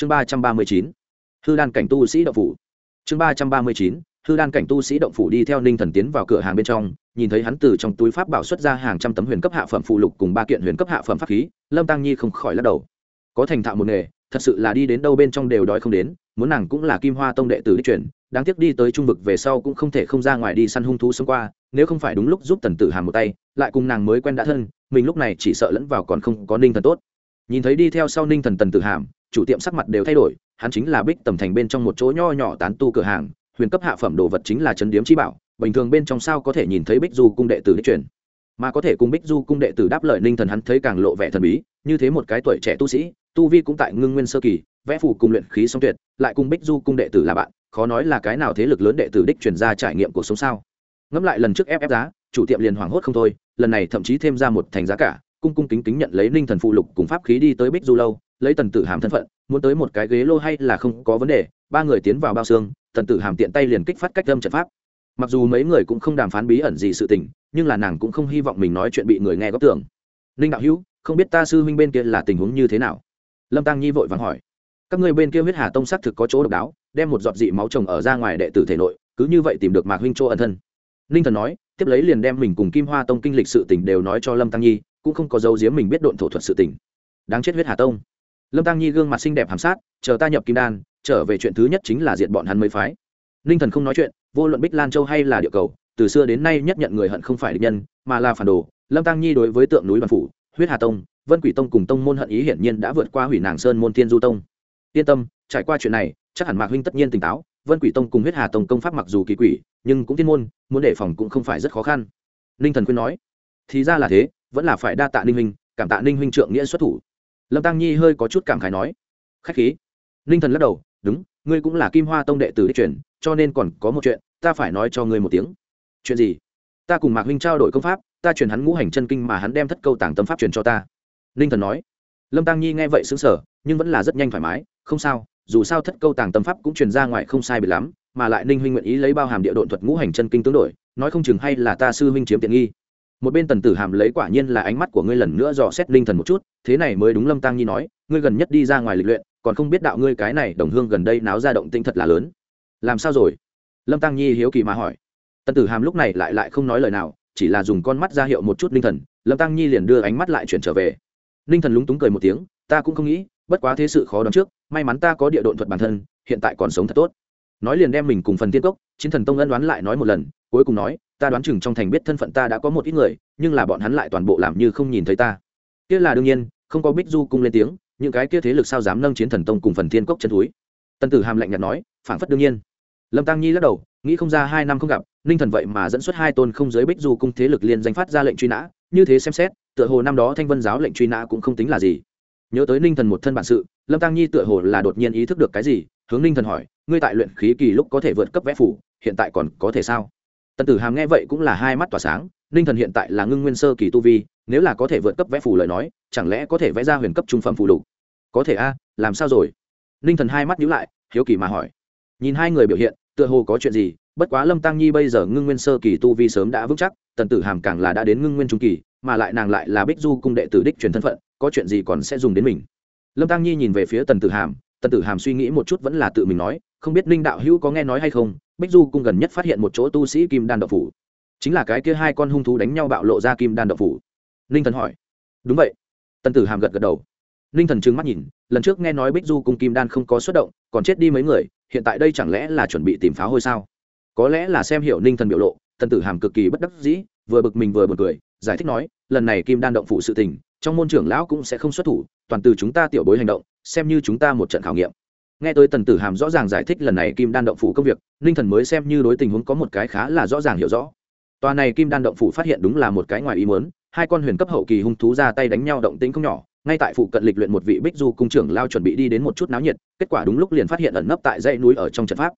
chương ba trăm ba mươi chín, hư đan cảnh tu sĩ động phủ. Chương ba trăm ba mươi chín, hư đan cảnh tu sĩ động phủ đi theo ninh thần tiến vào cửa hàng bên trong, nhìn thấy hắn từ trong túi pháp bảo xuất ra hàng trăm tấm huyền cấp hạ phẩm phụ lục cùng ba kiện huyền cấp hạ phẩm pháp khí, lâm tăng nhi không khỏi lắc đầu. Có thành thạo một nghề, thật sự là đi đến đâu bên trong đều đói không đến, muốn nàng cũng là kim hoa tông đệ tử đi chuyển đáng tiếc đi tới trung vực về sau cũng không thể không ra ngoài đi săn hung thú xông qua, nếu không phải đúng lúc giúp tần tử hàm một tay, lại cùng nàng mới quen đã thân, mình lúc này chỉ sợ lẫn vào còn không có ninh thần tốt. Nhìn thấy đi theo sau ninh thần tần tử hàm chủ tiệm sắc mặt đều thay đổi, hắn chính là bích tầm thành bên trong một chỗ nho nhỏ tán tu cửa hàng, huyền cấp hạ phẩm đồ vật chính là chấn điếm chi bảo, bình thường bên trong sao có thể nhìn thấy bích du cung đệ tử đích truyền. Mà có thể cùng bích du cung đệ tử đáp lời ninh thần hắn thấy càng lộ vẻ thần bí, như thế một cái tuổi trẻ tu sĩ, tu vi cũng tại ngưng nguyên sơ kỳ, vẽ phủ cùng luyện khí song tuyệt, lại cùng bích du cung đệ tử là bạn, khó nói là cái nào thế lực lớn đệ tử đích truyền ra trải nghiệm cuộc sống sao. Ngẫm lại lần trước ép ép giá, chủ tiệm liền hoảng hốt không thôi, lần này thậm chí thêm ra một thành giá cả, cung cung kính kính nhận lấy ninh thần phụ lục cùng pháp khí đi tới bích du lâu lấy tần tử hàm thân phận, muốn tới một cái ghế lô hay là không có vấn đề, ba người tiến vào bao xương, tần tử hàm tiện tay liền kích phát cách âm trận pháp. Mặc dù mấy người cũng không đàm phán bí ẩn gì sự tình, nhưng là nàng cũng không hy vọng mình nói chuyện bị người nghe góp tưởng ninh đạo hữu, không biết ta sư huynh bên kia là tình huống như thế nào? Lâm tăng nhi vội vàng hỏi. Các ngươi bên kia huyết hà tông xác thực có chỗ độc đáo, đem một giọt dị máu chồng ở ra ngoài đệ tử thể nội, cứ như vậy tìm được mạc huynh chỗ ẩn thân. Ninh thần nói, tiếp lấy liền đem mình cùng kim hoa tông kinh lịch sự tình đều nói cho lâm tăng nhi, cũng không có dấu giếm mình biết độn thổ thuật sự tình. Đáng chết huyết hà tông lâm tăng nhi gương mặt xinh đẹp hàm sát, chờ ta nhập kim đan, trở về chuyện thứ nhất chính là diện bọn hắn mới phái. Ninh thần không nói chuyện, vô luận bích lan châu hay là địa cầu, từ xưa đến nay nhất nhận người hận không phải địch nhân, mà là phản đồ. Lâm tăng nhi đối với tượng núi đoàn phủ, huyết hà tông, vân quỷ tông cùng tông môn hận ý hiển nhiên đã vượt qua hủy nàng sơn môn thiên du tông. Yên tâm, trải qua chuyện này, chắc hẳn mạc huynh tất nhiên tỉnh táo. Vân quỷ tông cùng huyết hà tông công pháp mặc dù kỳ quỷ, nhưng cũng thiên môn, muốn đề phòng cũng không phải rất khó khăn. Ninh thần khuyên nói, thì ra là thế, vẫn là phải đa tạ ninh huynh, cảm tạ ninh huynh trượng nghĩa xuất thủ lâm tăng nhi hơi có chút cảm khái nói, khách khí. Ninh thần lắc đầu, đúng, ngươi cũng là kim hoa tông đệ tử đích truyền, cho nên còn có một chuyện, ta phải nói cho ngươi một tiếng. Chuyện gì? Ta cùng mạc huynh trao đổi công pháp, ta truyền hắn ngũ hành chân kinh mà hắn đem thất câu tàng tâm pháp truyền cho ta. Ninh thần nói. Lâm tăng nhi nghe vậy xứng sở nhưng vẫn là rất nhanh thoải mái, không sao, dù sao thất câu tàng tâm pháp cũng truyền ra ngoài không sai biệt lắm, mà lại ninh huynh nguyện ý lấy bao hàm địa độn thuật ngũ hành chân kinh tương đổi, nói không chừng hay là ta sư huynh chiếm tiện nghi một bên tần tử hàm lấy quả nhiên là ánh mắt của ngươi lần nữa dò xét linh thần một chút, thế này mới đúng lâm tăng nhi nói, ngươi gần nhất đi ra ngoài lịch luyện, còn không biết đạo ngươi cái này đồng hương gần đây náo ra động tinh thật là lớn. Làm sao rồi? Lâm tăng nhi hiếu kỳ mà hỏi. Tần tử hàm lúc này lại lại không nói lời nào, chỉ là dùng con mắt ra hiệu một chút linh thần, lâm tăng nhi liền đưa ánh mắt lại chuyển trở về. Linh thần lúng túng cười một tiếng, ta cũng không nghĩ, bất quá thế sự khó đoán trước, may mắn ta có địa độn thuật bản thân, hiện tại còn sống thật tốt. Nói liền đem mình cùng phần tiên cốc, chiến thần tông ân đoán lại nói một lần, cuối cùng nói ta đoán chừng trong thành biết thân phận ta đã có một ít người, nhưng là bọn hắn lại toàn bộ làm như không nhìn thấy ta. Kia là đương nhiên, không có bích du cung lên tiếng, những cái kia thế lực sao dám nâng chiến thần tông cùng phần thiên cốc chân túi. Tân tử hàm lạnh nhạt nói, phảng phất đương nhiên. Lâm tăng nhi lắc đầu, nghĩ không ra hai năm không gặp, ninh thần vậy mà dẫn xuất hai tôn không giới bích du cung thế lực liên danh phát ra lệnh truy nã, như thế xem xét, tựa hồ năm đó thanh vân giáo lệnh truy nã cũng không tính là gì. Nhớ tới ninh thần một thân bản sự, lâm tăng nhi tựa hồ là đột nhiên ý thức được cái gì, hướng ninh thần hỏi, ngươi tại luyện khí kỳ lúc có thể vượt cấp vẽ phủ, hiện tại còn có thể sao? Tần tử hàm nghe vậy cũng là hai mắt tỏa sáng, ninh thần hiện tại là ngưng nguyên sơ kỳ tu vi, nếu là có thể vượt cấp vẽ phù lời nói, chẳng lẽ có thể vẽ ra huyền cấp trung phẩm phù lục? Có thể a, làm sao rồi? Ninh thần hai mắt nhíu lại, hiếu kỳ mà hỏi. Nhìn hai người biểu hiện, tựa hồ có chuyện gì, bất quá lâm tăng nhi bây giờ ngưng nguyên sơ kỳ tu vi sớm đã vững chắc, tần tử hàm càng là đã đến ngưng nguyên trung kỳ, mà lại nàng lại là bích du cung đệ tử đích truyền thân phận, có chuyện gì còn sẽ dùng đến mình. Lâm tăng nhi nhìn về phía tần tử hàm, tần tử hàm suy nghĩ một chút vẫn là tự mình nói, không biết ninh đạo hữu có nghe nói hay không bích du cung gần nhất phát hiện một chỗ tu sĩ kim đan độc phủ. Chính là cái kia hai con hung thú đánh nhau bạo lộ ra kim đan độc phủ. Ninh thần hỏi. Đúng vậy. Tần tử hàm gật gật đầu. Ninh thần trừng mắt nhìn, lần trước nghe nói bích du cung kim đan không có xuất động, còn chết đi mấy người, hiện tại đây chẳng lẽ là chuẩn bị tìm pháo hôi sao? Có lẽ là xem hiểu ninh thần biểu lộ, tần tử hàm cực kỳ bất đắc dĩ, vừa bực mình vừa bực cười, giải thích nói, lần này kim đan động phủ sự tình, trong môn trưởng lão cũng sẽ không xuất thủ, toàn từ chúng ta tiểu bối hành động, xem như chúng ta một trận khảo nghiệm nghe tới tần tử hàm rõ ràng giải thích lần này kim đan động phủ công việc, ninh thần mới xem như đối tình huống có một cái khá là rõ ràng hiểu rõ. Tòa này kim đan động phủ phát hiện đúng là một cái ngoài ý muốn, hai con huyền cấp hậu kỳ hung thú ra tay đánh nhau động tĩnh không nhỏ, ngay tại phụ cận lịch luyện một vị bích du cung trưởng lao chuẩn bị đi đến một chút náo nhiệt, kết quả đúng lúc liền phát hiện ẩn nấp tại dãy núi ở trong trận pháp.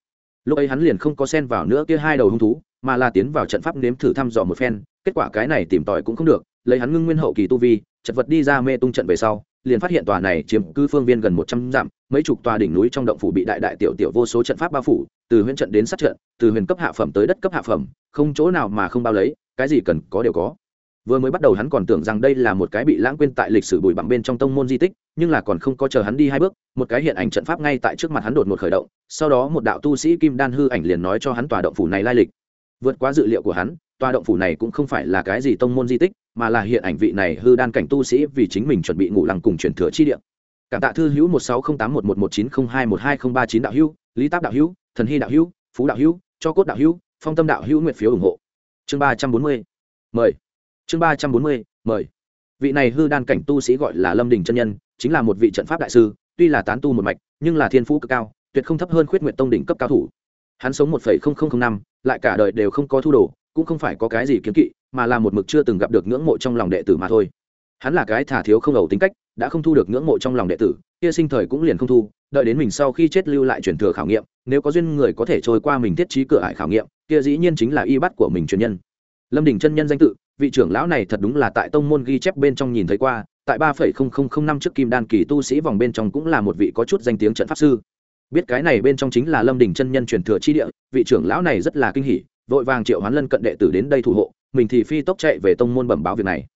Lúc ấy hắn liền không có xen vào nữa kia hai đầu hung thú, mà là tiến vào trận pháp nếm thử thăm dò một phen, kết quả cái này tìm tòi cũng không được, lấy hắn ngưng nguyên hậu kỳ tu vi, chật vật đi ra mê tung trận về sau, liền phát hiện tòa này chiếm cứ phương viên gần một trăm dặm mấy chục tòa đỉnh núi trong động phủ bị đại đại tiểu tiểu vô số trận pháp bao phủ, từ huyền trận đến sát trận, từ huyền cấp hạ phẩm tới đất cấp hạ phẩm, không chỗ nào mà không bao lấy, cái gì cần có đều có. Vừa mới bắt đầu hắn còn tưởng rằng đây là một cái bị lãng quên tại lịch sử bụi bặm bên trong tông môn di tích, nhưng là còn không có chờ hắn đi hai bước, một cái hiện ảnh trận pháp ngay tại trước mặt hắn đột ngột khởi động, sau đó một đạo tu sĩ kim đan hư ảnh liền nói cho hắn tòa động phủ này lai lịch. Vượt qua dự liệu của hắn, tòa động phủ này cũng không phải là cái gì tông môn di tích, mà là hiện ảnh vị này hư đan cảnh tu sĩ vì chính mình chuẩn bị ngủ lăng cùng truyền thừa chi địa cảm tạ thư hữu một sáu không tám một một một chín không hai một hai không ba chín đạo hữu, lý táp đạo hữu, thần hy đạo hữu, phú đạo hữu, cho cốt đạo hữu, phong tâm đạo hữu nguyện phiếu ủng hộ. Chương ba trăm bốn mươi. Mời. Chương ba trăm bốn mươi, mời. Vị này hư đan cảnh tu sĩ gọi là lâm đình chân nhân, chính là một vị trận pháp đại sư, tuy là tán tu một mạch, nhưng là thiên phú cực cao, tuyệt không thấp hơn khuyết nguyện tông đỉnh cấp cao thủ. Hắn sống một năm, lại cả đời đều không có thu đồ, cũng không phải có cái gì kiếm kỵ, mà là một mực chưa từng gặp được ngưỡng mộ trong lòng đệ tử mà thôi hắn là cái thả thiếu không ẩu tính cách, đã không thu được ngưỡng mộ trong lòng đệ tử, kia sinh thời cũng liền không thu, đợi đến mình sau khi chết lưu lại truyền thừa khảo nghiệm, nếu có duyên người có thể trôi qua mình thiết trí cửa ải khảo nghiệm, kia dĩ nhiên chính là y bắt của mình truyền nhân. Lâm đình chân nhân danh tự, vị trưởng lão này thật đúng là tại tông môn ghi chép bên trong nhìn thấy qua, tại ba phẩy không không không năm trước kim đan kỳ tu sĩ vòng bên trong cũng là một vị có chút danh tiếng trận pháp sư. Biết cái này bên trong chính là lâm đình chân nhân truyền thừa chi địa, vị trưởng lão này rất là kinh hỉ, vội vàng triệu hoán lân cận đệ tử đến đây thủ hộ, mình thì phi tốc chạy về tông môn bẩm báo việc này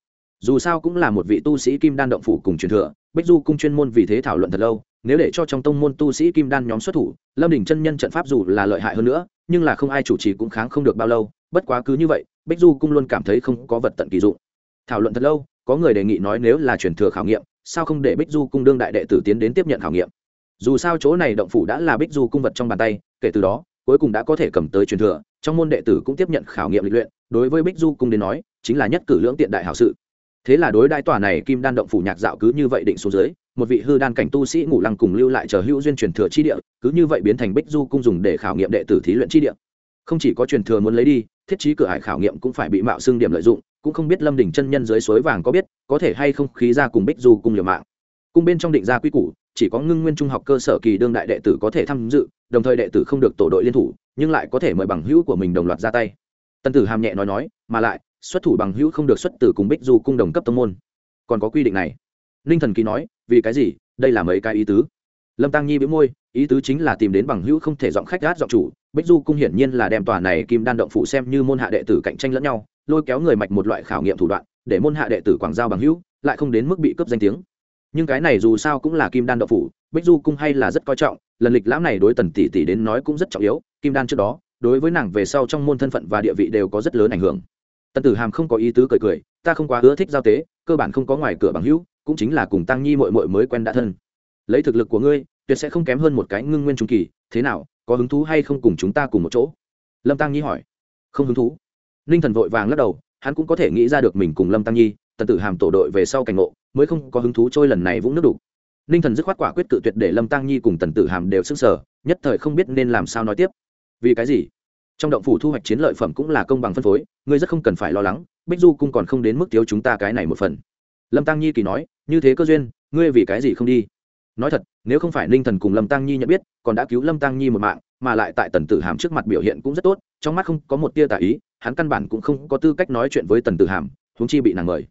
dù sao cũng là một vị tu sĩ kim đan động phủ cùng truyền thừa, bích du cung chuyên môn vì thế thảo luận thật lâu, nếu để cho trong tông môn tu sĩ kim đan nhóm xuất thủ, lâm đình chân nhân trận pháp dù là lợi hại hơn nữa, nhưng là không ai chủ trì cũng kháng không được bao lâu, bất quá cứ như vậy, bích du cung luôn cảm thấy không có vật tận kỳ dụng. Thảo luận thật lâu, có người đề nghị nói nếu là truyền thừa khảo nghiệm, sao không để bích du cung đương đại đệ tử tiến đến tiếp nhận khảo nghiệm? Dù sao chỗ này động phủ đã là bích du cung vật trong bàn tay, kể từ đó, cuối cùng đã có thể cầm tới truyền thừa, trong môn đệ tử cũng tiếp nhận khảo nghiệm lịch luyện, đối với bích du cung đến nói, chính là nhất cử lưỡng tiện đại hảo sự thế là đối đại tòa này kim đan động phủ nhạc dạo cứ như vậy định xuống dưới, một vị hư đan cảnh tu sĩ ngủ lăng cùng lưu lại chờ hữu duyên truyền thừa chi địa, cứ như vậy biến thành bích du cung dùng để khảo nghiệm đệ tử thí luyện chi địa. Không chỉ có truyền thừa muốn lấy đi, thiết trí cửa hải khảo nghiệm cũng phải bị mạo xưng điểm lợi dụng, cũng không biết lâm đỉnh chân nhân dưới suối vàng có biết, có thể hay không khí ra cùng bích du cung liều mạng. Cung bên trong định ra quy củ, chỉ có ngưng nguyên trung học cơ sở kỳ đương đại đệ tử có thể tham dự, đồng thời đệ tử không được tổ đội liên thủ, nhưng lại có thể mời bằng hữu của mình đồng loạt ra tay. Tân tử hàm nhẹ nói nói, mà lại xuất thủ bằng hữu không được xuất từ cùng bích du cung đồng cấp tông môn. Còn có quy định này. Ninh thần ký nói, vì cái gì? Đây là mấy cái ý tứ. Lâm tăng nhi biếu môi, ý tứ chính là tìm đến bằng hữu không thể giọng khách gát giọng chủ. Bích du cung hiển nhiên là đem tòa này kim đan động phụ xem như môn hạ đệ tử cạnh tranh lẫn nhau, lôi kéo người mạch một loại khảo nghiệm thủ đoạn, để môn hạ đệ tử quảng giao bằng hữu, lại không đến mức bị cướp danh tiếng. Nhưng cái này dù sao cũng là kim đan động phủ, bích du cung hay là rất coi trọng, lần lịch lãm này đối tần tỷ tỷ đến nói cũng rất trọng yếu, kim đan trước đó, đối với nàng về sau trong môn thân phận và địa vị đều có rất lớn ảnh hưởng tần tử hàm không có ý tứ cười cười, ta không quá ưa thích giao tế, cơ bản không có ngoài cửa bằng hữu, cũng chính là cùng tăng nhi mội mội mới quen đã thân. Lấy thực lực của ngươi, tuyệt sẽ không kém hơn một cái ngưng nguyên trung kỳ, thế nào, có hứng thú hay không cùng chúng ta cùng một chỗ? Lâm tăng nhi hỏi. Không hứng thú. Ninh thần vội vàng lắc đầu, hắn cũng có thể nghĩ ra được mình cùng lâm tăng nhi, tần tử hàm tổ đội về sau cảnh ngộ, mới không có hứng thú trôi lần này vũng nước đủ. ninh thần dứt khoát quả quyết cự tuyệt để lâm tăng nhi cùng tần tử hàm đều sức sở nhất thời không biết nên làm sao nói tiếp. Vì cái gì? Trong động phủ thu hoạch chiến lợi phẩm cũng là công bằng phân phối, ngươi rất không cần phải lo lắng, bích du cung còn không đến mức thiếu chúng ta cái này một phần. Lâm tăng nhi kỳ nói, như thế cơ duyên, ngươi vì cái gì không đi? Nói thật, nếu không phải ninh thần cùng lâm tăng nhi nhận biết, còn đã cứu lâm tăng nhi một mạng, mà lại tại tần tử hàm trước mặt biểu hiện cũng rất tốt, trong mắt không có một tia tả ý, hắn căn bản cũng không có tư cách nói chuyện với tần tử hàm, huống chi bị nàng mời.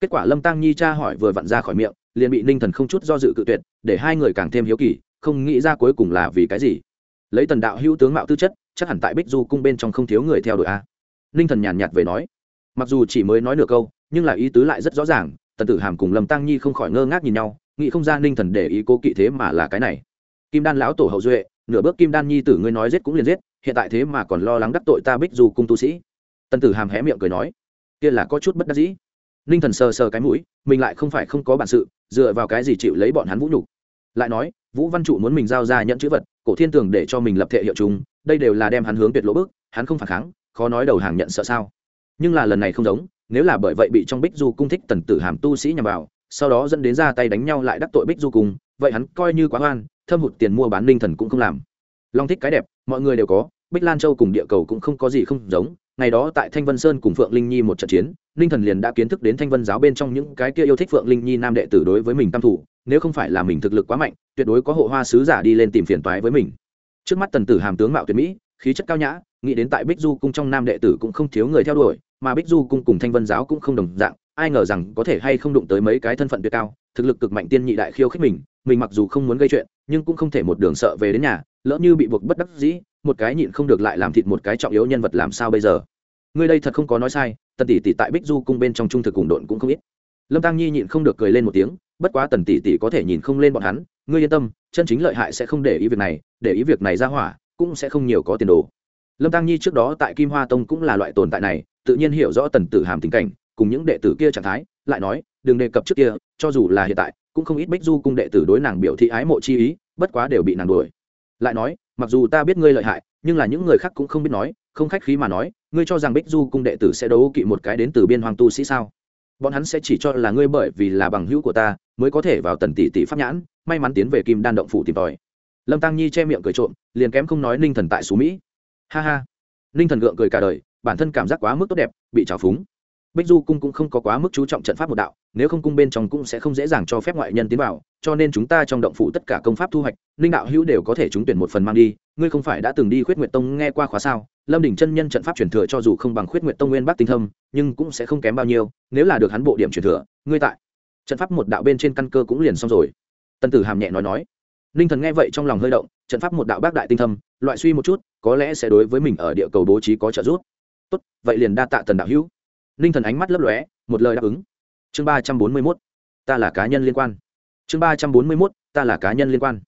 Kết quả lâm tăng nhi tra hỏi vừa vặn ra khỏi miệng, liền bị ninh thần không chút do dự cự tuyệt, để hai người càng thêm hiếu kỳ, không nghĩ ra cuối cùng là vì cái gì. Lấy tần đạo hữu tướng mạo tư chất chắc hẳn tại bích du cung bên trong không thiếu người theo đuổi a. Ninh thần nhàn nhạt về nói, mặc dù chỉ mới nói nửa câu, nhưng là ý tứ lại rất rõ ràng, tần tử hàm cùng lâm tăng nhi không khỏi ngơ ngác nhìn nhau, nghĩ không ra ninh thần để ý cố kỵ thế mà là cái này. Kim đan lão tổ hậu duệ, nửa bước kim đan nhi tử ngươi nói giết cũng liền giết, hiện tại thế mà còn lo lắng đắc tội ta bích du cung tu sĩ. Tần tử hàm hé miệng cười nói, kia là có chút bất đắc dĩ. Ninh thần sờ sờ cái mũi, mình lại không phải không có bản sự, dựa vào cái gì chịu lấy bọn hắn vũ nhục. Lại nói, vũ văn trụ muốn mình giao ra nhận chữ vật, cổ thiên tường để cho mình lập thể hiệu chúng đây đều là đem hắn hướng tuyệt lỗ bước hắn không phản kháng, khó nói đầu hàng nhận sợ sao. Nhưng là lần này không giống, nếu là bởi vậy bị trong bích du cung thích tần tử hàm tu sĩ nhằm vào, sau đó dẫn đến ra tay đánh nhau lại đắc tội bích du cung, vậy hắn coi như quá oan, thâm hụt tiền mua bán ninh thần cũng không làm. Long thích cái đẹp, mọi người đều có, bích lan châu cùng địa cầu cũng không có gì không giống, ngày đó tại thanh vân sơn cùng phượng linh nhi một trận chiến ninh thần liền đã kiến thức đến thanh vân giáo bên trong những cái kia yêu thích phượng linh nhi nam đệ tử đối với mình tam thủ nếu không phải là mình thực lực quá mạnh, tuyệt đối có hộ hoa sứ giả đi lên tìm phiền toái với mình trước mắt tần tử hàm tướng mạo tuyệt mỹ, khí chất cao nhã, nghĩ đến tại bích du cung trong nam đệ tử cũng không thiếu người theo đuổi, mà bích du cung cùng thanh vân giáo cũng không đồng dạng, ai ngờ rằng có thể hay không đụng tới mấy cái thân phận tuyệt cao, thực lực cực mạnh tiên nhị đại khiêu khích mình mình mặc dù không muốn gây chuyện, nhưng cũng không thể một đường sợ về đến nhà, lỡ như bị buộc bất đắc dĩ, một cái nhịn không được lại làm thịt một cái trọng yếu nhân vật làm sao bây giờ? Ngươi đây thật không có nói sai, tần tỷ tỷ tại bích du cung bên trong trung thực cùng độn cũng không ít. Lâm tăng nhi nhịn không được cười lên một tiếng, bất quá tần tỷ tỷ có thể nhìn không lên bọn hắn, ngươi yên tâm, chân chính lợi hại sẽ không để ý việc này để ý việc này ra hỏa, cũng sẽ không nhiều có tiền đồ. Lâm tăng nhi trước đó tại kim hoa tông cũng là loại tồn tại này, tự nhiên hiểu rõ tần tử hàm tình cảnh, cùng những đệ tử kia trạng thái, lại nói, đừng đề cập trước kia, cho dù là hiện tại, cũng không ít bích du cung đệ tử đối nàng biểu thị ái mộ chi ý, bất quá đều bị nàng đuổi. Lại nói, mặc dù ta biết ngươi lợi hại, nhưng là những người khác cũng không biết nói, không khách khí mà nói, ngươi cho rằng bích du cung đệ tử sẽ đấu kỵ một cái đến từ biên hoàng tu sĩ sao? Bọn hắn sẽ chỉ cho là ngươi bởi vì là bằng hữu của ta, mới có thể vào tần tỷ tỷ pháp nhãn, may mắn tiến về kim đan động phủ tìm tòi lâm tăng nhi che miệng cười trộm, liền kém không nói ninh thần tại xú mỹ. Ha ha. Ninh thần gượng cười cả đời, bản thân cảm giác quá mức tốt đẹp, bị trào phúng. Bích du cung cũng không có quá mức chú trọng trận pháp một đạo, nếu không cung bên trong cũng sẽ không dễ dàng cho phép ngoại nhân tiến vào, cho nên chúng ta trong động phủ tất cả công pháp thu hoạch, ninh đạo hữu đều có thể trúng tuyển một phần mang đi, ngươi không phải đã từng đi khuyết nguyệt tông nghe qua khóa sao? Lâm đỉnh chân nhân trận pháp truyền thừa cho dù không bằng khuyết nguyệt tông nguyên bắc tinh thâm, nhưng cũng sẽ không kém bao nhiêu, nếu là được hắn bộ điểm truyền thừa, ngươi tại. Trận pháp một đạo bên trên căn cơ cũng liền xong rồi. Tân tử hàm nhẹ nói nói ninh thần nghe vậy trong lòng hơi động, trận pháp một đạo bác đại tinh thâm, loại suy một chút, có lẽ sẽ đối với mình ở địa cầu bố trí có trợ giúp. Tốt, vậy liền đa tạ tần đạo hữu. Ninh thần ánh mắt lấp lóe, một lời đáp ứng. Chương ba trăm bốn mươi mốt, ta là cá nhân liên quan. Chương ba trăm bốn mươi mốt, ta là cá nhân liên quan.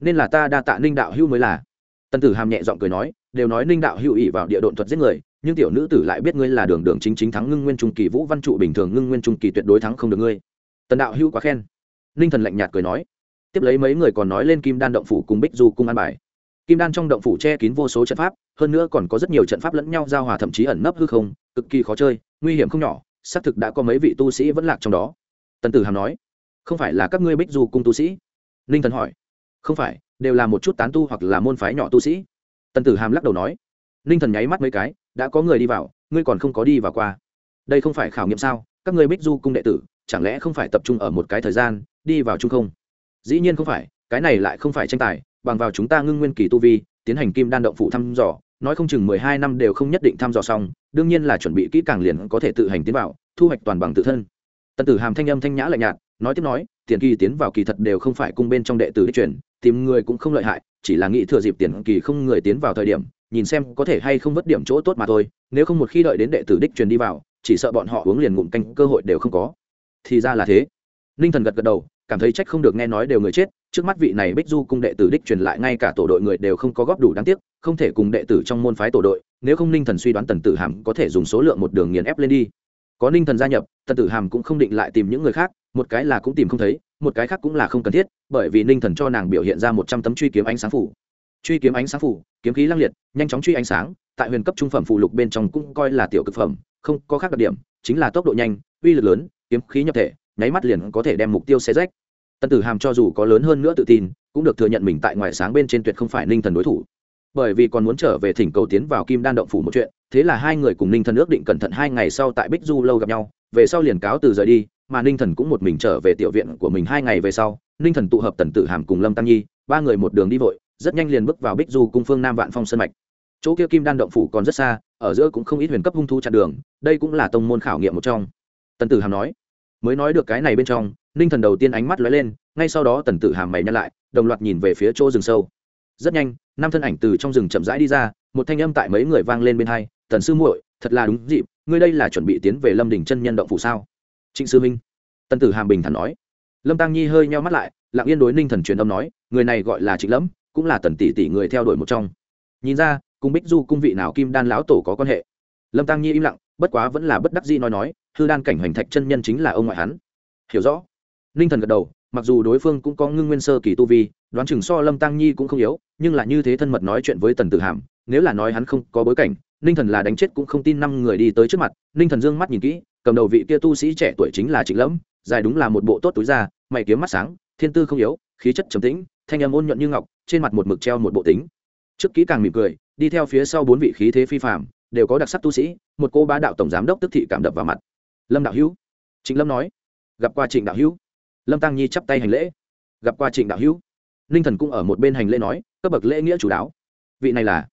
Nên là ta đa tạ ninh đạo hữu mới là. Tần tử hàm nhẹ giọng cười nói, đều nói ninh đạo hữu ỉ vào địa độn thuật giết người, nhưng tiểu nữ tử lại biết ngươi là đường đường chính chính thắng ngưng nguyên trung kỳ vũ văn trụ bình thường ngưng nguyên trung kỳ tuyệt đối thắng không được ngươi. Tần đạo hữu quá khen. Ninh thần lạnh nhạt cười nói tiếp lấy mấy người còn nói lên kim đan động phủ cùng bích du cung an bài. Kim đan trong động phủ che kín vô số trận pháp, hơn nữa còn có rất nhiều trận pháp lẫn nhau giao hòa thậm chí ẩn nấp hư không, cực kỳ khó chơi, nguy hiểm không nhỏ, xác thực đã có mấy vị tu sĩ vẫn lạc trong đó. Tần tử hàm nói, không phải là các ngươi bích du cung tu sĩ? Ninh thần hỏi, không phải, đều là một chút tán tu hoặc là môn phái nhỏ tu sĩ. Tần tử hàm lắc đầu nói ninh thần nháy mắt mấy cái, đã có người đi vào, ngươi còn không có đi vào qua. Đây không phải khảo nghiệm sao? Các ngươi bích du cung đệ tử, chẳng lẽ không phải tập trung ở một cái thời gian, đi vào chung không? Dĩ nhiên không phải, cái này lại không phải tranh tài, bằng vào chúng ta ngưng nguyên kỳ tu vi, tiến hành kim đan động phụ thăm dò, nói không chừng mười hai năm đều không nhất định thăm dò xong, đương nhiên là chuẩn bị kỹ càng liền có thể tự hành tiến vào, thu hoạch toàn bằng tự thân. Tần tử hàm thanh âm thanh nhã lạnh nhạt, nói tiếp nói, tiền kỳ tiến vào kỳ thật đều không phải cung bên trong đệ tử đích truyền tìm người cũng không lợi hại, chỉ là nghĩ thừa dịp tiền kỳ không người tiến vào thời điểm, nhìn xem có thể hay không vất điểm chỗ tốt mà thôi, nếu không một khi đợi đến đệ tử đích truyền đi vào, chỉ sợ bọn họ uống liền ngụm canh, cơ hội đều không có. Thì ra là thế. Ninh thần gật gật đầu cảm thấy trách không được nghe nói đều người chết, trước mắt vị này bích du cung đệ tử đích truyền lại ngay cả tổ đội người đều không có góp đủ đáng tiếc, không thể cùng đệ tử trong môn phái tổ đội, nếu không ninh thần suy đoán tần tử hàm có thể dùng số lượng một đường nghiền ép lên đi. Có ninh thần gia nhập, tần tử hàm cũng không định lại tìm những người khác, một cái là cũng tìm không thấy, một cái khác cũng là không cần thiết, bởi vì ninh thần cho nàng biểu hiện ra một trăm tấm truy kiếm ánh sáng phủ. Truy kiếm ánh sáng phủ, kiếm khí lăng liệt, nhanh chóng truy ánh sáng, tại huyền cấp trung phẩm phụ lục bên trong cũng coi là tiểu cực phẩm, không có khác đặc điểm, chính là tốc độ nhanh, uy lực lớn, kiếm khí nhập thể, nháy mắt liền có thể đem mục tiêu xe rách tần tử hàm cho dù có lớn hơn nữa tự tin, cũng được thừa nhận mình tại ngoài sáng bên trên tuyệt không phải ninh thần đối thủ. Bởi vì còn muốn trở về thỉnh cầu tiến vào kim đan động phủ một chuyện, thế là hai người cùng ninh thần ước định cẩn thận hai ngày sau tại bích du lâu gặp nhau, về sau liền cáo từ rời đi, mà ninh thần cũng một mình trở về tiểu viện của mình hai ngày về sau, ninh thần tụ hợp tần tử hàm cùng lâm tăng nhi, ba người một đường đi vội, rất nhanh liền bước vào bích du cung phương nam vạn phong sân mạch. Chỗ kia kim đan động phủ còn rất xa, ở giữa cũng không ít huyền cấp hung thu chặn đường, đây cũng là tông môn khảo nghiệm một trong. Tần tử hàm nói mới nói được cái này bên trong, ninh thần đầu tiên ánh mắt lóe lên, ngay sau đó tần tử hàm mày nhăn lại, đồng loạt nhìn về phía chỗ rừng sâu. Rất nhanh, năm thân ảnh từ trong rừng chậm rãi đi ra, một thanh âm tại mấy người vang lên bên hai, tần sư muội, thật là đúng dịp, ngươi đây là chuẩn bị tiến về lâm đình chân nhân động phủ sao? Trịnh sư minh. Tần tử hàm bình thản nói. Lâm tăng nhi hơi nheo mắt lại, lặng yên đối ninh thần truyền âm nói, người này gọi là trịnh lẫm, cũng là tần tỷ tỷ người theo đuổi một trong. Nhìn ra, cùng bích du cung vị nào kim đan lão tổ có quan hệ lâm tăng nhi im lặng bất quá vẫn là bất đắc dĩ nói nói hư đan cảnh hoành thạch chân nhân chính là ông ngoại hắn hiểu rõ ninh thần gật đầu mặc dù đối phương cũng có ngưng nguyên sơ kỳ tu vi đoán chừng so lâm tăng nhi cũng không yếu nhưng là như thế thân mật nói chuyện với tần tử hàm nếu là nói hắn không có bối cảnh ninh thần là đánh chết cũng không tin năm người đi tới trước mặt ninh thần dương mắt nhìn kỹ cầm đầu vị kia tu sĩ trẻ tuổi chính là trịnh lẫm dài đúng là một bộ tốt túi da mày kiếm mắt sáng thiên tư không yếu khí chất trầm tĩnh thanh âm ôn nhuận như ngọc trên mặt một mực treo một bộ tính trước kỹ càng mỉm cười đi theo phía sau bốn vị khí thế phi phạm đều có đặc sắc tu sĩ, một cô bá đạo tổng giám đốc tức thị cảm đập vào mặt. Lâm đạo hữu. Trịnh lâm nói. Gặp qua trịnh đạo hữu. Lâm tăng nhi chắp tay hành lễ. Gặp qua trịnh đạo hữu. Ninh thần cũng ở một bên hành lễ nói, cấp bậc lễ nghĩa chủ đáo vị này là?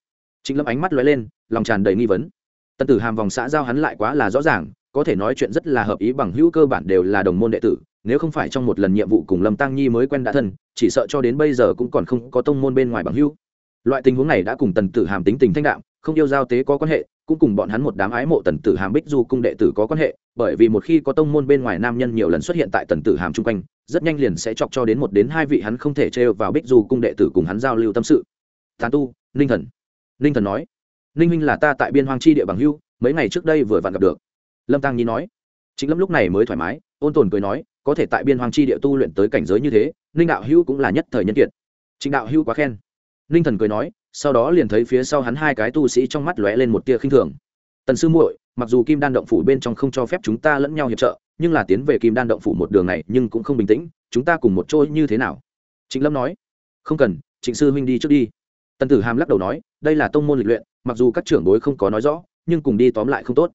Trịnh lâm ánh mắt lóe lên, lòng tràn đầy nghi vấn. Tần tử hàm vòng xã giao hắn lại quá là rõ ràng, có thể nói chuyện rất là hợp ý bằng hữu cơ bản đều là đồng môn đệ tử, nếu không phải trong một lần nhiệm vụ cùng lâm tăng nhi mới quen đã thân, chỉ sợ cho đến bây giờ cũng còn không có tông môn bên ngoài bằng hữu loại tình huống này đã cùng tần tử hàm tính tình thanh đạm, không yêu giao tế có quan hệ, cũng cùng bọn hắn một đám ái mộ tần tử hàm bích du cung đệ tử có quan hệ, bởi vì một khi có tông môn bên ngoài nam nhân nhiều lần xuất hiện tại tần tử hàm chung quanh, rất nhanh liền sẽ chọc cho đến một đến hai vị hắn không thể trêu vào bích du cung đệ tử cùng hắn giao lưu tâm sự. Tán tu, ninh thần. Ninh thần nói, ninh minh là ta tại biên hoang chi địa bằng hưu mấy ngày trước đây vừa vặn gặp được. Lâm tăng nhi nói, chính lâm lúc này mới thoải mái, ôn tồn cười nói, có thể tại biên hoang chi địa tu luyện tới cảnh giới như thế, ninh đạo hưu cũng là nhất thời nhân kiệt. Trịnh đạo hưu quá khen ninh thần cười nói, sau đó liền thấy phía sau hắn hai cái tu sĩ trong mắt lóe lên một tia khinh thường. Tần sư muội, mặc dù kim đan động phủ bên trong không cho phép chúng ta lẫn nhau hiệp trợ, nhưng là tiến về kim đan động phủ một đường này nhưng cũng không bình tĩnh, chúng ta cùng một chỗ như thế nào? Trịnh lâm nói, không cần, trịnh sư huynh đi trước đi. Tần tử hàm lắc đầu nói, đây là tông môn lịch luyện, mặc dù các trưởng bối không có nói rõ, nhưng cùng đi tóm lại không tốt.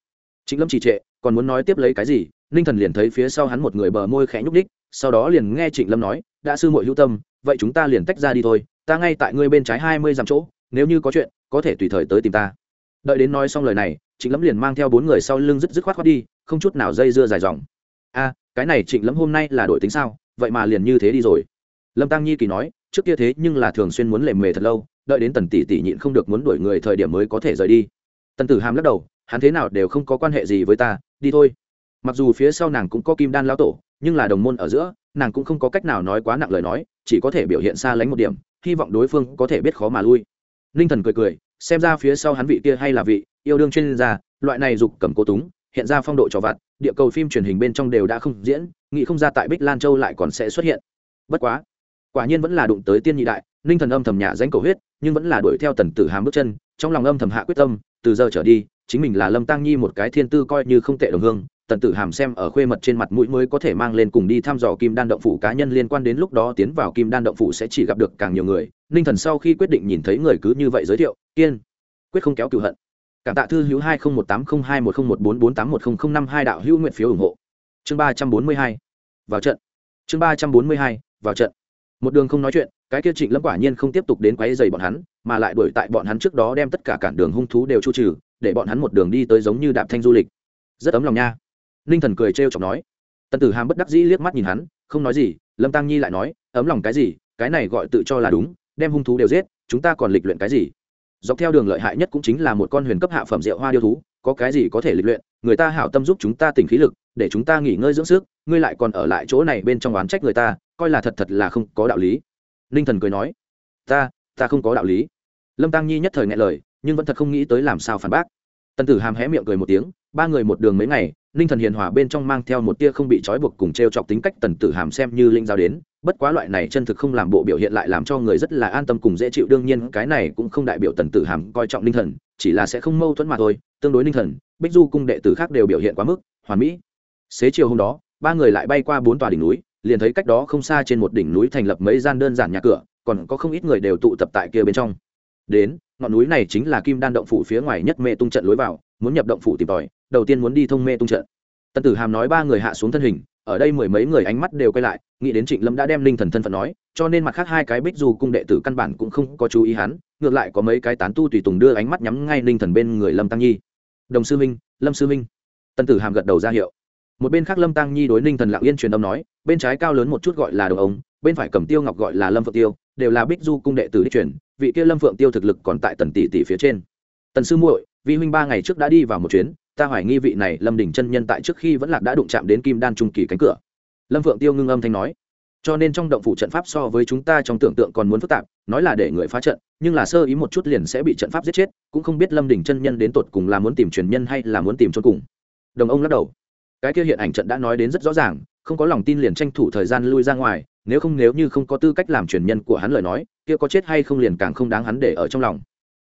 Trịnh lâm trì trệ, còn muốn nói tiếp lấy cái gì? Ninh thần liền thấy phía sau hắn một người bờ môi khẽ nhúc đích sau đó liền nghe trịnh lâm nói, đã sư muội hữu tâm, vậy chúng ta liền tách ra đi thôi ta ngay tại ngươi bên trái hai mươi dặm chỗ, nếu như có chuyện, có thể tùy thời tới tìm ta. Đợi đến nói xong lời này, trịnh lâm liền mang theo bốn người sau lưng dứt dứt khoát khoát đi, không chút nào dây dưa dài dòng. A, cái này trịnh lâm hôm nay là đổi tính sao? Vậy mà liền như thế đi rồi. Lâm tăng nhi kỳ nói, trước kia thế nhưng là thường xuyên muốn lề mề thật lâu, đợi đến tần tỷ tỷ nhịn không được muốn đuổi người thời điểm mới có thể rời đi. Tần tử hàm lắc đầu, hắn thế nào đều không có quan hệ gì với ta, đi thôi. Mặc dù phía sau nàng cũng có kim đan Lão tổ, nhưng là đồng môn ở giữa, nàng cũng không có cách nào nói quá nặng lời nói, chỉ có thể biểu hiện xa lánh một điểm hy vọng đối phương có thể biết khó mà lui. Ninh thần cười cười, xem ra phía sau hắn vị kia hay là vị yêu đương chuyên gia, loại này dục cầm cố túng, hiện ra phong độ trò vặt, địa cầu phim truyền hình bên trong đều đã không diễn, nghĩ không ra tại bích lan châu lại còn sẽ xuất hiện. Bất quá, quả nhiên vẫn là đụng tới tiên nhị đại ninh thần âm thầm nhả danh cầu huyết, nhưng vẫn là đuổi theo tần tử hàm bước chân, trong lòng âm thầm hạ quyết tâm, từ giờ trở đi, chính mình là lâm tăng nhi một cái thiên tư coi như không tệ đồng hương tần tử hàm xem ở khuê mật trên mặt mũi mới có thể mang lên cùng đi thăm dò kim đan động phủ cá nhân liên quan đến lúc đó tiến vào kim đan động phủ sẽ chỉ gặp được càng nhiều người. Ninh thần sau khi quyết định nhìn thấy người cứ như vậy giới thiệu, kiên, quyết không kéo cựu hận. Cảm tạ thư hữu hai nghìn một tám không hai một không một bốn bốn tám một không không năm hai đạo hữu nguyện phiếu ủng hộ. Chương ba trăm bốn mươi hai, vào trận. Chương ba trăm bốn mươi hai, vào trận. Một đường không nói chuyện, cái kia trịnh lâm quả nhiên không tiếp tục đến quấy dày bọn hắn, mà lại đuổi tại bọn hắn trước đó đem tất cả cản đường hung thú đều chu trừ, để bọn hắn một đường đi tới giống như đạp thanh du lịch. Rất ấm lòng nha ninh thần cười trêu chọc nói. Tần tử hàm bất đắc dĩ liếc mắt nhìn hắn, không nói gì, lâm tăng nhi lại nói, ấm lòng cái gì, cái này gọi tự cho là đúng, đem hung thú đều giết, chúng ta còn lịch luyện cái gì? Dọc theo đường lợi hại nhất cũng chính là một con huyền cấp hạ phẩm rượu hoa điêu thú, có cái gì có thể lịch luyện, người ta hảo tâm giúp chúng ta tỉnh khí lực, để chúng ta nghỉ ngơi dưỡng sức, ngươi lại còn ở lại chỗ này bên trong oán trách người ta, coi là thật thật là không có đạo lý. Ninh thần cười nói, ta ta không có đạo lý. Lâm tăng nhi nhất thời nghe lời, nhưng vẫn thật không nghĩ tới làm sao phản bác. Tần tử hàm hé miệng cười một tiếng, ba người một đường mấy ngày ninh thần hiền hòa bên trong mang theo một tia không bị trói buộc cùng t r e o chọc tính cách tần tử hàm xem như linh giao đến, bất quá loại này chân thực không làm bộ biểu hiện lại làm cho người rất là an tâm cùng dễ chịu. Đương nhiên, cái này cũng không đại biểu tần tử hàm coi trọng ninh thần, chỉ là sẽ không mâu thuẫn mà thôi. Tương đối ninh thần, bích du cung đệ tử khác đều biểu hiện quá mức hoàn mỹ. Xế chiều hôm đó, ba người lại bay qua bốn tòa đỉnh núi, liền thấy cách đó không xa trên một đỉnh núi thành lập mấy gian đơn giản nhà cửa, còn có không ít người đều tụ tập tại kia bên trong. Đến, ngọn núi này chính là kim đan động phủ phía ngoài nhất mê tung trận lối vào, muốn nhập động phủ tìm tòi đầu tiên muốn đi thông mê tung trận. Tần tử hàm nói ba người hạ xuống thân hình, ở đây mười mấy người ánh mắt đều quay lại, nghĩ đến trịnh lâm đã đem linh thần thân phận nói, cho nên mặt khác hai cái bích dù cung đệ tử căn bản cũng không có chú ý hắn, ngược lại có mấy cái tán tu tùy tùng đưa ánh mắt nhắm ngay linh thần bên người lâm tăng nhi. Đồng sư minh lâm sư minh tần tử hàm gật đầu ra hiệu. Một bên khác lâm tăng nhi đối ninh thần lạng yên truyền âm nói, bên trái cao lớn một chút gọi là đồng ống bên phải cầm tiêu ngọc gọi là lâm phượng tiêu, đều là bích du cung đệ tử đích truyền, vị kia lâm phượng tiêu thực lực còn tại tần tỷ tỷ phía trên. Tần sư muội, vi huynh ba ngày trước đã đi vào một chuyến ta hoài nghi vị này lâm đình chân nhân tại trước khi vẫn lạc đã đụng chạm đến kim đan trung kỳ cánh cửa. Lâm phượng tiêu ngưng âm thanh nói, cho nên trong động phủ trận pháp so với chúng ta trong tưởng tượng còn muốn phức tạp, nói là để người phá trận, nhưng là sơ ý một chút liền sẽ bị trận pháp giết chết, cũng không biết lâm đình chân nhân đến tột cùng là muốn tìm truyền nhân hay là muốn tìm cho cùng. Đồng ông lắc đầu. Cái kia hiện ảnh trận đã nói đến rất rõ ràng, không có lòng tin liền tranh thủ thời gian lui ra ngoài, nếu không nếu như không có tư cách làm truyền nhân của hắn lời nói, kia có chết hay không liền càng không đáng hắn để ở trong lòng.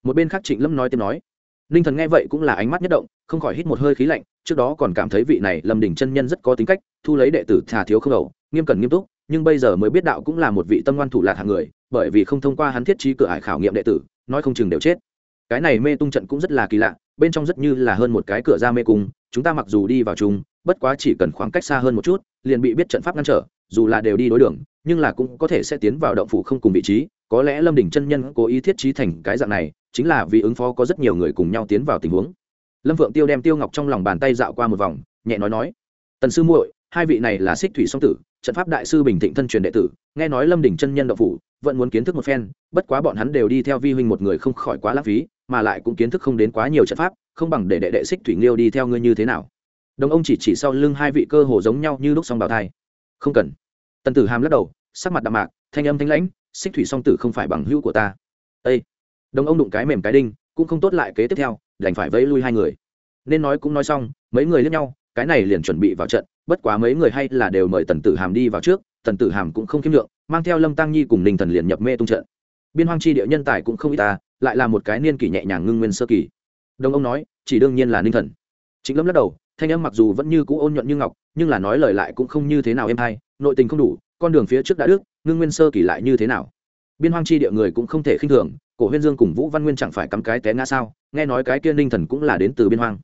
Một bên khác trịnh lâm nói tiếp nói ninh thần nghe vậy cũng là ánh mắt nhất động, không khỏi hít một hơi khí lạnh, trước đó còn cảm thấy vị này lâm đình chân nhân rất có tính cách, thu lấy đệ tử thà thiếu không đầu, nghiêm cẩn nghiêm túc, nhưng bây giờ mới biết đạo cũng là một vị tâm ngoan thủ lạc hạng người, bởi vì không thông qua hắn thiết trí cửa ải khảo nghiệm đệ tử, nói không chừng đều chết. Cái này mê tung trận cũng rất là kỳ lạ, bên trong rất như là hơn một cái cửa ra mê cung, chúng ta mặc dù đi vào chung, bất quá chỉ cần khoảng cách xa hơn một chút, liền bị biết trận pháp ngăn trở, dù là đều đi đối đường, nhưng là cũng có thể sẽ tiến vào động phủ không cùng vị trí, có lẽ lâm đỉnh chân nhân cố ý thiết trí thành cái dạng này chính là vì ứng phó có rất nhiều người cùng nhau tiến vào tình huống. Lâm vượng tiêu đem tiêu ngọc trong lòng bàn tay dạo qua một vòng, nhẹ nói nói, tần sư muội, hai vị này là xích thủy song tử, trận pháp đại sư bình thịnh thân truyền đệ tử, nghe nói lâm đỉnh chân nhân động phủ, vẫn muốn kiến thức một phen, bất quá bọn hắn đều đi theo vi huynh một người không khỏi quá lãng phí, mà lại cũng kiến thức không đến quá nhiều trận pháp, không bằng để đệ đệ xích thủy nghiêu đi theo ngươi như thế nào. Đồng ông chỉ chỉ sau lưng hai vị cơ hồ giống nhau như lúc song bào thai. Không cần. Tần tử hàm lắc đầu, sắc mặt đạm mạc, thanh âm thanh lãnh, xích thủy song tử không phải bằng hữu của ta. Ây đồng ông đụng cái mềm cái đinh, cũng không tốt lại kế tiếp theo, đành phải vẫy lui hai người. Nên nói cũng nói xong, mấy người lướt nhau, cái này liền chuẩn bị vào trận, bất quá mấy người hay là đều mời tần tử hàm đi vào trước, tần tử hàm cũng không kiếm lượng, mang theo lâm tăng nhi cùng ninh thần liền nhập mê tung trận. Biên hoang chi địa nhân tài cũng không ít ta, lại là một cái niên kỷ nhẹ nhàng ngưng nguyên sơ kỳ. Đồng ông nói, chỉ đương nhiên là ninh thần. Chính lâm lắc đầu, thanh âm mặc dù vẫn như cũ ôn nhuận như ngọc, nhưng là nói lời lại cũng không như thế nào êm hay, nội tình không đủ, con đường phía trước đã đức, ngưng nguyên sơ kỳ lại như thế nào? Biên hoang chi địa người cũng không thể khinh thường cổ huyên dương cùng vũ văn nguyên chẳng phải cắm cái té ngã sao? Nghe nói cái kia ninh thần cũng là đến từ biên hoang.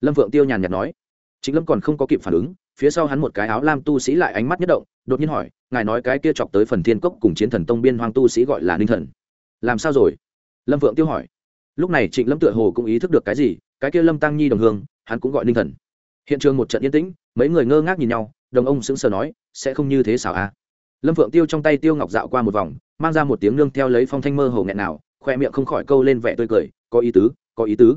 Lâm vượng tiêu nhàn nhạt nói. Chính lâm còn không có kịp phản ứng, phía sau hắn một cái áo lam tu sĩ lại ánh mắt nhất động, đột nhiên hỏi, ngài nói cái kia chọc tới phần thiên cốc cùng chiến thần tông biên hoang tu sĩ gọi là ninh thần. Làm sao rồi? Lâm vượng tiêu hỏi. Lúc này trịnh lâm tựa hồ cũng ý thức được cái gì, cái kia lâm tăng nhi đồng hương, hắn cũng gọi ninh thần. Hiện trường một trận yên tĩnh, mấy người ngơ ngác nhìn nhau, đồng ông sững sờ nói, sẽ không như thế xảo à? Lâm vượng tiêu trong tay tiêu ngọc dạo qua một vòng, mang ra một tiếng nương theo lấy phong thanh mơ hồ nghẹn nào khoe miệng không khỏi câu lên vẻ tươi cười, có ý tứ, có ý tứ.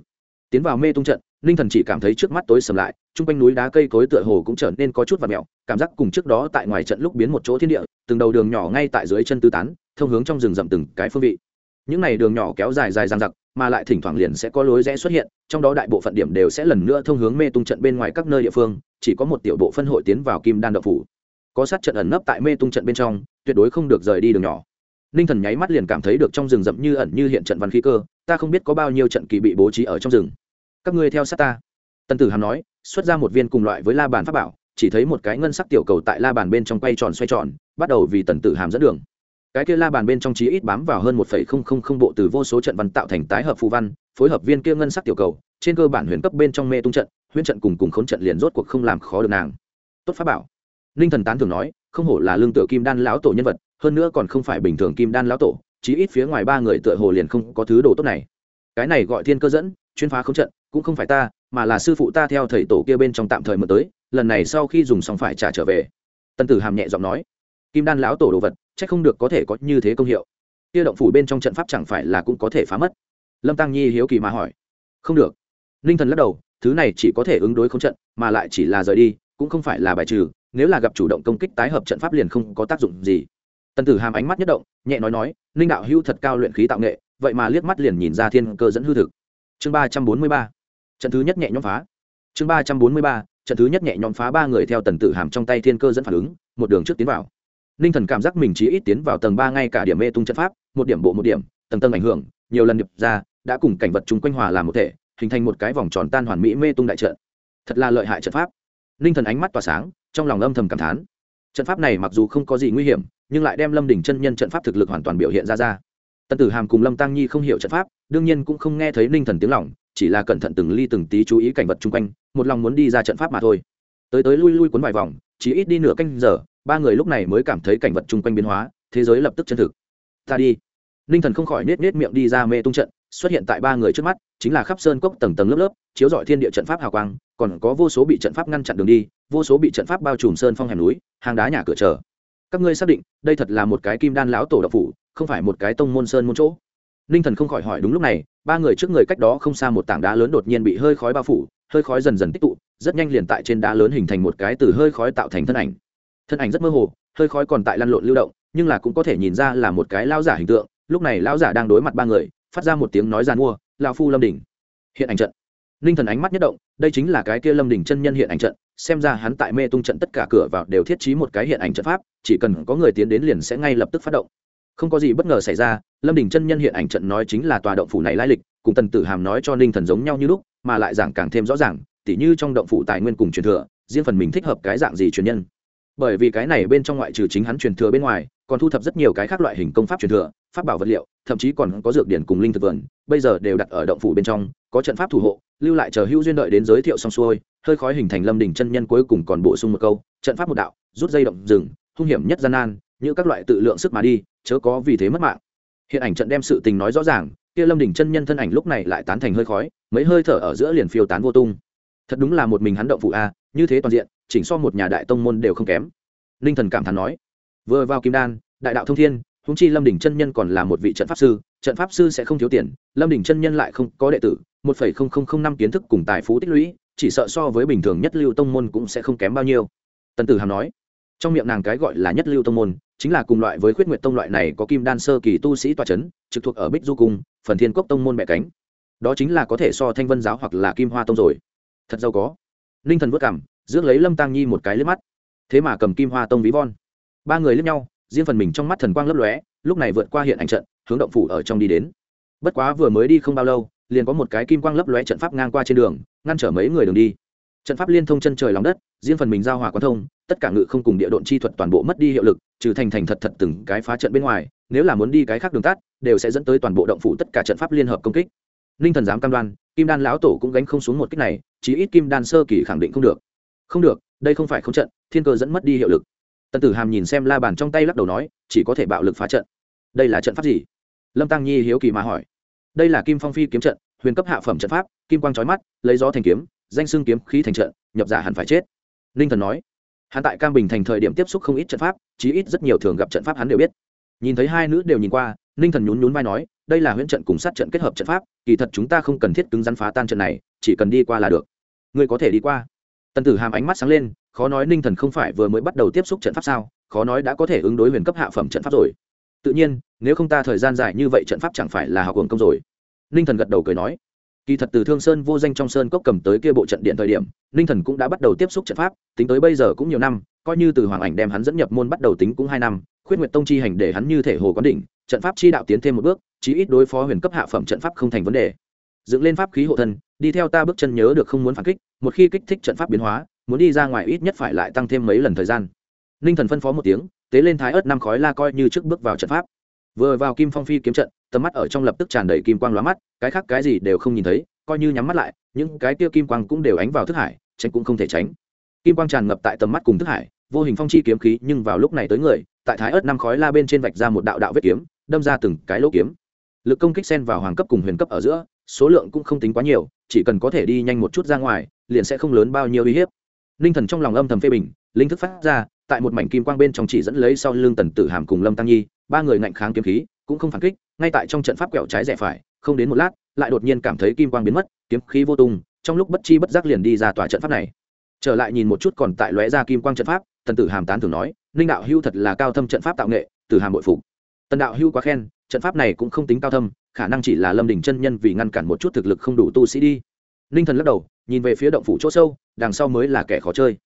Tiến vào mê tung trận, ninh thần chỉ cảm thấy trước mắt tối sầm lại t r u n g quanh núi đá cây cối tựa hồ cũng trở nên có chút và mẹo cảm giác cùng trước đó tại ngoài trận lúc biến một chỗ thiên địa, từng đầu đường nhỏ ngay tại dưới chân tư tán, thông hướng trong rừng rậm từng cái phương vị. Những n à y đường nhỏ kéo dài dài dang dặc, mà lại thỉnh thoảng liền sẽ có lối rẽ xuất hiện, trong đó đại bộ phận điểm đều sẽ lần nữa thông hướng mê tung trận bên ngoài các nơi địa phương, chỉ có một tiểu bộ phân hội tiến vào kim đan đậu phủ. Có sát trận ẩn nấp tại mê tung trận bên trong, tuyệt đối không được rời đi đường nhỏ ninh thần nháy mắt liền cảm thấy được trong rừng rậm như ẩn như hiện trận văn khí cơ, ta không biết có bao nhiêu trận kỳ bị bố trí ở trong rừng. Các ngươi theo sát ta. Tần tử hàm nói, xuất ra một viên cùng loại với la bàn pháp bảo, chỉ thấy một cái ngân sắc tiểu cầu tại la bàn bên trong quay tròn xoay tròn, bắt đầu vì tần tử hàm dẫn đường. Cái kia la bàn bên trong trí ít bám vào hơn một phẩy không không không bộ từ vô số trận văn tạo thành tái hợp phù văn, phối hợp viên kia ngân sắc tiểu cầu, trên cơ bản huyền cấp bên trong mê tung trận huyền trận cùng cùng khốn trận liền rốt cuộc không làm khó được nàng. Tốt pháp bảo. Ninh thần tán thường nói, không hổ là lương tựa kim đan lão tổ nhân vật hơn nữa còn không phải bình thường kim đan lão tổ, chí ít phía ngoài ba người tựa hồ liền không có thứ đồ tốt này. Cái này gọi thiên cơ dẫn, chuyên phá không trận, cũng không phải ta, mà là sư phụ ta theo thầy tổ kia bên trong tạm thời mượn tới, lần này sau khi dùng xong phải trả trở về. Tân tử hàm nhẹ giọng nói, kim đan lão tổ đồ vật c h ắ c không được có thể có như thế công hiệu. Kia động phủ bên trong trận pháp chẳng phải là cũng có thể phá mất? Lâm tăng nhi hiếu kỳ mà hỏi. Không được. Ninh thần lắc đầu, thứ này chỉ có thể ứng đối không trận, mà lại chỉ là rời đi, cũng không phải là bài trừ, nếu là gặp chủ động công kích tái hợp trận pháp liền không có tác dụng gì tần tử hàm ánh mắt nhất động, nhẹ nói nói ninh đạo hữu thật cao luyện khí tạo nghệ, vậy mà liếc mắt liền nhìn ra thiên cơ dẫn hư thực. Chương ba trăm bốn mươi ba, trận thứ nhất nhẹ nhõm phá. Chương ba trăm bốn mươi ba, trận thứ nhất nhẹ nhõm phá ba người theo tần tử hàm trong tay thiên cơ dẫn phản ứng, một đường trước tiến vào. Ninh thần cảm giác mình chỉ ít tiến vào tầng ba ngay cả điểm mê tung trận pháp, một điểm bộ một điểm, tầng tầng ảnh hưởng, nhiều lần điệp ra, đã cùng cảnh vật chung quanh hòa làm một thể, hình thành một cái vòng tròn tan hoàn mỹ mê tung đại trận. Thật là lợi hại trận pháp. Ninh thần ánh mắt tỏa sáng, trong lòng âm thầm cảm thán. Trận pháp này mặc dù không có gì nguy hiểm nhưng lại đem lâm đỉnh chân nhân trận pháp thực lực hoàn toàn biểu hiện ra ra. Tần tử hàm cùng lâm tăng nhi không hiểu trận pháp, đương nhiên cũng không nghe thấy ninh thần tiếng lỏng chỉ là cẩn thận từng ly từng tí chú ý cảnh vật chung quanh, một lòng muốn đi ra trận pháp mà thôi. Tới tới lui lui cuốn vài vòng, chỉ ít đi nửa canh giờ, ba người lúc này mới cảm thấy cảnh vật chung quanh biến hóa, thế giới lập tức chân thực. Ta đi. Ninh thần không khỏi nết nết miệng đi ra mê tung trận, xuất hiện tại ba người trước mắt, chính là khắp sơn cốc tầng tầng lớp lớp, chiếu dọi thiên địa trận pháp hào quang, còn có vô số bị trận pháp ngăn chặn đường đi, vô số bị trận pháp bao trùm sơn phong hẻm núi, hàng đá nhà cửa chờ các ngươi xác định, đây thật là một cái kim đan lão tổ độc phủ, không phải một cái tông môn sơn môn chỗ. Ninh thần không khỏi hỏi đúng lúc này, ba người trước người cách đó không xa một tảng đá lớn đột nhiên bị hơi khói bao phủ, hơi khói dần dần tích tụ, rất nhanh liền tại trên đá lớn hình thành một cái từ hơi khói tạo thành thân ảnh. Thân ảnh rất mơ hồ, hơi khói còn tại lăn lộn lưu động, nhưng là cũng có thể nhìn ra là một cái lao giả hình tượng. Lúc này lao giả đang đối mặt ba người, phát ra một tiếng nói g i mua lao phu lâm đình hiện ảnh trận ninh thần ánh mắt nhất động, đây chính là cái kia lâm đình chân nhân hiện ảnh trận, xem ra hắn tại mê tung trận tất cả cửa vào đều thiết trí một cái hiện ảnh trận pháp, chỉ cần có người tiến đến liền sẽ ngay lập tức phát động. Không có gì bất ngờ xảy ra, lâm đình chân nhân hiện ảnh trận nói chính là tòa động phủ này lai lịch, cùng tần tử hàm nói cho ninh thần giống nhau như lúc, mà lại giảng càng thêm rõ ràng, tỉ như trong động phủ tài nguyên cùng truyền thừa, riêng phần mình thích hợp cái dạng gì truyền nhân. Bởi vì cái này bên trong ngoại trừ chính hắn truyền thừa bên ngoài, còn thu thập rất nhiều cái khác loại hình công pháp truyền thừa, pháp bảo vật liệu, thậm chí còn có dược điển cùng linh thực vườn, bây giờ đều đặt ở động phủ bên trong, có trận pháp thủ hộ lưu lại chờ hữu duyên đợi đến giới thiệu xong xuôi, hơi khói hình thành lâm đình chân nhân cuối cùng còn bổ sung một câu, trận pháp một đạo, rút dây động rừng, hung hiểm nhất gian nan, như các loại tự lượng sức mà đi, chớ có vì thế mất mạng. Hiện ảnh trận đem sự tình nói rõ ràng, kia lâm đình chân nhân thân ảnh lúc này lại tán thành hơi khói, mấy hơi thở ở giữa liền phiêu tán vô tung. Thật đúng là một mình hắn động phụ a, như thế toàn diện, chỉnh so một nhà đại tông môn đều không kém. Ninh thần cảm thán nói, vừa vào kim đan, đại đạo thông thiên húng chi lâm đình chân nhân còn là một vị trận pháp sư, trận pháp sư sẽ không thiếu tiền, lâm đình chân nhân lại không có đệ tử, một phẩy không không không năm kiến thức cùng tài phú tích lũy, chỉ sợ so với bình thường nhất lưu tông môn cũng sẽ không kém bao nhiêu. Tần tử hàm nói, trong miệng nàng cái gọi là nhất lưu tông môn, chính là cùng loại với khuyết nguyệt tông loại này có kim đan sơ kỳ tu sĩ tòa c h ấ n trực thuộc ở bích du cung, phần thiên cốc tông môn mẹ cánh. Đó chính là có thể so thanh vân giáo hoặc là kim hoa tông rồi. Thật giàu có. Ninh thần vất cảm rước lấy lâm tăng nhi một cái lướt mắt. Thế mà cầm kim hoa tông ví von. Ba người lướt nhau riêng phần mình trong mắt thần quang lấp lóe, lúc này vượt qua hiện ảnh trận, hướng động phủ ở trong đi đến. Bất quá vừa mới đi không bao lâu, liền có một cái kim quang lấp lóe trận pháp ngang qua trên đường, ngăn trở mấy người đường đi. Trận pháp liên thông chân trời lòng đất, riêng phần mình giao hòa quan thông, tất cả ngự không cùng địa độn chi thuật toàn bộ mất đi hiệu lực, trừ thành thành thật thật từng cái phá trận bên ngoài, nếu là muốn đi cái khác đường tắt, đều sẽ dẫn tới toàn bộ động phủ tất cả trận pháp liên hợp công kích. Ninh thần dám cam đoan, kim đan lão tổ cũng gánh không xuống một kích này, chí ít kim đan sơ kỳ khẳng định không được. Không được, đây không phải không trận, thiên cơ dẫn mất đi hiệu lực tần tử hàm nhìn xem la bàn trong tay lắc đầu nói, chỉ có thể bạo lực phá trận. Đây là trận pháp gì? Lâm tăng nhi hiếu kỳ mà hỏi. Đây là kim phong phi kiếm trận, huyền cấp hạ phẩm trận pháp, kim quang trói mắt, lấy gió thành kiếm, danh xưng kiếm khí thành trận, nhập giả hẳn phải chết. Ninh thần nói. Hắn tại cam bình thành thời điểm tiếp xúc không ít trận pháp, chí ít rất nhiều thường gặp trận pháp hắn đều biết. Nhìn thấy hai nữ đều nhìn qua ninh thần nhún nhún vai nói, đây là huyễn trận cùng sát trận kết hợp trận pháp, kỳ thật chúng ta không cần thiết cứng rắn phá tan trận này, chỉ cần đi qua là được. Ngươi có thể đi qua tần tử hàm ánh mắt sáng lên, khó nói ninh thần không phải vừa mới bắt đầu tiếp xúc trận pháp sao, khó nói đã có thể ứng đối huyền cấp hạ phẩm trận pháp rồi. Tự nhiên, nếu không ta thời gian dài như vậy trận pháp chẳng phải là học hưởng công rồi. Ninh thần gật đầu cười nói. Kỳ thật từ thương sơn vô danh trong sơn cốc cầm tới kia bộ trận điện thời điểm, ninh thần cũng đã bắt đầu tiếp xúc trận pháp, tính tới bây giờ cũng nhiều năm, coi như từ hoàng ảnh đem hắn dẫn nhập môn bắt đầu tính cũng hai năm, khuyết nguyệt tông chi hành để hắn như thể hồ quán đỉnh, trận pháp chi đạo tiến thêm một bước, chí ít đối phó huyền cấp hạ phẩm trận pháp không thành vấn đề dựng lên pháp khí hộ thân, đi theo ta bước chân nhớ được không muốn phản kích, một khi kích thích trận pháp biến hóa, muốn đi ra ngoài ít nhất phải lại tăng thêm mấy lần thời gian. Ninh thần phân phó một tiếng, tế lên thái ớt năm khói la coi như trước bước vào trận pháp. Vừa vào kim phong phi kiếm trận, tầm mắt ở trong lập tức tràn đầy kim quang lóa mắt, cái khác cái gì đều không nhìn thấy, coi như nhắm mắt lại, những cái kia kim quang cũng đều ánh vào thức hải, tránh cũng không thể tránh. Kim quang tràn ngập tại tầm mắt cùng thức hải, vô hình phong chi kiếm khí nhưng vào lúc này tới người, tại thái ớt năm khói la bên trên vạch ra một đạo đạo vết kiếm, đâm ra từng cái lỗ kiếm. Lực công kích xen vào hoàng cấp cùng huyền cấp ở giữa số lượng cũng không tính quá nhiều, chỉ cần có thể đi nhanh một chút ra ngoài, liền sẽ không lớn bao nhiêu uy hiếp. Linh thần trong lòng âm thầm phê bình, linh thức phát ra, tại một mảnh kim quang bên trong chỉ dẫn lấy sau lưng tần tử hàm cùng lâm tăng nhi, ba người ngạnh kháng kiếm khí, cũng không phản kích, ngay tại trong trận pháp quẹo trái rẽ phải, không đến một lát, lại đột nhiên cảm thấy kim quang biến mất, kiếm khí vô tung, trong lúc bất chi bất giác liền đi ra tòa trận pháp này. Trở lại nhìn một chút còn tại lóe ra kim quang trận pháp, tần tử hàm tán thường nói ninh đạo hưu thật là cao thâm trận pháp tạo nghệ, tử hàm bội phục. Tần đạo hưu quá khen, trận pháp này cũng không tính cao thâm khả năng chỉ là lâm đình chân nhân vì ngăn cản một chút thực lực không đủ tu sĩ đi. Ninh thần lắc đầu, nhìn về phía động phủ chỗ sâu, đằng sau mới là kẻ khó chơi.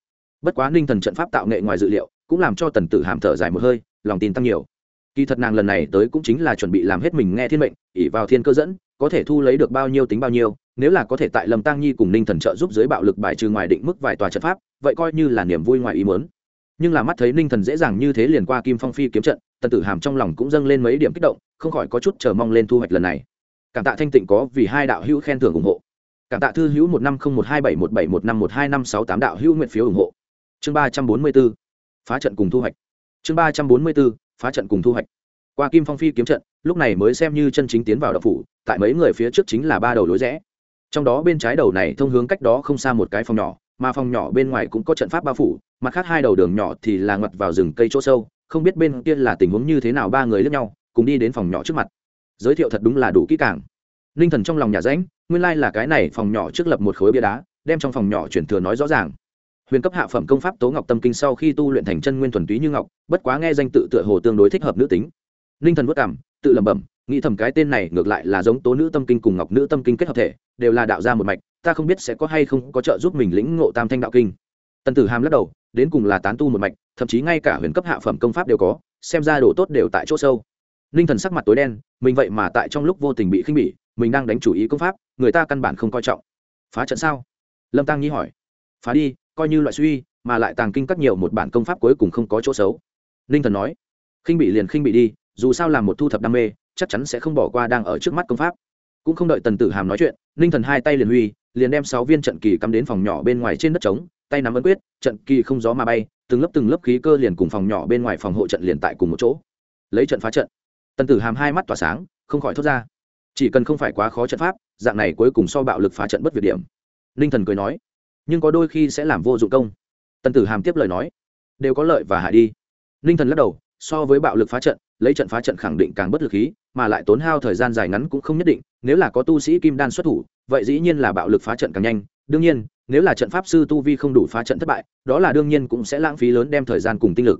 Bất quá ninh thần trận pháp tạo nghệ ngoài dự liệu, cũng làm cho tần tử hàm thở dài một hơi, lòng tin tăng nhiều. Kỳ thật nàng lần này tới cũng chính là chuẩn bị làm hết mình nghe thiên mệnh ỉ vào thiên cơ dẫn, có thể thu lấy được bao nhiêu tính bao nhiêu, nếu là có thể tại lâm tăng nhi cùng ninh thần trợ giúp dưới bạo lực bài trừ ngoài định mức vài tòa trận pháp, vậy coi như là niềm vui ngoài ý mớn nhưng là mắt thấy ninh thần dễ dàng như thế liền qua kim phong phi kiếm trận, tần tử hàm trong lòng cũng dâng lên mấy điểm kích động, không khỏi có chút chờ mong lên thu hoạch lần này. Cảm tạ thanh tịnh có vì hai đạo hữu khen thưởng ủng hộ. Cảm tạ thư hữu một năm không một hai bảy một bảy một năm một hai năm sáu tám đạo hữu nguyện phiếu ủng hộ. Chương ba trăm bốn mươi b ố phá trận cùng thu hoạch. Chương ba trăm bốn mươi b ố phá trận cùng thu hoạch. Qua kim phong phi kiếm trận, lúc này mới xem như chân chính tiến vào đập phủ, tại mấy người phía trước chính là ba đầu lối rẽ. Trong đó bên trái đầu này thông hướng cách đó không xa một cái phòng nhỏ mà phòng nhỏ bên ngoài cũng có trận pháp bao phủ, mặt khác hai đầu đường nhỏ thì là ngặt vào rừng cây chỗ sâu, không biết bên kia là tình huống như thế nào ba người lướt nhau, cùng đi đến phòng nhỏ trước mặt. Giới thiệu thật đúng là đủ kỹ càng. Ninh thần trong lòng nhà rãnh, nguyên lai、like、là cái này phòng nhỏ trước lập một khối bia đá, đem trong phòng nhỏ chuyển thừa nói rõ ràng. Huyền cấp hạ phẩm công pháp tố ngọc tâm kinh sau khi tu luyện thành chân nguyên thuần túy như ngọc, bất quá nghe danh tự tựa hồ tương đối thích hợp nữ tính. Ninh thần vất cảm tự lẩm bẩm nghĩ thầm cái tên này ngược lại là giống tố nữ tâm kinh cùng ngọc nữ tâm kinh kết hợp thể, đều là đạo ra một mạch, ta không biết sẽ có hay không có trợ giúp mình lĩnh ngộ tam thanh đạo kinh. Tần tử hàm lắc đầu, đến cùng là tán tu một mạch, thậm chí ngay cả huyền cấp hạ phẩm công pháp đều có, xem ra đồ tốt đều tại chỗ sâu. Ninh thần sắc mặt tối đen, mình vậy mà tại trong lúc vô tình bị khinh bỉ, mình đang đánh chủ ý công pháp, người ta căn bản không coi trọng. Phá trận sao? Lâm tăng nhi hỏi. Phá đi, coi như loại suy, mà lại tàng kinh cắt nhiều một bản công pháp cuối cùng không có chỗ xấu. Ninh thần nói. Khinh bị liền khinh bị đi, dù sao làm một thu thập đam mê chắc chắn sẽ không bỏ qua đang ở trước mắt công pháp. Cũng không đợi tần tử hàm nói chuyện, ninh thần hai tay liền huy, liền đem sáu viên trận kỳ cắm đến phòng nhỏ bên ngoài trên đất trống, tay nắm ấn quyết, trận kỳ không gió mà bay, từng lớp từng lớp khí cơ liền cùng phòng nhỏ bên ngoài phòng hộ trận liền tại cùng một chỗ. Lấy trận phá trận. Tần tử hàm hai mắt tỏa sáng, không khỏi thốt ra. Chỉ cần không phải quá khó trận pháp, dạng này cuối cùng so bạo lực phá trận bất việt điểm. Ninh thần cười nói, nhưng có đôi khi sẽ làm vô dụng công. Tần tử hàm tiếp lời nói, đều có lợi và hại đi. Ninh thần lắc đầu, so với bạo lực phá trận lấy trận phá trận khẳng định càng bất lực khí, mà lại tốn hao thời gian dài ngắn cũng không nhất định, nếu là có tu sĩ kim đan xuất thủ, vậy dĩ nhiên là bạo lực phá trận càng nhanh. Đương nhiên, nếu là trận pháp sư tu vi không đủ phá trận thất bại, đó là đương nhiên cũng sẽ lãng phí lớn đem thời gian cùng tinh lực.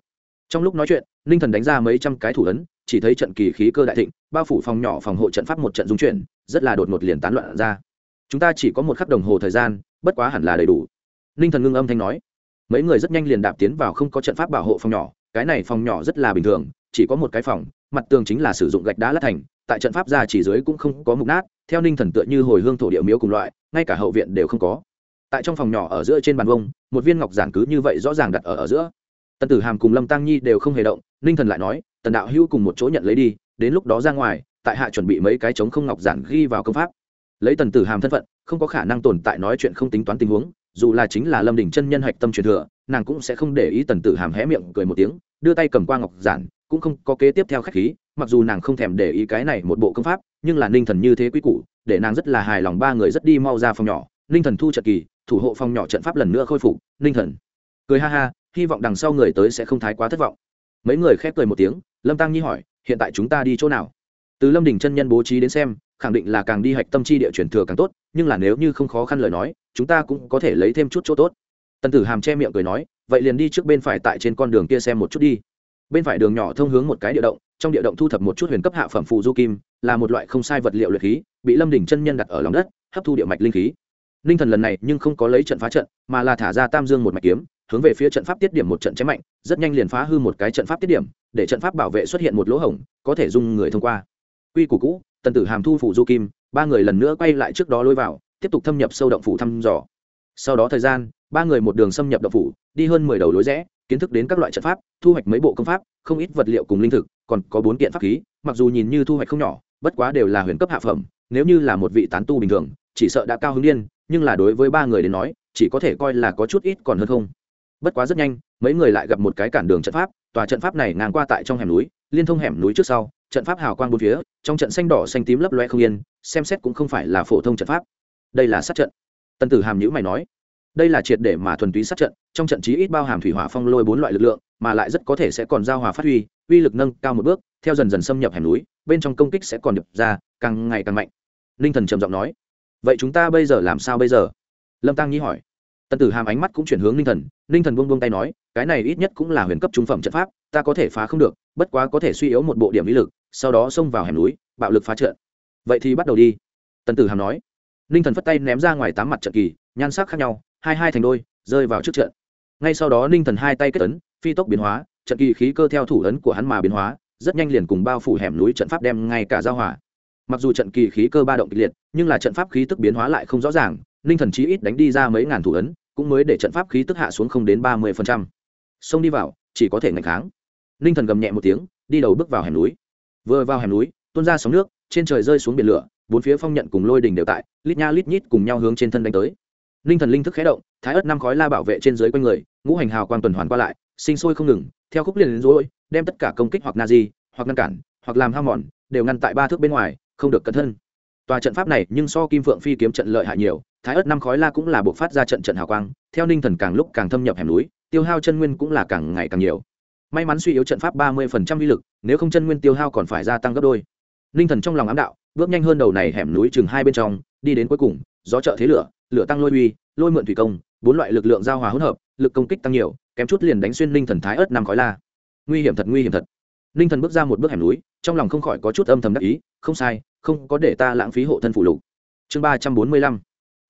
Trong lúc nói chuyện, ninh thần đánh ra mấy trăm cái thủ ấn, chỉ thấy trận kỳ khí cơ đại thịnh, bao phủ phòng nhỏ phòng hộ trận pháp một trận dung chuyển, rất là đột ngột liền tán loạn ra. Chúng ta chỉ có một khắc đồng hồ thời gian, bất quá hẳn là đầy đủ. Ninh thần ngưng âm thanh nói. Mấy người rất nhanh liền đạp tiến vào không có trận pháp bảo hộ phòng nhỏ, cái này phòng nhỏ rất là bình thường chỉ có một cái phòng, mặt tường chính là sử dụng gạch đá lát thành, tại trận pháp ra chỉ dưới cũng không có mục nát, theo ninh thần tựa như hồi hương thổ địa miếu cùng loại, ngay cả hậu viện đều không có. Tại trong phòng nhỏ ở giữa trên bàn vông, một viên ngọc giản cứ như vậy rõ ràng đặt ở ở giữa. Tần tử hàm cùng lâm tăng nhi đều không hề động, ninh thần lại nói, tần đạo hữu cùng một chỗ nhận lấy đi, đến lúc đó ra ngoài, tại hạ chuẩn bị mấy cái trống không ngọc giản ghi vào công pháp. Lấy tần tử hàm thân phận, không có khả năng tồn tại nói chuyện không tính toán tình huống, dù là chính là lâm đình chân nhân hạch tâm truyền thừa, nàng cũng sẽ không để ý tần tử hàm hé miệng cười một tiếng, đưa tay cầm qua ngọc giản cũng không có kế tiếp theo khách khí, mặc dù nàng không thèm để ý cái này một bộ công pháp, nhưng là ninh thần như thế quý củ, để nàng rất là hài lòng ba người rất đi mau ra phòng nhỏ. Ninh thần thu trận kỳ, thủ hộ phòng nhỏ trận pháp lần nữa khôi phục. Ninh thần cười ha ha, hy vọng đằng sau người tới sẽ không thái quá thất vọng. Mấy người khép cười một tiếng, lâm tăng nhi hỏi, hiện tại chúng ta đi chỗ nào? Từ lâm đình chân nhân bố trí đến xem, khẳng định là càng đi hạch tâm chi địa chuyển thừa càng tốt, nhưng là nếu như không khó khăn lời nói, chúng ta cũng có thể lấy thêm chút chỗ tốt. Tần tử hàm che miệng cười nói, vậy liền đi trước bên phải tại trên con đường kia xem một chút đi bên phải đường nhỏ thông hướng một cái địa động, trong địa động thu thập một chút huyền cấp hạ phẩm phù du kim, là một loại không sai vật liệu luyện khí, bị lâm đỉnh chân nhân đặt ở lòng đất, hấp thu địa mạch linh khí. Ninh thần lần này nhưng không có lấy trận phá trận, mà là thả ra tam dương một mạch kiếm, hướng về phía trận pháp tiết điểm một trận chém mạnh, rất nhanh liền phá hư một cái trận pháp tiết điểm, để trận pháp bảo vệ xuất hiện một lỗ hổng, có thể dung người thông qua. Quy củ cũ, tần tử hàm thu phủ du kim, ba người lần nữa quay lại trước đó lôi vào, tiếp tục thâm nhập sâu động phủ thăm dò. Sau đó thời gian, ba người một đường xâm nhập động phủ, đi hơn mười đầu lối rẽ kiến thức đến các loại trận pháp, thu hoạch mấy bộ công pháp, không ít vật liệu cùng linh thực, còn có bốn kiện pháp khí, mặc dù nhìn như thu hoạch không nhỏ, bất quá đều là huyền cấp hạ phẩm, nếu như là một vị tán tu bình thường, chỉ sợ đã cao hứng điên, nhưng là đối với ba người đến nói, chỉ có thể coi là có chút ít còn hơn không. Bất quá rất nhanh, mấy người lại gặp một cái cản đường trận pháp, tòa trận pháp này ngang qua tại trong hẻm núi, liên thông hẻm núi trước sau, trận pháp hào quang bốn phía, trong trận xanh đỏ xanh tím lấp loe không yên, xem xét cũng không phải là phổ thông trận pháp. Đây là sát trận. Tần tử hàm nhữ mày nói đây là triệt để mà thuần túy sát trận, trong trận chí ít bao hàm thủy hỏa phong lôi bốn loại lực lượng, mà lại rất có thể sẽ còn giao hòa phát huy, uy lực nâng cao một bước, theo dần dần xâm nhập hẻm núi, bên trong công kích sẽ còn được ra, càng ngày càng mạnh. Ninh thần trầm giọng nói, vậy chúng ta bây giờ làm sao bây giờ? Lâm tăng nhi hỏi. Tần tử hàm ánh mắt cũng chuyển hướng ninh thần ninh thần buông buông tay nói, cái này ít nhất cũng là huyền cấp trung phẩm trận pháp, ta có thể phá không được, bất quá có thể suy yếu một bộ điểm lý lực, sau đó xông vào hẻm núi, bạo lực phá trận. Vậy thì bắt đầu đi. Tần tử hàm nói. Ninh thần phất tay ném ra ngoài tám mặt trận kỳ, nhan sắc khác nhau hai hai thành đôi, rơi vào trước trận. Ngay sau đó ninh thần hai tay kết ấn, phi tốc biến hóa, trận kỳ khí cơ theo thủ ấn của hắn mà biến hóa, rất nhanh liền cùng bao phủ hẻm núi trận pháp đem ngay cả giao hỏa mặc dù trận kỳ khí cơ ba động kịch liệt, nhưng là trận pháp khí tức biến hóa lại không rõ ràng, ninh thần chí ít đánh đi ra mấy ngàn thủ ấn, cũng mới để trận pháp khí tức hạ xuống không đến ba mươi xông đi vào, chỉ có thể ngạch kháng. Ninh thần gầm nhẹ một tiếng, đi đầu bước vào hẻm núi. Vừa vào hẻm núi, tuôn ra sóng nước, trên trời rơi xuống biển lửa, bốn phía phong nhận cùng lôi đình đều tại, lít nha lít nhít cùng nhau hướng trên thân đánh tới ninh thần linh thức khé động, thái ớt năm khói la bảo vệ trên dưới quanh người, ngũ hành hào quang tuần hoàn qua lại, sinh sôi không ngừng, theo khúc liền đến rối, đem tất cả công kích hoặc na di, hoặc ngăn cản, hoặc làm ham mòn, đều ngăn tại ba thước bên ngoài, không được cẩn thân tòa trận pháp này, nhưng so kim phượng phi kiếm trận lợi hại nhiều, thái ớt năm khói la cũng là buộc phát ra trận trận hào quang, theo ninh thần càng lúc càng thâm nhập hẻm núi, tiêu hao chân nguyên cũng là càng ngày càng nhiều. May mắn suy yếu trận pháp ba mươi phần trăm uy lực, nếu không chân nguyên tiêu hao còn phải gia tăng gấp đôi. Ninh thần trong lòng ám đạo, bước nhanh hơn đầu này hẻm núi chừng hai bên trong, đi đến cuối cùng gió trợ thế lửa lửa tăng lôi uy, lôi mượn thủy công, bốn loại lực lượng giao hòa hỗn hợp, lực công kích tăng nhiều, kém chút liền đánh xuyên ninh thần thái ớt năm khói la. Nguy hiểm thật, nguy hiểm thật. Ninh thần bước ra một bước hẻm núi, trong lòng không khỏi có chút âm thầm đắc ý, không sai, không có để ta lãng phí hộ thân phụ lục. Chương ba trăm bốn mươi lăm,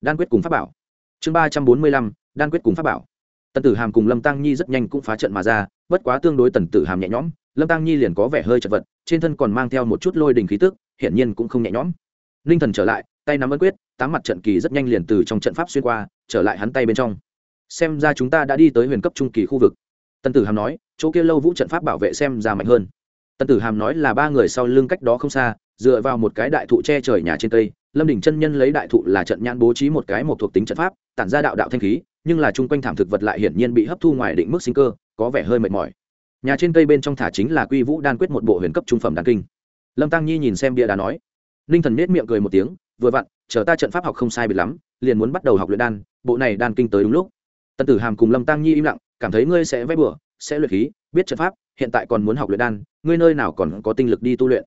đan quyết cùng pháp bảo. Chương ba trăm bốn mươi lăm, đan quyết cùng pháp bảo. Tần tử hàm cùng lâm tăng nhi rất nhanh cũng phá trận mà ra, bất quá tương đối tần tử hàm nhẹ nhõm, lâm tăng nhi liền có vẻ hơi chật vật, trên thân còn mang theo một chút lôi đình khí tức, hiển nhiên cũng không nhẹ nhõm. Ninh thần trở lại tay nắm ấn quyết, tám mặt trận kỳ rất nhanh liền từ trong trận pháp xuyên qua, trở lại hắn tay bên trong. Xem ra chúng ta đã đi tới huyền cấp trung kỳ khu vực. Tần tử hàm nói, chỗ kia lâu vũ trận pháp bảo vệ xem ra mạnh hơn. Tần tử hàm nói là ba người sau lưng cách đó không xa, dựa vào một cái đại thụ che trời nhà trên cây, lâm đình chân nhân lấy đại thụ là trận nhãn bố trí một cái một thuộc tính trận pháp, tản ra đạo đạo thanh khí, nhưng là chung quanh thảm thực vật lại hiển nhiên bị hấp thu ngoài định mức sinh cơ, có vẻ hơi mệt mỏi. Nhà trên cây bên trong thả chính là quy vũ đan quyết một bộ huyền cấp trung phẩm đan kinh. Lâm tăng nhi nhìn xem bia đá nói, ninh thần nết miệng cười một tiếng vừa vặn, chờ ta trận pháp học không sai biệt lắm, liền muốn bắt đầu học luyện đan, bộ này đan kinh tới đúng lúc. Tần tử hàm cùng lâm tăng nhi im lặng, cảm thấy ngươi sẽ vẽ bừa, sẽ luyện khí, biết trận pháp, hiện tại còn muốn học luyện đan, ngươi nơi nào còn có tinh lực đi tu luyện?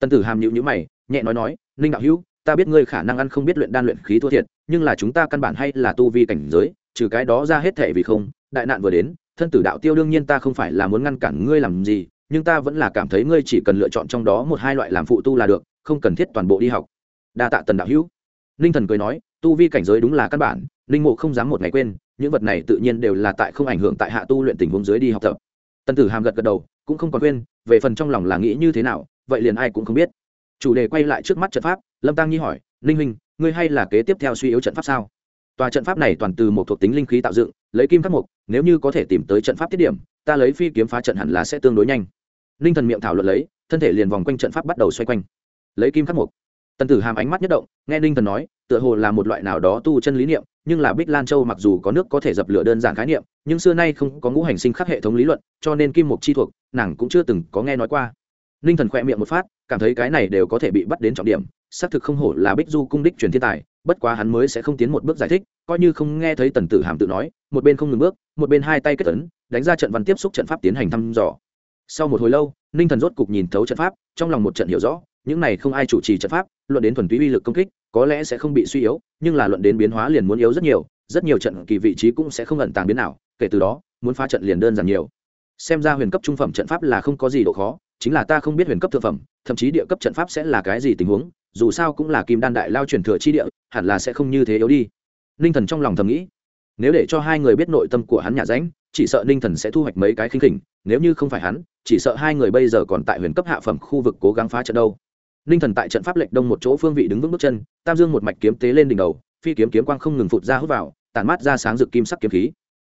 Tần tử hàm nhịu nhữ mày, nhẹ nói nói, ninh đạo hữu, ta biết ngươi khả năng ăn không biết luyện đan luyện khí thua thiệt, nhưng là chúng ta căn bản hay là tu vi cảnh giới, trừ cái đó ra hết thệ vì không, đại nạn vừa đến, thân tử đạo tiêu đương nhiên ta không phải là muốn ngăn cản ngươi làm gì, nhưng ta vẫn là cảm thấy ngươi chỉ cần lựa chọn trong đó một hai loại làm phụ tu là được, không cần thiết toàn bộ đi học đa tạ tần đạo hữu. Ninh thần cười nói, tu vi cảnh giới đúng là căn bản, ninh mộ không dám một ngày quên, những vật này tự nhiên đều là tại không ảnh hưởng tại hạ tu luyện tình huống dưới đi học tập. Tần tử hàm gật gật đầu, cũng không còn quên, về phần trong lòng là nghĩ như thế nào, vậy liền ai cũng không biết. Chủ đề quay lại trước mắt trận pháp, lâm tăng nhi hỏi, ninh huynh, ngươi hay là kế tiếp theo suy yếu trận pháp sao? Tòa trận pháp này toàn từ một thuộc tính linh khí tạo dựng, lấy kim khắc mục, nếu như có thể tìm tới trận pháp tiết điểm, ta lấy phi kiếm phá trận hẳn là sẽ tương đối nhanh. Ninh thần miệng thảo luận lấy, thân thể liền vòng quanh trận pháp bắt đầu xoay quanh. Lấy kim khắc mục tần tử hàm ánh mắt nhất động, nghe ninh thần nói, tựa hồ là một loại nào đó tu chân lý niệm, nhưng là bích lan châu mặc dù có nước có thể dập lửa đơn giản khái niệm, nhưng xưa nay không có ngũ hành sinh khắc hệ thống lý luận, cho nên kim mục chi thuộc, nàng cũng chưa từng có nghe nói qua. Ninh thần khỏe miệng một phát, cảm thấy cái này đều có thể bị bắt đến trọng điểm, xác thực không hổ là bích du cung đích truyền thiên tài, bất quá hắn mới sẽ không tiến một bước giải thích, coi như không nghe thấy tần tử hàm tự nói, một bên không ngừng bước, một bên hai tay kết tấn đánh ra trận văn tiếp xúc trận pháp tiến hành thăm dò. Sau một hồi lâu, ninh thần rốt cục nhìn thấu trận pháp, trong lòng một trận hiểu rõ những này không ai chủ trì trận pháp, luận đến thuần túy uy lực công kích, có lẽ sẽ không bị suy yếu, nhưng là luận đến biến hóa liền muốn yếu rất nhiều rất nhiều trận kỳ vị trí cũng sẽ không ẩn tàng biến nào kể từ đó, muốn phá trận liền đơn giản nhiều. Xem ra huyền cấp trung phẩm trận pháp là không có gì độ khó, chính là ta không biết huyền cấp thượng phẩm, thậm chí địa cấp trận pháp sẽ là cái gì tình huống, dù sao cũng là kim đan đại lao truyền thừa chi địa, hẳn là sẽ không như thế yếu đi. Ninh thần trong lòng thầm nghĩ, nếu để cho hai người biết nội tâm của hắn nhà ránh, chỉ sợ ninh thần sẽ thu hoạch mấy cái khinh khỉnh, nếu như không phải hắn, chỉ sợ hai người bây giờ còn tại huyền cấp hạ phẩm khu vực cố gắng phá trận đâu ninh thần tại trận pháp lệch đông một chỗ phương vị đứng vững bước chân, tam dương một mạch kiếm tế lên đỉnh đầu, phi kiếm kiếm quang không ngừng phụt ra hút vào, tản mát ra sáng rực kim sắc kiếm khí.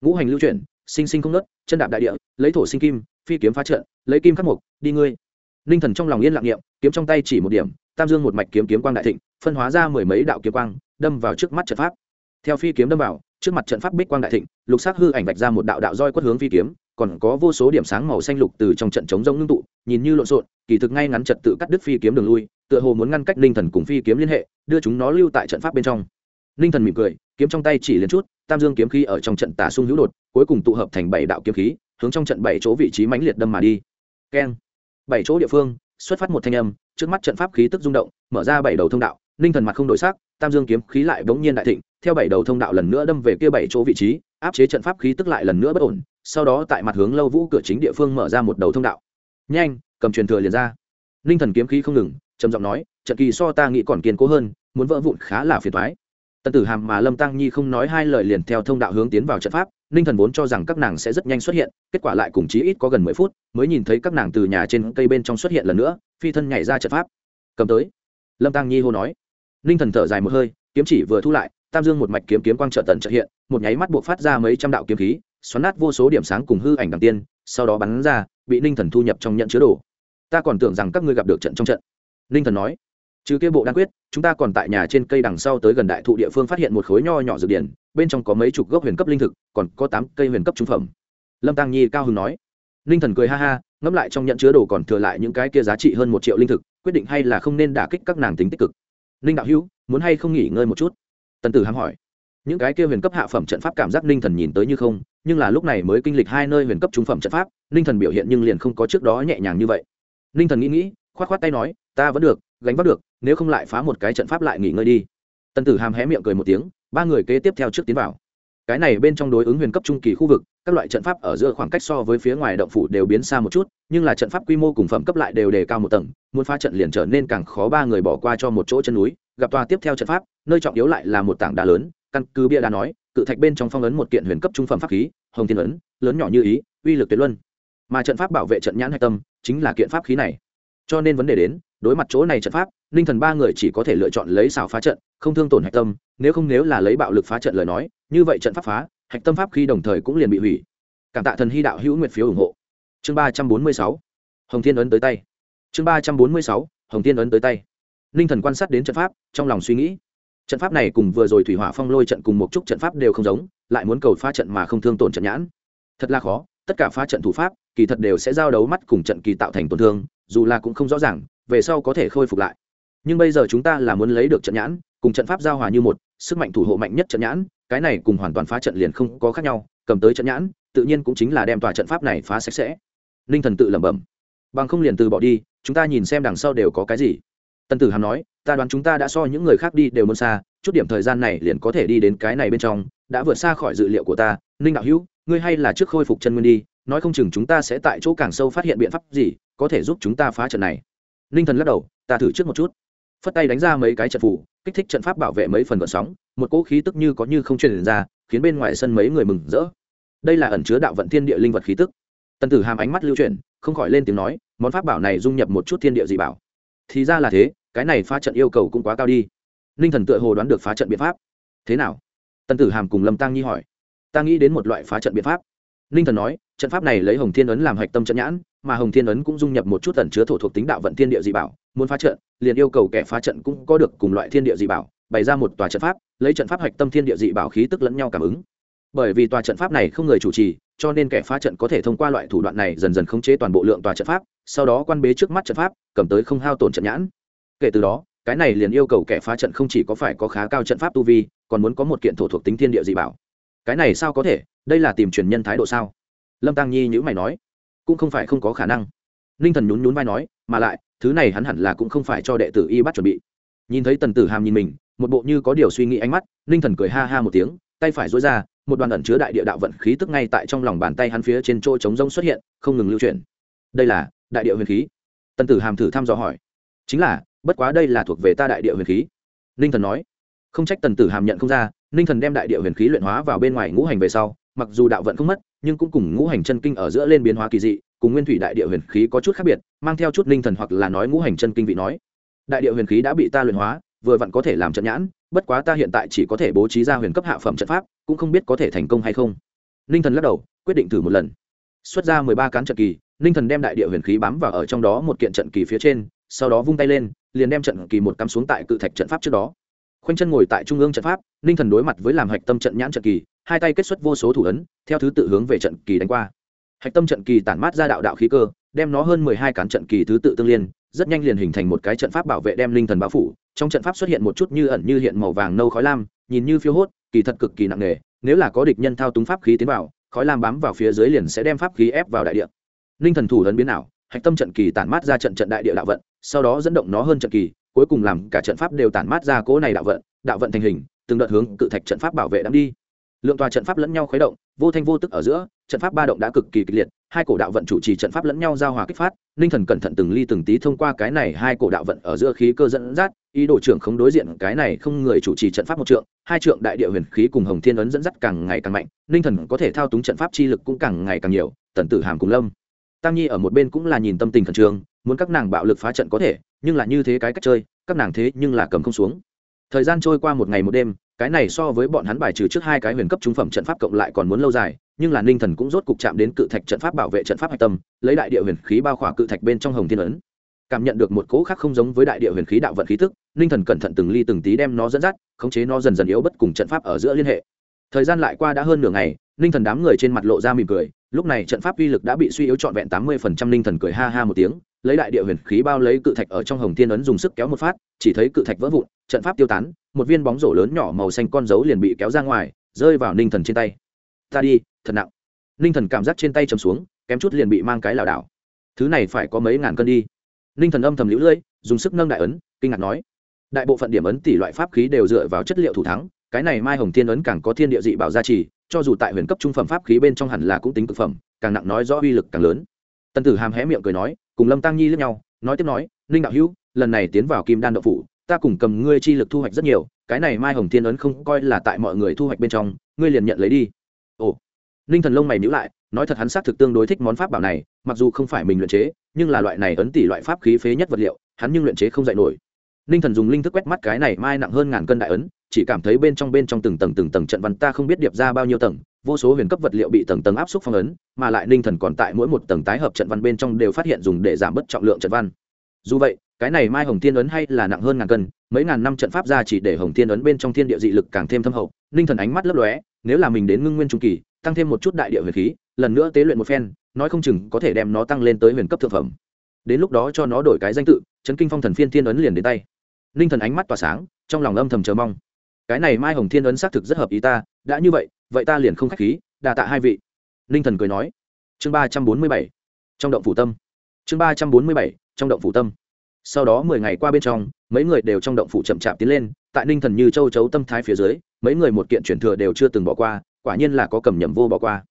Ngũ hành lưu chuyển, sinh sinh không nớt chân đạp đại địa, lấy thổ sinh kim, phi kiếm phá trận, lấy kim khắc mục, đi ngươi. Ninh thần trong lòng yên lặng nghiệm kiếm trong tay chỉ một điểm, tam dương một mạch kiếm kiếm quang đại thịnh, phân hóa ra mười mấy đạo kiếm quang, đâm vào trước mắt trận pháp. Theo phi kiếm đâm vào, trước mặt trận pháp bích quang đại thịnh, lục sắc hư ảnh vạch ra một đạo đạo roi quất hướng phi kiếm còn có vô số điểm sáng màu xanh lục từ trong trận chống rông ngưng tụ, nhìn như lộn xộn, kỳ thực ngay ngắn trật tự cắt đứt phi kiếm đường lui, tựa hồ muốn ngăn cách ninh thần cùng phi kiếm liên hệ, đưa chúng nó lưu tại trận pháp bên trong. Ninh thần mỉm cười, kiếm trong tay chỉ lên chút, tam dương kiếm khí ở trong trận tả sung hữu đột, cuối cùng tụ hợp thành bảy đạo kiếm khí, hướng trong trận bảy chỗ vị trí mãnh liệt đâm mà đi. Keng. Bảy chỗ địa phương, xuất phát một thanh âm, trước mắt trận pháp khí tức rung động, mở ra bảy đầu thông đạo, ninh thần mặt không đổi sắc, tam dương kiếm khí lại bỗng nhiên đại thịnh, theo bảy đầu thông đạo lần nữa đâm về kia bảy chỗ vị trí, áp chế trận pháp khí tức lại lần nữa bất ổn sau đó tại mặt hướng lâu vũ cửa chính địa phương mở ra một đầu thông đạo. Nhanh, cầm truyền thừa liền ra. Ninh thần kiếm khí không ngừng, trầm giọng nói, trận kỳ so ta nghĩ còn kiên cố hơn, muốn vỡ vụn khá là phiền thoái tần tử hàm mà lâm tăng nhi không nói hai lời liền theo thông đạo hướng tiến vào trận pháp ninh thần vốn cho rằng các nàng sẽ rất nhanh xuất hiện, kết quả lại cùng chí ít có gần mười phút, mới nhìn thấy các nàng từ nhà trên cây bên trong xuất hiện lần nữa, phi thân nhảy ra trận pháp. Cầm tới. Lâm tăng nhi hô nói. Ninh thần thở dài một hơi, kiếm chỉ vừa thu lại, tam dương một mạch kiếm kiếm quang trợ tần trợ hiện, một nháy mắt buộc phát ra mấy trăm đạo kiếm khí xoắn nát vô số điểm sáng cùng hư ảnh đằng tiên, sau đó bắn ra, bị ninh thần thu nhập trong nhận chứa đồ. Ta còn tưởng rằng các ngươi gặp được trận trong trận. Ninh thần nói, trừ kia bộ đan quyết, chúng ta còn tại nhà trên cây đằng sau tới gần đại thụ địa phương phát hiện một khối nho nhỏ dược điển, bên trong có mấy chục gốc huyền cấp linh thực, còn có tám cây huyền cấp trung phẩm. Lâm tăng nhi cao hưng nói. Ninh thần cười ha ha, ngẫm lại trong nhận chứa đồ còn thừa lại những cái kia giá trị hơn một triệu linh thực, quyết định hay là không nên đả kích các nàng tính tích cực. Ninh đạo hữu, muốn hay không nghỉ ngơi một chút? Tần tử hàm hỏi. Những cái kia huyền cấp hạ phẩm trận pháp cảm giác ninh thần nhìn tới như không nhưng là lúc này mới kinh lịch hai nơi huyền cấp trung phẩm trận pháp, ninh thần biểu hiện nhưng liền không có trước đó nhẹ nhàng như vậy. Ninh thần nghĩ nghĩ k h o á t k h o á t tay nói, ta vẫn được, gánh vác được, nếu không lại phá một cái trận pháp lại nghỉ ngơi đi. Tần tử hàm hé miệng cười một tiếng, ba người kế tiếp theo trước tiến vào. Cái này bên trong đối ứng huyền cấp trung kỳ khu vực, các loại trận pháp ở giữa khoảng cách so với phía ngoài động phủ đều biến xa một chút, nhưng là trận pháp quy mô cùng phẩm cấp lại đều đề cao một tầng, muốn phá trận liền trở nên càng khó ba người bỏ qua cho một chỗ chân núi, gặp tòa tiếp theo trận pháp, nơi trọng yếu lại là một tảng đá lớn, căn cứ bia đá nói, cự thạch bên trong phong ấn một kiện huyền cấp trung phẩm pháp khí hồng thiên ấn, lớn nhỏ như ý, uy lực tuyệt luân. Mà trận pháp bảo vệ trận nhãn hạch tâm chính là kiện pháp khí này. Cho nên vấn đề đến, đối mặt chỗ này trận pháp, ninh thần ba người chỉ có thể lựa chọn lấy xào phá trận, không thương tổn hạch tâm, nếu không nếu là lấy bạo lực phá trận lời nói, như vậy trận pháp phá, hạch tâm pháp khí đồng thời cũng liền bị hủy. Cảm tạ thần hy đạo hữu nguyệt phiếu ủng hộ. Chương ba trăm bốn mươi sáu, hồng thiên ấn tới tay. Chương ba trăm bốn mươi sáu, hồng thiên ấn tới tay. Ninh thần quan sát đến trận pháp, trong lòng suy nghĩ trận pháp này cùng vừa rồi thủy hỏa phong lôi trận cùng một chút trận pháp đều không giống, lại muốn cầu phá trận mà không thương tổn trận nhãn. Thật là khó, tất cả phá trận thủ pháp, kỳ thật đều sẽ giao đấu mắt cùng trận kỳ tạo thành tổn thương, dù là cũng không rõ ràng, về sau có thể khôi phục lại. Nhưng bây giờ chúng ta là muốn lấy được trận nhãn, cùng trận pháp giao hòa như một, sức mạnh thủ hộ mạnh nhất trận nhãn, cái này cùng hoàn toàn phá trận liền không có khác nhau, cầm tới trận nhãn, tự nhiên cũng chính là đem tòa trận pháp này phá sạch sẽ. Ninh thần tự lẩm bẩm. Bằng không liền từ bỏ đi, chúng ta nhìn xem đằng sau đều có cái gì. Tân tử hàm nói ta đoán chúng ta đã so những người khác đi đều muốn xa, chút điểm thời gian này liền có thể đi đến cái này bên trong, đã vượt xa khỏi dự liệu của ta. Ninh đạo hữu, ngươi hay là trước khôi phục chân nguyên đi, nói không chừng chúng ta sẽ tại chỗ càng sâu phát hiện biện pháp gì, có thể giúp chúng ta phá trận này. Ninh thần lắc đầu, ta thử trước một chút. Phất tay đánh ra mấy cái trận phủ, kích thích trận pháp bảo vệ mấy phần vận sóng, một cỗ khí tức như có như không truyền ra, khiến bên ngoài sân mấy người mừng rỡ. Đây là ẩn chứa đạo vận thiên địa linh vật khí tức. Tần tử hàm ánh mắt lưu chuyển, không khỏi lên tiếng nói, món pháp bảo này dung nhập một chút thiên địa dị bảo. Thì ra là thế cái này phá trận yêu cầu cũng quá cao đi. Ninh thần tựa hồ đoán được phá trận biện pháp. Thế nào? Tần tử hàm cùng lâm tăng nhi hỏi. Ta nghĩ đến một loại phá trận biện pháp. Ninh thần nói, trận pháp này lấy hồng thiên ấn làm hạch tâm trận nhãn, mà hồng thiên ấn cũng dung nhập một chút tần chứa thổ thuộc tính đạo vận thiên địa dị bảo, muốn phá trận, liền yêu cầu kẻ phá trận cũng có được cùng loại thiên địa dị bảo, bày ra một tòa trận pháp, lấy trận pháp hạch tâm thiên địa dị bảo khí tức lẫn nhau cảm ứng. Bởi vì tòa trận pháp này không người chủ trì, cho nên kẻ phá trận có thể thông qua loại thủ đoạn này dần dần khống chế toàn bộ lượng tòa trận pháp, sau đó quan bế trước mắt trận pháp, cầm tới không hao tổn trận nhãn kể từ đó, cái này liền yêu cầu kẻ phá trận không chỉ có phải có khá cao trận pháp tu vi, còn muốn có một kiện thổ thuộc tính thiên địa dị bảo. Cái này sao có thể? Đây là tìm truyền nhân thái độ sao? Lâm tăng nhi nhữ mày nói, cũng không phải không có khả năng. Ninh thần nhún nhún vai nói, mà lại, thứ này hắn hẳn là cũng không phải cho đệ tử y bắt chuẩn bị. Nhìn thấy tần tử hàm nhìn mình, một bộ như có điều suy nghĩ ánh mắt, ninh thần cười ha ha một tiếng, tay phải dối ra, một đoàn ẩn chứa đại địa đạo vận khí tức ngay tại trong lòng bàn tay hắn phía trên chỗ trống rông xuất hiện, không ngừng lưu chuyển. Đây là đại địa huyền khí. Tần tử hàm thử thăm dò hỏi, chính là bất quá đây là thuộc về ta đại địa huyền khí. Ninh thần nói. Không trách tần tử hàm nhận không ra, ninh thần đem đại địa huyền khí luyện hóa vào bên ngoài ngũ hành về sau, mặc dù đạo vận không mất, nhưng cũng cùng ngũ hành chân kinh ở giữa lên biến hóa kỳ dị, cùng nguyên thủy đại địa huyền khí có chút khác biệt, mang theo chút ninh thần hoặc là nói ngũ hành chân kinh vị nói. Đại địa huyền khí đã bị ta luyện hóa, vừa vặn có thể làm trận nhãn, bất quá ta hiện tại chỉ có thể bố trí ra huyền cấp hạ phẩm trận pháp, cũng không biết có thể thành công hay không. Ninh thần lắc đầu, quyết định thử một lần. Xuất ra mười ba cán trận kỳ, ninh thần đem đại địa huyền khí bám vào ở trong đó một kiện trận kỳ phía trên, sau đó vung tay lên liền đem trận kỳ một cắm xuống tại cự thạch trận pháp trước đó. Khoanh chân ngồi tại trung ương trận pháp, ninh thần đối mặt với làm hạch tâm trận nhãn trận kỳ, hai tay kết xuất vô số thủ ấn, theo thứ tự hướng về trận kỳ đánh qua. Hạch tâm trận kỳ tản mát ra đạo đạo khí cơ, đem nó hơn mười hai cán trận kỳ thứ tự tương liên, rất nhanh liền hình thành một cái trận pháp bảo vệ đem linh thần bao phủ. Trong trận pháp xuất hiện một chút như ẩn như hiện màu vàng nâu khói lam, nhìn như phiêu hốt, kỳ thật cực kỳ nặng nề, nếu là có địch nhân thao túng pháp khí tiến vào, khói lam bám vào phía dưới liền sẽ đem pháp khí ép vào đại địa. Linh thần thủ ấn biến ảo hạch tâm trận kỳ tản mát ra trận trận đại địa đạo vận, sau đó dẫn động nó hơn trận kỳ, cuối cùng làm cả trận pháp đều tản mát ra cỗ này đạo vận đạo vận thành hình, từng đợt hướng cự thạch trận pháp bảo vệ đang đi. Lượng tòa trận pháp lẫn nhau khuấy động, vô thanh vô tức ở giữa, trận pháp ba động đã cực kỳ kịch liệt, hai cổ đạo vận chủ trì trận pháp lẫn nhau giao hòa kích phát, ninh thần cẩn thận từng ly từng tí thông qua cái này hai cổ đạo vận ở giữa khí cơ dẫn dắt, ý đồ trưởng không đối diện cái này không người chủ trì trận pháp một trượng, hai trượng đại địa huyền khí cùng hồng thiên ấn dẫn dắt càng ngày càng mạnh, ninh thần có thể thao túng trận pháp chi lực cũng càng ngày càng nhiều tần tử hàm cùng lâm tăng nhi ở một bên cũng là nhìn tâm tình khẩn trương, muốn các nàng bạo lực phá trận có thể, nhưng là như thế cái cách chơi, các nàng thế nhưng là cầm không xuống. Thời gian trôi qua một ngày một đêm, cái này so với bọn hắn bài trừ trước hai cái huyền cấp trung phẩm trận pháp cộng lại còn muốn lâu dài, nhưng là ninh thần cũng rốt cục chạm đến cự thạch trận pháp bảo vệ trận pháp hạch tâm, lấy đại địa huyền khí bao khỏa cự thạch bên trong hồng thiên ấn. Cảm nhận được một cỗ khác không giống với đại địa huyền khí đạo vận khí tức, ninh thần cẩn thận từng ly từng tí đem nó dẫn dắt, khống chế nó dần dần yếu bất cùng trận pháp ở giữa liên hệ. Thời gian lại qua đã hơn nửa ngày, ninh thần đám người trên mặt lộ ra mỉm cười lúc này trận pháp uy lực đã bị suy yếu trọn vẹn tám mươi phần trăm ninh thần cười ha ha một tiếng, lấy đại địa huyền khí bao lấy cự thạch ở trong hồng thiên ấn dùng sức kéo một phát, chỉ thấy cự thạch vỡ vụn, trận pháp tiêu tán, một viên bóng rổ lớn nhỏ màu xanh con dấu liền bị kéo ra ngoài, rơi vào ninh thần trên tay. Ta đi, thật nặng. Ninh thần cảm giác trên tay chầm xuống, kém chút liền bị mang cái lảo đảo. Thứ này phải có mấy ngàn cân đi. Ninh thần âm thầm lũ lưỡi dùng sức nâng đại ấn, kinh ngạc nói, đại bộ phận điểm ấn tỷ loại pháp khí đều dựa vào chất liệu thủ thắng, cái này mai hồng thiên ấn càng có thiên địa dị bảo gia trì cho dù tại huyền cấp trung phẩm pháp khí bên trong hẳn là cũng tính cực phẩm, càng nặng nói rõ uy lực càng lớn. Tần tử hàm hé miệng cười nói, cùng lâm tăng nhi lướt nhau, nói tiếp nói, ninh đạo hữu, lần này tiến vào kim đan đậu phủ, ta cùng cầm ngươi chi lực thu hoạch rất nhiều, cái này mai hồng thiên ấn không coi là tại mọi người thu hoạch bên trong, ngươi liền nhận lấy đi. Ồ. Ninh thần lông mày nhữ lại, nói thật hắn xác thực tương đối thích món pháp bảo này, mặc dù không phải mình luyện chế, nhưng là loại này ấn tỷ loại pháp khí phế nhất vật liệu, hắn nhưng luyện chế không dạy nổi. Ninh thần dùng linh thức quét mắt cái này mai nặng hơn ngàn cân đại ấn chỉ cảm thấy bên trong bên trong từng tầng từng tầng trận văn ta không biết điệp ra bao nhiêu tầng, vô số huyền cấp vật liệu bị tầng tầng áp suất phong ấn, mà lại ninh thần còn tại mỗi một tầng tái hợp trận văn bên trong đều phát hiện dùng để giảm bớt trọng lượng trận văn. Dù vậy, cái này mai hồng thiên ấn hay là nặng hơn ngàn cân, mấy ngàn năm trận pháp ra chỉ để hồng thiên ấn bên trong thiên địa dị lực càng thêm thâm hậu, ninh thần ánh mắt lấp lóe, nếu là mình đến ngưng nguyên trung kỳ, tăng thêm một chút đại địa huyền khí, lần nữa tế luyện một phen, nói không chừng có thể đem nó tăng lên tới huyền cấp thượng phẩm. Đến lúc đó cho nó đổi cái danh tự, chấn kinh phong thần phiên thiên ấn liền đến tay. Ninh thần ánh mắt tỏa sáng, trong lòng âm thầm chờ mong cái này mai hồng thiên ấn xác thực rất hợp ý ta, đã như vậy vậy ta liền không k h á c h khí, đà tạ hai vị. Ninh thần cười nói. Chương ba trăm bốn mươi bảy, trong động phủ tâm. Chương ba trăm bốn mươi bảy, trong động phủ tâm. Sau đó mười ngày qua bên trong, mấy người đều trong động phủ chậm chạp tiến lên, tại ninh thần như châu chấu tâm thái phía dưới, mấy người một kiện chuyển thừa đều chưa từng bỏ qua, quả nhiên là có cầm nhầm vô bỏ qua.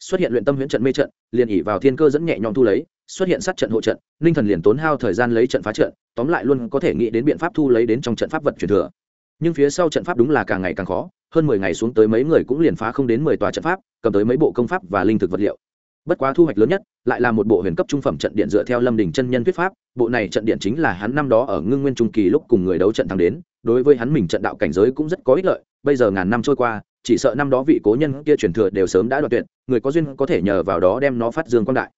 Xuất hiện luyện tâm huyễn trận mê trận, liền ỉ vào thiên cơ dẫn nhẹ nhõm thu lấy, xuất hiện sát trận hộ trận, ninh thần liền tốn hao thời gian lấy trận phá trận, tóm lại luôn có thể nghĩ đến biện pháp thu lấy đến trong trận pháp vật truyền thừa nhưng phía sau trận pháp đúng là càng ngày càng khó, hơn mười ngày xuống tới mấy người cũng liền phá không đến mười tòa trận pháp, cầm tới mấy bộ công pháp và linh thực vật liệu. Bất quá thu hoạch lớn nhất, lại là một bộ huyền cấp trung phẩm trận điện dựa theo lâm đình chân nhân thuyết pháp, bộ này trận điện chính là hắn năm đó ở ngưng nguyên trung kỳ lúc cùng người đấu trận thắng đến, đối với hắn mình trận đạo cảnh giới cũng rất có ích lợi, bây giờ ngàn năm trôi qua, chỉ sợ năm đó vị cố nhân kia truyền thừa đều sớm đã đoạt tuyệt, người có duyên có thể nhờ vào đó đem nó phát dương quang đại.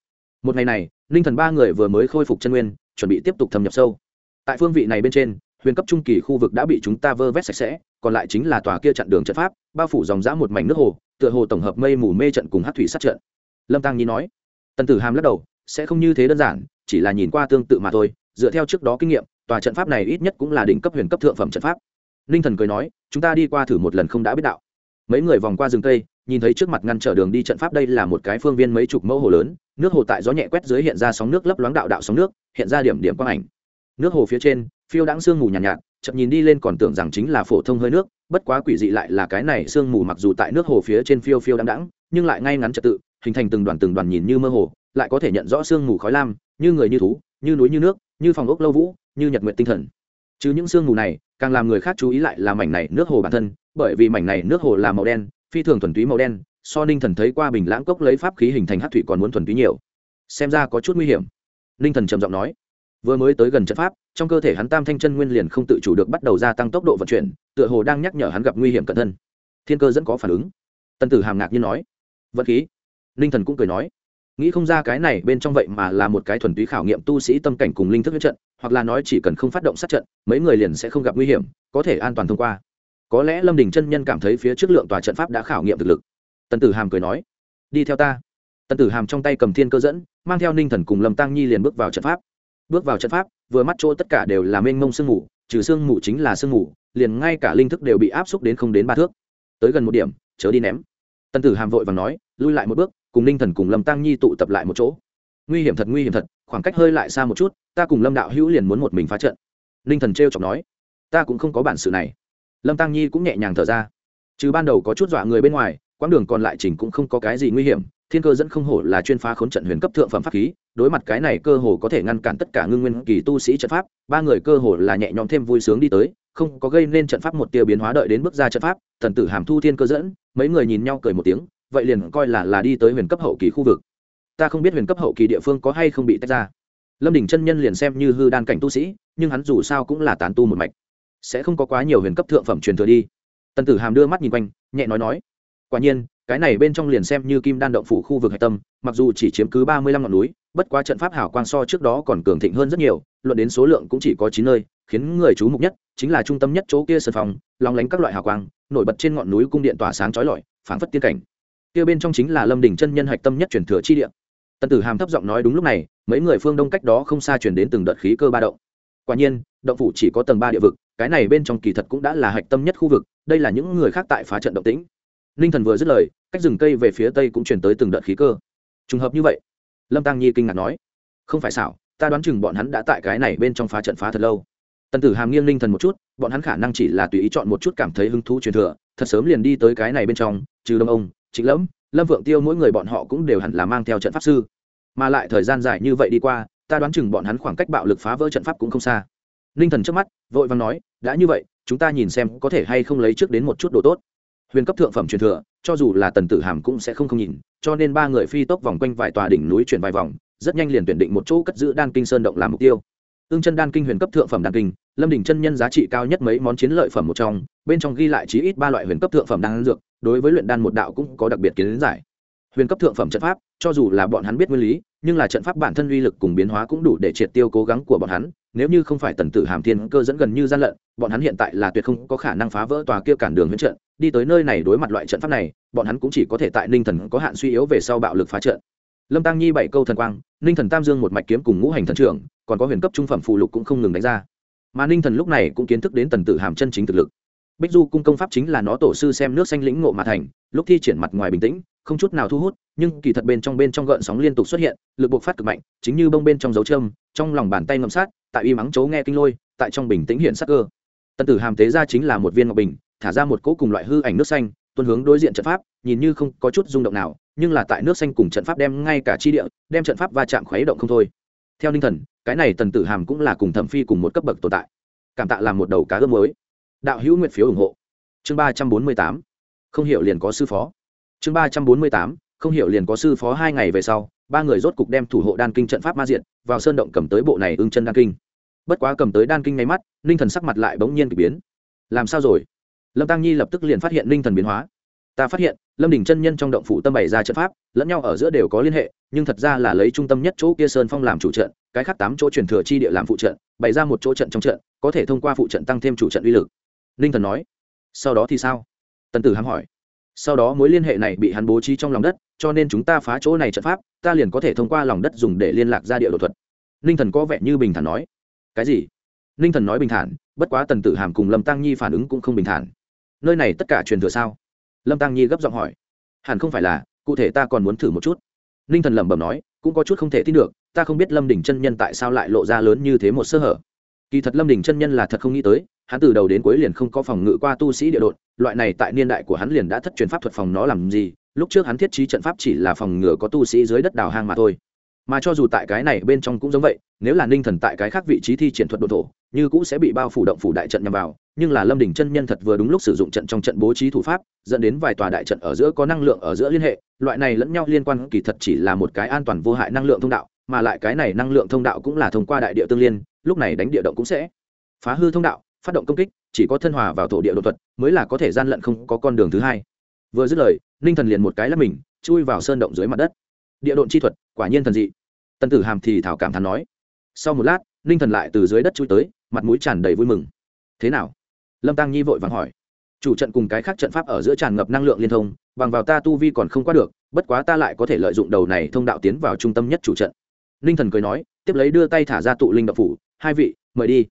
Một ngày này ninh thần ba người vừa mới khôi phục chân nguyên, chuẩn bị tiếp tục thâm nhập sâu. Tại phương vị này bên trên huyền cấp trung kỳ khu vực đã bị chúng ta vơ vét sạch sẽ, còn lại chính là tòa kia chặn đường trận pháp, bao phủ dòng dã một mảnh nước hồ, tựa hồ tổng hợp mây mù mê trận cùng hát thủy sát trận. Lâm tăng nhi nói. Tần tử hàm lắc đầu, sẽ không như thế đơn giản, chỉ là nhìn qua tương tự mà thôi, dựa theo trước đó kinh nghiệm, tòa trận pháp này ít nhất cũng là đỉnh cấp huyền cấp thượng phẩm trận pháp. Ninh thần cười nói, chúng ta đi qua thử một lần không đã biết đạo. Mấy người vòng qua rừng cây, nhìn thấy trước mặt ngăn trở đường đi trận pháp đây là một cái phương viên mấy chục mẫu hồ lớn, nước hồ tại gió nhẹ quét dưới hiện ra sóng nước lấp loáng đạo đạo sóng nước, hiện ra điểm điểm quang ảnh. Nước hồ phía trên phiêu đãng sương mù nhàn nhạt, nhạt chậm nhìn đi lên còn tưởng rằng chính là phổ thông hơi nước bất quá quỷ dị lại là cái này sương mù mặc dù tại nước hồ phía trên phiêu phiêu đãng đãng nhưng lại ngay ngắn trật tự hình thành từng đoàn từng đoàn nhìn như mơ hồ lại có thể nhận rõ sương mù khói lam như người như thú như núi như nước như phòng ốc lâu vũ như nhật nguyện tinh thần. Chứ những sương mù này càng làm người khác chú ý lại là mảnh này nước hồ bản thân bởi vì mảnh này nước hồ là màu đen phi thường thuần túy màu đen so ninh thần thấy qua bình lãng cốc lấy pháp khí hình thành hát thủy còn muốn thuần túy nhiều. Xem ra có chút nguy hiểm. Ninh thần trầm giọng nói vừa mới tới gần trận pháp trong cơ thể hắn tam thanh chân nguyên liền không tự chủ được bắt đầu gia tăng tốc độ vận chuyển, tựa hồ đang nhắc nhở hắn gặp nguy hiểm cẩn thân thiên cơ dẫn có phản ứng. Tân tử hàm ngạc như nói. Vật khí. Ninh thần cũng cười nói. Nghĩ không ra cái này bên trong vậy mà là một cái thuần túy khảo nghiệm tu sĩ tâm cảnh cùng linh thức huyết trận, hoặc là nói chỉ cần không phát động sát trận, mấy người liền sẽ không gặp nguy hiểm, có thể an toàn thông qua. Có lẽ lâm đình chân nhân cảm thấy phía trước lượng tòa trận pháp đã khảo nghiệm thực lực. Tần tử hàm cười nói. Đi theo ta. Tần tử hàm trong tay cầm thiên cơ dẫn, mang theo ninh thần cùng lâm tăng nhi liền bước vào trận pháp. Bước vào trận pháp vừa mắt chỗ tất cả đều là mênh mông sương mù, trừ sương mù chính là sương mù, liền ngay cả linh thức đều bị áp xúc đến không đến ba thước. Tới gần một điểm, chớ đi ném. Tần tử hàm vội và nói, lui lại một bước, cùng ninh thần cùng lâm tăng nhi tụ tập lại một chỗ. Nguy hiểm thật, nguy hiểm thật, khoảng cách hơi lại xa một chút, ta cùng lâm đạo hữu liền muốn một mình phá trận. Ninh thần t r chọc nói, ta cũng không có bản sự này. Lâm tăng nhi cũng nhẹ nhàng thở ra. Trừ ban đầu có chút dọa người bên ngoài, quãng đường còn lại chỉnh cũng không có cái gì nguy hiểm thiên cơ dẫn không hổ là chuyên phá khốn trận huyền cấp thượng phẩm pháp khí, đối mặt cái này cơ hồ có thể ngăn cản tất cả ngưng nguyên kỳ tu sĩ trận pháp, ba người cơ hồ là nhẹ nhõm thêm vui sướng đi tới, không có gây nên trận pháp một tia biến hóa đợi đến bước ra trận pháp, thần tử hàm thu thiên cơ dẫn, mấy người nhìn nhau cười một tiếng, vậy liền coi là là đi tới huyền cấp hậu kỳ khu vực. Ta không biết huyền cấp hậu kỳ địa phương có hay không bị tách ra. Lâm đình chân nhân liền xem như hư đan cảnh tu sĩ, nhưng hắn dù sao cũng là tán tu một mạch, sẽ không có quá nhiều huyền cấp thượng phẩm truyền thừa đi. Tần tử hàm đưa mắt nhìn quanh, nhẹ nói nói, quả nhiên cái này bên trong liền xem như kim đan động phủ khu vực hạch tâm, mặc dù chỉ chiếm cứ ba mươi lăm ngọn núi, bất quá trận pháp hảo quang so trước đó còn cường thịnh hơn rất nhiều, luận đến số lượng cũng chỉ có chín nơi, khiến người chú mục nhất chính là trung tâm nhất chỗ kia sân phòng lóng lánh các loại hào quang, nổi bật trên ngọn núi cung điện tỏa sáng trói lọi, phảng phất tiên cảnh. Kia bên trong chính là lâm đỉnh chân nhân hạch tâm nhất truyền thừa chi điện tần tử hàm thấp giọng nói đúng lúc này, mấy người phương đông cách đó không xa chuyển đến từng đợt khí cơ ba động. Quả nhiên, động phủ chỉ có tầng ba địa vực, cái này bên trong kỳ thật cũng đã là hạch tâm nhất khu vực, đây là những người khác tại phá trận động tĩnh ninh thần vừa dứt lời, cách rừng cây về phía tây cũng chuyển tới từng đợt khí cơ. Trùng hợp như vậy, lâm tăng nhi kinh ngạc nói, không phải xảo, ta đoán chừng bọn hắn đã tại cái này bên trong phá trận phá thật lâu. Tần tử hàm nghiêng ninh thần một chút, bọn hắn khả năng chỉ là tùy ý chọn một chút cảm thấy hứng thú truyền thừa, thật sớm liền đi tới cái này bên trong, trừ đông ông chính lẫm, lâm vượng tiêu mỗi người bọn họ cũng đều hẳn là mang theo trận pháp sư. Mà lại thời gian dài như vậy đi qua, ta đoán chừng bọn hắn khoảng cách bạo lực phá vỡ trận pháp cũng không xa. Ninh thần trước mắt, vội vàng nói, đã như vậy, chúng ta nhìn xem có thể hay không lấy trước đến một chút đồ tốt huyền cấp thượng phẩm truyền thừa, cho dù là tần tử hàm cũng sẽ không không nhìn, cho nên ba người phi tốc vòng quanh vài tòa đỉnh núi chuyển vài vòng, rất nhanh liền tuyển định một chỗ cất giữ đan kinh sơn động làm mục tiêu. Ương chân đan kinh huyền cấp thượng phẩm đan kinh, lâm đỉnh chân nhân giá trị cao nhất mấy món chiến lợi phẩm một trong, bên trong ghi lại chí ít ba loại huyền cấp thượng phẩm đan dược, đối với luyện đan một đạo cũng có đặc biệt kiến giải. Huyền cấp thượng phẩm trận pháp, cho dù là bọn hắn biết nguyên lý, nhưng là trận pháp bản thân uy lực cùng biến hóa cũng đủ để triệt tiêu cố gắng của bọn hắn nếu như không phải tần tử hàm thiên cơ dẫn gần như gian lận, bọn hắn hiện tại là tuyệt không có khả năng phá vỡ tòa kia cản đường huyễn trận. Đi tới nơi này đối mặt loại trận pháp này, bọn hắn cũng chỉ có thể tại ninh thần có hạn suy yếu về sau bạo lực phá trận. Lâm tăng nhi bảy câu thần quang, ninh thần tam dương một mạch kiếm cùng ngũ hành thần trưởng, còn có huyền cấp trung phẩm phụ lục cũng không ngừng đánh ra. Mà ninh thần lúc này cũng kiến thức đến tần tử hàm chân chính thực lực. Bích du cung công pháp chính là nó tổ sư xem nước xanh lĩnh ngộ mà thành, lúc thi triển mặt ngoài bình tĩnh không chút nào thu hút, nhưng kỳ thật bên trong bên trong gợn sóng liên tục xuất hiện, lực buộc phát cực mạnh, chính như bông bên trong dấu châm, trong lòng bàn tay ngậm sát, tại y mắng chấu nghe kinh lôi, tại trong bình tĩnh hiện sắc cơ. Tần tử hàm tế ra chính là một viên ngọc bình, thả ra một cỗ cùng loại hư ảnh nước xanh, tuân hướng đối diện trận pháp, nhìn như không có chút rung động nào, nhưng là tại nước xanh cùng trận pháp đem ngay cả chi địa, đem trận pháp va chạm khuấy động không thôi. Theo ninh thần, cái này tần tử hàm cũng là cùng thẩm phi cùng một cấp bậc tồn tại. Cảm tạ làm một đầu cá ướp mới. Đạo hữu nguyện phiếu ủng hộ. Chương ba trăm bốn mươi tám. Không hiểu liền có sư phó chương ba trăm bốn mươi tám, không hiểu liền có sư phó hai ngày về sau, ba người rốt cục đem thủ hộ đan kinh trận pháp ma diện vào sơn động cầm tới bộ này ưng chân đan kinh. Bất quá cầm tới đan kinh ngay mắt, ninh thần sắc mặt lại bỗng nhiên k ỳ biến. Làm sao rồi? Lâm tăng nhi lập tức liền phát hiện ninh thần biến hóa. Ta phát hiện, lâm đình chân nhân trong động phủ tâm bày ra trận pháp, lẫn nhau ở giữa đều có liên hệ, nhưng thật ra là lấy trung tâm nhất chỗ kia sơn phong làm chủ trận, cái khác tám chỗ truyền thừa chi địa làm phụ trận, bày ra một chỗ trận trong trận, có thể thông qua phụ trận tăng thêm chủ trận uy lực. Ninh thần nói, sau đó thì sao? Tần tử hám hỏi sau đó mối liên hệ này bị hắn bố trí trong lòng đất, cho nên chúng ta phá chỗ này trận pháp, ta liền có thể thông qua lòng đất dùng để liên lạc ra địa đột thuật. Ninh thần có vẻ như bình thản nói. Cái gì? Ninh thần nói bình thản, bất quá tần tử hàm cùng lâm tăng nhi phản ứng cũng không bình thản. Nơi này tất cả truyền thừa sao? Lâm tăng nhi gấp giọng hỏi. Hẳn không phải là, cụ thể ta còn muốn thử một chút. Ninh thần lẩm bẩm nói, cũng có chút không thể tin được, ta không biết lâm đình chân nhân tại sao lại lộ ra lớn như thế một sơ hở. Kỳ thật lâm đình chân nhân là thật không nghĩ tới hắn từ đầu đến cuối liền không có phòng ngự qua tu sĩ địa đột loại này tại niên đại của hắn liền đã thất truyền pháp thuật phòng nó làm gì, lúc trước hắn thiết trí trận pháp chỉ là phòng ngừa có tu sĩ dưới đất đào hang mà thôi. Mà cho dù tại cái này bên trong cũng giống vậy, nếu là ninh thần tại cái khác vị trí thi triển thuật đột thổ, như cũ sẽ bị bao phủ động phủ đại trận nhằm vào, nhưng là lâm đình chân nhân thật vừa đúng lúc sử dụng trận trong trận bố trí thủ pháp, dẫn đến vài tòa đại trận ở giữa có năng lượng ở giữa liên hệ, loại này lẫn nhau liên quan kỳ thật chỉ là một cái an toàn vô hại năng lượng thông đạo, mà lại cái này năng lượng thông đạo cũng là thông qua đại địa tương liên, lúc này đánh địa động cũng sẽ phá hư thông đạo phát động công kích, chỉ có thân hòa vào thổ địa đột thuật mới là có thể gian lận không có con đường thứ hai. Vừa dứt lời, ninh thần liền một cái lắp mình, chui vào sơn động dưới mặt đất. Địa độn chi thuật, quả nhiên thần dị. Tân tử hàm thì thảo cảm thán nói. Sau một lát, ninh thần lại từ dưới đất chui tới, mặt mũi tràn đầy vui mừng. Thế nào? Lâm tăng nhi vội vàng hỏi. Chủ trận cùng cái khác trận pháp ở giữa tràn ngập năng lượng liên thông, bằng vào ta tu vi còn không qua được, bất quá ta lại có thể lợi dụng đầu này thông đạo tiến vào trung tâm nhất chủ trận. Ninh thần cười nói, tiếp lấy đưa tay thả ra tụ linh đạo phủ, hai vị, mời đi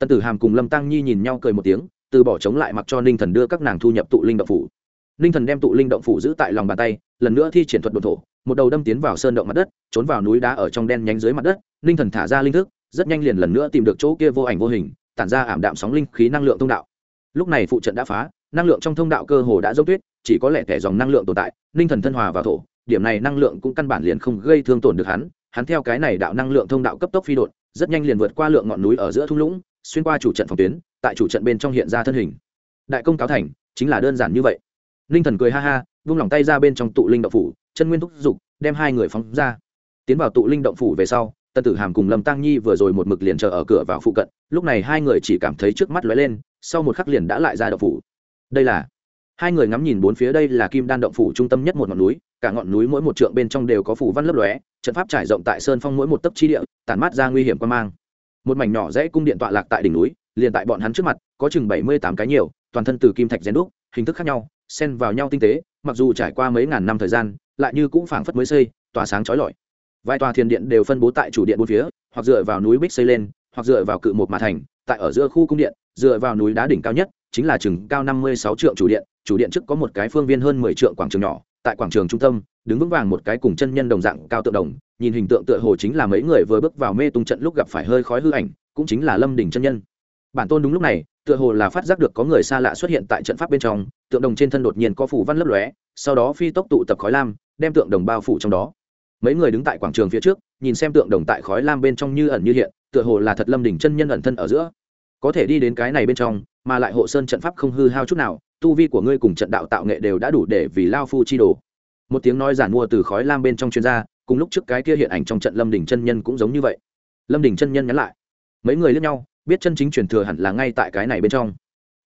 tân tử hàm cùng lâm tăng nhi nhìn nhau cười một tiếng, từ bỏ chống lại mặc cho ninh thần đưa các nàng thu nhập tụ linh động phủ. Ninh thần đem tụ linh động phủ giữ tại lòng bàn tay, lần nữa thi triển thuật đồn thổ, một đầu đâm tiến vào sơn động mặt đất, trốn vào núi đá ở trong đen nhánh dưới mặt đất, ninh thần thả ra linh thức, rất nhanh liền lần nữa tìm được chỗ kia vô ảnh vô hình, tản ra ảm đạm sóng linh khí năng lượng thông đạo. Lúc này phụ trận đã phá, năng lượng trong thông đạo cơ hồ đã dốc tuyết, chỉ có lẽ kẻ dòng năng lượng tồn tại, ninh thần thân hòa vào thổ, điểm này năng lượng cũng căn bản liền không gây thương tổn được hắn hắn theo cái này đạo năng lượng thông đạo cấp tốc phi đột, rất nhanh liền vượt qua lượng ngọn núi ở giữa thung lũng xuyên qua chủ trận phòng tuyến, tại chủ trận bên trong hiện ra thân hình. Đại công cáo thành, chính là đơn giản như vậy. Ninh thần cười ha ha, vung lòng tay ra bên trong tụ linh động phủ, chân nguyên thúc giục, đem hai người phóng ra. Tiến vào tụ linh động phủ về sau tân tử hàm cùng lâm tăng nhi vừa rồi một mực liền chờ ở cửa vào phụ cận, lúc này hai người chỉ cảm thấy trước mắt lóe lên, sau một khắc liền đã lại ra động phủ. Đây là, hai người ngắm nhìn bốn phía đây là kim đan động phủ trung tâm nhất một ngọn núi, cả ngọn núi mỗi một trượng bên trong đều có phủ văn lấp lóe, trận pháp trải rộng tại sơn phong mỗi một tấc chi địa, tản mát ra nguy hiểm quan mang một mảnh nhỏ rẽ cung điện tọa lạc tại đỉnh núi, liền tại bọn hắn trước mặt, có chừng bảy mươi tám cái nhiều, toàn thân từ kim thạch rèn đúc, hình thức khác nhau, xen vào nhau tinh tế, mặc dù trải qua mấy ngàn năm thời gian, lại như cũng phảng phất mới xây, tỏa sáng trói lọi. Vài tòa thiền điện đều phân bố tại chủ điện bốn phía, hoặc dựa vào núi bích xây lên, hoặc dựa vào cự một mà thành, tại ở giữa khu cung điện, dựa vào núi đá đỉnh cao nhất, chính là chừng cao năm mươi sáu trượng chủ điện chủ điện trước có một cái phương viên hơn mười trượng quảng trường nhỏ tại quảng trường trung tâm, đứng vững vàng một cái cùng chân nhân đồng dạng cao tượng đồng, nhìn hình tượng tựa hồ chính là mấy người vừa bước vào mê tung trận lúc gặp phải hơi khói hư ảnh, cũng chính là lâm đỉnh chân nhân. Bản tôn đúng lúc này, tựa hồ là phát giác được có người xa lạ xuất hiện tại trận pháp bên trong, tượng đồng trên thân đột nhiên có phủ văn lấp lóe, sau đó phi tốc tụ tập khói lam, đem tượng đồng bao phủ trong đó. Mấy người đứng tại quảng trường phía trước, nhìn xem tượng đồng tại khói lam bên trong như ẩn như hiện, tựa hồ là thật lâm đỉnh chân nhân ẩn thân ở giữa có thể đi đến cái này bên trong, mà lại hộ sơn trận pháp không hư hao chút nào, tu vi của ngươi cùng trận đạo tạo nghệ đều đã đủ để vì lao phu chi đồ. Một tiếng nói giản mua từ khói lam bên trong chuyên gia cùng lúc trước cái kia hiện ảnh trong trận lâm đỉnh chân nhân cũng giống như vậy. Lâm đỉnh chân nhân nhắn lại. Mấy người lẫn nhau, biết chân chính truyền thừa hẳn là ngay tại cái này bên trong.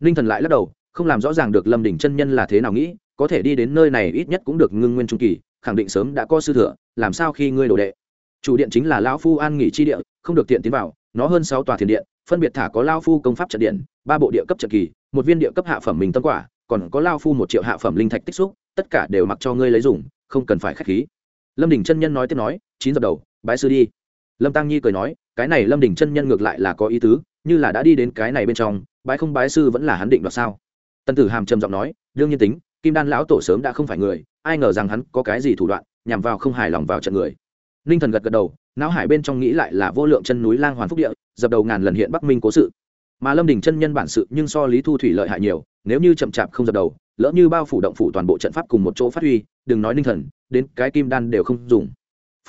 Ninh thần lại lắc đầu, không làm rõ ràng được lâm đỉnh chân nhân là thế nào nghĩ, có thể đi đến nơi này ít nhất cũng được ngưng nguyên trung kỳ, khẳng định sớm đã có sư thừa, làm sao khi ngươi đồ đệ? Chủ điện chính là lão phu an nghỉ chi địa, không được tiện tiến vào, nó hơn sáu tòa thiền điện phân biệt thả có lao phu công pháp trận điện, ba bộ địa cấp trận kỳ, một viên địa cấp hạ phẩm mình tâm quả, còn có lao phu một triệu hạ phẩm linh thạch tích xúc, tất cả đều mặc cho ngươi lấy dùng, không cần phải k h á c h khí. Lâm đình chân nhân nói tiếp nói, chín giờ đầu bãi sư đi. Lâm tăng nhi cười nói, cái này lâm đình chân nhân ngược lại là có ý tứ, như là đã đi đến cái này bên trong bãi không bái sư vẫn là hắn định đoạt sao? Tân tử hàm trầm giọng nói, đương nhiên tính, kim đan lão tổ sớm đã không phải người, ai ngờ rằng hắn có cái gì thủ đoạn, nhằm vào không hài lòng vào trận người. Ninh thần gật gật đầu não hải bên trong nghĩ lại là vô lượng chân núi lang hoàn phúc địa, dập đầu ngàn lần hiện bắc minh cố sự. Mà lâm đình chân nhân bản sự nhưng so lý thu thủy lợi hại nhiều, nếu như chậm chạp không dập đầu, lỡ như bao phủ động phủ toàn bộ trận pháp cùng một chỗ phát huy, đừng nói ninh thần, đến cái kim đan đều không dùng.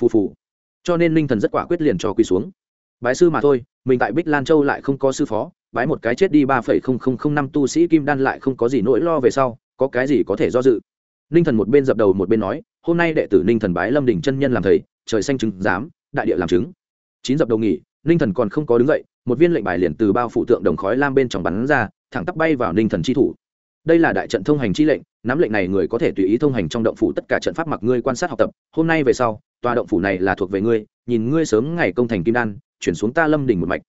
Phù phù. Cho nên ninh thần rất quả quyết liền cho quỳ xuống. Bái sư mà thôi, mình tại bích lan châu lại không có sư phó, bái một cái chết đi ba phẩy không không không năm tu sĩ kim đan lại không có gì nỗi lo về sau, có cái gì có thể do dự? Ninh thần một bên dập đầu một bên nói, hôm nay đệ tử ninh thần bái lâm đình chân nhân làm thầy, trời xanh chứng giám đại địa làm chứng. Chín dập đầu nghỉ, ninh thần còn không có đứng dậy, một viên lệnh bài liền từ bao phụ tượng đồng khói lam bên trong bắn ra, thẳng tắp bay vào ninh thần chi thủ. Đây là đại trận thông hành chi lệnh, nắm lệnh này người có thể tùy ý thông hành trong động phủ tất cả trận pháp mặc ngươi quan sát học tập. Hôm nay về sau, tòa động phủ này là thuộc về ngươi, nhìn ngươi sớm ngày công thành kim đan, chuyển xuống ta lâm đỉnh một mạch.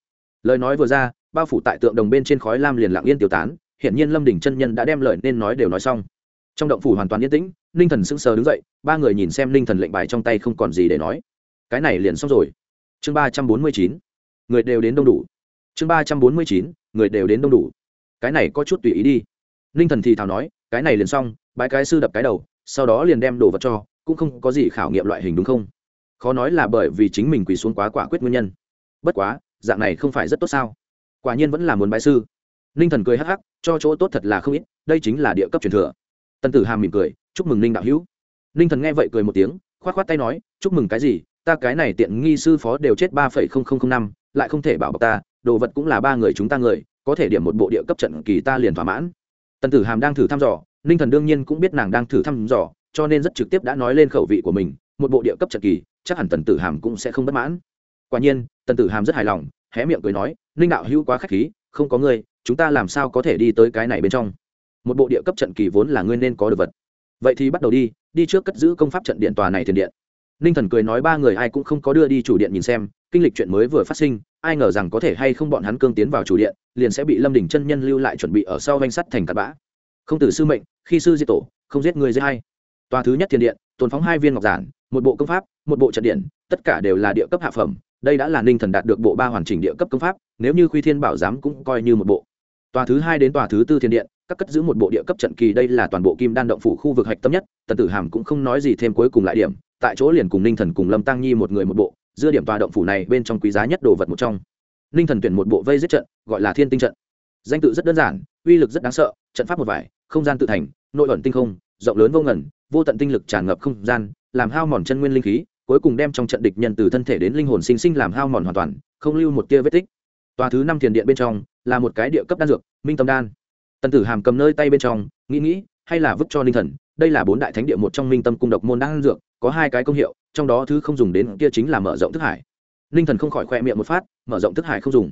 Lời nói vừa ra, bao phủ tại tượng đồng bên trên khói lam liền lặng yên tiêu tán, hiển nhiên lâm đỉnh chân nhân đã đem lời nên nói đều nói xong. Trong động phủ hoàn toàn yên tĩnh, ninh thần sững sờ đứng dậy, ba người nhìn xem ninh thần lệnh bài trong tay không còn gì để nói cái này liền xong rồi. Chương ba trăm bốn mươi chín, người đều đến đông đủ. Chương ba trăm bốn mươi chín, người đều đến đông đủ. Cái này có chút tùy ý đi. Ninh thần thì thào nói, cái này liền xong bãi cái sư đập cái đầu, sau đó liền đem đồ vật cho, cũng không có gì khảo nghiệm loại hình đúng không? Khó nói là bởi vì chính mình quỳ xuống quá quả quyết nguyên nhân. Bất quá, dạng này không phải rất tốt sao? Quả nhiên vẫn là muốn bãi sư. Ninh thần cười hắc hắc, cho chỗ tốt thật là không ít, đây chính là địa cấp truyền thừa. Tần tử hàm mỉm cười, chúc mừng ninh đạo hữu. Ninh thần nghe vậy cười một tiếng k h o á t k h o á t tay nói, chúc mừng cái gì ta cái này tiện nghi sư phó đều chết ba phẩy không không không năm, lại không thể bảo bọc ta, đồ vật cũng là ba người chúng ta người, có thể điểm một bộ địa cấp trận kỳ ta liền thỏa mãn. Tần tử hàm đang thử thăm dò, ninh thần đương nhiên cũng biết nàng đang thử thăm dò, cho nên rất trực tiếp đã nói lên khẩu vị của mình, một bộ địa cấp trận kỳ, chắc hẳn tần tử hàm cũng sẽ không bất mãn. Quả nhiên, tần tử hàm rất hài lòng, hé miệng cười nói, ninh đạo hữu quá k h á c h khí, không có ngươi, chúng ta làm sao có thể đi tới cái này bên trong? Một bộ địa cấp trận kỳ vốn là ngươi nên có được vật. Vậy thì bắt đầu đi đi trước cất giữ công pháp trận điện tòa này tiền điện ninh thần cười nói ba người ai cũng không có đưa đi chủ điện nhìn xem, kinh lịch chuyện mới vừa phát sinh, ai ngờ rằng có thể hay không bọn hắn cương tiến vào chủ điện, liền sẽ bị lâm đình chân nhân lưu lại chuẩn bị ở sau danh sắt thành cặp bã. Không tử sư mệnh, khi sư diệt tổ, không giết người dễ hay. Tòa thứ nhất thiên điện, tồn phóng hai viên ngọc giản, một bộ công pháp, một bộ trận điện, tất cả đều là địa cấp hạ phẩm, đây đã là ninh thần đạt được bộ ba hoàn chỉnh địa cấp công pháp, nếu như khuy thiên bảo giám cũng coi như một bộ. Tòa thứ hai đến tòa thứ tư thiên điện, các cất giữ một bộ địa cấp trận kỳ, đây là toàn bộ kim đan động phủ khu vực hạch tâm nhất, tần tử hàm cũng không nói gì thêm cuối cùng lại điểm tại chỗ liền cùng ninh thần cùng lâm tăng nhi một người một bộ dưa điểm tòa động phủ này bên trong quý giá nhất đồ vật một trong. Ninh thần tuyển một bộ vây giết trận, gọi là thiên tinh trận. Danh tự rất đơn giản, uy lực rất đáng sợ, trận pháp một vải, không gian tự thành, nội ẩn tinh không, rộng lớn vô ngẩn vô tận tinh lực tràn ngập không gian, làm hao mòn chân nguyên linh khí, cuối cùng đem trong trận địch nhân từ thân thể đến linh hồn sinh sinh làm hao mòn hoàn toàn, không lưu một tia vết tích. Tòa thứ năm thiền điện bên trong, là một cái địa cấp đan dược, minh tâm đan. Tần tử hàm cầm nơi tay bên trong, nghĩ nghĩ, hay là vứt cho ninh thần đây là bốn đại thánh địa một trong minh tâm cung độc môn đan dược, có hai cái công hiệu, trong đó thứ không dùng đến kia chính là mở rộng thức hải. Ninh thần không khỏi khoe miệng một phát, mở rộng thức hải không dùng.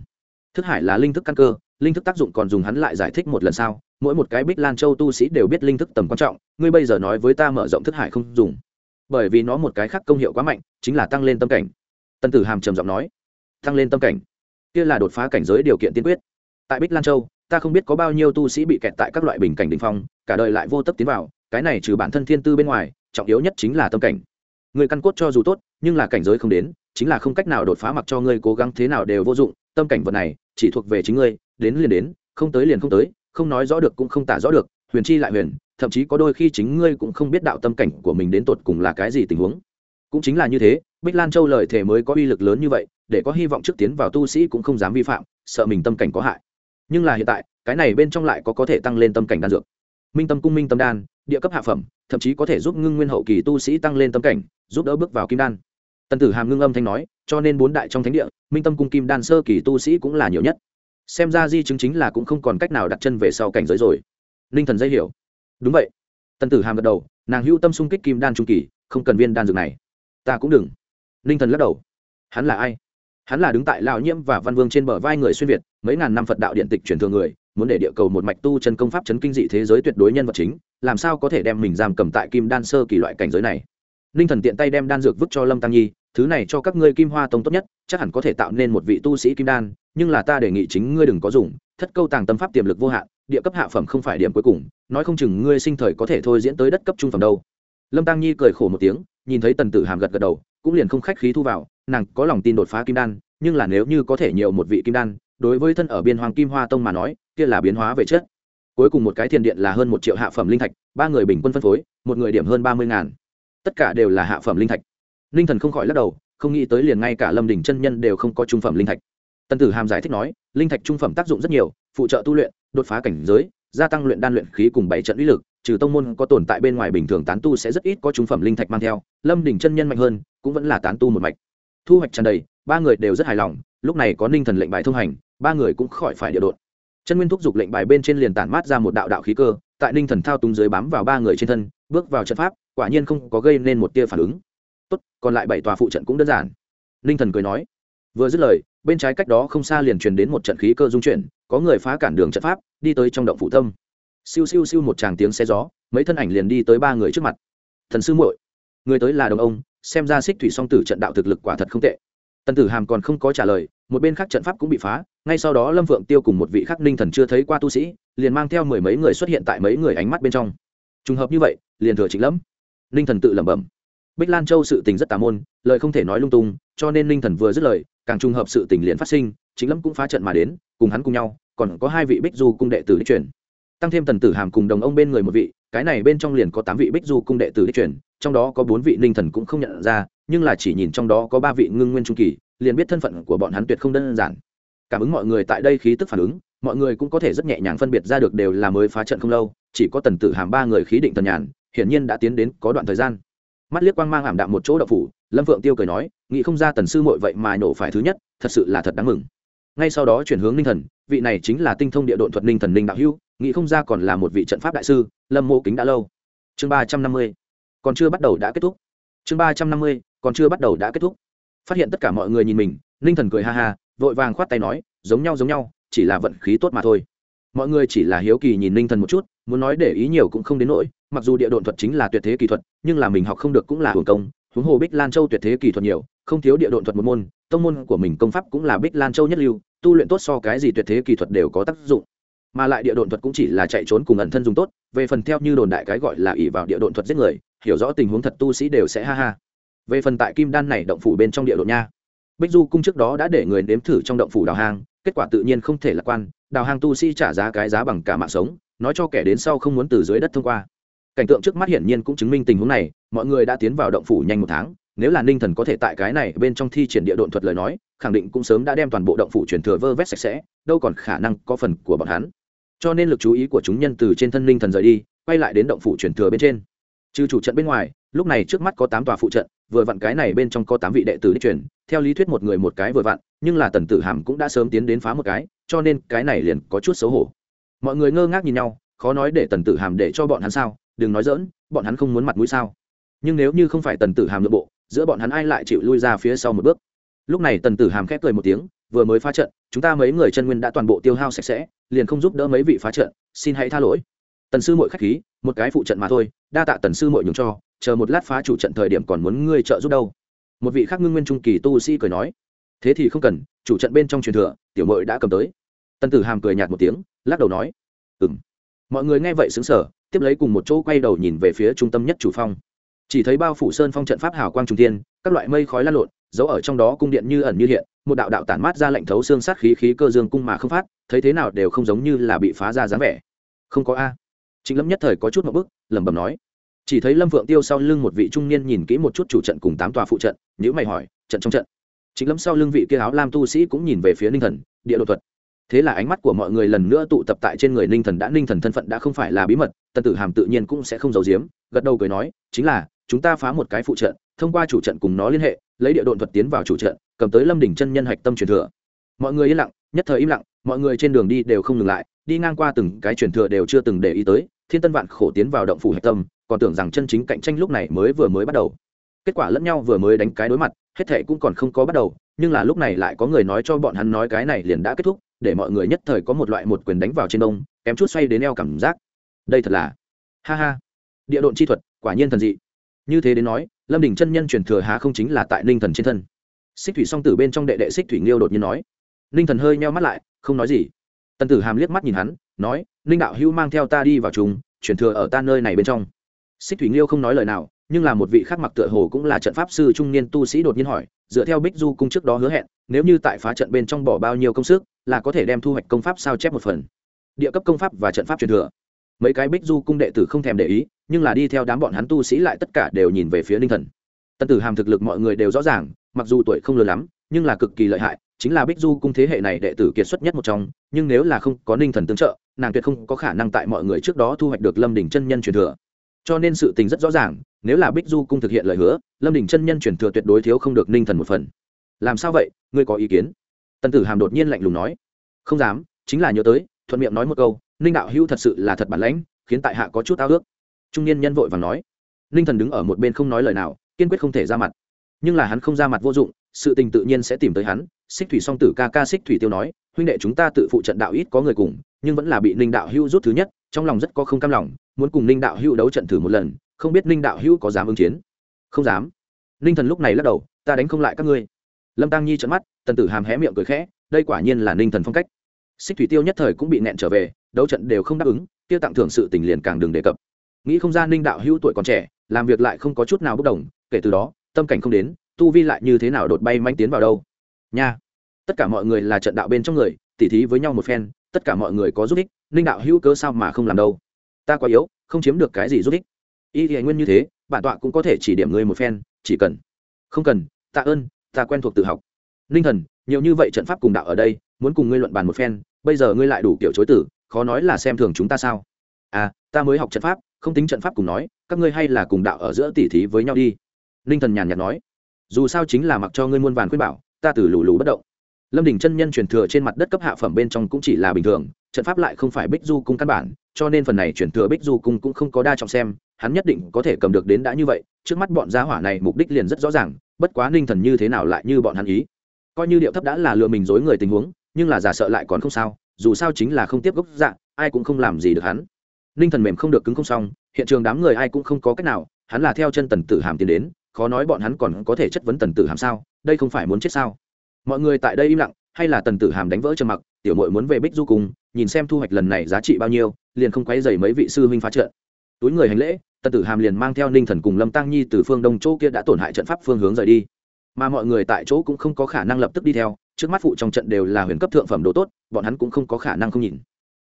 Thức hải là linh thức căn cơ, linh thức tác dụng còn dùng hắn lại giải thích một lần sau, mỗi một cái bích lan châu tu sĩ đều biết linh thức tầm quan trọng, ngươi bây giờ nói với ta mở rộng thức hải không dùng. Bởi vì nó một cái khác công hiệu quá mạnh, chính là tăng lên tâm cảnh. Tân tử hàm trầm giọng nói, tăng lên tâm cảnh. Kia là đột phá cảnh giới điều kiện tiên quyết. Tại bích lan châu, ta không biết có bao nhiêu tu sĩ bị kẹt tại các loại bình cảnh đ ỉ n h phong, cả đời lại vô tấp tiến vào cái này trừ bản thân thiên tư bên ngoài, trọng yếu nhất chính là tâm cảnh. Người căn cốt cho dù tốt, nhưng là cảnh giới không đến, chính là không cách nào đột phá mặc cho ngươi cố gắng thế nào đều vô dụng, tâm cảnh vật này, chỉ thuộc về chính ngươi, đến liền đến, không tới liền không tới, không nói rõ được cũng không tả rõ được, huyền chi lại huyền, thậm chí có đôi khi chính ngươi cũng không biết đạo tâm cảnh của mình đến tột cùng là cái gì tình huống. Cũng chính là như thế, bích lan châu lời thề mới có uy lực lớn như vậy, để có hy vọng trước tiến vào tu sĩ cũng không dám vi phạm, sợ mình tâm cảnh có hại. Nhưng là hiện tại, cái này bên trong lại có có thể tăng lên tâm cảnh đan dược minh tâm cung minh tâm đan, địa cấp hạ phẩm, thậm chí có thể giúp ngưng nguyên hậu kỳ tu sĩ tăng lên tâm cảnh, giúp đỡ bước vào kim đan. Tần tử hàm ngưng âm thanh nói, cho nên bốn đại trong thánh địa, minh tâm cung kim đan sơ kỳ tu sĩ cũng là nhiều nhất. Xem ra di chứng chính là cũng không còn cách nào đặt chân về sau cảnh giới rồi. Ninh thần dây hiểu. Đúng vậy. Tần tử hàm gật đầu, nàng hữu tâm xung kích kim đan trung kỳ, không cần viên đan dược này. Ta cũng đừng. Ninh thần lắc đầu. Hắn là ai? Hắn là đứng tại lão nhiễm và văn vương trên bờ vai người xuyên việt, mấy ngàn năm phật đạo điện tịch truyền thừa người muốn để địa cầu một mạch tu chân công pháp chấn kinh dị thế giới tuyệt đối nhân vật chính, làm sao có thể đem mình giam cầm tại kim đan sơ kỳ loại cảnh giới này? Ninh thần tiện tay đem đan dược vứt cho lâm tăng nhi, thứ này cho các ngươi kim hoa tông tốt nhất, chắc hẳn có thể tạo nên một vị tu sĩ kim đan, nhưng là ta đề nghị chính ngươi đừng có dùng, thất câu tàng tâm pháp tiềm lực vô hạn, địa cấp hạ phẩm không phải điểm cuối cùng, nói không chừng ngươi sinh thời có thể thôi diễn tới đất cấp trung phẩm đâu. Lâm tăng nhi cười khổ một tiếng, nhìn thấy tần tử hàm gật gật đầu, cũng liền không khách khí thu vào, nàng có lòng tin đột phá kim đan, nhưng là nếu như có thể nhiều một vị kim đan, đối với thân ở biên hoàng kim hoa tông mà nói kia là biến hóa về chất. Cuối cùng một cái thiền điện là hơn một triệu hạ phẩm linh thạch, ba người bình quân phân phối, một người điểm hơn ba mươi ngàn. Tất cả đều là hạ phẩm linh thạch. Linh thần không khỏi lắc đầu, không nghĩ tới liền ngay cả lâm đình chân nhân đều không có trung phẩm linh thạch. Tần tử hàm giải thích nói, linh thạch trung phẩm tác dụng rất nhiều, phụ trợ tu luyện, đột phá cảnh giới, gia tăng luyện đan luyện khí cùng bảy trận uy lực, trừ tông môn có tồn tại bên ngoài bình thường tán tu sẽ rất ít có trung phẩm linh thạch mang theo, lâm đình chân nhân mạnh hơn, cũng vẫn là tán tu một mạch. Thu hoạch tràn đầy, ba người đều rất hài lòng, lúc này có ninh thần lệnh bài thông hành, ba người cũng khỏi phải địa đột chân nguyên thúc giục lệnh bài bên trên liền tản mát ra một đạo đạo khí cơ, tại ninh thần thao túng dưới bám vào ba người trên thân, bước vào trận pháp, quả nhiên không có gây nên một tia phản ứng. Tốt, còn lại bảy tòa phụ trận cũng đơn giản. Ninh thần cười nói, vừa dứt lời, bên trái cách đó không xa liền truyền đến một trận khí cơ dung chuyển, có người phá cản đường trận pháp, đi tới trong động phụ tâm. Siêu siêu siêu một tràng tiếng xe gió, mấy thân ảnh liền đi tới ba người trước mặt. Thần sư muội, người tới là đồng ông, xem ra xích thủy song tử trận đạo thực lực quả thật không tệ. Tần tử hàm còn không có trả lời một bên khác trận pháp cũng bị phá, ngay sau đó lâm phượng tiêu cùng một vị khắc ninh thần chưa thấy qua tu sĩ, liền mang theo mười mấy người xuất hiện tại mấy người ánh mắt bên trong. Trùng hợp như vậy, liền thừa chính lắm. ninh thần tự lẩm bẩm. Bích lan châu sự tình rất tà môn, lời không thể nói lung tung, cho nên ninh thần vừa dứt lời, càng trùng hợp sự tình liền phát sinh chính lâm cũng phá trận mà đến, cùng hắn cùng nhau, còn có hai vị bích du cung đệ tử đích truyền. Tăng thêm tần tử hàm cùng đồng ông bên người một vị, cái này bên trong liền có tám vị bích du cung đệ tử đích truyền, trong đó có bốn vị ninh thần cũng không nhận ra, nhưng là chỉ nhìn trong đó có ba vị ngưng nguyên trung kỳ liền biết thân phận của bọn hắn tuyệt không đơn giản. Cảm ứng mọi người tại đây khí tức phản ứng, mọi người cũng có thể rất nhẹ nhàng phân biệt ra được đều là mới phá trận không lâu, chỉ có tần tử hàm ba người khí định tần nhàn, hiển nhiên đã tiến đến có đoạn thời gian. Mắt liếc quang mang ảm đạm một chỗ đậu phủ, lâm vượng tiêu cười nói, nghĩ không ra tần sư mội vậy mà nổ phải thứ nhất, thật sự là thật đáng mừng. Ngay sau đó chuyển hướng ninh thần, vị này chính là tinh thông địa độn thuật ninh thần ninh đạo hữu, nghĩ không ra còn là một vị trận pháp đại sư, lâm mô kính đã lâu. Chương ba trăm năm mươi, còn chưa bắt đầu đã kết thúc. Chương ba trăm năm mươi, còn chưa bắt đầu đã kết thúc phát hiện tất cả mọi người nhìn mình, ninh thần cười ha ha, vội vàng khoát tay nói, giống nhau giống nhau, chỉ là vận khí tốt mà thôi. Mọi người chỉ là hiếu kỳ nhìn ninh thần một chút, muốn nói để ý nhiều cũng không đến nỗi, mặc dù địa độn thuật chính là tuyệt thế kỳ thuật, nhưng là mình học không được cũng là hưởng công. Huống hồ bích lan châu tuyệt thế kỳ thuật nhiều, không thiếu địa độn thuật một môn, tông môn của mình công pháp cũng là bích lan châu nhất lưu, tu luyện tốt so cái gì tuyệt thế kỳ thuật đều có tác dụng. Mà lại địa độn thuật cũng chỉ là chạy trốn cùng ẩn thân dùng tốt, về phần theo như đồn đại cái gọi là ỉ vào địa độn thuật giết người, hiểu rõ tình huống thật tu sĩ đều sẽ ha ha về phần tại kim đan này động phủ bên trong địa độn nha, bích du cung trước đó đã để người nếm thử trong động phủ đào hang, kết quả tự nhiên không thể lạc quan, đào hang tu sĩ trả giá cái giá bằng cả mạng sống, nói cho kẻ đến sau không muốn từ dưới đất thông qua. Cảnh tượng trước mắt hiển nhiên cũng chứng minh tình huống này, mọi người đã tiến vào động phủ nhanh một tháng, nếu là ninh thần có thể tại cái này bên trong thi triển địa độn thuật lời nói, khẳng định cũng sớm đã đem toàn bộ động phủ truyền thừa vơ vét sạch sẽ, đâu còn khả năng có phần của bọn hắn. Cho nên lực chú ý của chúng nhân từ trên thân ninh thần rời đi, quay lại đến động phủ truyền thừa bên trên. Trừ chủ trận bên ngoài, lúc này trước mắt có tám tòa phụ trận vừa vặn cái này bên trong có tám vị đệ tử đích truyền, theo lý thuyết một người một cái vừa vặn, nhưng là tần tử hàm cũng đã sớm tiến đến phá một cái, cho nên cái này liền có chút xấu hổ. Mọi người ngơ ngác nhìn nhau, khó nói để tần tử hàm để cho bọn hắn sao, đừng nói dỡn bọn hắn không muốn mặt mũi sao. Nhưng nếu như không phải tần tử hàm nội bộ, giữa bọn hắn ai lại chịu lui ra phía sau một bước? Lúc này tần tử hàm khép cười một tiếng, vừa mới phá trận, chúng ta mấy người chân nguyên đã toàn bộ tiêu hao sạch sẽ, liền không giúp đỡ mấy vị phá trận, xin hãy tha lỗi. Tần sư mội k h á c h khí, một cái phụ trận mà thôi, đa tạ tần sư mội nhường cho chờ một lát phá chủ trận thời điểm còn muốn ngươi trợ giúp đâu. Một vị khác ngưng nguyên trung kỳ tu sĩ cười nói, thế thì không cần, chủ trận bên trong truyền thừa, tiểu mội đã cầm tới. Tần tử hàm cười nhạt một tiếng, lắc đầu nói ừ m mọi người nghe vậy xứng sở tiếp lấy cùng một chỗ quay đầu nhìn về phía trung tâm nhất chủ phong. Chỉ thấy bao phủ sơn phong trận pháp hào quang trung tiên các loại mây khói lan lộn giấu ở trong đó cung điện như ẩn như hiện, một đạo đạo tản mát ra lệnh thấu xương sát khí khí cơ dương cung mà không phát, thấy thế nào đều không giống như là bị phá ra dáng vẻ. Không có a. Chính lâm nhất thời có chút một bức, lẩm bẩm nói chỉ thấy lâm phượng tiêu sau lưng một vị trung niên nhìn kỹ một chút chủ trận cùng tám tòa phụ trận nhữ mày hỏi, trận trong trận? Chính lâm sau lưng vị kia áo lam tu sĩ cũng nhìn về phía ninh thần, địa đột thuật. Thế là ánh mắt của mọi người lần nữa tụ tập tại trên người ninh thần đã, ninh thần thân phận đã không phải là bí mật, tần tử hàm tự nhiên cũng sẽ không giấu giếm, gật đầu cười nói, chính là, chúng ta phá một cái phụ trận, thông qua chủ trận cùng nó liên hệ, lấy địa đột thuật tiến vào chủ trận, cầm tới lâm đỉnh chân nhân hạch tâm truyền thừa. Mọi người yên lặng, nhất thời im lặng, mọi người trên đường đi đều không ngừng lại, đi ngang qua từng cái truyền thừa đều chưa từng để ý tới, thiên tân vạn khổ tiến vào động phủ hạch tâm còn tưởng rằng chân chính cạnh tranh lúc này mới vừa mới bắt đầu. Kết quả lẫn nhau vừa mới đánh cái đối mặt, hết thệ cũng còn không có bắt đầu, nhưng là lúc này lại có người nói cho bọn hắn nói cái này liền đã kết thúc, để mọi người nhất thời có một loại một quyền đánh vào trên đông, kém chút xoay đến eo cảm giác. Đây thật là, ha ha. Địa độn chi thuật, quả nhiên thần dị. Như thế đến nói, lâm đình chân nhân truyền thừa há không chính là tại ninh thần trên thân. Xích thủy song tử bên trong đệ đệ xích thủy nghiêu đột nhiên nói. Ninh thần hơi meo mắt lại, không nói gì. Tần tử hàm liếc mắt nhìn hắn, nói, ninh đạo hữu mang theo ta đi vào chúng truyền thừa ở ta nơi này bên trong xích thủy nghiêu không nói lời nào, nhưng là một vị khác mặc tựa hồ cũng là trận pháp sư trung niên tu sĩ đột nhiên hỏi, dựa theo bích du cung trước đó hứa hẹn, nếu như tại phá trận bên trong bỏ bao nhiêu công sức, là có thể đem thu hoạch công pháp sao chép một phần. Địa cấp công pháp và trận pháp truyền thừa. Mấy cái bích du cung đệ tử không thèm để ý, nhưng là đi theo đám bọn hắn tu sĩ lại tất cả đều nhìn về phía ninh thần. Tân tử hàm thực lực mọi người đều rõ ràng, mặc dù tuổi không lớn lắm, nhưng là cực kỳ lợi hại, chính là bích du cung thế hệ này đệ tử kiệt xuất nhất một trong, nhưng nếu là không có ninh thần tương trợ, nàng tuyệt không có khả năng tại mọi người trước đó thu hoạch được lâm đình chân nhân truyền thừa cho nên sự tình rất rõ ràng, nếu là bích du cung thực hiện lời hứa, lâm đình chân nhân chuyển thừa tuyệt đối thiếu không được ninh thần một phần. Làm sao vậy? Ngươi có ý kiến? Tần tử hàm đột nhiên lạnh lùng nói. Không dám, chính là nhớ tới, thuận miệng nói một câu, ninh đạo hữu thật sự là thật bản lãnh, khiến tại hạ có chút ao ước. Trung niên nhân vội và nói. Ninh thần đứng ở một bên không nói lời nào, kiên quyết không thể ra mặt. Nhưng là hắn không ra mặt vô dụng, sự tình tự nhiên sẽ tìm tới hắn. Xích thủy song tử ca ca xích thủy tiêu nói, huynh đệ chúng ta tự phụ trận đạo ít có người cùng, nhưng vẫn là bị ninh đạo hữu rút thứ nhất trong lòng rất có không cam lòng, muốn cùng ninh đạo hữu đấu trận thử một lần, không biết ninh đạo hữu có dám ứng chiến? Không dám. Ninh thần lúc này lắc đầu, ta đánh không lại các ngươi. Lâm tăng nhi trận mắt, tần tử hàm hé miệng cười khẽ, đây quả nhiên là ninh thần phong cách. Xích thủy tiêu nhất thời cũng bị nẹn trở về, đấu trận đều không đáp ứng tiêu tặng thưởng sự tình liền càng đừng đề cập. Nghĩ không ra ninh đạo hữu tuổi còn trẻ, làm việc lại không có chút nào bất đồng, kể từ đó, tâm cảnh không đến, tu vi lại như thế nào đột bay manh tiến vào đâu. Nha. Tất cả mọi người là trận đạo bên trong người, tỉ thí với nhau một phen tất cả mọi người có giúp ích, ninh đạo hữu cớ sao mà không làm đâu? Ta quá yếu, không chiếm được cái gì giúp ích. Y thì nguyên như thế, bản tọa cũng có thể chỉ điểm ngươi một phen, chỉ cần. Không cần, tạ ơn, ta quen thuộc tự học. Ninh thần, nhiều như vậy trận pháp cùng đạo ở đây, muốn cùng ngươi luận bàn một phen, bây giờ ngươi lại đủ kiểu chối tử, khó nói là xem thường chúng ta sao? À ta mới học trận pháp, không tính trận pháp cùng nói, các ngươi hay là cùng đạo ở giữa tỉ thí với nhau đi. Ninh thần nhàn nhạt nói. Dù sao chính là mặc cho ngươi muôn vàn khuyên bảo, ta từ lù lù bất động lâm đình chân nhân truyền thừa trên mặt đất cấp hạ phẩm bên trong cũng chỉ là bình thường, trận pháp lại không phải bích du cung căn bản, cho nên phần này truyền thừa bích du cung cũng không có đa trọng xem, hắn nhất định có thể cầm được đến đã như vậy, trước mắt bọn gia hỏa này mục đích liền rất rõ ràng, bất quá ninh thần như thế nào lại như bọn hắn ý. Coi như điệu thấp đã là lừa mình dối người tình huống, nhưng là giả sợ lại còn không sao, dù sao chính là không tiếp gốc dạ ai cũng không làm gì được hắn. Ninh thần mềm không được cứng không xong, hiện trường đám người ai cũng không có cách nào, hắn là theo chân tần tử hàm tiến đến, khó nói bọn hắn còn có thể chất vấn tần tử hàm sao, đây không phải muốn chết sao? Mọi người tại đây im lặng, hay là tần tử hàm đánh vỡ trầm mặc, tiểu mội muốn về bích du cùng nhìn xem thu hoạch lần này giá trị bao nhiêu, liền không quay dày mấy vị sư huynh phá trận. Túi người hành lễ, tần tử hàm liền mang theo ninh thần cùng lâm tăng nhi từ phương đông chỗ kia đã tổn hại trận pháp phương hướng rời đi. Mà mọi người tại chỗ cũng không có khả năng lập tức đi theo, trước mắt phụ trong trận đều là huyền cấp thượng phẩm đồ tốt, bọn hắn cũng không có khả năng không nhìn.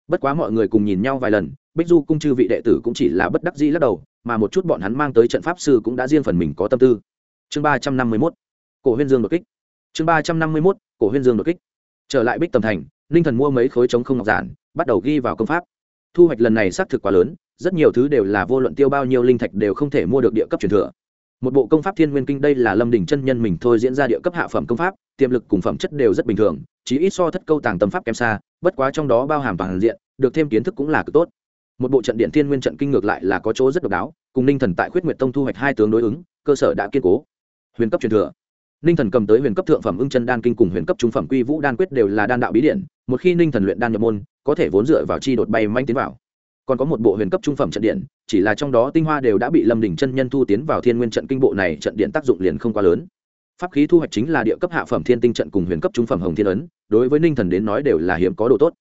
Bất quá mọi người cùng nhìn nhau vài lần, bích du cung chư vị đệ tử cũng chỉ là bất đắc dĩ lắc đầu, mà một chút bọn hắn mang tới trận pháp sư cũng đã riêng phần mình có tâm tư. Chương ba trăm năm mươi mốt, cổ huyên dương đột kích chương ba trăm năm mươi mốt, cổ huyên dương đột kích. Trở lại bích tầm thành, ninh thần mua mấy khối trống không ngọc giản, bắt đầu ghi vào công pháp. Thu hoạch lần này xác thực quá lớn, rất nhiều thứ đều là vô luận tiêu bao nhiêu linh thạch đều không thể mua được địa cấp truyền thừa. Một bộ công pháp thiên nguyên kinh đây là lâm đình chân nhân mình thôi diễn ra địa cấp hạ phẩm công pháp, tiềm lực cùng phẩm chất đều rất bình thường chỉ ít so thất câu tàng tâm pháp kém xa, bất quá trong đó bao hàm toàn diện, được thêm kiến thức cũng là cực tốt. Một bộ trận điện thiên nguyên trận kinh ngược lại là có chỗ rất độc đáo, cùng ninh thần tại khuyết nguyệt tông thu hoạch hai tướng đối ứng, cơ sở đã kiên cố. Huyền cấp truyền thừa ninh thần cầm tới huyền cấp thượng phẩm ưng chân đan kinh cùng huyền cấp trung phẩm quy vũ đan quyết đều là đan đạo bí điện một khi ninh thần luyện đan nhập môn, có thể vốn dựa vào chi đột bay manh tiến vào. Còn có một bộ huyền cấp trung phẩm trận điện, chỉ là trong đó tinh hoa đều đã bị lâm đỉnh chân nhân thu tiến vào thiên nguyên trận kinh bộ này trận điện tác dụng liền không quá lớn. Pháp khí thu hoạch chính là địa cấp hạ phẩm thiên tinh trận cùng huyền cấp trung phẩm hồng thiên ấn, đối với ninh thần đến nói đều là hiếm có đồ tốt.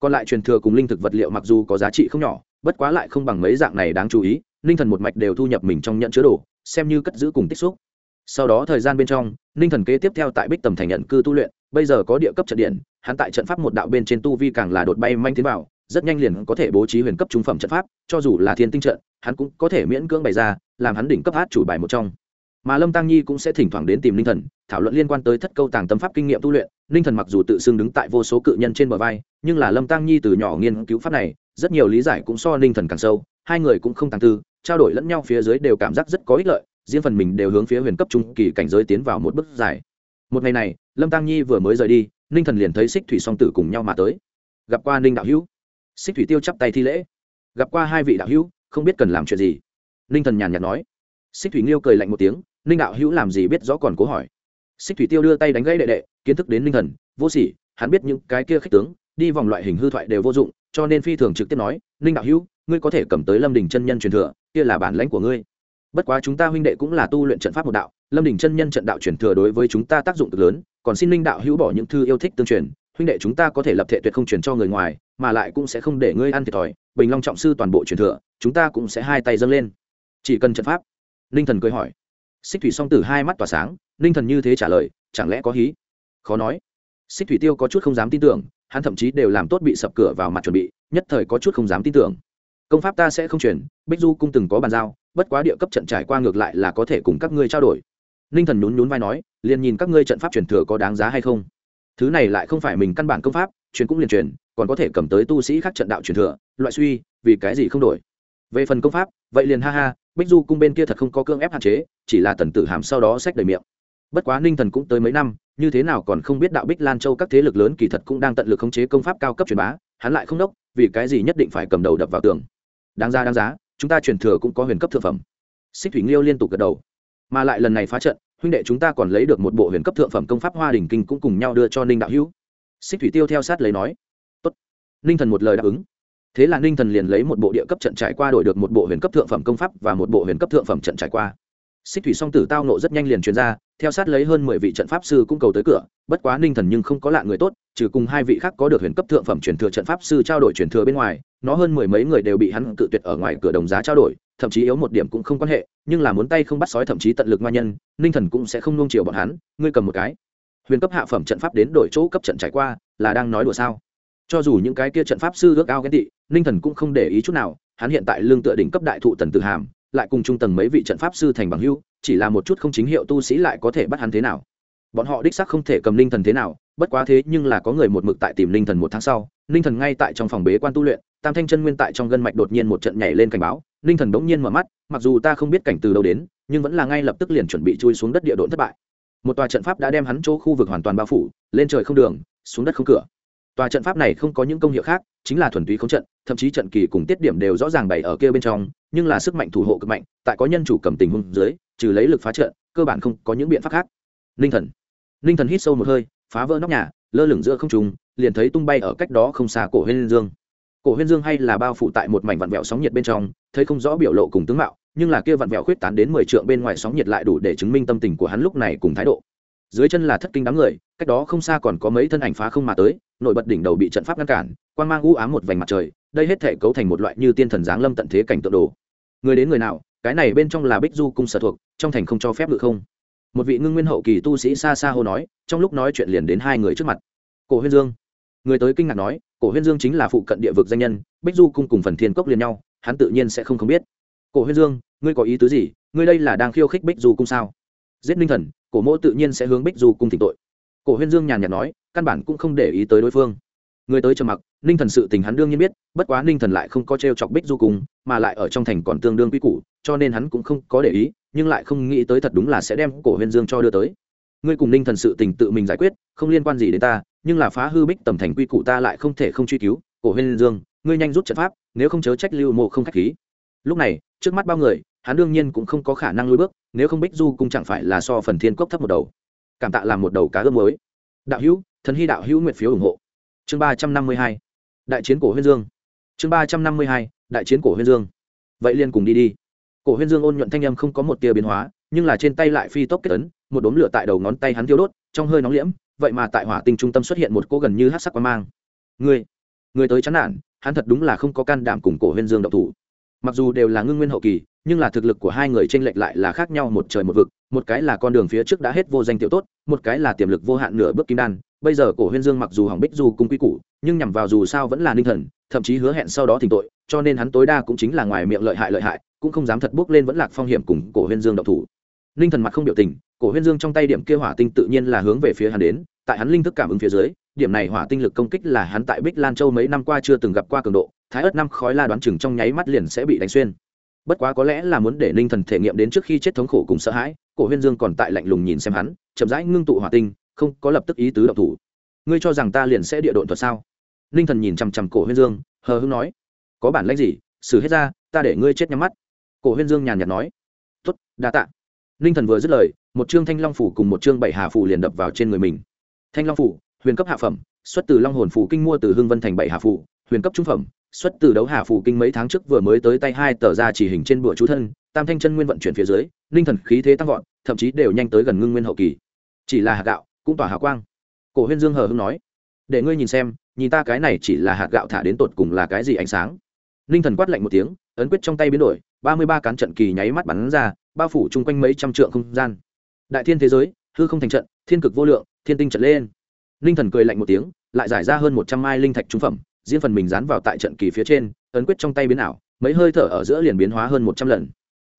Còn lại truyền thừa cùng linh thực vật liệu mặc dù có giá trị không nhỏ, bất quá lại không bằng mấy dạng này đáng chú ý, ninh thần một mạch đều thu nhập mình trong nhận chứa đồ, xem như cất giữ cùng tích xúc sau đó thời gian bên trong, ninh thần kế tiếp theo tại bích tầm thành nhận cư tu luyện, bây giờ có địa cấp trận điện, hắn tại trận pháp một đạo bên trên tu vi càng là đột bay manh tiến vào, rất nhanh liền có thể bố trí huyền cấp trung phẩm trận pháp, cho dù là thiên tinh trận, hắn cũng có thể miễn cưỡng bày ra, làm hắn đỉnh cấp hát chủ bài một trong. Mà lâm tăng nhi cũng sẽ thỉnh thoảng đến tìm ninh thần, thảo luận liên quan tới thất câu tàng tâm pháp kinh nghiệm tu luyện. Ninh thần mặc dù tự xưng đứng tại vô số cự nhân trên bờ vai, nhưng là lâm tăng nhi từ nhỏ nghiên cứu pháp này, rất nhiều lý giải cũng so ninh thần càng sâu, hai người cũng không tàng tư, trao đổi lẫn nhau phía dưới đều cảm giác rất có ích lợi riêng phần mình đều hướng phía huyền cấp trung kỳ cảnh giới tiến vào một bước dài. Một ngày này, lâm tăng nhi vừa mới rời đi, ninh thần liền thấy xích thủy song tử cùng nhau mà tới. Gặp qua ninh đạo hữu. Xích thủy tiêu chắp tay thi lễ. Gặp qua hai vị đạo hữu, không biết cần làm chuyện gì. Ninh thần nhàn nhạt nói. Xích thủy nghiêu cười lạnh một tiếng, ninh đạo hữu làm gì biết rõ còn cố hỏi. Xích thủy tiêu đưa tay đánh gãy đệ đệ, kiến thức đến ninh thần, vô sỉ, hắn biết những cái kia khích tướng, đi vòng loại hình hư thoại đều vô dụng, cho nên phi thường trực tiếp nói, ninh đạo hữu, ngươi có thể cầm tới lâm đình chân nhân truyền thừa, kia là bản lãnh của ngươi bất quá chúng ta huynh đệ cũng là tu luyện trận pháp một đạo, lâm đình chân nhân trận đạo truyền thừa đối với chúng ta tác dụng cực lớn, còn xin linh đạo hữu bỏ những thư yêu thích tương truyền, huynh đệ chúng ta có thể lập thể tuyệt không truyền cho người ngoài, mà lại cũng sẽ không để ngươi ăn thiệt thòi. Bình long trọng sư toàn bộ truyền thừa, chúng ta cũng sẽ hai tay dâng lên. Chỉ cần trận pháp. Ninh thần cười hỏi. Xích thủy song tử hai mắt tỏa sáng ninh thần như thế trả lời, chẳng lẽ có hí? Khó nói. Xích thủy tiêu có chút không dám tin tưởng, hắn thậm chí đều làm tốt bị sập cửa vào mặt chuẩn bị, nhất thời có chút không dám tin tưởng. Công pháp ta sẽ không chuyển bích du cung từng có bàn giao bất quá địa cấp trận trải qua ngược lại là có thể cùng các ngươi trao đổi. Ninh thần nhún nhún vai nói, liền nhìn các ngươi trận pháp truyền thừa có đáng giá hay không. Thứ này lại không phải mình căn bản công pháp, truyền cũng liền truyền, còn có thể cầm tới tu sĩ khác trận đạo truyền thừa, loại suy, vì cái gì không đổi. Về phần công pháp, vậy liền ha ha, bích du cung bên kia thật không có cưỡng ép hạn chế, chỉ là tần tử hàm sau đó sách đầy miệng. Bất quá ninh thần cũng tới mấy năm, như thế nào còn không biết đạo bích lan châu các thế lực lớn kỳ thật cũng đang tận lực khống chế công pháp cao cấp truyền bá, hắn lại không đốc, vì cái gì nhất định phải cầm đầu đập vào tường. Đáng ra đáng giá chúng ta truyền thừa cũng có huyền cấp thượng phẩm. Xích thủy nghiêu liên tục gật đầu. Mà lại lần này phá trận, huynh đệ chúng ta còn lấy được một bộ huyền cấp thượng phẩm công pháp hoa đình kinh cũng cùng nhau đưa cho ninh đạo hữu. Xích thủy tiêu theo sát lấy nói, Tốt. ninh thần một lời đáp ứng. Thế là ninh thần liền lấy một bộ địa cấp trận trải qua đổi được một bộ huyền cấp thượng phẩm công pháp và một bộ huyền cấp thượng phẩm trận trải qua. Xích thủy song tử tao nộ rất nhanh liền truyền ra, theo sát lấy hơn mười vị trận pháp sư cũng cầu tới cửa, bất quá ninh thần nhưng không có lạ người tốt, trừ cùng hai vị khác có được huyền cấp thượng phẩm truyền thừa trận pháp sư trao đổi truyền thừa bên ngoài nó hơn mười mấy người đều bị hắn cự tuyệt ở ngoài cửa đồng giá trao đổi, thậm chí yếu một điểm cũng không quan hệ, nhưng là muốn tay không bắt sói thậm chí tận lực ngoan nhân, ninh thần cũng sẽ không nung chiều bọn hắn, ngươi cầm một cái. Huyền cấp hạ phẩm trận pháp đến đổi chỗ cấp trận trải qua, là đang nói đùa sao? Cho dù những cái kia trận pháp sư ước ao ghen tị, ninh thần cũng không để ý chút nào, hắn hiện tại lương tựa đỉnh cấp đại thụ tần tử hàm, lại cùng trung tầng mấy vị trận pháp sư thành bằng hưu chỉ là một chút không chính hiệu tu sĩ lại có thể bắt hắn thế nào? Bọn họ đích xác không thể cầm ninh thần thế nào, bất quá thế nhưng là có người một mực tại tìm ninh thần một tháng sau, ninh thần ngay tại trong phòng bế quan tu luyện tam thanh chân nguyên tại trong gân mạch đột nhiên một trận nhảy lên cảnh báo, ninh thần bỗng nhiên mở mắt, mặc dù ta không biết cảnh từ đâu đến, nhưng vẫn là ngay lập tức liền chuẩn bị chui xuống đất địa độn thất bại. Một tòa trận pháp đã đem hắn chỗ khu vực hoàn toàn bao phủ, lên trời không đường, xuống đất không cửa. Tòa trận pháp này không có những công hiệu khác, chính là thuần túy không trận, thậm chí trận kỳ cùng tiết điểm đều rõ ràng bày ở kia bên trong, nhưng là sức mạnh thủ hộ cực mạnh, tại có nhân chủ cầm tình hung dưới, trừ lấy lực phá trận, cơ bản không có những biện pháp khác. Ninh thần. Ninh thần hít sâu một hơi, phá vỡ nóc nhà, lơ lửng giữa không trùng liền thấy tung bay ở cách đó không xa cổ huyên dương cổ huyên dương hay là bao phủ tại một mảnh vặn vẹo sóng nhiệt bên trong, thấy không rõ biểu lộ cùng tướng mạo, nhưng là kia vặn vẹo khuyết tán đến mười trượng bên ngoài sóng nhiệt lại đủ để chứng minh tâm tình của hắn lúc này cùng thái độ. Dưới chân là thất kinh đám người, cách đó không xa còn có mấy thân ảnh phá không mà tới nổi bật đỉnh đầu bị trận pháp ngăn cản quan mang u ám một vành mặt trời, đây hết thể cấu thành một loại như tiên thần giáng lâm tận thế cảnh tượng đồ. Người đến người nào, cái này bên trong là bích du cung sở thuộc, trong thành không cho phép ngự không. Một vị ngưng nguyên hậu kỳ tu sĩ xa xa hô nói, trong lúc nói chuyện liền đến hai người trước mặt. Cổ huyên dương người tới kinh ngạc nói, cổ huyên dương chính là phụ cận địa vực danh nhân, bích du cung cùng phần thiên cốc liền nhau, hắn tự nhiên sẽ không không biết. Cổ huyên dương, ngươi có ý tứ gì? Ngươi đây là đang khiêu khích bích du cung sao? Giết ninh thần, cổ mỗ tự nhiên sẽ hướng bích du cung thỉnh tội. Cổ huyên dương nhàn nhạt nói, căn bản cũng không để ý tới đối phương. Người tới trầm mặc, ninh thần sự tình hắn đương nhiên biết, bất quá ninh thần lại không có t r e o chọc bích du cung, mà lại ở trong thành còn tương đương quy củ, cho nên hắn cũng không có để ý, nhưng lại không nghĩ tới thật đúng là sẽ đem cổ huyên dương cho đưa tới. Ngươi cùng ninh thần sự tình tự mình giải quyết, không liên quan gì đến ta nhưng là phá hư bích tầm thành quy củ ta lại không thể không truy cứu. Cổ huyên dương, ngươi nhanh rút trận pháp, nếu không chớ trách lưu mộ không k h á c h khí. Lúc này, trước mắt bao người, hắn đương nhiên cũng không có khả năng lui bước, nếu không bích du cũng chẳng phải là so phần thiên cốc thấp một đầu. Cảm tạ làm một đầu cá ướp mới đạo hữu, thần hy đạo hữu nguyện phiếu ủng hộ. Chương ba trăm năm mươi hai, đại chiến cổ huyên dương. Chương ba trăm năm mươi hai, đại chiến cổ huyên dương. Vậy liền cùng đi đi. Cổ huyên dương ôn nhuận thanh â m không có một tia biến hóa, nhưng là trên tay lại phi tốc kết ấn, một đốm lửa tại đầu ngón tay hắn tiêu đốt, trong hơi nóng liễm vậy mà tại hỏa tinh trung tâm xuất hiện một cô gần như hát sắc quan mang. Người người tới chán nản, hắn thật đúng là không có can đảm cùng cổ huyên dương độc thủ. Mặc dù đều là ngưng nguyên hậu kỳ, nhưng là thực lực của hai người t r ê n lệch lại là khác nhau một trời một vực. Một cái là con đường phía trước đã hết vô danh tiểu tốt, một cái là tiềm lực vô hạn nửa bước kim đan. Bây giờ cổ huyên dương mặc dù hỏng bích dù cung quy củ, nhưng nhằm vào dù sao vẫn là ninh thần, thậm chí hứa hẹn sau đó thỉnh tội, cho nên hắn tối đa cũng chính là ngoài miệng lợi hại lợi hại, cũng không dám thật bước lên vẫn lạc phong hiểm cùng cổ huyên dương độc thủ. Ninh thần mặt không biểu tình cổ huyên dương trong tay điểm kia hỏa tinh tự nhiên là hướng về phía hắn đến, tại hắn linh thức cảm ứng phía dưới, điểm này hỏa tinh lực công kích là hắn tại bích lan châu mấy năm qua chưa từng gặp qua cường độ, thái ớt năm khói la đoán chừng trong nháy mắt liền sẽ bị đánh xuyên. Bất quá có lẽ là muốn để ninh thần thể nghiệm đến trước khi chết thống khổ cùng sợ hãi, cổ huyên dương còn tại lạnh lùng nhìn xem hắn, chậm rãi ngưng tụ hỏa tinh, không có lập tức ý tứ độc thủ. Ngươi cho rằng ta liền sẽ địa độn thuật sao? Ninh thần nhìn chằm chằm cổ huyên dương, hờ hưng nói. Có bản lãnh gì? Xử hết ra, ta để ngươi chết nhắm mắt. Cổ huyên dương nhàn nhạt nói. Tuất đa tạ ninh thần vừa dứt lời, một chương thanh long phủ cùng một chương bảy hà phủ liền đập vào trên người mình. Thanh long phủ, huyền cấp hạ phẩm, xuất từ long hồn phủ kinh mua từ hưng vân thành bảy hà phủ, huyền cấp trung phẩm, xuất từ đấu hà phủ kinh mấy tháng trước vừa mới tới tay hai tờ ra chỉ hình trên bụa chú thân, tam thanh chân nguyên vận chuyển phía dưới ninh thần khí thế tăng vọt, thậm chí đều nhanh tới gần ngưng nguyên hậu kỳ. Chỉ là hạt gạo, cũng tỏa hào quang. Cổ huyên dương hờ hưng nói, để ngươi nhìn xem, nhìn ta cái này chỉ là hạt gạo thả đến tột cùng là cái gì ánh sáng. Ninh thần quát lạnh một tiếng, ấn quyết trong tay biến đổi ba mươi ba cán trận kỳ nháy mắt bắn ra, bao phủ chung quanh mấy trăm trượng không gian. Đại thiên thế giới, hư không thành trận, thiên cực vô lượng, thiên tinh trận lên. Ninh thần cười lạnh một tiếng, lại giải ra hơn một trăm mai linh thạch trung phẩm, diễn phần mình dán vào tại trận kỳ phía trên, ấn quyết trong tay biến ảo, mấy hơi thở ở giữa liền biến hóa hơn một trăm lần.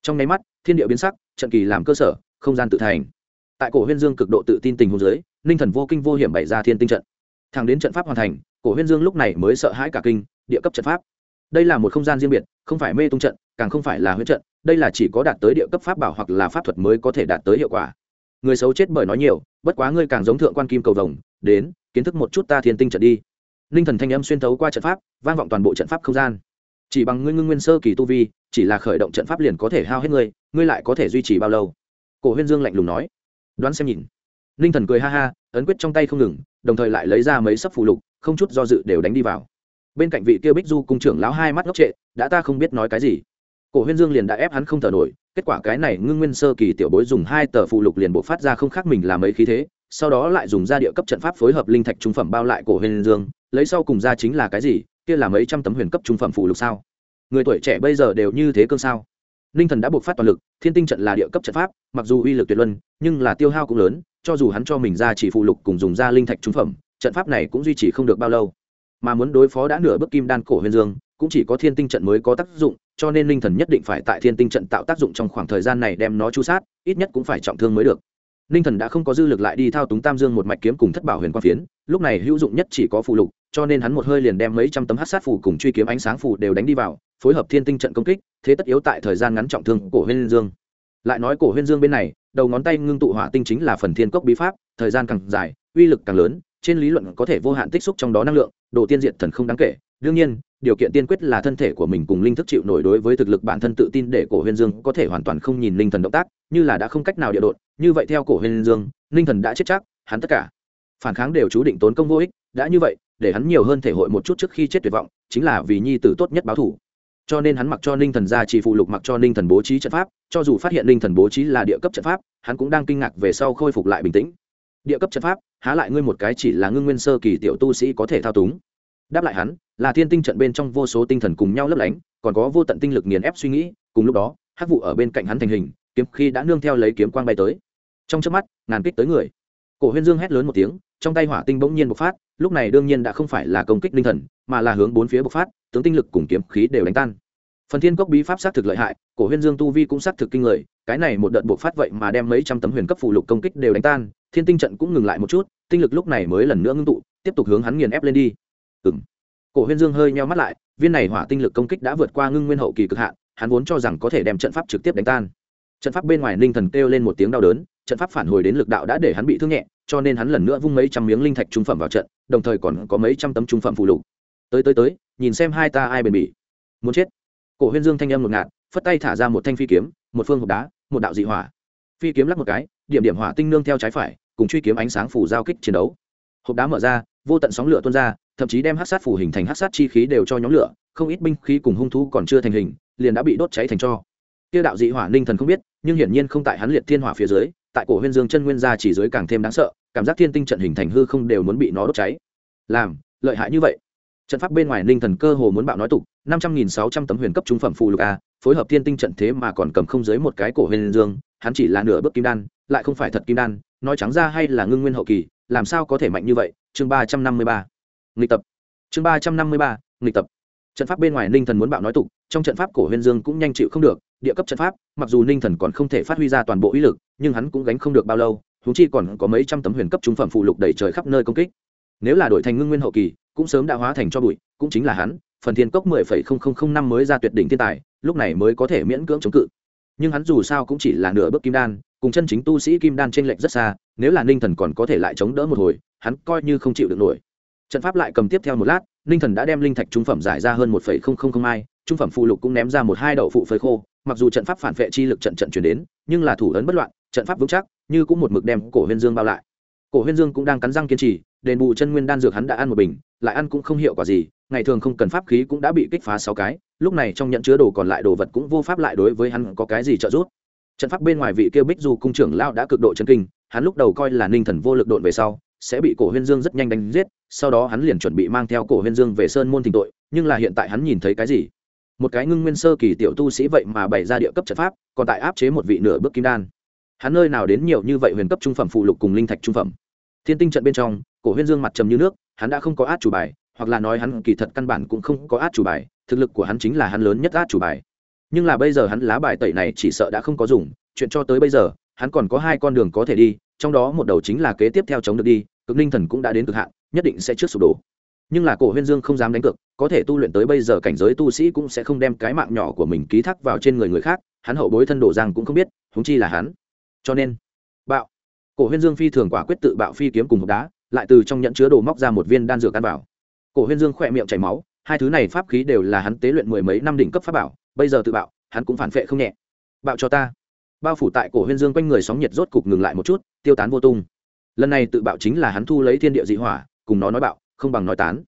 Trong nháy mắt, thiên địa biến sắc, trận kỳ làm cơ sở, không gian tự thành. Tại cổ huyên dương cực độ tự tin tình huống dưới ninh thần vô kinh vô hiểm bày ra thiên tinh trận. Thẳng đến trận pháp hoàn thành, cổ huyên dương lúc này mới sợ hãi cả kinh, địa cấp trận pháp đây là một không gian riêng biệt, không phải mê tung trận, càng không phải là huyết trận, đây là chỉ có đạt tới địa cấp pháp bảo hoặc là pháp thuật mới có thể đạt tới hiệu quả. Người xấu chết bởi nói nhiều, bất quá ngươi càng giống thượng quan kim cầu vồng, đến, kiến thức một chút ta thiên tinh trận đi. Ninh thần thanh âm xuyên thấu qua trận pháp, vang vọng toàn bộ trận pháp không gian. Chỉ bằng ngươi ngưng nguyên sơ kỳ tu vi, chỉ là khởi động trận pháp liền có thể hao hết ngươi ngươi lại có thể duy trì bao lâu? Cổ huyên dương lạnh lùng nói. Đoán xem nhìn. Ninh thần cười ha ha, ấn quyết trong tay không ngừng, đồng thời lại lấy ra mấy sấp phụ lục, không chút do dự đều đánh đi vào bên cạnh vị kia bích du cung trưởng lão hai mắt ngốc trệ, đã ta không biết nói cái gì. Cổ huyên dương liền đã ép hắn không thở nổi, kết quả cái này ngưng nguyên sơ kỳ tiểu bối dùng hai tờ phụ lục liền bộ phát ra không khác mình làm mấy khí thế, sau đó lại dùng ra địa cấp trận pháp phối hợp linh thạch trung phẩm bao lại cổ huyên dương, lấy sau cùng ra chính là cái gì, kia là mấy trăm tấm huyền cấp trung phẩm phụ lục sao? Người tuổi trẻ bây giờ đều như thế cương sao? Ninh thần đã buộc phát toàn lực, thiên tinh trận là địa cấp trận pháp, mặc dù uy lực tuyệt luân, nhưng là tiêu hao cũng lớn, cho dù hắn cho mình ra chỉ phụ lục cùng dùng ra linh thạch trung phẩm, trận pháp này cũng duy trì không được bao lâu mà muốn đối phó đã nửa bước kim đan cổ huyền dương, cũng chỉ có thiên tinh trận mới có tác dụng, cho nên linh thần nhất định phải tại thiên tinh trận tạo tác dụng trong khoảng thời gian này đem nó chu sát, ít nhất cũng phải trọng thương mới được. Ninh thần đã không có dư lực lại đi thao túng tam dương một mạch kiếm cùng thất bảo huyền quang phiến, lúc này hữu dụng nhất chỉ có phụ lục, cho nên hắn một hơi liền đem mấy trăm tấm hát sát phù cùng truy kiếm ánh sáng phù đều đánh đi vào, phối hợp thiên tinh trận công kích, thế tất yếu tại thời gian ngắn trọng thương cổ huyên dương. Lại nói cổ huyên dương bên này, đầu ngón tay ngưng tụ hỏa tinh chính là phần thiên cốc bí pháp, thời gian càng dài, uy lực càng lớn, trên lý luận có thể vô hạn tích xúc trong đó năng lượng đồ tiên diện thần không đáng kể. Đương nhiên, điều kiện tiên quyết là thân thể của mình cùng linh thức chịu nổi đối với thực lực bản thân tự tin để cổ huyên dương có thể hoàn toàn không nhìn linh thần động tác, như là đã không cách nào địa đột như vậy theo cổ huyên dương, linh thần đã chết chắc, hắn tất cả phản kháng đều chú định tốn công vô ích. Đã như vậy, để hắn nhiều hơn thể hội một chút trước khi chết tuyệt vọng, chính là vì nhi tử tốt nhất báo thủ cho nên hắn mặc cho ninh thần ra chỉ phụ lục mặc cho ninh thần bố trí trận pháp, cho dù phát hiện ninh thần bố trí là địa cấp trận pháp, hắn cũng đang kinh ngạc về sau khôi phục lại bình tĩnh. Địa cấp trận pháp há lại ngươi một cái chỉ là ngưng nguyên sơ kỳ tiểu tu sĩ có thể thao túng. Đáp lại hắn, là thiên tinh trận bên trong vô số tinh thần cùng nhau lấp lánh, còn có vô tận tinh lực nghiền ép suy nghĩ, cùng lúc đó, hắc vụ ở bên cạnh hắn thành hình, kiếm khi đã nương theo lấy kiếm quang bay tới. Trong trước mắt, ngàn kích tới người. Cổ huyên dương hét lớn một tiếng, trong tay hỏa tinh bỗng nhiên bộc phát, lúc này đương nhiên đã không phải là công kích linh thần, mà là hướng bốn phía bộc phát, tướng tinh lực cùng kiếm khí đều đánh tan. Phần thiên cốc bí pháp xác thực lợi hại, cổ huyên dương tu vi cũng xác thực kinh người, cái này một đợt bộc phát vậy mà đem mấy trăm tấm huyền cấp phụ lục công kích đều đánh tan thiên tinh trận cũng ngừng lại một chút, tinh lực lúc này mới lần nữa ngưng tụ, tiếp tục hướng hắn nghiền ép lên đi. Ừ m cổ huyên dương hơi nheo mắt lại, viên này hỏa tinh lực công kích đã vượt qua ngưng nguyên hậu kỳ cực hạn, hắn vốn cho rằng có thể đem trận pháp trực tiếp đánh tan. Trận pháp bên ngoài ninh thần kêu lên một tiếng đau đớn, trận pháp phản hồi đến lực đạo đã để hắn bị thương nhẹ, cho nên hắn lần nữa vung mấy trăm miếng linh thạch trung phẩm vào trận, đồng thời còn có mấy trăm tấm trung phẩm phụ lục. Tới tới tới, nhìn xem hai ta ai bền bỉ. Muốn chết. Cổ huyên dương thanh âm một ngạt, phất tay thả ra một thanh phi kiếm, một phương hộp đá, một đạo dị hỏa phi kiếm lắc một cái, điểm điểm hỏa tinh nương theo trái phải, cùng truy kiếm ánh sáng phủ giao kích chiến đấu. Hộp đá mở ra, vô tận sóng lửa tuôn ra, thậm chí đem hát sát phủ hình thành hát sát chi khí đều cho nhóm lửa, không ít binh khí cùng hung thú còn chưa thành hình, liền đã bị đốt cháy thành cho. Tiêu đạo dị hỏa ninh thần không biết, nhưng hiển nhiên không tại hắn liệt thiên hỏa phía dưới, tại cổ huyên dương chân nguyên gia chỉ dưới càng thêm đáng sợ, cảm giác thiên tinh trận hình thành hư không đều muốn bị nó đốt cháy. Làm, lợi hại như vậy. Trận pháp bên ngoài ninh thần cơ hồ muốn bạo nói tục, năm trăm nghìn sáu trăm tấm huyền cấp trung phẩm phù lục a, phối hợp thiên tinh trận thế mà còn cầm không dưới một cái cổ huyền dương hắn chỉ là nửa bước kim đan, lại không phải thật kim đan, nói trắng ra hay là ngưng nguyên hậu kỳ, làm sao có thể mạnh như vậy? Chương ba trăm năm mươi ba. Nghịch tập. Chương ba trăm năm mươi ba, nghịch tập. Trận pháp bên ngoài ninh thần muốn bạo nói tục, trong trận pháp cổ huyền dương cũng nhanh chịu không được, địa cấp trận pháp, mặc dù ninh thần còn không thể phát huy ra toàn bộ uy lực, nhưng hắn cũng gánh không được bao lâu thú chi còn có mấy trăm tấm huyền cấp trung phẩm phụ lục đầy trời khắp nơi công kích. Nếu là đổi thành ngưng nguyên hậu kỳ, cũng sớm đã hóa thành cho bụi, cũng chính là hắn, phần thiên cốc mười phẩy không không không năm mới ra tuyệt đỉnh thiên tài, lúc này mới có thể miễn cưỡng chống cự nhưng hắn dù sao cũng chỉ là nửa bước kim đan, cùng chân chính tu sĩ kim đan trên lệnh rất xa, nếu là ninh thần còn có thể lại chống đỡ một hồi, hắn coi như không chịu được nổi. Trận pháp lại cầm tiếp theo một lát, ninh thần đã đem linh thạch trung phẩm giải ra hơn một phẩy không không không hai trung phẩm phụ lục cũng ném ra một hai đậu phụ phơi khô, mặc dù trận pháp phản vệ chi lực trận trận chuyển đến, nhưng là thủ ấn bất loạn, trận pháp vững chắc, như cũng một mực đem cổ huyên dương bao lại. Cổ huyên dương cũng đang cắn răng kiên trì, đền bù chân nguyên đan dược hắn đã ăn một bình, lại ăn cũng không hiệu quả gì, ngày thường không cần pháp khí cũng đã bị kích phá sáu cái lúc này trong nhận chứa đồ còn lại đồ vật cũng vô pháp lại đối với hắn có cái gì trợ giúp. Trận pháp bên ngoài vị kêu bích du cung trưởng lao đã cực độ chân kinh, hắn lúc đầu coi là ninh thần vô lực độn về sau, sẽ bị cổ huyên dương rất nhanh đánh giết, sau đó hắn liền chuẩn bị mang theo cổ huyên dương về sơn môn thỉnh tội, nhưng là hiện tại hắn nhìn thấy cái gì? Một cái ngưng nguyên sơ kỳ tiểu tu sĩ vậy mà bày ra địa cấp trận pháp, còn tại áp chế một vị nửa bước kim đan. Hắn nơi nào đến nhiều như vậy huyền cấp trung phẩm phụ lục cùng linh thạch trung phẩm. Thiên tinh trận bên trong, cổ huyên dương mặt trầm như nước, hắn đã không có át chủ bài, hoặc là nói hắn kỳ thật căn bản cũng không có át chủ bài thực lực của hắn chính là hắn lớn nhất át chủ bài. Nhưng là bây giờ hắn lá bài tẩy này chỉ sợ đã không có dùng, chuyện cho tới bây giờ, hắn còn có hai con đường có thể đi, trong đó một đầu chính là kế tiếp theo chống được đi, cực ninh thần cũng đã đến cực hạn, nhất định sẽ trước sụp đổ. Nhưng là cổ huyên dương không dám đánh cược, có thể tu luyện tới bây giờ cảnh giới tu sĩ cũng sẽ không đem cái mạng nhỏ của mình ký thác vào trên người người khác, hắn hậu bối thân đổ giang cũng không biết húng chi là hắn. Cho nên, bạo. Cổ huyên dương phi thường quả quyết tự bạo phi kiếm cùng hộp đá, lại từ trong nhận chứa đồ móc ra một viên đan dược ăn vào. Cổ huyên dương khỏe miệng chảy máu hai thứ này pháp khí đều là hắn tế luyện mười mấy năm đỉnh cấp pháp bảo, bây giờ tự bạo, hắn cũng phản phệ không nhẹ. Bạo cho ta. Bao phủ tại cổ huyên dương quanh người sóng nhiệt rốt cục ngừng lại một chút, tiêu tán vô tung. Lần này tự bạo chính là hắn thu lấy thiên địa dị hỏa, cùng nó nói bạo, không bằng nói tán.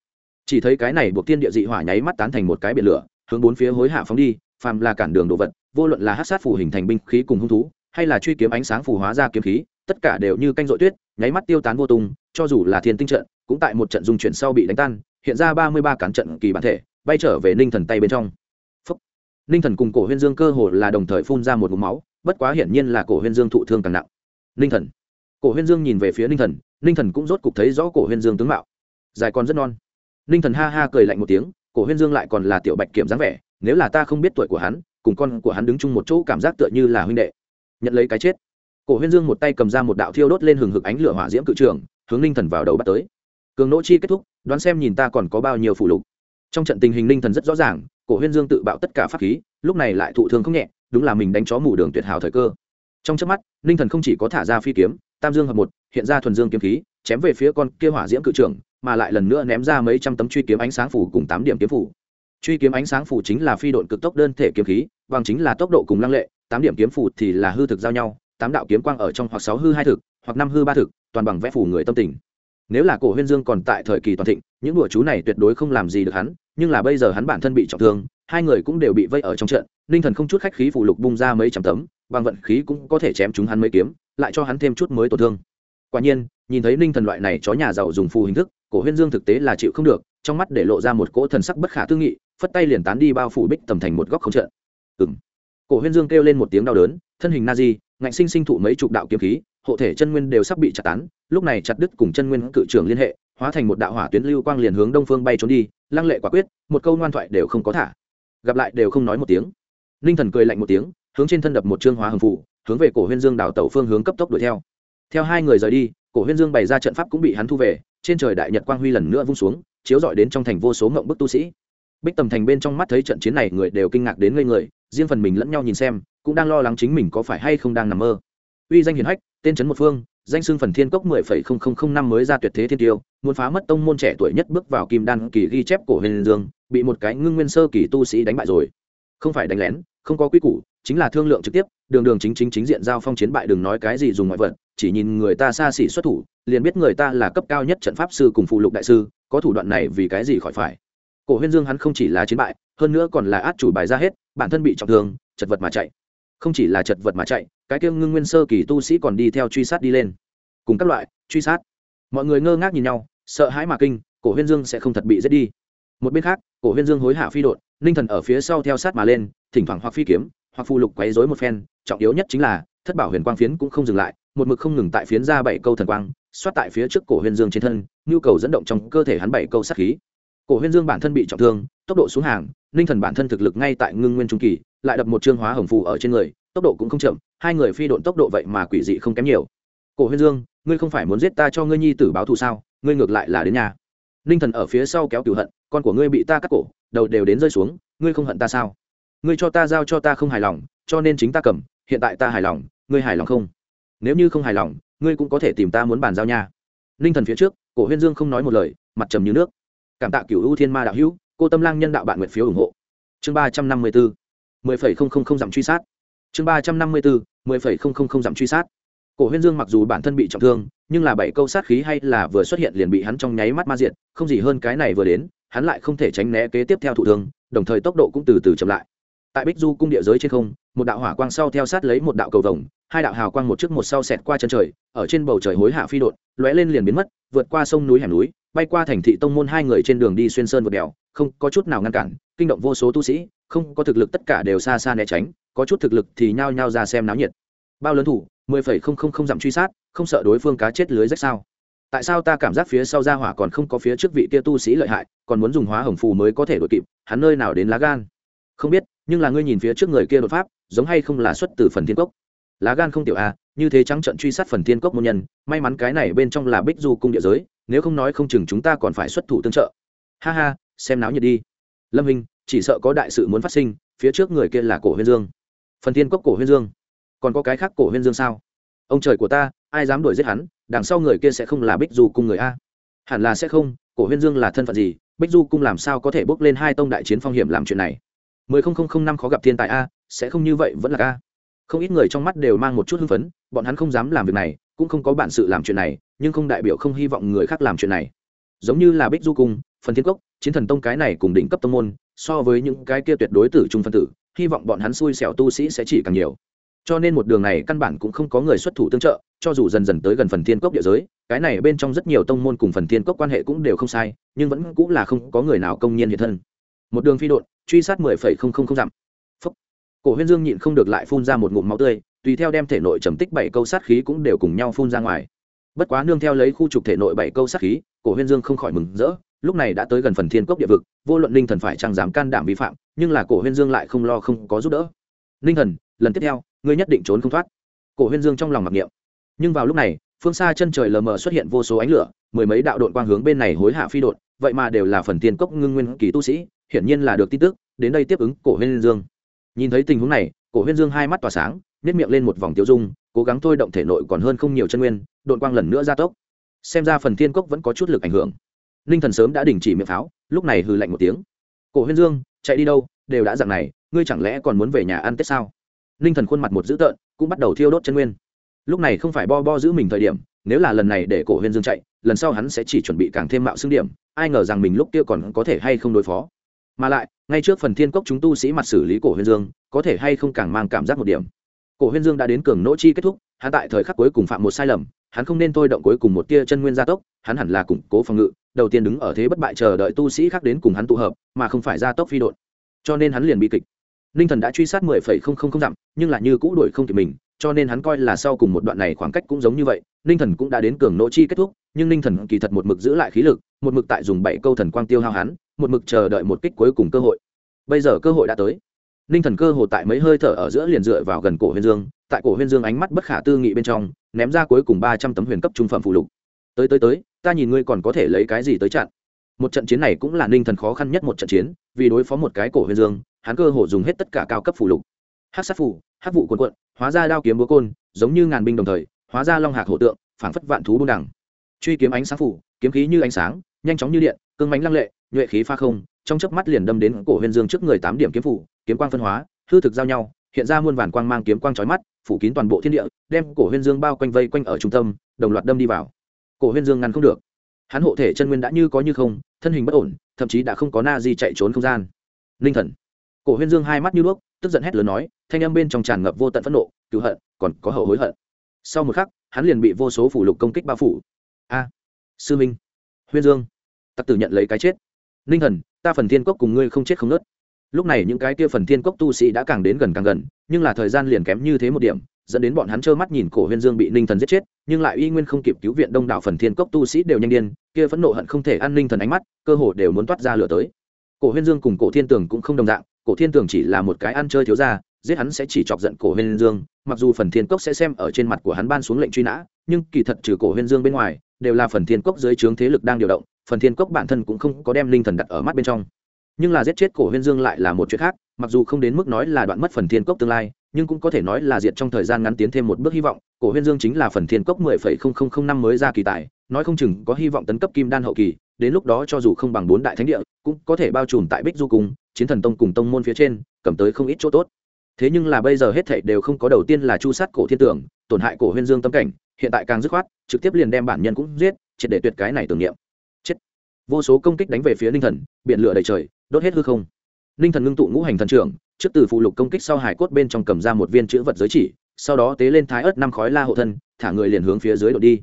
Chỉ thấy cái này buộc thiên địa dị hỏa nháy mắt tán thành một cái biển lửa, hướng bốn phía hối hạ phóng đi, phàm là cản đường đồ vật, vô luận là hát sát phủ hình thành binh khí cùng hung thú, hay là truy kiếm ánh sáng phù hóa ra kiếm khí, tất cả đều như canh dội tuyết, nháy mắt tiêu tán vô tung, cho dù là thiên tinh trận, cũng tại một trận dung chuyển sau bị đánh tan hiện ra ba mươi ba cán trận kỳ bản thể, bay trở về ninh thần tay bên trong. Phúc. ninh thần cùng cổ huyên dương cơ hồ là đồng thời phun ra một mũ máu, bất quá hiển nhiên là cổ huyên dương thụ thương càng nặng. Ninh thần. Cổ huyên dương nhìn về phía ninh thần ninh thần cũng rốt cục thấy rõ cổ huyên dương tướng mạo. Dài còn rất non. Ninh thần ha ha cười lạnh một tiếng, cổ huyên dương lại còn là tiểu bạch kiểm dáng vẻ, nếu là ta không biết tuổi của hắn, cùng con của hắn đứng chung một chỗ cảm giác tựa như là huynh đệ. Nhận lấy cái chết. Cổ huyên dương một tay cầm ra một đạo thiêu đốt lên hừng hực ánh lửa hỏa diễm cự trường, hướng ninh thần vào đầu bắt tới cường nỗ chi kết thúc, đoán xem nhìn ta còn có bao nhiêu phủ lục. Trong trận tình hình ninh thần rất rõ ràng, cổ huyên dương tự bạo tất cả pháp khí, lúc này lại thụ thương không nhẹ, đúng là mình đánh chó mù đường tuyệt hào thời cơ. Trong trước mắt, ninh thần không chỉ có thả ra phi kiếm, tam dương hợp một, hiện ra thuần dương kiếm khí, chém về phía con kia hỏa diễm cự trưởng, mà lại lần nữa ném ra mấy trăm tấm truy kiếm ánh sáng phủ cùng tám điểm kiếm phủ. Truy kiếm ánh sáng phủ chính là phi độn cực tốc đơn thể kiếm khí bằng chính là tốc độ cùng lăng lệ, tám điểm kiếm phủ thì là hư thực giao nhau, tám đạo kiếm quang ở trong hoặc sáu hư hai thực, hoặc năm hư ba thực, toàn bằng vẽ phủ người tâm tình nếu là cổ huyên dương còn tại thời kỳ toàn thịnh, những đùa chú này tuyệt đối không làm gì được hắn, nhưng là bây giờ hắn bản thân bị trọng thương, hai người cũng đều bị vây ở trong trận ninh thần không chút khách khí phủ lục bung ra mấy trăm tấm, bằng vận khí cũng có thể chém chúng hắn mấy kiếm, lại cho hắn thêm chút mới tổn thương. Quả nhiên, nhìn thấy ninh thần loại này chó nhà giàu dùng phù hình thức, cổ huyên dương thực tế là chịu không được, trong mắt để lộ ra một cỗ thần sắc bất khả tư nghị, phất tay liền tán đi bao phủ bích tầm thành một góc không trận. Ừng cổ huyên dương kêu lên một tiếng đau đớn, thân hình na di, ngạnh sinh sinh thụ mấy chục đạo kiếm khí hộ thể chân nguyên đều sắp bị chặt tán, lúc này chặt đứt cùng chân nguyên cự trưởng liên hệ, hóa thành một đạo hỏa tuyến lưu quang liền hướng đông phương bay trốn đi, lăng lệ quả quyết, một câu ngoan thoại đều không có thả. Gặp lại đều không nói một tiếng. Ninh thần cười lạnh một tiếng, hướng trên thân đập một trương hóa hồng phụ hướng về cổ huyên dương đảo tẩu phương hướng cấp tốc đuổi theo. Theo hai người rời đi, cổ huyên dương bày ra trận pháp cũng bị hắn thu về, trên trời đại nhật quang huy lần nữa vung xuống, chiếu dọi đến trong thành vô số ngộng bức tu sĩ. Bích tầm thành bên trong mắt thấy trận chiến này người đều kinh ngạc đến ngây người, riêng phần mình lẫn nhau nhìn xem, cũng đang lo lắng chính mình có phải hay không đang nằm mơ uy danh hiển hách, tên trấn một phương, danh xưng phần thiên cốc mười phẩy không không không năm mới ra tuyệt thế thiên tiêu, muốn phá mất tông môn trẻ tuổi nhất bước vào kim đan kỳ ghi chép cổ huyền dương, bị một cái ngưng nguyên sơ kỳ tu sĩ đánh bại rồi. Không phải đánh lén, không có quy củ, chính là thương lượng trực tiếp, đường đường chính chính chính diện giao phong chiến bại đừng nói cái gì dùng ngoại vật, chỉ nhìn người ta xa xỉ xuất thủ, liền biết người ta là cấp cao nhất trận pháp sư cùng phụ lục đại sư, có thủ đoạn này vì cái gì khỏi phải. Cổ huyên dương hắn không chỉ là chiến bại, hơn nữa còn là át chủ bài ra hết, bản thân bị trọng thương, chật vật mà chạy. Không chỉ là chật vật mà chạy cái kia ngưng nguyên sơ kỳ tu sĩ còn đi theo truy sát đi lên. Cùng các loại, truy sát. Mọi người ngơ ngác nhìn nhau, sợ hãi mà kinh, cổ huyên dương sẽ không thật bị giết đi. Một bên khác, cổ huyên dương hối hả phi đột ninh thần ở phía sau theo sát mà lên, thỉnh thoảng hoặc phi kiếm, hoặc phù lục quấy dối một phen, trọng yếu nhất chính là, thất bảo huyền quang phiến cũng không dừng lại, một mực không ngừng tại phiến ra bảy câu thần quang, xoát tại phía trước cổ huyên dương trên thân, nhu cầu dẫn động trong cơ thể hắn bảy câu sát khí. Cổ huyên dương bản thân bị trọng thương, tốc độ xuống hàng ninh thần bản thân thực lực ngay tại ngưng nguyên trung kỳ, lại đập một chương hóa hồng phù ở trên người, tốc độ cũng không chậm hai người phi độn tốc độ vậy mà quỷ dị không kém nhiều. Cổ huyên dương, ngươi không phải muốn giết ta cho ngươi nhi tử báo thù sao? Ngươi ngược lại là đến nhà. Ninh thần ở phía sau kéo cửu hận, con của ngươi bị ta cắt cổ, đầu đều đến rơi xuống, ngươi không hận ta sao? Ngươi cho ta giao cho ta không hài lòng, cho nên chính ta cầm, hiện tại ta hài lòng, ngươi hài lòng không? Nếu như không hài lòng, ngươi cũng có thể tìm ta muốn bàn giao nha. Ninh thần phía trước, cổ huyên dương không nói một lời, mặt trầm như nước. Cảm tạ cửu ưu thiên ma đạo hữu, cô tâm lang nhân đạo bạn nguyện phiếu ủng hộ. Chương ba trăm năm mươi bốn mười phẩy không không không dặm truy sát. Chương ba trăm năm mươi bốn mười phẩy không không không dặm truy sát. Cổ huyên dương mặc dù bản thân bị trọng thương nhưng là bảy câu sát khí hay là vừa xuất hiện liền bị hắn trong nháy mắt ma diệt, không gì hơn cái này vừa đến hắn lại không thể tránh né kế tiếp theo thủ thương đồng thời tốc độ cũng từ từ chậm lại. Tại bích du cung địa giới trên không một đạo hỏa quang sau theo sát lấy một đạo cầu vồng hai đạo hào quang một trước một sau xẹt qua chân trời ở trên bầu trời hối hạ phi đột lóe lên liền biến mất vượt qua sông núi hẻm núi bay qua thành thị tông môn hai người trên đường đi xuyên sơn vượt đèo không có chút nào ngăn cản kinh động vô số tu sĩ không có thực lực tất cả đều xa xa né tránh có chút thực lực thì nhao nhao ra xem náo nhiệt. Bao lớn thủ, mười phẩy không không không dặm truy sát, không sợ đối phương cá chết lưới rách sao? Tại sao ta cảm giác phía sau gia hỏa còn không có phía trước vị kia tu sĩ lợi hại, còn muốn dùng hóa hồng phù mới có thể đội kịp, hắn nơi nào đến lá gan? Không biết, nhưng là ngươi nhìn phía trước người kia đột pháp, giống hay không là xuất từ phần thiên cốc? Lá gan không tiểu a như thế trắng trận truy sát phần thiên cốc môn nhân, may mắn cái này bên trong là bích du cung địa giới, nếu không nói không chừng chúng ta còn phải xuất thủ tương trợ. Ha ha, xem náo nhiệt đi. Lâm hình, chỉ sợ có đại sự muốn phát sinh, phía trước người kia là cổ huyên dương phần thiên cốc cổ huyên dương. Còn có cái khác cổ huyên dương sao? Ông trời của ta, ai dám đuổi giết hắn? Đằng sau người kia sẽ không là bích du cung người a. Hẳn là sẽ không, cổ huyên dương là thân phận gì? Bích du cung làm sao có thể bước lên hai tông đại chiến phong hiểm làm chuyện này? Mười không không không năm khó gặp thiên tài a, sẽ không như vậy vẫn là a. Không ít người trong mắt đều mang một chút hưng phấn, bọn hắn không dám làm việc này, cũng không có bản sự làm chuyện này, nhưng không đại biểu không hy vọng người khác làm chuyện này. Giống như là bích du cung, phần thiên cốc, chiến thần tông cái này cùng đỉnh cấp tông môn, so với những cái kia tuyệt đối tử trung phân tử hy vọng bọn hắn xui xẻo tu sĩ sẽ chỉ càng nhiều. Cho nên một đường này căn bản cũng không có người xuất thủ tương trợ, cho dù dần dần tới gần phần thiên cốc địa giới, cái này bên trong rất nhiều tông môn cùng phần thiên cốc quan hệ cũng đều không sai, nhưng vẫn cũng là không có người nào công nhiên hiện thân. Một đường phi độn, truy sát mười phẩy không không không dặm. Phúc. cổ huyên dương nhịn không được lại phun ra một ngụm máu tươi, tùy theo đem thể nội trầm tích bảy câu sát khí cũng đều cùng nhau phun ra ngoài. Bất quá nương theo lấy khu trục thể nội bảy câu sát khí, cổ huyên dương không khỏi mừng rỡ lúc này đã tới gần phần thiên cốc địa vực, vô luận ninh thần phải chẳng dám can đảm vi phạm, nhưng là cổ huyên dương lại không lo không có giúp đỡ. Ninh thần, lần tiếp theo, ngươi nhất định trốn không thoát. Cổ huyên dương trong lòng mặc niệm. Nhưng vào lúc này, phương xa chân trời lờ mờ xuất hiện vô số ánh lửa, mười mấy đạo đội quang hướng bên này hối hạ phi đội vậy mà đều là phần thiên cốc ngưng nguyên kỳ tu sĩ, hiển nhiên là được tin tức, đến đây tiếp ứng cổ huyên dương. Nhìn thấy tình huống này, cổ huyên dương hai mắt tỏa sáng nếp miệng lên một vòng tiêu dung, cố gắng thôi động thể nội còn hơn không nhiều chân nguyên đội quang lần nữa gia tốc. Xem ra phần thiên cốc vẫn có chút lực ảnh hưởng ninh thần sớm đã đình chỉ miệng pháo, lúc này hừ lạnh một tiếng. Cổ huyên dương, chạy đi đâu, đều đã dạng này, ngươi chẳng lẽ còn muốn về nhà ăn tết sao? Ninh thần khuôn mặt một dữ tợn, cũng bắt đầu thiêu đốt chân nguyên. Lúc này không phải bo bo giữ mình thời điểm, nếu là lần này để cổ huyên dương chạy, lần sau hắn sẽ chỉ chuẩn bị càng thêm mạo xương điểm, ai ngờ rằng mình lúc kia còn có thể hay không đối phó. Mà lại, ngay trước phần thiên cốc chúng tu sĩ mặt xử lý cổ huyên dương, có thể hay không càng mang cảm giác một điểm. Cổ huyên dương đã đến cường nỗ chi kết thúc, hắn tại thời khắc cuối cùng phạm một sai lầm hắn không nên thôi động cuối cùng một tia chân nguyên gia tốc, hắn hẳn là củng cố phòng ngự, đầu tiên đứng ở thế bất bại chờ đợi tu sĩ khác đến cùng hắn tụ hợp, mà không phải gia tốc phi đột cho nên hắn liền bị kịch. Ninh thần đã truy sát mười phẩy không không không dặm, nhưng lại như cũ đuổi không kịp mình, cho nên hắn coi là sau cùng một đoạn này khoảng cách cũng giống như vậy ninh thần cũng đã đến cường nỗ chi kết thúc, nhưng ninh thần kỳ thật một mực giữ lại khí lực, một mực tại dùng bảy câu thần quang tiêu hao hắn, một mực chờ đợi một kích cuối cùng cơ hội. Bây giờ cơ hội đã tới. Ninh thần cơ hồ tại mấy hơi thở ở giữa liền dựa vào gần cổ huyền dương tại cổ huyên dương ánh mắt bất khả tư nghị bên trong, ném ra cuối cùng ba trăm tấm huyền cấp trung phẩm phụ lục. Tới tới tới, ta nhìn ngươi còn có thể lấy cái gì tới chặn? Một trận chiến này cũng là ninh thần khó khăn nhất một trận chiến, vì đối phó một cái cổ huyên dương, hắn cơ hồ dùng hết tất cả cao cấp phụ lục. Hát sát phủ hát vụ quần quận hóa ra đao kiếm búa côn, giống như ngàn binh đồng thời, hóa ra long hạc hổ tượng, phảng phất vạn thú buôn đẳng truy kiếm ánh sáng phủ kiếm khí như ánh sáng, nhanh chóng như điện, cương mánh lăng lệ, nhuệ khí pha không, trong chớp mắt liền đâm đến cổ huyên dương trước người tám điểm kiếm phủ kiếm quang phân hóa, hư thực giao nhau, hiện ra muôn vàn quang mang kiếm quang chói mắt phủ kín toàn bộ thiên địa, đem cổ huyên dương bao quanh vây quanh ở trung tâm, đồng loạt đâm đi vào. Cổ huyên dương ngăn không được. Hắn hộ thể chân nguyên đã như có như không, thân hình bất ổn, thậm chí đã không có na di chạy trốn không gian. Linh thần. Cổ huyên dương hai mắt như đuốc, tức giận hét lớn nói, thanh âm bên trong tràn ngập vô tận phẫn nộ, cứu hận, còn có hậu hối hận. Sau một khắc, hắn liền bị vô số phủ lục công kích bao phủ. A. Sư minh. Huyên dương. Tặc tử nhận lấy cái chết. Ninh thần, ta phần thiên cốc cùng ngươi không chết không nớt lúc này những cái kia phần thiên cốc tu sĩ đã càng đến gần càng gần, nhưng là thời gian liền kém như thế một điểm, dẫn đến bọn hắn trơ mắt nhìn cổ huyên dương bị ninh thần giết chết, nhưng lại uy nguyên không kịp cứu viện đông đảo phần thiên cốc tu sĩ đều nhanh điên, kia phẫn nộ hận không thể an ninh thần ánh mắt, cơ hồ đều muốn toát ra lửa tới. Cổ huyên dương cùng cổ thiên tường cũng không đồng dạng, cổ thiên tường chỉ là một cái ăn chơi thiếu ra giết hắn sẽ chỉ chọc giận cổ huyên dương, mặc dù phần thiên cốc sẽ xem ở trên mặt của hắn ban xuống lệnh truy nã, nhưng kỳ thật trừ cổ huyên dương bên ngoài, đều là phần thiên cốc dưới trướng thế lực đang điều động, phần thiên cốc bản thân cũng không có đem linh thần đặt ở mắt bên trong nhưng là giết chết cổ huyên dương lại là một chuyện khác, mặc dù không đến mức nói là đoạn mất phần thiên cốc tương lai, nhưng cũng có thể nói là diệt trong thời gian ngắn tiến thêm một bước hy vọng. Cổ huyên dương chính là phần thiên cốc mười phẩy không không không năm mới ra kỳ tài, nói không chừng có hy vọng tấn cấp kim đan hậu kỳ, đến lúc đó cho dù không bằng bốn đại thánh địa, cũng có thể bao trùm tại bích du cung, chiến thần tông cùng tông môn phía trên, cầm tới không ít chỗ tốt. Thế nhưng là bây giờ hết thảy đều không có đầu tiên là chu sát cổ thiên tưởng, tổn hại cổ huyên dương tâm cảnh, hiện tại càng dứt khoát, trực tiếp liền đem bản nhân cũng giết, triệt để tuyệt cái này tưởng niệm. Chết. Vô số công kích đánh về phía ninh thần, biển lửa đầy trời đốt hết hư không. Ninh thần ngưng tụ ngũ hành thần trưởng, trước từ phụ lục công kích sau hải cốt bên trong cầm ra một viên chữ vật giới chỉ, sau đó tế lên thái ớt năm khói la hộ thân, thả người liền hướng phía dưới đột đi.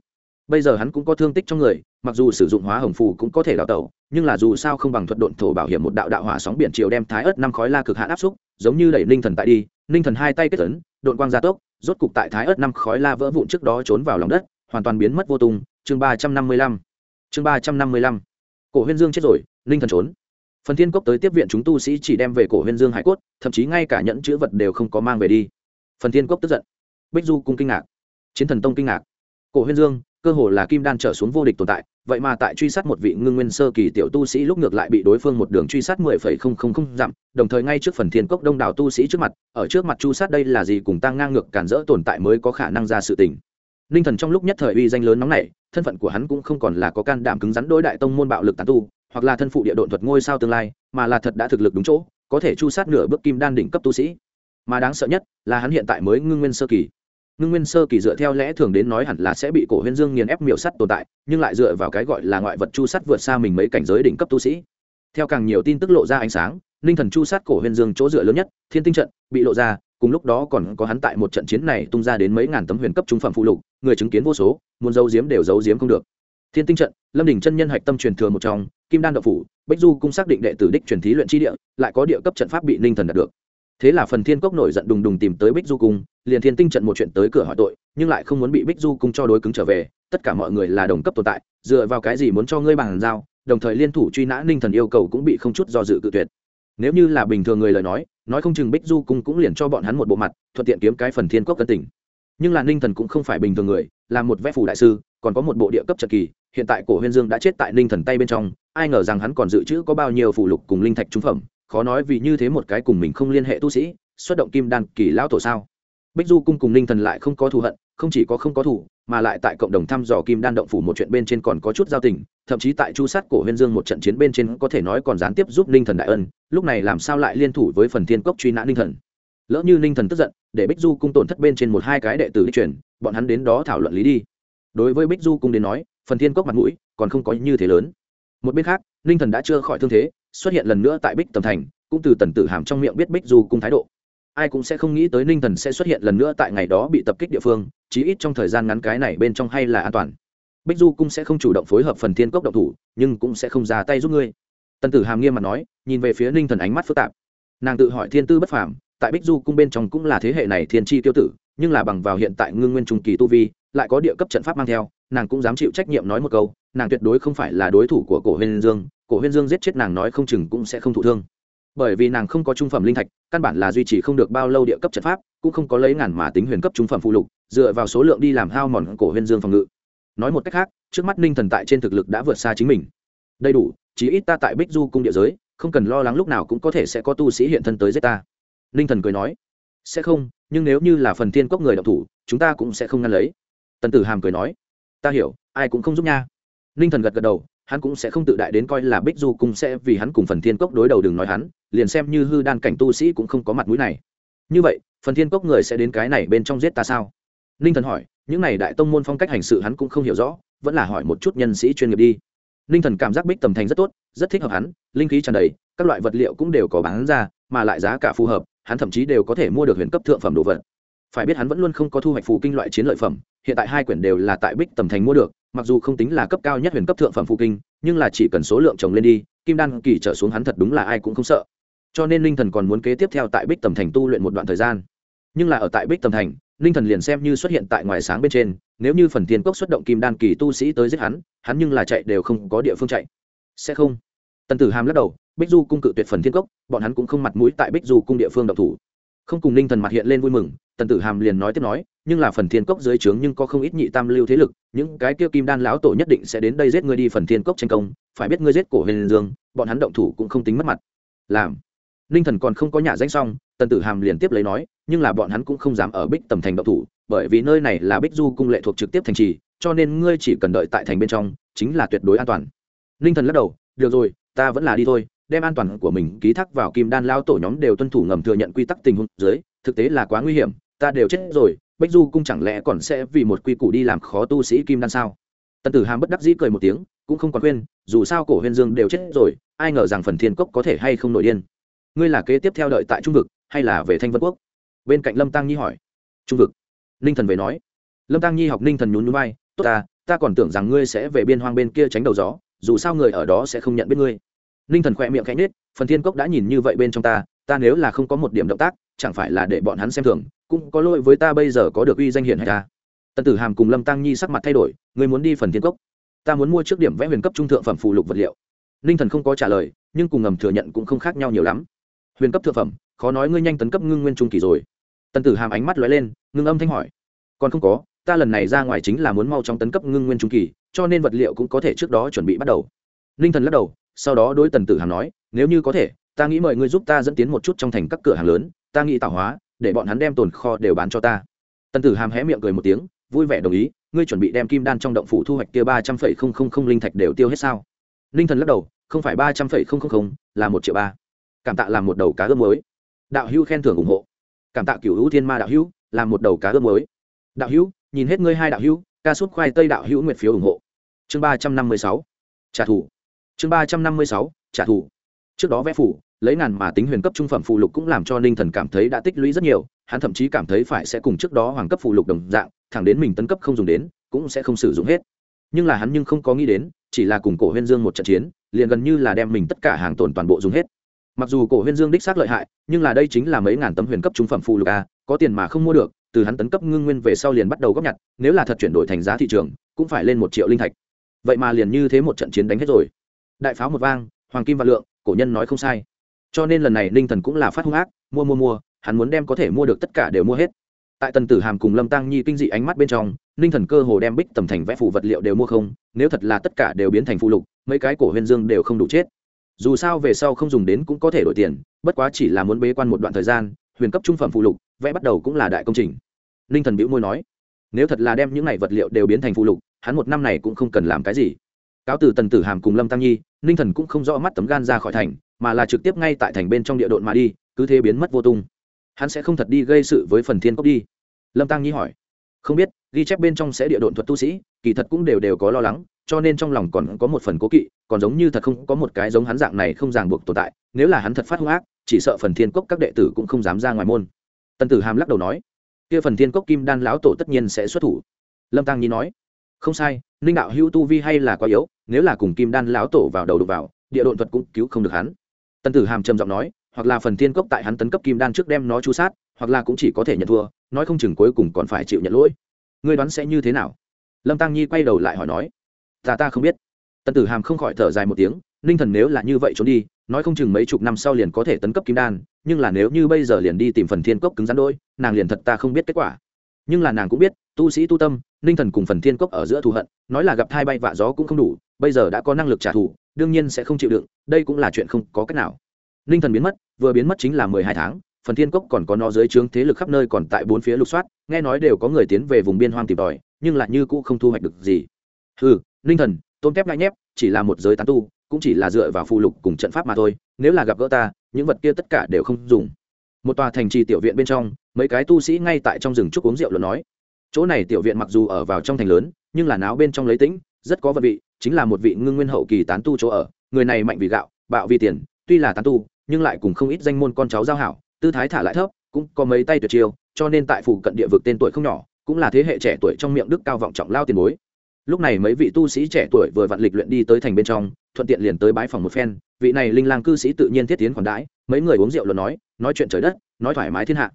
Bây giờ hắn cũng có thương tích trong người, mặc dù sử dụng hóa hồng phù cũng có thể đào tẩu, nhưng là dù sao không bằng thuật độn thổ bảo hiểm một đạo đạo hỏa sóng biển chiều đem thái ớt năm khói la cực hạn áp xúc, giống như đẩy ninh thần tại đi, ninh thần hai tay kết tấn đội quang gia tốc, rốt cục tại thái ớt năm khói la vỡ vụn trước đó trốn vào lòng đất, hoàn toàn biến mất vô tung. Chương ba trăm năm mươi lăm. Chương ba trăm năm mươi lăm. Cổ huyên dương chết rồi, ninh thần trốn phần thiên cốc tới tiếp viện chúng tu sĩ chỉ đem về cổ huyên dương hải cốt, thậm chí ngay cả nhẫn chữ vật đều không có mang về đi. Phần thiên cốc tức giận. Bích du cung kinh ngạc. Chiến thần tông kinh ngạc. Cổ huyên dương, cơ hồ là kim đan trở xuống vô địch tồn tại, vậy mà tại truy sát một vị ngưng nguyên sơ kỳ tiểu tu sĩ lúc ngược lại bị đối phương một đường truy sát mười phẩy không không không dặm, đồng thời ngay trước phần thiên cốc đông đảo tu sĩ trước mặt, ở trước mặt chu sát đây là gì cùng tăng ngang ngược cản rỡ tồn tại mới có khả năng ra sự tình. Ninh thần trong lúc nhất thời uy danh lớn nóng này thân phận của hắn cũng không còn là có can đảm cứng rắn đối đại tông môn bạo lực tàn tu hoặc là thân phụ địa độn thuật ngôi sao tương lai, mà là thật đã thực lực đúng chỗ, có thể chu sát nửa bước kim đan đỉnh cấp tu sĩ. Mà đáng sợ nhất là hắn hiện tại mới ngưng nguyên sơ kỳ. Ngưng nguyên sơ kỳ dựa theo lẽ thường đến nói hẳn là sẽ bị cổ huyên dương nghiền ép miểu sắt tồn tại, nhưng lại dựa vào cái gọi là ngoại vật chu sắt vượt xa mình mấy cảnh giới đỉnh cấp tu sĩ. Theo càng nhiều tin tức lộ ra ánh sáng ninh thần chu sát cổ huyên dương chỗ dựa lớn nhất, thiên tinh trận, bị lộ ra, cùng lúc đó còn có hắn tại một trận chiến này tung ra đến mấy ngàn tấm huyền cấp trung phẩm phụ lục, người chứng kiến vô số, muốn giấu giếm đều giấu giếm không được thiên tinh trận, lâm đình chân nhân hạch tâm truyền thừa một trong, kim đan đậu phủ bích du cũng xác định đệ tử đích truyền thí luyện chi địa, lại có địa cấp trận pháp bị ninh thần đạt được. Thế là phần thiên cốc nổi giận đùng đùng tìm tới bích du cung, liền thiên tinh trận một chuyện tới cửa hỏi tội, nhưng lại không muốn bị bích du cung cho đối cứng trở về, tất cả mọi người là đồng cấp tồn tại, dựa vào cái gì muốn cho ngươi bằng giao, đồng thời liên thủ truy nã ninh thần yêu cầu cũng bị không chút do dự cự tuyệt. Nếu như là bình thường người lời nói nói không chừng bích du cung cũng liền cho bọn hắn một bộ mặt, thuận tiện kiếm cái phần thiên cốc cân tỉnh nhưng là ninh thần cũng không phải bình thường người, là một vẽ phủ đại sư, còn có một bộ địa cấp trận kỳ, hiện tại cổ huyên dương đã chết tại ninh thần tay bên trong, ai ngờ rằng hắn còn dự trữ có bao nhiêu phủ lục cùng linh thạch trung phẩm, khó nói vì như thế một cái cùng mình không liên hệ tu sĩ, xuất động kim đan kỳ lão tổ sao? Bích du cung cùng ninh thần lại không có thù hận, không chỉ có không có thù, mà lại tại cộng đồng thăm dò kim đan động phủ một chuyện bên trên còn có chút giao tình, thậm chí tại chu sát cổ huyên dương một trận chiến bên trên có thể nói còn gián tiếp giúp ninh thần đại ân, lúc này làm sao lại liên thủ với phần thiên cốc truy nã ninh thần? Lỡ như ninh thần tức giận, để bích du cung tổn thất bên trên một hai cái đệ tử đi chuyển bọn hắn đến đó thảo luận lý đi. Đối với bích du cung đến nói, phần thiên cốc mặt mũi còn không có như thế lớn. Một bên khác, ninh thần đã chưa khỏi thương thế, xuất hiện lần nữa tại bích tầm thành, cũng từ tần tử hàm trong miệng biết bích du cung thái độ. Ai cũng sẽ không nghĩ tới ninh thần sẽ xuất hiện lần nữa tại ngày đó bị tập kích địa phương, chí ít trong thời gian ngắn cái này bên trong hay là an toàn. Bích du cung sẽ không chủ động phối hợp phần thiên cốc động thủ, nhưng cũng sẽ không ra tay giúp ngươi. Tần tử hàm nghiêm mặt nói, nhìn về phía ninh thần ánh mắt phức tạp. Nàng tự hỏi thiên tư bất phàm tại bích du cung bên trong cũng là thế hệ này thiên tri tiêu tử, nhưng là bằng vào hiện tại ngưng nguyên trung kỳ tu vi, lại có địa cấp trận pháp mang theo, nàng cũng dám chịu trách nhiệm nói một câu, nàng tuyệt đối không phải là đối thủ của cổ huyên dương, cổ huyên dương giết chết nàng nói không chừng cũng sẽ không thụ thương. Bởi vì nàng không có trung phẩm linh thạch, căn bản là duy trì không được bao lâu địa cấp trận pháp, cũng không có lấy ngàn mà tính huyền cấp trung phẩm phụ lục, dựa vào số lượng đi làm hao mòn cổ huyên dương phòng ngự. Nói một cách khác, trước mắt ninh thần tại trên thực lực đã vượt xa chính mình. Đầy đủ chỉ ít ta tại bích du cung địa giới, không cần lo lắng lúc nào cũng có thể sẽ có tu sĩ hiện thân tới giết ta ninh thần cười nói, sẽ không, nhưng nếu như là phần thiên cốc người đ thủ, chúng ta cũng sẽ không ngăn lấy. Tần tử hàm cười nói, ta hiểu, ai cũng không giúp nha. Ninh thần gật gật đầu, hắn cũng sẽ không tự đại đến coi là bích du cung sẽ vì hắn cùng phần thiên cốc đối đầu đừng nói hắn, liền xem như hư đan cảnh tu sĩ cũng không có mặt mũi này. Như vậy, phần thiên cốc người sẽ đến cái này bên trong giết ta sao? Ninh thần hỏi, những này đại tông môn phong cách hành sự hắn cũng không hiểu rõ, vẫn là hỏi một chút nhân sĩ chuyên nghiệp đi. Ninh thần cảm giác bích tầm thành rất tốt, rất thích hợp hắn, linh khí tràn đầy, các loại vật liệu cũng đều có bán ra, mà lại giá cả phù hợp hắn thậm chí đều có thể mua được huyền cấp thượng phẩm đồ vật. Phải biết hắn vẫn luôn không có thu hoạch phù kinh loại chiến lợi phẩm, hiện tại hai quyển đều là tại bích tầm thành mua được, mặc dù không tính là cấp cao nhất huyền cấp thượng phẩm phù kinh, nhưng là chỉ cần số lượng trồng lên đi, kim đan kỳ trở xuống hắn thật đúng là ai cũng không sợ. Cho nên linh thần còn muốn kế tiếp theo tại bích tầm thành tu luyện một đoạn thời gian. Nhưng là ở tại bích tầm thành, linh thần liền xem như xuất hiện tại ngoài sáng bên trên, nếu như phần tiền cốc xuất động kim đan kỳ tu sĩ tới giết hắn hắn nhưng là chạy đều không có địa phương chạy. Sẽ không. Tần tử hàm lắc đầu bích du cung cự tuyệt phần thiên cốc, bọn hắn cũng không mặt mũi tại bích du cung địa phương độc thủ. Không cùng ninh thần mặt hiện lên vui mừng, tần tử hàm liền nói tiếp nói, nhưng là phần thiên cốc dưới trướng nhưng có không ít nhị tam lưu thế lực, những cái kia kim đan lão tổ nhất định sẽ đến đây giết ngươi đi phần thiên cốc tranh công, phải biết ngươi giết cổ huyền dương, bọn hắn động thủ cũng không tính mất mặt. Làm. Ninh thần còn không có nhà danh xong, tần tử hàm liền tiếp lấy nói, nhưng là bọn hắn cũng không dám ở bích tầm thành động thủ, bởi vì nơi này là bích du cung lệ thuộc trực tiếp thành trì, cho nên ngươi chỉ cần đợi tại thành bên trong, chính là tuyệt đối an toàn. Ninh thần lắc đầu, được rồi, ta vẫn là đi thôi đem an toàn của mình ký thác vào kim đan lao tổ nhóm đều tuân thủ ngầm thừa nhận quy tắc tình huống dưới, thực tế là quá nguy hiểm, ta đều chết rồi, bách du cung chẳng lẽ còn sẽ vì một quy củ đi làm khó tu sĩ kim đan sao? Tần tử hàm bất đắc dĩ cười một tiếng, cũng không còn khuyên, dù sao cổ huyên dương đều chết rồi, ai ngờ rằng phần thiên cốc có thể hay không nổi điên. Ngươi là kế tiếp theo đợi tại trung vực, hay là về thanh vân quốc? Bên cạnh lâm tăng nhi hỏi. Trung vực. Ninh thần về nói. Lâm tăng nhi học ninh thần nhún núi bay tốt ta ta còn tưởng rằng ngươi sẽ về biên hoang bên kia tránh đầu gió, dù sao người ở đó sẽ không nhận biết ngươi ninh thần khỏe miệng khẽ nết phần thiên cốc đã nhìn như vậy bên trong ta ta nếu là không có một điểm động tác, chẳng phải là để bọn hắn xem thường, cũng có lỗi với ta bây giờ có được uy danh hiển hay ta. Tần tử hàm cùng lâm tăng nhi sắc mặt thay đổi người muốn đi phần thiên cốc? Ta muốn mua trước điểm vẽ huyền cấp trung thượng phẩm phụ lục vật liệu. Ninh thần không có trả lời, nhưng cùng ngầm thừa nhận cũng không khác nhau nhiều lắm. Huyền cấp thượng phẩm, khó nói ngươi nhanh tấn cấp ngưng nguyên trung kỳ rồi. Tần tử hàm ánh mắt lóe lên, ngưng âm thanh hỏi, còn không có, ta lần này ra ngoài chính là muốn mau chóng tấn cấp ngưng nguyên trung kỳ, cho nên vật liệu cũng có thể trước đó chuẩn bị bắt đầu. Ninh thần lắc đầu sau đó đối tần tử hàm nói, nếu như có thể, ta nghĩ mời ngươi giúp ta dẫn tiến một chút trong thành các cửa hàng lớn, ta nghĩ tạo hóa, để bọn hắn đem tồn kho đều bán cho ta. Tần tử hàm hé miệng cười một tiếng, vui vẻ đồng ý, ngươi chuẩn bị đem kim đan trong động phủ thu hoạch kia ba trăm phẩy không không không linh thạch đều tiêu hết sao? Ninh thần lắc đầu, không phải ba trăm phẩy không không không, là một triệu ba. Cảm tạ làm một đầu cá ươm mới đạo hữu khen thưởng ủng hộ. Cảm tạ cửu hữu thiên ma đạo hữu làm một đầu cá ươm mới đạo hữu, nhìn hết ngươi hai đạo hữu, ca sút khoai tây đạo hữu nguyệt phiếu ủng hộ. Chương ba trăm năm mươi sáu. Trả thù chương ba trăm năm mươi sáu, trả thù. Trước đó vẽ phủ, lấy ngàn mà tính huyền cấp trung phẩm phụ lục cũng làm cho ninh thần cảm thấy đã tích lũy rất nhiều, hắn thậm chí cảm thấy phải sẽ cùng trước đó hoàng cấp phụ lục đồng dạng, thẳng đến mình tấn cấp không dùng đến, cũng sẽ không sử dụng hết. Nhưng là hắn nhưng không có nghĩ đến, chỉ là cùng cổ huyên dương một trận chiến, liền gần như là đem mình tất cả hàng tồn toàn bộ dùng hết. Mặc dù cổ huyên dương đích xác lợi hại, nhưng là đây chính là mấy ngàn tấm huyền cấp trung phẩm phụ lục a, có tiền mà không mua được, từ hắn tấn cấp ngưng nguyên về sau liền bắt đầu góp nhặt, nếu là thật chuyển đổi thành giá thị trường, cũng phải lên một triệu linh thạch. Vậy mà liền như thế một trận chiến đánh hết rồi đại pháo một vang, hoàng kim và lượng, cổ nhân nói không sai. Cho nên lần này ninh thần cũng là phát hung ác, mua mua mua, hắn muốn đem có thể mua được tất cả đều mua hết. Tại tần tử hàm cùng lâm tăng nhi kinh dị ánh mắt bên trong, ninh thần cơ hồ đem bích tầm thành vẽ phủ vật liệu đều mua không, nếu thật là tất cả đều biến thành phụ lục, mấy cái cổ huyền dương đều không đủ chết. Dù sao về sau không dùng đến cũng có thể đổi tiền, bất quá chỉ là muốn bế quan một đoạn thời gian, huyền cấp trung phẩm phụ lục, vẽ bắt đầu cũng là đại công trình. Ninh thần bĩu môi nói, nếu thật là đem những này vật liệu đều biến thành phụ lục, hắn một năm này cũng không cần làm cái gì cáo từ tần tử hàm cùng lâm tăng nhi, ninh thần cũng không rõ mắt tấm gan ra khỏi thành, mà là trực tiếp ngay tại thành bên trong địa độn mà đi, cứ thế biến mất vô tung. Hắn sẽ không thật đi gây sự với phần thiên cốc đi. Lâm tăng nhi hỏi. Không biết, ghi chép bên trong sẽ địa độn thuật tu sĩ, kỳ thật cũng đều đều có lo lắng, cho nên trong lòng còn có một phần cố kỵ, còn giống như thật không có một cái giống hắn dạng này không ràng buộc tồn tại, nếu là hắn thật phát hung ác, chỉ sợ phần thiên cốc các đệ tử cũng không dám ra ngoài môn. Tần tử hàm lắc đầu nói. Kia phần thiên cốc kim đan lão tổ tất nhiên sẽ xuất thủ. Lâm tăng nhi nói không sai, ninh đạo hữu tu vi hay là quá yếu, nếu là cùng kim đan lão tổ vào đầu đục vào, địa độn thuật cũng cứu không được hắn. Tần tử hàm trầm giọng nói, hoặc là phần thiên cốc tại hắn tấn cấp kim đan trước đem nó chu sát, hoặc là cũng chỉ có thể nhận thua, nói không chừng cuối cùng còn phải chịu nhận lỗi. Ngươi đoán sẽ như thế nào? Lâm tăng nhi quay đầu lại hỏi nói. Ta ta không biết. Tần tử hàm không khỏi thở dài một tiếng, ninh thần nếu là như vậy trốn đi, nói không chừng mấy chục năm sau liền có thể tấn cấp kim đan, nhưng là nếu như bây giờ liền đi tìm phần thiên cốc cứng rắn đôi, nàng liền thật ta không biết kết quả nhưng là nàng cũng biết, tu sĩ tu tâm, ninh thần cùng phần thiên cốc ở giữa thù hận, nói là gặp thai bay vạ gió cũng không đủ, bây giờ đã có năng lực trả thù, đương nhiên sẽ không chịu đựng, đây cũng là chuyện không có cách nào. Ninh thần biến mất, vừa biến mất chính là mười hai tháng, phần thiên cốc còn có nó dưới trướng thế lực khắp nơi còn tại bốn phía lục soát, nghe nói đều có người tiến về vùng biên hoang tìm tòi, nhưng lại như cũ không thu hoạch được gì. Ừ ninh thần, tôm kép ngại nhép, chỉ là một giới tán tu, cũng chỉ là dựa vào phù lục cùng trận pháp mà thôi, nếu là gặp gỡ ta, những vật kia tất cả đều không dùng. Một tòa thành trì tiểu viện bên trong mấy cái tu sĩ ngay tại trong rừng trúc uống rượu luận nói. Chỗ này tiểu viện mặc dù ở vào trong thành lớn, nhưng là náo bên trong lấy tĩnh rất có vật vị, chính là một vị ngưng nguyên hậu kỳ tán tu chỗ ở. Người này mạnh vì gạo, bạo vì tiền, tuy là tán tu, nhưng lại cùng không ít danh môn con cháu giao hảo, tư thái thả lại thấp, cũng có mấy tay tuyệt chiêu, cho nên tại phủ cận địa vực tên tuổi không nhỏ, cũng là thế hệ trẻ tuổi trong miệng đức cao vọng trọng lao tiền bối. Lúc này mấy vị tu sĩ trẻ tuổi vừa vặn lịch luyện đi tới thành bên trong, thuận tiện liền tới bái phòng một phen. Vị này linh lang cư sĩ tự nhiên thiết tiến khoản đãi, mấy người uống rượu luận nói nói chuyện trời đất, nói thoải mái thiên hạ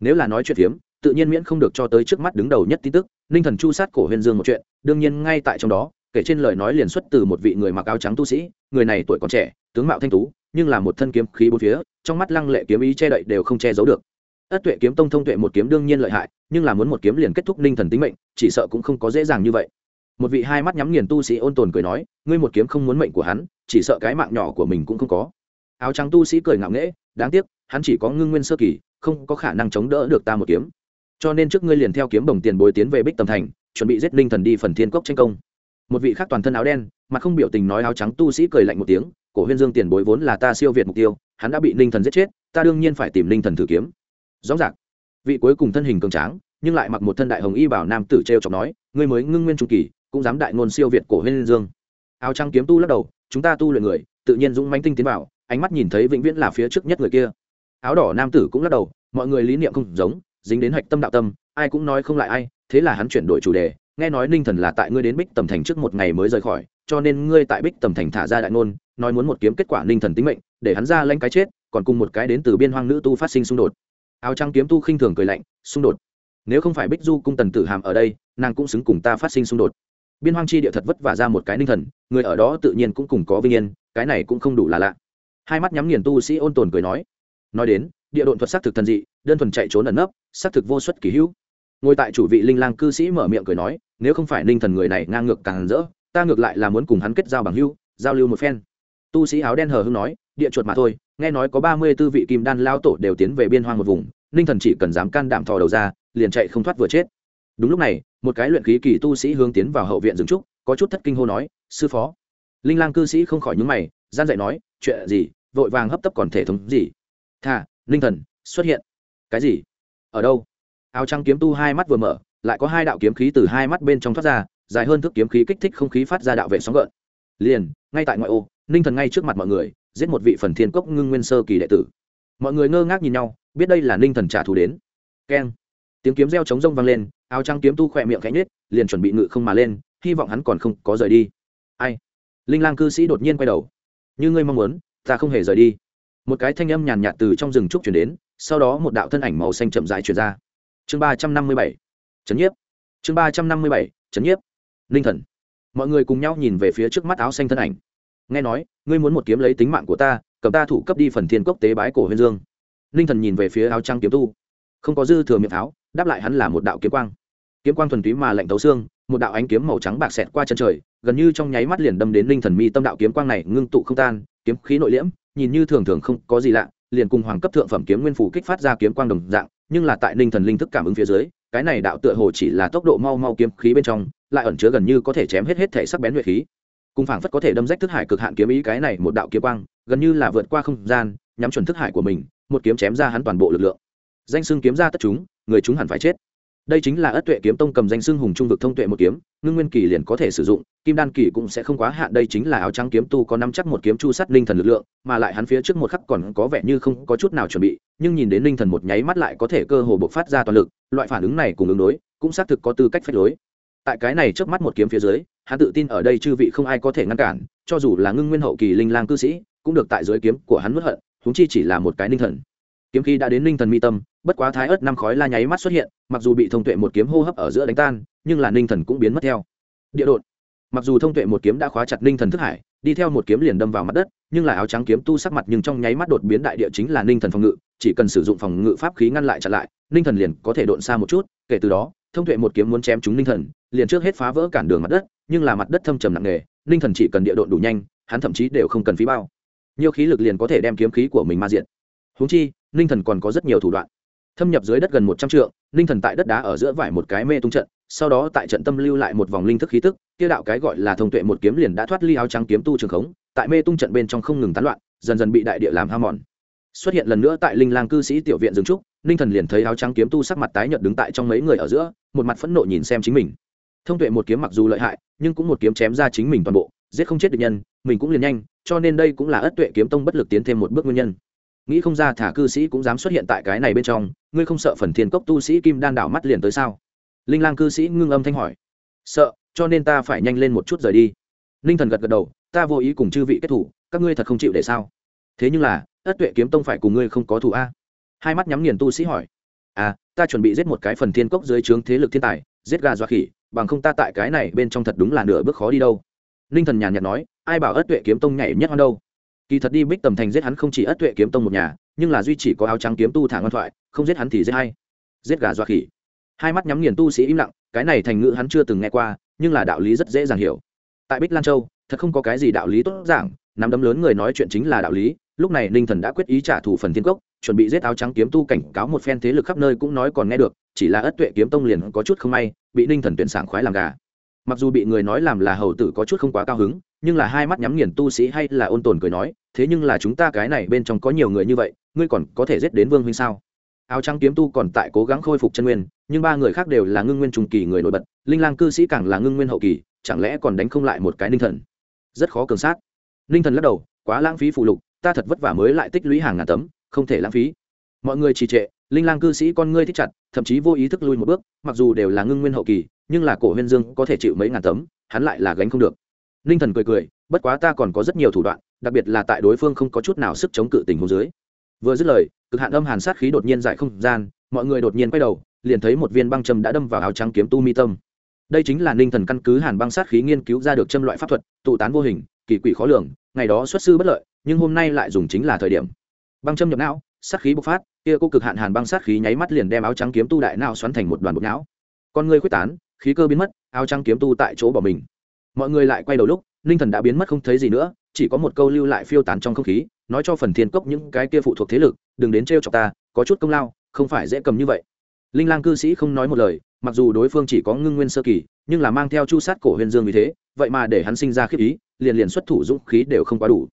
nếu là nói chuyện phiếm, tự nhiên miễn không được cho tới trước mắt đứng đầu nhất tin tức, ninh thần chu sát cổ huyền dương một chuyện, đương nhiên ngay tại trong đó, kể trên lời nói liền xuất từ một vị người mặc áo trắng tu sĩ, người này tuổi còn trẻ, tướng mạo thanh tú, nhưng là một thân kiếm khí bốn phía, trong mắt lăng lệ kiếm ý che đậy đều không che giấu được. Ất tuệ kiếm tông thông tuệ một kiếm đương nhiên lợi hại, nhưng là muốn một kiếm liền kết thúc ninh thần tính mệnh, chỉ sợ cũng không có dễ dàng như vậy. Một vị hai mắt nhắm nghiền tu sĩ ôn tồn cười nói, ngươi một kiếm không muốn mệnh của hắn, chỉ sợ cái mạng nhỏ của mình cũng không có. Áo trắng tu sĩ cười ngạo nghễ, đáng tiếc, hắn chỉ có ngưng nguyên sơ kỳ không có khả năng chống đỡ được ta một kiếm. Cho nên trước ngươi liền theo kiếm bồng tiền bồi tiến về bích tầm thành, chuẩn bị giết linh thần đi phần thiên cốc tranh công. Một vị khác toàn thân áo đen, mặt không biểu tình nói áo trắng tu sĩ cười lạnh một tiếng, cổ huyên dương tiền bối vốn là ta siêu việt mục tiêu, hắn đã bị linh thần giết chết, ta đương nhiên phải tìm linh thần thử kiếm. Rõ ràng, vị cuối cùng thân hình cường tráng, nhưng lại mặc một thân đại hồng y bảo nam tử t r e o chọc nói, ngươi mới ngưng nguyên trung kỳ, cũng dám đại ngôn siêu việt cổ huyên dương. Áo trắng kiếm tu lắc đầu, chúng ta tu luyện người, tự nhiên dũng mánh tinh tiến vào, ánh mắt nhìn thấy vĩnh viễn là phía trước nhất người kia áo đỏ nam tử cũng lắc đầu, mọi người lý niệm không giống, dính đến hạch tâm đạo tâm, ai cũng nói không lại ai, thế là hắn chuyển đổi chủ đề, nghe nói ninh thần là tại ngươi đến bích tầm thành trước một ngày mới rời khỏi, cho nên ngươi tại bích tầm thành thả ra đại ngôn, nói muốn một kiếm kết quả ninh thần tính mệnh, để hắn ra lanh cái chết, còn cùng một cái đến từ biên hoang nữ tu phát sinh xung đột. Áo trắng kiếm tu khinh thường cười lạnh, xung đột. Nếu không phải bích du cung tần tử hàm ở đây, nàng cũng xứng cùng ta phát sinh xung đột. Biên hoang chi địa thật vất vả ra một cái ninh thần, người ở đó tự nhiên cũng cùng có vinh yên, cái này cũng không đủ là lạ. Hai mắt nhắm nghiền tu sĩ ôn tồn cười nói nói đến, địa độn thuật xác thực thần dị, đơn thuần chạy trốn ẩn nấp xác thực vô suất kỳ hữu. Ngồi tại chủ vị linh lang cư sĩ mở miệng cười nói, nếu không phải ninh thần người này ngang ngược càng rỡ, ta ngược lại là muốn cùng hắn kết giao bằng hữu, giao lưu một phen. Tu sĩ áo đen hờ hưng nói, địa chuột mà thôi, nghe nói có ba mươi tư vị kim đan lao tổ đều tiến về biên hoang một vùng ninh thần chỉ cần dám can đảm thò đầu ra, liền chạy không thoát vừa chết. Đúng lúc này, một cái luyện khí kỳ tu sĩ hướng tiến vào hậu viện dừng trúc, có chút thất kinh hô nói, sư phó. Linh lang cư sĩ không khỏi nhúng mày, gian dạy nói, chuyện gì? Vội vàng hấp tấp còn thể thống gì? Thà ninh thần, xuất hiện. Cái gì? Ở đâu? Áo trắng kiếm tu hai mắt vừa mở, lại có hai đạo kiếm khí từ hai mắt bên trong thoát ra, dài hơn thước kiếm khí kích thích không khí phát ra đạo vệ sóng gợn. Liền, ngay tại ngoại ô, ninh thần ngay trước mặt mọi người, giết một vị phần thiên cốc ngưng nguyên sơ kỳ đệ tử. Mọi người ngơ ngác nhìn nhau, biết đây là ninh thần trả thù đến. Keng. Tiếng kiếm reo chống rông vang lên, áo trắng kiếm tu khỏe miệng khẽ nhết liền chuẩn bị ngự không mà lên, hy vọng hắn còn không có rời đi. Ai? Linh lang cư sĩ đột nhiên quay đầu. Như ngươi mong muốn, ta không hề rời đi một cái thanh âm nhàn nhạt từ trong rừng trúc chuyển đến, sau đó một đạo thân ảnh màu xanh chậm dài chuyển ra. Chương ba trăm năm mươi bảy, trấn nhiếp. Chương ba trăm năm mươi bảy, trấn nhiếp. Ninh thần. Mọi người cùng nhau nhìn về phía trước mắt áo xanh thân ảnh. Nghe nói, ngươi muốn một kiếm lấy tính mạng của ta, cầm ta thủ cấp đi phần thiên cốc tế bái cổ huyên dương. Ninh thần nhìn về phía áo trăng kiếm tu. Không có dư thừa miệng tháo đáp lại hắn là một đạo kiếm quang. Kiếm quang thuần túy mà lạnh tấu xương, một đạo ánh kiếm màu trắng bạc xẹt qua chân trời, gần như trong nháy mắt liền đâm đến ninh thần mi tâm đạo kiếm quang này ngưng tụ không tan, kiếm khí nội liễm nhìn như thường thường không có gì lạ, liền cùng hoàng cấp thượng phẩm kiếm nguyên phủ kích phát ra kiếm quang đồng dạng, nhưng là tại ninh thần linh thức cảm ứng phía dưới, cái này đạo tựa hồ chỉ là tốc độ mau mau kiếm khí bên trong, lại ẩn chứa gần như có thể chém hết hết thể sắc bén nhuệ khí. Cùng phảng phất có thể đâm rách thức hải cực hạn kiếm ý cái này một đạo kiếm quang, gần như là vượt qua không gian, nhắm chuẩn thức hải của mình, một kiếm chém ra hắn toàn bộ lực lượng. Danh xưng kiếm ra tất chúng, người chúng hẳn phải chết đây chính là ất tuệ kiếm tông cầm danh xưng hùng trung vực thông tuệ một kiếm, ngưng nguyên kỳ liền có thể sử dụng, kim đan kỳ cũng sẽ không quá hạn, đây chính là áo trắng kiếm tu có năm chắc một kiếm chu sát linh thần lực lượng, mà lại hắn phía trước một khắc còn có vẻ như không có chút nào chuẩn bị, nhưng nhìn đến linh thần một nháy mắt lại có thể cơ hồ bộc phát ra toàn lực, loại phản ứng này cùng ứng đối, cũng xác thực có tư cách phách lối. Tại cái này trước mắt một kiếm phía dưới, hắn tự tin ở đây chư vị không ai có thể ngăn cản, cho dù là ngưng nguyên hậu kỳ linh lang cư sĩ, cũng được tại dưới kiếm của hắn nuốt hận húng chi chỉ là một cái ninh thần kiếm khí đã đến ninh thần mi tâm, bất quá thái ớt năm khói la nháy mắt xuất hiện, mặc dù bị thông tuệ một kiếm hô hấp ở giữa đánh tan, nhưng là ninh thần cũng biến mất theo. Địa đột mặc dù thông tuệ một kiếm đã khóa chặt ninh thần thức hải, đi theo một kiếm liền đâm vào mặt đất, nhưng là áo trắng kiếm tu sắc mặt nhưng trong nháy mắt đột biến đại địa chính là ninh thần phòng ngự, chỉ cần sử dụng phòng ngự pháp khí ngăn lại chặn lại, ninh thần liền có thể độn xa một chút, kể từ đó, thông tuệ một kiếm muốn chém chúng ninh thần, liền trước hết phá vỡ cản đường mặt đất, nhưng là mặt đất thâm trầm nặng nề, ninh thần chỉ cần địa độn đủ nhanh, hắn thậm chí đều không cần phí bao. Nhiều khí lực liền có thể đem kiếm khí của mình ma diện. Húng chi ninh thần còn có rất nhiều thủ đoạn. Thâm nhập dưới đất gần một trăm trượng ninh thần tại đất đá ở giữa vải một cái mê tung trận, sau đó tại trận tâm lưu lại một vòng linh thức khí tức, kia đạo cái gọi là thông tuệ một kiếm liền đã thoát ly áo trắng kiếm tu trường khống, tại mê tung trận bên trong không ngừng tán loạn, dần dần bị đại địa làm ham mòn. Xuất hiện lần nữa tại linh lang cư sĩ tiểu viện dừng trúc ninh thần liền thấy áo trắng kiếm tu sắc mặt tái nhợt đứng tại trong mấy người ở giữa, một mặt phẫn nộ nhìn xem chính mình. Thông tuệ một kiếm mặc dù lợi hại, nhưng cũng một kiếm chém ra chính mình toàn bộ, giết không chết được nhân, mình cũng liền nhanh, cho nên đây cũng là ất tuệ kiếm tông bất lực tiến thêm một bước nguyên nhân nghĩ không ra thả cư sĩ cũng dám xuất hiện tại cái này bên trong, ngươi không sợ phần thiên cốc tu sĩ kim đan đảo mắt liền tới sao? Linh lang cư sĩ ngưng âm thanh hỏi. Sợ, cho nên ta phải nhanh lên một chút rời đi. Ninh thần gật gật đầu, ta vô ý cùng chư vị kết thủ, các ngươi thật không chịu để sao? Thế nhưng là, ất tuệ kiếm tông phải cùng ngươi không có thủ a? Hai mắt nhắm nghiền tu sĩ hỏi. À ta chuẩn bị giết một cái phần thiên cốc dưới trướng thế lực thiên tài, giết gà dọa khỉ, bằng không ta tại cái này bên trong thật đúng là nửa bước khó đi đâu. Ninh thần nhàn nhạt nói, ai bảo ất tuệ kiếm tông nhảy nhất hoan đâu? Kỳ thật đi bích tầm thành giết hắn không chỉ ất tuệ kiếm tông một nhà, nhưng là duy chỉ có áo trắng kiếm tu thả ngoan thoại, không giết hắn thì giết hay giết gà dọa khỉ. Hai mắt nhắm nghiền tu sĩ im lặng, cái này thành ngữ hắn chưa từng nghe qua, nhưng là đạo lý rất dễ dàng hiểu. Tại bích lan châu, thật không có cái gì đạo lý tốt giảng, nắm đấm lớn người nói chuyện chính là đạo lý, lúc này ninh thần đã quyết ý trả thù phần thiên cốc, chuẩn bị giết áo trắng kiếm tu cảnh cáo một phen thế lực khắp nơi cũng nói còn nghe được, chỉ là ất tuệ kiếm tông liền có chút không may, bị ninh thần tuyển sảng khoái làm gà. Mặc dù bị người nói làm là hầu tử có chút không quá cao hứng nhưng là hai mắt nhắm nghiền tu sĩ hay là ôn tồn cười nói, thế nhưng là chúng ta cái này bên trong có nhiều người như vậy, ngươi còn có thể giết đến vương huynh sao? Áo trắng kiếm tu còn tại cố gắng khôi phục chân nguyên, nhưng ba người khác đều là ngưng nguyên trùng kỳ người nổi bật, linh lang cư sĩ càng là ngưng nguyên hậu kỳ, chẳng lẽ còn đánh không lại một cái ninh thần? Rất khó cường sát. Ninh thần lắc đầu, quá lãng phí phụ lục, ta thật vất vả mới lại tích lũy hàng ngàn tấm, không thể lãng phí. Mọi người trì trệ, linh lang cư sĩ con ngươi thích chặt, thậm chí vô ý thức lui một bước, mặc dù đều là ngưng nguyên hậu kỳ, nhưng là cổ huyên dương có thể chịu mấy ngàn tấm, hắn lại là gánh không được ninh thần cười cười, bất quá ta còn có rất nhiều thủ đoạn, đặc biệt là tại đối phương không có chút nào sức chống cự tình hồ dưới. Vừa dứt lời, cực hạn âm hàn sát khí đột nhiên giải không gian, mọi người đột nhiên quay đầu, liền thấy một viên băng châm đã đâm vào áo trắng kiếm tu mi tâm. Đây chính là ninh thần căn cứ hàn băng sát khí nghiên cứu ra được châm loại pháp thuật, tụ tán vô hình, kỳ quỷ khó lường, ngày đó xuất sư bất lợi, nhưng hôm nay lại dùng chính là thời điểm. Băng châm nhập não, sát khí bộc phát, kia cô cực hạn hàn băng sát khí nháy mắt liền đem áo trắng kiếm tu đại não xoắn thành một đoàn bột não. Con người quyết tán, khí cơ biến mất, áo trắng kiếm tu tại chỗ bỏ mình mọi người lại quay đầu lúc, ninh thần đã biến mất không thấy gì nữa, chỉ có một câu lưu lại phiêu tán trong không khí, nói cho phần thiên cốc những cái kia phụ thuộc thế lực, đừng đến t chọc ta, có chút công lao, không phải dễ cầm như vậy. Linh lang cư sĩ không nói một lời, mặc dù đối phương chỉ có ngưng nguyên sơ kỳ, nhưng là mang theo chu sát cổ huyền dương vì thế, vậy mà để hắn sinh ra khiếp ý, liền liền xuất thủ dũng khí đều không quá đủ.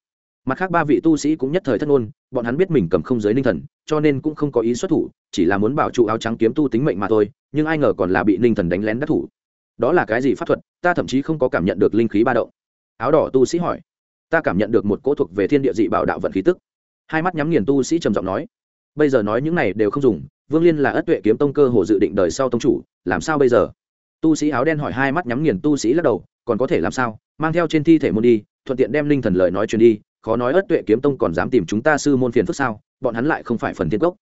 Mặt khác ba vị tu sĩ cũng nhất thời thất ngôn, bọn hắn biết mình cầm không giới ninh thần, cho nên cũng không có ý xuất thủ, chỉ là muốn bảo trụ áo trắng kiếm tu tính mệnh mà thôi, nhưng ai ngờ còn là bị ninh thần đánh lén đắc thủ đó là cái gì pháp thuật, ta thậm chí không có cảm nhận được linh khí ba động. Áo đỏ tu sĩ hỏi. Ta cảm nhận được một cỗ thuộc về thiên địa dị bảo đạo vận khí tức. Hai mắt nhắm nghiền tu sĩ trầm giọng nói. Bây giờ nói những này đều không dùng, vương liên là ất tuệ kiếm tông cơ hồ dự định đời sau tông chủ, làm sao bây giờ? Tu sĩ áo đen hỏi hai mắt nhắm nghiền tu sĩ lắc đầu, còn có thể làm sao? Mang theo trên thi thể môn đi, thuận tiện đem linh thần lời nói truyền đi, khó nói ất tuệ kiếm tông còn dám tìm chúng ta sư môn phiền phức sao? Bọn hắn lại không phải phần thiên cốc.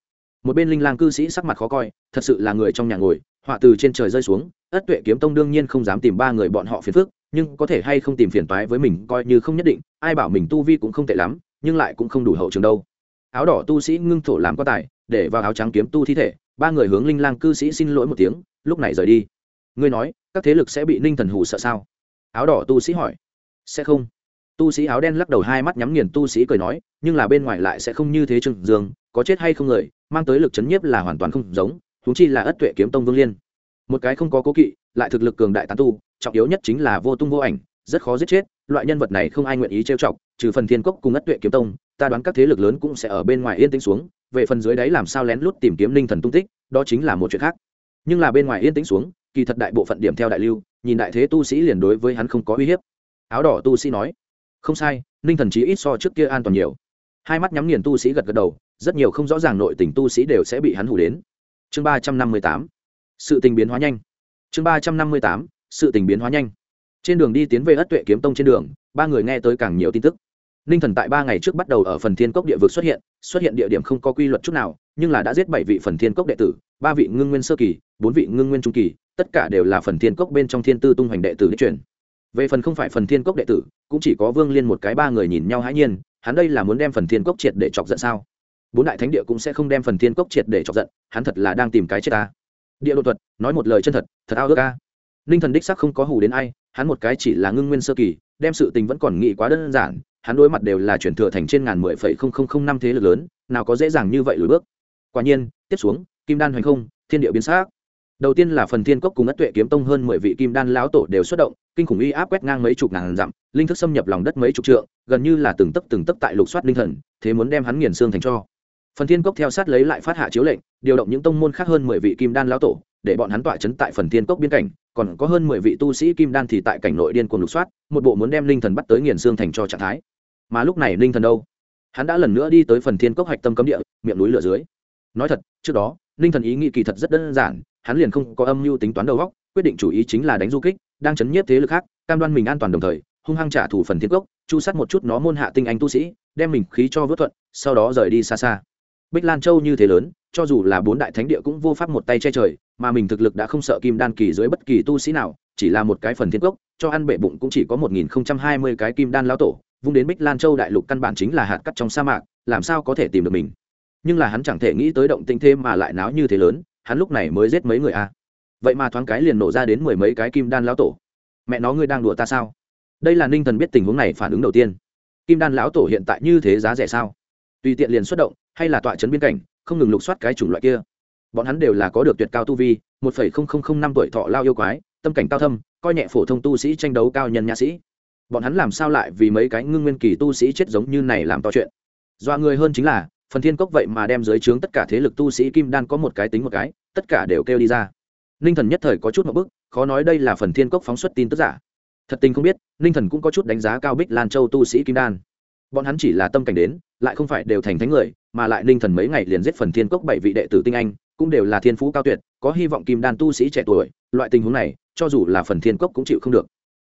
Một bên linh lang cư sĩ sắc mặt khó coi, thật sự là người trong nhà ngồi, họa từ trên trời rơi xuống ất tuệ kiếm tông đương nhiên không dám tìm ba người bọn họ phiền phức, nhưng có thể hay không tìm phiền toái với mình coi như không nhất định, ai bảo mình tu vi cũng không tệ lắm, nhưng lại cũng không đủ hậu trường đâu. Áo đỏ tu sĩ ngưng thổ làm quan tài, để vào áo trắng kiếm tu thi thể, ba người hướng linh lang cư sĩ xin lỗi một tiếng, lúc này rời đi. Ngươi nói, các thế lực sẽ bị ninh thần hù sợ sao? Áo đỏ tu sĩ hỏi. Sẽ không. Tu sĩ áo đen lắc đầu hai mắt nhắm nghiền tu sĩ cười nói, nhưng là bên ngoài lại sẽ không như thế trừng dương, có chết hay không người, mang tới lực chấn nhiếp là hoàn toàn không giống chúng chi là ất tuệ kiếm tông vương liên một cái không có cố kỵ, lại thực lực cường đại tán tu, trọng yếu nhất chính là vô tung vô ảnh, rất khó giết chết, loại nhân vật này không ai nguyện ý trêu chọc, trừ phần thiên cốc cùng ất tuệ kiếm tông, ta đoán các thế lực lớn cũng sẽ ở bên ngoài yên tĩnh xuống, về phần dưới đáy làm sao lén lút tìm kiếm linh thần tung tích, đó chính là một chuyện khác. Nhưng là bên ngoài yên tĩnh xuống, kỳ thật đại bộ phận điểm theo đại lưu, nhìn đại thế tu sĩ liền đối với hắn không có uy hiếp. Áo đỏ tu sĩ nói, không sai ninh thần chí ít so trước kia an toàn nhiều. Hai mắt nhắm nghiền tu sĩ gật gật đầu, rất nhiều không rõ ràng nội tình tu sĩ đều sẽ bị hắn hủ đến. Chương ba trăm năm mươi tám sự tình biến hóa nhanh. Chương ba trăm năm mươi tám, sự tình biến hóa nhanh. Trên đường đi tiến về ất tuệ kiếm tông trên đường, ba người nghe tới càng nhiều tin tức. Ninh thần tại ba ngày trước bắt đầu ở phần thiên cốc địa vực xuất hiện xuất hiện địa điểm không có quy luật chút nào, nhưng là đã giết bảy vị phần thiên cốc đệ tử, ba vị ngưng nguyên sơ kỳ, bốn vị ngưng nguyên trung kỳ, tất cả đều là phần thiên cốc bên trong thiên tư tung hoành đệ tử đích truyền. Về phần không phải phần thiên cốc đệ tử, cũng chỉ có vương liên một cái ba người nhìn nhau hãi nhiên, hắn đây là muốn đem phần thiên cốc triệt để chọc giận sao? Bốn đại thánh địa cũng sẽ không đem phần thiên cốc triệt để chọc giận, hắn thật là đang tìm cái chết ta địa đột thuật, nói một lời chân thật thật ao ước ca ninh thần đích sắc không có hù đến ai, hắn một cái chỉ là ngưng nguyên sơ kỳ, đem sự tình vẫn còn nghĩ quá đơn giản, hắn đối mặt đều là chuyển thừa thành trên ngàn mười phẩy không không không năm thế lực lớn, nào có dễ dàng như vậy lùi bước. Quả nhiên, tiếp xuống, kim đan hoành không, thiên địa biến xác đầu tiên là phần thiên cốc cùng ất tuệ kiếm tông hơn mười vị kim đan lão tổ đều xuất động, kinh khủng uy áp quét ngang mấy chục ngàn dặm, linh thức xâm nhập lòng đất mấy chục trượng, gần như là từng tấc từng tấc tại lục soát linh thần, thế muốn đem hắn nghiền xương thành cho phần thiên cốc theo sát lấy lại phát hạ chiếu lệnh, điều động những tông môn khác hơn mười vị kim đan lão tổ, để bọn hắn tọa chấn tại phần thiên cốc biên cảnh, còn có hơn mười vị tu sĩ kim đan thì tại cảnh nội điên cuồng lục soát, một bộ muốn đem linh thần bắt tới nghiền xương thành cho trạng thái. Mà lúc này linh thần đâu? Hắn đã lần nữa đi tới phần thiên cốc hạch tâm cấm địa, miệng núi lửa dưới. Nói thật, trước đó, linh thần ý nghĩ kỳ thật rất đơn giản, hắn liền không có âm mưu tính toán đầu góc quyết định chủ ý chính là đánh du kích, đang chấn nhiếp thế lực khác, cam đoan mình an toàn đồng thời, hung hăng trả thù phần thiên cốc, chu sát một chút nó môn hạ tinh anh tu sĩ, đem mình khí cho vớt thuận, sau đó rời đi xa xa bích lan châu như thế lớn, cho dù là bốn đại thánh địa cũng vô pháp một tay che trời, mà mình thực lực đã không sợ kim đan kỳ dưới bất kỳ tu sĩ nào, chỉ là một cái phần thiên cốc, cho ăn bệ bụng cũng chỉ có một nghìn không trăm hai mươi cái kim đan lão tổ, vung đến bích lan châu đại lục căn bản chính là hạt cắt trong sa mạc, làm sao có thể tìm được mình? Nhưng là hắn chẳng thể nghĩ tới động tinh thêm mà lại náo như thế lớn, hắn lúc này mới giết mấy người a vậy mà thoáng cái liền nổ ra đến mười mấy cái kim đan lão tổ. Mẹ nó ngươi đang đùa ta sao? Đây là ninh thần biết tình huống này phản ứng đầu tiên. Kim đan lão tổ hiện tại như thế giá rẻ sao? Tùy tiện liền xuất động hay là tọa trấn biên cảnh, không ngừng lục soát cái chủng loại kia. Bọn hắn đều là có được tuyệt cao tu vi, một phẩy không không không năm tuổi thọ lao yêu quái, tâm cảnh cao thâm, coi nhẹ phổ thông tu sĩ tranh đấu cao nhân nhã sĩ. Bọn hắn làm sao lại vì mấy cái ngưng nguyên kỳ tu sĩ chết giống như này làm to chuyện? Dọa người hơn chính là, phần thiên cốc vậy mà đem dưới trướng tất cả thế lực tu sĩ kim đan có một cái tính một cái, tất cả đều kêu đi ra. Ninh thần nhất thời có chút một bức, khó nói đây là phần thiên cốc phóng xuất tin tức giả. Thật tình không biết, ninh thần cũng có chút đánh giá cao bích lan châu tu sĩ kim đan bọn hắn chỉ là tâm cảnh đến, lại không phải đều thành thánh người, mà lại ninh thần mấy ngày liền giết phần thiên cốc bảy vị đệ tử tinh anh, cũng đều là thiên phú cao tuyệt, có hy vọng kim đan tu sĩ trẻ tuổi, loại tình huống này, cho dù là phần thiên cốc cũng chịu không được.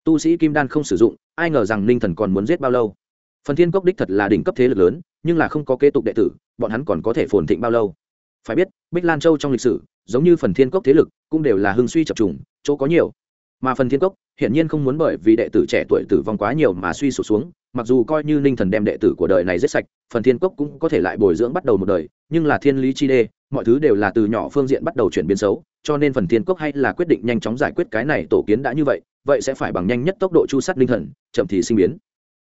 Tu sĩ kim đan không sử dụng, ai ngờ rằng ninh thần còn muốn giết bao lâu? Phần thiên cốc đích thật là đỉnh cấp thế lực lớn, nhưng là không có kế tục đệ tử, bọn hắn còn có thể phồn thịnh bao lâu? Phải biết, bích lan châu trong lịch sử, giống như phần thiên cốc thế lực, cũng đều là hưng suy chập trùng, chỗ có nhiều mà phần thiên cốc, hiển nhiên không muốn bởi vì đệ tử trẻ tuổi tử vong quá nhiều mà suy sụp xuống, mặc dù coi như ninh thần đem đệ tử của đời này giết sạch, phần thiên cốc cũng có thể lại bồi dưỡng bắt đầu một đời, nhưng là thiên lý chi đê, mọi thứ đều là từ nhỏ phương diện bắt đầu chuyển biến xấu, cho nên phần thiên cốc hay là quyết định nhanh chóng giải quyết cái này tổ kiến đã như vậy vậy sẽ phải bằng nhanh nhất tốc độ chu sát ninh thần, chậm thì sinh biến.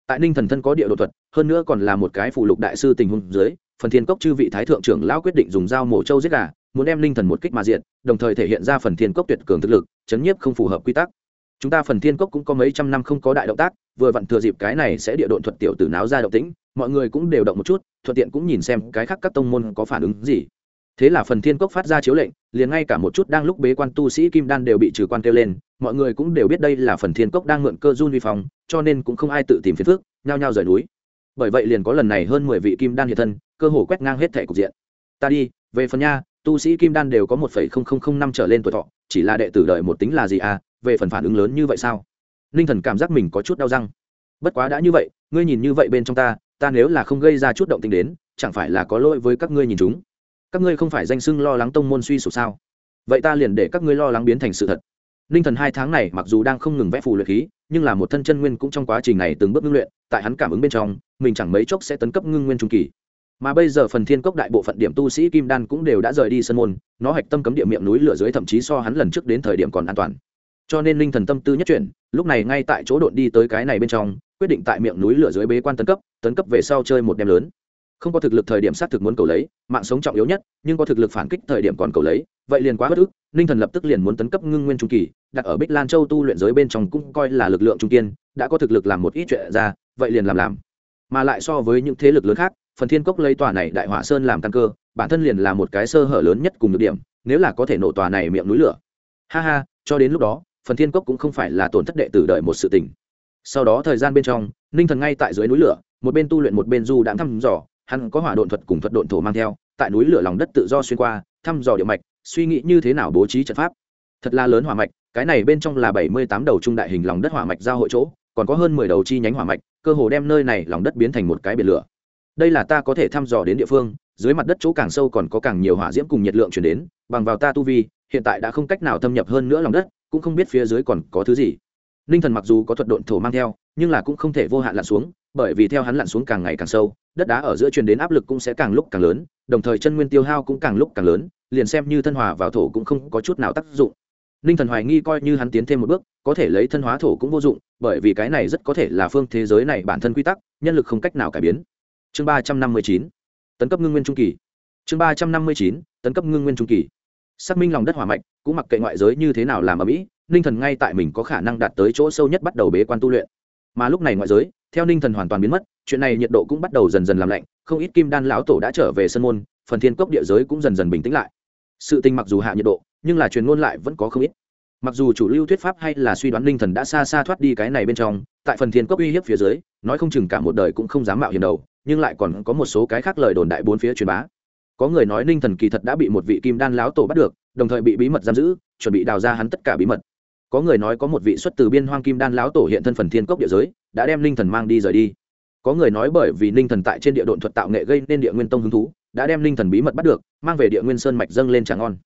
Tại ninh thần thân có địa độ thuật, hơn nữa còn là một cái phụ lục đại sư tình huống dưới, phần thiên cốc chư vị thái thượng trưởng lão quyết định dùng dao mổ trâu giết gà muốn đem linh thần một kích mà diện đồng thời thể hiện ra phần thiên cốc tuyệt cường thực lực, chấn nhiếp không phù hợp quy tắc. Chúng ta phần thiên cốc cũng có mấy trăm năm không có đại động tác, vừa vặn thừa dịp cái này sẽ địa độn thuật tiểu tử náo ra động tĩnh, mọi người cũng đều động một chút, thuận tiện cũng nhìn xem cái khác các tông môn có phản ứng gì. Thế là phần thiên cốc phát ra chiếu lệnh, liền ngay cả một chút đang lúc bế quan tu sĩ kim đan đều bị trừ quan kêu lên, mọi người cũng đều biết đây là phần thiên cốc đang mượn cơ run vi phòng cho nên cũng không ai tự tìm phiền phước nhao nhao rời núi. Bởi vậy liền có lần này hơn mười vị kim đan hiện thân, cơ hồ quét ngang hết thẻ cục diện. Ta đi, về phần nha tu sĩ kim đan đều có một phẩy không không không năm trở lên tuổi thọ, chỉ là đệ tử đợi một tính là gì à? Về phần phản ứng lớn như vậy sao? Ninh thần cảm giác mình có chút đau răng. Bất quá đã như vậy, ngươi nhìn như vậy bên trong ta ta nếu là không gây ra chút động tình đến, chẳng phải là có lỗi với các ngươi nhìn chúng? Các ngươi không phải danh sưng lo lắng tông môn suy sụp sao? Vậy ta liền để các ngươi lo lắng biến thành sự thật. Ninh thần hai tháng này mặc dù đang không ngừng vẽ phù luyện khí, nhưng là một thân chân nguyên cũng trong quá trình này từng bước ngưng luyện, tại hắn cảm ứng bên trong, mình chẳng mấy chốc sẽ tấn cấp ngưng nguyên trung kỳ mà bây giờ phần thiên cốc đại bộ phận điểm tu sĩ kim đan cũng đều đã rời đi sân môn, nó hạch tâm cấm địa miệng núi lửa dưới thậm chí so hắn lần trước đến thời điểm còn an toàn. Cho nên linh thần tâm tư nhất chuyển, lúc này ngay tại chỗ độn đi tới cái này bên trong, quyết định tại miệng núi lửa dưới bế quan tấn cấp tấn cấp về sau chơi một đêm lớn. Không có thực lực thời điểm sát thực muốn cầu lấy, mạng sống trọng yếu nhất, nhưng có thực lực phản kích thời điểm còn cầu lấy, vậy liền quá bất ức ninh thần lập tức liền muốn tấn cấp ngưng nguyên trung kỳ, đặt ở bích lan châu tu luyện giới bên trong cũng coi là lực lượng trung kiên, đã có thực lực làm một ít chuyện ra, vậy liền làm làm. Mà lại so với những thế lực lớn khác phần thiên cốc lấy tòa này đại hỏa sơn làm căn cơ, bản thân liền là một cái sơ hở lớn nhất cùng được điểm, nếu là có thể nổ tòa này miệng núi lửa. Ha ha, cho đến lúc đó, phần thiên cốc cũng không phải là tổn thất đệ tử đợi một sự tình. Sau đó thời gian bên trong, ninh thần ngay tại dưới núi lửa, một bên tu luyện một bên du đãng thăm dò, hắn có hỏa độn thuật cùng thuật độn thổ mang theo, tại núi lửa lòng đất tự do xuyên qua, thăm dò địa mạch, suy nghĩ như thế nào bố trí trận pháp. Thật là lớn hỏa mạch, cái này bên trong là bảy mươi tám đầu trung đại hình lòng đất hỏa mạch giao hội chỗ, còn có hơn mười đầu chi nhánh hỏa mạch, cơ hồ đem nơi này lòng đất biến thành một cái biển lửa đây là ta có thể thăm dò đến địa phương, dưới mặt đất chỗ càng sâu còn có càng nhiều hỏa diễm cùng nhiệt lượng chuyển đến, bằng vào ta tu vi, hiện tại đã không cách nào thâm nhập hơn nữa lòng đất, cũng không biết phía dưới còn có thứ gì. Ninh thần mặc dù có thuật độn thổ mang theo, nhưng là cũng không thể vô hạn lặn xuống, bởi vì theo hắn lặn xuống càng ngày càng sâu, đất đá ở giữa truyền đến áp lực cũng sẽ càng lúc càng lớn, đồng thời chân nguyên tiêu hao cũng càng lúc càng lớn, liền xem như thân hòa vào thổ cũng không có chút nào tác dụng. Ninh thần hoài nghi coi như hắn tiến thêm một bước, có thể lấy thân hóa thổ cũng vô dụng, bởi vì cái này rất có thể là phương thế giới này bản thân quy tắc, nhân lực không cách nào cải biến chương ba trăm năm mươi chín, tấn cấp ngưng nguyên trung kỳ. Chương ba trăm năm mươi chín, tấn cấp ngưng nguyên trung kỳ. Xác minh lòng đất hỏa mạch, cũng mặc kệ ngoại giới như thế nào làm ở mỹ, ninh thần ngay tại mình có khả năng đạt tới chỗ sâu nhất bắt đầu bế quan tu luyện. Mà lúc này ngoại giới, theo ninh thần hoàn toàn biến mất, chuyện này nhiệt độ cũng bắt đầu dần dần làm lạnh, không ít kim đan lão tổ đã trở về sân môn, phần thiên cốc địa giới cũng dần dần bình tĩnh lại. Sự tình mặc dù hạ nhiệt độ, nhưng là truyền ngôn lại vẫn có không ít. Mặc dù chủ lưu thuyết pháp hay là suy đoán ninh thần đã xa xa thoát đi cái này bên trong, tại phần thiên cốc uy hiếp phía dưới, nói không chừng cả một đời cũng không dám mạo hiểm đầu nhưng lại còn có một số cái khác lời đồn đại bốn phía truyền bá. Có người nói ninh thần kỳ thật đã bị một vị kim đan lão tổ bắt được, đồng thời bị bí mật giam giữ, chuẩn bị đào ra hắn tất cả bí mật. Có người nói có một vị xuất từ biên hoang kim đan lão tổ hiện thân phần thiên cốc địa giới, đã đem ninh thần mang đi rời đi. Có người nói bởi vì ninh thần tại trên địa độn thuật tạo nghệ gây nên địa nguyên tông hứng thú, đã đem ninh thần bí mật bắt được, mang về địa nguyên sơn mạch dâng lên trà ngon.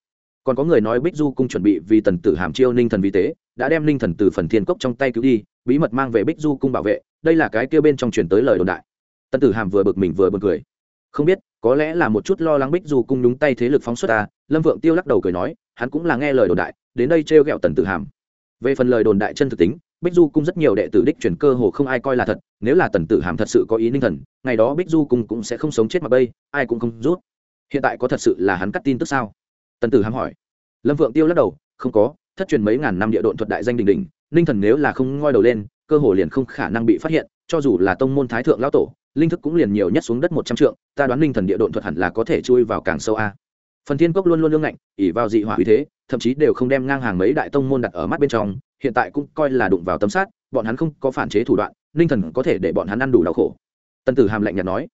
Còn có người nói bích du cung chuẩn bị vì tần tử hàm chiêu ninh thần vi tế, đã đem ninh thần từ phần thiên cốc trong tay cứu đi, bí mật mang về bích du cung bảo vệ, đây là cái kêu bên trong truyền tới lời đồn đại tần tử hàm vừa bực mình vừa bực cười. Không biết, có lẽ là một chút lo lắng bích du cung đúng tay thế lực phóng xuất ta, lâm vượng tiêu lắc đầu cười nói, hắn cũng là nghe lời đồn đại, đến đây trêu ghẹo tần tử hàm. Về phần lời đồn đại chân thực tính, bích du cung rất nhiều đệ tử đích chuyển cơ hồ không ai coi là thật, nếu là tần tử hàm thật sự có ý ninh thần, ngày đó bích du cung cũng sẽ không sống chết mà bây, ai cũng không rút. Hiện tại có thật sự là hắn cắt tin tức sao? Tần tử hàm hỏi. Lâm vượng tiêu lắc đầu, không có, thất truyền mấy ngàn năm địa độn thuật đại danh đình đình ninh thần nếu là không ngoi đầu lên, cơ hồ liền không khả năng bị phát hiện, cho dù là tông môn thái thượng lão tổ linh thức cũng liền nhiều nhất xuống đất một trăm trượng, ta đoán linh thần địa độn thuật hẳn là có thể chui vào càng sâu a. Phần thiên cốc luôn luôn lương ngạnh ỉ vào dị hỏa uy thế, thậm chí đều không đem ngang hàng mấy đại tông môn đặt ở mắt bên trong, hiện tại cũng coi là đụng vào tấm sát, bọn hắn không có phản chế thủ đoạn ninh thần có thể để bọn hắn ăn đủ đau khổ. Tân tử hàm lạnh nhạt nói,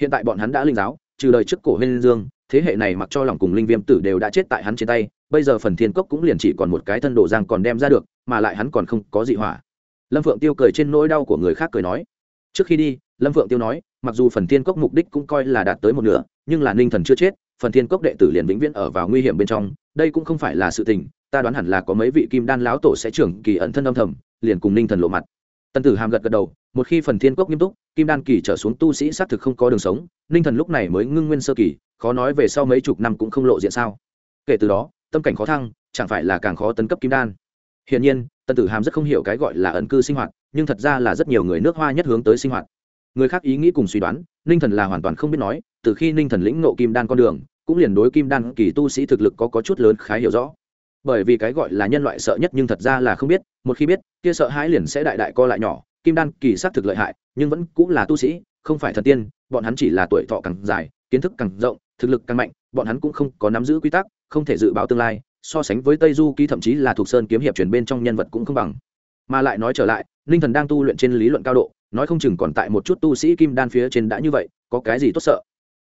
hiện tại bọn hắn đã linh giáo, trừ đời trước cổ huyên dương, thế hệ này mặc cho lòng cùng linh viêm tử đều đã chết tại hắn trên tay, bây giờ phần thiên cốc cũng liền chỉ còn một cái thân đồ giang còn đem ra được, mà lại hắn còn không có dị hỏa. Lâm phượng tiêu cười trên nỗi đau của người khác cười nói trước khi đi, lâm phượng tiêu nói, mặc dù phần thiên cốc mục đích cũng coi là đạt tới một nửa, nhưng là ninh thần chưa chết, phần thiên cốc đệ tử liền vĩnh viễn ở vào nguy hiểm bên trong, đây cũng không phải là sự tình, ta đoán hẳn là có mấy vị kim đan lão tổ sẽ trưởng kỳ ẩn thân âm thầm, liền cùng ninh thần lộ mặt. Tân tử hàm gật gật đầu, một khi phần thiên cốc nghiêm túc, kim đan kỳ trở xuống tu sĩ xác thực không có đường sống, ninh thần lúc này mới ngưng nguyên sơ kỳ, khó nói về sau mấy chục năm cũng không lộ diện sao. Kể từ đó, tâm cảnh khó thăng, chẳng phải là càng khó tấn cấp kim đan. Hiển nhiên tân tử hàm rất không hiểu cái gọi là ẩn cư sinh hoạt nhưng thật ra là rất nhiều người nước hoa nhất hướng tới sinh hoạt. Người khác ý nghĩ cùng suy đoán ninh thần là hoàn toàn không biết nói từ khi ninh thần lĩnh nộ kim đan con đường cũng liền đối kim đan kỳ tu sĩ thực lực có, có chút lớn khá hiểu rõ. Bởi vì cái gọi là nhân loại sợ nhất nhưng thật ra là không biết một khi biết kia sợ hãi liền sẽ đại đại co lại nhỏ kim đan kỳ xác thực lợi hại nhưng vẫn cũng là tu sĩ không phải thần tiên bọn hắn chỉ là tuổi thọ càng dài kiến thức càng rộng thực lực càng mạnh bọn hắn cũng không có nắm giữ quy tắc không thể dự báo tương lai so sánh với tây du ký thậm chí là thuộc sơn kiếm hiệp chuyển bên trong nhân vật cũng không bằng. Mà lại nói trở lại, ninh thần đang tu luyện trên lý luận cao độ, nói không chừng còn tại một chút tu sĩ kim đan phía trên đã như vậy, có cái gì tốt sợ?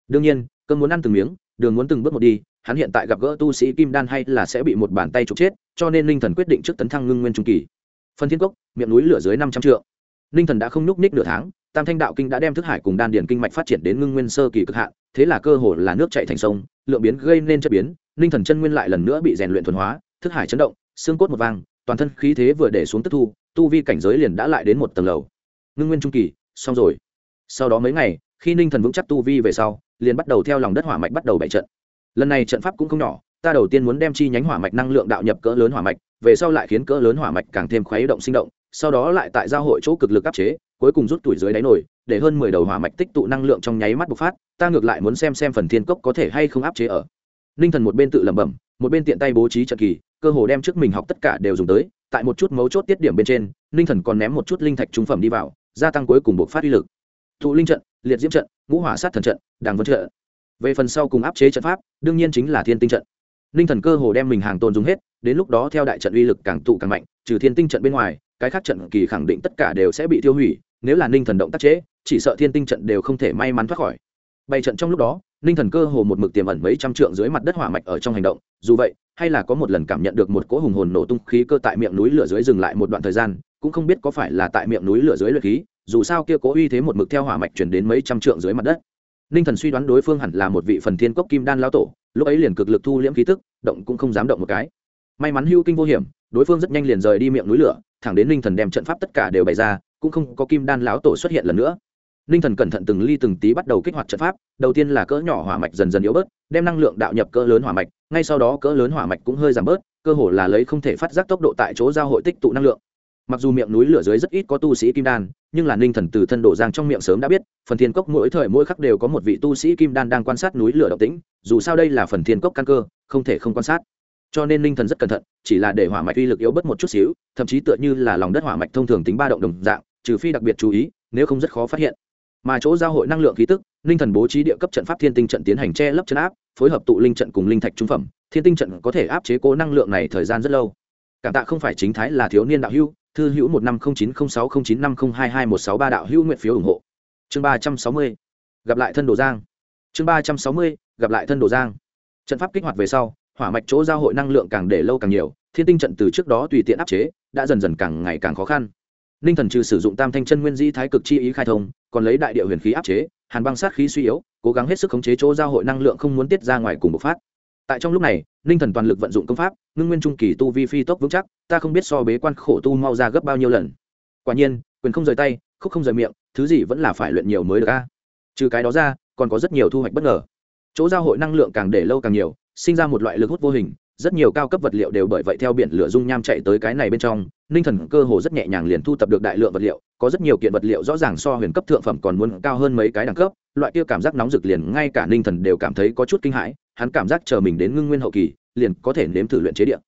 Đương nhiên, cơn muốn ăn từng miếng, đường muốn từng bước một đi, hắn hiện tại gặp gỡ tu sĩ kim đan hay là sẽ bị một bàn tay trục chết, cho nên ninh thần quyết định trước tấn thăng ngưng nguyên trung kỳ. Phần thiên cốc, miệng núi lửa dưới năm trăm triệu ninh thần đã không nhúc ních nửa tháng, tam thanh đạo kinh đã đem thức hải cùng đan điển kinh mạch phát triển đến ngưng nguyên sơ kỳ cực hạn, thế là cơ hồ là nước chạy thành sông, lượng biến gây nên chất biến ninh thần chân nguyên lại lần nữa bị rèn luyện thuần hóa, thức hải chấn động, xương cốt một vang toàn thân khí thế vừa để xuống tức thu, tu vi cảnh giới liền đã lại đến một tầng lầu. Ngưng nguyên trung kỳ, xong rồi. Sau đó mấy ngày, khi ninh thần vững chắc tu vi về sau, liền bắt đầu theo lòng đất hỏa mạch bắt đầu bày trận. Lần này trận pháp cũng không nhỏ, ta đầu tiên muốn đem chi nhánh hỏa mạch năng lượng đạo nhập cỡ lớn hỏa mạch, về sau lại khiến cỡ lớn hỏa mạch càng thêm khuấy động sinh động, sau đó lại tại giao hội chỗ cực lực áp chế, cuối cùng rút tuổi dưới đáy nổi để hơn mười đầu hỏa mạch tích tụ năng lượng trong nháy mắt bộc phát, ta ngược lại muốn xem xem phần thiên cốc có thể hay không áp chế ở ninh thần một bên tự lẩm bẩm, một bên tiện tay bố trí trận kỳ, cơ hồ đem trước mình học tất cả đều dùng tới, tại một chút mấu chốt tiết điểm bên trên ninh thần còn ném một chút linh thạch trung phẩm đi vào, gia tăng cuối cùng bộc phát uy lực. Thụ linh trận, liệt diễm trận, ngũ hỏa sát thần trận, đàng vân trận. Về phần sau cùng áp chế trận pháp, đương nhiên chính là thiên tinh trận. Ninh thần cơ hồ đem mình hàng tồn dùng hết, đến lúc đó theo đại trận uy lực càng tụ càng mạnh, trừ thiên tinh trận bên ngoài, cái khác trận kỳ khẳng định tất cả đều sẽ bị tiêu hủy, nếu là ninh thần động tác chế, chỉ sợ thiên tinh trận đều không thể may mắn thoát khỏi. Bày trận trong lúc đó ninh thần cơ hồ một mực tiềm ẩn mấy trăm trượng dưới mặt đất hỏa mạch ở trong hành động, dù vậy, hay là có một lần cảm nhận được một cỗ hùng hồn nổ tung khí cơ tại miệng núi lửa dưới dừng lại một đoạn thời gian, cũng không biết có phải là tại miệng núi lửa dưới luyện khí, dù sao kia cố uy thế một mực theo hỏa mạch chuyển đến mấy trăm trượng dưới mặt đất. Ninh thần suy đoán đối phương hẳn là một vị phần thiên cốc kim đan lao tổ, lúc ấy liền cực lực thu liễm khí tức, động cũng không dám động một cái. May mắn hưu kinh vô hiểm, đối phương rất nhanh liền rời đi miệng núi lửa, thẳng đến ninh thần đem trận pháp tất cả đều bày ra, cũng không có kim đan lão tổ xuất hiện lần nữa ninh thần cẩn thận từng ly từng tí bắt đầu kích hoạt trận pháp, đầu tiên là cỡ nhỏ hỏa mạch dần dần yếu bớt, đem năng lượng đạo nhập cỡ lớn hỏa mạch, ngay sau đó cỡ lớn hỏa mạch cũng hơi giảm bớt, cơ hồ là lấy không thể phát giác tốc độ tại chỗ giao hội tích tụ năng lượng. Mặc dù miệng núi lửa dưới rất ít có tu sĩ kim đan, nhưng là ninh thần từ thân đổ giang trong miệng sớm đã biết, phần thiên cốc mỗi thời mỗi khắc đều có một vị tu sĩ kim đan đang quan sát núi lửa độc tĩnh, dù sao đây là phần thiên cốc căn cơ, không thể không quan sát. Cho nên ninh thần rất cẩn thận, chỉ là để hỏa mạch uy lực yếu bớt một chút xíu, thậm chí tựa như là lòng đất hỏa mạch thông thường tính ba động đồng dạng, trừ phi đặc biệt chú ý, nếu không rất khó phát hiện mà chỗ giao hội năng lượng khí tức, ninh thần bố trí địa cấp trận pháp thiên tinh trận tiến hành che lấp chân áp, phối hợp tụ linh trận cùng linh thạch trung phẩm. Thiên tinh trận có thể áp chế cố năng lượng này thời gian rất lâu. Cảm tạ không phải chính thái là thiếu niên đạo hưu thư hữu một năm không chín không sáu không chín năm không hai hai một sáu ba đạo hữu nguyện phiếu ủng hộ. Chương ba trăm sáu mươi, gặp lại thân đồ giang. Chương ba trăm sáu mươi, gặp lại thân đồ giang. Trận pháp kích hoạt về sau, hỏa mạch chỗ giao hội năng lượng càng để lâu càng nhiều, thiên tinh trận từ trước đó tùy tiện áp chế, đã dần dần càng ngày càng khó khăn ninh thần trừ sử dụng tam thanh chân nguyên di thái cực chi ý khai thông, còn lấy đại địa huyền khí áp chế, hàn băng sát khí suy yếu, cố gắng hết sức khống chế chỗ giao hội năng lượng không muốn tiết ra ngoài cùng bộc phát. Tại trong lúc này ninh thần toàn lực vận dụng công pháp, ngưng nguyên trung kỳ tu vi phi tốc vững chắc, ta không biết so bế quan khổ tu mau ra gấp bao nhiêu lần. Quả nhiên, quyền không rời tay, khúc không rời miệng, thứ gì vẫn là phải luyện nhiều mới được a. Trừ cái đó ra, còn có rất nhiều thu hoạch bất ngờ. Chỗ giao hội năng lượng càng để lâu càng nhiều, sinh ra một loại lực hút vô hình rất nhiều cao cấp vật liệu đều bởi vậy theo biển lửa dung nham chạy tới cái này bên trong, ninh thần cơ hồ rất nhẹ nhàng liền thu tập được đại lượng vật liệu, có rất nhiều kiện vật liệu rõ ràng so huyền cấp thượng phẩm còn muốn cao hơn mấy cái đẳng cấp, loại kia cảm giác nóng rực liền ngay cả ninh thần đều cảm thấy có chút kinh hãi, hắn cảm giác chờ mình đến ngưng nguyên hậu kỳ, liền có thể nếm thử luyện chế điện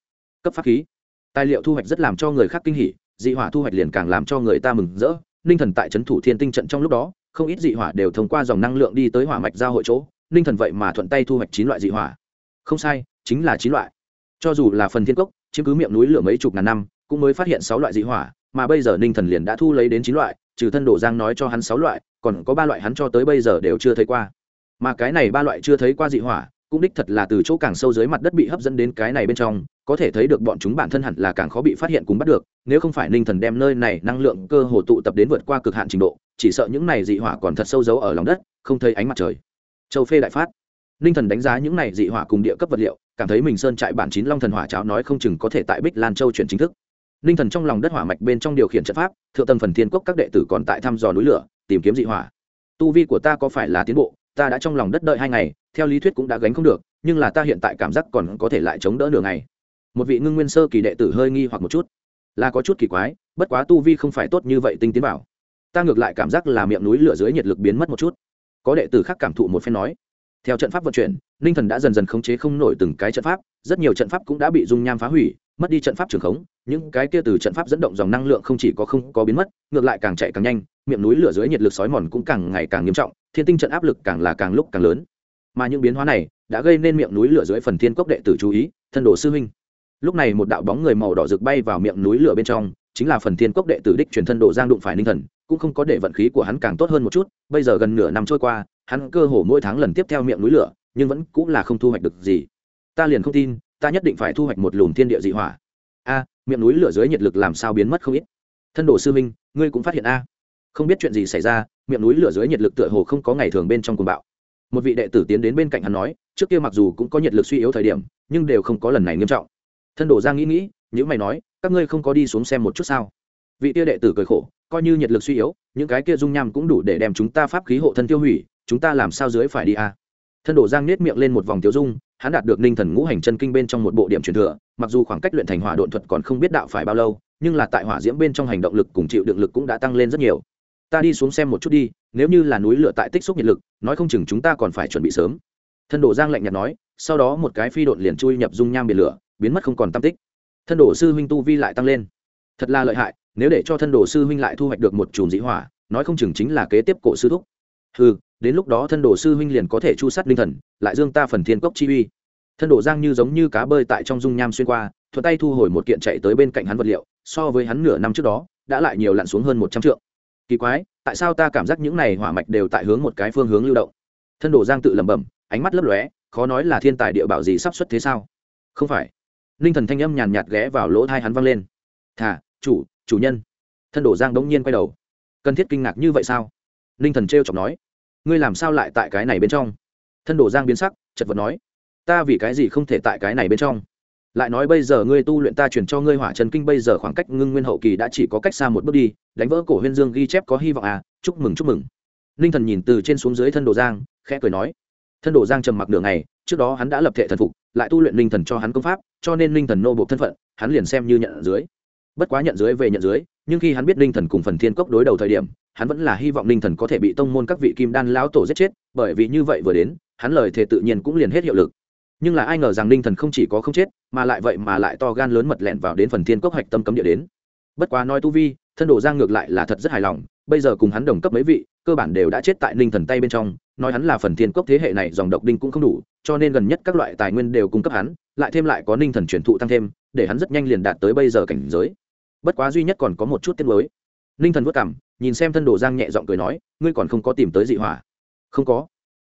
cấp pháp khí. Tài liệu thu hoạch rất làm cho người khác kinh hỉ, dị hỏa thu hoạch liền càng làm cho người ta mừng rỡ, ninh thần tại trấn thủ thiên tinh trận trong lúc đó, không ít dị hỏa đều thông qua dòng năng lượng đi tới hỏa mạch giao hội chỗ, ninh thần vậy mà thuận tay thu hoạch chín loại dị hỏa. Không sai, chính là chín loại cho dù là phần thiên cốc, chiếm cứ miệng núi lửa mấy chục ngàn năm, cũng mới phát hiện sáu loại dị hỏa, mà bây giờ ninh thần liền đã thu lấy đến chín loại, trừ thân đổ giang nói cho hắn sáu loại, còn có ba loại hắn cho tới bây giờ đều chưa thấy qua. Mà cái này ba loại chưa thấy qua dị hỏa, cũng đích thật là từ chỗ càng sâu dưới mặt đất bị hấp dẫn đến cái này bên trong, có thể thấy được bọn chúng bản thân hẳn là càng khó bị phát hiện cùng bắt được, nếu không phải ninh thần đem nơi này năng lượng cơ hồ tụ tập đến vượt qua cực hạn trình độ, chỉ sợ những này dị hỏa còn thật sâu giấu ở lòng đất, không thấy ánh mặt trời. Châu phê đại phát ninh thần đánh giá những này dị hỏa cùng địa cấp vật liệu, cảm thấy mình sơn trại bản chín long thần hỏa cháo nói không chừng có thể tại bích lan châu chuyển chính thức. Ninh thần trong lòng đất hỏa mạch bên trong điều khiển trận pháp, thượng tầng phần thiên quốc các đệ tử còn tại thăm dò núi lửa, tìm kiếm dị hỏa. Tu vi của ta có phải là tiến bộ, ta đã trong lòng đất đợi hai ngày, theo lý thuyết cũng đã gánh không được, nhưng là ta hiện tại cảm giác còn có thể lại chống đỡ nửa ngày. Một vị ngưng nguyên sơ kỳ đệ tử hơi nghi hoặc một chút. Là có chút kỳ quái, bất quá tu vi không phải tốt như vậy tinh tiến bảo ta ngược lại cảm giác là miệng núi lửa dưới nhiệt lực biến mất một chút. Có đệ tử khác cảm thụ một phen nói theo trận pháp vận chuyển, ninh thần đã dần dần khống chế không nổi từng cái trận pháp, rất nhiều trận pháp cũng đã bị dung nham phá hủy, mất đi trận pháp trường khống, những cái kia từ trận pháp dẫn động dòng năng lượng không chỉ có không có biến mất, ngược lại càng chạy càng nhanh, miệng núi lửa dưới nhiệt lực sói mòn cũng càng ngày càng nghiêm trọng, thiên tinh trận áp lực càng là càng lúc càng lớn. Mà những biến hóa này đã gây nên miệng núi lửa dưới phần thiên cốc đệ tử chú ý, thân đồ sư huynh. Lúc này một đạo bóng người màu đỏ rực bay vào miệng núi lửa bên trong, chính là phần thiên cốc đệ tử đích truyền thân đồ giang đụng phải ninh thần, cũng không có để vận khí của hắn càng tốt hơn một chút, bây giờ gần nửa năm trôi qua hắn cơ hồ mỗi tháng lần tiếp theo miệng núi lửa, nhưng vẫn cũng là không thu hoạch được gì. Ta liền không tin, ta nhất định phải thu hoạch một lùm thiên địa dị hỏa. A, miệng núi lửa dưới nhiệt lực làm sao biến mất không ít? Thân đồ sư minh ngươi cũng phát hiện a. Không biết chuyện gì xảy ra, miệng núi lửa dưới nhiệt lực tựa hồ không có ngày thường bên trong cuồng bạo. Một vị đệ tử tiến đến bên cạnh hắn nói, trước kia mặc dù cũng có nhiệt lực suy yếu thời điểm, nhưng đều không có lần này nghiêm trọng. Thân đồ giang nghĩ nghĩ những mày nói, các ngươi không có đi xuống xem một chút sao? Vị kia đệ tử cười khổ, coi như nhiệt lực suy yếu, những cái kia dung nham cũng đủ để đem chúng ta pháp khí hộ thân tiêu hủy chúng ta làm sao dưới phải đi a thân đồ giang nết miệng lên một vòng tiêu dung, hắn đạt được ninh thần ngũ hành chân kinh bên trong một bộ điểm truyền thừa, mặc dù khoảng cách luyện thành hỏa độn thuật còn không biết đạo phải bao lâu, nhưng là tại hỏa diễm bên trong hành động lực cùng chịu đựng lực cũng đã tăng lên rất nhiều. Ta đi xuống xem một chút đi, nếu như là núi lửa tại tích xúc nhiệt lực, nói không chừng chúng ta còn phải chuẩn bị sớm. Thân đồ giang lạnh nhạt nói, sau đó một cái phi độn liền chui nhập dung nham biển lửa, biến mất không còn tam tích. Thân đồ sư huynh tu vi lại tăng lên. Thật là lợi hại, nếu để cho thân đồ sư huynh lại thu hoạch được một chùm dĩ hỏa, nói không chừng chính là kế tiếp cổ sư thúc ừ đến lúc đó thân đồ sư huynh liền có thể chu sát linh thần, lại dương ta phần thiên cốc chi uy. Thân đồ giang như giống như cá bơi tại trong dung nham xuyên qua, thuận tay thu hồi một kiện chạy tới bên cạnh hắn vật liệu, so với hắn nửa năm trước đó, đã lại nhiều lặn xuống hơn một trăm trượng. Kỳ quái, tại sao ta cảm giác những này hỏa mạch đều tại hướng một cái phương hướng lưu động? Thân đồ giang tự lẩm bẩm, ánh mắt lấp lóe, khó nói là thiên tài địa bảo gì sắp xuất thế sao? Không phải. Ninh thần thanh âm nhàn nhạt ghé vào lỗ thai hắn văng lên. Thả chủ chủ nhân. Thân đồ giang đống nhiên quay đầu. Cần thiết kinh ngạc như vậy sao? Ninh thần t r e o chọc nói ngươi làm sao lại tại cái này bên trong? Thân đồ giang biến sắc, chật vật nói, ta vì cái gì không thể tại cái này bên trong? Lại nói bây giờ ngươi tu luyện ta truyền cho ngươi hỏa trần kinh, bây giờ khoảng cách ngưng nguyên hậu kỳ đã chỉ có cách xa một bước đi, đánh vỡ cổ huyên dương ghi chép có hy vọng à chúc mừng chúc mừng. Ninh thần nhìn từ trên xuống dưới thân đồ giang, khẽ cười nói, thân đồ giang trầm mặc đường này trước đó hắn đã lập thể thần phục, lại tu luyện ninh thần cho hắn công pháp, cho nên ninh thần nô bộ thân phận, hắn liền xem như nhận dưới. Bất quá nhận dưới về nhận dưới, nhưng khi hắn biết ninh thần cùng phần thiên cốc đối đầu thời điểm hắn vẫn là hy vọng ninh thần có thể bị tông môn các vị kim đan lão tổ giết chết, bởi vì như vậy vừa đến, hắn lời thề tự nhiên cũng liền hết hiệu lực. Nhưng là ai ngờ rằng ninh thần không chỉ có không chết, mà lại vậy mà lại to gan lớn mật lẹn vào đến phần thiên cốc hạch tâm cấm địa đến. Bất quá nói tu vi, thân đồ giang ngược lại là thật rất hài lòng, bây giờ cùng hắn đồng cấp mấy vị, cơ bản đều đã chết tại ninh thần tay bên trong, nói hắn là phần thiên cốc thế hệ này dòng độc đinh cũng không đủ, cho nên gần nhất các loại tài nguyên đều cung cấp hắn, lại thêm lại có ninh thần truyền thụ tăng thêm, để hắn rất nhanh liền đạt tới bây giờ cảnh giới. Bất quá duy nhất còn có một chút tiết mới ninh thần vất cảm nhìn xem thân đồ giang nhẹ giọng cười nói, ngươi còn không có tìm tới dị hỏa? Không có.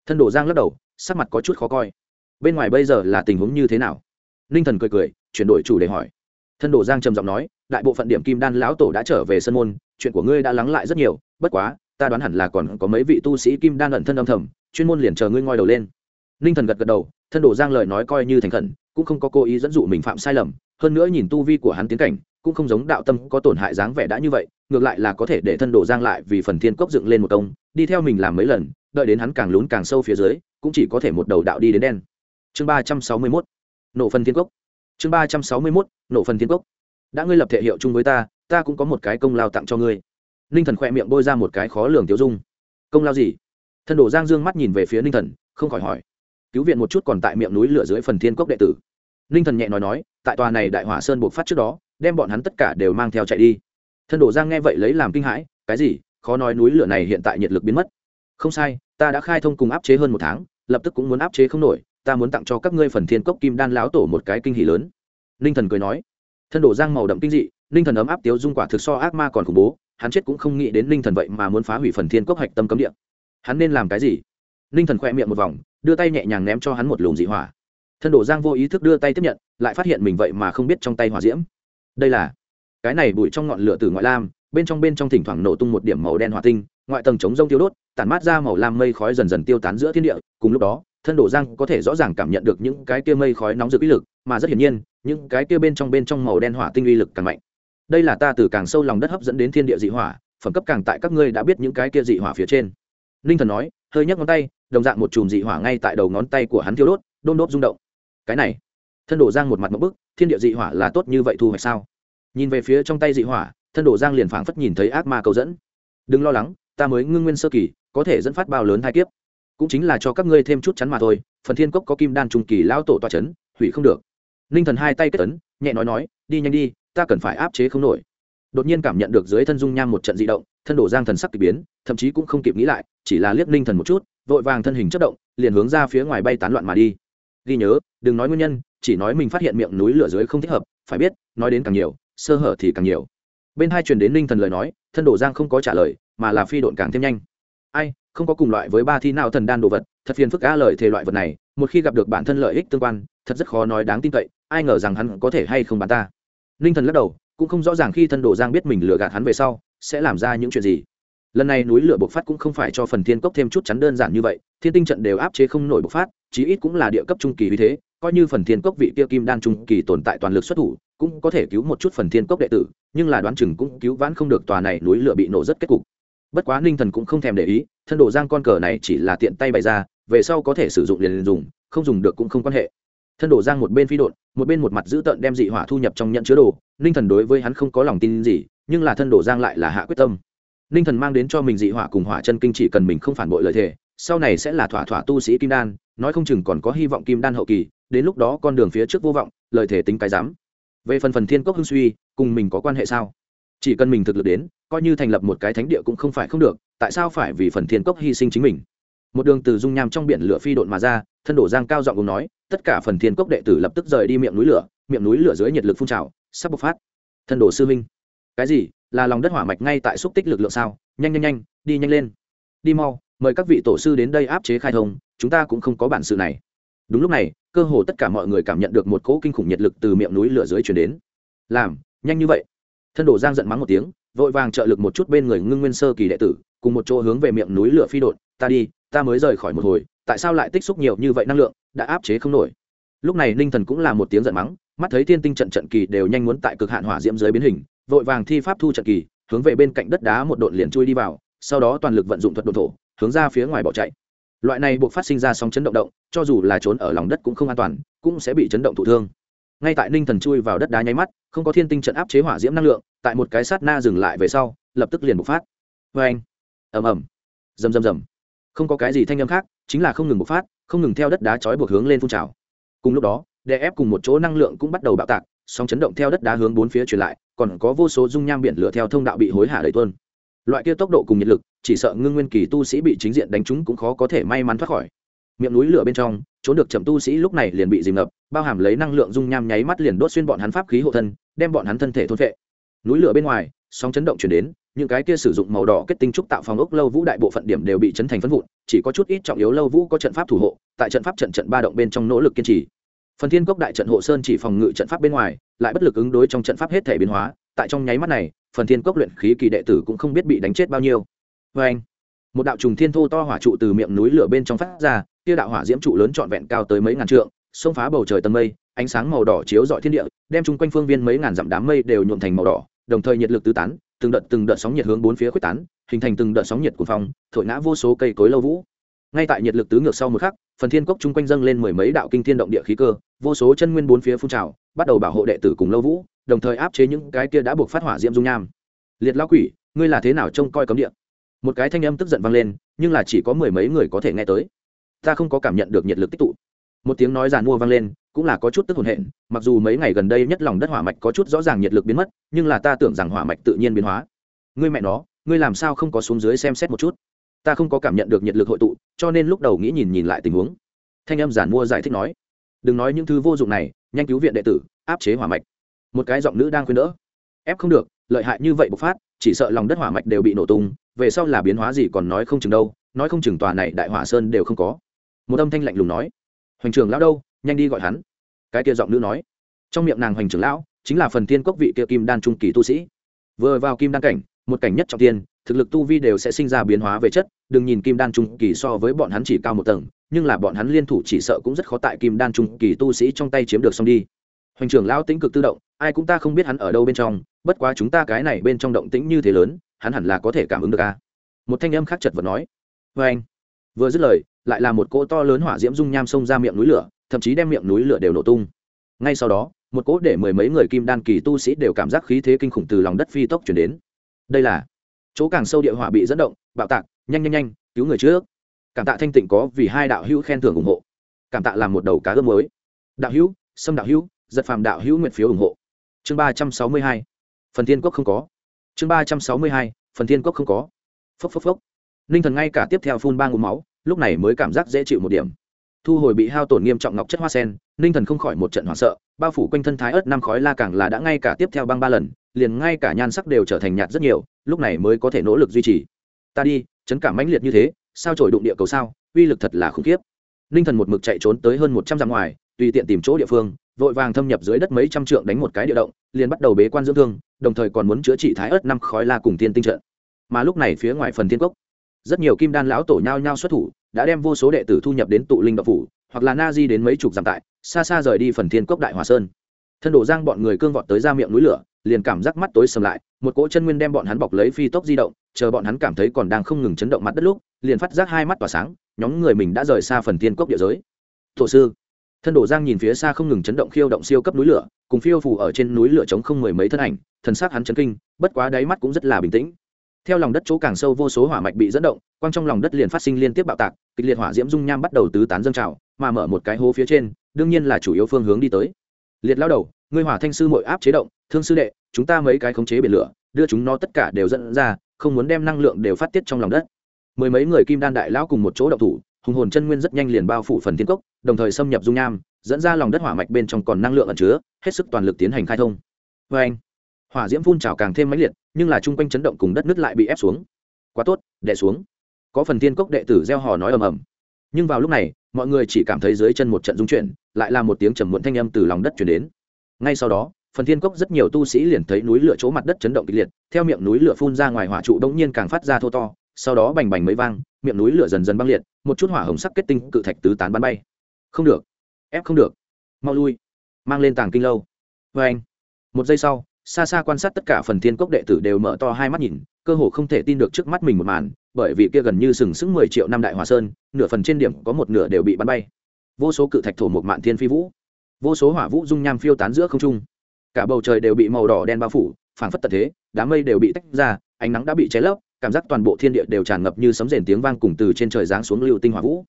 Thân đồ giang lắc đầu, sắc mặt có chút khó coi. Bên ngoài bây giờ là tình huống như thế nào? Ninh thần cười cười, chuyển đổi chủ đề hỏi. Thân đồ giang trầm giọng nói, đại bộ phận điểm kim đan lão tổ đã trở về sân môn, chuyện của ngươi đã lắng lại rất nhiều, bất quá, ta đoán hẳn là còn có mấy vị tu sĩ kim đan ẩn thân âm thầm, chuyên môn liền chờ ngươi ngoi đầu lên. Ninh thần gật gật đầu, thân đồ giang lời nói coi như thành khẩn, cũng không có cố ý dẫn dụ mình phạm sai lầm, hơn nữa nhìn tu vi của hắn tiến cảnh, cũng không giống đạo tâm có tổn hại dáng vẻ đã như vậy ngược lại là có thể để thân đồ giang lại vì phần thiên cốc dựng lên một công đi theo mình làm mấy lần, đợi đến hắn càng lún càng sâu phía dưới, cũng chỉ có thể một đầu đạo đi đến đen. Chương ba trăm sáu mươi mốt, nổ phần thiên cốc. Chương ba trăm sáu mươi mốt, nổ phần thiên cốc. Đã ngươi lập thể hiệu chung với ta ta cũng có một cái công lao tặng cho ngươi. Ninh thần khỏe miệng bôi ra một cái khó lường tiêu dung. Công lao gì? Thân đồ giang dương mắt nhìn về phía ninh thần, không khỏi hỏi. Cứu viện một chút còn tại miệng núi lửa dưới phần thiên cốc đệ tử. Ninh thần nhẹ nói nói, tại tòa này đại hỏa sơn buộc phát trước đó, đem bọn hắn tất cả đều mang theo chạy đi thân đồ giang nghe vậy lấy làm kinh hãi, cái gì? Khó nói núi lửa này hiện tại nhiệt lực biến mất. Không sai, ta đã khai thông cùng áp chế hơn một tháng, lập tức cũng muốn áp chế không nổi, ta muốn tặng cho các ngươi phần thiên cốc kim đan lão tổ một cái kinh hỷ lớn. Ninh thần cười nói. Thân đồ giang màu đậm kinh dị, ninh thần ấm áp tiếu dung quả thực so ác ma còn khủng bố, hắn chết cũng không nghĩ đến ninh thần vậy mà muốn phá hủy phần thiên cốc hạch tâm cấm địa. Hắn nên làm cái gì? Ninh thần khoe miệng một vòng, đưa tay nhẹ nhàng ném cho hắn một lùm dị hỏa. Thân đồ giang vô ý thức đưa tay tiếp nhận, lại phát hiện mình vậy mà không biết trong tay hỏa diễm. Đây là cái này bụi trong ngọn lửa từ ngoại lam, bên trong bên trong thỉnh thoảng nổ tung một điểm màu đen hỏa tinh, ngoại tầng chống rông tiêu đốt, tản mát ra màu lam mây khói dần dần tiêu tán giữa thiên địa, cùng lúc đó, thân đổ giang có thể rõ ràng cảm nhận được những cái kia mây khói nóng rực uy lực, mà rất hiển nhiên, những cái kia bên trong bên trong màu đen hỏa tinh uy lực càng mạnh. Đây là ta từ càng sâu lòng đất hấp dẫn đến thiên địa dị hỏa, phẩm cấp càng tại các ngươi đã biết những cái kia dị hỏa phía trên. Ninh thần nói, hơi nhấc ngón tay, đồng dạng một chùm dị hỏa ngay tại đầu ngón tay của hắn thiêu đốt, đôn đốt rung động. Cái này, thân đổ giang một mặt một bức, thiên địa dị hỏa là tốt như vậy thu hoạch sao? Nhìn về phía trong tay dị hỏa, thân đổ giang liền phảng phất nhìn thấy ác ma cầu dẫn. Đừng lo lắng, ta mới ngưng nguyên sơ kỳ, có thể dẫn phát bao lớn hai kiếp. Cũng chính là cho các ngươi thêm chút chắn mà thôi, phần thiên cốc có kim đan trung kỳ lão tổ toa chấn, hủy không được. Ninh thần hai tay kết tấn nhẹ nói nói, đi nhanh đi, ta cần phải áp chế không nổi. Đột nhiên cảm nhận được dưới thân dung nham một trận dị động, thân đổ giang thần sắc k ỳ biến, thậm chí cũng không kịp nghĩ lại, chỉ là liếc ninh thần một chút, vội vàng thân hình chất động, liền hướng ra phía ngoài bay tán loạn mà đi. Ghi nhớ, đừng nói nguyên nhân, chỉ nói mình phát hiện miệng núi lửa dưới không thích hợp, phải biết, nói đến càng nhiều sơ hở thì càng nhiều. Bên hai truyền đến ninh thần lời nói, thân đổ giang không có trả lời, mà là phi độn càng thêm nhanh. Ai, không có cùng loại với ba thi nào thần đan đồ vật, thật phiền phức a lời thề loại vật này, một khi gặp được bản thân lợi ích tương quan, thật rất khó nói đáng tin cậy, ai ngờ rằng hắn có thể hay không bán ta. Ninh thần lắc đầu, cũng không rõ ràng khi thân đồ giang biết mình lừa gạt hắn về sau, sẽ làm ra những chuyện gì. Lần này núi lửa bộc phát cũng không phải cho phần thiên cốc thêm chút chắn đơn giản như vậy, thiên tinh trận đều áp chế không nổi bộc phát, chí ít cũng là địa cấp trung kỳ vì thế, coi như phần thiên cốc vị kia kim đan trung kỳ tồn tại toàn lực xuất thủ cũng có thể cứu một chút phần thiên cốc đệ tử nhưng là đoán chừng cũng cứu vãn không được tòa này núi lửa bị nổ rất kết cục. Bất quá ninh thần cũng không thèm để ý thân đồ giang con cờ này chỉ là tiện tay bày ra về sau có thể sử dụng liền, dùng không dùng được cũng không quan hệ. Thân đồ giang một bên phi đột một bên một mặt giữ tợn đem dị hỏa thu nhập trong nhận chứa đồ ninh thần đối với hắn không có lòng tin gì nhưng là thân đồ giang lại là hạ quyết tâm. Ninh thần mang đến cho mình dị hỏa cùng hỏa chân kinh chỉ cần mình không phản bội lời thề sau này sẽ là thỏa thỏa tu sĩ kim đan nói không chừng còn có hy vọng kim đan hậu kỳ đến lúc đó con đường phía trước vô vọng lời thề tính cái dám về phần phần thiên cốc hưng suy, cùng mình có quan hệ sao? Chỉ cần mình thực lực đến, coi như thành lập một cái thánh địa cũng không phải không được, tại sao phải vì phần thiên cốc hy sinh chính mình? Một đường từ dung nham trong biển lửa phi độn mà ra, thân đổ giang cao giọng cùng nói, tất cả phần thiên cốc đệ tử lập tức rời đi miệng núi lửa, miệng núi lửa dưới nhiệt lực phun trào, sắp bộc phát. Thân đổ sư minh cái gì? Là lòng đất hỏa mạch ngay tại xúc tích lực lượng sao? Nhanh nhanh nhanh, đi nhanh lên. Đi mau, mời các vị tổ sư đến đây áp chế khai thông, chúng ta cũng không có bản sự này. Đúng lúc này cơ hồ tất cả mọi người cảm nhận được một cỗ kinh khủng nhiệt lực từ miệng núi lửa dưới chuyển đến. Làm, nhanh như vậy. Thân đổ giang giận mắng một tiếng, vội vàng trợ lực một chút bên người ngưng nguyên sơ kỳ đệ tử, cùng một chỗ hướng về miệng núi lửa phi đột. Ta đi, ta mới rời khỏi một hồi, tại sao lại tích xúc nhiều như vậy năng lượng, đã áp chế không nổi. Lúc này ninh thần cũng là một tiếng giận mắng, mắt thấy thiên tinh trận trận kỳ đều nhanh muốn tại cực hạn hỏa diễm dưới biến hình, vội vàng thi pháp thu trận kỳ, hướng về bên cạnh đất đá một đột liền chui đi vào, sau đó toàn lực vận dụng thuật đồn thổ, hướng ra phía ngoài bỏ chạy loại này buộc phát sinh ra sóng chấn động động, cho dù là trốn ở lòng đất cũng không an toàn, cũng sẽ bị chấn động thụ thương. Ngay tại ninh thần chui vào đất đá nháy mắt, không có thiên tinh trận áp chế hỏa diễm năng lượng, tại một cái sát na dừng lại về sau, lập tức liền bộc phát. Vê anh, ầm ầm, rầm rầm rầm. Không có cái gì thanh âm khác, chính là không ngừng bộc phát, không ngừng theo đất đá trói buộc hướng lên phun trào. Cùng lúc đó, đè ép cùng một chỗ năng lượng cũng bắt đầu bạo tạc, sóng chấn động theo đất đá hướng bốn phía truyền lại, còn có vô số dung nham biển lửa theo thông đạo bị hối hả đầy tuôn. Loại kia tốc độ cùng nhiệt lực chỉ sợ ngưng nguyên kỳ tu sĩ bị chính diện đánh trúng cũng khó có thể may mắn thoát khỏi. Miệng núi lửa bên trong, trốn được chậm tu sĩ lúc này liền bị dìm ngập, bao hàm lấy năng lượng dung nham nháy mắt liền đốt xuyên bọn hắn pháp khí hộ thân, đem bọn hắn thân thể thôn vệ núi lửa bên ngoài, sóng chấn động chuyển đến, những cái kia sử dụng màu đỏ kết tinh trúc tạo phòng ốc lâu vũ đại bộ phận điểm đều bị chấn thành phân vụn, chỉ có chút ít trọng yếu lâu vũ có trận pháp thủ hộ, tại trận pháp trận trận ba động bên trong nỗ lực kiên trì. Phần thiên cốc đại trận hộ sơn chỉ phòng ngự trận pháp bên ngoài, lại bất lực ứng đối trong trận pháp hết thể biến hóa, tại trong nháy mắt này, phần thiên cốc luyện khí kỳ đệ tử cũng không biết bị đánh chết bao nhiêu vê anh. Một đạo trùng thiên thô to hỏa trụ từ miệng núi lửa bên trong phát ra, kia đạo hỏa diễm trụ lớn trọn vẹn cao tới mấy ngàn trượng, xông phá bầu trời tầng mây, ánh sáng màu đỏ chiếu rọi thiên địa, đem chung quanh phương viên mấy ngàn dặm đám mây đều nhuộm thành màu đỏ, đồng thời nhiệt lực tứ tán, từng đợt từng đợt sóng nhiệt hướng bốn phía quyết tán, hình thành từng đợt sóng nhiệt của phong, thổi ngã vô số cây cối lâu vũ. Ngay tại nhiệt lực tứ ngược sau một khắc, phần thiên cốc chung quanh dâng lên mười mấy đạo kinh thiên động địa khí cơ, vô số chân nguyên bốn phía phun trào, bắt đầu bảo hộ đệ tử cùng lâu vũ, đồng thời áp chế những cái kia đã buộc phát hỏa diễm dung nham. Liệt lao quỷ, ngươi là thế nào trông coi cấm địa? Một cái thanh âm tức giận vang lên, nhưng là chỉ có mười mấy người có thể nghe tới. Ta không có cảm nhận được nhiệt lực tích tụ. Một tiếng nói giàn mua vang lên, cũng là có chút tức hồn hện mặc dù mấy ngày gần đây nhất lòng đất hỏa mạch có chút rõ ràng nhiệt lực biến mất, nhưng là ta tưởng rằng hỏa mạch tự nhiên biến hóa. Ngươi mẹ nó, ngươi làm sao không có xuống dưới xem xét một chút? Ta không có cảm nhận được nhiệt lực hội tụ, cho nên lúc đầu nghĩ nhìn nhìn lại tình huống. Thanh âm giản mua giải thích nói, đừng nói những thứ vô dụng này, nhanh cứu viện đệ tử, áp chế hỏa mạch. Một cái giọng nữ đang khuyên đỡ, ép không được, lợi hại như vậy bộc phát, chỉ sợ lòng đất hỏa mạch đều bị nổ tung về sau là biến hóa gì còn nói không chừng đâu, nói không chừng tòa này đại hỏa sơn đều không có. Một âm thanh lạnh lùng nói. Hoành trường lão đâu, nhanh đi gọi hắn. Cái kia giọng nữ nói. Trong miệng nàng hoành trưởng lão chính là phần tiên cốc vị kia kim đan trung kỳ tu sĩ. Vừa vào kim đan cảnh, một cảnh nhất trọng tiên, thực lực tu vi đều sẽ sinh ra biến hóa về chất, đừng nhìn kim đan trung kỳ so với bọn hắn chỉ cao một tầng, nhưng là bọn hắn liên thủ chỉ sợ cũng rất khó tại kim đan trung kỳ tu sĩ trong tay chiếm được xong đi. Hoành trưởng lão tĩnh cực tự động, ai cũng ta không biết hắn ở đâu bên trong, bất quá chúng ta cái này bên trong động tĩnh như thế lớn hắn hẳn là có thể cảm ứng được a. Một thanh âm khác chật vật nói vê anh. Vừa dứt lời, lại là một cỗ to lớn hỏa diễm dung nham xông ra miệng núi lửa, thậm chí đem miệng núi lửa đều nổ tung. Ngay sau đó, một cỗ để mười mấy người kim đan kỳ tu sĩ đều cảm giác khí thế kinh khủng từ lòng đất phi tốc chuyển đến. Đây là chỗ càng sâu địa hỏa bị dẫn động, bạo tạc, nhanh nhanh nhanh, cứu người trước. Cảm tạ thanh tịnh có vì hai đạo hữu khen thưởng ủng hộ. Cảm tạ làm một đầu cá ươm mới đạo hữu xâm đạo hữu, giật phàm đạo hữu nguyện phiếu ủng hộ. Chương ba trăm sáu mươi hai. Phần thiên quốc không có chương ba trăm sáu mươi hai, phần thiên quốc không có. Phốc phốc phốc. Ninh thần ngay cả tiếp theo phun ba ngụm máu, lúc này mới cảm giác dễ chịu một điểm. Thu hồi bị hao tổn nghiêm trọng ngọc chất hoa sen, ninh thần không khỏi một trận hoảng sợ, bao phủ quanh thân thái ớt năm khói la càng là đã ngay cả tiếp theo băng ba lần, liền ngay cả nhan sắc đều trở thành nhạt rất nhiều, lúc này mới có thể nỗ lực duy trì. Ta đi, chấn cảm mãnh liệt như thế, sao trổi đụng địa cầu sao, uy lực thật là khủng khiếp. Ninh thần một mực chạy trốn tới hơn một trăm dặm ngoài, tùy tiện tìm chỗ địa phương vội vàng thâm nhập dưới đất mấy trăm trượng đánh một cái địa động, liền bắt đầu bế quan dưỡng thương, đồng thời còn muốn chữa trị thái ớt năm khói la cùng tiên tinh trận. Mà lúc này phía ngoài phần thiên cốc, rất nhiều kim đan lão tổ nhao nhao xuất thủ, đã đem vô số đệ tử thu nhập đến tụ linh độc phủ, hoặc là na di đến mấy chục dặm tại, xa xa rời đi phần thiên cốc đại hòa sơn. Thân đổ giang bọn người cương vọt tới ra miệng núi lửa, liền cảm giác mắt tối sầm lại, một cỗ chân nguyên đem bọn hắn bọc lấy phi tốc di động, chờ bọn hắn cảm thấy còn đang không ngừng chấn động mặt đất lúc, liền phát giác hai mắt tỏa sáng, nhóm người mình đã rời xa phần thiên cốc địa giới. Thổ sư thân đổ giang nhìn phía xa không ngừng chấn động khiêu động siêu cấp núi lửa, cùng phiêu phủ ở trên núi lửa trống không mười mấy thân ảnh, thần sắc hắn chấn kinh, bất quá đáy mắt cũng rất là bình tĩnh. Theo lòng đất chỗ càng sâu vô số hỏa mạch bị dẫn động, quang trong lòng đất liền phát sinh liên tiếp bạo tạc, kịch liệt hỏa diễm dung nham bắt đầu tứ tán dâng trào, mà mở một cái hố phía trên, đương nhiên là chủ yếu phương hướng đi tới. Liệt lao đầu, ngươi hỏa thanh sư mội áp chế động, thương sư đệ, chúng ta mấy cái khống chế biển lửa, đưa chúng nó tất cả đều dẫn ra, không muốn đem năng lượng đều phát tiết trong lòng đất. Mười mấy người kim đan đại lão cùng một chỗ động thủ hùng hồn chân nguyên rất nhanh liền bao phủ phần thiên cốc, đồng thời xâm nhập dung nham, dẫn ra lòng đất hỏa mạch bên trong còn năng lượng ẩn chứa, hết sức toàn lực tiến hành khai thông. Vê anh, hỏa diễm phun trào càng thêm mãnh liệt, nhưng là chung quanh chấn động cùng đất nước lại bị ép xuống. Quá tốt đệ xuống. Có phần thiên cốc đệ tử gieo hò nói ầm ầm. Nhưng vào lúc này, mọi người chỉ cảm thấy dưới chân một trận rung chuyển, lại là một tiếng trầm muộn thanh âm từ lòng đất chuyển đến. Ngay sau đó, phần thiên cốc rất nhiều tu sĩ liền thấy núi lửa chỗ mặt đất chấn động kịch liệt, theo miệng núi lửa phun ra ngoài hỏa trụ đông nhiên càng phát ra thô to sau đó bành bành mấy vang, miệng núi lửa dần dần băng liệt, một chút hỏa hồng sắc kết tinh cự thạch tứ tán bắn bay. Không được, ép không được. Mau lui. Mang lên tàng kinh lâu. Vê anh, một giây sau, xa xa quan sát tất cả phần thiên cốc đệ tử đều mở to hai mắt nhìn, cơ hồ không thể tin được trước mắt mình một màn, bởi vì kia gần như sừng sững mười triệu năm đại hòa sơn, nửa phần trên điểm có một nửa đều bị bắn bay. Vô số cự thạch thổ một mạn thiên phi vũ. Vô số hỏa vũ dung nham phiêu tán giữa không trung. Cả bầu trời đều bị màu đỏ đen bao phủ, phảng phất tật thế, đám mây đều bị tách ra, ánh nắng đã bị cháy lấp cảm giác toàn bộ thiên địa đều tràn ngập như sấm rền tiếng vang cùng từ trên trời giáng xuống lưu tinh hỏa vũ.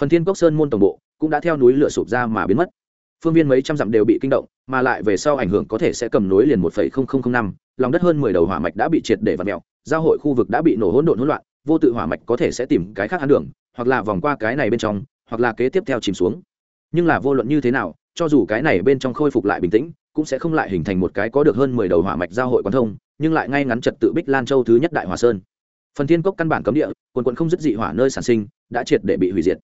Phần thiên cốc sơn môn tổng bộ cũng đã theo núi lửa sụp ra mà biến mất. Phương viên mấy trăm dặm đều bị kinh động, mà lại về sau ảnh hưởng có thể sẽ cầm nối liền một năm, lòng đất hơn mười đầu hỏa mạch đã bị triệt để vặt mẹo giao hội khu vực đã bị nổ hỗn độn hỗn loạn, vô tự hỏa mạch có thể sẽ tìm cái khác ăn đường, hoặc là vòng qua cái này bên trong, hoặc là kế tiếp theo chìm xuống. Nhưng là vô luận như thế nào, cho dù cái này bên trong khôi phục lại bình tĩnh, cũng sẽ không lại hình thành một cái có được hơn mười đầu hỏa mạch giao hội quan thông, nhưng lại ngay ngắn trật tự bích lan châu thứ nhất đại hòa sơn phần thiên cốc căn bản cấm địa, quần quận không dứt dị hỏa nơi sản sinh, đã triệt để bị hủy diệt.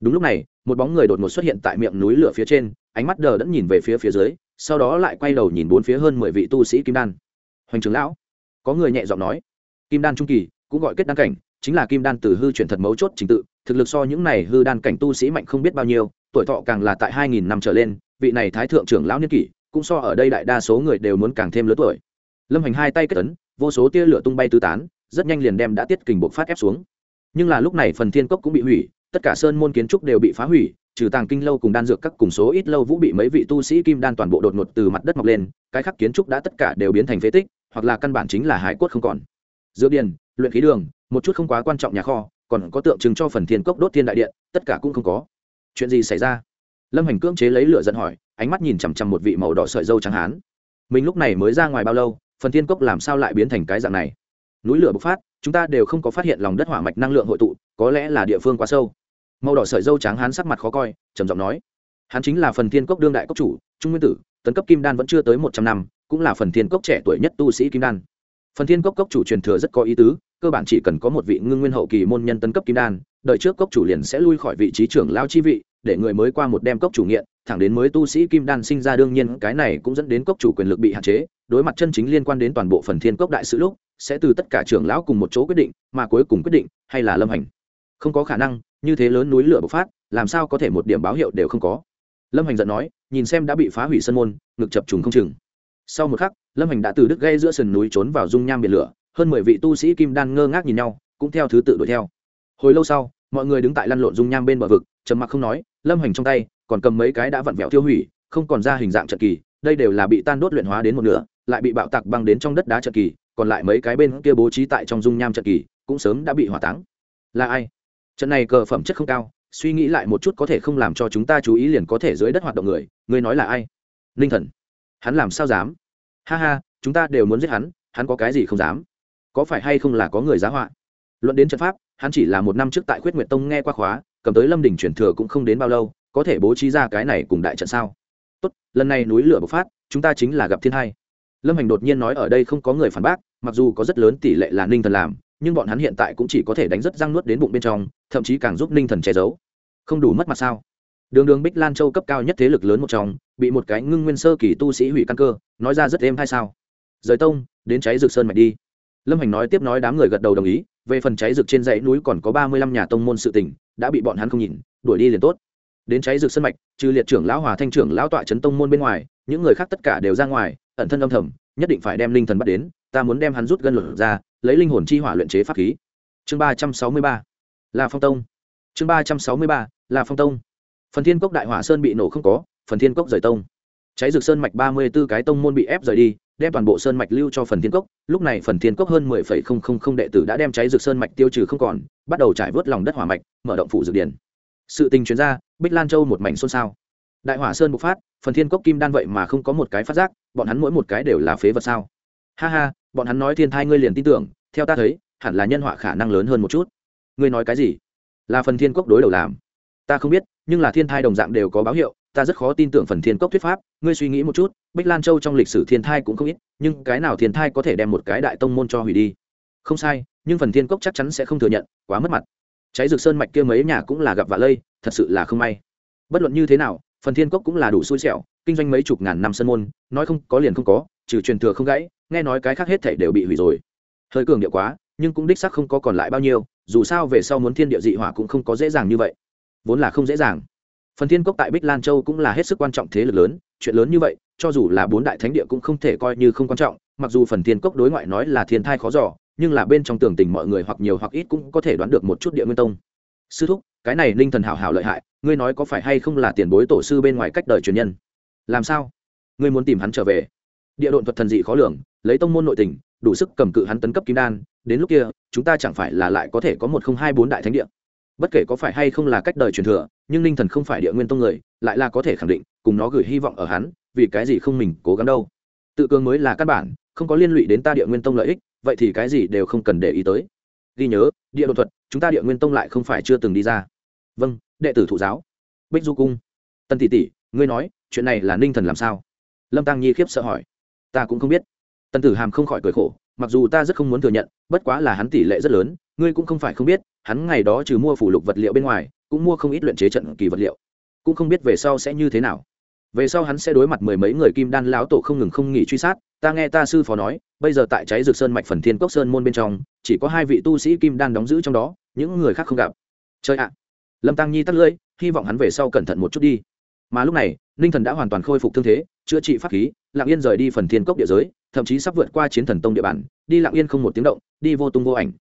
Đúng lúc này, một bóng người đột ngột xuất hiện tại miệng núi lửa phía trên, ánh mắt đờ đẫn nhìn về phía phía dưới, sau đó lại quay đầu nhìn bốn phía hơn mười vị tu sĩ kim đan. Hoành trưởng lão, có người nhẹ giọng nói, kim đan trung kỳ, cũng gọi kết đan cảnh, chính là kim đan từ hư chuyển thật mấu chốt trình tự, thực lực so những này hư đan cảnh tu sĩ mạnh không biết bao nhiêu, tuổi thọ càng là tại hai nghìn năm trở lên, vị này thái thượng trưởng lão niên kỷ, cũng so ở đây đại đa số người đều muốn càng thêm lớn tuổi. Lâm hành hai tay kết tấn vô số tia lửa tung bay tứ tán rất nhanh liền đem đã tiết kình buộc phát ép xuống. Nhưng là lúc này phần thiên cốc cũng bị hủy, tất cả sơn môn kiến trúc đều bị phá hủy, trừ tàng kinh lâu cùng đan dược các cùng số ít lâu vũ bị mấy vị tu sĩ kim đan toàn bộ đột ngột từ mặt đất mọc lên, cái khắc kiến trúc đã tất cả đều biến thành phế tích, hoặc là căn bản chính là hải cốt không còn. Dược điền, luyện khí đường, một chút không quá quan trọng nhà kho, còn có tượng trưng cho phần thiên cốc đốt thiên đại điện, tất cả cũng không có. Chuyện gì xảy ra? Lâm hành cưỡng chế lấy lửa giận hỏi, ánh mắt nhìn chằm chằm một vị màu đỏ sợi dâu trắng hán. Mình lúc này mới ra ngoài bao lâu, phần thiên cốc làm sao lại biến thành cái dạng này? Núi lửa bộc phát, chúng ta đều không có phát hiện lòng đất hỏa mạch năng lượng hội tụ, có lẽ là địa phương quá sâu. Màu đỏ sợi dâu trắng hắn sắc mặt khó coi, trầm giọng nói. Hắn chính là phần thiên cốc đương đại cốc chủ, trung nguyên tử, tấn cấp kim đan vẫn chưa tới một trăm năm, cũng là phần thiên cốc trẻ tuổi nhất tu sĩ kim đan. Phần thiên cốc cốc chủ truyền thừa rất có ý tứ, cơ bản chỉ cần có một vị ngưng nguyên hậu kỳ môn nhân tấn cấp kim đan đợi trước cốc chủ liền sẽ lui khỏi vị trí trưởng lao chi vị, để người mới qua một đem cốc chủ nghiện, thẳng đến mới tu sĩ kim đan sinh ra đương nhiên, cái này cũng dẫn đến cốc chủ quyền lực bị hạn chế, đối mặt chân chính liên quan đến toàn bộ phần thiên cốc đại sự lúc sẽ từ tất cả trưởng lão cùng một chỗ quyết định, mà cuối cùng quyết định hay là lâm hành. Không có khả năng, như thế lớn núi lửa bộc phát, làm sao có thể một điểm báo hiệu đều không có. Lâm hành giận nói, nhìn xem đã bị phá hủy sân môn, ngực chập trùng không chừng. Sau một khắc, lâm hành đã từ đứt gây giữa sườn núi trốn vào dung nham biển lửa, hơn mười vị tu sĩ kim đan ngơ ngác nhìn nhau, cũng theo thứ tự đuổi theo. Hồi lâu sau, mọi người đứng tại lăn lộn dung nham bên bờ vực, trầm mặc không nói, lâm hành trong tay còn cầm mấy cái đã vặn vẹo tiêu hủy, không còn ra hình dạng trận kỳ, đây đều là bị tan đốt luyện hóa đến một nửa, lại bị bạo tạc băng đến trong đất đá trận kỳ còn lại mấy cái bên kia bố trí tại trong dung nham trận kỳ, cũng sớm đã bị hỏa táng. Là ai? Trận này cờ phẩm chất không cao, suy nghĩ lại một chút có thể không làm cho chúng ta chú ý liền có thể dưới đất hoạt động người người nói là ai? Ninh thần. Hắn làm sao dám? Ha ha, chúng ta đều muốn giết hắn hắn có cái gì không dám? Có phải hay không là có người giá họa? Luận đến trận pháp, hắn chỉ là một năm trước tại khuyết nguyệt tông nghe qua khóa, cầm tới lâm đình chuyển thừa cũng không đến bao lâu, có thể bố trí ra cái này cùng đại trận sao? Tốt, lần này núi lửa bộc phát, chúng ta chính là gặp thiên hai lâm hành đột nhiên nói ở đây không có người phản bác, mặc dù có rất lớn tỷ lệ là ninh thần làm, nhưng bọn hắn hiện tại cũng chỉ có thể đánh rất răng nuốt đến bụng bên trong, thậm chí càng giúp ninh thần che giấu. Không đủ mất mặt sao? Đường đường bích lan châu cấp cao nhất thế lực lớn một trong, bị một cái ngưng nguyên sơ kỳ tu sĩ hủy căn cơ, nói ra rất êm hay sao? Rời tông, đến cháy rực sơn mạch đi. Lâm hành nói tiếp nói đám người gật đầu đồng ý, về phần cháy rực trên dãy núi còn có ba mươi lăm nhà tông môn sự tỉnh đã bị bọn hắn không nhìn, đuổi đi liền tốt. Đến cháy rực sơn mạch, trừ liệt trưởng lão hòa thanh trưởng lão tọa trấn tông môn bên ngoài những người khác tất cả đều ra ngoài, ẩn thân âm thầm, nhất định phải đem linh thần bắt đến, ta muốn đem hắn rút gân lửa ra, lấy linh hồn chi hỏa luyện chế pháp khí. Chương ba trăm sáu mươi ba là phong tông. Chương ba trăm sáu mươi ba là phong tông. Phần thiên cốc đại hỏa sơn bị nổ không có, phần thiên cốc rời tông. Cháy rực sơn mạch ba mươi b ố cái tông môn bị ép rời đi, đem toàn bộ sơn mạch lưu cho phần thiên cốc. Lúc này phần thiên cốc hơn mười phẩy không không không đệ tử đã đem cháy rực sơn mạch tiêu trừ không còn, bắt đầu trải vớt lòng đất hỏa mạch, mở động phủ dược điển sự tình chuyên gia bích lan châu một mảnh xôn xao đại hỏa sơn bộc phát, phần thiên cốc kim đan vậy mà không có một cái phát giác, bọn hắn mỗi một cái đều là phế vật sao? Ha ha, bọn hắn nói thiên thai ngươi liền tin tưởng, theo ta thấy, hẳn là nhân họa khả năng lớn hơn một chút. Ngươi nói cái gì? Là phần thiên cốc đối đầu làm. Ta không biết, nhưng là thiên thai đồng dạng đều có báo hiệu, ta rất khó tin tưởng phần thiên cốc thuyết pháp, ngươi suy nghĩ một chút, bích lan châu trong lịch sử thiên thai cũng không ít, nhưng cái nào thiên thai có thể đem một cái đại tông môn cho hủy đi? Không sai, nhưng phần thiên cốc chắc chắn sẽ không thừa nhận, quá mất mặt. Cháy rực sơn mạch kia mấy nhà cũng là gặp vạ lây, thật sự là không may. Bất luận như thế nào phần thiên cốc cũng là đủ xui xẻo, kinh doanh mấy chục ngàn năm sân môn, nói không có liền không có, trừ truyền thừa không gãy, nghe nói cái khác hết thảy đều bị hủy rồi. Hơi cường điệu quá, nhưng cũng đích xác không có còn lại bao nhiêu, dù sao về sau muốn thiên địa dị hỏa cũng không có dễ dàng như vậy. Vốn là không dễ dàng. Phần thiên cốc tại bích lan châu cũng là hết sức quan trọng thế lực lớn, chuyện lớn như vậy, cho dù là bốn đại thánh địa cũng không thể coi như không quan trọng, mặc dù phần thiên cốc đối ngoại nói là thiên thai khó giỏ nhưng là bên trong tường tình mọi người hoặc nhiều hoặc ít cũng có thể đoán được một chút địa nguyên tông. Sư thúc cái này ninh thần hảo hảo lợi hại, ngươi nói có phải hay không là tiền bối tổ sư bên ngoài cách đời truyền nhân? Làm sao? Ngươi muốn tìm hắn trở về? Địa độn thuật thần dị khó lường, lấy tông môn nội tình, đủ sức cầm cự hắn tấn cấp kim đan, đến lúc kia, chúng ta chẳng phải là lại có thể có một không hai bốn đại thánh địa? Bất kể có phải hay không là cách đời truyền thừa, nhưng ninh thần không phải địa nguyên tông người, lại là có thể khẳng định, cùng nó gửi hy vọng ở hắn, vì cái gì không mình cố gắng đâu? Tự cường mới là căn bản, không có liên lụy đến ta địa nguyên tông lợi ích, vậy thì cái gì đều không cần để ý tới. Ghi nhớ, địa đột thuật, chúng ta địa nguyên tông lại không phải chưa từng đi ra vâng đệ tử thụ giáo. Bích du cung. Tân tỷ tỷ, ngươi nói, chuyện này là ninh thần làm sao? Lâm tăng nhi khiếp sợ hỏi. Ta cũng không biết. Tần tử hàm không khỏi cười khổ, mặc dù ta rất không muốn thừa nhận, bất quá là hắn tỷ lệ rất lớn, ngươi cũng không phải không biết, hắn ngày đó trừ mua phủ lục vật liệu bên ngoài, cũng mua không ít luyện chế trận kỳ vật liệu. Cũng không biết về sau sẽ như thế nào. Về sau hắn sẽ đối mặt mười mấy người kim đan lão tổ không ngừng không nghỉ truy sát, ta nghe ta sư phó nói, bây giờ tại cháy rực sơn mạch phần thiên cốc sơn môn bên trong, chỉ có hai vị tu sĩ kim đan đóng giữ trong đó, những người khác không gặp. Chơi ạ! Lâm tăng nhi tắt lưỡi, hy vọng hắn về sau cẩn thận một chút đi. Mà lúc này, ninh thần đã hoàn toàn khôi phục thương thế, chữa trị pháp khí lạng yên rời đi phần thiên cốc địa giới, thậm chí sắp vượt qua chiến thần tông địa bàn, đi lạng yên không một tiếng động, đi vô tung vô ảnh.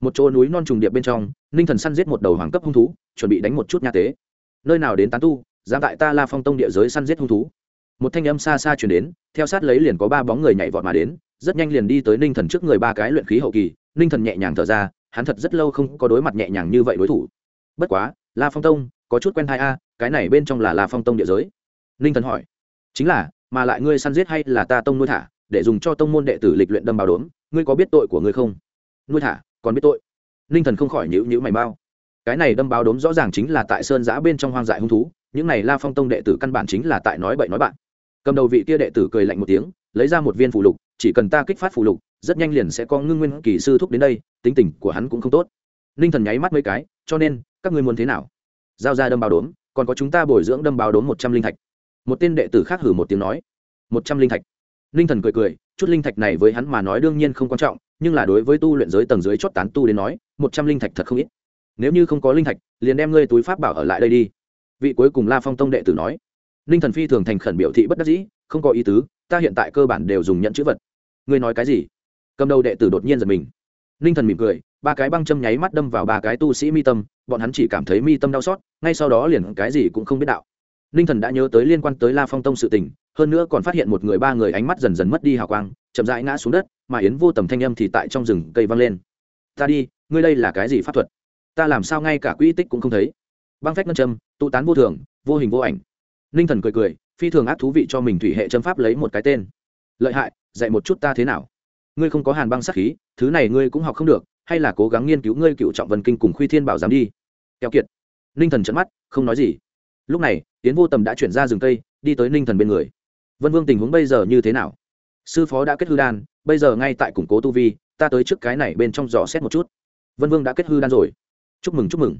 Một chỗ núi non trùng điệp bên trong, ninh thần săn giết một đầu hoàng cấp hung thú, chuẩn bị đánh một chút nha tế. Nơi nào đến tán tu, dám tại ta la phong tông địa giới săn giết hung thú. Một thanh âm xa xa chuyển đến, theo sát lấy liền có ba bóng người nhảy vọt mà đến, rất nhanh liền đi tới ninh thần trước người ba cái luyện khí hậu kỳ. Ninh thần nhẹ nhàng thở ra, hắn thật rất lâu không có đối mặt nhẹ nhàng như vậy đối thủ. Bất quá la phong tông, có chút quen thai a, cái này bên trong là la phong tông địa giới. Ninh thần hỏi, chính là, mà lại ngươi săn giết hay là ta tông nuôi thả, để dùng cho tông môn đệ tử lịch luyện đâm bào đốn ngươi có biết tội của ngươi không? Nuôi thả, còn biết tội. Ninh thần không khỏi nhữ nhữ mày bao cái này đâm báo đốm rõ ràng chính là tại sơn giã bên trong hoang dại hung thú, những này la phong tông đệ tử căn bản chính là tại nói bậy nói bạn. Cầm đầu vị kia đệ tử cười lạnh một tiếng, lấy ra một viên phụ lục, chỉ cần ta kích phát phụ lục, rất nhanh liền sẽ có ngưng nguyên kỳ sư thúc đến đây, tính tình của hắn cũng không tốt. Ninh thần nháy mắt mấy cái, cho nên các ngươi muốn thế nào? Giao ra đâm bao đốm, còn có chúng ta bồi dưỡng đâm bao đốm một trăm linh thạch. Một tên đệ tử khác hử một tiếng nói. Một trăm linh thạch. Ninh thần cười cười, chút linh thạch này với hắn mà nói đương nhiên không quan trọng, nhưng là đối với tu luyện giới tầng dưới chót tán tu đến nói, một trăm linh thạch thật không ít. Nếu như không có linh thạch, liền đem ngươi túi pháp bảo ở lại đây đi. Vị cuối cùng la phong tông đệ tử nói. Ninh thần phi thường thành khẩn biểu thị bất đắc dĩ, không có ý tứ, ta hiện tại cơ bản đều dùng nhận chữ vật. Ngươi nói cái gì? Cầm đầu đệ tử đột nhiên giật mình. Ninh thần mỉm cười ba cái băng châm nháy mắt đâm vào ba cái tu sĩ mi tâm, bọn hắn chỉ cảm thấy mi tâm đau xót, ngay sau đó liền cái gì cũng không biết đạo. Ninh thần đã nhớ tới liên quan tới la phong tông sự tình, hơn nữa còn phát hiện một người ba người ánh mắt dần dần mất đi hào quang, chậm rãi ngã xuống đất, mà yến vô tầm thanh âm thì tại trong rừng cây văng lên. Ta đi, ngươi đây là cái gì pháp thuật? Ta làm sao ngay cả quỹ tích cũng không thấy? Băng phách ngân châm tụ tán vô thường, vô hình vô ảnh. Ninh thần cười cười, phi thường ác thú vị cho mình thủy hệ châm pháp lấy một cái tên. Lợi hại, dạy một chút ta thế nào? Ngươi không có hàn băng sắc khí, thứ này ngươi cũng học không được hay là cố gắng nghiên cứu ngươi cựu trọng vân kinh cùng khuy thiên bảo giám đi. Keo kiệt. Ninh thần trận mắt, không nói gì. Lúc này tiến vô tầm đã chuyển ra rừng cây, đi tới ninh thần bên người. Vân vương tình huống bây giờ như thế nào? Sư phó đã kết hư đan, bây giờ ngay tại củng cố tu vi, ta tới trước cái này bên trong dò xét một chút. Vân vương đã kết hư đan rồi. Chúc mừng chúc mừng.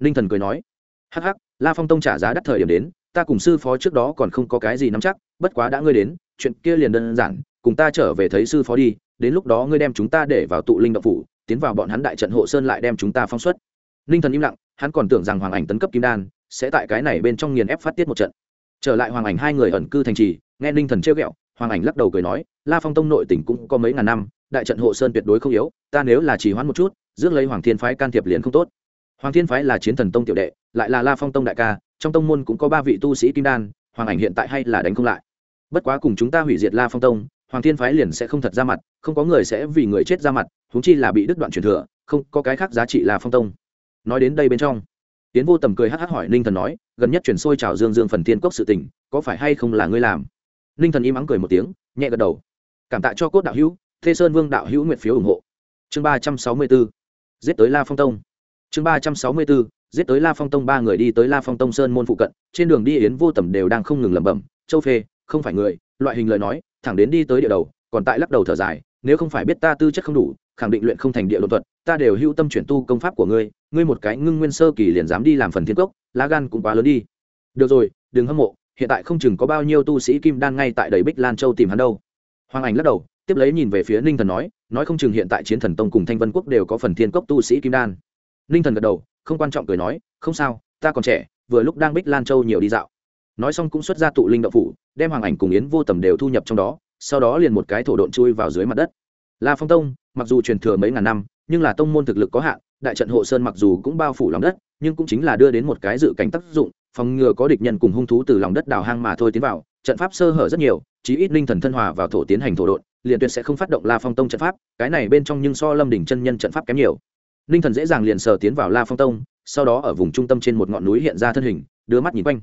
Ninh thần cười nói. Hắc hắc, la phong tông trả giá đắt thời điểm đến, ta cùng sư phó trước đó còn không có cái gì nắm chắc, bất quá đã ngươi đến, chuyện kia liền đơn giản, cùng ta trở về thấy sư phó đi, đến lúc đó ngươi đem chúng ta để vào tụ linh động phủ tiến vào bọn hắn đại trận hộ sơn lại đem chúng ta phong xuất. Ninh thần im lặng, hắn còn tưởng rằng hoàng ảnh tấn cấp kim đan, sẽ tại cái này bên trong nghiền ép phát tiết một trận. Trở lại hoàng ảnh hai người ẩn cư thành trì, nghe ninh thần trêu ghẹo, hoàng ảnh lắc đầu cười nói, la phong tông nội tỉnh cũng có mấy ngàn năm, đại trận hộ sơn tuyệt đối không yếu, ta nếu là chỉ hoãn một chút, rước lấy hoàng thiên phái can thiệp liền không tốt. Hoàng thiên phái là chiến thần tông tiểu đệ, lại là la phong tông đại ca, trong tông môn cũng có ba vị tu sĩ kim đan, hoàng ảnh hiện tại hay là đánh không lại. Bất quá cùng chúng ta hủy diệt la phong tông hoàng thiên phái liền sẽ không thật ra mặt, không có người sẽ vì người chết ra mặt húng chi là bị đứt đoạn truyền thừa, không có cái khác giá trị là phong tông. Nói đến đây bên trong tiến vô tầm cười hắc hắc hỏi ninh thần nói, gần nhất chuyển sôi trào dương dương phần tiên cốc sự tình, có phải hay không là ngươi làm? Ninh thần im ắng cười một tiếng, nhẹ gật đầu. Cảm tạ cho cốt đạo hữu, thê sơn vương đạo hữu nguyện phiếu ủng hộ. Chương ba trăm sáu mươi b ố giết tới la phong tông. Chương ba trăm sáu mươi b ố giết tới la phong tông, ba người đi tới la phong tông sơn môn phụ cận, trên đường đi yến vô tầm đều đang không ngừng lẩm bẩm, châu phê, không phải người. Loại hình lời nói thẳng đến đi tới địa đầu, còn tại lắc đầu thở dài, nếu không phải biết ta tư chất không đủ, khẳng định luyện không thành địa đột thuật, ta đều hưu tâm chuyển tu công pháp của ngươi ngươi một cái ngưng nguyên sơ kỳ liền dám đi làm phần thiên cốc, lá gan cũng quá lớn đi. Được rồi, đừng hâm mộ, hiện tại không chừng có bao nhiêu tu sĩ kim đan ngay tại đầy bích lan châu tìm hắn đâu. Hoàng ảnh lắc đầu, tiếp lấy nhìn về phía ninh thần nói nói không chừng hiện tại chiến thần tông cùng thanh vân quốc đều có phần thiên cốc tu sĩ kim đan. Ninh thần gật đầu, không quan trọng cười nói, không sao, ta còn trẻ, vừa lúc đang bích lan châu nhiều đi dạo nói xong cũng xuất ra tụ linh đậu phủ, đem hoàng ảnh cùng yến vô tầm đều thu nhập trong đó, sau đó liền một cái thổ độn chui vào dưới mặt đất. La phong tông, mặc dù truyền thừa mấy ngàn năm, nhưng là tông môn thực lực có hạn, đại trận hộ sơn mặc dù cũng bao phủ lòng đất, nhưng cũng chính là đưa đến một cái dự cảnh tác dụng, phòng ngừa có địch nhân cùng hung thú từ lòng đất đào hang mà thôi tiến vào, trận pháp sơ hở rất nhiều, chí ít linh thần thân hòa vào thổ tiến hành thổ độn, liền tuyệt sẽ không phát động la phong tông trận pháp, cái này bên trong nhưng so lâm đỉnh chân nhân trận pháp kém nhiều. Linh thần dễ dàng liền sờ tiến vào la phong tông, sau đó ở vùng trung tâm trên một ngọn núi hiện ra thân hình, đưa mắt nhìn quanh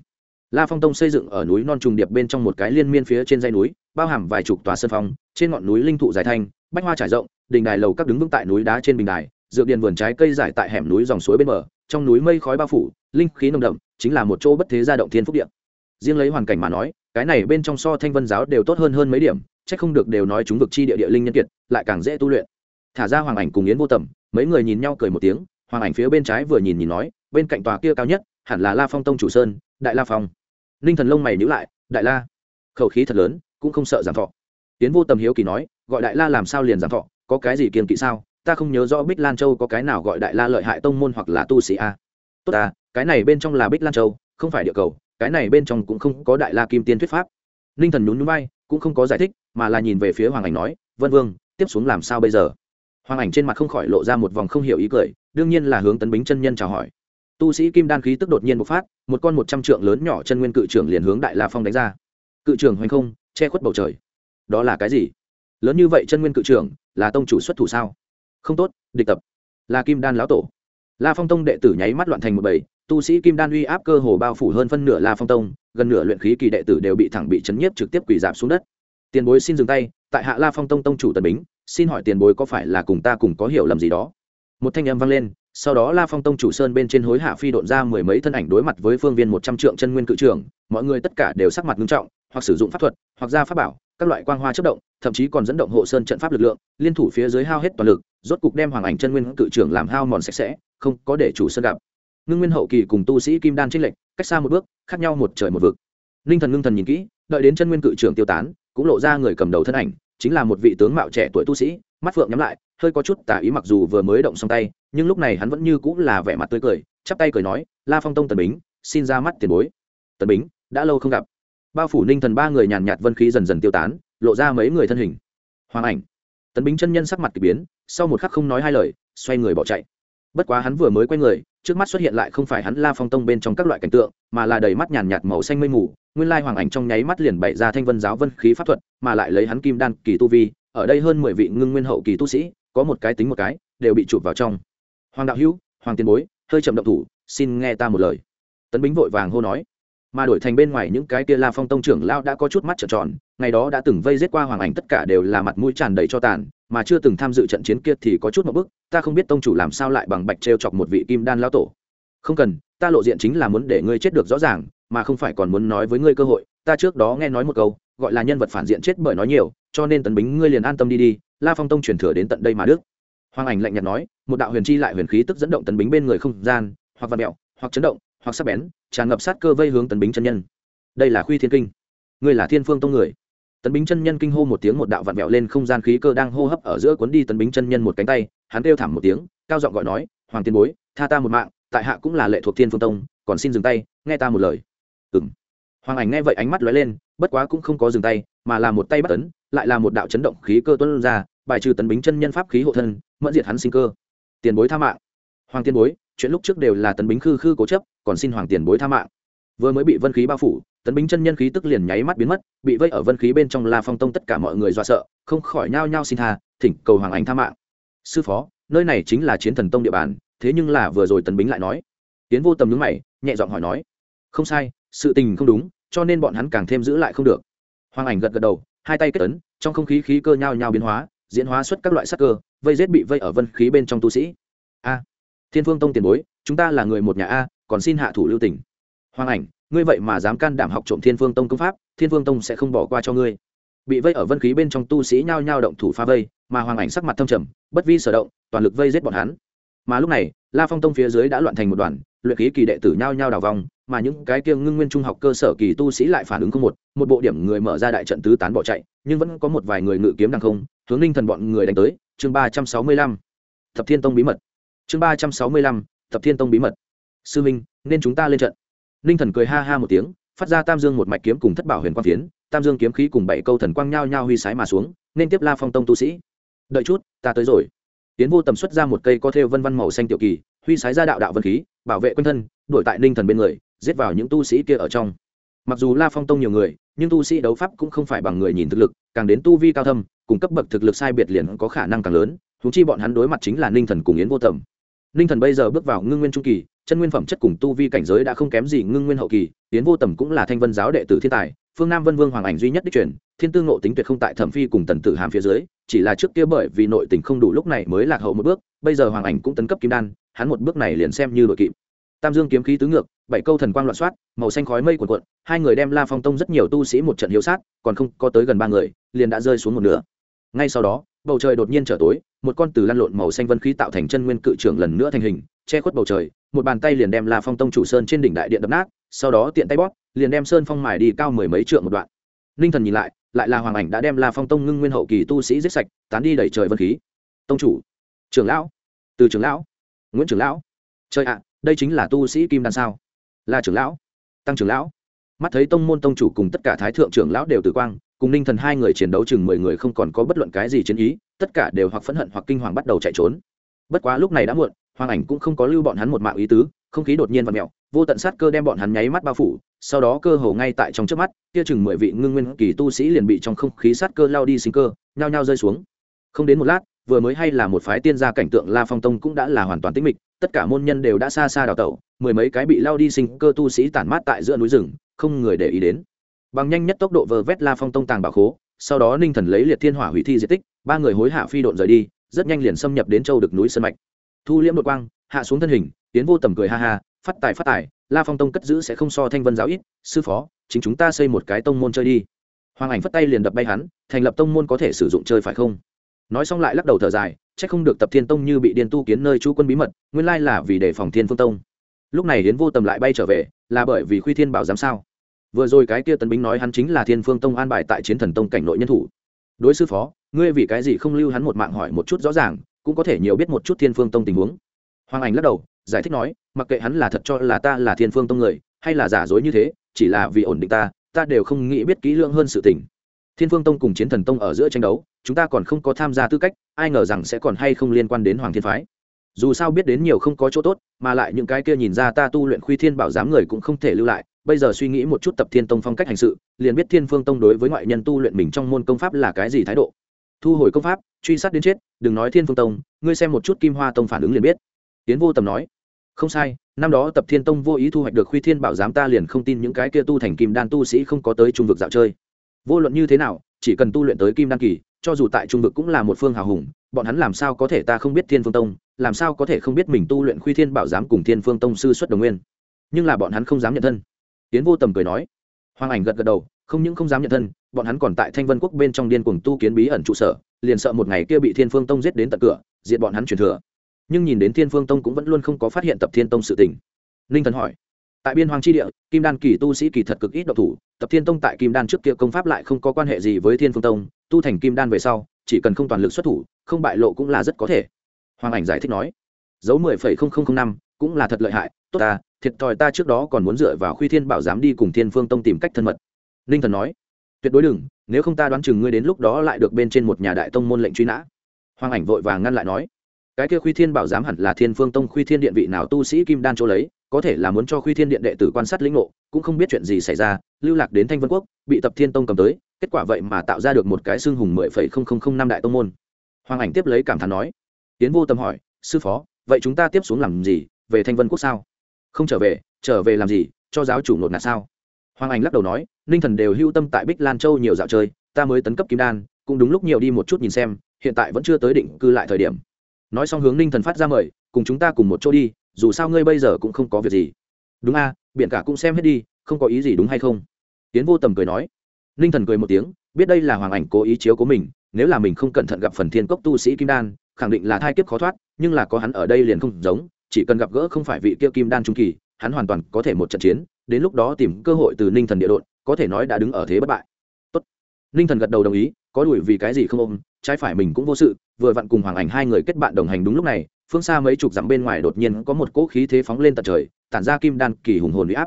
la phong tông xây dựng ở núi non trùng điệp bên trong một cái liên miên phía trên dãy núi, bao hàm vài chục tòa sân phong trên ngọn núi linh thụ dài thanh, bách hoa trải rộng, đình đài lầu các đứng vững tại núi đá trên bình đài, dược điền vườn trái cây dài tại hẻm núi dòng suối bên bờ, trong núi mây khói bao phủ, linh khí nồng đậm, chính là một chỗ bất thế gia động thiên phúc điện riêng lấy hoàn cảnh mà nói, cái này bên trong so thanh vân giáo đều tốt hơn hơn mấy điểm, chắc không được đều nói chúng vực chi địa địa linh nhân kiệt, lại càng dễ tu luyện. Thả ra hoàng ảnh cùng yến vô tầm, mấy người nhìn nhau cười một tiếng, hoàng ảnh phía bên trái vừa nhìn nhìn nói, bên cạnh tòa kia cao nhất, hẳn là la phong tông chủ sơn, đại la phong ninh thần lông mày nhữ lại, đại la, khẩu khí thật lớn, cũng không sợ giảm thọ. Tiến vô tầm hiếu kỳ nói, gọi đại la làm sao liền giảm thọ, có cái gì kiên kỵ sao? Ta không nhớ rõ bích lan châu có cái nào gọi đại la lợi hại tông môn hoặc là tu sĩ a. Tốt ta, cái này bên trong là bích lan châu, không phải địa cầu, cái này bên trong cũng không có đại la kim tiên thuyết pháp. Ninh thần nhún nhún bay cũng không có giải thích, mà là nhìn về phía hoàng ảnh nói, vân vương, tiếp xuống làm sao bây giờ? Hoàng ảnh trên mặt không khỏi lộ ra một vòng không hiểu ý cười, đương nhiên là hướng tấn bính chân nhân chào hỏi tu sĩ kim đan khí tức đột nhiên bộc phát, một con một trăm trượng lớn nhỏ chân nguyên cự trưởng liền hướng đại la phong đánh ra. Cự trưởng hoành không, che khuất bầu trời. Đó là cái gì? Lớn như vậy chân nguyên cự trưởng, là tông chủ xuất thủ sao? Không tốt, địch tập. Là kim đan lão tổ. La phong tông đệ tử nháy mắt loạn thành một bầy, tu sĩ kim đan uy áp cơ hồ bao phủ hơn phân nửa la phong tông, gần nửa luyện khí kỳ đệ tử đều bị thẳng bị chấn nhiếp trực tiếp quỳ giảm xuống đất. Tiền bối xin dừng tay, tại hạ la phong tông tông chủ tần bính, xin hỏi tiền bối có phải là cùng ta cùng có hiểu lầm gì đó? Một thanh âm vang lên sau đó la phong tông chủ sơn bên trên hối hạ phi độn ra mười mấy thân ảnh đối mặt với phương viên một trăm trượng chân nguyên cự trường, mọi người tất cả đều sắc mặt nghiêm trọng, hoặc sử dụng pháp thuật, hoặc ra pháp bảo, các loại quang hoa chất động, thậm chí còn dẫn động hộ sơn trận pháp lực lượng, liên thủ phía dưới hao hết toàn lực, rốt cục đem hoàng ảnh chân nguyên cự trưởng làm hao mòn sạch sẽ, không có để chủ sơn gặp. Ngưng nguyên hậu kỳ cùng tu sĩ kim đan trích lệnh cách xa một bước, khác nhau một trời một vực. Ninh thần ngưng thần nhìn kỹ, đợi đến chân nguyên cự trưởng tiêu tán, cũng lộ ra người cầm đầu thân ảnh, chính là một vị tướng mạo trẻ tuổi tu sĩ, mắt phượng nhắm lại, hơi có chút tả ý mặc dù vừa mới động xong tay nhưng lúc này hắn vẫn như cũng là vẻ mặt tươi cười, chắp tay cười nói, la phong tông tần bính, xin ra mắt tiền bối. Tần bính, đã lâu không gặp. Bao phủ ninh thần ba người nhàn nhạt vân khí dần dần tiêu tán, lộ ra mấy người thân hình. Hoàng ảnh. Tần bính chân nhân sắc mặt k ỳ biến, sau một khắc không nói hai lời, xoay người bỏ chạy. Bất quá hắn vừa mới quay người, trước mắt xuất hiện lại không phải hắn la phong tông bên trong các loại cảnh tượng, mà là đầy mắt nhàn nhạt màu xanh mây mù, nguyên lai hoàng ảnh trong nháy mắt liền bày ra thanh vân giáo vân khí pháp thuật, mà lại lấy hắn kim đan kỳ tu vi, ở đây hơn mười vị ngưng nguyên hậu kỳ tu sĩ, có một cái tính một cái, đều bị chụp vào trong hoàng đạo hữu, hoàng tiền bối, hơi chậm động thủ, xin nghe ta một lời. Tấn bính vội vàng hô nói. Mà đổi thành bên ngoài những cái kia la phong tông trưởng lao đã có chút mắt trợn tròn, ngày đó đã từng vây giết qua hoàng ảnh tất cả đều là mặt mũi tràn đầy cho tàn, mà chưa từng tham dự trận chiến kia thì có chút một bức, ta không biết tông chủ làm sao lại bằng bạch t chọc một vị kim đan lao tổ. Không cần, ta lộ diện chính là muốn để ngươi chết được rõ ràng, mà không phải còn muốn nói với ngươi cơ hội, ta trước đó nghe nói một câu, gọi là nhân vật phản diện chết bởi nói nhiều, cho nên tấn bính ngươi liền an tâm đi đi, la phong tông truyền thừa đến tận đây mà đức. Hoàng ảnh lạnh nhạt nói một đạo huyền chi lại huyền khí tức dẫn động tần bính bên người không gian, hoặc vạt mẹo, hoặc chấn động, hoặc sắc bén, tràn ngập sát cơ vây hướng tần bính chân nhân. Đây là khuy thiên kinh. Ngươi là thiên phương tông người. Tần bính chân nhân kinh hô một tiếng một đạo vạn mẹo lên không gian khí cơ đang hô hấp ở giữa cuốn đi tần bính chân nhân một cánh tay, hắn kêu thảm một tiếng, cao giọng gọi nói, hoàng tiên bối, tha ta một mạng, tại hạ cũng là lệ thuộc thiên phương tông, còn xin dừng tay, nghe ta một lời. Ừng hoàng ảnh nghe vậy ánh mắt lóe lên, bất quá cũng không có dừng tay, mà là một tay bắt tấn lại là một đạo chấn động khí cơ tuân ra, bài trừ tấn bính chân nhân pháp khí hộ thân, mẫn diệt hắn sinh cơ tiền bối tha mạng. Hoàng tiền bối, chuyện lúc trước đều là tấn bính khư khư cố chấp, còn xin hoàng tiền bối tha mạng. Vừa mới bị vân khí bao phủ, tấn bính chân nhân khí tức liền nháy mắt biến mất, bị vây ở vân khí bên trong la phong tông tất cả mọi người do sợ, không khỏi nhao nhao xin tha, thỉnh cầu hoàng ánh tha mạng. Sư phó, nơi này chính là chiến thần tông địa bàn, thế nhưng là vừa rồi tấn bính lại nói. Tiến vô tầm nhúng mày, nhẹ giọng hỏi nói. Không sai, sự tình không đúng, cho nên bọn hắn càng thêm giữ lại không được. Hoàng ảnh gật gật đầu, hai tay kết ấn, trong không khí khí cơ nhao nhao biến hóa diễn hóa xuất các loại sắc cơ, vây rết bị vây ở vân khí bên trong tu sĩ. A, thiên phương tông tiền bối, chúng ta là người một nhà a, còn xin hạ thủ lưu tỉnh hoàng ảnh, ngươi vậy mà dám can đảm học trộm thiên phương tông công pháp, thiên phương tông sẽ không bỏ qua cho ngươi. Bị vây ở vân khí bên trong tu sĩ nhao nhao động thủ phá vây, mà hoàng ảnh sắc mặt thâm trầm, bất vi sở động, toàn lực vây giết bọn hắn. Mà lúc này, la phong tông phía dưới đã loạn thành một đoàn luyện khí kỳ đệ tử nhao nhao đào vòng, mà những cái kia ngưng nguyên trung học cơ sở kỳ tu sĩ lại phản ứng không một một bộ điểm người mở ra đại trận tứ tán bỏ chạy, nhưng vẫn có một vài người ngự kiếm đằng không, hướng ninh thần bọn người đánh tới. Chương ba trăm sáu mươi lăm, thập thiên tông bí mật. Chương ba trăm sáu mươi lăm, thập thiên tông bí mật. Sư minh, nên chúng ta lên trận. Ninh thần cười ha ha một tiếng, phát ra tam dương một mạch kiếm cùng thất bảo huyền quang phiến, tam dương kiếm khí cùng bảy câu thần quang nhao nhao huy sái mà xuống, nên tiếp la phong tông tu sĩ. Đợi chút, ta tới rồi. Tiến vô tầm xuất ra một cây có thêu vân văn màu xanh tiểu kỳ huy sái ra đạo đạo vân khí, bảo vệ quân thân, đuổi tại ninh thần bên người, giết vào những tu sĩ kia ở trong. Mặc dù la phong tông nhiều người, nhưng tu sĩ đấu pháp cũng không phải bằng người nhìn thực lực, càng đến tu vi cao thâm, cùng cấp bậc thực lực sai biệt liền có khả năng càng lớn thú chi bọn hắn đối mặt chính là ninh thần cùng yến vô tầm. Ninh thần bây giờ bước vào ngưng nguyên trung kỳ, chân nguyên phẩm chất cùng tu vi cảnh giới đã không kém gì ngưng nguyên hậu kỳ, yến vô tầm cũng là thanh vân giáo đệ tử thiên tài, phương nam vân vương hoàng ảnh duy nhất đích truyền, thiên tư ngộ tính tuyệt không tại thẩm phi cùng tần tử hàm phía dưới, chỉ là trước kia bởi vì nội tình không đủ lúc này mới lạc hậu một bước, bây giờ hoàng ảnh cũng tấn cấp kim đan hắn một bước này liền xem như đội kịp. Tam dương kiếm khí tứ ngược, bảy câu thần quang loạn soát màu xanh khói mây cuồn cuộn, hai người đem la phong tông rất nhiều tu sĩ một trận hiếu sát, còn không có tới gần ba người, liền đã rơi xuống một nửa. Ngay sau đó, bầu trời đột nhiên trở tối, một con từ lăn lộn màu xanh vân khí tạo thành chân nguyên cự trưởng lần nữa thành hình, che khuất bầu trời, một bàn tay liền đem la phong tông chủ sơn trên đỉnh đại điện đập nát, sau đó tiện tay bóp, liền đem sơn phong mài đi cao mười mấy trượng một đoạn. Ninh thần nhìn lại lại là hoàng ảnh đã đem la phong tông ngưng nguyên hậu kỳ tu sĩ giết sạch, tán đi đẩy trời vân khí. Tông chủ, trưởng lão, từ trưởng lão nguyễn trưởng lão trời ạ, đây chính là tu sĩ kim đan sao? là trưởng lão, tăng trưởng lão. mắt thấy tông môn tông chủ cùng tất cả thái thượng trưởng lão đều tử quang, cùng ninh thần hai người chiến đấu chừng mười người không còn có bất luận cái gì chiến ý, tất cả đều hoặc phẫn hận hoặc kinh hoàng bắt đầu chạy trốn. bất quá lúc này đã muộn, hoàng ảnh cũng không có lưu bọn hắn một mạng ý tứ, không khí đột nhiên và mẹo vô tận sát cơ đem bọn hắn nháy mắt bao phủ, sau đó cơ hồ ngay tại trong trước mắt, kia chừng mười vị ngưng nguyên kỳ tu sĩ liền bị trong không khí sát cơ lao đi sinh cơ, nhao nhao rơi xuống. không đến một lát vừa mới hay là một phái tiên gia cảnh tượng la phong tông cũng đã là hoàn toàn tĩnh mịch, tất cả môn nhân đều đã xa xa đào tẩu, mười mấy cái bị lao đi sinh cơ tu sĩ tản mát tại giữa núi rừng, không người để ý đến. Bằng nhanh nhất tốc độ vờ vét la phong tông tàng bảo khố, sau đó ninh thần lấy liệt thiên hỏa hủy thi di tích, ba người hối hạ phi độn rời đi, rất nhanh liền xâm nhập đến châu được núi sơn mạch. Thu liễm đội quang, hạ xuống thân hình, tiến vô tầm cười ha ha, phát tài phát tài, la phong tông cất giữ sẽ không so thanh vân giáo ít, sư phó, chính chúng ta xây một cái tông môn chơi đi. Hoàng ảnh phất tay liền đập bay hắn, thành lập tông môn có thể sử dụng chơi phải không? Nói xong lại lắc đầu thở dài c h ắ c không được tập thiên tông như bị điên tu kiến nơi chú quân bí mật, nguyên lai là vì đề phòng thiên phương tông. Lúc này hiến vô tầm lại bay trở về, là bởi vì khuy thiên bảo giám sao? Vừa rồi cái kia tấn bính nói hắn chính là thiên phương tông an bài tại chiến thần tông cảnh nội nhân thủ. Đối sư phó, ngươi vì cái gì không lưu hắn một mạng hỏi một chút rõ ràng, cũng có thể nhiều biết một chút thiên phương tông tình huống. Hoàng ảnh lắc đầu, giải thích nói, mặc kệ hắn là thật cho là ta là thiên phương tông người, hay là giả dối như thế, chỉ là vì ổn định ta ta đều không nghĩ biết kỹ lưỡng hơn sự tình thiên phương tông cùng chiến thần tông ở giữa tranh đấu, chúng ta còn không có tham gia tư cách, ai ngờ rằng sẽ còn hay không liên quan đến hoàng thiên phái. Dù sao biết đến nhiều không có chỗ tốt, mà lại những cái kia nhìn ra ta tu luyện khuy thiên bảo giám người cũng không thể lưu lại, bây giờ suy nghĩ một chút tập thiên tông phong cách hành sự, liền biết thiên phương tông đối với ngoại nhân tu luyện mình trong môn công pháp là cái gì thái độ. Thu hồi công pháp, truy sát đến chết, đừng nói thiên phương tông, ngươi xem một chút kim hoa tông phản ứng liền biết. Tiến vô tầm nói, không sai, năm đó tập thiên tông vô ý thu hoạch được khuy thiên bảo giám ta liền không tin những cái kia tu thành kim đan tu sĩ không có tới trung vực dạo chơi vô luận như thế nào, chỉ cần tu luyện tới kim đan kỳ, cho dù tại trung vực cũng là một phương hào hùng, bọn hắn làm sao có thể ta không biết thiên phương tông, làm sao có thể không biết mình tu luyện khuy thiên bảo giám cùng thiên phương tông sư xuất đồng nguyên. Nhưng là bọn hắn không dám nhận thân. Tiến vô tầm cười nói. Hoàng ảnh gật gật đầu, không những không dám nhận thân, bọn hắn còn tại thanh vân quốc bên trong điên cuồng tu kiến bí ẩn trụ sở, liền sợ một ngày kia bị thiên phương tông giết đến tận cửa diện bọn hắn truyền thừa. Nhưng nhìn đến thiên phương tông cũng vẫn luôn không có phát hiện tập thiên tông sự tình. Ninh thần hỏi. Tại biên hoàng tri địa, kim đan kỳ tu sĩ kỳ thật cực ít độc thủ tập thiên tông tại kim đan trước kia công pháp lại không có quan hệ gì với thiên phương tông, tu thành kim đan về sau, chỉ cần không toàn lực xuất thủ, không bại lộ cũng là rất có thể. Hoàng ảnh giải thích nói, dấu mười phẩy không không không năm cũng là thật lợi hại, tốt ta, thiệt thòi ta trước đó còn muốn dựa vào khuy thiên bảo giám đi cùng thiên phương tông tìm cách thân mật. Ninh thần nói, tuyệt đối đừng, nếu không ta đoán chừng ngươi đến lúc đó lại được bên trên một nhà đại tông môn lệnh truy nã. Hoàng ảnh vội vàng ngăn lại nói, cái kia khuy thiên bảo giám hẳn là thiên phương tông khuy thiên điện vị nào tu sĩ kim đan chỗ lấy, có thể là muốn cho khuy thiên điện đệ tử quan sát lĩnh ngộ cũng không biết chuyện gì xảy ra lưu lạc đến thanh vân quốc bị tập thiên tông cầm tới kết quả vậy mà tạo ra được một cái xương hùng mười phẩy không không không năm đại tông môn. Hoàng ảnh tiếp lấy cảm thán nói tiến vô tâm hỏi sư phó vậy chúng ta tiếp xuống làm gì về thanh vân quốc sao? Không trở về trở về làm gì cho giáo chủ nột nạt sao? Hoàng ảnh lắc đầu nói ninh thần đều hưu tâm tại bích lan châu nhiều dạo chơi ta mới tấn cấp kim đan cũng đúng lúc nhiều đi một chút nhìn xem hiện tại vẫn chưa tới định cư lại thời điểm. Nói xong hướng ninh thần phát ra mời cùng chúng ta cùng một chỗ đi dù sao ngươi bây giờ cũng không có việc gì. Đúng a à, biện cả cũng xem hết đi, không có ý gì đúng hay không? Tiến vô tầm cười nói. Ninh thần cười một tiếng, biết đây là hoàng ảnh cố ý chiếu của mình, nếu là mình không cẩn thận gặp phần thiên cốc tu sĩ kim đan, khẳng định là thai kiếp khó thoát, nhưng là có hắn ở đây liền không giống, chỉ cần gặp gỡ không phải vị kia kim đan trung kỳ, hắn hoàn toàn có thể một trận chiến, đến lúc đó tìm cơ hội từ ninh thần địa đột có thể nói đã đứng ở thế bất bại. Tốt. ninh thần gật đầu đồng ý, có đuổi vì cái gì không ôm, trái phải mình cũng vô sự, vừa vặn cùng hoàng ảnh hai người kết bạn đồng hành đúng lúc này, phương xa mấy chục dặm bên ngoài đột nhiên có một cỗ khí thế phóng lên tận trời tản ra kim đan kỳ hùng hồn huy áp.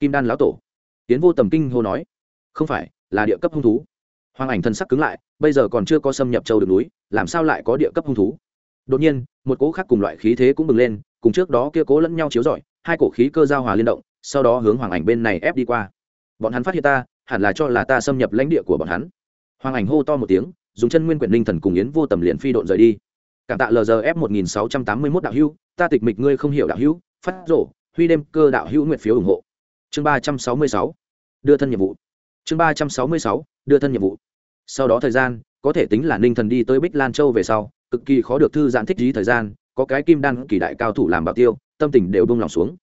Kim đan lão tổ. Tiến vô tầm kinh hô nói, không phải, là địa cấp hung thú. Hoàng ảnh thân sắc cứng lại, bây giờ còn chưa có xâm nhập châu đường núi, làm sao lại có địa cấp hung thú? Đột nhiên, một cỗ khác cùng loại khí thế cũng bừng lên, cùng trước đó kia cố lẫn nhau chiếu rọi, hai cổ khí cơ giao hòa liên động, sau đó hướng hoàng ảnh bên này ép đi qua. Bọn hắn phát hiện ta, hẳn là cho là ta xâm nhập lãnh địa của bọn hắn. Hoàng ảnh hô to một tiếng, dùng chân nguyên quyển linh thần cùng yến vô tầm liền phi độn rời đi. Cảm tạ lgf một nghìn sáu trăm tám mươi mốt đạo hữu, ta tịch mịch ngươi không hiểu đạo hữu, phát rổ huy đêm cơ đạo hữu nguyện phiếu ủng hộ. Chương ba trăm sáu mươi sáu. Đưa thân nhiệm vụ. Chương ba trăm sáu mươi sáu. Đưa thân nhiệm vụ. Sau đó thời gian, có thể tính là ninh thần đi tới bích lan châu về sau, cực kỳ khó được thư giãn thích lý thời gian, có cái kim đan kỳ đại cao thủ làm bảo tiêu, tâm tình đều bông lòng xuống.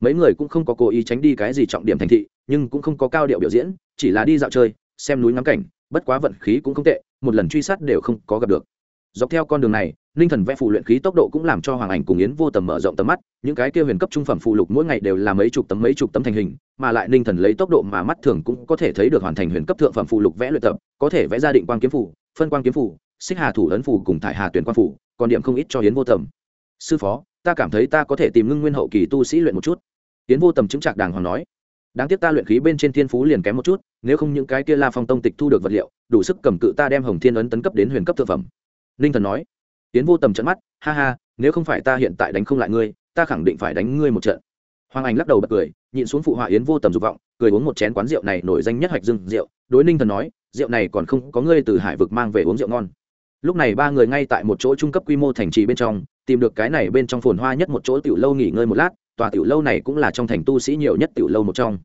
Mấy người cũng không có cố ý tránh đi cái gì trọng điểm thành thị, nhưng cũng không có cao điệu biểu diễn, chỉ là đi dạo chơi, xem núi ngắm cảnh, bất quá vận khí cũng không tệ, một lần truy sát đều không có gặp được. Dọc theo con đường này ninh thần vẽ phụ luyện khí tốc độ cũng làm cho hoàng ảnh cùng yến vô tầm mở rộng tầm mắt, những cái kia huyền cấp trung phẩm phụ lục mỗi ngày đều là mấy chục tấm, mấy chục tấm thành hình, mà lại ninh thần lấy tốc độ mà mắt thường cũng có thể thấy được hoàn thành huyền cấp thượng phẩm phụ lục vẽ luyện tập, có thể vẽ ra định quan kiếm phủ phân quan kiếm phủ xích hà thủ ấn phủ cùng thải hà tuyển quan phủ còn điểm không ít cho yến vô tầm. Sư phó, ta cảm thấy ta có thể tìm ngưng nguyên hậu kỳ tu sĩ luyện một chút. Yến vô tầm chứng trạc đàng hoàng nói. Đáng tiếc ta luyện khí bên trên thiên phú liền kém một chút, nếu không những cái kia la phong tông tịch thu được vật liệu, đủ sức cầm cự ta đem hồng thiên ấn tấn cấp đến huyền cấp thượng phẩm. Ninh thần nói tiến vô tầm trận mắt, ha ha, nếu không phải ta hiện tại đánh không lại ngươi, ta khẳng định phải đánh ngươi một trận. Hoàng anh lắc đầu bật cười, nhịn xuống phụ họa yến vô tầm dục vọng, cười uống một chén quán rượu này nổi danh nhất hoạch dưng rượu, đối ninh thần nói, rượu này còn không có ngươi từ hải vực mang về uống rượu ngon. Lúc này ba người ngay tại một chỗ trung cấp quy mô thành trì bên trong, tìm được cái này bên trong phồn hoa nhất một chỗ tiểu lâu nghỉ ngơi một lát, tòa tiểu lâu này cũng là trong thành tu sĩ nhiều nhất tiểu lâu một trong.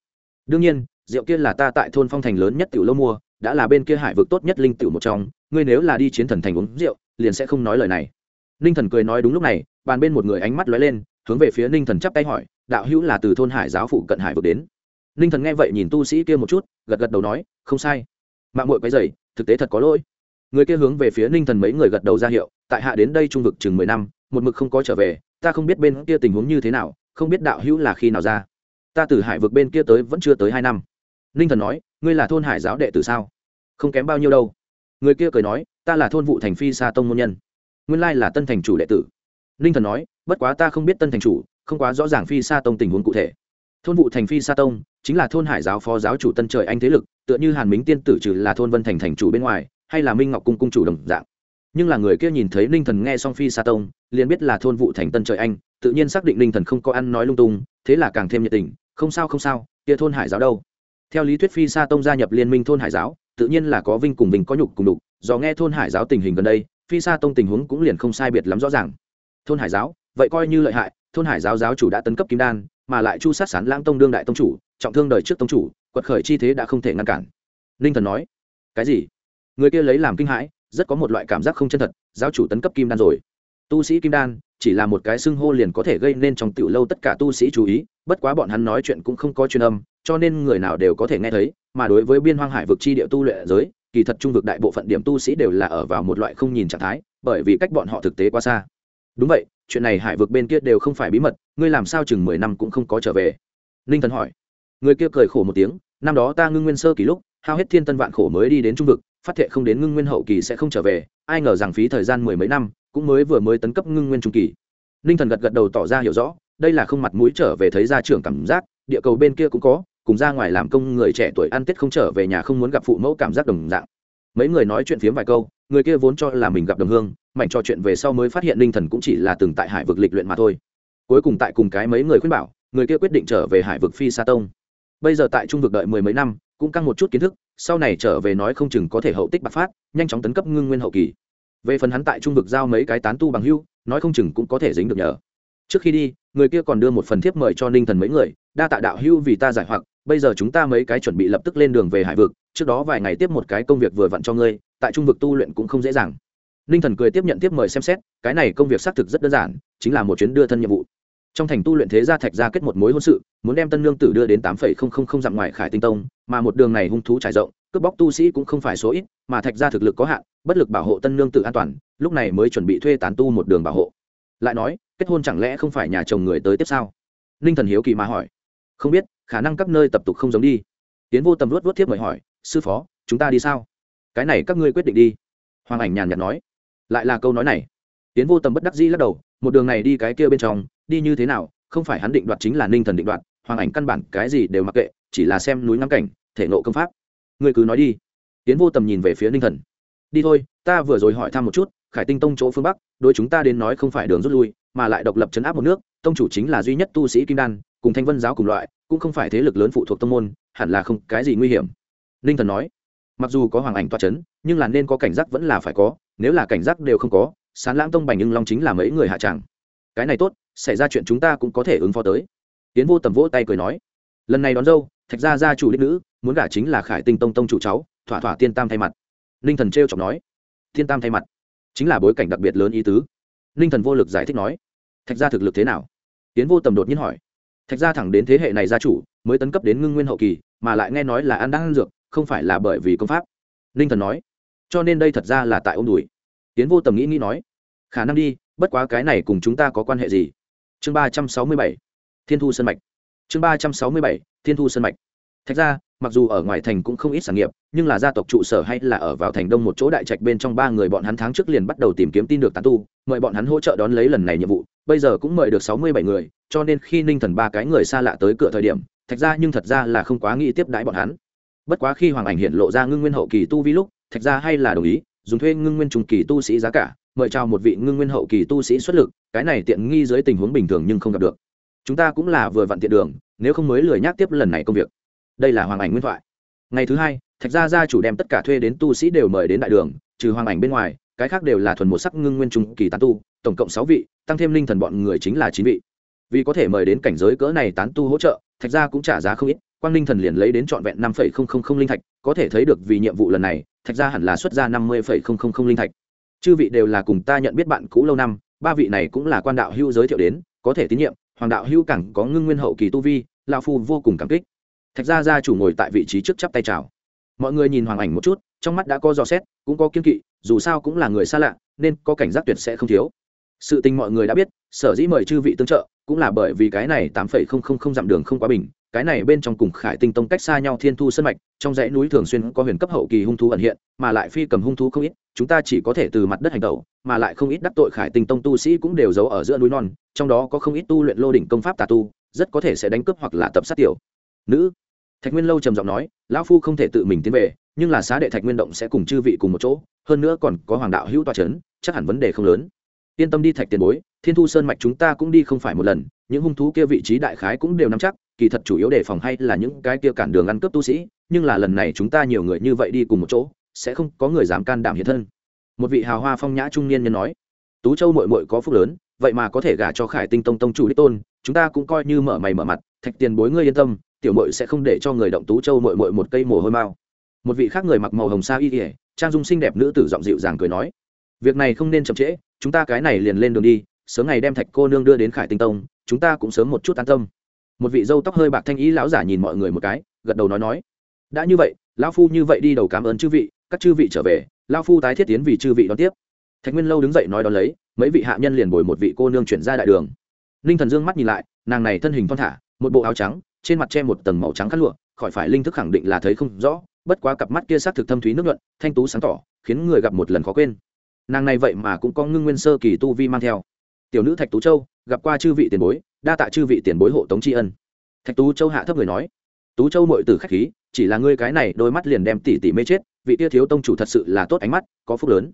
Đương nhiên, rượu kia là ta tại thôn phong thành lớn nhất tiểu lâu mua đã là bên kia hải vực tốt nhất linh tiểu một trong, ngươi nếu là đi chiến thần thành uống rượu, liền sẽ không nói lời này. Ninh thần cười nói đúng lúc này, bàn bên một người ánh mắt lóe lên, hướng về phía ninh thần chắp tay hỏi, đạo hữu là từ thôn hải giáo phụ cận hải vực đến. Ninh thần nghe vậy nhìn tu sĩ kia một chút, gật gật đầu nói, không sai. Mạng mội quay dày thực tế thật có lỗi. Người kia hướng về phía ninh thần mấy người gật đầu ra hiệu, tại hạ đến đây trung vực chừng mười năm, một mực không có trở về, ta không biết bên kia tình huống như thế nào, không biết đạo hữu là khi nào ra. Ta từ hải vực bên kia tới vẫn chưa tới hai năm. Ninh thần nói ngươi là thôn hải giáo đệ tử sao? Không kém bao nhiêu đâu. Người kia cười nói, ta là thôn vụ thành phi xa tông môn nhân. Nguyên lai là tân thành chủ đệ tử. Ninh thần nói, bất quá ta không biết tân thành chủ, không quá rõ ràng phi sa tông tình huống cụ thể. Thôn vụ thành phi sa tông chính là thôn hải giáo phó giáo chủ tân trời anh thế lực, tựa như hàn minh tiên tử trừ là thôn vân thành thành chủ bên ngoài, hay là minh ngọc cung cung chủ đồng dạng. Nhưng là người kia nhìn thấy ninh thần nghe xong phi sa tông, liền biết là thôn vụ thành tân trời anh, tự nhiên xác định ninh thần không có ăn nói lung tung, thế là càng thêm nhiệt tình, không sao không sao, kia thôn hải giáo đâu? Theo lý thuyết phi sa tông gia nhập liên minh thôn hải giáo, tự nhiên là có vinh cùng vinh có nhục cùng đục, do nghe thôn hải giáo tình hình gần đây, phi sa tông tình huống cũng liền không sai biệt lắm rõ ràng. Thôn hải giáo, vậy coi như lợi hại, thôn hải giáo giáo chủ đã tấn cấp kim đan, mà lại chu sát sán lãng tông đương đại tông chủ, trọng thương đời trước tông chủ, quật khởi chi thế đã không thể ngăn cản. Ninh thần nói, cái gì? Người kia lấy làm kinh hãi, rất có một loại cảm giác không chân thật, giáo chủ tấn cấp kim đan rồi. Tu sĩ kim đan chỉ là một cái xưng hô liền có thể gây nên trong tiểu lâu tất cả tu sĩ chú ý, bất quá bọn hắn nói chuyện cũng không có chuyên âm, cho nên người nào đều có thể nghe thấy, mà đối với biên hoang hải vực chi địa tu luyện giới, kỳ thật trung vực đại bộ phận điểm tu sĩ đều là ở vào một loại không nhìn trạng thái, bởi vì cách bọn họ thực tế quá xa. Đúng vậy, chuyện này hải vực bên kia đều không phải bí mật, ngươi làm sao chừng mười năm cũng không có trở về? Ninh thần hỏi. Người kia cười khổ một tiếng, năm đó ta ngưng nguyên sơ kỳ lúc, hao hết thiên tân vạn khổ mới đi đến trung vực, phát thệ không đến ngưng nguyên hậu kỳ sẽ không trở về, ai ngờ rằng phí thời gian mười mấy năm cũng mới vừa mới tấn cấp ngưng nguyên trung kỳ. Ninh thần gật gật đầu tỏ ra hiểu rõ, đây là không mặt mũi trở về thấy ra trường cảm giác, địa cầu bên kia cũng có, cùng ra ngoài làm công người trẻ tuổi ăn tết không trở về nhà không muốn gặp phụ mẫu cảm giác đồng dạng. Mấy người nói chuyện phiếm vài câu, người kia vốn cho là mình gặp đồng hương mạnh trò chuyện về sau mới phát hiện ninh thần cũng chỉ là từng tại hải vực lịch luyện mà thôi. Cuối cùng tại cùng cái mấy người khuyên bảo, người kia quyết định trở về hải vực phi sa tông. Bây giờ tại trung vực đợi mười mấy năm, cũng căng một chút kiến thức, sau này trở về nói không chừng có thể hậu tích bạc phát, nhanh chóng tấn cấp ngưng nguyên hậu kỳ về phần hắn tại trung vực giao mấy cái tán tu bằng hưu, nói không chừng cũng có thể dính được nhờ. Trước khi đi, người kia còn đưa một phần thiếp mời cho ninh thần mấy người, đa tạ đạo hưu vì ta giải hoặc, bây giờ chúng ta mấy cái chuẩn bị lập tức lên đường về hải vực, trước đó vài ngày tiếp một cái công việc vừa vặn cho ngươi, tại trung vực tu luyện cũng không dễ dàng. Ninh thần cười tiếp nhận tiếp mời xem xét, cái này công việc xác thực rất đơn giản, chính là một chuyến đưa thân nhiệm vụ. Trong thành tu luyện thế gia thạch gia kết một mối hôn sự, muốn đem tân lương tử đưa đến tám phẩy không không không dặm ngoài khải tinh tông, mà một đường này hung thú trải rộng cướp bóc tu sĩ cũng không phải số ít, mà thạch gia thực lực có hạn, bất lực bảo hộ tân lương tử an toàn, lúc này mới chuẩn bị thuê tán tu một đường bảo hộ. Lại nói, kết hôn chẳng lẽ không phải nhà chồng người tới tiếp sao? Ninh thần hiếu kỳ mà hỏi. Không biết, khả năng các nơi tập tục không giống đi. Tiến vô tầm luốt luốt thiếp mời hỏi, sư phó, chúng ta đi sao? Cái này các ngươi quyết định đi. Hoàng ảnh nhàn nhạt nói. Lại là câu nói này. Tiến vô tầm bất đắc dĩ lắc đầu, một đường này đi cái kia bên trong, đi như thế nào, không phải hắn định đoạt chính là ninh thần định đoạt, hoàng ảnh căn bản cái gì đều mặc kệ, chỉ là xem núi ngắm cảnh, thể nộ công pháp ngươi cứ nói đi. Tiến vô tầm nhìn về phía ninh thần. Đi thôi, ta vừa rồi hỏi thăm một chút, khải tinh tông chỗ phương bắc, đối chúng ta đến nói không phải đường rút lui, mà lại độc lập chấn áp một nước, tông chủ chính là duy nhất tu sĩ kim đan, cùng thanh vân giáo cùng loại, cũng không phải thế lực lớn phụ thuộc tông môn, hẳn là không cái gì nguy hiểm. Ninh thần nói, mặc dù có hoàng ảnh toa c h ấ n nhưng là nên có cảnh giác vẫn là phải có, nếu là cảnh giác đều không có, sán lãng tông bành nhưng long chính là mấy người hạ tràng cái này tốt, xảy ra chuyện chúng ta cũng có thể ứng phó tới. Tiến vô tầm vỗ tay cười nói, lần này đón dâu, thạch gia gia chủ đích nữ muốn gả chính là khải tinh tông tông chủ cháu, thỏa thỏa tiên tam thay mặt. Ninh thần t r e o chọc nói. Tiên tam thay mặt? Chính là bối cảnh đặc biệt lớn ý tứ. Ninh thần vô lực giải thích nói. Thạch gia thực lực thế nào? Tiến vô tầm đột nhiên hỏi. Thạch gia thẳng đến thế hệ này gia chủ, mới tấn cấp đến ngưng nguyên hậu kỳ, mà lại nghe nói là ăn đang ăn dược, không phải là bởi vì công pháp. Ninh thần nói. Cho nên đây thật ra là tại ông đùi. Tiến vô tầm nghĩ nghĩ nói. Khả năng đi, bất quá cái này cùng chúng ta có quan hệ gì? Chương ba trăm sáu mươi bảy. Thiên thu sân mạch. Chương ba trăm sáu mươi bảy. Thiên thu sân mạch thạch ra, mặc dù ở ngoài thành cũng không ít sản nghiệp, nhưng là gia tộc trụ sở hay là ở vào thành đông một chỗ đại trạch bên trong ba người bọn hắn tháng trước liền bắt đầu tìm kiếm tin được tán tu, mời bọn hắn hỗ trợ đón lấy lần này nhiệm vụ, bây giờ cũng mời được sáu mươi bảy người, cho nên khi ninh thần ba cái người xa lạ tới cửa thời điểm, thạch ra nhưng thật ra là không quá nghĩ tiếp đãi bọn hắn. Bất quá khi hoàng ảnh hiện lộ ra ngưng nguyên hậu kỳ tu vi lúc, thạch ra hay là đồng ý, dùng thuê ngưng nguyên trùng kỳ tu sĩ giá cả, mời chào một vị ngưng nguyên hậu kỳ tu sĩ xuất lực, cái này tiện nghi dưới tình huống bình thường nhưng không gặp được. Chúng ta cũng là vừa vặn tiện đường, nếu không mới lười nhác tiếp lần này công việc đây là hoàng ảnh nguyên thoại. Ngày thứ hai, thạch gia gia chủ đem tất cả thuê đến tu sĩ đều mời đến đại đường, trừ hoàng ảnh bên ngoài, cái khác đều là thuần một sắc ngưng nguyên trung kỳ tán tu, tổng cộng sáu vị, tăng thêm linh thần bọn người chính là chín vị. Vì có thể mời đến cảnh giới cỡ này tán tu hỗ trợ, thạch gia cũng trả giá không ít, quang linh thần liền lấy đến trọn vẹn năm phẩy không không không linh thạch, có thể thấy được vì nhiệm vụ lần này, thạch gia hẳn là xuất ra năm mươi phẩy không không không linh thạch. Chư vị đều là cùng ta nhận biết bạn cũ lâu năm, ba vị này cũng là quan đạo hưu giới thiệu đến, có thể tín nhiệm, hoàng đạo hưu cẳng có ngưng nguyên hậu kỳ tu vi lao phu vô cùng cảm kích thạch gia gia chủ ngồi tại vị trí trước chắp tay chào. Mọi người nhìn hoàng ảnh một chút, trong mắt đã có dò xét, cũng có kiên kỵ, dù sao cũng là người xa lạ, nên có cảnh giác tuyệt sẽ không thiếu. Sự tình mọi người đã biết, sở dĩ mời chư vị tương trợ, cũng là bởi vì cái này tám phẩy không không không dặm đường không quá bình, cái này bên trong cùng khải tinh tông cách xa nhau thiên thu sân mạch, trong dãy núi thường xuyên có huyền cấp hậu kỳ hung thú ẩn hiện, mà lại phi cầm hung thú không ít, chúng ta chỉ có thể từ mặt đất hành tẩu, mà lại không ít đắc tội khải tinh tông tu sĩ cũng đều giấu ở giữa núi non, trong đó có không ít tu luyện lô đỉnh công pháp tà tu, rất có thể sẽ đánh cướp hoặc là tập sát tiểu. Nữ thạch nguyên lâu trầm giọng nói, lão phu không thể tự mình tiến về, nhưng là xá đệ thạch nguyên động sẽ cùng chư vị cùng một chỗ, hơn nữa còn có hoàng đạo hữu toa c h ấ n chắc hẳn vấn đề không lớn. Yên tâm đi thạch tiền bối, thiên thu sơn mạch chúng ta cũng đi không phải một lần, những hung thú kia vị trí đại khái cũng đều nắm chắc, kỳ thật chủ yếu đề phòng hay là những cái kia cản đường ăn cướp tu sĩ, nhưng là lần này chúng ta nhiều người như vậy đi cùng một chỗ, sẽ không có người dám can đảm hiện thân. Một vị hào hoa phong nhã trung niên nhân nói, tú châu mội mội có phúc lớn, vậy mà có thể gả cho khải tinh tông tông chủ đích tôn, chúng ta cũng coi như mở mày mở mặt, thạch tiền bối ngươi yên tâm tiểu mội sẽ không để cho người động tú châu mội mội một cây mồ hôi mao một vị khác người mặc màu hồng sa y ỉa trang dung xinh đẹp nữ tử giọng dịu dàng cười nói, việc này không nên chậm trễ, chúng ta cái này liền lên đường đi, sớm ngày đem thạch cô nương đưa đến khải tinh tông, chúng ta cũng sớm một chút an tâm. Một vị dâu tóc hơi bạc thanh ý lão giả nhìn mọi người một cái, gật đầu nói nói, đã như vậy, lão phu như vậy đi đầu cảm ơn chư vị, các chư vị trở về, lão phu tái thiết tiến vì chư vị đón tiếp. Thạch nguyên lâu đứng dậy nói đón lấy, mấy vị hạ nhân liền bồi một vị cô nương chuyển ra đại đường. Ninh thần dương mắt nhìn lại, nàng này thân hình thon thả, một bộ áo trắng trên mặt che một tầng màu trắng khăn lụa, khỏi phải linh thức khẳng định là thấy không rõ, bất quá cặp mắt kia xác thực thâm thúy nước nhuận, thanh tú sáng tỏ, khiến người gặp một lần khó quên. Nàng này vậy mà cũng có ngưng nguyên sơ kỳ tu vi mang theo. Tiểu nữ thạch tú châu, gặp qua chư vị tiền bối, đa tạ chư vị tiền bối hộ tống tri ân. Thạch tú châu hạ thấp người nói, tú châu mội từ khách khí, chỉ là ngươi cái này đôi mắt liền đem tỉ tỉ mê chết, vị tia thiếu tông chủ thật sự là tốt ánh mắt, có phúc lớn.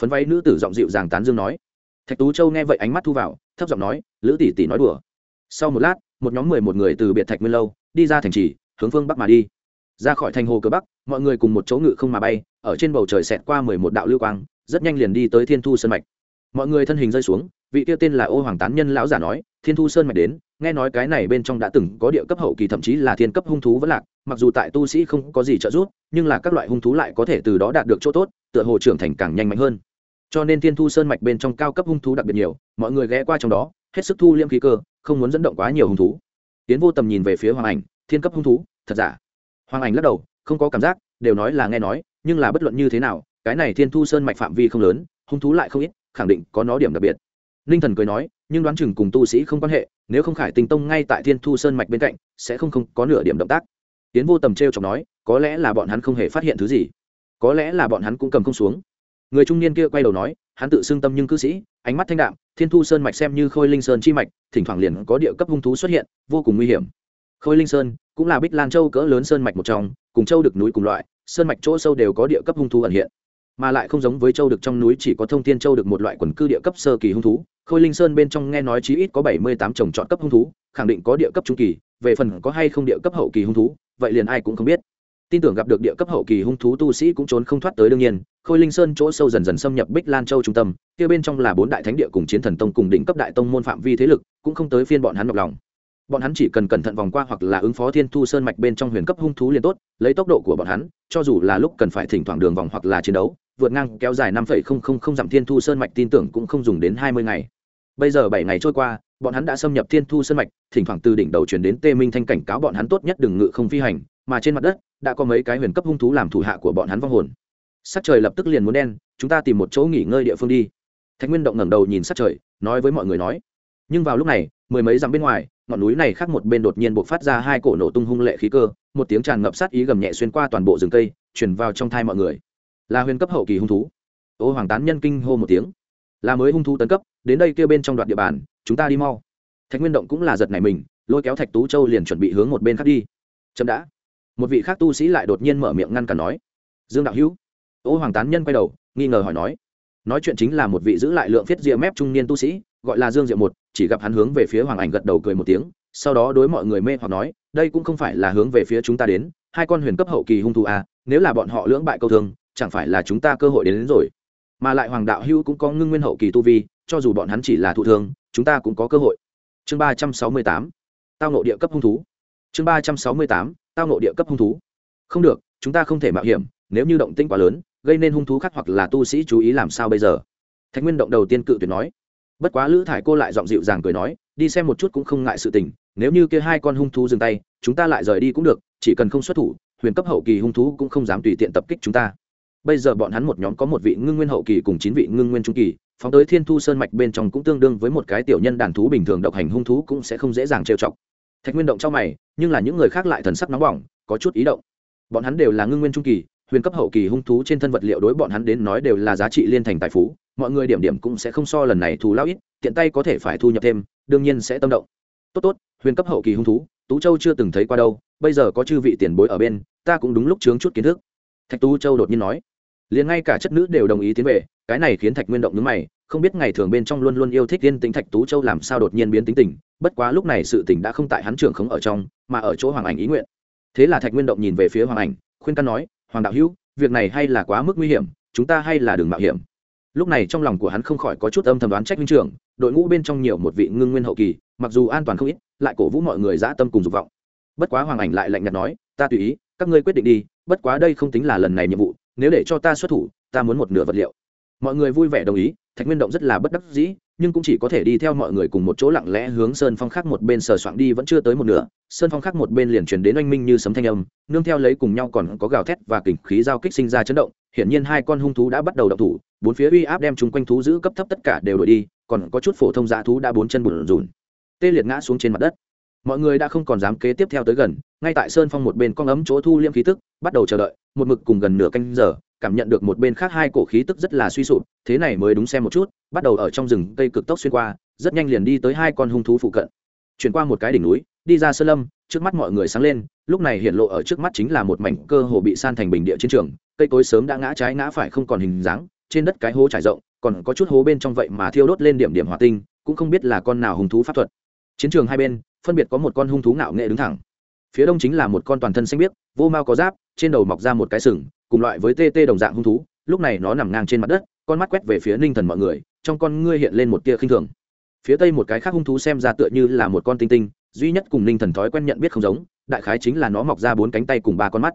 Phấn váy nữ tử giọng dịu dàng tán dương nói. Thạch tú châu nghe vậy ánh mắt thu vào, thấp giọng nói, lữ tỷ tỷ nói đùa. Sau một lát một nhóm mười một người từ biệt thạch nguyên lâu, đi ra thành trì, hướng phương bắc mà đi. Ra khỏi thành hồ cửa bắc, mọi người cùng một chỗ ngự không mà bay, ở trên bầu trời xẹt qua mười một đạo lưu quang, rất nhanh liền đi tới thiên thu sơn mạch. Mọi người thân hình rơi xuống, vị tiêu tên là ô hoàng tán nhân lão giả nói, thiên thu sơn mạch đến, nghe nói cái này bên trong đã từng có địa cấp hậu kỳ, thậm chí là thiên cấp hung thú vẫn lạc, mặc dù tại tu sĩ không có gì trợ giúp, nhưng là các loại hung thú lại có thể từ đó đạt được chỗ tốt, tựa hồ trưởng thành càng nhanh mạnh hơn. Cho nên thiên thu sơn mạch bên trong cao cấp hung thú đặc biệt nhiều, mọi người ghé qua trong đó hết sức thu liêm khí cơ, không muốn dẫn động quá nhiều hung thú. Tiến vô tầm nhìn về phía hoàng ảnh, thiên cấp hung thú, thật giả? Hoàng ảnh lắc đầu, không có cảm giác, đều nói là nghe nói, nhưng là bất luận như thế nào, cái này thiên thu sơn mạch phạm vi không lớn, hung thú lại không ít, khẳng định có nó điểm đặc biệt. Ninh thần cười nói, nhưng đoán chừng cùng tu sĩ không quan hệ, nếu không khải tinh tông ngay tại thiên thu sơn mạch bên cạnh, sẽ không không có nửa điểm động tác. Tiến vô tầm t r e o chọc nói, có lẽ là bọn hắn không hề phát hiện thứ gì. Có lẽ là bọn hắn cũng cầm không xuống. Người trung niên kia quay đầu nói, hắn tự xưng tâm nhưng cư sĩ ánh mắt thanh đạm, thiên thu sơn mạch xem như khôi linh sơn chi mạch, thỉnh thoảng liền có địa cấp hung thú xuất hiện, vô cùng nguy hiểm. Khôi linh sơn cũng là bích lan châu cỡ lớn sơn mạch một trong, cùng châu được núi cùng loại, sơn mạch chỗ sâu đều có địa cấp hung thú ẩn hiện. Mà lại không giống với châu được trong núi chỉ có thông thiên châu được một loại quần cư địa cấp sơ kỳ hung thú, khôi linh sơn bên trong nghe nói chí ít có bảy mươi tám trồng trọt cấp hung thú, khẳng định có địa cấp trung kỳ, về phần có hay không địa cấp hậu kỳ hung thú, vậy liền ai cũng không biết tin tưởng gặp được địa cấp hậu kỳ hung thú tu sĩ cũng trốn không thoát tới đương nhiên, khôi linh sơn chỗ sâu dần dần xâm nhập bích lan châu trung tâm, kia bên trong là bốn đại thánh địa cùng chiến thần tông cùng đỉnh cấp đại tông môn phạm vi thế lực, cũng không tới phiên bọn hắn nhọc lòng. Bọn hắn chỉ cần cẩn thận vòng qua hoặc là ứng phó thiên thu sơn mạch bên trong huyền cấp hung thú liền tốt, lấy tốc độ của bọn hắn, cho dù là lúc cần phải thỉnh thoảng đường vòng hoặc là chiến đấu, vượt ngang kéo dài năm phẩy không không không dặm thiên thu sơn mạch tin tưởng cũng không dùng đến hai mươi ngày. Bây giờ bảy ngày trôi qua, bọn hắn đã xâm nhập thiên thu sơn mạch, thỉnh thoảng từ đỉnh đầu chuyển đến tê minh thanh cảnh cáo bọn hắn tốt nhất đừng ngự không phi hành mà trên mặt đất đã có mấy cái huyền cấp hung thú làm thủ hạ của bọn hắn vong hồn. Sắc trời lập tức liền muốn đen, chúng ta tìm một chỗ nghỉ ngơi địa phương đi. Thạch nguyên động ngẩng đầu nhìn sắc trời, nói với mọi người nói. Nhưng vào lúc này, mười mấy dặm bên ngoài, ngọn núi này khác một bên đột nhiên buộc phát ra hai cổ nổ tung hung lệ khí cơ, một tiếng tràn ngập sát ý gầm nhẹ xuyên qua toàn bộ rừng cây, truyền vào trong thai mọi người. Là huyền cấp hậu kỳ hung thú. Ô hoàng tán nhân kinh hô một tiếng. Là mới hung thú tấn cấp, đến đây kêu bên trong đoạn địa bàn, chúng ta đi mau. Thạch nguyên động cũng là giật này mình, lôi kéo thạch tú châu liền chuẩn bị hướng một bên khác đi. Chậm đã một vị khác tu sĩ lại đột nhiên mở miệng ngăn cản nói dương đạo hữu. Ô hoàng tán nhân quay đầu nghi ngờ hỏi nói nói chuyện chính là một vị giữ lại lượng viết rìa mép trung niên tu sĩ gọi là dương diệu một chỉ gặp hắn hướng về phía hoàng ảnh gật đầu cười một tiếng sau đó đối mọi người mê hoặc nói đây cũng không phải là hướng về phía chúng ta đến hai con huyền cấp hậu kỳ hung thủ à nếu là bọn họ lưỡng bại câu thương chẳng phải là chúng ta cơ hội đến, đến rồi. Mà lại hoàng đạo hưu cũng có ngưng nguyên hậu kỳ tu vi cho dù bọn hắn chỉ là thụ thương chúng ta cũng có cơ hội. Chương ba trăm sáu mươi tám tao nộ địa cấp hung thú chương ba trăm sáu mươi tám, tao nộ địa cấp hung thú. Không được, chúng ta không thể mạo hiểm, nếu như động tĩnh quá lớn, gây nên hung thú khác hoặc là tu sĩ chú ý làm sao bây giờ? Thạch nguyên động đầu tiên cự tuyệt nói. Bất quá lữ thải cô lại giọng dịu dàng cười nói, đi xem một chút cũng không ngại sự tình, nếu như kia hai con hung thú dừng tay, chúng ta lại rời đi cũng được, chỉ cần không xuất thủ, huyền cấp hậu kỳ hung thú cũng không dám tùy tiện tập kích chúng ta. Bây giờ bọn hắn một nhóm có một vị ngưng nguyên hậu kỳ cùng chín vị ngưng nguyên trung kỳ, phóng tới thiên thu sơn mạch bên trong cũng tương đương với một cái tiểu nhân đàn thú bình thường độc hành hung thú cũng sẽ không dễ dàng trêu chọc thạch nguyên động trong mày, nhưng là những người khác lại thần sắc nóng bỏng, có chút ý động. Bọn hắn đều là ngưng nguyên trung kỳ, huyền cấp hậu kỳ hung thú trên thân vật liệu đối bọn hắn đến nói đều là giá trị liên thành tài phú, mọi người điểm điểm cũng sẽ không so lần này thù lao ít, tiện tay có thể phải thu nhập thêm, đương nhiên sẽ tâm động. Tốt tốt, huyền cấp hậu kỳ hung thú, tú châu chưa từng thấy qua đâu, bây giờ có chư vị tiền bối ở bên, ta cũng đúng lúc chướng chút kiến thức. Thạch tú châu đột nhiên nói. Liền ngay cả chất nữ đều đồng ý tiến về, cái này khiến thạch nguyên động nhướng mày không biết ngày thường bên trong luôn luôn yêu thích yên tính thạch tú châu làm sao đột nhiên biến tính tình, bất quá lúc này sự tình đã không tại hắn trưởng khống ở trong, mà ở chỗ hoàng ảnh ý nguyện. Thế là thạch nguyên động nhìn về phía hoàng ảnh, khuyên căn nói, hoàng đạo hữu, việc này hay là quá mức nguy hiểm, chúng ta hay là đường mạo hiểm. Lúc này trong lòng của hắn không khỏi có chút âm thầm đoán trách huynh trưởng, đội ngũ bên trong nhiều một vị ngưng nguyên hậu kỳ, mặc dù an toàn không ít, lại cổ vũ mọi người dã tâm cùng dục vọng. Bất quá hoàng ảnh lại lạnh nhạt nói, ta tùy ý, các ngươi quyết định đi, bất quá đây không tính là lần này nhiệm vụ, nếu để cho ta xuất thủ, ta muốn một nửa vật liệu. Mọi người vui vẻ đồng ý thạch nguyên động rất là bất đắc dĩ, nhưng cũng chỉ có thể đi theo mọi người cùng một chỗ lặng lẽ hướng sơn phong khác một bên sờ soạng đi vẫn chưa tới một nửa. Sơn phong khác một bên liền truyền đến oanh minh như sấm thanh âm, nương theo lấy cùng nhau còn có gào thét và kình khí giao kích sinh ra chấn động. Hiển nhiên hai con hung thú đã bắt đầu động thủ, bốn phía uy áp đem chúng quanh thú giữ cấp thấp tất cả đều đổi đi, còn có chút phổ thông dã thú đã bốn chân bùn rùn. Tê liệt ngã xuống trên mặt đất mọi người đã không còn dám kế tiếp theo tới gần, ngay tại sơn phong một bên con ấm chỗ thu liêm khí tức, bắt đầu chờ đợi, một mực cùng gần nửa canh giờ, cảm nhận được một bên khác hai cổ khí tức rất là suy sụp, thế này mới đúng xem một chút, bắt đầu ở trong rừng cây cực tốc xuyên qua, rất nhanh liền đi tới hai con hung thú phụ cận. Chuyển qua một cái đỉnh núi, đi ra sơn lâm, trước mắt mọi người sáng lên, lúc này hiện lộ ở trước mắt chính là một mảnh cơ hồ bị san thành bình địa chiến trường, cây cối sớm đã ngã trái ngã phải không còn hình dáng, trên đất cái hố trải rộng, còn có chút hố bên trong vậy mà thiêu đốt lên điểm điểm hỏa tinh, cũng không biết là con nào hung thú pháp thuật. Chiến trường hai bên phân biệt có một con hung thú ngạo nghệ đứng thẳng. Phía đông chính là một con toàn thân xanh biếc, vô mao có giáp, trên đầu mọc ra một cái sừng, cùng loại với tê tê đồng dạng hung thú, lúc này nó nằm ngang trên mặt đất, con mắt quét về phía ninh thần mọi người, trong con ngươi hiện lên một tia khinh thường. Phía tây một cái khác hung thú xem ra tựa như là một con tinh tinh, duy nhất cùng ninh thần thói quen nhận biết không giống, đại khái chính là nó mọc ra bốn cánh tay cùng ba con mắt.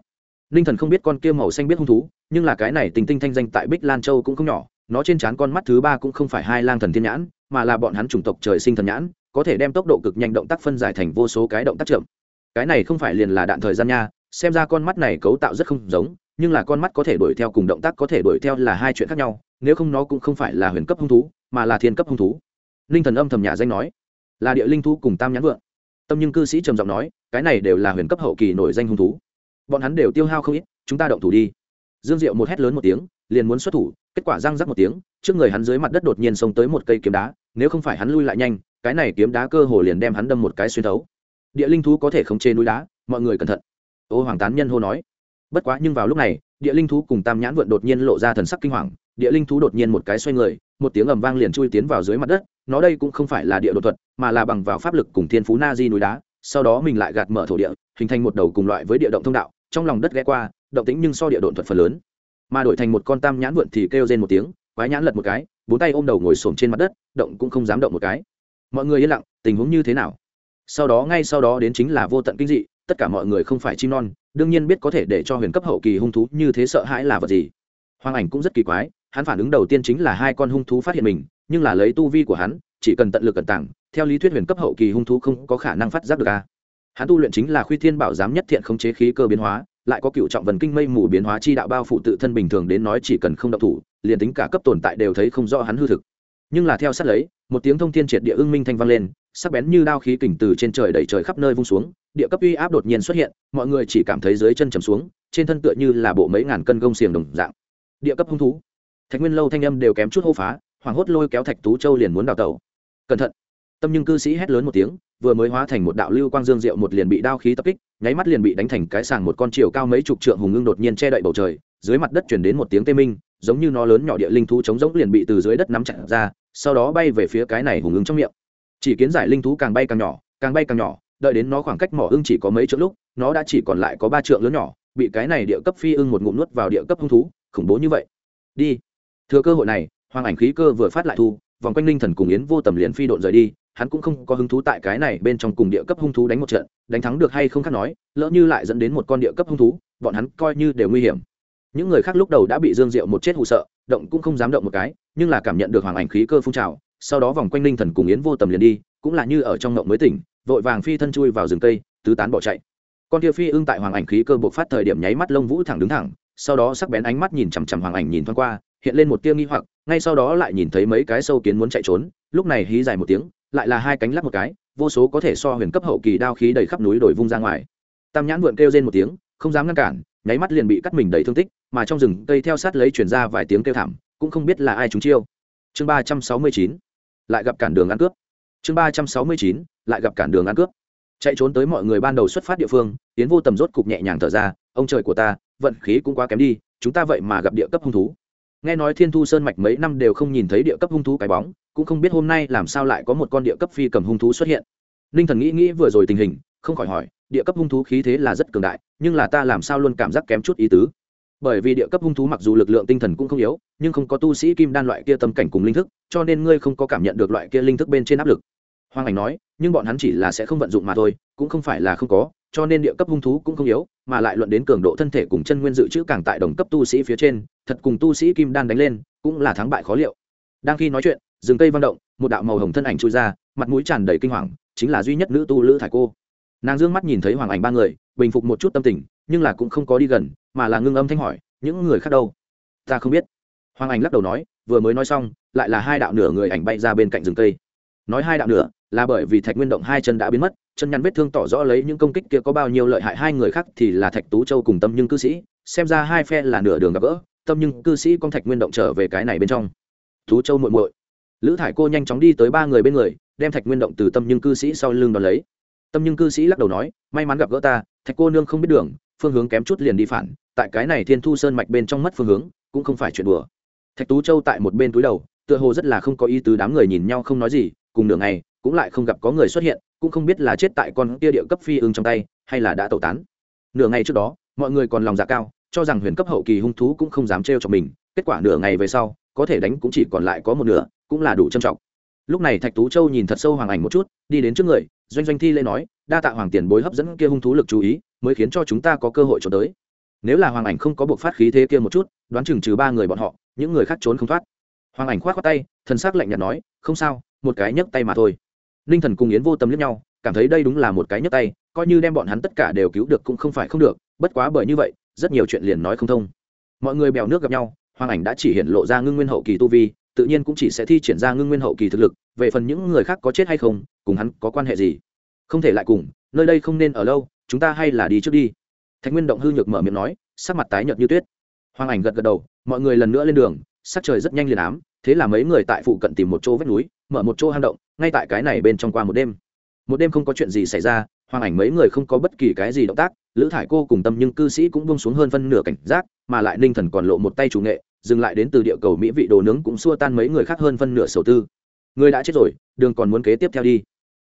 Ninh thần không biết con kia màu xanh biết hung thú, nhưng là cái này tinh tinh thanh danh tại bích lan châu cũng không nhỏ, nó trên trán con mắt thứ ba cũng không phải hai lang thần thiên nhãn, mà là bọn hắn chủng tộc trời sinh thần nhãn có thể đem tốc độ cực nhanh động tác phân giải thành vô số cái động tác chậm. Cái này không phải liền là đạn thời gian nha, xem ra con mắt này cấu tạo rất không giống, nhưng là con mắt có thể đuổi theo cùng động tác có thể đuổi theo là hai chuyện khác nhau, nếu không nó cũng không phải là huyền cấp hung thú, mà là thiên cấp hung thú. Linh thần âm thầm nhà danh nói, là địa linh thú cùng tam nhãn vượng. Tâm nhưng cư sĩ trầm giọng nói, cái này đều là huyền cấp hậu kỳ nổi danh hung thú. Bọn hắn đều tiêu hao không ít, chúng ta động thủ đi. Dương diệu một hét lớn một tiếng, liền muốn xuất thủ, kết quả răng rắc một tiếng, trước người hắn dưới mặt đất đột nhiên xông tới một cây kiếm đá, nếu không phải hắn lui lại nhanh cái này kiếm đá cơ hồ liền đem hắn đâm một cái xuyên thấu. Địa linh thú có thể khống chế núi đá, mọi người cẩn thận. Ô hoàng tán nhân hô nói. Bất quá nhưng vào lúc này, địa linh thú cùng tam nhãn vượn đột nhiên lộ ra thần sắc kinh hoàng, địa linh thú đột nhiên một cái xoay người, một tiếng ầm vang liền chui tiến vào dưới mặt đất, nó đây cũng không phải là địa đột thuật, mà là bằng vào pháp lực cùng thiên phú na di núi đá, sau đó mình lại gạt mở thổ địa, hình thành một đầu cùng loại với địa động thông đạo, trong lòng đất ghé qua, động tĩnh nhưng so địa đột thuật phần lớn. Mà đổi thành một con tam nhãn vượn thì kêu lên một tiếng, quái nhãn lật một cái, bốn tay ôm đầu ngồi xổm trên mặt đất, động cũng không dám động một cái mọi người yên lặng, tình huống như thế nào? Sau đó, ngay sau đó đến chính là vô tận kinh dị, tất cả mọi người không phải chim non, đương nhiên biết có thể để cho huyền cấp hậu kỳ hung thú như thế sợ hãi là vật gì. Hoàng ảnh cũng rất kỳ quái, hắn phản ứng đầu tiên chính là hai con hung thú phát hiện mình, nhưng là lấy tu vi của hắn, chỉ cần tận lực cẩn tảng theo lý thuyết huyền cấp hậu kỳ hung thú không có khả năng phát giác được a. Hắn tu luyện chính là khuy thiên bảo giám nhất thiện khống chế khí cơ biến hóa, lại có cựu trọng vần kinh mây mù biến hóa chi đạo bao phủ tự thân bình thường đến nói chỉ cần không động thủ, liền tính cả cấp tồn tại đều thấy không rõ hắn hư thực nhưng là theo sát lấy, một tiếng thông thiên triệt địa ưng minh thanh vang lên, sắc bén như đao khí kình từ trên trời đẩy trời khắp nơi vung xuống, địa cấp uy áp đột nhiên xuất hiện, mọi người chỉ cảm thấy dưới chân chầm xuống, trên thân tựa như là bộ mấy ngàn cân gông xiềng đồng dạng. Địa cấp hung thú. Thạch nguyên lâu thanh âm đều kém chút hô phá, hoảng hốt lôi kéo thạch tú châu liền muốn đào tẩu. Cẩn thận. Tâm nhưng cư sĩ hét lớn một tiếng, vừa mới hóa thành một đạo lưu quang dương diệu một liền bị đao khí tập kích, nháy mắt liền bị đánh thành cái sàng một con chiều cao mấy chục trượng hùng ngưng đột nhiên che đậy bầu trời, dưới mặt đất chuyển đến một tiếng tê minh giống như nó lớn nhỏ địa linh thú chống giống liền bị từ dưới đất nắm chặt ra, sau đó bay về phía cái này hùng ứng trong miệng. Chỉ kiến giải linh thú càng bay càng nhỏ, càng bay càng nhỏ, đợi đến nó khoảng cách mỏ ưng chỉ có mấy chỗ lúc, nó đã chỉ còn lại có ba trượng lớn nhỏ, bị cái này địa cấp phi ưng một ngụm nuốt vào địa cấp hung thú, khủng bố như vậy. Đi. Thừa cơ hội này hoàng ảnh khí cơ vừa phát lại thu, vòng quanh linh thần cùng yến vô tầm liền phi độn rời đi, hắn cũng không có hứng thú tại cái này bên trong cùng địa cấp hung thú đánh một trận, đánh thắng được hay không khác nói, lỡ như lại dẫn đến một con địa cấp hung thú, bọn hắn coi như đều nguy hiểm những người khác lúc đầu đã bị dương diệu một chết hụ sợ, động cũng không dám động một cái, nhưng là cảm nhận được hoàng ảnh khí cơ phun trào, sau đó vòng quanh linh thần cùng yến vô tầm liền đi, cũng là như ở trong ngộng mới tỉnh, vội vàng phi thân chui vào rừng cây, tứ tán bỏ chạy. Con kia phi ưng tại hoàng ảnh khí cơ buộc phát thời điểm nháy mắt lông vũ thẳng đứng thẳng, sau đó sắc bén ánh mắt nhìn chằm chằm hoàng ảnh nhìn thoáng qua, hiện lên một tia nghi hoặc, ngay sau đó lại nhìn thấy mấy cái sâu kiến muốn chạy trốn, lúc này hí dài một tiếng, lại là hai cánh lắc một cái, vô số có thể so huyền cấp hậu kỳ đao khí đầy khắp núi đổi vung ra ngoài. Tam nhãn vượn kêu lên một tiếng, không dám ngăn cản nháy mắt liền bị cắt mình đầy thương tích, mà trong rừng cây theo sát lấy chuyển ra vài tiếng kêu thảm, cũng không biết là ai chúng chiêu. Chương ba trăm sáu mươi chín, lại gặp cản đường ăn cướp. Chương ba trăm sáu mươi chín, lại gặp cản đường ăn cướp. Chạy trốn tới mọi người ban đầu xuất phát địa phương tiến vô tầm rốt cục nhẹ nhàng thở ra, ông trời của ta, vận khí cũng quá kém đi, chúng ta vậy mà gặp địa cấp hung thú. Nghe nói thiên thu sơn mạch mấy năm đều không nhìn thấy địa cấp hung thú cái bóng, cũng không biết hôm nay làm sao lại có một con địa cấp phi cầm hung thú xuất hiện. Ninh thần nghĩ nghĩ vừa rồi tình hình, không khỏi hỏi địa cấp hung thú khí thế là rất cường đại, nhưng là ta làm sao luôn cảm giác kém chút ý tứ. Bởi vì địa cấp hung thú mặc dù lực lượng tinh thần cũng không yếu, nhưng không có tu sĩ kim đan loại kia tâm cảnh cùng linh thức, cho nên ngươi không có cảm nhận được loại kia linh thức bên trên áp lực. Hoàng ảnh nói, nhưng bọn hắn chỉ là sẽ không vận dụng mà thôi, cũng không phải là không có, cho nên địa cấp hung thú cũng không yếu, mà lại luận đến cường độ thân thể cùng chân nguyên dự trữ càng tại đồng cấp tu sĩ phía trên, thật cùng tu sĩ kim đan đánh lên, cũng là thắng bại khó liệu. Đang khi nói chuyện, rừng cây vang động, một đạo màu hồng thân ảnh trôi ra, mặt mũi tràn đầy kinh hoàng, chính là duy nhất nữ tu lữ thải cô nàng dương mắt nhìn thấy hoàng ảnh ba người, bình phục một chút tâm tình, nhưng là cũng không có đi gần, mà là ngưng âm thanh hỏi, những người khác đâu? Ta không biết. Hoàng ảnh lắc đầu nói, vừa mới nói xong, lại là hai đạo nửa người ảnh bay ra bên cạnh rừng cây. Nói hai đạo nửa, là bởi vì thạch nguyên động hai chân đã biến mất, chân nhăn vết thương tỏ rõ lấy những công kích kia có bao nhiêu lợi hại hai người khác thì là thạch tú châu cùng tâm nhưng cư sĩ, xem ra hai phe là nửa đường gặp gỡ, tâm nhưng cư sĩ con thạch nguyên động trở về cái này bên trong. Tú châu muội muội. Lữ thải cô nhanh chóng đi tới ba người bên người, đem thạch nguyên động từ tâm nhưng cư sĩ sau lưng đón lấy tâm nhưng cư sĩ lắc đầu nói, may mắn gặp gỡ ta, thạch cô nương không biết đường, phương hướng kém chút liền đi phản, tại cái này thiên thu sơn mạch bên trong mất phương hướng, cũng không phải chuyện đùa. Thạch tú châu tại một bên túi đầu, tựa hồ rất là không có ý tứ đám người nhìn nhau không nói gì, cùng nửa ngày, cũng lại không gặp có người xuất hiện, cũng không biết là chết tại con tia địa cấp phi ưng trong tay, hay là đã tẩu tán. Nửa ngày trước đó, mọi người còn lòng dạ cao, cho rằng huyền cấp hậu kỳ hung thú cũng không dám trêu cho mình, kết quả nửa ngày về sau, có thể đánh cũng chỉ còn lại có một nửa, cũng là đủ trầm trọng. Lúc này thạch tú châu nhìn thật sâu hoàng ảnh một chút, đi đến trước người doanh doanh thi lễ nói, đa tạ hoàng tiền bối hấp dẫn kia hung thú lực chú ý, mới khiến cho chúng ta có cơ hội trốn tới. Nếu là hoàng ảnh không có buộc phát khí thế kia một chút, đoán chừng trừ ba người bọn họ, những người khác trốn không thoát. Hoàng ảnh k h o á t k tay, thần s ắ c lạnh nhạt nói, không sao, một cái nhấc tay mà thôi. Ninh thần cùng yến vô tâm lẫn nhau, cảm thấy đây đúng là một cái nhấc tay, coi như đem bọn hắn tất cả đều cứu được cũng không phải không được, bất quá bởi như vậy, rất nhiều chuyện liền nói không thông. Mọi người bèo nước gặp nhau, hoàng ảnh đã chỉ hiện lộ ra ngưng nguyên hậu kỳ tu vi tự nhiên cũng chỉ sẽ thi triển ra ngưng nguyên hậu kỳ thực lực, về phần những người khác có chết hay không, cùng hắn có quan hệ gì? Không thể lại cùng, nơi đây không nên ở lâu, chúng ta hay là đi trước đi. Thạch nguyên động hư nhược mở miệng nói, sắc mặt tái nhợt như tuyết. Hoàng ảnh gật gật đầu, mọi người lần nữa lên đường, sắc trời rất nhanh liền ám, thế là mấy người tại phụ cận tìm một chỗ vách núi, mở một chỗ hang động, ngay tại cái này bên trong qua một đêm. Một đêm không có chuyện gì xảy ra, hoàng ảnh mấy người không có bất kỳ cái gì động tác, lữ thải cô cùng tâm nhưng cư sĩ cũng bông xuống hơn phân nửa cảnh giác, mà lại ninh thần còn lộ một tay chủ nghệ dừng lại đến từ địa cầu mỹ vị đồ nướng cũng xua tan mấy người khác hơn phân nửa sầu tư. Người đã chết rồi, đường còn muốn kế tiếp theo đi.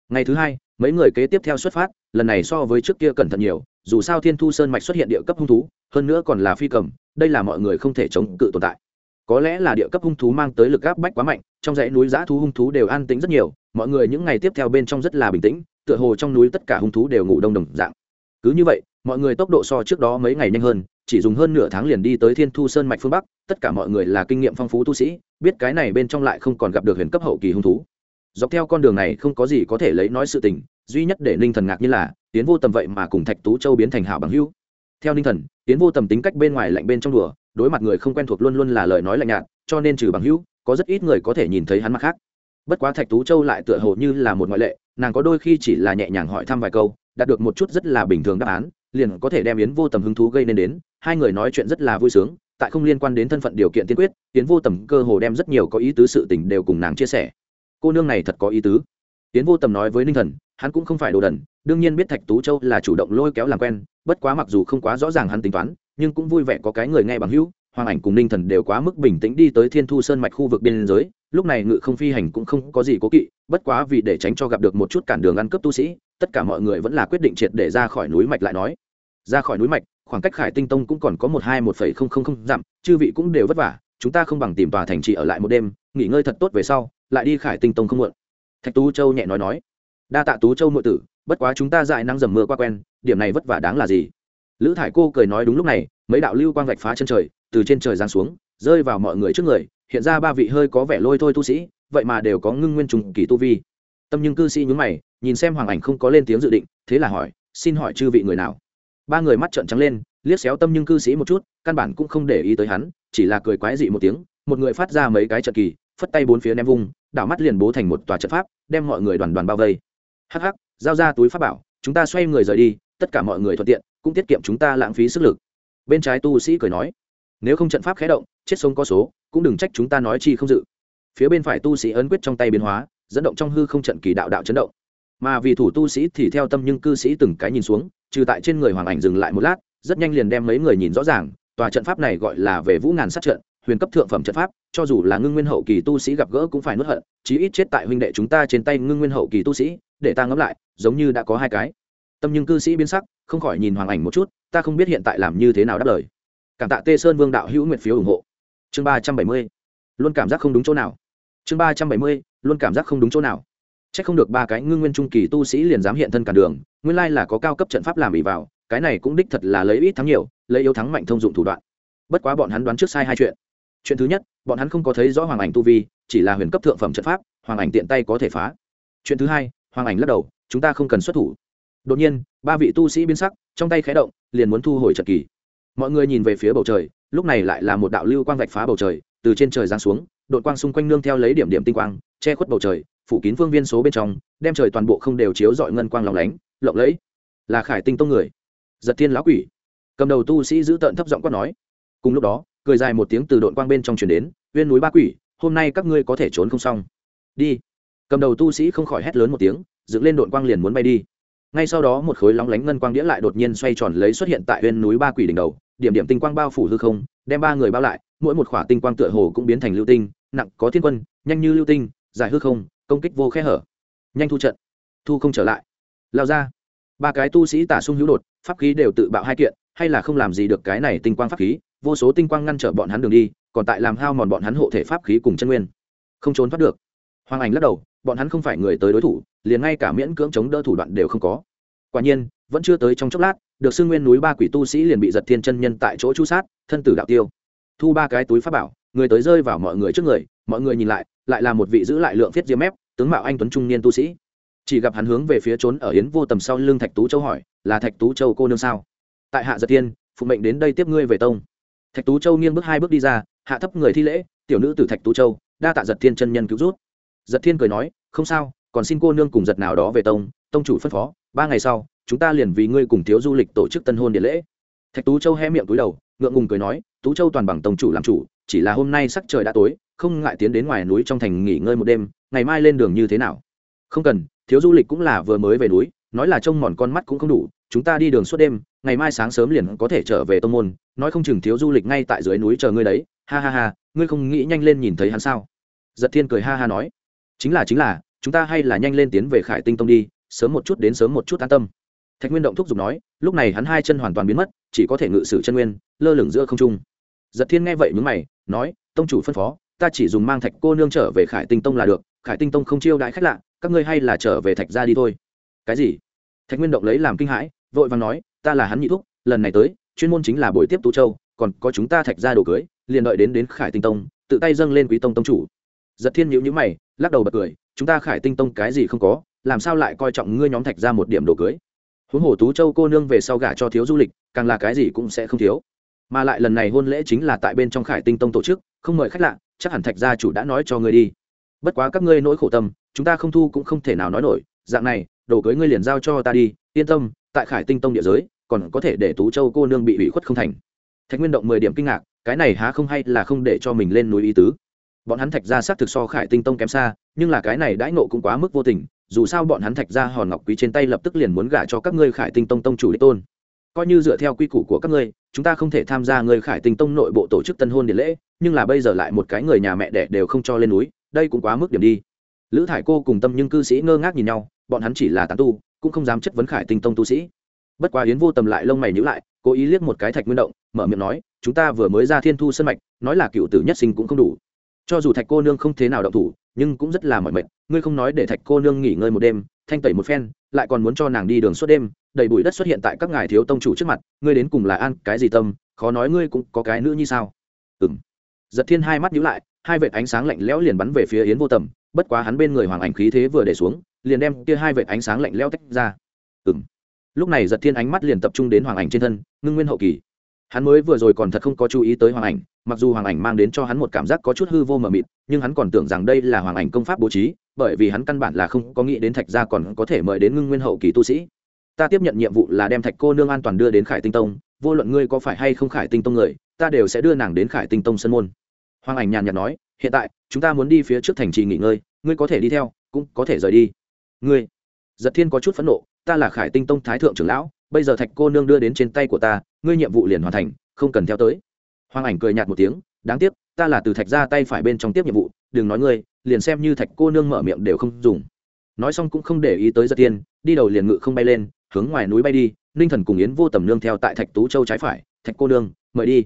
Ngày thứ hai, mấy người kế tiếp theo xuất phát, lần này so với trước kia cẩn thận nhiều, dù sao thiên thu sơn mạch xuất hiện địa cấp hung thú, hơn nữa còn là phi cầm, đây là mọi người không thể chống cự tồn tại. Có lẽ là địa cấp hung thú mang tới lực gáp bách quá mạnh, trong dãy núi giã thú hung thú đều an tính rất nhiều, mọi người những ngày tiếp theo bên trong rất là bình tĩnh, tựa hồ trong núi tất cả hung thú đều ngủ đông đồng dạng. Cứ như vậy, mọi người tốc độ so trước đó mấy ngày nhanh hơn chỉ dùng hơn nửa tháng liền đi tới thiên thu sơn mạch phương bắc, tất cả mọi người là kinh nghiệm phong phú tu sĩ, biết cái này bên trong lại không còn gặp được huyền cấp hậu kỳ hung thú dọc theo con đường này không có gì có thể lấy nói sự tình, duy nhất để ninh thần ngạc như là tiến vô tầm vậy mà cùng thạch tú châu biến thành hảo bằng Hưu. theo ninh thần tiến vô tầm tính cách bên ngoài lạnh bên trong đùa, đối mặt người không quen thuộc luôn luôn là lời nói lạnh nhạt, cho nên trừ bằng hữu, có rất ít người có thể nhìn thấy hắn mặt khác bất quá thạch tú châu lại tựa hồ như là một ngoại lệ, nàng có đôi khi chỉ là nhẹ nhàng hỏi thăm vài câu, đạt được một chút rất là bình thường đáp án liền có thể đem yến vô tầm hứng thú gây nên đến. Hai người nói chuyện rất là vui sướng, tại không liên quan đến thân phận điều kiện tiên quyết, yến vô tầm cơ hồ đem rất nhiều có ý tứ sự tình đều cùng nàng chia sẻ. Cô nương này thật có ý tứ. Yến vô tầm nói với ninh thần, hắn cũng không phải đồ đần, đương nhiên biết thạch tú châu là chủ động lôi kéo làm quen, bất quá mặc dù không quá rõ ràng hắn tính toán, nhưng cũng vui vẻ có cái người nghe bằng hữu. Hoàng ảnh cùng ninh thần đều quá mức bình tĩnh đi tới thiên thu sơn mạch khu vực biên giới lúc này ngự không phi hành cũng không có gì cố kỵ, bất quá vì để tránh cho gặp được một chút cản đường ăn cướp tu sĩ, tất cả mọi người vẫn là quyết định triệt để ra khỏi núi mạch lại nói. Ra khỏi núi mạch, khoảng cách khải tinh tông cũng còn có một hai một phẩy không không không dặm, chư vị cũng đều vất vả, chúng ta không bằng tìm tòa thành trì ở lại một đêm, nghỉ ngơi thật tốt về sau, lại đi khải tinh tông không muộn. Thạch tú châu nhẹ nói nói. Đa tạ tú châu nội tử, bất quá chúng ta dại năng dầm mưa qua quen, điểm này vất vả đáng là gì? Lữ thải cô cười nói đúng lúc này, mấy đạo lưu quang vạch phá chân trời, từ trên trời giáng xuống, rơi vào mọi người trước người hiện ra ba vị hơi có vẻ lôi thôi tu sĩ, vậy mà đều có ngưng nguyên trùng kỳ tu vi. Tâm nhưng cư sĩ nhún mày, nhìn xem hoàng ảnh không có lên tiếng dự định, thế là hỏi, xin hỏi chư vị người nào? Ba người mắt trợn trắng lên, liếc xéo tâm nhưng cư sĩ một chút, căn bản cũng không để ý tới hắn, chỉ là cười quái dị một tiếng, một người phát ra mấy cái trận kỳ, phất tay bốn phía ném vung, đảo mắt liền bố thành một tòa trận pháp, đem mọi người đoàn đoàn bao vây. Hắc hắc, giao ra túi pháp bảo, chúng ta xoay người rời đi, tất cả mọi người thuận tiện, cũng tiết kiệm chúng ta lãng phí sức lực. Bên trái tu sĩ cười nói nếu không trận pháp khé động, chết sống có số, cũng đừng trách chúng ta nói chi không dự. Phía bên phải tu sĩ ấn quyết trong tay biến hóa, dẫn động trong hư không trận kỳ đạo đạo chấn động. Mà vì thủ tu sĩ thì theo tâm nhưng cư sĩ từng cái nhìn xuống, trừ tại trên người hoàng ảnh dừng lại một lát, rất nhanh liền đem mấy người nhìn rõ ràng, tòa trận pháp này gọi là về vũ ngàn sát trận, huyền cấp thượng phẩm trận pháp, cho dù là ngưng nguyên hậu kỳ tu sĩ gặp gỡ cũng phải nuốt hận, chí ít chết tại huynh đệ chúng ta trên tay ngưng nguyên hậu kỳ tu sĩ, để ta ngẫm lại, giống như đã có hai cái. Tâm nhưng cư sĩ biến sắc, không khỏi nhìn hoàng ảnh một chút, ta không biết hiện tại làm như thế nào đáp lời cảm tạ tê sơn vương đạo hữu nguyện phiếu ủng hộ. Chương ba trăm bảy mươi, luôn cảm giác không đúng chỗ nào. Chương ba trăm bảy mươi, luôn cảm giác không đúng chỗ nào. C h ắ c không được ba cái ngưng nguyên trung kỳ tu sĩ liền dám hiện thân cản đường, nguyên lai là có cao cấp trận pháp làm ỉ vào, cái này cũng đích thật là lấy ít thắng nhiều, lấy yếu thắng mạnh thông dụng thủ đoạn. Bất quá bọn hắn đoán trước sai hai chuyện. Chuyện thứ nhất, bọn hắn không có thấy rõ hoàng ảnh tu vi, chỉ là huyền cấp thượng phẩm trận pháp, hoàng ảnh tiện tay có thể phá. Chuyện thứ hai, hoàng ảnh lắc đầu, chúng ta không cần xuất thủ. Đột nhiên, ba vị tu sĩ biến sắc, trong tay khé động, liền muốn thu hồi trận kỳ mọi người nhìn về phía bầu trời, lúc này lại là một đạo lưu quang vạch phá bầu trời, từ trên trời giáng xuống đội quang xung quanh nương theo lấy điểm điểm tinh quang, che khuất bầu trời, phủ kín phương viên số bên trong, đem trời toàn bộ không đều chiếu dọi ngân quang lòng lánh, lộng lẫy. Là khải tinh tông người. Giật thiên lão quỷ. Cầm đầu tu sĩ giữ tợn thấp giọng quát nói. Cùng lúc đó, cười dài một tiếng từ đội quang bên trong chuyển đến viên núi ba quỷ, hôm nay các ngươi có thể trốn không xong. Đi. Cầm đầu tu sĩ không khỏi hét lớn một tiếng, dựng lên đội quang liền muốn bay đi ngay sau đó một khối lóng lánh ngân quang đĩa lại đột nhiên xoay tròn lấy xuất hiện tại viên núi ba quỷ đỉnh đầu, điểm điểm tinh quang bao phủ hư không, đem ba người bao lại, mỗi một khỏa tinh quang tựa hồ cũng biến thành lưu tinh, nặng có thiên quân, nhanh như lưu tinh dài hư không, công kích vô khe hở. Nhanh thu trận, thu không trở lại. Lao ra. Ba cái tu sĩ tả sung hữu đột, pháp khí đều tự bạo hai kiện, hay là không làm gì được cái này tinh quang pháp khí, vô số tinh quang ngăn trở bọn hắn đường đi, còn tại làm hao mòn bọn hắn hộ thể pháp khí cùng chân nguyên. Không trốn thoát được. Hoàng ảnh lắc đầu bọn hắn không phải người tới đối thủ, liền ngay cả miễn cưỡng chống đỡ thủ đoạn đều không có. Quả nhiên, vẫn chưa tới trong chốc lát, được xưng nguyên núi ba quỷ tu sĩ liền bị giật thiên chân nhân tại chỗ chu sát, thân tử đạo tiêu. Thu ba cái túi pháp bảo, người tới rơi vào mọi người trước người, mọi người nhìn lại lại là một vị giữ lại lượng thiết diêm mép, tướng mạo anh tuấn trung niên tu sĩ. Chỉ gặp hắn hướng về phía trốn ở yến vô tầm sau lưng thạch tú châu hỏi, là thạch tú châu cô nương sao? Tại hạ giật thiên, phụ mệnh đến đây tiếp ngươi về tông. Thạch tú châu nghiêng bước hai bước đi ra, hạ thấp người thi lễ, tiểu nữ từ thạch tú châu, đa tạ giật thiên chân nhân cứu rút giật thiên cười nói, không sao, còn xin cô nương cùng giật nào đó về tông tông chủ phân phó, ba ngày sau, chúng ta liền vì ngươi cùng thiếu du lịch tổ chức tân hôn điện lễ. Thạch tú châu hé miệng túi đầu, ngượng ngùng cười nói, tú châu toàn bằng tông chủ làm chủ, chỉ là hôm nay sắc trời đã tối, không ngại tiến đến ngoài núi trong thành nghỉ ngơi một đêm, ngày mai lên đường như thế nào? Không cần, thiếu du lịch cũng là vừa mới về núi, nói là trông mòn con mắt cũng không đủ, chúng ta đi đường suốt đêm, ngày mai sáng sớm liền có thể trở về tông môn, nói không chừng thiếu du lịch ngay tại dưới núi chờ ngươi đấy, ha ha ha, ngươi không nghĩ nhanh lên nhìn thấy hắn sao? Giật thiên cười ha ha nói chính là chính là, chúng ta hay là nhanh lên tiến về khải tinh tông đi, sớm một chút đến sớm một chút an tâm. Thạch nguyên động thúc giục nói, lúc này hắn hai chân hoàn toàn biến mất, chỉ có thể ngự sử chân nguyên, lơ lửng giữa không trung. Giật thiên nghe vậy mướn mày, nói, tông chủ phân phó, ta chỉ dùng mang thạch cô nương trở về khải tinh tông là được, khải tinh tông không chiêu đãi khách lạ, các ngươi hay là trở về thạch ra đi thôi. Cái gì? Thạch nguyên động lấy làm kinh hãi, vội vàng nói, ta là hắn nhị thúc, lần này tới, chuyên môn chính là buổi tiếp tú châu, còn có chúng ta thạch ra đồ cưới, liền đợi đến đến khải tinh tông, tự tay dâng lên quý tông tông chủ giật thiên nhữ nhữ mày, lắc đầu bật cười, chúng ta khải tinh tông cái gì không có, làm sao lại coi trọng ngươi nhóm thạch ra một điểm đồ cưới? Huống hồ tú châu cô nương về sau gả cho thiếu du lịch, càng là cái gì cũng sẽ không thiếu. Mà lại lần này hôn lễ chính là tại bên trong khải tinh tông tổ chức, không mời khách lạ, chắc hẳn thạch gia chủ đã nói cho ngươi đi. Bất quá các ngươi nỗi khổ tâm, chúng ta không thu cũng không thể nào nói nổi, dạng này, đồ cưới ngươi liền giao cho ta đi, yên tâm, tại khải tinh tông địa giới, còn có thể để tú châu cô nương bị ủy khuất không thành. Thạch nguyên động mười điểm kinh ngạc, cái này há không hay là không để cho mình lên núi ý tứ bọn hắn thạch ra xác thực so khải tinh tông kém xa, nhưng là cái này đãi nộ cũng quá mức vô tình, dù sao bọn hắn thạch ra hòn ngọc quý trên tay lập tức liền muốn gả cho các ngươi khải tinh tông tông chủ đích tôn. Coi như dựa theo quy củ của các ngươi, chúng ta không thể tham gia người khải tinh tông nội bộ tổ chức tân hôn điện lễ, nhưng là bây giờ lại một cái người nhà mẹ đẻ đều không cho lên núi, đây cũng quá mức điểm đi. Lữ thải cô cùng tâm nhưng cư sĩ ngơ ngác nhìn nhau, bọn hắn chỉ là tán tu, cũng không dám chất vấn khải tinh tông tu sĩ. Bất quá yến vô tầm lại lông mày nhữ lại, cố ý liếc một cái thạch nguyên động, mở miệng nói, chúng ta vừa mới ra thiên thu sân mạch, nói là cựu tử nhất sinh cũng không đủ cho dù thạch cô nương không thế nào động thủ, nhưng cũng rất là mỏi mệt. Ngươi không nói để thạch cô nương nghỉ ngơi một đêm, thanh tẩy một phen, lại còn muốn cho nàng đi đường suốt đêm đầy bụi đất xuất hiện tại các ngài thiếu tông chủ trước mặt, ngươi đến cùng là an, cái gì tâm, khó nói ngươi cũng có cái nữ như sao. Ừng giật thiên hai mắt nhíu lại, hai vệt ánh sáng lạnh lẽo liền bắn về phía yến vô tầm, bất quá hắn bên người hoàng ảnh khí thế vừa để xuống, liền đem kia hai vệt ánh sáng lạnh lẽo tách ra. Ừng lúc này giật thiên ánh mắt liền tập trung đến hoàng ảnh trên thân, ngưng nguyên hậu kỳ hắn mới vừa rồi còn thật không có chú ý tới hoàng ảnh, mặc dù hoàng ảnh mang đến cho hắn một cảm giác có chút hư vô mờ mịt, nhưng hắn còn tưởng rằng đây là hoàng ảnh công pháp bố trí, bởi vì hắn căn bản là không có nghĩ đến thạch gia còn có thể mời đến ngưng nguyên hậu kỳ tu sĩ. Ta tiếp nhận nhiệm vụ là đem thạch cô nương an toàn đưa đến khải tinh tông, vô luận ngươi có phải hay không khải tinh tông người, ta đều sẽ đưa nàng đến khải tinh tông sân môn. Hoàng ảnh nhàn nhạt nói, hiện tại, chúng ta muốn đi phía trước thành trì nghỉ ngơi, ngươi có thể đi theo, cũng có thể rời đi. Ngươi? Giật thiên có chút phẫn nộ, ta là khải tinh tông thái thượng trưởng lão bây giờ thạch cô nương đưa đến trên tay của ta, ngươi nhiệm vụ liền hoàn thành, không cần theo tới. Hoàng ảnh cười nhạt một tiếng, đáng tiếc, ta là từ thạch ra tay phải bên trong tiếp nhiệm vụ, đừng nói ngươi, liền xem như thạch cô nương mở miệng đều không dùng. Nói xong cũng không để ý tới giật tiên, đi đầu liền ngự không bay lên, hướng ngoài núi bay đi, ninh thần cùng yến vô tầm nương theo tại thạch tú châu trái phải, thạch cô nương, mời đi.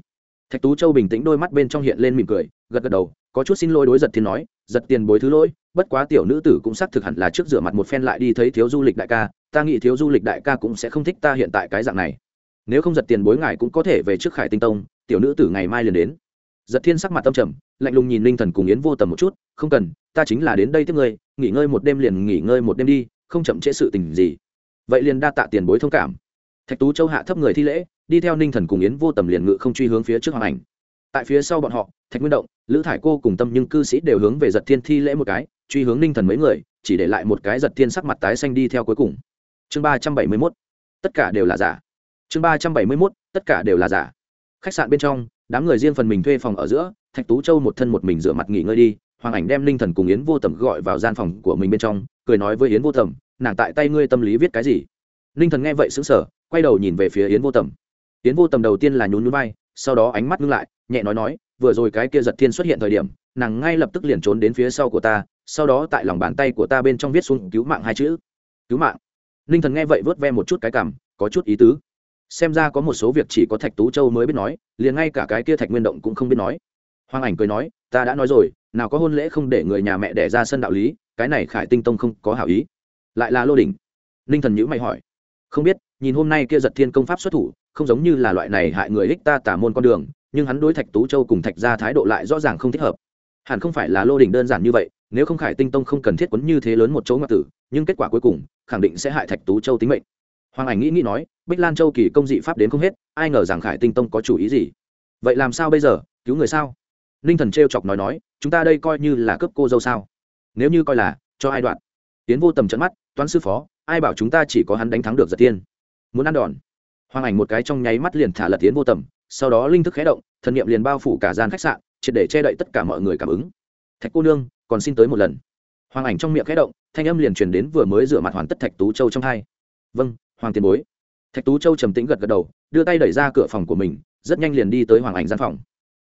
Thạch tú châu bình tĩnh đôi mắt bên trong hiện lên mỉm cười, gật gật đầu, có chút xin lỗi đối giật thiên nói, giật tiền bối thứ lỗi bất quá tiểu nữ tử cũng xác thực hẳn là trước rửa mặt một phen lại đi thấy thiếu du lịch đại ca, ta nghĩ thiếu du lịch đại ca cũng sẽ không thích ta hiện tại cái dạng này. Nếu không giật tiền bối ngài cũng có thể về trước khải tinh tông, tiểu nữ tử ngày mai liền đến. Giật thiên sắc mặt tâm trầm, lạnh lùng nhìn linh thần cùng yến vô tầm một chút, không cần, ta chính là đến đây tiếp ngươi, nghỉ ngơi một đêm liền nghỉ ngơi một đêm đi, không chậm trễ sự tình gì. Vậy liền đa tạ tiền bối thông cảm. Thạch tú châu hạ thấp người thi lễ, đi theo ninh thần cùng yến vô tầm liền ngự không truy hướng phía trước hoàng ảnh. Tại phía sau bọn họ, thạch nguyên động, lữ thải cô cùng tâm nhưng cư sĩ đều hướng về giật thiên thi lễ một cái truy hướng ninh thần mấy người, chỉ để lại một cái giật thiên sắc mặt tái xanh đi theo cuối cùng. Chương ba trăm bảy mươi mốt, tất cả đều là giả. Chương ba trăm bảy mươi mốt, tất cả đều là giả. Khách sạn bên trong, đám người riêng phần mình thuê phòng ở giữa, thạch tú châu một thân một mình rửa mặt nghỉ ngơi đi, hoàng ảnh đem ninh thần cùng yến vô tầm gọi vào gian phòng của mình bên trong, cười nói với yến vô tầm, nàng tại tay ngươi tâm lý viết cái gì? Ninh thần nghe vậy xứng sở quay đầu nhìn về phía yến vô tầm. Yến vô tầm đầu tiên là nhún núi bay sau đó ánh mắt ngưng lại, nhẹ nói nói, vừa rồi cái kia giật thiên xuất hiện thời điểm, nàng ngay lập tức liền trốn đến phía sau của ta sau đó tại lòng bàn tay của ta bên trong viết xuống cứu mạng hai chữ. Cứu mạng. Ninh thần nghe vậy vớt ve một chút cái cảm, có chút ý tứ. Xem ra có một số việc chỉ có thạch tú châu mới biết nói, liền ngay cả cái kia thạch nguyên động cũng không biết nói. Hoàng ảnh cười nói, ta đã nói rồi, nào có hôn lễ không để người nhà mẹ đẻ ra sân đạo lý, cái này khải tinh tông không có hảo ý. Lại là lô đỉnh. Ninh thần nhữ mày hỏi, không biết, nhìn hôm nay kia giật thiên công pháp xuất thủ, không giống như là loại này hại người ích ta tả môn con đường, nhưng hắn đối thạch tú châu cùng thạch ra thái độ lại rõ ràng không thích hợp. Hẳn không phải là lô đỉnh đơn giản như vậy nếu không khải tinh tông không cần thiết quấn như thế lớn một chỗ ngoại tử, nhưng kết quả cuối cùng, khẳng định sẽ hại thạch tú châu tính mệnh. Hoàng ảnh nghĩ nghĩ nói, bích lan châu kỳ công dị pháp đến không hết, ai ngờ rằng khải tinh tông có chủ ý gì? Vậy làm sao bây giờ? Cứu người sao? Ninh thần t r e o chọc nói nói, chúng ta đây coi như là cướp cô dâu sao? Nếu như coi là, cho ai đoạn? Tiến vô tầm trận mắt, toán sư phó, ai bảo chúng ta chỉ có hắn đánh thắng được giật tiên? Muốn ăn đòn? Hoàng ảnh một cái trong nháy mắt liền thả lật tiến vô tầm, sau đó linh thức khé động, thần n i ệ m liền bao phủ cả gian khách sạn, triệt để che đậy tất cả mọi người cảm ứng. Thạch cô nương còn xin tới một lần. Hoàng ảnh trong miệng khẽ động, thanh âm liền truyền đến vừa mới rửa mặt hoàn tất thạch tú châu trong hai. Vâng hoàng tiền bối. Thạch tú châu trầm tĩnh gật gật đầu, đưa tay đẩy ra cửa phòng của mình, rất nhanh liền đi tới hoàng ảnh gian phòng.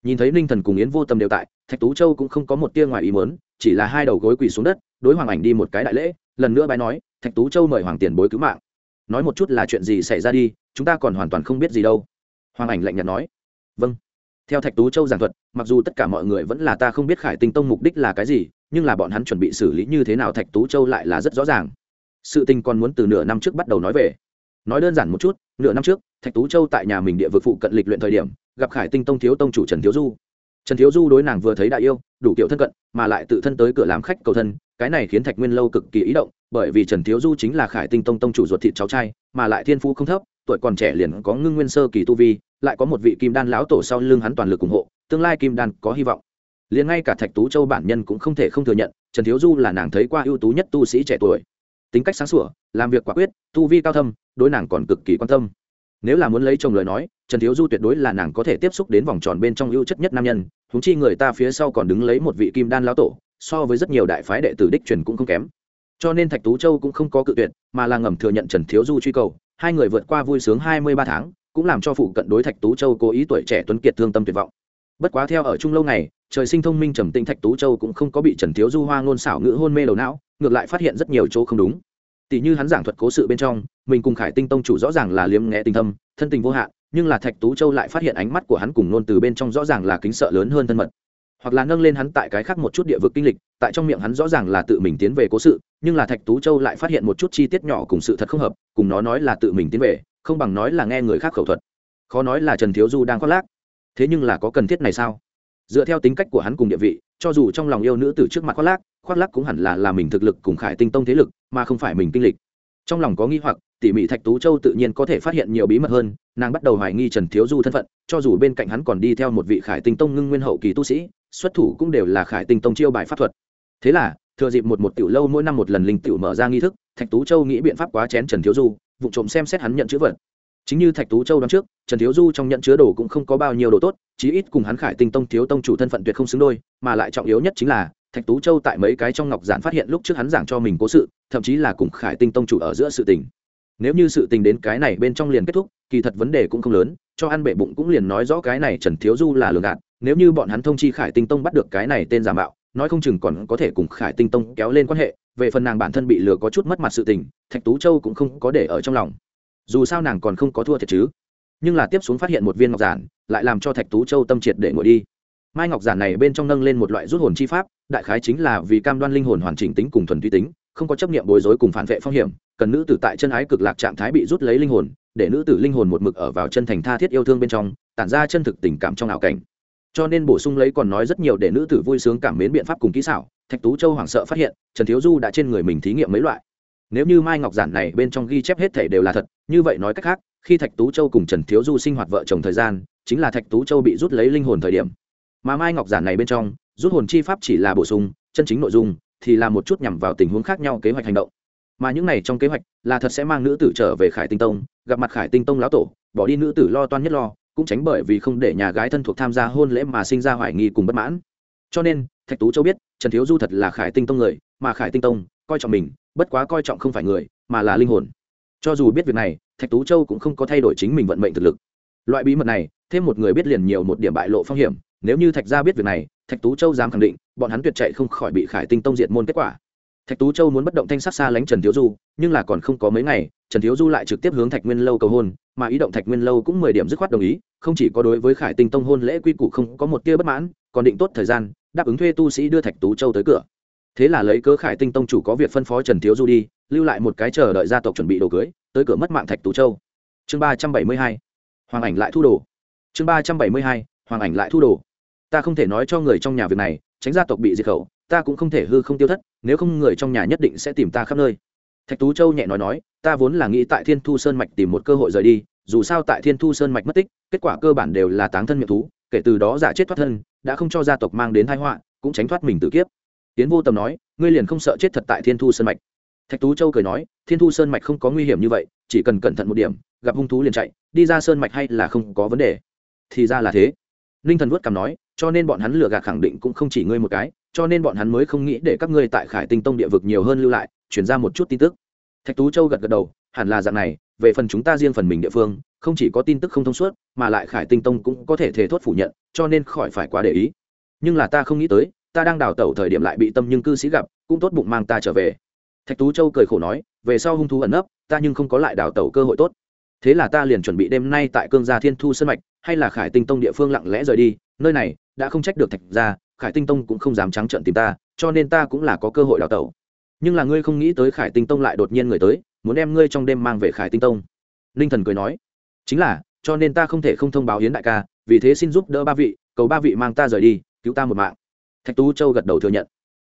Nhìn thấy ninh thần cùng yến vô tâm đều tại, thạch tú châu cũng không có một tia ngoài ý mớn chỉ là hai đầu gối quỳ xuống đất, đối hoàng ảnh đi một cái đại lễ, lần nữa bái nói, thạch tú châu mời hoàng tiền bối cứu mạng. Nói một chút là chuyện gì xảy ra đi, chúng ta còn hoàn toàn không biết gì đâu. Hoàng ảnh lạnh nhạt nói. Vâng theo thạch tú châu giảng thuật, mặc dù tất cả mọi người vẫn là ta không biết khải tinh tông mục đích là cái gì, nhưng là bọn hắn chuẩn bị xử lý như thế nào thạch tú châu lại là rất rõ ràng. Sự tình còn muốn từ nửa năm trước bắt đầu nói về. Nói đơn giản một chút, nửa năm trước, thạch tú châu tại nhà mình địa vực phụ cận lịch luyện thời điểm, gặp khải tinh tông thiếu tông chủ trần thiếu du. Trần thiếu du đối nàng vừa thấy đại yêu, đủ kiểu thân cận, mà lại tự thân tới cửa làm khách cầu thân, cái này khiến thạch nguyên lâu cực kỳ ý động, bởi vì trần thiếu du chính là khải tinh tông tông chủ ruột thịt cháu trai, mà lại thiên phú không thấp, tuổi còn trẻ liền có ngưng nguyên sơ kỳ tu vi lại có một vị kim đan lão tổ sau lưng hắn toàn lực ủng hộ, tương lai kim đan có hy vọng. Liền ngay cả thạch tú châu bản nhân cũng không thể không thừa nhận, trần thiếu du là nàng thấy qua ưu tú nhất tu sĩ trẻ tuổi. Tính cách sáng sủa, làm việc quả quyết, tu vi cao thâm, đối nàng còn cực kỳ quan tâm. Nếu là muốn lấy chồng lời nói, trần thiếu du tuyệt đối là nàng có thể tiếp xúc đến vòng tròn bên trong ưu chất nhất nam nhân húng chi người ta phía sau còn đứng lấy một vị kim đan lão tổ, so với rất nhiều đại phái đệ tử đích truyền cũng không kém. Cho nên thạch tú châu cũng không có cự tuyệt, mà là ngầm thừa nhận trần thiếu du truy cầu, hai người vượt qua vui sướng hai mươi ba tháng cũng làm cho phụ cận đối thạch tú châu cố ý tuổi trẻ tuấn kiệt thương tâm tuyệt vọng. Bất quá theo ở chung lâu này, trời sinh thông minh trầm tĩnh thạch tú châu cũng không có bị trần thiếu du hoa ngôn xảo ngữ hôn mê đầu não ngược lại phát hiện rất nhiều chỗ không đúng. Tỷ như hắn giảng thuật cố sự bên trong mình cùng khải tinh tông chủ rõ ràng là liếm nghe tình thâm thân tình vô hạn nhưng là thạch tú châu lại phát hiện ánh mắt của hắn cùng nôn từ bên trong rõ ràng là kính sợ lớn hơn thân mật. Hoặc là nâng lên hắn tại cái khác một chút địa vực kinh lịch tại trong miệng hắn rõ ràng là tự mình tiến về cố sự nhưng là thạch tú châu lại phát hiện một chút chi tiết nhỏ cùng sự thật không hợp cùng nó nói là tự mình tiến về không bằng nói là nghe người khác khẩu thuật. Khó nói là trần thiếu du đang khoác lác. Thế nhưng là có cần thiết này sao? Dựa theo tính cách của hắn cùng địa vị, cho dù trong lòng yêu nữ từ trước mặt khoác lác khoác lác cũng hẳn là là mình thực lực cùng khải tinh tông thế lực, mà không phải mình kinh lịch. Trong lòng có nghi hoặc, tỉ mỉ thạch tú châu tự nhiên có thể phát hiện nhiều bí mật hơn, nàng bắt đầu hoài nghi trần thiếu du thân phận, cho dù bên cạnh hắn còn đi theo một vị khải tinh tông ngưng nguyên hậu kỳ tu sĩ, xuất thủ cũng đều là khải tinh tông chiêu bài pháp thuật. Thế là, thừa dịp một một tiểu lâu mỗi năm một lần linh tiểu mở ra nghi thức, thạch tú châu nghĩ biện pháp quá chén trần thiếu du vụ trộm xem xét hắn nhận chữ vật. Chính như thạch tú châu đoán trước, trần thiếu du trong nhận chứa đồ cũng không có bao nhiêu đồ tốt, chí ít cùng hắn khải tinh tông thiếu tông chủ thân phận tuyệt không xứng đôi, mà lại trọng yếu nhất chính là, thạch tú châu tại mấy cái trong ngọc giản phát hiện lúc trước hắn giảng cho mình cố sự, thậm chí là cùng khải tinh tông chủ ở giữa sự tình. Nếu như sự tình đến cái này bên trong liền kết thúc, kỳ thật vấn đề cũng không lớn, cho ăn bể bụng cũng liền nói rõ cái này trần thiếu du là lường gạt, nếu như bọn hắn thông chi khải tinh tông bắt được cái này tên giả mạo nói không chừng còn có thể cùng khải tinh tông kéo lên quan hệ, về phần nàng bản thân bị lừa có chút mất mặt sự tình, thạch tú châu cũng không có để ở trong lòng. Dù sao nàng còn không có thua thiệt chứ. Nhưng là tiếp xuống phát hiện một viên ngọc giản, lại làm cho thạch tú châu tâm triệt để ngồi đi. Mai ngọc giản này bên trong nâng lên một loại rút hồn chi pháp, đại khái chính là vì cam đoan linh hồn hoàn chỉnh tính cùng thuần túy tính, không có chấp nghiệm bối rối cùng phản vệ phong hiểm, cần nữ tử tại chân ái cực lạc trạng thái bị rút lấy linh hồn, để nữ tử linh hồn một mực ở vào chân thành tha thiết yêu thương bên trong, tản ra chân thực tình cảm trong ảo cảnh cho nên bổ sung lấy còn nói rất nhiều để nữ tử vui sướng cảm mến biện pháp cùng kỹ xảo. Thạch tú châu hoảng sợ phát hiện, trần thiếu du đã trên người mình thí nghiệm mấy loại. Nếu như mai ngọc giản này bên trong ghi chép hết thể đều là thật, như vậy nói cách khác, khi thạch tú châu cùng trần thiếu du sinh hoạt vợ chồng thời gian, chính là thạch tú châu bị rút lấy linh hồn thời điểm. Mà mai ngọc giản này bên trong, rút hồn chi pháp chỉ là bổ sung, chân chính nội dung thì là một chút nhằm vào tình huống khác nhau kế hoạch hành động. Mà những này trong kế hoạch là thật sẽ mang nữ tử trở về khải tinh tông, gặp mặt khải tinh tông lão tổ, bỏ đi nữ tử lo toan nhất lo cũng tránh bởi vì không để nhà gái thân thuộc tham gia hôn lễ mà sinh ra hoài nghi cùng bất mãn. Cho nên, thạch tú châu biết, trần thiếu du thật là khải tinh tông người, mà khải tinh tông, coi trọng mình, bất quá coi trọng không phải người, mà là linh hồn. Cho dù biết việc này, thạch tú châu cũng không có thay đổi chính mình vận mệnh thực lực. Loại bí mật này, thêm một người biết liền nhiều một điểm bại lộ phong hiểm, nếu như thạch gia biết việc này, thạch tú châu dám khẳng định, bọn hắn tuyệt chạy không khỏi bị khải tinh tông diệt môn kết quả. Thạch tú châu muốn bất động thanh sắc xa lánh trần thiếu du, nhưng là còn không có mấy ngày, trần thiếu du lại trực tiếp hướng thạch nguyên lâu cầu hôn mà ý động thạch nguyên lâu cũng mười điểm dứt khoát đồng ý, không chỉ có đối với khải tinh tông hôn lễ quy củ không có một tia bất mãn, còn định tốt thời gian, đáp ứng thuê tu sĩ đưa thạch tú châu tới cửa. Thế là lấy cớ khải tinh tông chủ có việc phân phó trần thiếu du đi, lưu lại một cái chờ đợi gia tộc chuẩn bị đồ cưới, tới cửa mất mạng thạch tú châu. Chương ba trăm bảy mươi hai, hoàng ảnh lại thu đồ. Chương ba trăm bảy mươi hai, hoàng ảnh lại thu đồ. Ta không thể nói cho người trong nhà việc này, tránh gia tộc bị diệt khẩu, ta cũng không thể hư không tiêu thất, nếu không người trong nhà nhất định sẽ tìm ta khắp nơi thạch tú châu nhẹ nói nói, ta vốn là nghĩ tại thiên thu sơn mạch tìm một cơ hội rời đi, dù sao tại thiên thu sơn mạch mất tích, kết quả cơ bản đều là táng thân miệng thú, kể từ đó giả chết thoát thân, đã không cho gia tộc mang đến thái họa, cũng tránh thoát mình tự kiếp. Tiến vô tầm nói, ngươi liền không sợ chết thật tại thiên thu sơn mạch? Thạch tú châu cười nói, thiên thu sơn mạch không có nguy hiểm như vậy, chỉ cần cẩn thận một điểm, gặp hung thú liền chạy, đi ra sơn mạch hay là không có vấn đề. Thì ra là thế. Ninh thần vuốt cằm nói, cho nên bọn hắn lừa gạt khẳng định cũng không chỉ ngươi một cái, cho nên bọn hắn mới không nghĩ để các ngươi tại khải tinh tông địa vực nhiều hơn lưu lại chuyển ra một chút tin tức. Thạch tú châu gật gật đầu, hẳn là dạng này, về phần chúng ta riêng phần mình địa phương, không chỉ có tin tức không thông suốt, mà lại khải tinh tông cũng có thể thể thốt phủ nhận, cho nên khỏi phải quá để ý. Nhưng là ta không nghĩ tới, ta đang đào tẩu thời điểm lại bị tâm nhưng cư sĩ gặp, cũng tốt bụng mang ta trở về. Thạch tú châu cười khổ nói, về sau hung thú ẩn nấp, ta nhưng không có lại đào tẩu cơ hội tốt. Thế là ta liền chuẩn bị đêm nay tại cương gia thiên thu sân mạch, hay là khải tinh tông địa phương lặng lẽ rời đi, nơi này đã không trách được thạch gia, khải tinh tông cũng không dám trắng trợn tìm ta, cho nên ta cũng là có cơ hội đào tẩu nhưng là ngươi không nghĩ tới khải tinh tông lại đột nhiên người tới, muốn đem ngươi trong đêm mang về khải tinh tông. Ninh thần cười nói, chính là, cho nên ta không thể không thông báo hiến đại ca, vì thế xin giúp đỡ ba vị, cầu ba vị mang ta rời đi, cứu ta một mạng. Thạch tú châu gật đầu thừa nhận.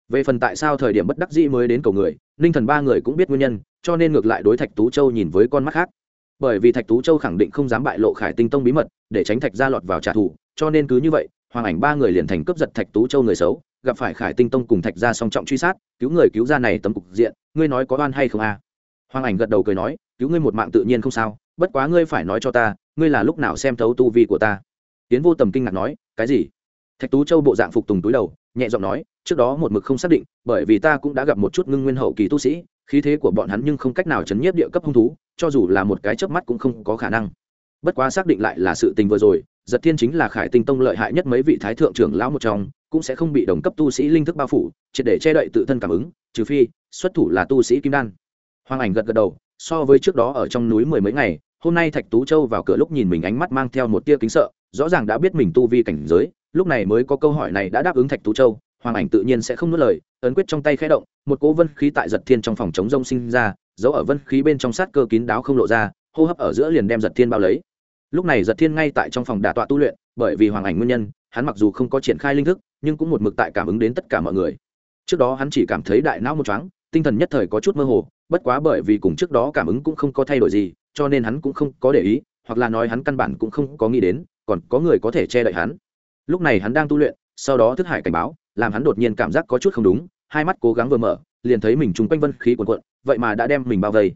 Về phần tại sao thời điểm bất đắc dĩ mới đến cầu người ninh thần ba người cũng biết nguyên nhân, cho nên ngược lại đối thạch tú châu nhìn với con mắt khác. Bởi vì thạch tú châu khẳng định không dám bại lộ khải tinh tông bí mật, để tránh thạch gia lọt vào trả thù, cho nên cứ như vậy hoàng ảnh ba người liền thành cướp giật thạch tú châu người xấu, gặp phải khải tinh tông cùng thạch gia song trọng truy sát, cứu người cứu ra này tấm cục diện, ngươi nói có oan hay không a? À? hoàng ảnh gật đầu cười nói, cứu ngươi một mạng tự nhiên không sao, bất quá ngươi phải nói cho ta, ngươi là lúc nào xem thấu tu vi của ta? Tiến vô tầm kinh ngạc nói, cái gì? Thạch tú châu bộ dạng phục tùng túi đầu, nhẹ giọng nói, trước đó một mực không xác định, bởi vì ta cũng đã gặp một chút ngưng nguyên hậu kỳ tu sĩ, khí thế của bọn hắn nhưng không cách nào chấn nhiếp địa cấp hung thú, cho dù là một cái chớp mắt cũng không có khả năng. Bất quá xác định lại là sự tình vừa rồi giật thiên chính là khải tinh tông lợi hại nhất mấy vị thái thượng trưởng lão một trong, cũng sẽ không bị đồng cấp tu sĩ linh thức bao phủ, triệt để che đậy tự thân cảm ứng, trừ phi, xuất thủ là tu sĩ kim đan. Hoàng ảnh gật gật đầu, so với trước đó ở trong núi mười mấy ngày, hôm nay thạch tú châu vào cửa lúc nhìn mình ánh mắt mang theo một tia kính sợ, rõ ràng đã biết mình tu vi cảnh giới, lúc này mới có câu hỏi này đã đáp ứng thạch tú châu, hoàng ảnh tự nhiên sẽ không nuốt lời, ấn quyết trong tay khẽ động, một cỗ vân khí tại giật thiên trong phòng chống rông sinh ra giấu ở vân khí bên trong sát cơ kín đáo không lộ ra, hô hấp ở giữa liền đem giật thiên bao lấy lúc này giật thiên ngay tại trong phòng đà tọa tu luyện, bởi vì hoàng ảnh nguyên nhân, hắn mặc dù không có triển khai linh thức, nhưng cũng một mực tại cảm ứng đến tất cả mọi người. Trước đó hắn chỉ cảm thấy đại não một chóng tinh thần nhất thời có chút mơ hồ, bất quá bởi vì cùng trước đó cảm ứng cũng không có thay đổi gì, cho nên hắn cũng không có để ý, hoặc là nói hắn căn bản cũng không có nghĩ đến, còn có người có thể che đậy hắn. Lúc này hắn đang tu luyện, sau đó thức hải cảnh báo, làm hắn đột nhiên cảm giác có chút không đúng, hai mắt cố gắng vừa mở, liền thấy mình trúng quanh vân khí cuồn cuộn, vậy mà đã đem mình bao vây.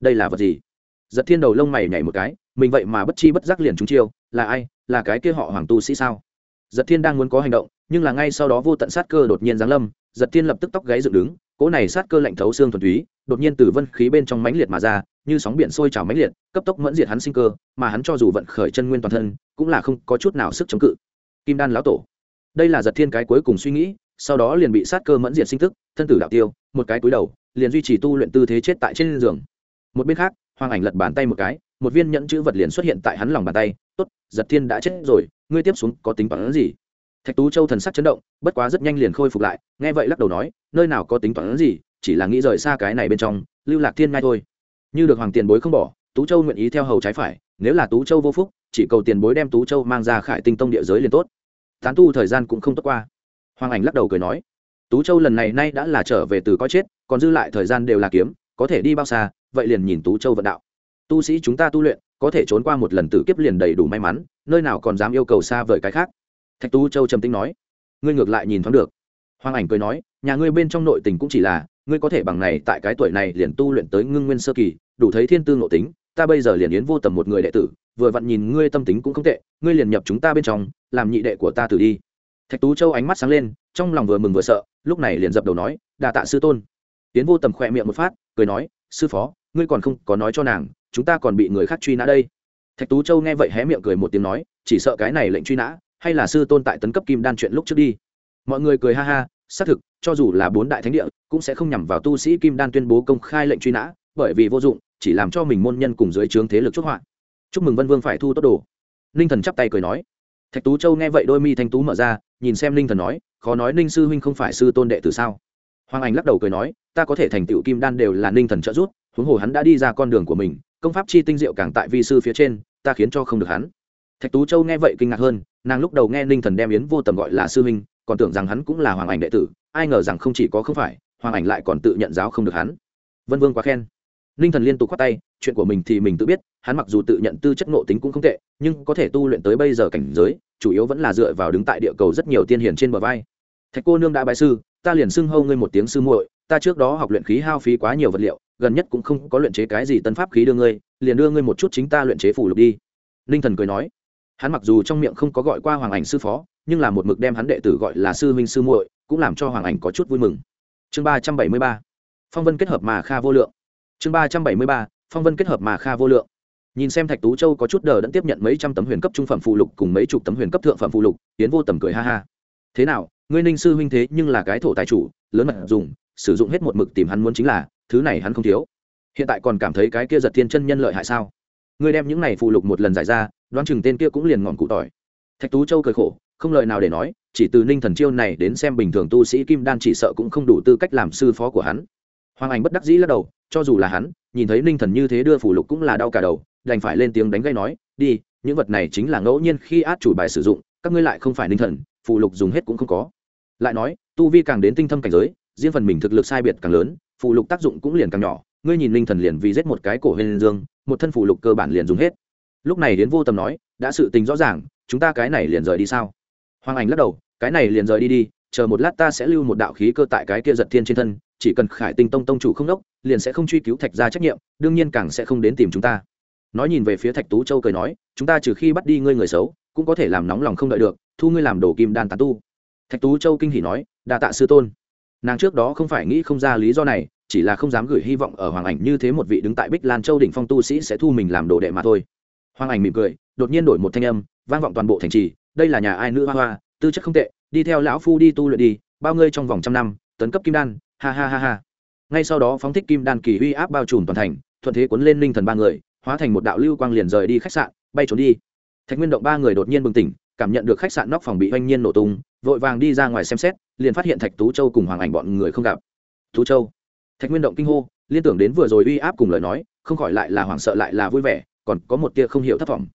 Đây là vật gì? Giật thiên đầu lông mày nhảy một cái mình vậy mà bất chi bất giác liền trúng chiêu, là ai, là cái kia họ hoàng tu sĩ sao? Giật thiên đang muốn có hành động, nhưng là ngay sau đó vô tận sát cơ đột nhiên giáng lâm, giật thiên lập tức tóc gáy dựng đứng, cỗ này sát cơ lạnh thấu xương thuần túy, đột nhiên từ vân khí bên trong mãnh liệt mà ra, như sóng biển sôi trào mãnh liệt, cấp tốc mẫn diệt hắn sinh cơ, mà hắn cho dù vận khởi chân nguyên toàn thân, cũng là không có chút nào sức chống cự. Kim đan lão tổ. Đây là giật thiên cái cuối cùng suy nghĩ, sau đó liền bị sát cơ mẫn diệt sinh thức thân tử đạo tiêu, một cái cúi đầu, liền duy trì tu luyện tư thế chết tại trên giường. Một bên khác hoàng ảnh lật bàn tay một cái, một viên nhẫn chữ vật liền xuất hiện tại hắn lòng bàn tay. Tốt, giật thiên đã chết rồi, ngươi tiếp xuống có tính toán gì? Thạch tú châu thần sắc chấn động, bất quá rất nhanh liền khôi phục lại, nghe vậy lắc đầu nói, nơi nào có tính toán gì, chỉ là nghĩ rời xa cái này bên trong, lưu lạc thiên ngay thôi. Như được hoàng tiền bối không bỏ, tú châu nguyện ý theo hầu trái phải, nếu là tú châu vô phúc, chỉ cầu tiền bối đem tú châu mang ra khải tinh tông địa giới liền tốt. Tán tu thời gian cũng không tốt qua. Hoàng ảnh lắc đầu cười nói, tú châu lần này nay đã là trở về từ coi chết, còn dư lại thời gian đều là kiếm, có thể đi bao xa vậy liền nhìn tú châu vận đạo. Tu sĩ chúng ta tu luyện, có thể trốn qua một lần tử kiếp liền đầy đủ may mắn, nơi nào còn dám yêu cầu xa vời cái khác. Thạch tú châu trầm tính nói. Ngươi ngược lại nhìn thoáng được. Hoàng ảnh cười nói, nhà ngươi bên trong nội tình cũng chỉ là, ngươi có thể bằng này tại cái tuổi này liền tu luyện tới ngưng nguyên sơ kỳ, đủ thấy thiên tư nội tính, ta bây giờ liền yến vô tầm một người đệ tử, vừa vặn nhìn ngươi tâm tính cũng không tệ, ngươi liền nhập chúng ta bên trong, làm nhị đệ của ta tử đi. Thạch tú châu ánh mắt sáng lên, trong lòng vừa mừng vừa sợ, lúc này liền dập đầu nói đà tạ sư tôn. Yến vô tầm khỏe miệng một phát, cười nói, sư phó ngươi còn không có nói cho nàng, chúng ta còn bị người khác truy nã đây. Thạch tú châu nghe vậy hé miệng cười một tiếng nói, chỉ sợ cái này lệnh truy nã, hay là sư tôn tại tấn cấp kim đan chuyện lúc trước đi. Mọi người cười ha ha, xác thực, cho dù là bốn đại thánh địa, cũng sẽ không nhằm vào tu sĩ kim đan tuyên bố công khai lệnh truy nã, bởi vì vô dụng, chỉ làm cho mình môn nhân cùng dưới trướng thế lực chốt họa. Chúc mừng vân vương phải thu tốt đồ. Ninh thần chắp tay cười nói. Thạch tú châu nghe vậy đôi mi thanh tú mở ra, nhìn xem ninh thần nói, khó nói ninh sư huynh không phải sư tôn đệ từ sao? Hoàng anh lắc đầu cười nói, ta có thể thành tựu kim đan đều là ninh thần trợ giúp huống hồ hắn đã đi ra con đường của mình, công pháp chi tinh diệu càng tại vi sư phía trên, ta khiến cho không được hắn. Thạch tú châu nghe vậy kinh ngạc hơn, nàng lúc đầu nghe ninh thần đem yến vô tầm gọi là sư huynh, còn tưởng rằng hắn cũng là hoàng ảnh đệ tử, ai ngờ rằng không chỉ có không phải, hoàng ảnh lại còn tự nhận giáo không được hắn. Vân vương quá khen. Ninh thần liên tục khoát tay, chuyện của mình thì mình tự biết, hắn mặc dù tự nhận tư chất ngộ tính cũng không tệ, nhưng có thể tu luyện tới bây giờ cảnh giới, chủ yếu vẫn là dựa vào đứng tại địa cầu rất nhiều tiên hiền trên bờ vai. Thạch cô nương đã bái sư, ta liền xưng hâu ngươi một tiếng sư muội, ta trước đó học luyện khí hao phí quá nhiều vật liệu gần nhất cũng không có luyện chế cái gì tân pháp khí đưa ngươi, liền đưa ngươi một chút chính ta luyện chế phủ lục đi. Ninh thần cười nói. Hắn mặc dù trong miệng không có gọi qua hoàng ảnh sư phó, nhưng là một mực đem hắn đệ tử gọi là sư huynh sư muội, cũng làm cho hoàng ảnh có chút vui mừng. Chương ba trăm bảy mươi ba. Phong vân kết hợp mà kha vô lượng. Chương ba trăm bảy mươi ba. Phong vân kết hợp mà kha vô lượng. Nhìn xem thạch tú châu có chút đờ đẫn tiếp nhận mấy trăm tấm huyền cấp trung phẩm phụ lục cùng mấy chục tấm huyền cấp thượng phẩm phụ lục tiến vô tầm cười ha ha. Thế nào, ngươi ninh sư huynh thế nhưng là cái thổ tài chủ, lớn mật dùng, sử dụng hết một mực tìm hắn muốn chính là thứ này hắn không thiếu. Hiện tại còn cảm thấy cái kia giật thiên chân nhân lợi hại sao? Ngươi đem những này phụ lục một lần giải ra, đoán chừng tên kia cũng liền ngọn cụ tỏi. Thạch tú châu cười khổ, không lời nào để nói, chỉ từ ninh thần chiêu này đến xem bình thường tu sĩ kim đan chỉ sợ cũng không đủ tư cách làm sư phó của hắn. Hoàng anh bất đắc dĩ lắc đầu, cho dù là hắn, nhìn thấy ninh thần như thế đưa phủ lục cũng là đau cả đầu, đành phải lên tiếng đánh gây nói, đi, những vật này chính là ngẫu nhiên khi át chủ bài sử dụng, các ngươi lại không phải ninh thần phủ lục dùng hết cũng không có. Lại nói, tu vi càng đến tinh thâm cảnh giới, riêng phần mình thực lực sai biệt càng lớn phụ lục tác dụng cũng liền càng nhỏ, ngươi nhìn linh thần liền vì giết một cái cổ huyền dương, một thân phụ lục cơ bản liền dùng hết. Lúc này đến vô tầm nói, đã sự tình rõ ràng, chúng ta cái này liền rời đi sao? Hoàng ảnh lắc đầu, cái này liền rời đi đi, chờ một lát ta sẽ lưu một đạo khí cơ tại cái kia giật thiên trên thân, chỉ cần khải tinh tông tông chủ không đốc, liền sẽ không truy cứu thạch ra trách nhiệm, đương nhiên càng sẽ không đến tìm chúng ta. Nói nhìn về phía thạch tú châu cười nói, chúng ta trừ khi bắt đi ngươi người xấu, cũng có thể làm nóng lòng không đợi được, thu ngươi làm đồ kim đan tán tu. Thạch tú châu kinh hỉ nói, đa tạ sư tôn nàng trước đó không phải nghĩ không ra lý do này, chỉ là không dám gửi hy vọng ở hoàng ảnh như thế một vị đứng tại bích lan châu đỉnh phong tu sĩ sẽ thu mình làm đồ đệ mà thôi. Hoàng ảnh mỉm cười, đột nhiên đổi một thanh âm, vang vọng toàn bộ thành trì. Đây là nhà ai nữ hoa hoa, tư chất không tệ, đi theo lão phu đi tu luyện đi, bao ngươi trong vòng trăm năm, tấn cấp kim đan, ha ha ha ha. Ngay sau đó phóng thích kim đan kỳ uy áp bao trùm toàn thành, thuận thế cuốn lên linh thần ba người, hóa thành một đạo lưu quang liền rời đi khách sạn, bay trốn đi thạch nguyên động ba người đột nhiên bừng tỉnh cảm nhận được khách sạn nóc phòng bị oanh nhiên nổ tung vội vàng đi ra ngoài xem xét liền phát hiện thạch tú châu cùng hoàng ảnh bọn người không gặp. Tú châu? Thạch nguyên động kinh hô liên tưởng đến vừa rồi uy áp cùng lời nói không khỏi lại là hoảng sợ lại là vui vẻ còn có một tia không hiểu thất vọng.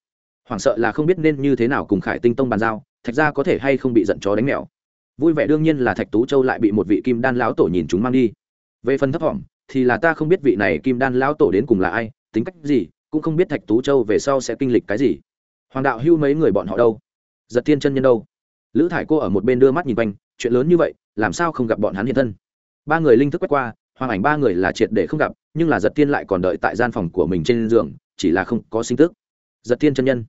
Hoảng sợ là không biết nên như thế nào cùng khải tinh tông bàn giao thạch ra có thể hay không bị giận chó đánh mèo. Vui vẻ đương nhiên là thạch tú châu lại bị một vị kim đan lão tổ nhìn chúng mang đi. Về phần thất vọng, thì là ta không biết vị này kim đan lão tổ đến cùng là ai tính cách gì cũng không biết thạch tú châu về sau sẽ kinh lịch cái gì hoàng đạo hưu mấy người bọn họ đâu? Giật thiên chân nhân đâu? Lữ thải cô ở một bên đưa mắt nhìn quanh, chuyện lớn như vậy, làm sao không gặp bọn hắn hiện thân? Ba người linh thức quét qua, hoàng ảnh ba người là triệt để không gặp, nhưng là giật thiên lại còn đợi tại gian phòng của mình trên giường, chỉ là không có sinh tức. Giật thiên chân nhân.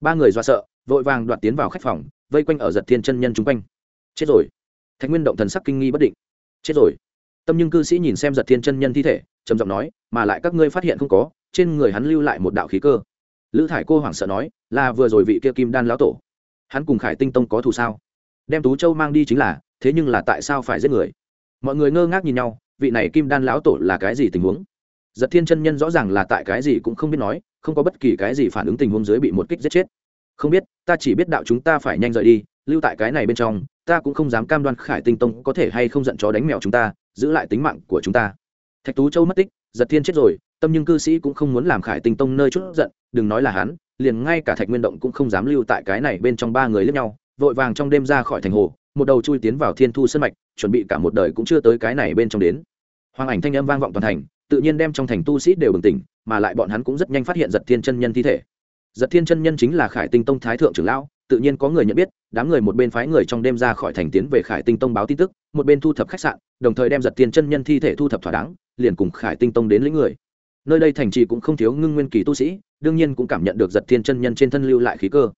Ba người do sợ, vội vàng đoạt tiến vào khách phòng, vây quanh ở giật thiên chân nhân chung quanh. Chết rồi. Thạch nguyên động thần sắc kinh nghi bất định. Chết rồi. Tâm nhưng cư sĩ nhìn xem giật thiên chân nhân thi thể, trầm giọng nói, mà lại các ngươi phát hiện không có, trên người hắn lưu lại một đạo khí cơ lữ thải cô hoảng sợ nói, là vừa rồi vị kia kim đan lão tổ. Hắn cùng khải tinh tông có thù sao? Đem tú châu mang đi chính là, thế nhưng là tại sao phải giết người? Mọi người ngơ ngác nhìn nhau, vị này kim đan lão tổ là cái gì tình huống? Giật thiên chân nhân rõ ràng là tại cái gì cũng không biết nói, không có bất kỳ cái gì phản ứng tình huống dưới bị một kích giết chết. Không biết, ta chỉ biết đạo chúng ta phải nhanh rời đi, lưu tại cái này bên trong, ta cũng không dám cam đoan khải tinh tông có thể hay không giận chó đánh mèo chúng ta, giữ lại tính mạng của chúng ta. Thạch tú châu mất tích, giật thiên chết rồi tâm nhưng cư sĩ cũng không muốn làm khải tinh tông nơi chút giận, đừng nói là hắn, liền ngay cả thạch nguyên động cũng không dám lưu tại cái này bên trong ba người lướt nhau, vội vàng trong đêm ra khỏi thành hồ, một đầu chui tiến vào thiên thu sân mạch, chuẩn bị cả một đời cũng chưa tới cái này bên trong đến. Hoàng ảnh thanh âm vang vọng toàn thành, tự nhiên đem trong thành tu sĩ đều bừng tỉnh, mà lại bọn hắn cũng rất nhanh phát hiện giật thiên chân nhân thi thể. Giật thiên chân nhân chính là khải tinh tông thái thượng trưởng lão, tự nhiên có người nhận biết, đám người một bên phái người trong đêm ra khỏi thành tiến về khải tinh tông báo tin tức, một bên thu thập khách sạn, đồng thời đem giật thiên chân nhân thi thể thu thập thỏa đáng, liền cùng khải tinh tông đến lĩnh người nơi đây thành trì cũng không thiếu ngưng nguyên kỳ tu sĩ, đương nhiên cũng cảm nhận được giật thiên chân nhân trên thân lưu lại khí cơ.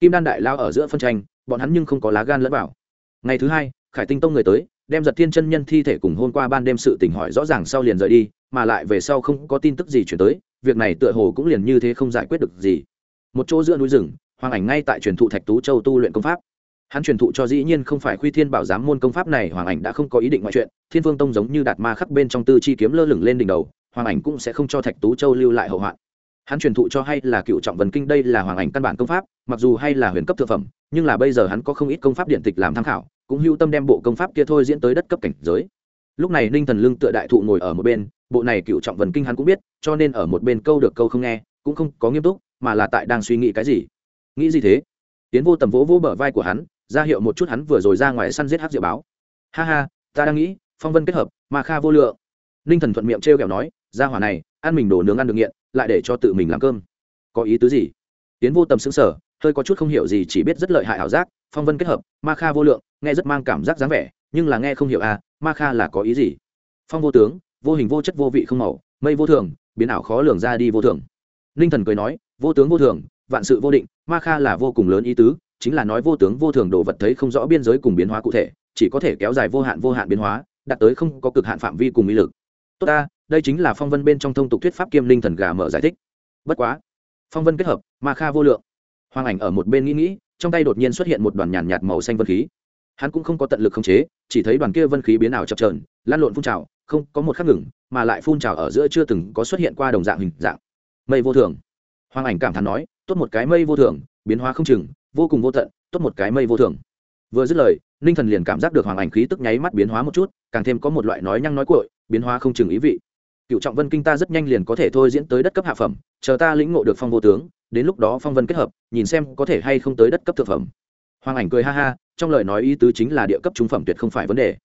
Kim đan đại lao ở giữa phân tranh, bọn hắn nhưng không có lá gan lẫn vào. Ngày thứ hai, khải tinh tông người tới, đem giật thiên chân nhân thi thể cùng hôm qua ban đêm sự tỉnh hỏi rõ ràng sau liền rời đi, mà lại về sau không có tin tức gì chuyển tới, việc này tựa hồ cũng liền như thế không giải quyết được gì. Một chỗ giữa núi rừng hoàng ảnh ngay tại truyền thụ thạch tú châu tu luyện công pháp. Hắn truyền thụ cho dĩ nhiên không phải khuy thiên bảo giám môn công pháp này hoàng ảnh đã không có ý định ngoại chuyện, thiên vương tông giống như đạt ma khắc bên trong tư chi kiếm lơ lửng lên đỉnh đầu hoàng ảnh cũng sẽ không cho thạch tú châu lưu lại hậu hoạn. Hắn truyền thụ cho hay là cựu trọng vần kinh, đây là hoàng ảnh căn bản công pháp, mặc dù hay là huyền cấp thực phẩm, nhưng là bây giờ hắn có không ít công pháp điện tịch làm tham khảo, cũng hưu tâm đem bộ công pháp kia thôi diễn tới đất cấp cảnh giới. Lúc này ninh thần lương tựa đại thụ ngồi ở một bên, bộ này cựu trọng vần kinh hắn cũng biết, cho nên ở một bên câu được câu không nghe, cũng không có nghiêm túc, mà là tại đang suy nghĩ cái gì. Nghĩ gì thế? Tiến vô tầm vỗ vỗ bờ vai của hắn, ra hiệu một chút hắn vừa rồi ra ngoài săn giết hát diệu báo. Ha ha, ta đang nghĩ, phong vân kết hợp mà kha vô lượng. Ninh thần thuận miệng t r e o kẹo nói ra hỏa này, ăn mình đồ nướng ăn được nghiện, lại để cho tự mình làm cơm. Có ý tứ gì? Tiến vô tầm xứng sở hơi có chút không hiểu gì, chỉ biết rất lợi hại ảo giác, phong vân kết hợp, ma kha vô lượng, nghe rất mang cảm giác dáng vẻ, nhưng là nghe không hiểu à ma kha là có ý gì? Phong vô tướng, vô hình vô chất vô vị không màu, mây vô thường, biến ảo khó lường ra đi vô thường. Ninh thần cười nói, vô tướng vô thường, vạn sự vô định, ma kha là vô cùng lớn ý tứ, chính là nói vô tướng vô thường đồ vật thấy không rõ biên giới cùng biến hóa cụ thể, chỉ có thể kéo dài vô hạn vô hạn biến hóa, đạt tới không có cực hạn phạm vi cùng ý lực tốt ta, đây chính là phong vân bên trong thông tục thuyết pháp kiêm linh thần gà mở giải thích. Bất quá, phong vân kết hợp, ma kha vô lượng. Hoàng ảnh ở một bên nghĩ nghĩ, trong tay đột nhiên xuất hiện một đoàn nhàn nhạt màu xanh vân khí. Hắn cũng không có tận lực khống chế, chỉ thấy đoàn kia vân khí biến ảo chập trờn lan lộn phun trào, không có một khắc ngừng, mà lại phun trào ở giữa chưa từng có xuất hiện qua đồng dạng hình dạng. Mây vô thường. Hoàng ảnh cảm thán nói, tốt một cái mây vô thường, biến hóa không chừng, vô cùng vô tận, tốt một cái mây vô thường. Vừa dứt lời ninh thần liền cảm giác được hoàng ảnh khí tức nháy mắt biến hóa một chút, càng thêm có một loại nói nhăng nói cội biến hóa không chừng ý vị. Cựu trọng vân kinh ta rất nhanh liền có thể thôi diễn tới đất cấp hạ phẩm, chờ ta lĩnh ngộ được phong vô tướng, đến lúc đó phong vân kết hợp, nhìn xem có thể hay không tới đất cấp thực phẩm. Hoàng ảnh cười ha ha, trong lời nói ý tứ chính là địa cấp trung phẩm tuyệt không phải vấn đề.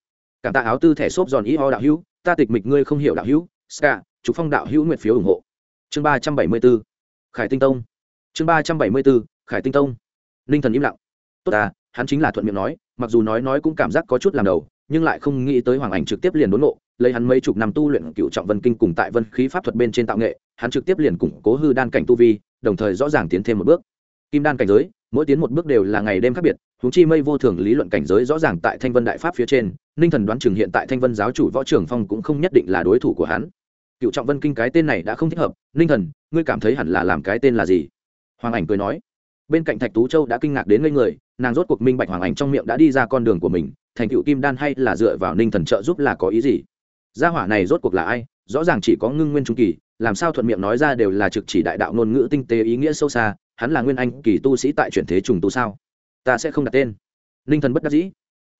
Cảm tạ áo tư thẻ xốp giòn ý ho đạo hữu, ta tịch mịch ngươi không hiểu đạo hữu, ska chủ phong đạo hữu nguyện phiếu ủng hộ. Chương ba trăm bảy mươi b ố khải tinh tông. Chương ba trăm bảy mươi b ố khải tinh tông. Ninh thần im lặng. Tốt à hắn chính là thuận miệng nói, mặc dù nói nói cũng cảm giác có chút làm đầu, nhưng lại không nghĩ tới hoàng ảnh trực tiếp liền đốn ngộ lấy hắn mấy chục năm tu luyện cựu trọng vân kinh cùng tại vân khí pháp thuật bên trên tạo nghệ, hắn trực tiếp liền củng cố hư đan cảnh tu vi, đồng thời rõ ràng tiến thêm một bước. Kim đan cảnh giới, mỗi tiến một bước đều là ngày đêm khác biệt húng chi mây vô thường lý luận cảnh giới rõ ràng tại thanh vân đại pháp phía trên, ninh thần đoán chừng hiện tại thanh vân giáo chủ võ trưởng phong cũng không nhất định là đối thủ của hắn. Cựu trọng vân kinh cái tên này đã không thích hợp, ninh thần, ngươi cảm thấy hẳn là làm cái tên là gì? Hoàng ảnh cười nói. Bên cạnh thạch tú châu đã kinh ngạc đến ngây người, nàng rốt cuộc minh bạch hoàng ảnh trong miệng đã đi ra con đường của mình, thành cựu kim đan hay là dựa vào ninh thần trợ giúp là có ý gì? Gia hỏa này rốt cuộc là ai? Rõ ràng chỉ có ngưng nguyên trung kỳ, làm sao thuận miệng nói ra đều là trực chỉ đại đạo ngôn ngữ tinh tế ý nghĩa sâu xa, hắn là nguyên anh kỳ tu sĩ tại chuyển thế trùng tu sao? Ta sẽ không đặt tên. Ninh thần bất đắc dĩ.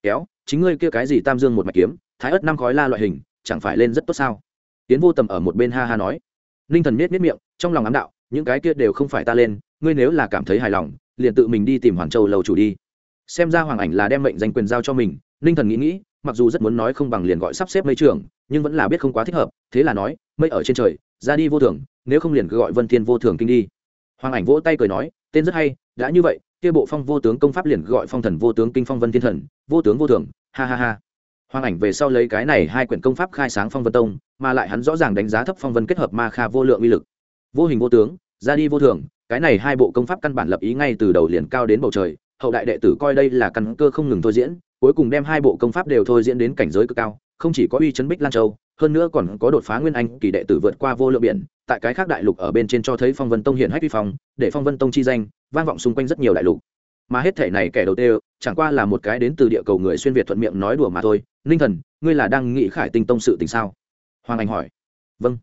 Kéo, chính ngươi kia cái gì tam dương một mạch kiếm, thái ất năm khói la loại hình, chẳng phải lên rất tốt sao? Tiến vô tầm ở một bên ha ha nói. Ninh thần miết miết miệng, trong lòng ám đạo, những cái kia đều không phải ta lên, ngươi nếu là cảm thấy hài lòng, liền tự mình đi tìm hoàng châu lầu chủ đi. Xem ra hoàng ảnh là đem mệnh danh quyền giao cho mình ninh thần nghĩ nghĩ, mặc dù rất muốn nói không bằng liền gọi sắp xếp mấy trường nhưng vẫn là biết không quá thích hợp, thế là nói, mây ở trên trời, ra đi vô thường, nếu không liền cứ gọi vân thiên vô thường kinh đi. Hoàng ảnh vỗ tay cười nói, tên rất hay, đã như vậy, kia bộ phong vô tướng công pháp liền gọi phong thần vô tướng kinh phong vân thiên thần, vô tướng vô thường, ha ha ha. Hoàng ảnh về sau lấy cái này hai quyển công pháp khai sáng phong vân tông, mà lại hắn rõ ràng đánh giá thấp phong vân kết hợp ma kha vô lượng uy lực. Vô hình vô tướng, ra đi vô thường, cái này hai bộ công pháp căn bản lập ý ngay từ đầu liền cao đến bầu trời, hậu đại đệ tử coi đây là căn cơ không ngừng thôi diễn, cuối cùng đem hai bộ công pháp đều thôi diễn đến cảnh giới cực cao không chỉ có uy chấn bích lan châu, hơn nữa còn có đột phá nguyên anh kỳ đệ tử vượt qua vô lượng biển, tại cái khác đại lục ở bên trên cho thấy phong vân tông hiện hách vi phong, để phong vân tông chi danh vang vọng xung quanh rất nhiều đại lục. Mà hết thể này kẻ đầu tiên, chẳng qua là một cái đến từ địa cầu người xuyên việt thuận miệng nói đùa mà thôi. Ninh thần, ngươi là đang nghĩ khải tinh tông sự tình sao? Hoàng anh hỏi. Vâng.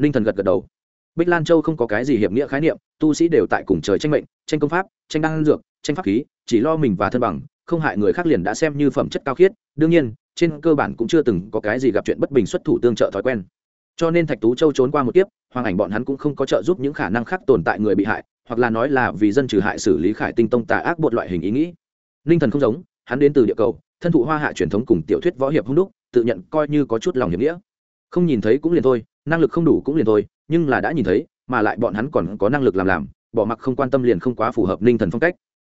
Ninh thần gật gật đầu. Bích lan châu không có cái gì hiệp nghĩa khái niệm, tu sĩ đều tại cùng trời tranh mệnh, tranh công pháp, tranh đăng dược, tranh pháp khí, chỉ lo mình và thân bằng, không hại người khác liền đã xem như phẩm chất cao khiết. Đương nhiên trên cơ bản cũng chưa từng có cái gì gặp chuyện bất bình xuất thủ tương trợ thói quen. Cho nên thạch tú châu trốn qua một kiếp, hoàng ảnh bọn hắn cũng không có trợ giúp những khả năng khác tồn tại người bị hại, hoặc là nói là vì dân trừ hại xử lý khải tinh tông tà ác bột loại hình ý nghĩ. Ninh thần không giống, hắn đến từ địa cầu, thân thụ hoa hạ truyền thống cùng tiểu thuyết võ hiệp hung đúc, tự nhận coi như có chút lòng hiệp nghĩa. Không nhìn thấy cũng liền thôi, năng lực không đủ cũng liền thôi, nhưng là đã nhìn thấy, mà lại bọn hắn còn có năng lực làm làm, bỏ mặc không quan tâm liền không quá phù hợp ninh thần phong cách.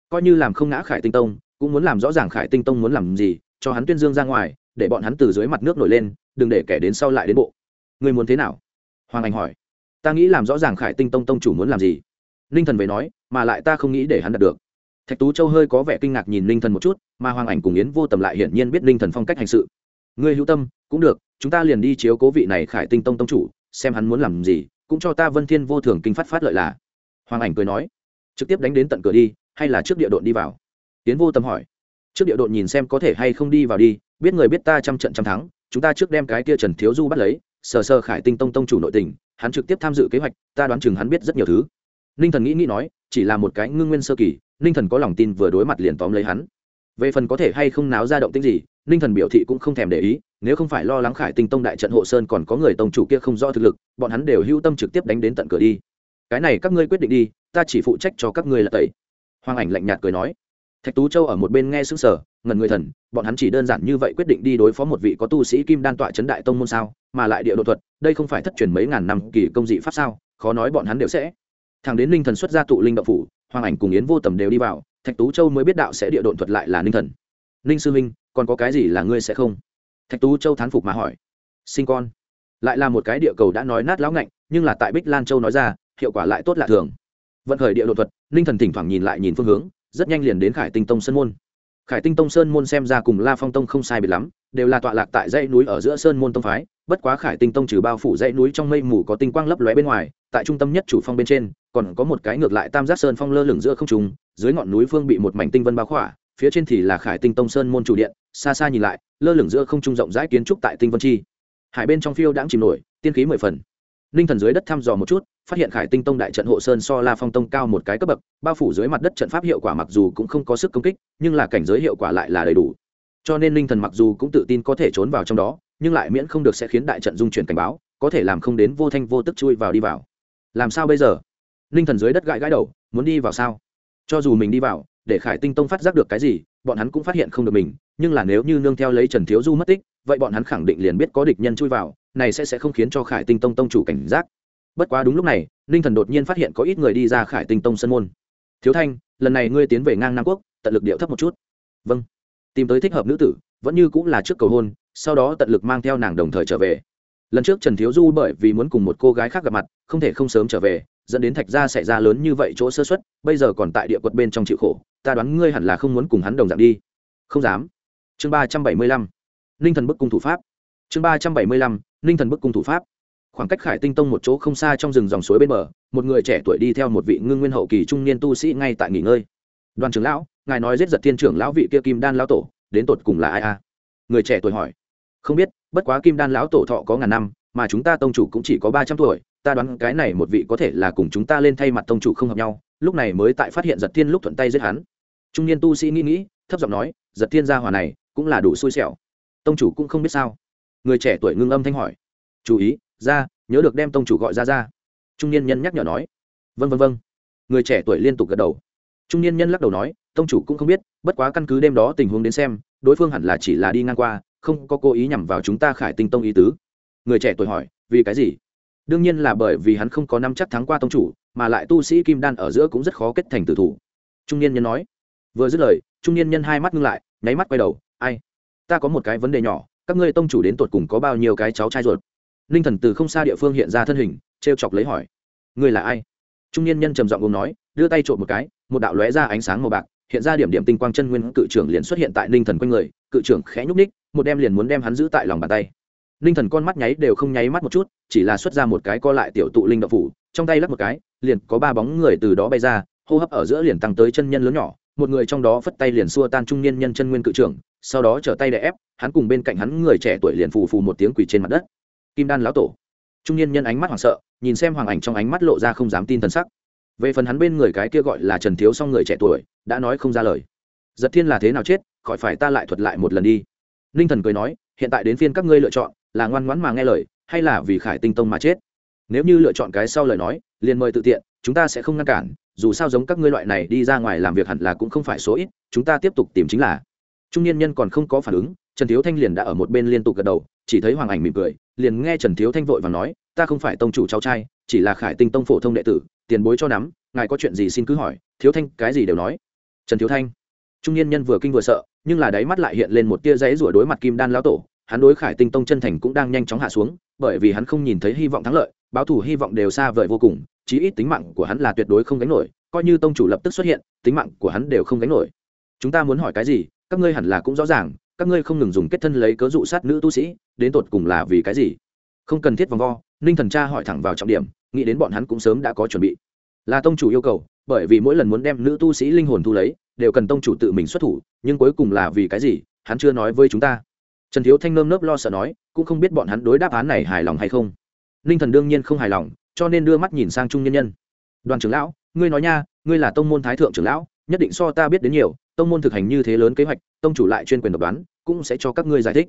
Coi như làm không ngã khải tinh tông, cũng muốn làm rõ ràng khải tinh tông muốn làm gì cho hắn tuyên dương ra ngoài, để bọn hắn từ dưới mặt nước nổi lên, đừng để kẻ đến sau lại đến bộ. Người muốn thế nào? Hoàng anh hỏi. Ta nghĩ làm rõ ràng khải tinh tông tông chủ muốn làm gì. Ninh thần về nói, mà lại ta không nghĩ để hắn đạt được. Thạch tú châu hơi có vẻ kinh ngạc nhìn ninh thần một chút, mà hoàng ảnh cùng yến vô tầm lại hiển nhiên biết ninh thần phong cách hành sự. Ngươi hữu tâm, cũng được, chúng ta liền đi chiếu cố vị này khải tinh tông tông chủ, xem hắn muốn làm gì, cũng cho ta vân thiên vô thường kinh phát phát lợi là. Hoàng ảnh cười nói. Trực tiếp đánh đến tận cửa đi, hay là trước địa độn đi vào? Tiến vô tâm hỏi trước địa độn nhìn xem có thể hay không đi vào đi, biết người biết ta trăm trận trăm thắng, chúng ta trước đem cái kia trần thiếu du bắt lấy, sờ sờ khải tinh tông tông chủ nội tình, hắn trực tiếp tham dự kế hoạch, ta đoán chừng hắn biết rất nhiều thứ. Ninh thần nghĩ nghĩ nói, chỉ là một cái ngưng nguyên sơ kỳ, ninh thần có lòng tin vừa đối mặt liền tóm lấy hắn. Về phần có thể hay không náo ra động tính gì, ninh thần biểu thị cũng không thèm để ý, nếu không phải lo lắng khải tinh tông đại trận hộ sơn còn có người tông chủ kia không rõ thực lực, bọn hắn đều hưu tâm trực tiếp đánh đến tận cửa đi. Cái này các ngươi quyết định đi, ta chỉ phụ trách cho các ngươi là tẩy. Hoàng ảnh lạnh nhạt cười nói thạch tú châu ở một bên nghe xứng sở ngần người thần, bọn hắn chỉ đơn giản như vậy quyết định đi đối phó một vị có tu sĩ kim đan tọa chấn đại tông môn sao, mà lại địa độ thuật, đây không phải thất truyền mấy ngàn năm kỳ công dị pháp sao, khó nói bọn hắn đều sẽ. Thằng đến ninh thần xuất ra tụ linh đạo phủ, hoàng ảnh cùng yến vô tầm đều đi vào, thạch tú châu mới biết đạo sẽ địa độn thuật lại là ninh thần. Ninh sư minh còn có cái gì là ngươi sẽ không? Thạch tú châu thán phục mà hỏi. Sinh con. Lại là một cái địa cầu đã nói nát lão ngạnh, nhưng là tại bích lan châu nói ra, hiệu quả lại tốt lạ thường. Vận khởi địa đột thuật, ninh thần thỉnh thoảng nhìn lại nhìn phương hướng rất nhanh liền đến khải tinh tông sơn môn. Khải tinh tông sơn môn xem ra cùng la phong tông không sai biệt lắm, đều là tọa lạc tại dãy núi ở giữa sơn môn tông phái, bất quá khải tinh tông trừ bao phủ dãy núi trong mây mù có tinh quang lấp lóe bên ngoài, tại trung tâm nhất chủ phong bên trên, còn có một cái ngược lại tam giác sơn phong lơ lửng giữa không trùng dưới ngọn núi phương bị một mảnh tinh vân bao khỏa, phía trên thì là khải tinh tông sơn môn chủ điện, xa xa nhìn lại, lơ lửng giữa không trung rộng rãi kiến trúc tại tinh vân chi. Hải bên trong phiêu đãng chìm nổi, tiên khí mười phần. Ninh thần dưới đất thăm dò một chút phát hiện khải tinh tông đại trận hộ sơn so la phong tông cao một cái cấp bậc, bao phủ dưới mặt đất trận pháp hiệu quả mặc dù cũng không có sức công kích, nhưng là cảnh giới hiệu quả lại là đầy đủ. Cho nên ninh thần mặc dù cũng tự tin có thể trốn vào trong đó, nhưng lại miễn không được sẽ khiến đại trận dung chuyển cảnh báo, có thể làm không đến vô thanh vô tức chui vào đi vào. Làm sao bây giờ? Ninh thần dưới đất gãi gãi đầu, muốn đi vào sao? Cho dù mình đi vào, để khải tinh tông phát giác được cái gì, bọn hắn cũng phát hiện không được mình, nhưng là nếu như nương theo lấy trần thiếu du mất tích, vậy bọn hắn khẳng định liền biết có địch nhân chui vào, này sẽ sẽ không khiến cho khải tinh tông tông chủ cảnh giác bất quá đúng lúc này, ninh thần đột nhiên phát hiện có ít người đi ra khải tinh tông sân môn. Thiếu thanh, lần này ngươi tiến về ngang nam quốc, tận lực điệu thấp một chút. Vâng. Tìm tới thích hợp nữ tử, vẫn như cũng là trước cầu hôn, sau đó tận lực mang theo nàng đồng thời trở về. Lần trước trần thiếu du bởi vì muốn cùng một cô gái khác gặp mặt, không thể không sớm trở về, dẫn đến thạch gia xảy ra lớn như vậy chỗ sơ xuất bây giờ còn tại địa quật bên trong chịu khổ, ta đoán ngươi hẳn là không muốn cùng hắn đồng dạng đi. Không dám. Chương ba trăm bảy mươi lăm. Ninh thần bức cung thủ pháp. Chương ba trăm bảy mươi lăm. Ninh thần bức cung thủ pháp khoảng cách khải tinh tông một chỗ không xa trong rừng dòng suối bên bờ, một người trẻ tuổi đi theo một vị ngưng nguyên hậu kỳ trung niên tu sĩ ngay tại nghỉ ngơi. Đoàn trưởng lão, ngài nói giết giật thiên trưởng lão vị kia kim đan lão tổ, đến tột cùng là ai a? Người trẻ tuổi hỏi. Không biết, bất quá kim đan lão tổ thọ có ngàn năm, mà chúng ta tông chủ cũng chỉ có ba trăm tuổi, ta đoán cái này một vị có thể là cùng chúng ta lên thay mặt tông chủ không hợp nhau, lúc này mới tại phát hiện giật thiên lúc thuận tay giết hắn. Trung niên tu sĩ nghĩ nghĩ, thấp giọng nói, giật thiên gia hòa này cũng là đủ xui xẻo. Tông chủ cũng không biết sao? Người trẻ tuổi ngưng âm thanh hỏi. Chú ý ra, nhớ được đem tông chủ gọi ra ra. Trung niên nhân nhắc nhở nói. Vân vân vân người trẻ tuổi liên tục gật đầu. Trung niên nhân lắc đầu nói, tông chủ cũng không biết, bất quá căn cứ đêm đó tình huống đến xem, đối phương hẳn là chỉ là đi ngang qua, không có cố ý nhằm vào chúng ta khải tinh tông ý tứ. Người trẻ tuổi hỏi, vì cái gì? Đương nhiên là bởi vì hắn không có năm chắc thắng qua tông chủ, mà lại tu sĩ kim đan ở giữa cũng rất khó kết thành tử thủ. Trung niên nhân nói. Vừa dứt lời, trung niên nhân hai mắt ngưng lại, nháy mắt quay đầu. Ai? Ta có một cái vấn đề nhỏ, các ngươi tông chủ đến tột cùng có bao nhiêu cái cháu trai ruột? Ninh thần từ không xa địa phương hiện ra thân hình t r e o chọc lấy hỏi người là ai? Trung niên nhân trầm giọng gồm nói, đưa tay trộm một cái, một đạo lóe ra ánh sáng màu bạc, hiện ra điểm điểm tinh quang chân nguyên, cự trưởng liền xuất hiện tại ninh thần quanh người, cự trưởng khẽ nhúc ních một đem liền muốn đem hắn giữ tại lòng bàn tay. Ninh thần con mắt nháy đều không nháy mắt một chút, chỉ là xuất ra một cái co lại tiểu tụ linh đậu phủ, trong tay lắp một cái, liền có ba bóng người từ đó bay ra, hô hấp ở giữa liền tăng tới chân nhân lớn nhỏ, một người trong đó phất tay liền xua tan trung niên nhân chân nguyên cự trưởng, sau đó trở tay đè ép, hắn cùng bên cạnh hắn người trẻ tuổi liền phù phù một tiếng quỳ trên mặt đất kim đan lão tổ. Trung niên nhân ánh mắt hoảng sợ, nhìn xem hoàng ảnh trong ánh mắt lộ ra không dám tin t sắc. Về phần hắn bên người cái kia gọi là trần thiếu s người trẻ tuổi, đã nói không ra lời. Giật thiên là thế nào chết, khỏi phải ta lại thuật lại một lần đi. Ninh thần cười nói, hiện tại đến phiên các ngươi lựa chọn, là ngoan ngoãn mà nghe lời, hay là vì khải tinh tông mà chết? Nếu như lựa chọn cái sau lời nói, liền mời tự tiện, chúng ta sẽ không ngăn cản, dù sao giống các ngươi loại này đi ra ngoài làm việc hẳn là cũng không phải số ít, chúng ta tiếp tục tìm chính là. Trung niên nhân còn không có phản ứng, trần thiếu thanh liền đã ở một bên liên tục gật đầu, chỉ thấy hoàng ảnh mỉm cười liền nghe trần thiếu thanh vội và nói, ta không phải tông chủ cháu trai, chỉ là khải tinh tông phổ thông đệ tử, tiền bối cho nắm, ngài có chuyện gì xin cứ hỏi. Thiếu thanh, cái gì đều nói. Trần thiếu thanh, trung niên nhân vừa kinh vừa sợ, nhưng là đáy mắt lại hiện lên một tia giấy rủa đối mặt kim đan lão tổ, hắn đối khải tinh tông chân thành cũng đang nhanh chóng hạ xuống, bởi vì hắn không nhìn thấy hy vọng thắng lợi, báo thủ hy vọng đều xa vời vô cùng, chí ít tính mạng của hắn là tuyệt đối không gánh nổi, coi như tông chủ lập tức xuất hiện, tính mạng của hắn đều không gánh nổi. Chúng ta muốn hỏi cái gì, các ngươi hẳn là cũng rõ ràng các ngươi không ngừng dùng kết thân lấy cớ dụ sát nữ tu sĩ, đến tột cùng là vì cái gì? Không cần thiết vòng vo, ninh thần cha hỏi thẳng vào trọng điểm, nghĩ đến bọn hắn cũng sớm đã có chuẩn bị. Là tông chủ yêu cầu, bởi vì mỗi lần muốn đem nữ tu sĩ linh hồn thu lấy, đều cần tông chủ tự mình xuất thủ, nhưng cuối cùng là vì cái gì, hắn chưa nói với chúng ta. Trần thiếu thanh nơm nớp lo sợ nói, cũng không biết bọn hắn đối đáp án này hài lòng hay không. Ninh thần đương nhiên không hài lòng, cho nên đưa mắt nhìn sang trung nhân nhân. Đoàn trưởng lão, ngươi nói nha, ngươi là tông môn thái thượng trưởng lão, nhất định so ta biết đến nhiều, tông môn thực hành như thế lớn kế hoạch tông chủ lại chuyên quyền độc đoán, cũng sẽ cho các ngươi giải thích.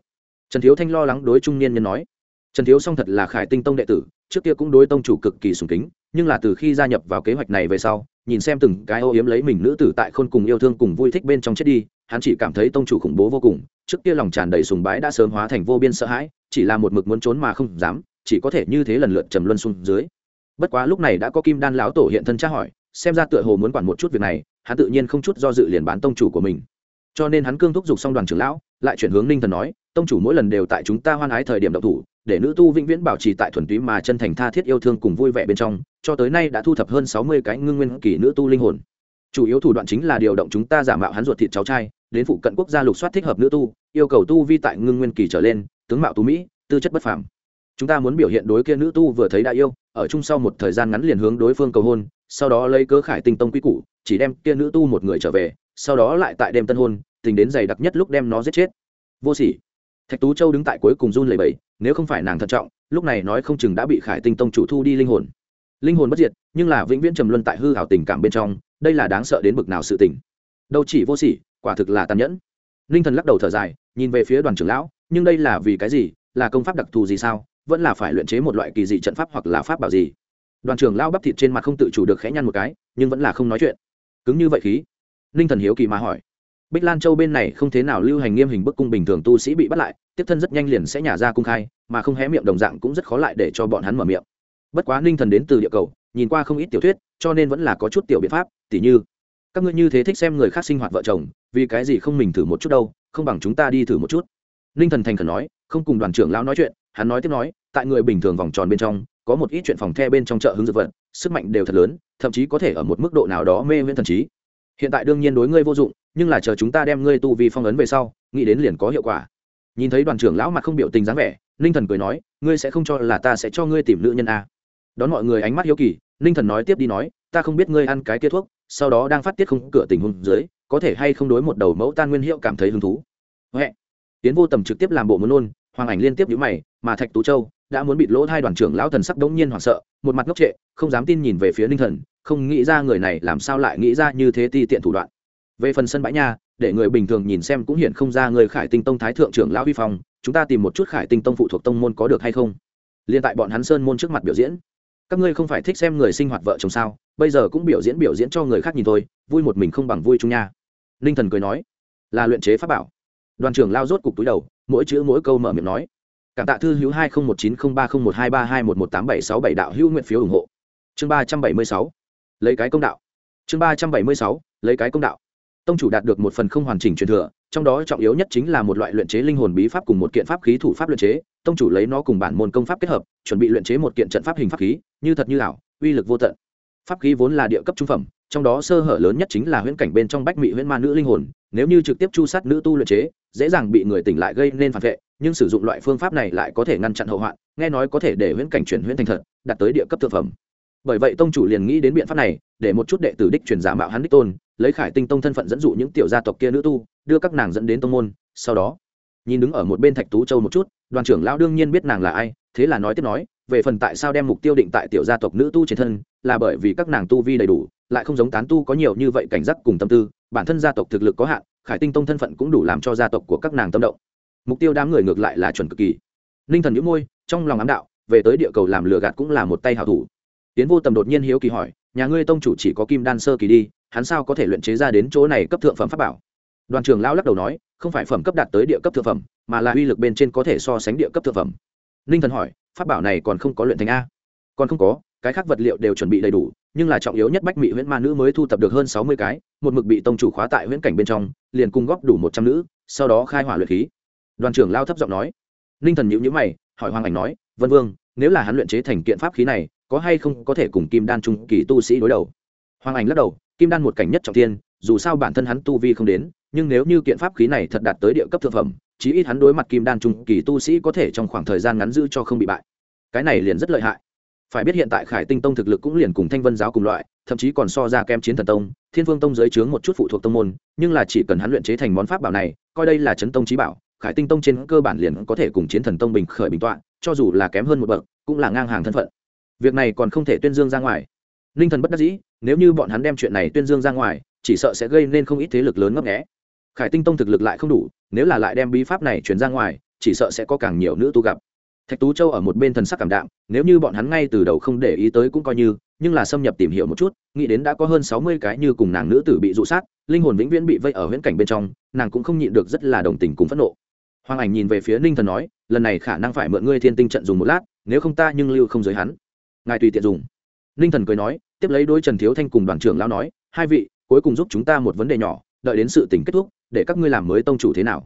Trần thiếu thanh lo lắng đối trung niên nhân nói. Trần thiếu song thật là khải tinh tông đệ tử, trước kia cũng đối tông chủ cực kỳ sùng kính, nhưng là từ khi gia nhập vào kế hoạch này về sau, nhìn xem từng cái ô yếm lấy mình nữ tử tại khôn cùng yêu thương cùng vui thích bên trong chết đi, hắn chỉ cảm thấy tông chủ khủng bố vô cùng, trước kia lòng tràn đầy sùng bái đã sớm hóa thành vô biên sợ hãi, chỉ là một mực muốn trốn mà không dám, chỉ có thể như thế lần lượt trầm luân xuống dưới. Bất quá lúc này đã có kim đan lão tổ hiện thân tra hỏi, xem ra tựa hồ muốn quản một chút việc này, hắn tự nhiên không chút do dự liền bán tông chủ của mình cho nên hắn cương thúc giục xong đoàn trưởng lão, lại chuyển hướng ninh thần nói, tông chủ mỗi lần đều tại chúng ta hoan ái thời điểm đậu thủ, để nữ tu vĩnh viễn bảo trì tại thuần túy mà chân thành tha thiết yêu thương cùng vui vẻ bên trong, cho tới nay đã thu thập hơn sáu mươi cái ngưng nguyên kỳ nữ tu linh hồn. Chủ yếu thủ đoạn chính là điều động chúng ta giả mạo hắn ruột thịt cháu trai, đến phụ cận quốc gia lục soát thích hợp nữ tu, yêu cầu tu vi tại ngưng nguyên kỳ trở lên, tướng mạo tú mỹ, tư chất bất phàm. Chúng ta muốn biểu hiện đối kia nữ tu vừa thấy đã yêu, ở chung sau một thời gian ngắn liền hướng đối phương cầu hôn sau đó lấy cớ khải tinh tông quy củ, chỉ đem kia nữ tu một người trở về, sau đó lại tại đêm tân hôn, tình đến dày đặc nhất lúc đem nó giết chết. Vô sỉ. Thạch tú châu đứng tại cuối cùng run lầy bầy nếu không phải nàng thận trọng, lúc này nói không chừng đã bị khải tinh tông chủ thu đi linh hồn. Linh hồn bất diệt, nhưng là vĩnh viễn trầm luân tại hư hảo tình cảm bên trong, đây là đáng sợ đến bực nào sự tình. Đâu chỉ vô sỉ, quả thực là tàn nhẫn. Ninh thần lắc đầu thở dài, nhìn về phía đoàn trưởng lão, nhưng đây là vì cái gì, là công pháp đặc thù gì sao? Vẫn là phải luyện chế một loại kỳ dị trận pháp hoặc là pháp bảo gì? Đoàn trưởng lao bắp thịt trên mặt không tự chủ được khẽ nhăn một cái, nhưng vẫn là không nói chuyện. Cứng như vậy khí. Ninh thần hiếu kỳ mà hỏi. Bích lan châu bên này không thế nào lưu hành nghiêm hình bức cung bình thường tu sĩ bị bắt lại, tiếp thân rất nhanh liền sẽ nhả ra cung khai, mà không hé miệng đồng dạng cũng rất khó lại để cho bọn hắn mở miệng. Bất quá ninh thần đến từ địa cầu, nhìn qua không ít tiểu thuyết, cho nên vẫn là có chút tiểu biện pháp, tỉ như, các ngươi như thế thích xem người khác sinh hoạt vợ chồng, vì cái gì không mình thử một chút đâu, không bằng chúng ta đi thử một chút. Ninh thần thành khẩn nói, không cùng đoàn trưởng lão nói chuyện, hắn nói tiếp nói, tại người bình thường vòng tròn bên trong có một ít chuyện phòng the bên trong chợ hứng dược vật, sức mạnh đều thật lớn, thậm chí có thể ở một mức độ nào đó mê viễn thần trí. Hiện tại đương nhiên đối ngươi vô dụng, nhưng là chờ chúng ta đem ngươi tu vi phong ấn về sau, nghĩ đến liền có hiệu quả. Nhìn thấy đoàn trưởng lão mặt không biểu tình dáng vẻ, ninh thần cười nói, ngươi sẽ không cho là ta sẽ cho ngươi tìm nữ nhân a. Đón mọi người ánh mắt hiếu kỳ, ninh thần nói tiếp đi nói, ta không biết ngươi ăn cái kia thuốc, sau đó đang phát tiết không cửa tình huống dưới, có thể hay không đối một đầu mẫu tan nguyên hiệu cảm thấy hứng thú. Huệ. Tiến vô tầm trực tiếp làm bộ muốn nôn hoàng ảnh liên tiếp nhíu mày, mà thạch tú châu đã muốn bị lỗ hai đoàn trưởng lão thần sắc đống nhiên hoảng sợ, một mặt ngốc trệ, không dám tin nhìn về phía ninh thần, không nghĩ ra người này làm sao lại nghĩ ra như thế ti tiện thủ đoạn. Về phần sân bãi nha, để người bình thường nhìn xem cũng hiện không ra người khải tinh tông thái thượng trưởng lão vi phong, chúng ta tìm một chút khải tinh tông phụ thuộc tông môn có được hay không? Liên tại bọn hắn sơn môn trước mặt biểu diễn. Các ngươi không phải thích xem người sinh hoạt vợ chồng sao, bây giờ cũng biểu diễn biểu diễn cho người khác nhìn thôi, vui một mình không bằng vui chung nha. Ninh thần cười nói, là luyện chế pháp bảo. Đoàn trưởng lao rốt cục túi đầu, mỗi chữ mỗi câu mở miệng nói cảm tạ thư hữu hai nghìn một chín không ba không một hai ba hai một một tám bảy sáu bảy đạo hữu nguyện phiếu ủng hộ. Chương ba trăm bảy mươi sáu. Lấy cái công đạo. Chương ba trăm bảy mươi sáu. Lấy cái công đạo. Tông chủ đạt được một phần không hoàn chỉnh truyền thừa, trong đó trọng yếu nhất chính là một loại luyện chế linh hồn bí pháp cùng một kiện pháp khí thủ pháp luyện chế. Tông chủ lấy nó cùng bản môn công pháp kết hợp, chuẩn bị luyện chế một kiện trận pháp hình pháp khí, như thật như ảo, uy lực vô tận. Pháp khí vốn là địa cấp trung phẩm trong đó sơ hở lớn nhất chính là huyễn cảnh bên trong bách mị huyễn ma nữ linh hồn, nếu như trực tiếp chu sát nữ tu luyện chế, dễ dàng bị người tỉnh lại gây nên phản vệ, nhưng sử dụng loại phương pháp này lại có thể ngăn chặn hậu hoạn, nghe nói có thể để huyễn cảnh chuyển huyễn thành thật, đạt tới địa cấp thực phẩm. Bởi vậy tông chủ liền nghĩ đến biện pháp này, để một chút đệ tử đích truyền giả mạo hắn đích tôn, lấy khải tinh tông thân phận dẫn dụ những tiểu gia tộc kia nữ tu, đưa các nàng dẫn đến tông môn, sau đó, nhìn đứng ở một bên thạch tú châu một chút, đoàn trưởng lão đương nhiên biết nàng là ai, thế là nói tiếp nói, về phần tại sao đem mục tiêu định tại tiểu gia tộc nữ tu trên thân, là bởi vì các nàng tu vi đầy đủ lại không giống tán tu có nhiều như vậy cảnh giác cùng tâm tư, bản thân gia tộc thực lực có hạn, khải tinh tông thân phận cũng đủ làm cho gia tộc của các nàng tâm động. Mục tiêu đám người ngược lại là chuẩn cực kỳ. Ninh thần nhũ môi, trong lòng ám đạo, về tới địa cầu làm lừa gạt cũng là một tay hảo thủ. Tiến vô tầm đột nhiên hiếu kỳ hỏi, nhà ngươi tông chủ chỉ có kim đan sơ kỳ đi, hắn sao có thể luyện chế ra đến chỗ này cấp thượng phẩm pháp bảo? Đoàn trưởng lão lắc đầu nói, không phải phẩm cấp đạt tới địa cấp thượng phẩm, mà là uy lực bên trên có thể so sánh địa cấp thượng phẩm. Ninh thần hỏi, pháp bảo này còn không có luyện thành a? Còn không có cái khác vật liệu đều chuẩn bị đầy đủ, nhưng là trọng yếu nhất bách mỹ huyễn ma nữ mới thu thập được hơn sáu mươi cái, một mực bị tông chủ khóa tại huyễn cảnh bên trong, liền cung góp đủ một trăm nữ, sau đó khai hỏa luyện khí. Đoàn trưởng lao thấp giọng nói. Ninh thần nhữ nhữ mày, hỏi hoàng ảnh nói, vân vương, nếu là hắn luyện chế thành kiện pháp khí này, có hay không có thể cùng kim đan trung kỳ tu sĩ đối đầu? Hoàng ảnh lắc đầu, kim đan một cảnh nhất trọng tiên dù sao bản thân hắn tu vi không đến, nhưng nếu như kiện pháp khí này thật đạt tới địa cấp thượng phẩm, chí ít hắn đối mặt kim đan trung kỳ tu sĩ có thể trong khoảng thời gian ngắn giữ cho không bị bại. Cái này liền rất lợi hại phải biết hiện tại khải tinh tông thực lực cũng liền cùng thanh vân giáo cùng loại, thậm chí còn so ra kem chiến thần tông, thiên vương tông giới chướng một chút phụ thuộc tông môn, nhưng là chỉ cần hắn luyện chế thành món pháp bảo này, coi đây là chấn tông trí bảo, khải tinh tông trên cơ bản liền có thể cùng chiến thần tông bình khởi bình tọa, cho dù là kém hơn một bậc, cũng là ngang hàng thân phận. Việc này còn không thể tuyên dương ra ngoài. Ninh thần bất đắc dĩ, nếu như bọn hắn đem chuyện này tuyên dương ra ngoài, chỉ sợ sẽ gây nên không ít thế lực lớn ngấp nghẽ khải tinh tông thực lực lại không đủ, nếu là lại đem bí pháp này truyền ra ngoài, chỉ sợ sẽ có càng nhiều nữ tu gặp thạch tú châu ở một bên thần sắc cảm đạm, nếu như bọn hắn ngay từ đầu không để ý tới cũng coi như, nhưng là xâm nhập tìm hiểu một chút, nghĩ đến đã có hơn sáu mươi cái như cùng nàng nữ tử bị dụ sát, linh hồn vĩnh viễn bị vây ở viễn cảnh bên trong, nàng cũng không nhịn được rất là đồng tình cùng phẫn nộ. Hoàng ảnh nhìn về phía ninh thần nói, lần này khả năng phải mượn ngươi thiên tinh trận dùng một lát, nếu không ta nhưng lưu không giới hắn. Ngài tùy tiện dùng. Ninh thần cười nói, tiếp lấy đôi trần thiếu thanh cùng đoàn trưởng lao nói, hai vị, cuối cùng giúp chúng ta một vấn đề nhỏ, đợi đến sự tình kết thúc, để các ngươi làm mới tông chủ thế nào.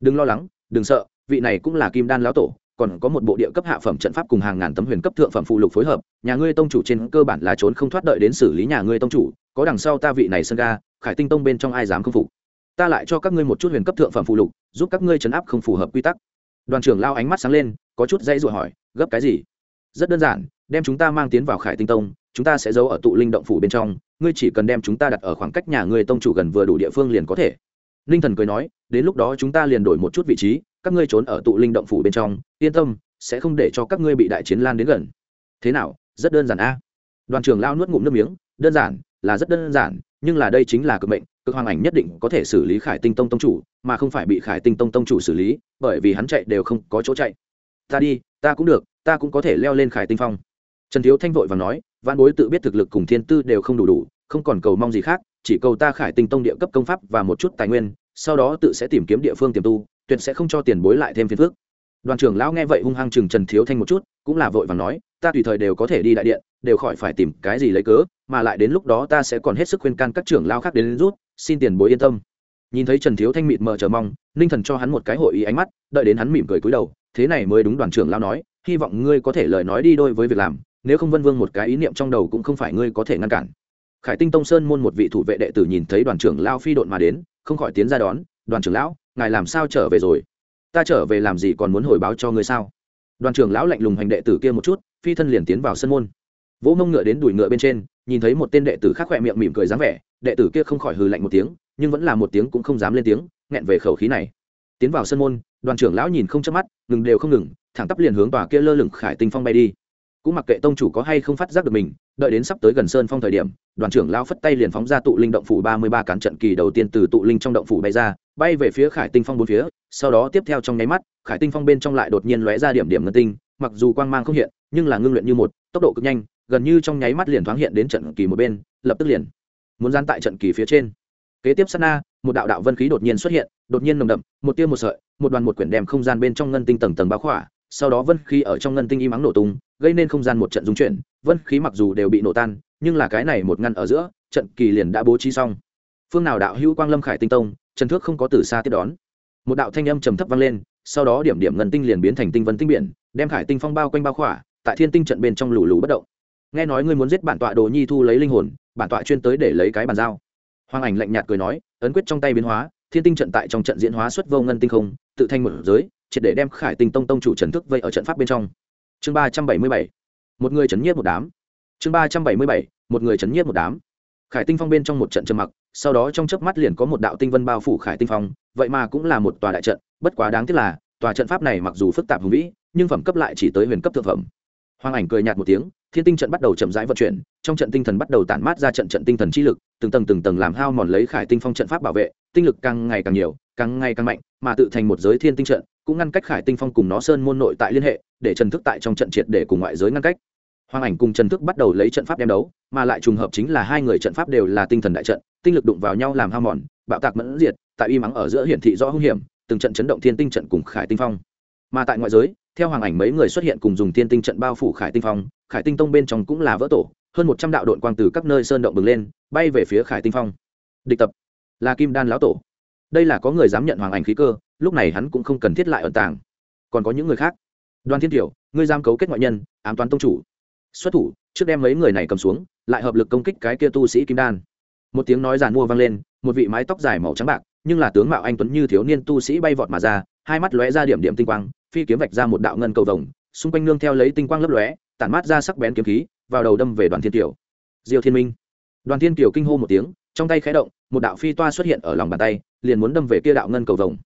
Đừng lo lắng, đừng sợ, vị này cũng là kim đan lão tổ còn có một bộ địa cấp hạ phẩm trận pháp cùng hàng ngàn tấm huyền cấp thượng phẩm phụ lục phối hợp, nhà ngươi tông chủ trên cơ bản là trốn không thoát đợi đến xử lý nhà ngươi tông chủ, có đằng sau ta vị này sơn ga, khải tinh tông bên trong ai dám không phục? Ta lại cho các ngươi một chút huyền cấp thượng phẩm phụ lục, giúp các ngươi chấn áp không phù hợp quy tắc. Đoàn trưởng lao ánh mắt sáng lên, có chút dãy dội hỏi, gấp cái gì? Rất đơn giản, đem chúng ta mang tiến vào khải tinh tông, chúng ta sẽ giấu ở tụ linh động phủ bên trong, ngươi chỉ cần đem chúng ta đặt ở khoảng cách nhà ngươi tông chủ gần vừa đủ địa phương liền có thể ninh thần cười nói, đến lúc đó chúng ta liền đổi một chút vị trí, các ngươi trốn ở tụ linh động phủ bên trong, yên tâm, sẽ không để cho các ngươi bị đại chiến lan đến gần. Thế nào? Rất đơn giản a. Đoàn trưởng lao nuốt ngụm nước miếng, đơn giản, là rất đơn giản, nhưng là đây chính là cực mệnh, cực hoàng ảnh nhất định có thể xử lý khải tinh tông tông chủ, mà không phải bị khải tinh tông tông chủ xử lý, bởi vì hắn chạy đều không có chỗ chạy. Ta đi, ta cũng được, ta cũng có thể leo lên khải tinh phong. Trần thiếu thanh vội và nói văn bối tự biết thực lực cùng thiên tư đều không đủ đủ, không còn cầu mong gì khác chỉ cầu ta khải tinh tông địa cấp công pháp và một chút tài nguyên, sau đó tự sẽ tìm kiếm địa phương tiềm tu, tuyệt sẽ không cho tiền bối lại thêm phiền phức. Đoàn trưởng lão nghe vậy hung hăng chừng trần thiếu thanh một chút, cũng là vội và nói, ta tùy thời đều có thể đi đại điện, đều khỏi phải tìm cái gì lấy cớ, mà lại đến lúc đó ta sẽ còn hết sức khuyên can các trưởng lao khác đến rút, xin tiền bối yên tâm. Nhìn thấy trần thiếu thanh mịt mờ chờ mong, ninh thần cho hắn một cái hội ý ánh mắt, đợi đến hắn mỉm cười cúi đầu, thế này mới đúng đoàn trưởng lao nói, hy vọng ngươi có thể lời nói đi đôi với việc làm, nếu không vân vương một cái ý niệm trong đầu cũng không phải ngươi có thể ngăn cản khải tinh tông sơn môn một vị thủ vệ đệ tử nhìn thấy đoàn trưởng lao phi độn mà đến, không khỏi tiến ra đón, đoàn trưởng lão, ngài làm sao trở về rồi? Ta trở về làm gì còn muốn hồi báo cho ngươi sao? Đoàn trưởng lão lạnh lùng hành đệ tử kia một chút, phi thân liền tiến vào sân môn. Vỗ mông ngựa đến đuổi ngựa bên trên, nhìn thấy một tên đệ tử khác khỏe miệng mỉm cười dáng vẻ, đệ tử kia không khỏi hừ lạnh một tiếng, nhưng vẫn là một tiếng cũng không dám lên tiếng, nghẹn về khẩu khí này. Tiến vào sân môn, đoàn trưởng lão nhìn không chớp mắt, ngừng đều không ngừng, thẳng tắp liền hướng tòa kia lơ lửng khải tinh phong bay đi cũng mặc kệ tông chủ có hay không phát giác được mình, đợi đến sắp tới gần sơn phong thời điểm, đoàn trưởng lao phất tay liền phóng ra tụ linh động phủ ba mươi ba cán trận kỳ đầu tiên từ tụ linh trong động phủ bay ra, bay về phía khải tinh phong bốn phía, sau đó tiếp theo trong nháy mắt, khải tinh phong bên trong lại đột nhiên lóe ra điểm điểm ngân tinh, mặc dù quang mang không hiện, nhưng là ngưng luyện như một, tốc độ cực nhanh, gần như trong nháy mắt liền thoáng hiện đến trận kỳ một bên, lập tức liền muốn gian tại trận kỳ phía trên. Kế tiếp sát na, một đạo đạo vân khí đột nhiên xuất hiện, đột nhiên nồng đậm, một tia một sợi, một đoàn một quyển đem không gian bên trong ngân tinh tầng tầng bao khỏa sau đó vân khí ở trong ngân tinh im ắng nổ tung, gây nên không gian một trận dung chuyển, vân khí mặc dù đều bị nổ tan, nhưng là cái này một ngăn ở giữa, trận kỳ liền đã bố trí xong. Phương nào đạo hữu quang lâm khải tinh tông, trần thước không có từ xa tiếp đón. Một đạo thanh âm trầm thấp vang lên, sau đó điểm điểm ngân tinh liền biến thành tinh vân tinh biển, đem khải tinh phong bao quanh bao khỏa, tại thiên tinh trận bên trong lù lù bất động. Nghe nói ngươi muốn giết bản tọa đồ nhi thu lấy linh hồn, bản tọa chuyên tới để lấy cái bàn giao. Hoàng ảnh lạnh nhạt cười nói, ấn quyết trong tay biến hóa, thiên tinh trận tại trong trận diễn hóa xuất vô ngân tinh không, tự thanh một giới triệt để đem khải tinh tông tông chủ trần thức vây ở trận pháp bên trong. Chương ba trăm bảy mươi bảy, một người chấn nhiếp một đám. Chương ba trăm bảy mươi bảy, một người chấn nhiếp một đám. Khải tinh phong bên trong một trận trầm mặc, sau đó trong chớp mắt liền có một đạo tinh vân bao phủ khải tinh phong, vậy mà cũng là một tòa đại trận, bất quá đáng tiếc là, tòa trận pháp này mặc dù phức tạp hùng vĩ, nhưng phẩm cấp lại chỉ tới huyền cấp thượng phẩm. Hoàng ảnh cười nhạt một tiếng, thiên tinh trận bắt đầu chậm rãi vận chuyển, trong trận tinh thần bắt đầu tản mát ra trận trận tinh thần chi lực, từng tầng từng tầng làm hao mòn lấy khải tinh phong trận pháp bảo vệ, tinh lực càng ngày càng nhiều, càng ngày càng mạnh, mà tự thành một giới thiên tinh trận cũng ngăn cách khải tinh phong cùng nó sơn môn nội tại liên hệ, để trần thức tại trong trận triệt để cùng ngoại giới ngăn cách. Hoàng ảnh cùng trần thức bắt đầu lấy trận pháp đem đấu, mà lại trùng hợp chính là hai người trận pháp đều là tinh thần đại trận, tinh lực đụng vào nhau làm hao mòn, bạo tạc mẫn diệt, tại y mắng ở giữa hiển thị rõ hung hiểm, từng trận chấn động thiên tinh trận cùng khải tinh phong. Mà tại ngoại giới, theo hoàng ảnh mấy người xuất hiện cùng dùng thiên tinh trận bao phủ khải tinh phong, khải tinh tông bên trong cũng là vỡ tổ, hơn một trăm đạo đội quang từ các nơi sơn động bừng lên, bay về phía khải tinh phong. Địch tập. Là kim đan lão tổ đây là có người dám nhận hoàng ảnh khí cơ, lúc này hắn cũng không cần thiết lại ẩn tàng. Còn có những người khác. Đoàn thiên tiểu, ngươi giam cấu kết ngoại nhân, ám toán tông chủ. Xuất thủ, trước đem mấy người này cầm xuống, lại hợp lực công kích cái kia tu sĩ kim đan. Một tiếng nói giàn mua vang lên, một vị mái tóc dài màu trắng bạc, nhưng là tướng mạo anh tuấn như thiếu niên tu sĩ bay vọt mà ra, hai mắt lóe ra điểm điểm tinh quang, phi kiếm vạch ra một đạo ngân cầu vồng, xung quanh nương theo lấy tinh quang lấp lóe, tản mát ra sắc bén kiếm khí, vào đầu đâm về đoàn thiên tiểu. Diêu thiên minh. Đoàn thiên tiểu kinh hô một tiếng trong tay khẽ động, một đạo phi toa xuất hiện ở lòng bàn tay, liền muốn đâm về kia đạo ngân cầu vồng.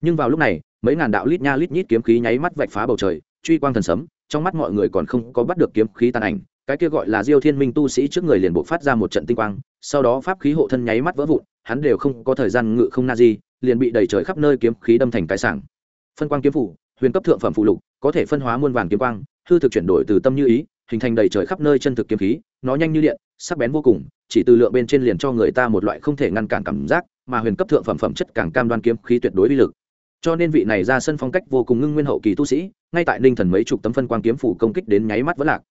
Nhưng vào lúc này, mấy ngàn đạo lít nha lít nhít kiếm khí nháy mắt vạch phá bầu trời, truy quang thần sấm, trong mắt mọi người còn không có bắt được kiếm khí tàn ảnh, cái kia gọi là diêu thiên minh tu sĩ trước người liền buộc phát ra một trận tinh quang, sau đó pháp khí hộ thân nháy mắt vỡ vụn, hắn đều không có thời gian ngự không na di, liền bị đầy trời khắp nơi kiếm khí đâm thành cái sảng. Phân quang kiếm phủ, huyền cấp thượng phẩm phụ lục, có thể phân hóa muôn vàng kiếm quang, hư thực chuyển đổi từ tâm như ý, hình thành đầy trời khắp nơi chân thực kiếm khí nó nhanh như điện, sắc bén vô cùng, chỉ từ lượng bên trên liền cho người ta một loại không thể ngăn cản cảm giác, mà huyền cấp thượng phẩm phẩm chất càng cam đoan kiếm khí tuyệt đối uy lực. Cho nên vị này ra sân phong cách vô cùng ngưng nguyên hậu kỳ tu sĩ, ngay tại ninh thần mấy chục tấm phân quang kiếm phủ công kích đến nháy mắt vẫn lạc.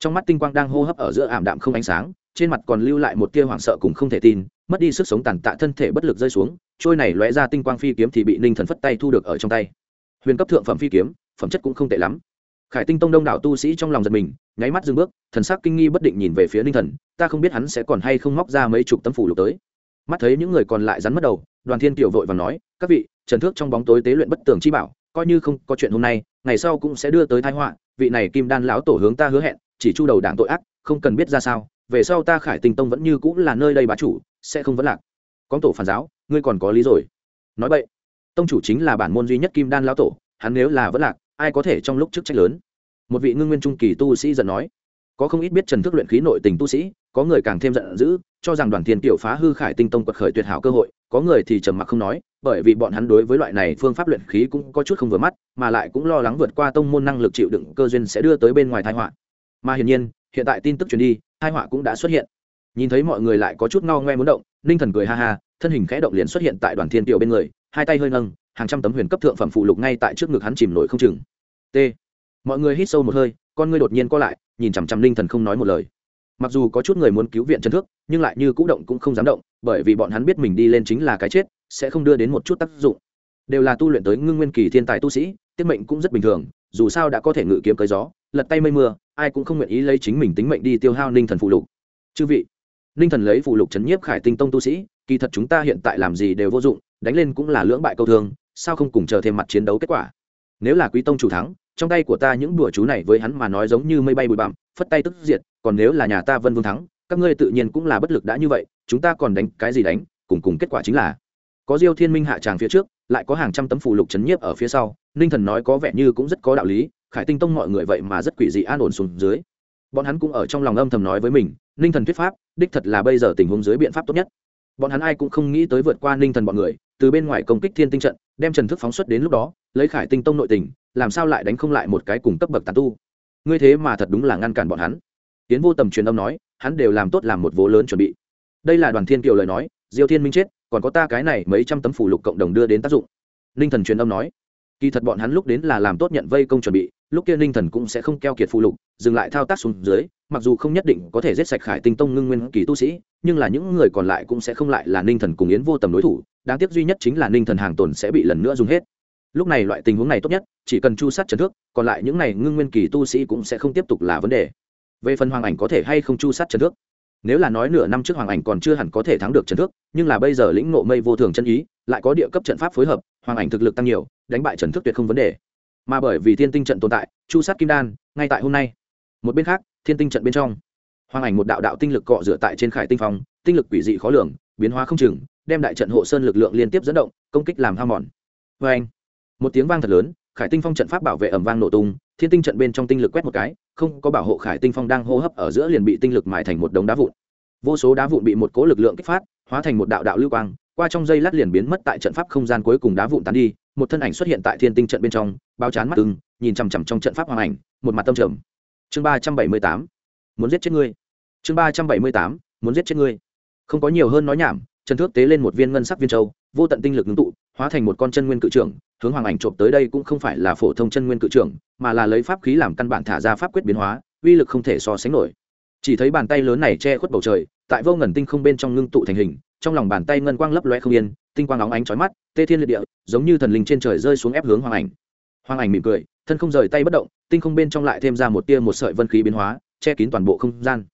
Trong mắt tinh quang đang hô hấp ở giữa ảm đạm không ánh sáng, trên mặt còn lưu lại một tia hoảng sợ cùng không thể tin, mất đi sức sống tàn tạ thân thể bất lực rơi xuống, trôi này lóe ra tinh quang phi kiếm thì bị ninh thần phất tay thu được ở trong tay. Huyền cấp thượng phẩm phi kiếm, phẩm chất cũng không tệ lắm. Khải tinh tông đông đảo tu sĩ trong lòng giật mình nháy mắt dừng bước, thần sắc kinh nghi bất định nhìn về phía ninh thần, ta không biết hắn sẽ còn hay không móc ra mấy chục tấm phủ lục tới. Mắt thấy những người còn lại rắn mất đầu, đoàn thiên kiều vội và nói, các vị, trần thước trong bóng tối tế luyện bất tường chi bảo, coi như không có chuyện hôm nay, ngày sau cũng sẽ đưa tới thái họa, vị này kim đan lão tổ hướng ta hứa hẹn, chỉ chu đầu đảng tội ác, không cần biết ra sao, về sau ta khải tình tông vẫn như cũng là nơi đây bá chủ, sẽ không vấn lạc. Có tổ phản giáo, ngươi còn có lý rồi. Nói vậy tông chủ chính là bản môn duy nhất kim đan lão tổ, hắn nếu là vẫn lạc, ai có thể trong lúc chức trách lớn? Một vị ngưng nguyên trung kỳ tu sĩ giận nói, có không ít biết trần thức luyện khí nội tình tu sĩ, có người càng thêm giận dữ, cho rằng đoàn thiên tiểu phá hư khải tinh tông quật khởi tuyệt hảo cơ hội, có người thì trầm mặc không nói, bởi vì bọn hắn đối với loại này phương pháp luyện khí cũng có chút không vừa mắt, mà lại cũng lo lắng vượt qua tông môn năng lực chịu đựng cơ duyên sẽ đưa tới bên ngoài thái họa. Mà hiển nhiên, hiện tại tin tức truyền đi thái họa cũng đã xuất hiện. Nhìn thấy mọi người lại có chút ngao ngoe muốn động, ninh thần cười ha ha, thân hình khẽ động liền xuất hiện tại đoàn thiên tiểu bên người, hai tay hơi nâng, hàng trăm tấm huyền cấp thượng phẩm phụ lục ngay tại trước ngực hắn chìm nổi không chừng. T mọi người hít sâu một hơi, con ngươi đột nhiên co lại, nhìn chằm chằm ninh thần không nói một lời. Mặc dù có chút người muốn cứu viện chân thước, nhưng lại như cũ động cũng không dám động, bởi vì bọn hắn biết mình đi lên chính là cái chết, sẽ không đưa đến một chút tác dụng. Đều là tu luyện tới ngưng nguyên kỳ thiên tài tu sĩ, tiết mệnh cũng rất bình thường, dù sao đã có thể ngự kiếm cơi gió, lật tay mây mưa, ai cũng không nguyện ý lấy chính mình tính mệnh đi tiêu hao ninh thần phụ lục. Chư vị, ninh thần lấy phụ lục chấn nhiếp khải tinh tông tu sĩ, kỳ thật chúng ta hiện tại làm gì đều vô dụng, đánh lên cũng là lưỡng bại câu thương, sao không cùng chờ thêm mặt chiến đấu kết quả? Nếu là quý tông chủ thắng trong tay của ta những đùa chú này với hắn mà nói giống như mây bay bụi bặm, phất tay tức diệt, còn nếu là nhà ta vân vương thắng, các ngươi tự nhiên cũng là bất lực đã như vậy, chúng ta còn đánh cái gì đánh, cùng cùng kết quả chính là, có diêu thiên minh hạ tràng phía trước, lại có hàng trăm tấm phù lục chấn nhiếp ở phía sau, ninh thần nói có vẻ như cũng rất có đạo lý, khải tinh tông mọi người vậy mà rất quỷ dị an ổn xuống dưới. Bọn hắn cũng ở trong lòng âm thầm nói với mình, ninh thần thuyết pháp, đích thật là bây giờ tình huống dưới biện pháp tốt nhất. Bọn hắn ai cũng không nghĩ tới vượt qua ninh thần bọn người, từ bên ngoài công kích thiên tinh trận, đem trần thức phóng xuất đến lúc đó, lấy khải tinh tông nội tình làm sao lại đánh không lại một cái cùng cấp bậc tán tu? Ngươi thế mà thật đúng là ngăn cản bọn hắn. Tiến vô tầm truyền âm nói, hắn đều làm tốt làm một vố lớn chuẩn bị. Đây là đoàn thiên kiều lời nói, diêu thiên minh chết, còn có ta cái này mấy trăm tấm phủ lục cộng đồng đưa đến tác dụng. Ninh thần truyền âm nói, kỳ thật bọn hắn lúc đến là làm tốt nhận vây công chuẩn bị, lúc kia ninh thần cũng sẽ không keo kiệt phụ lục, dừng lại thao tác xuống dưới, mặc dù không nhất định có thể giết sạch khải tinh tông ngưng nguyên kỳ tu sĩ, nhưng là những người còn lại cũng sẽ không lại là ninh thần cùng yến vô tầm đối thủ, đáng tiếc duy nhất chính là ninh thần hàng tồn sẽ bị lần nữa dùng hết lúc này loại tình huống này tốt nhất, chỉ cần chu sát trần thước, còn lại những này ngưng nguyên kỳ tu sĩ cũng sẽ không tiếp tục là vấn đề. Về phần hoàng ảnh có thể hay không chu sát trần thước? Nếu là nói nửa năm trước hoàng ảnh còn chưa hẳn có thể thắng được trần thước, nhưng là bây giờ lĩnh nộ mây vô thường chân ý, lại có địa cấp trận pháp phối hợp, hoàng ảnh thực lực tăng nhiều, đánh bại trần thước tuyệt không vấn đề. Mà bởi vì thiên tinh trận tồn tại, chu sát kim đan, ngay tại hôm nay. Một bên khác, thiên tinh trận bên trong, hoàng ảnh một đạo đạo tinh lực cọ dựa tại trên khải tinh phong, tinh lực quỷ dị khó lường, biến hóa không chừng, đem đại trận hộ sơn lực lượng liên tiếp dẫn động, công kích làm ham mòn. Vê anh một tiếng vang thật lớn, khải tinh phong trận pháp bảo vệ ẩm vang nổ tung, thiên tinh trận bên trong tinh lực quét một cái, không có bảo hộ khải tinh phong đang hô hấp ở giữa liền bị tinh lực mại thành một đống đá vụn. Vô số đá vụn bị một cố lực lượng kích phát, hóa thành một đạo đạo lưu quang, qua trong dây lát liền biến mất tại trận pháp không gian cuối cùng đá vụn tán đi, một thân ảnh xuất hiện tại thiên tinh trận bên trong bao chán mắt ưng, nhìn chằm chằm trong trận pháp hoàng ảnh, một mặt tâm trầm. Chương ba trăm bảy mươi tám, muốn giết chết ngươi. Chương ba trăm bảy mươi tám, muốn giết chết ngươi. Không có nhiều hơn nói nhảm, trần thước tế lên một viên ngân sắc viên châu, vô tận tinh lực ngưng tụ, hóa thành một con chân nguyên cự trưởng hướng hoàng ảnh trộm tới đây cũng không phải là phổ thông chân nguyên cự trưởng, mà là lấy pháp khí làm căn bản thả ra pháp quyết biến hóa, uy lực không thể so sánh nổi. Chỉ thấy bàn tay lớn này che khuất bầu trời, tại vô ngần tinh không bên trong ngưng tụ thành hình, trong lòng bàn tay ngân quang lấp loe không yên, tinh quang óng ánh trói mắt, tê thiên liệt địa, giống như thần linh trên trời rơi xuống ép hướng hoàng ảnh. Hoàng ảnh mỉm cười, thân không rời tay bất động, tinh không bên trong lại thêm ra một tia một sợi vân khí biến hóa, che kín toàn bộ không gian.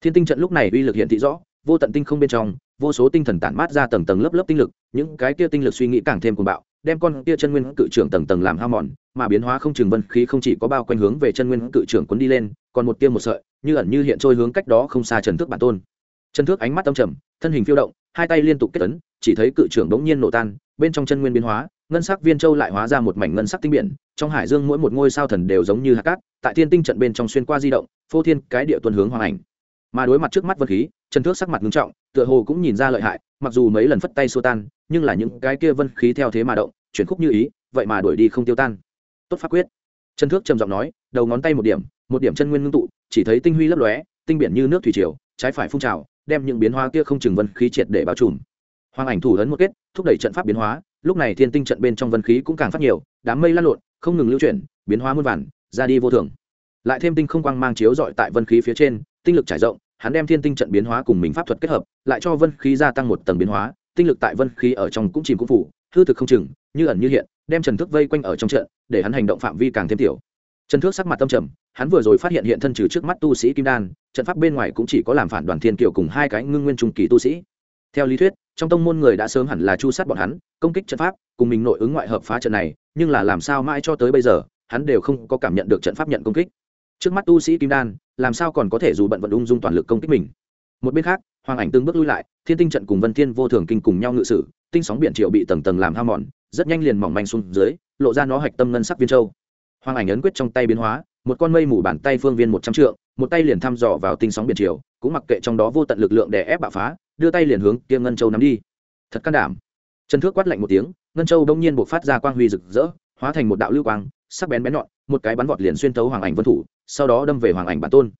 Thiên tinh trận lúc này uy lực hiện thị rõ, vô tận tinh không bên trong, vô số tinh thần tản mát ra tầng tầng lớp lớp tinh lực, những cái kia tinh lực suy nghĩ càng thêm cuồng bạo đem con kia chân nguyên cự trưởng tầng tầng làm hao mòn, mà biến hóa không chừng vân khí không chỉ có bao quanh hướng về chân nguyên cự trưởng cuốn đi lên, còn một tia một sợi, như ẩn như hiện trôi hướng cách đó không xa trần thước bản tôn. Trần thước ánh mắt âm trầm, thân hình phiêu động, hai tay liên tục kết ấn, chỉ thấy cự trưởng đống nhiên nổ tan, bên trong chân nguyên biến hóa, ngân sắc viên châu lại hóa ra một mảnh ngân sắc tinh biển, trong hải dương mỗi một ngôi sao thần đều giống như hạt cát, tại thiên tinh trận bên trong xuyên qua di động, phô thiên cái địa tuần hướng hoàng ảnh mà đối mặt trước mắt vật khí, trần thước sắc mặt nghiêm trọng, tựa hồ cũng nhìn ra lợi hại, mặc dù mấy lần phất tay xua tan, nhưng là những cái kia vân khí theo thế mà động, chuyển khúc như ý, vậy mà đuổi đi không tiêu tan. Tốt pháp quyết. Trần thước trầm giọng nói, đầu ngón tay một điểm một điểm chân nguyên ngưng tụ, chỉ thấy tinh huy lấp lóe, tinh biển như nước thủy triều, trái phải phun trào, đem những biến hóa kia không chừng vân khí triệt để bao trùm. Hoàng ảnh thủ ấn một kết, thúc đẩy trận pháp biến hóa, lúc này thiên tinh trận bên trong vân khí cũng càng phát nhiều, đám mây lan lộn, không ngừng lưu chuyển, biến hóa muôn vàn, ra đi vô thường. Lại thêm tinh không quang mang chiếu dọi tại vân khí phía trên tinh lực trải rộng, hắn đem thiên tinh trận biến hóa cùng mình pháp thuật kết hợp, lại cho vân khí gia tăng một tầng biến hóa, tinh lực tại vân khí ở trong cũng chìm cũng phủ, hư thực không chừng, như ẩn như hiện, đem trần thước vây quanh ở trong trận, để hắn hành động phạm vi càng thêm tiểu. Trần thước sắc mặt tâm trầm, hắn vừa rồi phát hiện hiện thân trừ trước mắt tu sĩ kim đan, trận pháp bên ngoài cũng chỉ có làm phản đoàn thiên kiều cùng hai cái ngưng nguyên trung kỳ tu sĩ. Theo lý thuyết, trong tông môn người đã sớm hẳn là chu sát bọn hắn, công kích trận pháp, cùng mình nội ứng ngoại hợp phá trận này, nhưng là làm sao mãi cho tới bây giờ, hắn đều không có cảm nhận được trận pháp nhận công kích. Trước mắt tu sĩ kim đan làm sao còn có thể dù bận vận ung dung toàn lực công kích mình? Một bên khác, hoàng ảnh từng bước lui lại, thiên tinh trận cùng vân thiên vô thường kinh cùng nhau ngự sử, tinh sóng biển triệu bị tầng tầng làm hao mòn, rất nhanh liền mỏng manh xuống dưới, lộ ra nó hạch tâm ngân sắc viên châu. Hoàng ảnh ấn quyết trong tay biến hóa, một con mây mù bàn tay phương viên một trăm trượng, một tay liền thăm dò vào tinh sóng biển triều, cũng mặc kệ trong đó vô tận lực lượng để ép bạo phá, đưa tay liền hướng kia ngân châu nắm đi. Thật can đảm. Trần thước quát lạnh một tiếng, ngân châu đông nhiên buộc phát ra quang huy rực rỡ hóa thành một đạo lưu quang, sắc bén bén nhọn, một cái bắn vọt liền xuyên tấu hoàng ảnh vân thủ, sau đó đâm về hoàng ảnh bản tôn.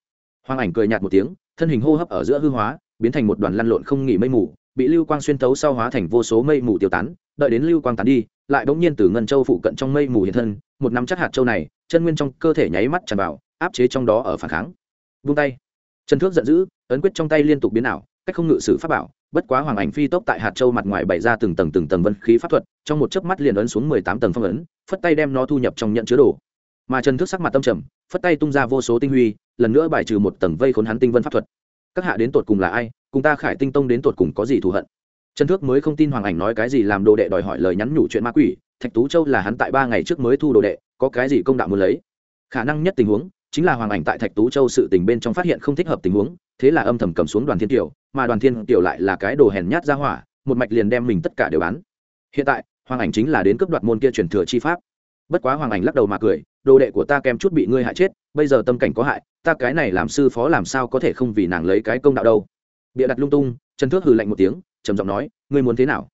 Hoàng ảnh cười nhạt một tiếng, thân hình hô hấp ở giữa hư hóa, biến thành một đoàn lăn lộn không nghỉ mây mù, bị lưu quang xuyên tấu sau hóa thành vô số mây mù tiêu tán, đợi đến lưu quang tán đi, lại bỗng nhiên từ ngân châu phụ cận trong mây mù hiện thân, một nắm chắc hạt châu này, chân nguyên trong cơ thể nháy mắt tràn vào, áp chế trong đó ở phản kháng. Vung tay. Trần thước giận dữ, ấn quyết trong tay liên tục biến ảo, cách không ngự sử pháp bảo bất quá hoàng ảnh phi tốc tại hạt châu mặt ngoài bày ra từng tầng từng tầng vân khí pháp thuật, trong một chớp mắt liền ấn xuống mười tám tầng phong ấn, phất tay đem nó thu nhập trong nhận chứa đồ. Mà trần thước sắc mặt tâm trầm, phất tay tung ra vô số tinh huy, lần nữa bài trừ một tầng vây khốn hắn tinh vân pháp thuật. Các hạ đến tột cùng là ai? Cùng ta khải tinh tông đến tột cùng có gì thù hận? Trần thước mới không tin hoàng ảnh nói cái gì làm đồ đệ đòi hỏi lời nhắn nhủ chuyện ma quỷ, thạch tú châu là hắn tại ba ngày trước mới thu đồ đệ, có cái gì công đạo muốn lấy? Khả năng nhất tình huống chính là hoàng ảnh tại thạch tú châu sự tình bên trong phát hiện không thích hợp tình huống, thế là âm thầm cầm xuống đoàn thiên tiểu, mà đoàn thiên tiểu lại là cái đồ hèn nhát ra hỏa, một mạch liền đem mình tất cả đều bán. Hiện tại, hoàng ảnh chính là đến cướp đoạt môn kia truyền thừa chi pháp. Bất quá hoàng ảnh lắc đầu mà cười, đồ đệ của ta kem chút bị ngươi hại chết, bây giờ tâm cảnh có hại, ta cái này làm sư phó làm sao có thể không vì nàng lấy cái công đạo đâu. Bịa đặt lung tung, trần thước hừ lạnh một tiếng, trầm giọng nói, ngươi muốn thế nào?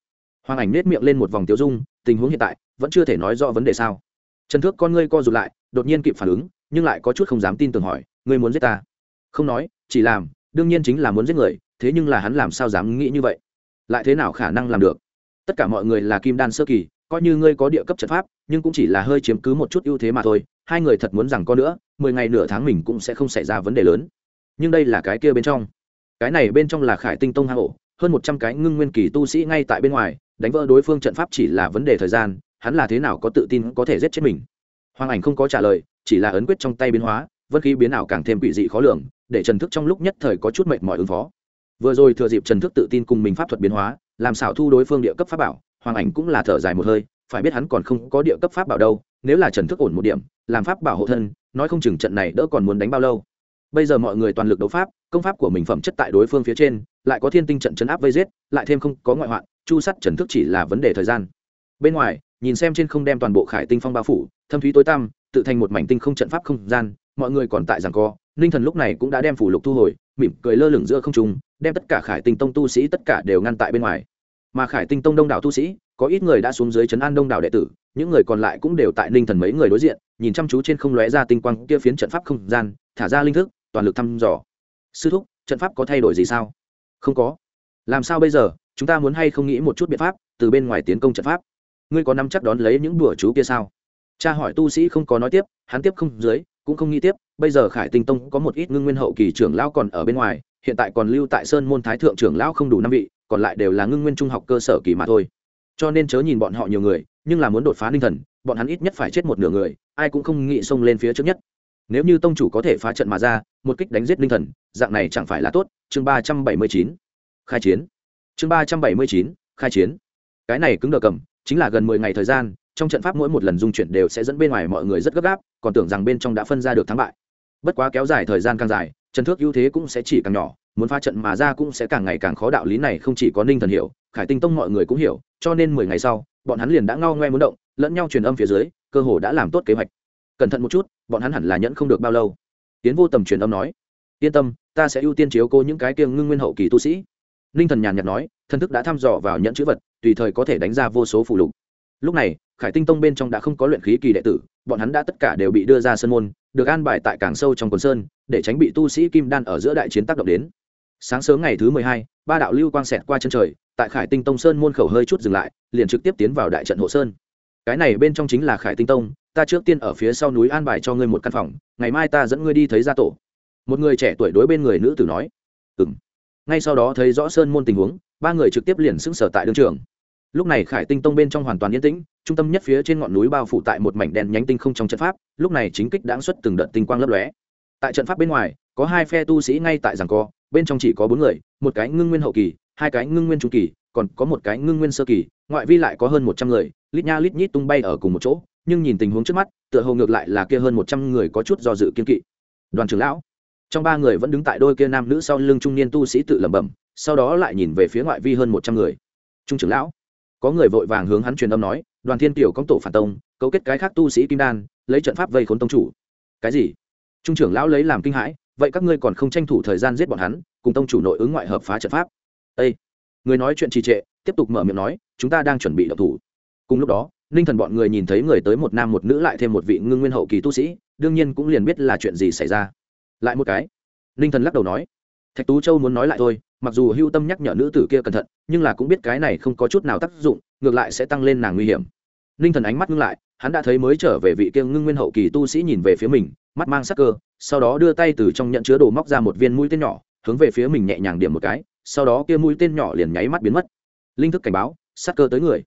Hoàng ảnh nết miệng lên một vòng tiêu dung, tình huống hiện tại, vẫn chưa thể nói rõ vấn đề sao. Trần thước con ngươi co rụt lại, đột nhiên kịp phản ứng nhưng lại có chút không dám tin tưởng hỏi, ngươi muốn giết ta? Không nói, chỉ làm, đương nhiên chính là muốn giết người, thế nhưng là hắn làm sao dám nghĩ như vậy? Lại thế nào khả năng làm được? Tất cả mọi người là kim đan sơ kỳ, coi như ngươi có địa cấp trận pháp, nhưng cũng chỉ là hơi chiếm cứ một chút ưu thế mà thôi, hai người thật muốn rằng có nữa, mười ngày nửa tháng mình cũng sẽ không xảy ra vấn đề lớn. Nhưng đây là cái kia bên trong. Cái này bên trong là khải tinh tông hang ổ, hơn một trăm cái ngưng nguyên kỳ tu sĩ ngay tại bên ngoài, đánh vỡ đối phương trận pháp chỉ là vấn đề thời gian, hắn là thế nào có tự tin có thể giết chết mình? Hoàng ảnh không có trả lời chỉ là ấn quyết trong tay biến hóa, vân khí biến ảo càng thêm quỷ dị khó lường, để trần thức trong lúc nhất thời có chút mệt mỏi ứng phó. Vừa rồi thừa dịp trần thức tự tin cùng mình pháp thuật biến hóa, làm xảo thu đối phương địa cấp pháp bảo, hoàng ảnh cũng là thở dài một hơi, phải biết hắn còn không có địa cấp pháp bảo đâu, nếu là trần thức ổn một điểm, làm pháp bảo hộ thân, nói không chừng trận này đỡ còn muốn đánh bao lâu. Bây giờ mọi người toàn lực đấu pháp, công pháp của mình phẩm chất tại đối phương phía trên, lại có thiên tinh trận chấn áp vây giết, lại thêm không có ngoại hoạn, chu sắt trần thức chỉ là vấn đề thời gian. Bên ngoài, nhìn xem trên không đem toàn bộ khải tinh phong bao phủ, thâm thúy tối tăm tự thành một mảnh tinh không trận pháp không gian, mọi người còn tại rằng co. Ninh thần lúc này cũng đã đem phủ lục thu hồi, mỉm cười lơ lửng giữa không trung, đem tất cả khải tinh tông tu sĩ tất cả đều ngăn tại bên ngoài. Mà khải tinh tông đông đảo tu sĩ, có ít người đã xuống dưới trấn an đông đảo đệ tử, những người còn lại cũng đều tại ninh thần mấy người đối diện, nhìn chăm chú trên không lóe ra tinh quang kia phiến trận pháp không gian, thả ra linh thức, toàn lực thăm dò. Sư thúc, trận pháp có thay đổi gì sao? Không có. Làm sao bây giờ? Chúng ta muốn hay không nghĩ một chút biện pháp, từ bên ngoài tiến công trận pháp? Ngươi có nắm chắc đón lấy những đùa chú kia sao? Cha hỏi tu sĩ không có nói tiếp, hắn tiếp không dưới, cũng không nghĩ tiếp, bây giờ khải tinh tông có một ít ngưng nguyên hậu kỳ trưởng lão còn ở bên ngoài, hiện tại còn lưu tại sơn môn thái thượng trưởng lão không đủ năm vị, còn lại đều là ngưng nguyên trung học cơ sở kỳ mà thôi. Cho nên chớ nhìn bọn họ nhiều người, nhưng là muốn đột phá ninh thần, bọn hắn ít nhất phải chết một nửa người, ai cũng không nghĩ xông lên phía trước nhất. Nếu như tông chủ có thể phá trận mà ra, một kích đánh giết ninh thần, dạng này chẳng phải là tốt. Chương ba trăm bảy mươi chín, khai chiến. Chương ba trăm bảy mươi chín, khai chiến. Cái này cứng đờ cầm, chính là gần mười ngày thời gian trong trận pháp mỗi một lần dung chuyển đều sẽ dẫn bên ngoài mọi người rất gấp gáp, còn tưởng rằng bên trong đã phân ra được thắng bại. Bất quá kéo dài thời gian càng dài trần thước ưu thế cũng sẽ chỉ càng nhỏ, muốn phá trận mà ra cũng sẽ càng ngày càng khó, đạo lý này không chỉ có ninh thần hiểu, khải tinh tông mọi người cũng hiểu, cho nên mười ngày sau, bọn hắn liền đã ngao ngoe muốn động, lẫn nhau truyền âm phía dưới, cơ hồ đã làm tốt kế hoạch. Cẩn thận một chút, bọn hắn hẳn là nhẫn không được bao lâu. Tiến vô tầm truyền âm nói, yên tâm, ta sẽ ưu tiên chiếu cô những cái kiêng ngưng nguyên hậu kỳ tu sĩ. Ninh thần nhàn nhạt nói, thân thức đã thăm dò vào nhẫn chữ vật, tùy thời có thể đánh ra vô số phụ lục. Lúc này khải tinh tông bên trong đã không có luyện khí kỳ đệ tử, bọn hắn đã tất cả đều bị đưa ra sân môn, được an bài tại càng sâu trong quần sơn, để tránh bị tu sĩ kim đan ở giữa đại chiến tác động đến. Sáng sớm ngày thứ mười hai, ba đạo lưu quang xẹt qua chân trời, tại khải tinh tông sơn môn khẩu hơi chút dừng lại, liền trực tiếp tiến vào đại trận hộ sơn. Cái này bên trong chính là khải tinh tông, ta trước tiên ở phía sau núi an bài cho ngươi một căn phòng, ngày mai ta dẫn ngươi đi thấy gia tổ. Một người trẻ tuổi đối bên người nữ tử nói. Ừng ngay sau đó thấy rõ sơn môn tình huống, ba người trực tiếp liền sững sở tại đương trường lúc này khải tinh tông bên trong hoàn toàn yên tĩnh, trung tâm nhất phía trên ngọn núi bao phủ tại một mảnh đèn nhánh tinh không trong trận pháp, lúc này chính kích đáng xuất từng đợt tinh quang lấp lóe. Tại trận pháp bên ngoài, có hai phe tu sĩ ngay tại giảng co, bên trong chỉ có bốn người, một cái ngưng nguyên hậu kỳ, hai cái ngưng nguyên trung kỳ, còn có một cái ngưng nguyên sơ kỳ, ngoại vi lại có hơn một trăm người, lít nha lít nhít tung bay ở cùng một chỗ, nhưng nhìn tình huống trước mắt, tựa hồ ngược lại là kia hơn một trăm người có chút do dự kiên kỵ. Đoàn trưởng lão, trong ba người vẫn đứng tại đôi kia nam nữ sau lưng trung niên tu sĩ tự lẩm bẩm, sau đó lại nhìn về phía ngoại vi hơn một trăm người. Trung trưởng lão có người vội vàng hướng hắn truyền âm nói đoàn thiên kiều công tổ phản tông cấu kết cái khác tu sĩ kim đan lấy trận pháp vây khốn tông chủ. Cái gì? Trung trưởng lão lấy làm kinh hãi vậy các ngươi còn không tranh thủ thời gian giết bọn hắn cùng tông chủ nội ứng ngoại hợp phá trận pháp? Ê, người nói chuyện trì trệ tiếp tục mở miệng nói chúng ta đang chuẩn bị đập thủ. Cùng lúc đó ninh thần bọn người nhìn thấy người tới một nam một nữ lại thêm một vị ngưng nguyên hậu kỳ tu sĩ đương nhiên cũng liền biết là chuyện gì xảy ra. Lại một cái ninh thần lắc đầu nói thạch tú châu muốn nói lại thôi mặc dù hưu tâm nhắc nhở nữ tử kia cẩn thận, nhưng là cũng biết cái này không có chút nào tác dụng, ngược lại sẽ tăng lên nàng nguy hiểm. Ninh thần ánh mắt ngưng lại, hắn đã thấy mới trở về vị kia ngưng nguyên hậu kỳ tu sĩ nhìn về phía mình, mắt mang sắc cơ, sau đó đưa tay từ trong nhận chứa đồ móc ra một viên mũi tên nhỏ, hướng về phía mình nhẹ nhàng điểm một cái, sau đó kia mũi tên nhỏ liền nháy mắt biến mất. Linh thức cảnh báo, sắc cơ tới người.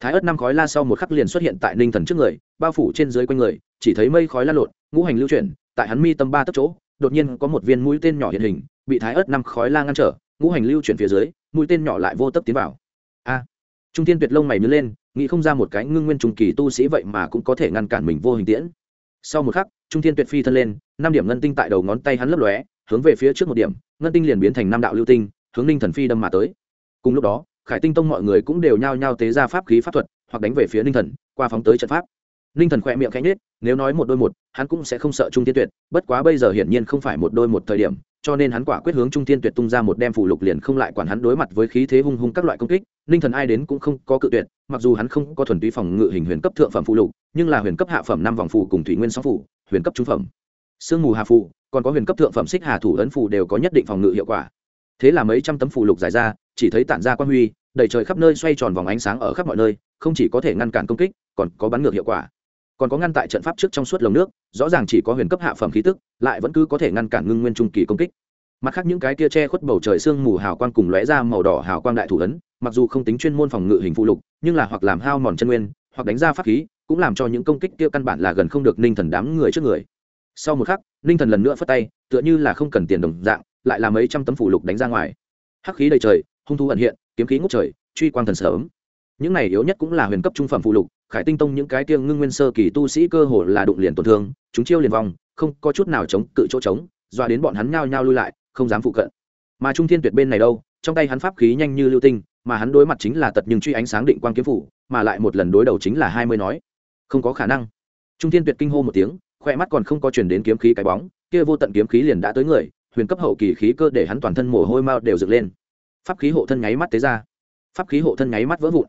Thái ớt năm khói la sau một khắc liền xuất hiện tại ninh thần trước người, bao phủ trên dưới quanh người, chỉ thấy mây khói la lộn, ngũ hành lưu chuyển, tại hắn mi tâm ba tấc chỗ, đột nhiên có một viên mũi tên nhỏ hiện hình, bị thái ớt năm khói la ngăn trở ngũ hành lưu chuyển phía dưới, mũi tên nhỏ lại vô tấp tiến vào. A, trung Thiên tuyệt lông mày nhớ lên, nghĩ không ra một cái ngưng nguyên trùng kỳ tu sĩ vậy mà cũng có thể ngăn cản mình vô hình tiễn. Sau một khắc, trung thiên tuyệt phi thân lên, năm điểm ngân tinh tại đầu ngón tay hắn lấp lóe, hướng về phía trước một điểm, ngân tinh liền biến thành năm đạo lưu tinh, hướng ninh thần phi đâm mà tới. Cùng lúc đó, khải tinh tông mọi người cũng đều nhao nhao tế ra pháp khí pháp thuật, hoặc đánh về phía ninh thần, qua phóng tới trận pháp. Ninh thần khỏe miệng khẽ nhết nếu nói một đôi một, hắn cũng sẽ không sợ trung tiên tuyệt, bất quá bây giờ hiển nhiên không phải một đôi một thời điểm cho nên hắn quả quyết hướng trung Thiên tuyệt tung ra một đem phủ lục liền không lại quản hắn đối mặt với khí thế hung hung các loại công kích, ninh thần ai đến cũng không có cự tuyệt, mặc dù hắn không có thuần túy phòng ngự hình huyền cấp thượng phẩm phụ lục, nhưng là huyền cấp hạ phẩm năm vòng phù cùng thủy nguyên sóng phủ huyền cấp trung phẩm. Sương mù hà phụ còn có huyền cấp thượng phẩm xích hà thủ ấn phù đều có nhất định phòng ngự hiệu quả. Thế là mấy trăm tấm phù lục dài ra, chỉ thấy tản ra quan huy, đầy trời khắp nơi xoay tròn vòng ánh sáng ở khắp mọi nơi, không chỉ có thể ngăn cản công kích, còn có bắn ngược hiệu quả còn có ngăn tại trận pháp trước trong suốt lồng nước, rõ ràng chỉ có huyền cấp hạ phẩm khí tức, lại vẫn cứ có thể ngăn cản ngưng nguyên trung kỳ công kích. Mặt khác những cái kia che khuất bầu trời sương mù hào quang cùng lóe ra màu đỏ hào quang đại thủ ấn, mặc dù không tính chuyên môn phòng ngự hình phụ lục, nhưng là hoặc làm hao mòn chân nguyên, hoặc đánh ra pháp khí, cũng làm cho những công kích kia căn bản là gần không được ninh thần đám người trước người. Sau một khắc, ninh thần lần nữa phất tay, tựa như là không cần tiền đồng dạng, lại là mấy trăm tấm phụ lục đánh ra ngoài. Hắc khí đầy trời, hung thu ẩn hiện, kiếm khí ngút trời, truy quang thần sớm. Những này yếu nhất cũng là huyền cấp trung phẩm phụ lục khải tinh tông những cái tiêng ngưng nguyên sơ kỳ tu sĩ cơ hồ là đụng liền tổn thương, chúng chiêu liền vòng, không có chút nào chống, cự chỗ trống, doa đến bọn hắn nhao nhao lui lại, không dám phụ cận. Mà trung thiên tuyệt bên này đâu, trong tay hắn pháp khí nhanh như lưu tinh, mà hắn đối mặt chính là tật nhưng truy ánh sáng định quang kiếm phủ, mà lại một lần đối đầu chính là hai mươi nói. Không có khả năng. Trung thiên tuyệt kinh hô một tiếng, khoe mắt còn không có chuyển đến kiếm khí cái bóng, kia vô tận kiếm khí liền đã tới người, huyền cấp hậu kỳ khí cơ để hắn toàn thân mồ hôi mao đều dựng lên. Pháp khí hộ thân nháy mắt tế ra. Pháp khí hộ thân nháy mắt vỡ vụn.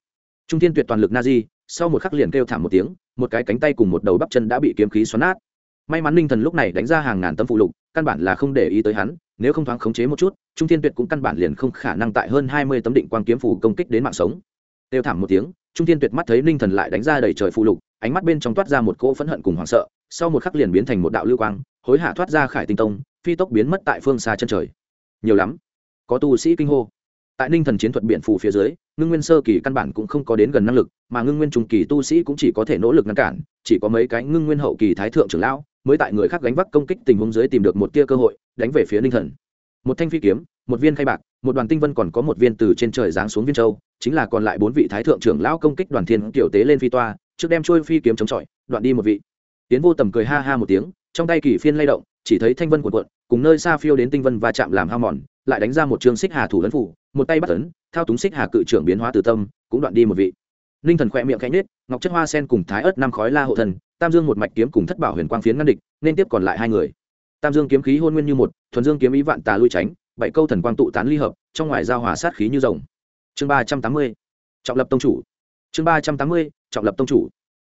Trung thiên tuyệt toàn lực na di sau một khắc liền kêu thảm một tiếng, một cái cánh tay cùng một đầu bắp chân đã bị kiếm khí xoắn nát. May mắn ninh thần lúc này đánh ra hàng ngàn tấm phụ lục, căn bản là không để ý tới hắn, nếu không thoáng khống chế một chút, trung thiên tuyệt cũng căn bản liền không khả năng tại hơn hai mươi tấm định quang kiếm phủ công kích đến mạng sống. Kêu thảm một tiếng, trung thiên tuyệt mắt thấy ninh thần lại đánh ra đầy trời phụ lục, ánh mắt bên trong toát ra một cỗ phẫn hận cùng hoảng sợ, sau một khắc liền biến thành một đạo lưu quang, hối hả thoát ra khải tinh tông, phi tốc biến mất tại phương xa chân trời. Nhiều lắm. Có tu sĩ kinh hô tại ninh thần chiến thuật biện phủ phía dưới, ngưng nguyên sơ kỳ căn bản cũng không có đến gần năng lực, mà ngưng nguyên trung kỳ tu sĩ cũng chỉ có thể nỗ lực ngăn cản, chỉ có mấy cái ngưng nguyên hậu kỳ thái thượng trưởng lão mới tại người khác gánh vác công kích tình huống dưới tìm được một tia cơ hội, đánh về phía ninh thần. Một thanh phi kiếm, một viên khai bạc, một đoàn tinh vân còn có một viên từ trên trời giáng xuống viên châu, chính là còn lại bốn vị thái thượng trưởng lão công kích đoàn thiên tiểu tế lên phi toa, trước đem trôi phi kiếm chống chọi, đoạn đi một vị. Tiến vô tầm cười ha ha một tiếng, trong tay kỳ phiên lay động, chỉ thấy thanh vân cuộn cuộn, cùng nơi xa phiêu đến tinh vân va chạm làm hao mòn, lại đánh ra một trường xích hà thủ lấn phủ một tay bắt tấn thao túng xích hà cự trưởng biến hóa từ tâm, cũng đoạn đi một vị. Ninh thần khỏe miệng khẽ nết ngọc chất hoa sen cùng thái ớt năm khói la hộ thần, tam dương một mạch kiếm cùng thất bảo huyền quang phiến ngăn địch, nên tiếp còn lại hai người. Tam dương kiếm khí hôn nguyên như một, thuần dương kiếm ý vạn tà lui tránh, bảy câu thần quang tụ tán ly hợp, trong ngoài giao hòa sát khí như rồng. Chương ba trăm tám mươi, trọng lập tông chủ. Chương ba trăm tám mươi, trọng lập tông chủ.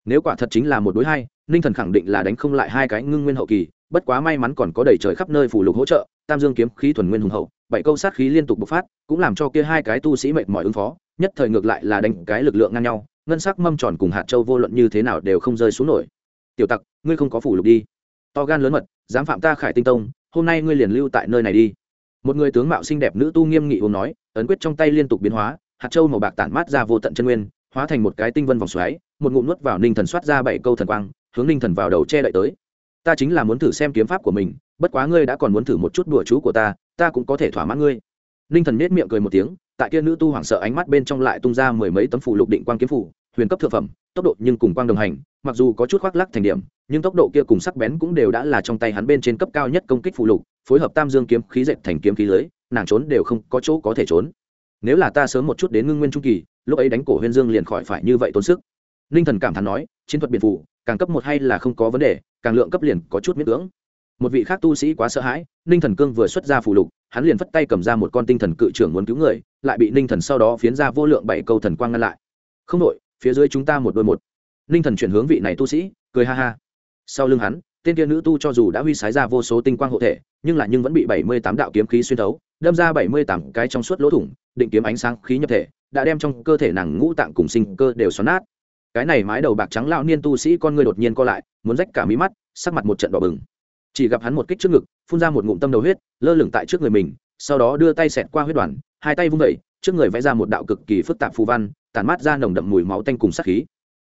Nếu quả thật chính là một đối hai ninh thần khẳng định là đánh không lại hai cái ngưng nguyên hậu kỳ, bất quá may mắn còn có đầy trời khắp nơi phủ lục hỗ trợ tam dương kiếm khí thuần nguyên hùng hậu, bảy câu sát khí liên tục bộc phát, cũng làm cho kia hai cái tu sĩ mệt mỏi ứng phó, nhất thời ngược lại là đánh cái lực lượng ngang nhau, ngân sắc mâm tròn cùng hạt châu vô luận như thế nào đều không rơi xuống nổi. Tiểu tặc, ngươi không có phủ lục đi. To gan lớn mật, dám phạm ta khải tinh tông, hôm nay ngươi liền lưu tại nơi này đi. Một người tướng mạo xinh đẹp nữ tu nghiêm nghị uống nói, ấn quyết trong tay liên tục biến hóa, hạt châu màu bạc tản mát ra vô tận chân nguyên, hóa thành một cái tinh vân vòng xoáy, một ngụm nuốt vào ninh thần soát ra bảy câu thần quang, hướng ninh thần vào đầu che đậy tới. Ta chính là muốn thử xem kiếm pháp của mình bất quá ngươi đã còn muốn thử một chút đùa chú của ta ta cũng có thể thỏa mãn ngươi. Ninh thần nết miệng cười một tiếng, tại kia nữ tu hoảng sợ ánh mắt bên trong lại tung ra mười mấy tấm phủ lục định quang kiếm phủ huyền cấp thượng phẩm, tốc độ nhưng cùng quang đồng hành, mặc dù có chút khoác lắc thành điểm, nhưng tốc độ kia cùng sắc bén cũng đều đã là trong tay hắn bên trên cấp cao nhất công kích phụ lục, phối hợp tam dương kiếm khí dệt thành kiếm khí lưới, nàng trốn đều không có chỗ có thể trốn. Nếu là ta sớm một chút đến ngưng nguyên trung kỳ, lúc ấy đánh cổ huyên dương liền khỏi phải như vậy tốn sức. Ninh thần cảm thán nói, chiến thuật biệt phủ càng cấp một hay là không có vấn đề, càng lượng cấp liền có chút miễn cưỡng một vị khác tu sĩ quá sợ hãi, ninh thần cương vừa xuất ra phù lục, hắn liền phất tay cầm ra một con tinh thần cự trưởng muốn cứu người, lại bị ninh thần sau đó phiến ra vô lượng bảy câu thần quang ngăn lại. Không đội phía dưới chúng ta một đôi một. Ninh thần chuyển hướng vị này tu sĩ, cười ha ha. Sau lưng hắn, tên kia nữ tu cho dù đã huy sái ra vô số tinh quang hộ thể, nhưng lại nhưng vẫn bị bảy mươi tám đạo kiếm khí xuyên thấu, đâm ra bảy mươi tám cái trong suốt lỗ thủng, định kiếm ánh sáng khí nhập thể, đã đem trong cơ thể nàng ngũ tạng cùng sinh cơ đều xoắn nát. Cái này mái đầu bạc trắng lão niên tu sĩ con người đột nhiên co lại, muốn rách cả mí mắt, sắc mặt một trận đỏ bừng chỉ gặp hắn một kích trước ngực, phun ra một ngụm tâm đầu huyết, lơ lửng tại trước người mình, sau đó đưa tay xẹt qua huyết đoàn, hai tay vung vẩy trước người vẽ ra một đạo cực kỳ phức tạp phù văn, tản mát ra nồng đậm mùi máu tanh cùng sát khí.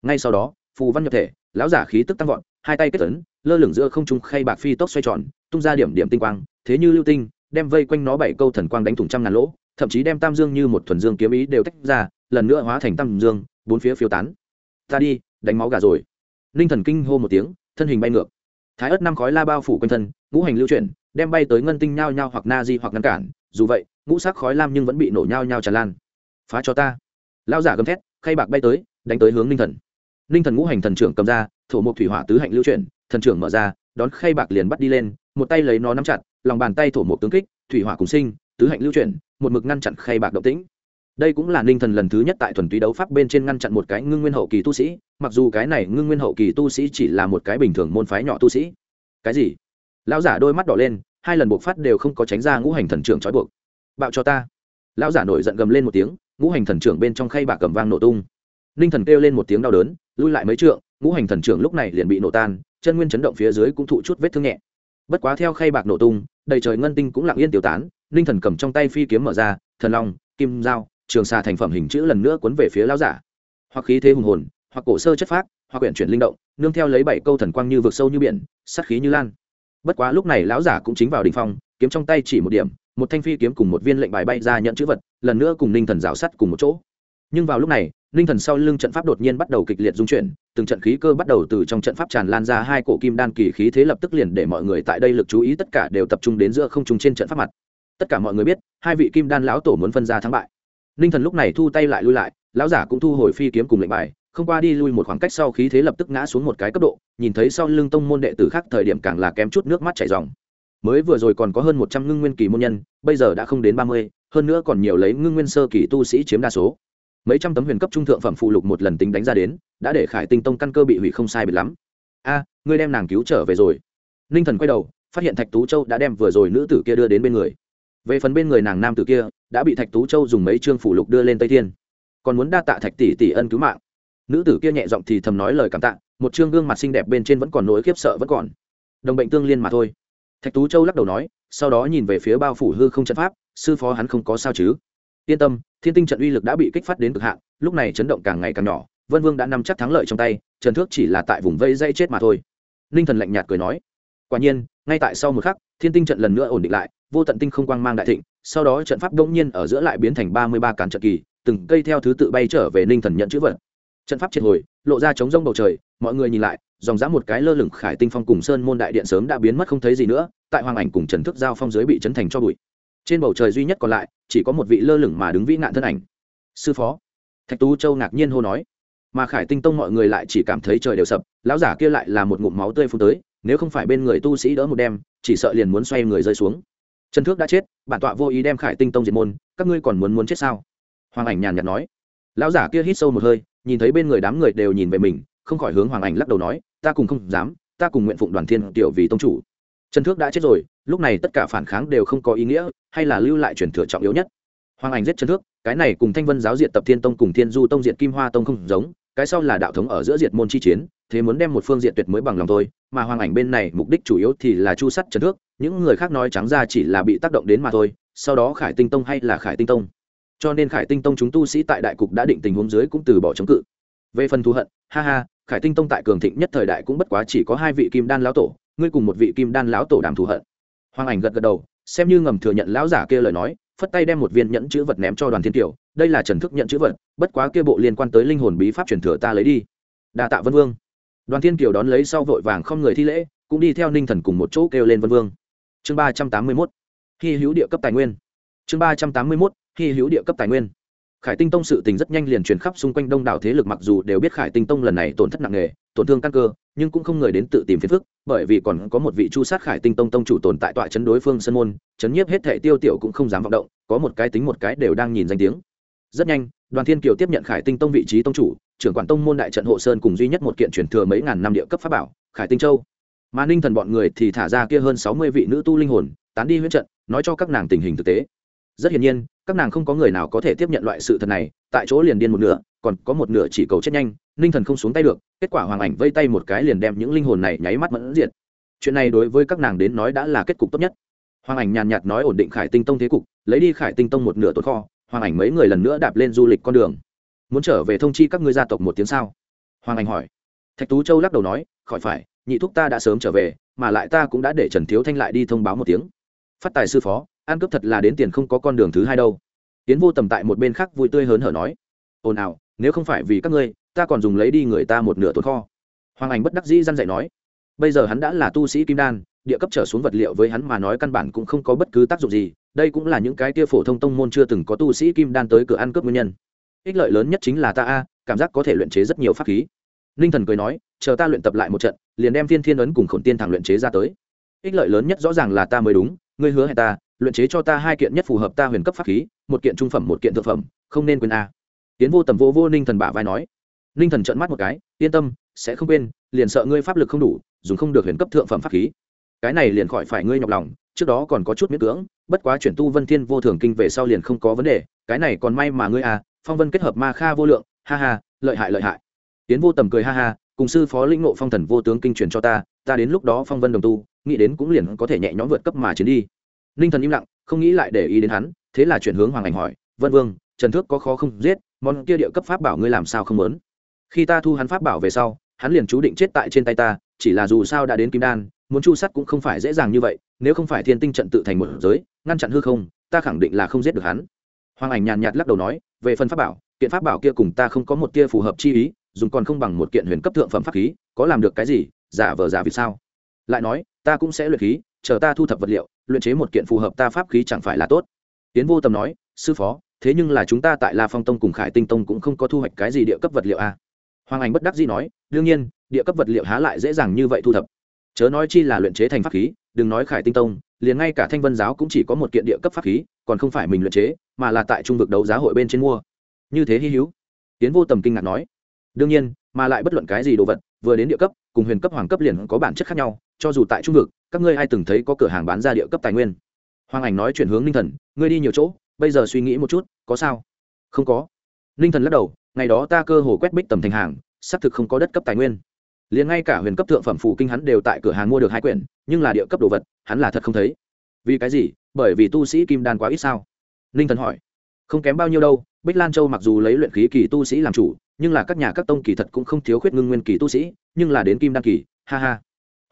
Ngay sau đó, phù văn nhập thể, lão giả khí tức tăng vọt, hai tay kết tấn lơ lửng giữa không trung khay bạc phi tốc xoay tròn, tung ra điểm điểm tinh quang, thế như lưu tinh, đem vây quanh nó bảy câu thần quang đánh thủng trăm ngàn lỗ, thậm chí đem tam dương như một thuần dương kiếm ý đều tách ra, lần nữa hóa thành tam dương, bốn phía phiêu tán. Ta đi, đánh máu gà rồi. Ninh thần kinh hô một tiếng, thân hình bay ngược thái ớt năm khói la bao phủ quanh thân, ngũ hành lưu chuyển, đem bay tới ngân tinh nhao nhao hoặc na di hoặc ngăn cản, dù vậy, ngũ sắc khói lam nhưng vẫn bị nổ nhao nhao tràn lan. Phá cho ta. Lao giả gầm thét, khay bạc bay tới, đánh tới hướng ninh thần. Ninh thần ngũ hành thần trưởng cầm ra, thổ mục thủy hỏa tứ hạnh lưu chuyển, thần trưởng mở ra, đón khay bạc liền bắt đi lên, một tay lấy nó nắm chặt, lòng bàn tay thổ mục tướng kích, thủy hỏa cùng sinh, tứ hạnh lưu chuyển, một mực ngăn chặn khay bạc động tĩnh đây cũng là ninh thần lần thứ nhất tại thuần túy đấu pháp bên trên ngăn chặn một cái ngưng nguyên hậu kỳ tu sĩ, mặc dù cái này ngưng nguyên hậu kỳ tu sĩ chỉ là một cái bình thường môn phái nhỏ tu sĩ. Cái gì? Lão giả đôi mắt đỏ lên, hai lần buộc phát đều không có tránh ra ngũ hành thần trưởng trói buộc. Bạo cho ta. Lão giả nổi giận gầm lên một tiếng, ngũ hành thần trưởng bên trong khay bạc cầm vang nổ tung. Ninh thần kêu lên một tiếng đau đớn, lui lại mấy trượng, ngũ hành thần trưởng lúc này liền bị nổ tan, chân nguyên chấn động phía dưới cũng thụ chút vết thương nhẹ. Bất quá theo khay bạc nổ tung, đầy trời ngân tinh cũng lặng yên tiêu tán, ninh thần cầm trong tay phi kiếm mở ra, thần long, kim dao trường xà thành phẩm hình chữ lần nữa cuốn về phía lão giả. Hoặc khí thế hùng hồn, hoặc cổ sơ chất phác, hoặc quyển chuyển linh động, nương theo lấy bảy câu thần quang như vực sâu như biển, sát khí như lan. Bất quá lúc này lão giả cũng chính vào đỉnh phong, kiếm trong tay chỉ một điểm, một thanh phi kiếm cùng một viên lệnh bài bay ra nhận chữ vật, lần nữa cùng ninh thần rào sắt cùng một chỗ. Nhưng vào lúc này, ninh thần sau lưng trận pháp đột nhiên bắt đầu kịch liệt dung chuyển, từng trận khí cơ bắt đầu từ trong trận pháp tràn lan ra hai cổ kim đan kỳ khí thế lập tức liền để mọi người tại đây lực chú ý tất cả đều tập trung đến giữa không trung trên trận pháp mặt. Tất cả mọi người biết, hai vị kim đan lão tổ muốn phân ra thắng bại ninh thần lúc này thu tay lại lui lại, lão giả cũng thu hồi phi kiếm cùng lệnh bài, không qua đi lui một khoảng cách sau khí thế lập tức ngã xuống một cái cấp độ, nhìn thấy sau lưng tông môn đệ tử khác thời điểm càng là kém chút nước mắt chảy dòng mới vừa rồi còn có hơn một trăm ngưng nguyên kỳ môn nhân, bây giờ đã không đến ba mươi, hơn nữa còn nhiều lấy ngưng nguyên sơ kỳ tu sĩ chiếm đa số. Mấy trăm tấm huyền cấp trung thượng phẩm phụ lục một lần tính đánh ra đến, đã để khải tinh tông căn cơ bị hủy không sai biệt lắm. A, ngươi đem nàng cứu trở về rồi. Ninh thần quay đầu, phát hiện thạch tú châu đã đem vừa rồi nữ tử kia đưa đến bên người về phần bên người nàng nam tử kia, đã bị thạch tú châu dùng mấy chương phủ lục đưa lên tây thiên. Còn muốn đa tạ thạch tỷ tỷ ân cứu mạng. Nữ tử kia nhẹ giọng thì thầm nói lời cảm tạ, một chương gương mặt xinh đẹp bên trên vẫn còn nỗi khiếp sợ vẫn còn. Đồng bệnh tương liên mà thôi. Thạch tú châu lắc đầu nói, sau đó nhìn về phía bao phủ hư không trận pháp, sư phó hắn không có sao chứ. Yên tâm, thiên tinh trận uy lực đã bị kích phát đến cực hạn, lúc này chấn động càng ngày càng nhỏ, vân vương đã nắm chắc thắng lợi trong tay, trần thước chỉ là tại vùng vây dây chết mà thôi. Ninh thần lạnh nhạt cười nói, quả nhiên, ngay tại sau một khắc, thiên tinh trận lần nữa ổn định lại vô tận tinh không quang mang đại thịnh, sau đó trận pháp đông nhiên ở giữa lại biến thành ba mươi ba cản trận kỳ, từng cây theo thứ tự bay trở về ninh thần nhận chữ vật. Trận pháp triệt hồi, lộ ra trống rông bầu trời, mọi người nhìn lại, dòng dã một cái lơ lửng khải tinh phong cùng sơn môn đại điện sớm đã biến mất không thấy gì nữa, tại hoàng ảnh cùng trần thức giao phong dưới bị chấn thành cho bụi. Trên bầu trời duy nhất còn lại, chỉ có một vị lơ lửng mà đứng vĩ nạn thân ảnh. Sư phó. Thạch tú châu ngạc nhiên hô nói. Mà khải tinh tông mọi người lại chỉ cảm thấy trời đều sập, lão giả kia lại là một ngụm máu tươi phun tới, nếu không phải bên người tu sĩ đỡ một đem chỉ sợ liền muốn xoay người rơi xuống trần thước đã chết, bản tọa vô ý đem khải tinh tông diệt môn, các ngươi còn muốn muốn chết sao? Hoàng ảnh nhàn nhạt nói. Lão giả kia hít sâu một hơi, nhìn thấy bên người đám người đều nhìn về mình, không khỏi hướng hoàng ảnh lắc đầu nói, ta cùng không dám, ta cùng nguyện phụng đoàn thiên tiểu vì tông chủ. Trần thước đã chết rồi, lúc này tất cả phản kháng đều không có ý nghĩa, hay là lưu lại truyền thừa trọng yếu nhất. Hoàng ảnh giết trần thước, cái này cùng thanh vân giáo diệt tập thiên tông cùng thiên du tông diệt kim hoa tông không giống cái sau là đạo thống ở giữa diệt môn chi chiến, thế muốn đem một phương diện tuyệt mới bằng lòng thôi, mà hoàng ảnh bên này mục đích chủ yếu thì là chu sắt trần thước, những người khác nói trắng ra chỉ là bị tác động đến mà thôi, sau đó khải tinh tông hay là khải tinh tông. Cho nên khải tinh tông chúng tu sĩ tại đại cục đã định tình huống dưới cũng từ bỏ chống cự. Về phần thù hận, ha ha, khải tinh tông tại cường thịnh nhất thời đại cũng bất quá chỉ có hai vị kim đan lão tổ, ngươi cùng một vị kim đan lão tổ đàm thù hận. Hoàng ảnh gật gật đầu, xem như ngầm thừa nhận lão giả kia lời nói phất tay đem một viên nhẫn chữ vật ném cho đoàn thiên tiểu đây là trần thức nhận chữ vật, bất quá kia bộ liên quan tới linh hồn bí pháp truyền thừa ta lấy đi. Đa tạ vân vương. Đoàn thiên kiều đón lấy sau vội vàng không người thi lễ, cũng đi theo ninh thần cùng một chỗ kêu lên vân vương. Chương ba trăm tám mươi mốt. Hy hữu địa cấp tài nguyên. Chương ba trăm tám mươi mốt. Hy hữu địa cấp tài nguyên khải tinh tông sự tình rất nhanh liền truyền khắp xung quanh đông đảo thế lực, mặc dù đều biết khải tinh tông lần này tổn thất nặng nề, tổn thương căn cơ, nhưng cũng không người đến tự tìm phiền phức, bởi vì còn có một vị chu sát khải tinh tông tông chủ tồn tại tọa chấn đối phương sân môn, chấn nhiếp hết thệ tiêu tiểu cũng không dám vọng động, có một cái tính một cái đều đang nhìn danh tiếng. Rất nhanh, đoàn thiên kiều tiếp nhận khải tinh tông vị trí tông chủ, trưởng quản tông môn đại trận hộ sơn cùng duy nhất một kiện truyền thừa mấy ngàn năm địa cấp pháp bảo, khải tinh châu. Mà ninh thần bọn người thì thả ra kia hơn sáu mươi vị nữ tu linh hồn, tán đi huyết trận, nói cho các nàng tình hình thực tế rất hiển nhiên, các nàng không có người nào có thể tiếp nhận loại sự thật này, tại chỗ liền điên một nửa, còn có một nửa chỉ cầu chết nhanh, ninh thần không xuống tay được, kết quả hoàng ảnh vây tay một cái liền đem những linh hồn này nháy mắt mẫn diệt. Chuyện này đối với các nàng đến nói đã là kết cục tốt nhất. Hoàng ảnh nhàn nhạt nói ổn định khải tinh tông thế cục, lấy đi khải tinh tông một nửa tồn kho, hoàng ảnh mấy người lần nữa đạp lên du lịch con đường. Muốn trở về thông chi các ngươi gia tộc một tiếng sao? Hoàng ảnh hỏi. Thạch tú châu lắc đầu nói, khỏi phải, nhị thúc ta đã sớm trở về, mà lại ta cũng đã để trần thiếu thanh lại đi thông báo một tiếng. Phát tài sư phó ăn cướp thật là đến tiền không có con đường thứ hai đâu. Tiến vô tầm tại một bên khác vui tươi hớn hở nói, ồn ào, nếu không phải vì các ngươi, ta còn dùng lấy đi người ta một nửa tồn kho. Hoàng ảnh bất đắc dĩ răn dạy nói, bây giờ hắn đã là tu sĩ kim đan, địa cấp trở xuống vật liệu với hắn mà nói căn bản cũng không có bất cứ tác dụng gì, đây cũng là những cái tia phổ thông tông môn chưa từng có tu sĩ kim đan tới cửa ăn cướp nguyên nhân. Ích lợi lớn nhất chính là ta a, cảm giác có thể luyện chế rất nhiều pháp khí. Ninh thần cười nói, chờ ta luyện tập lại một trận, liền đem thiên thiên ấn cùng khổn tiên thẳng luyện chế ra tới. Ích lợi lớn nhất rõ ràng là ta mới đúng, ngươi hứa hẹn ta luyện chế cho ta hai kiện nhất phù hợp ta huyền cấp pháp khí, một kiện trung phẩm, một kiện thượng phẩm, không nên quên a. Tiến vô tầm vô vô ninh thần bả vai nói. Ninh thần trợn mắt một cái, yên tâm, sẽ không quên, liền sợ ngươi pháp lực không đủ, dùng không được huyền cấp thượng phẩm pháp khí. Cái này liền khỏi phải ngươi nhọc lòng, trước đó còn có chút miễn cưỡng, bất quá chuyển tu vân thiên vô thường kinh về sau liền không có vấn đề, cái này còn may mà ngươi à phong vân kết hợp ma kha vô lượng, ha ha, lợi hại lợi hại. Tiến vô tầm cười ha ha, cùng sư phó lĩnh ngộ phong thần vô tướng kinh truyền cho ta ta đến lúc đó phong vân đồng tu, nghĩ đến cũng liền có thể nhẹ nhõm vượt cấp mà chiến đi ninh thần im lặng, không nghĩ lại để ý đến hắn, thế là chuyển hướng hoàng ảnh hỏi, vân vương, trần thước có khó không giết? Món kia địa cấp pháp bảo ngươi làm sao không muốn? Khi ta thu hắn pháp bảo về sau, hắn liền chú định chết tại trên tay ta, chỉ là dù sao đã đến kim đan, muốn chu sắt cũng không phải dễ dàng như vậy, nếu không phải thiên tinh trận tự thành một giới, ngăn chặn hư không, ta khẳng định là không giết được hắn. Hoàng ảnh nhàn nhạt lắc đầu nói, về phần pháp bảo, kiện pháp bảo kia cùng ta không có một tia phù hợp chi ý, dùng còn không bằng một kiện huyền cấp thượng phẩm pháp khí, có làm được cái gì, giả vờ giả vì sao? Lại nói, ta cũng sẽ luyện khí chờ ta thu thập vật liệu, luyện chế một kiện phù hợp ta pháp khí chẳng phải là tốt. Tiến vô tầm nói, sư phó, thế nhưng là chúng ta tại la phong tông cùng khải tinh tông cũng không có thu hoạch cái gì địa cấp vật liệu a à? hoàng anh bất đắc dĩ nói, đương nhiên, địa cấp vật liệu há lại dễ dàng như vậy thu thập. Chớ nói chi là luyện chế thành pháp khí, đừng nói khải tinh tông, liền ngay cả thanh vân giáo cũng chỉ có một kiện địa cấp pháp khí, còn không phải mình luyện chế, mà là tại trung vực đấu giá hội bên trên mua. Như thế hy hữu. Tiến vô tầm kinh ngạc nói, đương nhiên, mà lại bất luận cái gì đồ vật, vừa đến địa cấp, cùng huyền cấp, hoàng cấp liền có bản chất khác nhau, cho dù tại trung vực các ngươi ai từng thấy có cửa hàng bán ra địa cấp tài nguyên? Hoàng ảnh nói chuyển hướng ninh thần, ngươi đi nhiều chỗ, bây giờ suy nghĩ một chút, có sao? Không có. Ninh thần lắc đầu, ngày đó ta cơ hồ quét bích tầm thành hàng, xác thực không có đất cấp tài nguyên. Liền ngay cả huyền cấp thượng phẩm phù kinh hắn đều tại cửa hàng mua được hai quyển, nhưng là địa cấp đồ vật, hắn là thật không thấy. Vì cái gì? Bởi vì tu sĩ kim đan quá ít sao? Ninh thần hỏi. Không kém bao nhiêu đâu, bích lan châu mặc dù lấy luyện khí kỳ tu sĩ làm chủ, nhưng là các nhà các tông kỳ thật cũng không thiếu khuyết ngưng nguyên kỳ tu sĩ, nhưng là đến kim đan kỳ, ha ha.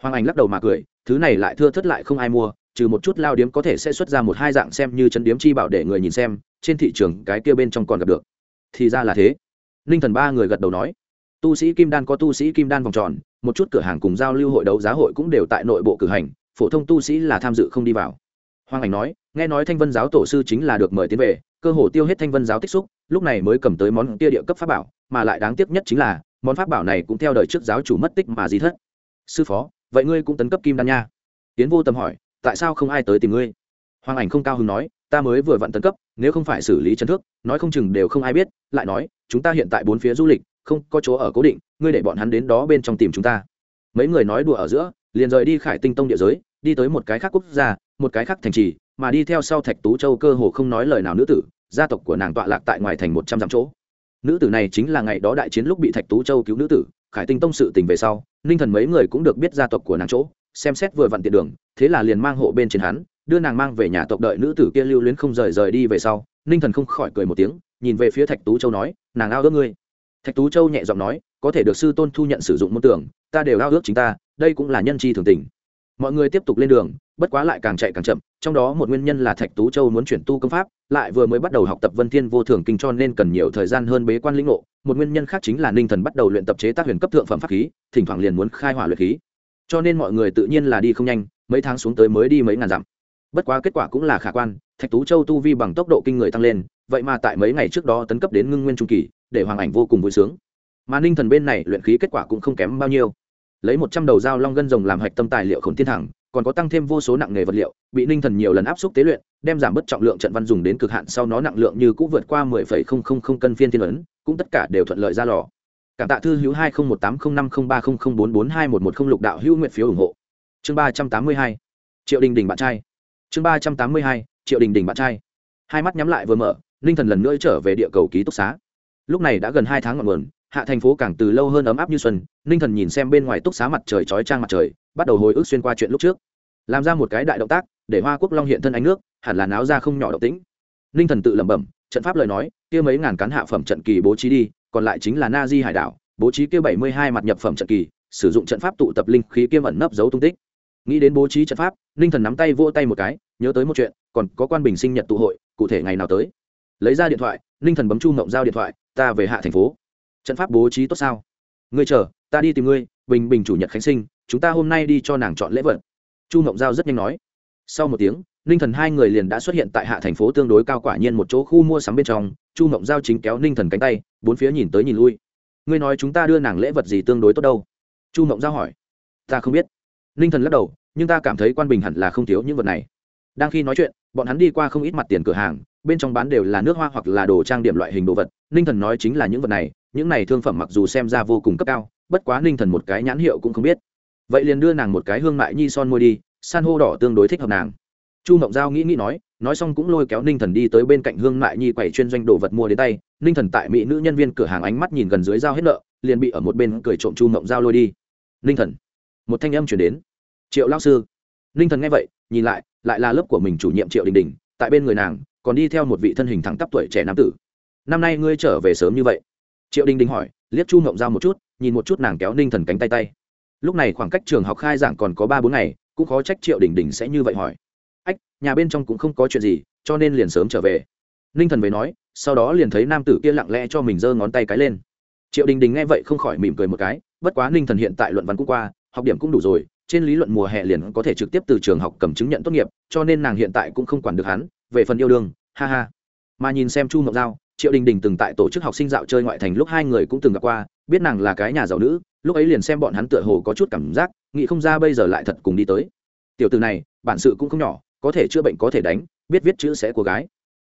Hoàng ảnh lắc đầu mà cười thứ này lại thưa thất lại không ai mua, trừ một chút lao điếm có thể sẽ xuất ra một hai dạng xem như chấn điếm chi bảo để người nhìn xem, trên thị trường cái kia bên trong còn gặp được. Thì ra là thế. Ninh thần ba người gật đầu nói. Tu sĩ kim đan có tu sĩ kim đan vòng tròn, một chút cửa hàng cùng giao lưu hội đấu giá hội cũng đều tại nội bộ cử hành, phổ thông tu sĩ là tham dự không đi vào. Hoàng ảnh nói, nghe nói thanh vân giáo tổ sư chính là được mời tiến về, cơ hồ tiêu hết thanh vân giáo tích xúc, lúc này mới cầm tới món tia địa cấp pháp bảo, mà lại đáng tiếc nhất chính là, món pháp bảo này cũng theo đời trước giáo chủ mất tích mà di thất. Sư phó vậy ngươi cũng tấn cấp kim đan nha. Tiến vô tâm hỏi, tại sao không ai tới tìm ngươi? Hoàng ảnh không cao hứng nói, ta mới vừa vặn tấn cấp, nếu không phải xử lý chân thước, nói không chừng đều không ai biết, lại nói, chúng ta hiện tại bốn phía du lịch, không có chỗ ở cố định, ngươi để bọn hắn đến đó bên trong tìm chúng ta. Mấy người nói đùa ở giữa, liền rời đi khải tinh tông địa giới, đi tới một cái khác quốc gia, một cái khác thành trì, mà đi theo sau thạch tú châu cơ hồ không nói lời nào nữ tử, gia tộc của nàng tọa lạc tại ngoài thành một trăm dặm chỗ. Nữ tử này chính là ngày đó đại chiến lúc bị thạch tú châu cứu nữ tử, khải tinh tông sự tình về sau ninh thần mấy người cũng được biết gia tộc của nàng chỗ, xem xét vừa vặn tiện đường, thế là liền mang hộ bên trên hắn, đưa nàng mang về nhà tộc đợi nữ tử kia lưu luyến không rời rời đi về sau, ninh thần không khỏi cười một tiếng, nhìn về phía thạch tú châu nói, nàng ao ước ngươi. Thạch tú châu nhẹ giọng nói, có thể được sư tôn thu nhận sử dụng môn tưởng ta đều ao ước chính ta, đây cũng là nhân chi thường tình mọi người tiếp tục lên đường, bất quá lại càng chạy càng chậm, trong đó một nguyên nhân là thạch tú châu muốn chuyển tu công pháp, lại vừa mới bắt đầu học tập vân thiên vô thường kinh cho nên cần nhiều thời gian hơn bế quan lĩnh ngộ. Một nguyên nhân khác chính là ninh thần bắt đầu luyện tập chế tác huyền cấp thượng phẩm pháp khí, thỉnh thoảng liền muốn khai hỏa luyện khí. Cho nên mọi người tự nhiên là đi không nhanh, mấy tháng xuống tới mới đi mấy ngàn dặm. Bất quá kết quả cũng là khả quan, thạch tú châu tu vi bằng tốc độ kinh người tăng lên, vậy mà tại mấy ngày trước đó tấn cấp đến ngưng nguyên trung kỳ, để hoàng ảnh vô cùng vui sướng. Mà ninh thần bên này luyện khí kết quả cũng không kém bao nhiêu lấy một trăm đầu dao long gân rồng làm hạch tâm tài liệu khổn thiên thẳng, còn có tăng thêm vô số nặng nghề vật liệu, bị ninh thần nhiều lần áp suất tế luyện, đem giảm bớt trọng lượng trận văn dùng đến cực hạn sau nó nặng lượng như cũng vượt qua mười phẩy không không không cân phiên thiên ấn, cũng tất cả đều thuận lợi ra lò. Cảm tạ thư hữu hai không một tám không năm không ba không không bốn bốn hai một một không lục đạo hữu nguyện phiếu ủng hộ. Chương ba trăm tám mươi hai, triệu đình đình bạn trai. Chương ba trăm tám mươi hai, triệu đình đình bạn trai. Hai mắt nhắm lại vừa mở, ninh thần lần nữa trở về địa cầu ký túc xá. Lúc này đã gần hai tháng ngọn nguồn hạ thành phố càng từ lâu hơn ấm áp như xuân, ninh thần nhìn xem bên ngoài túc xá mặt trời chói trang mặt trời, bắt đầu hồi ức xuyên qua chuyện lúc trước. Làm ra một cái đại động tác, để hoa quốc long hiện thân ánh nước, hẳn là náo ra không nhỏ động tĩnh. Ninh thần tự lẩm bẩm, trận pháp lời nói, kia mấy ngàn cán hạ phẩm trận kỳ bố trí đi, còn lại chính là na di hải đảo, bố trí kia bảy mươi hai mặt nhập phẩm trận kỳ, sử dụng trận pháp tụ tập linh khí kiêm ẩn nấp giấu tung tích. Nghĩ đến bố trí trận pháp, ninh thần nắm tay vỗ tay một cái, nhớ tới một chuyện, còn có quan bình sinh nhật tụ hội, cụ thể ngày nào tới. Lấy ra điện thoại, ninh thần bấm chu mộng giao điện thoại, ta về hạ thành phố trận pháp bố trí tốt sao? Ngươi chờ, ta đi tìm ngươi, bình bình chủ nhật khánh sinh, chúng ta hôm nay đi cho nàng chọn lễ vật. Chu mộng giao rất nhanh nói. Sau một tiếng, ninh thần hai người liền đã xuất hiện tại hạ thành phố tương đối cao quả nhiên một chỗ khu mua sắm bên trong, chu mộng giao chính kéo ninh thần cánh tay, bốn phía nhìn tới nhìn lui. Ngươi nói chúng ta đưa nàng lễ vật gì tương đối tốt đâu? Chu mộng giao hỏi. Ta không biết. Ninh thần lắc đầu, nhưng ta cảm thấy quan bình hẳn là không thiếu những vật này. Đang khi nói chuyện, bọn hắn đi qua không ít mặt tiền cửa hàng, bên trong bán đều là nước hoa hoặc là đồ trang điểm loại hình đồ vật. Ninh thần nói chính là những vật này những này thương phẩm mặc dù xem ra vô cùng cấp cao, bất quá ninh thần một cái nhãn hiệu cũng không biết. Vậy liền đưa nàng một cái hương mại nhi son môi đi, san hô đỏ tương đối thích hợp nàng. Chu mộng giao nghĩ nghĩ nói nói xong cũng lôi kéo ninh thần đi tới bên cạnh hương mại nhi quầy chuyên doanh đồ vật mua đến tay. Ninh thần tại mỹ nữ nhân viên cửa hàng ánh mắt nhìn gần dưới dao hết nợ, liền bị ở một bên cười trộm chu mộng giao lôi đi. Ninh thần, một thanh âm chuyển đến. Triệu lao sư. Ninh thần nghe vậy, nhìn lại lại là lớp của mình chủ nhiệm triệu đình đình, tại bên người nàng, còn đi theo một vị thân hình thẳng tắp tuổi trẻ nam tử. Năm nay ngươi trở về sớm như vậy triệu đình đình hỏi liếc chu ngộng giao một chút, nhìn một chút nàng kéo ninh thần cánh tay tay. Lúc này khoảng cách trường học khai giảng còn có ba bốn ngày, cũng khó trách triệu đình đình sẽ như vậy hỏi. Ách, nhà bên trong cũng không có chuyện gì, cho nên liền sớm trở về. Ninh thần về nói, sau đó liền thấy nam tử kia lặng lẽ cho mình giơ ngón tay cái lên. Triệu đình đình nghe vậy không khỏi mỉm cười một cái, bất quá ninh thần hiện tại luận văn cũng qua, học điểm cũng đủ rồi, trên lý luận mùa hè liền có thể trực tiếp từ trường học cầm chứng nhận tốt nghiệp, cho nên nàng hiện tại cũng không quản được hắn, về phần yêu đương, ha ha. Mà nhìn xem chu mộng giao triệu đình đình từng tại tổ chức học sinh dạo chơi ngoại thành lúc hai người cũng từng gặp qua, biết nàng là cái nhà giàu nữ, lúc ấy liền xem bọn hắn tựa hồ có chút cảm giác, nghĩ không ra bây giờ lại thật cùng đi tới. Tiểu từ này, bản sự cũng không nhỏ, có thể chữa bệnh có thể đánh, biết viết chữ sẽ của gái.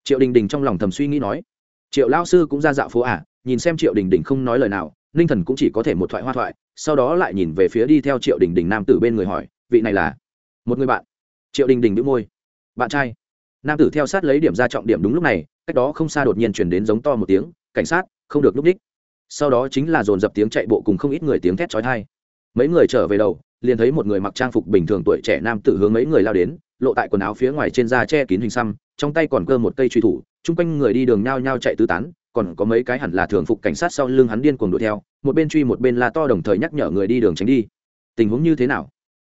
Triệu đình đình trong lòng thầm suy nghĩ nói, triệu lao sư cũng ra dạo phố à nhìn xem triệu đình đình không nói lời nào, ninh thần cũng chỉ có thể một thoại hoa thoại, sau đó lại nhìn về phía đi theo triệu đình đình nam tử bên người hỏi, vị này là? Một người bạn. Triệu đình đình đĩu môi, bạn trai. Nam tử theo sát lấy điểm ra trọng điểm đúng lúc này cách đó không xa đột nhiên chuyển đến giống to một tiếng, cảnh sát, không được núp đích. Sau đó chính là dồn dập tiếng chạy bộ cùng không ít người tiếng thét trói thai mấy người trở về đầu, liền thấy một người mặc trang phục bình thường tuổi trẻ nam tử hướng mấy người lao đến, lộ tại quần áo phía ngoài trên da che kín hình xăm, trong tay còn cơ một cây truy thủ, chung quanh người đi đường nhao nhao chạy tứ tán, còn có mấy cái hẳn là thường phục cảnh sát sau lưng hắn điên cuồng đuổi theo, một bên truy một bên la to đồng thời nhắc nhở người đi đường tránh đi. Tình huống như thế nào?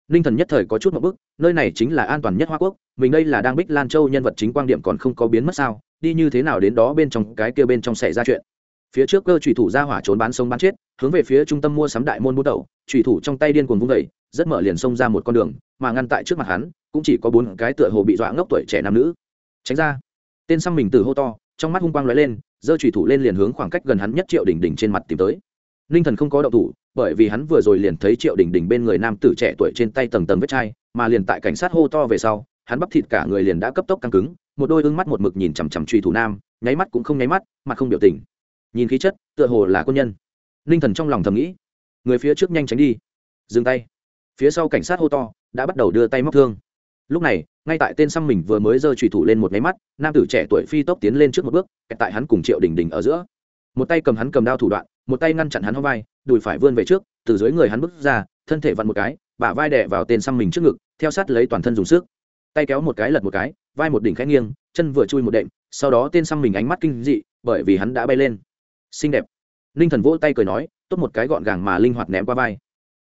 Ninh thần nhất thời có chút một bức, nơi này chính là an toàn nhất hoa quốc, mình đây là đang bích lan châu nhân vật chính quan điểm còn không có biến mất sao? Đi như thế nào đến đó bên trong, cái kia bên trong xảy ra chuyện. Phía trước cơ trùy thủ ra hỏa trốn bán sống bán chết, hướng về phía trung tâm mua sắm đại môn bút đầu trùy thủ trong tay điên cuồng vung vẩy rất mở liền xông ra một con đường, mà ngăn tại trước mặt hắn, cũng chỉ có bốn cái tựa hồ bị dọa ngốc tuổi trẻ nam nữ. Tránh ra. Tên xăm mình từ hô to, trong mắt hung quang lóe lên, giơ trùy thủ lên liền hướng khoảng cách gần hắn nhất triệu đỉnh đỉnh trên mặt tìm tới. Ninh thần không có động thủ, bởi vì hắn vừa rồi liền thấy triệu đỉnh đỉnh bên người nam tử trẻ tuổi trên tay tầng tầng vết chai, mà liền tại cảnh sát hô to về sau, hắn bắp thịt cả người liền đã cấp tốc căng cứng một đôi ương mắt một mực nhìn chằm chằm truy thủ nam, nháy mắt cũng không nháy mắt, mặt không biểu tình. Nhìn khí chất, tựa hồ là quân nhân. Ninh thần trong lòng thầm nghĩ, người phía trước nhanh tránh đi. Dừng tay. Phía sau cảnh sát hô to, đã bắt đầu đưa tay móc thương. Lúc này, ngay tại tên xăm mình vừa mới giơ trùy thủ lên một nháy mắt, nam tử trẻ tuổi phi tốc tiến lên trước một bước, kẹt tại hắn cùng triệu đình đình ở giữa. Một tay cầm hắn cầm đao thủ đoạn, một tay ngăn chặn hắn hông vai, đùi phải vươn về trước, từ dưới người hắn bước ra, thân thể vặn một cái, bả vai đẻ vào tên xăm mình trước ngực, theo sát lấy toàn thân dùng sức. Tay kéo một cái lật một cái vai một đỉnh khẽ nghiêng, chân vừa chui một đệm, sau đó tên xăm mình ánh mắt kinh dị, bởi vì hắn đã bay lên. Xinh đẹp. Ninh thần vỗ tay cười nói, tốt một cái gọn gàng mà linh hoạt ném qua vai.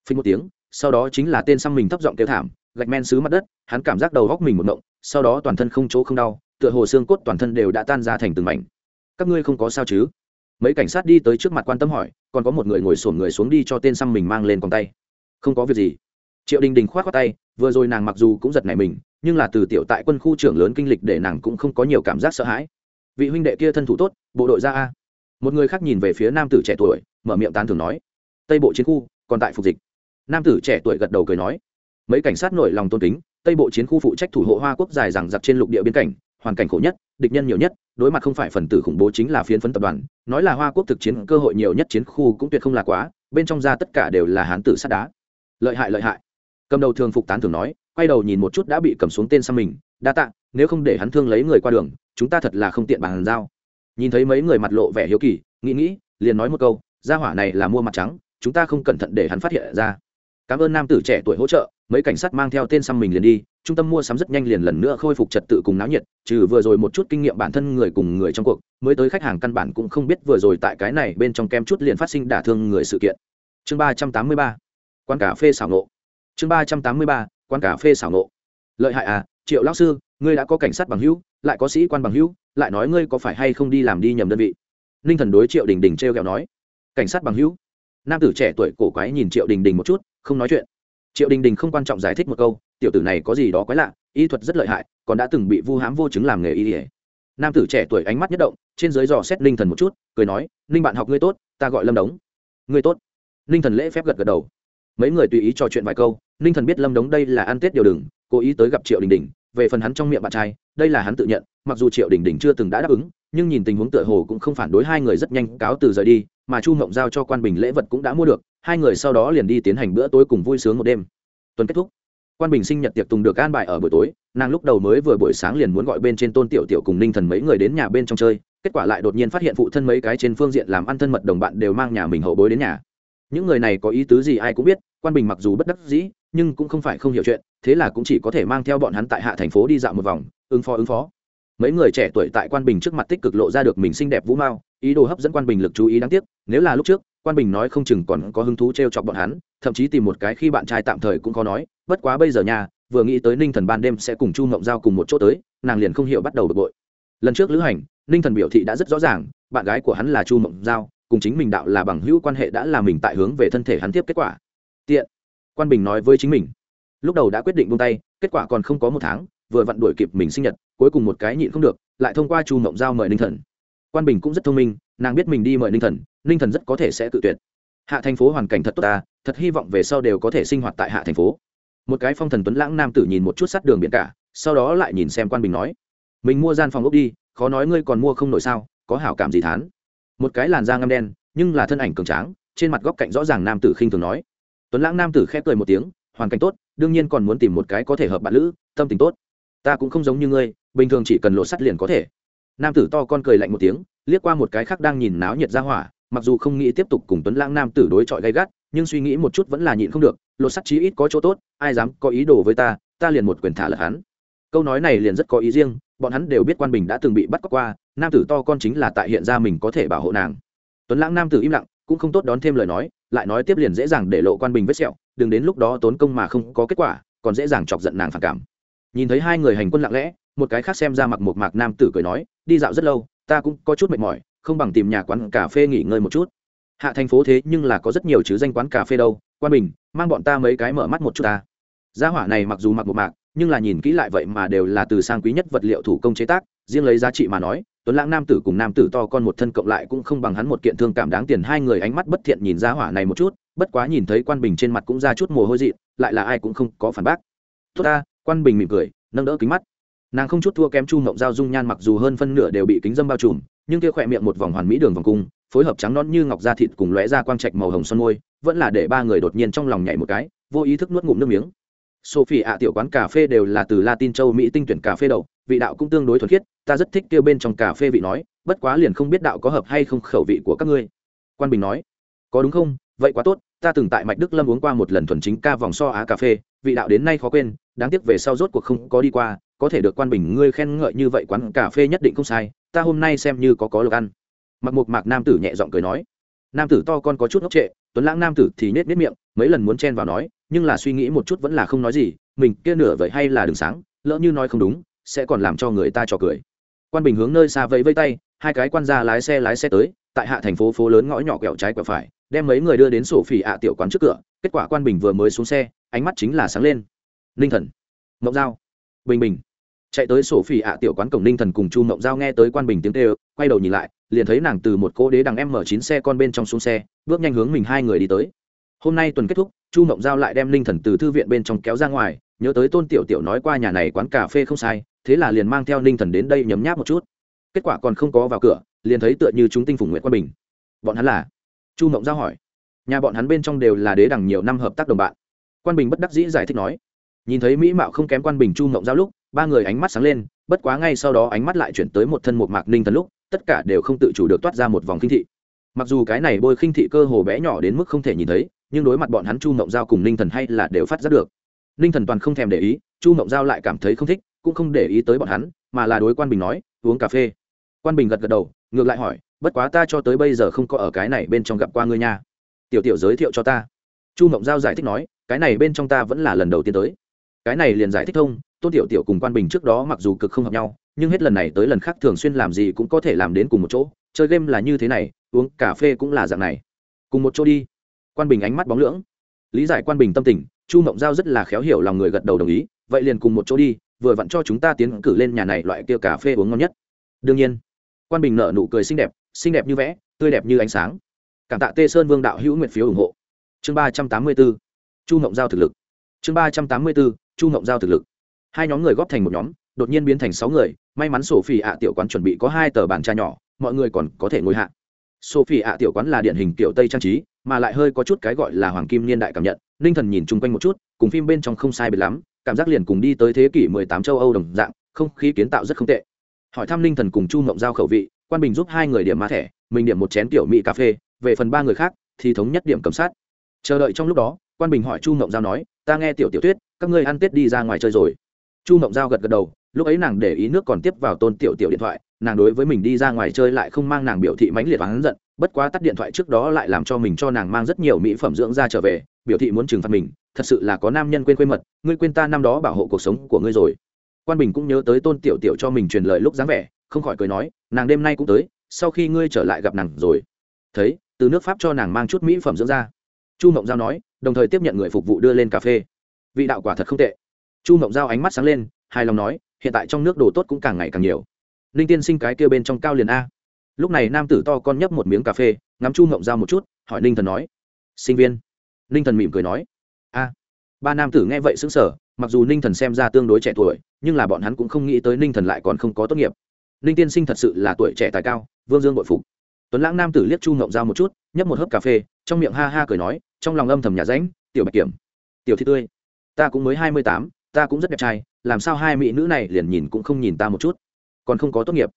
Phình một tiếng, sau đó chính là tên xăm mình thấp giọng kêu thảm, gạch men xứ mặt đất, hắn cảm giác đầu góc mình một động, sau đó toàn thân không chỗ không đau, tựa hồ xương cốt toàn thân đều đã tan ra thành từng mảnh. Các ngươi không có sao chứ? Mấy cảnh sát đi tới trước mặt quan tâm hỏi, còn có một người ngồi sổm người xuống đi cho tên xăm mình mang lên con tay. Không có việc gì. Triệu đình đình k h o á t khoác tay, vừa rồi nàng mặc dù cũng giật nảy mình nhưng là từ tiểu tại quân khu trưởng lớn kinh lịch để nàng cũng không có nhiều cảm giác sợ hãi. Vị huynh đệ kia thân thủ tốt, bộ đội ra a. Một người khác nhìn về phía nam tử trẻ tuổi, mở miệng tán thường nói, tây bộ chiến khu, còn tại phục dịch. Nam tử trẻ tuổi gật đầu cười nói, mấy cảnh sát nổi lòng tôn kính, tây bộ chiến khu phụ trách thủ hộ hoa quốc dài rằng giặc trên lục địa biên cảnh, hoàn cảnh khổ nhất, địch nhân nhiều nhất, đối mặt không phải phần tử khủng bố chính là phiến phấn tập đoàn, nói là hoa quốc thực chiến cơ hội nhiều nhất chiến khu cũng tuyệt không là quá, bên trong ra tất cả đều là hán tử sắt đá. Lợi hại lợi hại. Cầm đầu thường phục tán thường nói quay đầu nhìn một chút đã bị cầm xuống tên xăm mình, đa tạ, nếu không để hắn thương lấy người qua đường, chúng ta thật là không tiện bàn giao. Nhìn thấy mấy người mặt lộ vẻ hiếu kỳ, nghĩ nghĩ, liền nói một câu, gia hỏa này là mua mặt trắng, chúng ta không cẩn thận để hắn phát hiện ra. Cảm ơn nam tử trẻ tuổi hỗ trợ, mấy cảnh sát mang theo tên xăm mình liền đi, trung tâm mua sắm rất nhanh liền lần nữa khôi phục trật tự cùng náo nhiệt, trừ vừa rồi một chút kinh nghiệm bản thân người cùng người trong cuộc, mới tới khách hàng căn bản cũng không biết vừa rồi tại cái này bên trong kem chút liền phát sinh đả thương người sự kiện. Chương ba trăm tám mươi ba, quán cà phê xảo nộ chương ba trăm tám mươi ba quán cà phê xảo nộ. Lợi hại à triệu lão sư, ngươi đã có cảnh sát bằng hữu, lại có sĩ quan bằng hữu, lại nói ngươi có phải hay không đi làm đi nhầm đơn vị? Ninh thần đối triệu đình đình t r e o kẹo nói. Cảnh sát bằng hữu? Nam tử trẻ tuổi cổ quái nhìn triệu đình đình một chút, không nói chuyện. Triệu đình đình không quan trọng giải thích một câu, tiểu tử này có gì đó quái lạ, y thuật rất lợi hại, còn đã từng bị vu hãm vô chứng làm nghề y ỉa nam tử trẻ tuổi ánh mắt nhất động, trên dưới dò xét ninh thần một chút, cười nói, ninh bạn học ngươi tốt, ta gọi lâm đống. Ngươi tốt. Ninh thần lễ phép gật gật đầu. Mấy người tùy ý trò chuyện vài câu ninh thần biết lâm đống đây là ăn tết điều đừng, cố ý tới gặp triệu đình đình, về phần hắn trong miệng bạn trai, đây là hắn tự nhận, mặc dù triệu đình đình chưa từng đã đáp ứng, nhưng nhìn tình huống tựa hồ cũng không phản đối hai người rất nhanh cáo từ rời đi, mà chu mộng giao cho quan bình lễ vật cũng đã mua được, hai người sau đó liền đi tiến hành bữa tối cùng vui sướng một đêm. Tuần kết thúc. Quan bình sinh nhật tiệc tùng được an bài ở buổi tối, nàng lúc đầu mới vừa buổi sáng liền muốn gọi bên trên tôn tiểu tiểu cùng ninh thần mấy người đến nhà bên trong chơi, kết quả lại đột nhiên phát hiện phụ thân mấy cái trên phương diện làm ăn thân mật đồng bạn đều mang nhà mình hậu bối đến nhà. Những người này có ý tứ gì ai cũng biết, quan bình mặc dù bất đắc dĩ nhưng cũng không phải không hiểu chuyện, thế là cũng chỉ có thể mang theo bọn hắn tại hạ thành phố đi dạo một vòng, ứng phó ứng phó. Mấy người trẻ tuổi tại quan bình trước mặt tích cực lộ ra được mình xinh đẹp vũ mao, ý đồ hấp dẫn quan bình lực chú ý đáng tiếc, nếu là lúc trước, quan bình nói không chừng còn có hứng thú t r e o chọc bọn hắn, thậm chí tìm một cái khi bạn trai tạm thời cũng khó nói, bất quá bây giờ nhà vừa nghĩ tới ninh thần ban đêm sẽ cùng chu mộng giao cùng một chỗ tới, nàng liền không hiểu bắt đầu bực bội. Lần trước lữ hành, ninh thần biểu thị đã rất rõ ràng, bạn gái của hắn là chu mộng giao, cùng chính mình đạo là bằng hữu quan hệ đã là mình tại hướng về thân thể hắn tiếp kết quả. Tiện quan bình nói với chính mình. Lúc đầu đã quyết định buông tay, kết quả còn không có một tháng, vừa vặn đuổi kịp mình sinh nhật, cuối cùng một cái nhịn không được, lại thông qua chu mộng giao mời ninh thần. Quan bình cũng rất thông minh, nàng biết mình đi mời ninh thần ninh thần rất có thể sẽ tự tuyệt. Hạ thành phố hoàn cảnh thật tốt ta, thật hy vọng về sau đều có thể sinh hoạt tại hạ thành phố. Một cái phong thần tuấn lãng nam tử nhìn một chút sát đường biển cả, sau đó lại nhìn xem quan bình nói. Mình mua gian phòng ốc đi, khó nói ngươi còn mua không nổi sao, có hảo cảm gì thán. Một cái làn da ngâm đen, nhưng là thân ảnh cường tráng, trên mặt góc cạnh rõ ràng nam tử khinh thường nói tuấn lãng nam tử khẽ cười một tiếng, hoàn cảnh tốt, đương nhiên còn muốn tìm một cái có thể hợp bạn lữ, tâm tình tốt. Ta cũng không giống như ngươi, bình thường chỉ cần lộ sắt liền có thể. Nam tử to con cười lạnh một tiếng, liếc qua một cái khác đang nhìn náo nhiệt ra hỏa, mặc dù không nghĩ tiếp tục cùng tuấn lãng nam tử đối chọi gay gắt, nhưng suy nghĩ một chút vẫn là nhịn không được lộ sắt chí ít có chỗ tốt, ai dám có ý đồ với ta ta liền một quyền thả lật hắn. Câu nói này liền rất có ý riêng, bọn hắn đều biết quan bình đã từng bị bắt cóc qua, nam tử to con chính là tại hiện ra mình có thể bảo hộ nàng. Tuấn lãng nam tử im lặng, cũng không tốt đón thêm lời nói lại nói tiếp liền dễ dàng để lộ quan bình vết sẹo, đừng đến lúc đó tốn công mà không có kết quả, còn dễ dàng chọc giận nàng phản cảm. Nhìn thấy hai người hành quân lặng lẽ, một cái khác xem ra mặc một mạc nam tử cười nói, đi dạo rất lâu, ta cũng có chút mệt mỏi, không bằng tìm nhà quán cà phê nghỉ ngơi một chút. Hạ thành phố thế nhưng là có rất nhiều chứ danh quán cà phê đâu, quan bình, mang bọn ta mấy cái mở mắt một chút ta. Gia hỏa này mặc dù mặc một mạc, nhưng là nhìn kỹ lại vậy mà đều là từ sang quý nhất vật liệu thủ công chế tác, riêng lấy giá trị mà nói tuấn lãng nam tử cùng nam tử to con một thân cộng lại cũng không bằng hắn một kiện thương cảm đáng tiền. Hai người ánh mắt bất thiện nhìn ra hỏa này một chút, bất quá nhìn thấy quan bình trên mặt cũng ra chút mồ hôi dị, lại là ai cũng không có phản bác. Tốt ta. Quan bình mỉm cười, nâng đỡ kính mắt. Nàng không chút thua kém chu mộng giao dung nhan mặc dù hơn phân nửa đều bị kính dâm bao trùm, nhưng kia khỏe miệng một vòng hoàn mỹ đường vòng cung, phối hợp trắng non như ngọc da thịt cùng lóe ra quang trạch màu hồng son môi, vẫn là để ba người đột nhiên trong lòng nhảy một cái, vô ý thức nuốt ngụm nước miếng. Sophie ạ, tiểu quán cà phê đều là từ latin châu, mỹ tinh tuyển cà phê đậu vị đạo cũng tương đối thuần khiết, ta rất thích kêu bên trong cà phê vị nói, bất quá liền không biết đạo có hợp hay không khẩu vị của các ngươi. Quan bình nói. Có đúng không? Vậy quá tốt, ta từng tại mạch đức lâm uống qua một lần thuần chính ca vòng so á cà phê, vị đạo đến nay khó quên, đáng tiếc về sau rốt cuộc không có đi qua, có thể được quan bình ngươi khen ngợi như vậy quán cà phê nhất định không sai, ta hôm nay xem như có có lộc ăn. Mặc một mạc nam tử nhẹ giọng cười nói. Nam tử to con có chút ngốc trệ, tuấn lãng nam tử thì nết nết miệng, mấy lần muốn chen vào nói, nhưng là suy nghĩ một chút vẫn là không nói gì, mình kia nửa vậy hay là đường sáng, lỡ như nói không đúng sẽ còn làm cho người ta trò cười. Quan bình hướng nơi xa vẫy vây tay, hai cái quan gia lái xe lái xe tới, tại hạ thành phố phố lớn ngõ nhỏ quẹo trái quẹo phải, đem mấy người đưa đến sổ phỉ ạ tiểu quán trước cửa, kết quả quan bình vừa mới xuống xe, ánh mắt chính là sáng lên. Ninh thần, mộng giao, bình bình. Chạy tới sổ phỉ ạ tiểu quán cổng ninh thần cùng chu mộng giao nghe tới quan bình tiếng tê quay đầu nhìn lại, liền thấy nàng từ một cỗ đế đằng m chín xe con bên trong xuống xe, bước nhanh hướng mình hai người đi tới. Hôm nay tuần kết thúc, chu mộng giao lại đem ninh thần từ thư viện bên trong kéo ra ngoài, nhớ tới tôn tiểu tiểu nói qua nhà này quán cà phê không sai thế là liền mang theo ninh thần đến đây nhấm nháp một chút. Kết quả còn không có vào cửa, liền thấy tựa như chúng tinh phủng nguyện quan bình. Bọn hắn là? Chu mộng giao hỏi. Nhà bọn hắn bên trong đều là đế đằng nhiều năm hợp tác đồng bạn. Quan bình bất đắc dĩ giải thích nói. Nhìn thấy mỹ mạo không kém quan bình chu mộng giao lúc, ba người ánh mắt sáng lên, bất quá ngay sau đó ánh mắt lại chuyển tới một thân một mạc ninh thần lúc, tất cả đều không tự chủ được toát ra một vòng khinh thị. Mặc dù cái này bôi khinh thị cơ hồ bé nhỏ đến mức không thể nhìn thấy, nhưng đối mặt bọn hắn chu mộng giao cùng ninh thần hay là đều phát giác được. Ninh thần toàn không thèm để ý, chu mộng giao lại cảm thấy không thích cũng không để ý tới bọn hắn, mà là đối quan bình nói, uống cà phê. Quan bình gật gật đầu, ngược lại hỏi, bất quá ta cho tới bây giờ không có ở cái này bên trong gặp qua ngươi nha. Tiểu tiểu giới thiệu cho ta. Chu mộng giao giải thích nói, cái này bên trong ta vẫn là lần đầu tiên tới. Cái này liền giải thích thông, tôn tiểu tiểu cùng quan bình trước đó mặc dù cực không hợp nhau, nhưng hết lần này tới lần khác thường xuyên làm gì cũng có thể làm đến cùng một chỗ, chơi game là như thế này, uống cà phê cũng là dạng này. Cùng một chỗ đi. Quan bình ánh mắt bóng lưỡng. Lý giải quan bình tâm tình, chu mộng giao rất là khéo hiểu lòng người gật đầu đồng ý, vậy liền cùng một chỗ đi vừa vặn cho chúng ta tiến cử lên nhà này loại kia cà phê uống ngon nhất. Đương nhiên, quan bình nợ nụ cười xinh đẹp xinh đẹp như vẽ, tươi đẹp như ánh sáng. Cảm tạ tê sơn vương đạo hữu nguyện phiếu ủng hộ. Chương ba trăm tám mươi b ố chu ngộng giao thực lực. Chương ba trăm tám mươi b ố chu ngộng giao thực lực. Hai nhóm người góp thành một nhóm, đột nhiên biến thành sáu người, may mắn sổ phi ạ tiểu quán chuẩn bị có hai tờ bàn trà nhỏ, mọi người còn có thể ngồi hạ. Sophie ạ tiểu quán là điển hình tiểu tây trang trí, mà lại hơi có chút cái gọi là hoàng kim niên đại cảm nhận, ninh thần nhìn chung quanh một chút, cùng phim bên trong không sai biệt lắm cảm giác liền cùng đi tới thế kỷ 18 châu âu đồng dạng, không khí kiến tạo rất không tệ. Hỏi thăm linh thần cùng chu mộng giao khẩu vị, quan bình giúp hai người điểm mã thẻ, mình điểm một chén tiểu mỹ cà phê, về phần ba người khác thì thống nhất điểm cầm sát. Chờ đợi trong lúc đó, quan bình hỏi chu mộng giao nói, ta nghe tiểu tiểu tuyết các ngươi ăn tết đi ra ngoài chơi rồi. Chu mộng giao gật gật đầu, lúc ấy nàng để ý nước còn tiếp vào tôn tiểu tiểu điện thoại, nàng đối với mình đi ra ngoài chơi lại không mang nàng biểu thị mãnh liệt oán giận, bất quá tắt điện thoại trước đó lại làm cho mình cho nàng mang rất nhiều mỹ phẩm dưỡng ra trở về, biểu thị muốn trừng phạt mình thật sự là có nam nhân quên quên mật, ngươi quên ta năm đó bảo hộ cuộc sống của ngươi rồi. Quan bình cũng nhớ tới tôn tiểu tiểu cho mình truyền lời lúc dáng vẻ, không khỏi cười nói, nàng đêm nay cũng tới, sau khi ngươi trở lại gặp nàng rồi. Thấy, từ nước pháp cho nàng mang chút mỹ phẩm dưỡng da. Chu mộng giao nói, đồng thời tiếp nhận người phục vụ đưa lên cà phê. Vị đạo quả thật không tệ. Chu mộng giao ánh mắt sáng lên, hài lòng nói, hiện tại trong nước đồ tốt cũng càng ngày càng nhiều. Ninh tiên sinh cái kia bên trong cao liền a. Lúc này nam tử to con nhấp một miếng cà phê, ngắm chu mộng giao một chút, hỏi ninh thần nói, sinh viên? Ninh thần mỉm cười nói ba nam tử nghe vậy xứng sở mặc dù ninh thần xem ra tương đối trẻ tuổi, nhưng là bọn hắn cũng không nghĩ tới ninh thần lại còn không có tốt nghiệp. Ninh tiên sinh thật sự là tuổi trẻ tài cao, vương dương bội phục. Tuấn lãng nam tử liếc chu ngộng dao một chút, nhấp một hớp cà phê, trong miệng ha ha cười nói, trong lòng âm thầm nhà ránh, tiểu bạch kiểm, tiểu thị tươi, ta cũng mới hai mươi tám, ta cũng rất đẹp trai, làm sao hai mỹ nữ này liền nhìn cũng không nhìn ta một chút? Còn không có tốt nghiệp.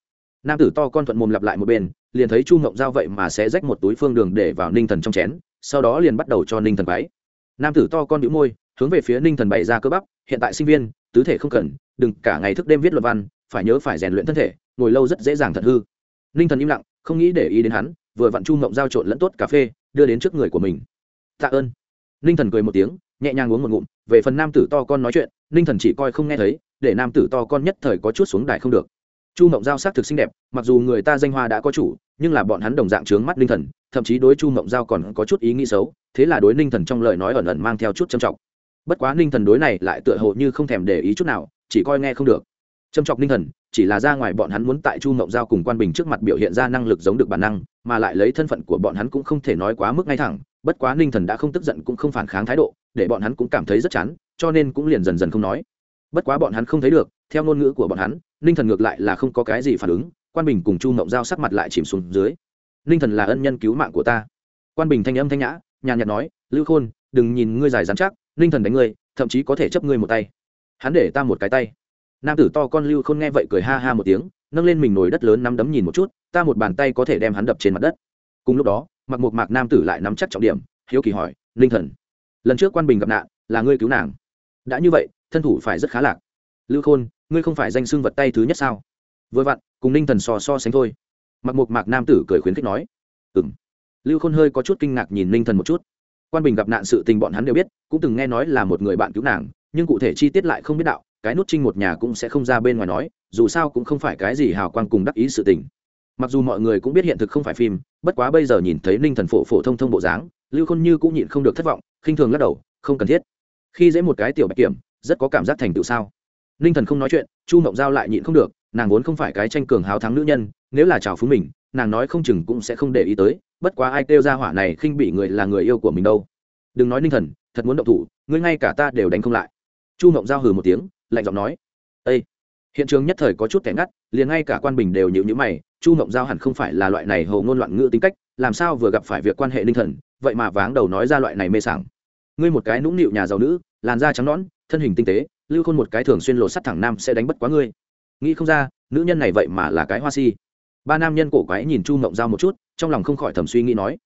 Nam tử to con thuận mồm lặp lại một bên, liền thấy chu ngộng giao vậy mà sẽ rách một túi phương đường để vào ninh thần trong chén, sau đó liền bắt đầu cho ninh thần váy nam tử to con đĩu môi hướng về phía ninh thần bày ra cơ bắp, hiện tại sinh viên, tứ thể không cần, đừng cả ngày thức đêm viết luận văn, phải nhớ phải rèn luyện thân thể, ngồi lâu rất dễ dàng thật hư. Ninh thần im lặng, không nghĩ để ý đến hắn, vừa vặn chu mộng giao trộn lẫn tốt cà phê, đưa đến trước người của mình. Tạ ơn. Ninh thần cười một tiếng, nhẹ nhàng uống một ngụm, về phần nam tử to con nói chuyện, ninh thần chỉ coi không nghe thấy, để nam tử to con nhất thời có chút xuống đài không được. Chu mộng giao s á c thực xinh đẹp, mặc dù người ta danh hoa đã có chủ, nhưng là bọn hắn đồng dạng trướng mắt ninh thần, thậm chí đối chu mộng giao còn có chút ý nghĩ xấu, thế là đối ninh thần trong lời nói ẩn ẩn mang theo chút trầm trọng bất quá ninh thần đối này lại tựa hồ như không thèm để ý chút nào, chỉ coi nghe không được. Châm trọng ninh thần, chỉ là ra ngoài bọn hắn muốn tại chu mộng giao cùng quan bình trước mặt biểu hiện ra năng lực giống được bản năng, mà lại lấy thân phận của bọn hắn cũng không thể nói quá mức ngay thẳng. Bất quá ninh thần đã không tức giận cũng không phản kháng thái độ, để bọn hắn cũng cảm thấy rất chán, cho nên cũng liền dần dần không nói. Bất quá bọn hắn không thấy được, theo ngôn ngữ của bọn hắn, ninh thần ngược lại là không có cái gì phản ứng, quan bình cùng chu mộng giao sắc mặt lại chìm xuống dưới. Ninh thần là ân nhân cứu mạng của ta. Quan bình thanh âm thanh nhã, nhàn nhạt nói, lưu khôn, đừng nhìn ngươi dài dán chắc ninh thần đánh ngươi, thậm chí có thể chấp ngươi một tay. Hắn để ta một cái tay. Nam tử to con lưu khôn nghe vậy cười ha ha một tiếng, nâng lên mình nồi đất lớn nắm đấm nhìn một chút, ta một bàn tay có thể đem hắn đập trên mặt đất. Cùng lúc đó, mặc một mạc nam tử lại nắm chắc trọng điểm, hiếu kỳ hỏi ninh thần, lần trước quan bình gặp nạn, là ngươi cứu nàng? Đã như vậy, thân thủ phải rất khá lạc. Lưu khôn, ngươi không phải danh xưng vật tay thứ nhất sao? Vừa vặn, cùng ninh thần so so sánh thôi. Mặc một mạc nam tử cười khuyến khích nói. Ừng lưu khôn hơi có chút kinh ngạc nhìn ninh thần một chút quan bình gặp nạn sự tình bọn hắn đều biết, cũng từng nghe nói là một người bạn cứu nàng, nhưng cụ thể chi tiết lại không biết đạo, cái nút trinh một nhà cũng sẽ không ra bên ngoài nói, dù sao cũng không phải cái gì hào quang cùng đắc ý sự tình. Mặc dù mọi người cũng biết hiện thực không phải phim, bất quá bây giờ nhìn thấy ninh thần phổ phổ thông thông bộ dáng, lưu khôn như cũng nhịn không được thất vọng, khinh thường lắc đầu, không cần thiết. Khi dễ một cái tiểu bạch kiểm, rất có cảm giác thành tựu sao. Ninh thần không nói chuyện, chu mộng giao lại nhịn không được, nàng vốn không phải cái tranh cường háo thắng nữ nhân, nếu là chào phú mình nàng nói không chừng cũng sẽ không để ý tới, bất quá ai kêu ra hỏa này khinh bị người là người yêu của mình đâu. Đừng nói ninh thần, thật muốn động thủ, ngươi ngay cả ta đều đánh không lại. Chu mộng giao hừ một tiếng, lạnh giọng nói â hiện trường nhất thời có chút kẻ ngắt, liền ngay cả quan bình đều nhịu nhữ mày, chu mộng giao hẳn không phải là loại này hầu ngôn loạn ngữ tính cách, làm sao vừa gặp phải việc quan hệ ninh thần, vậy mà váng đầu nói ra loại này mê sảng. Ngươi một cái nũng nịu nhà giàu nữ, làn da trắng nõn, thân hình tinh tế, lưu khôn một cái thường xuyên lộ sắt thẳng nam sẽ đánh bất quá ngươi. Nghĩ không ra, nữ nhân này vậy mà là cái hoa si ba nam nhân cổ quái nhìn chu mộng giao một chút, trong lòng không khỏi thầm suy nghĩ nói.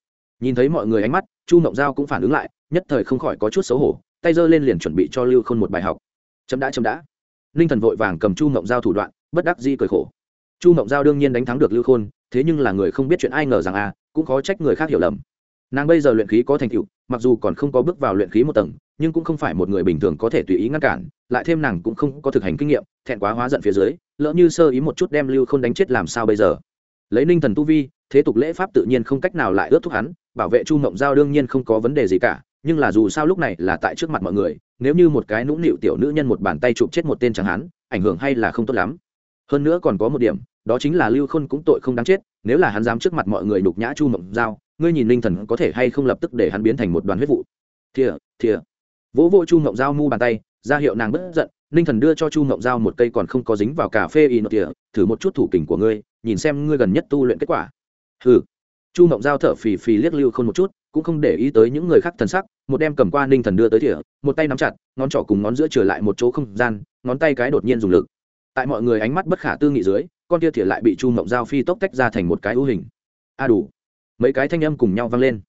Nhìn thấy mọi người ánh mắt, chu mộng giao cũng phản ứng lại, nhất thời không khỏi có chút xấu hổ, tay giơ lên liền chuẩn bị cho lưu khôn một bài học. Chấm đã chấm đã. Ninh thần vội vàng cầm chu mộng giao thủ đoạn, bất đắc di cười khổ. Chu mộng giao đương nhiên đánh thắng được lưu khôn, thế nhưng là người không biết chuyện ai ngờ rằng à cũng khó trách người khác hiểu lầm. Nàng bây giờ luyện khí có thành tựu, mặc dù còn không có bước vào luyện khí một tầng, nhưng cũng không phải một người bình thường có thể tùy ý ngăn cản, lại thêm nàng cũng không có thực hành kinh nghiệm, thẹn quá hóa giận phía dưới lỡ như sơ ý một chút đem lưu không đánh chết làm sao bây giờ? Lấy ninh thần tu vi, thế tục lễ pháp tự nhiên không cách nào lại ướt thúc hắn, bảo vệ chu mộng giao đương nhiên không có vấn đề gì cả, nhưng là dù sao lúc này là tại trước mặt mọi người, nếu như một cái nũng nịu tiểu nữ nhân một bàn tay chụp chết một tên chẳng hắn, ảnh hưởng hay là không tốt lắm. Hơn nữa còn có một điểm, đó chính là lưu khôn cũng tội không đáng chết, nếu là hắn dám trước mặt mọi người nhục nhã chu mộng giao, ngươi nhìn linh thần có thể hay không lập tức để hắn biến thành một đoàn huyết vụ? Thìa thìa. Vỗ vỗ chu mộng giao mu bàn tay, ra hiệu nàng bất giận ninh thần đưa cho chu mộng giao một cây còn không có dính vào cà phê y nội tỉa thử một chút thủ kình của ngươi, nhìn xem ngươi gần nhất tu luyện kết quả. Ừ chu mộng giao thở phì phì liếc lưu k h ô n một chút, cũng không để ý tới những người khác thần sắc, một đem cầm qua ninh thần đưa tới tỉa một tay nắm chặt, ngón trỏ cùng ngón giữa trở lại một chỗ không gian, ngón tay cái đột nhiên dùng lực. Tại mọi người ánh mắt bất khả tư nghị dưới, con tia tỉa lại bị chu mộng giao phi tốc tách ra thành một cái ưu hình. A đủ. Mấy cái thanh âm cùng nhau vang lên.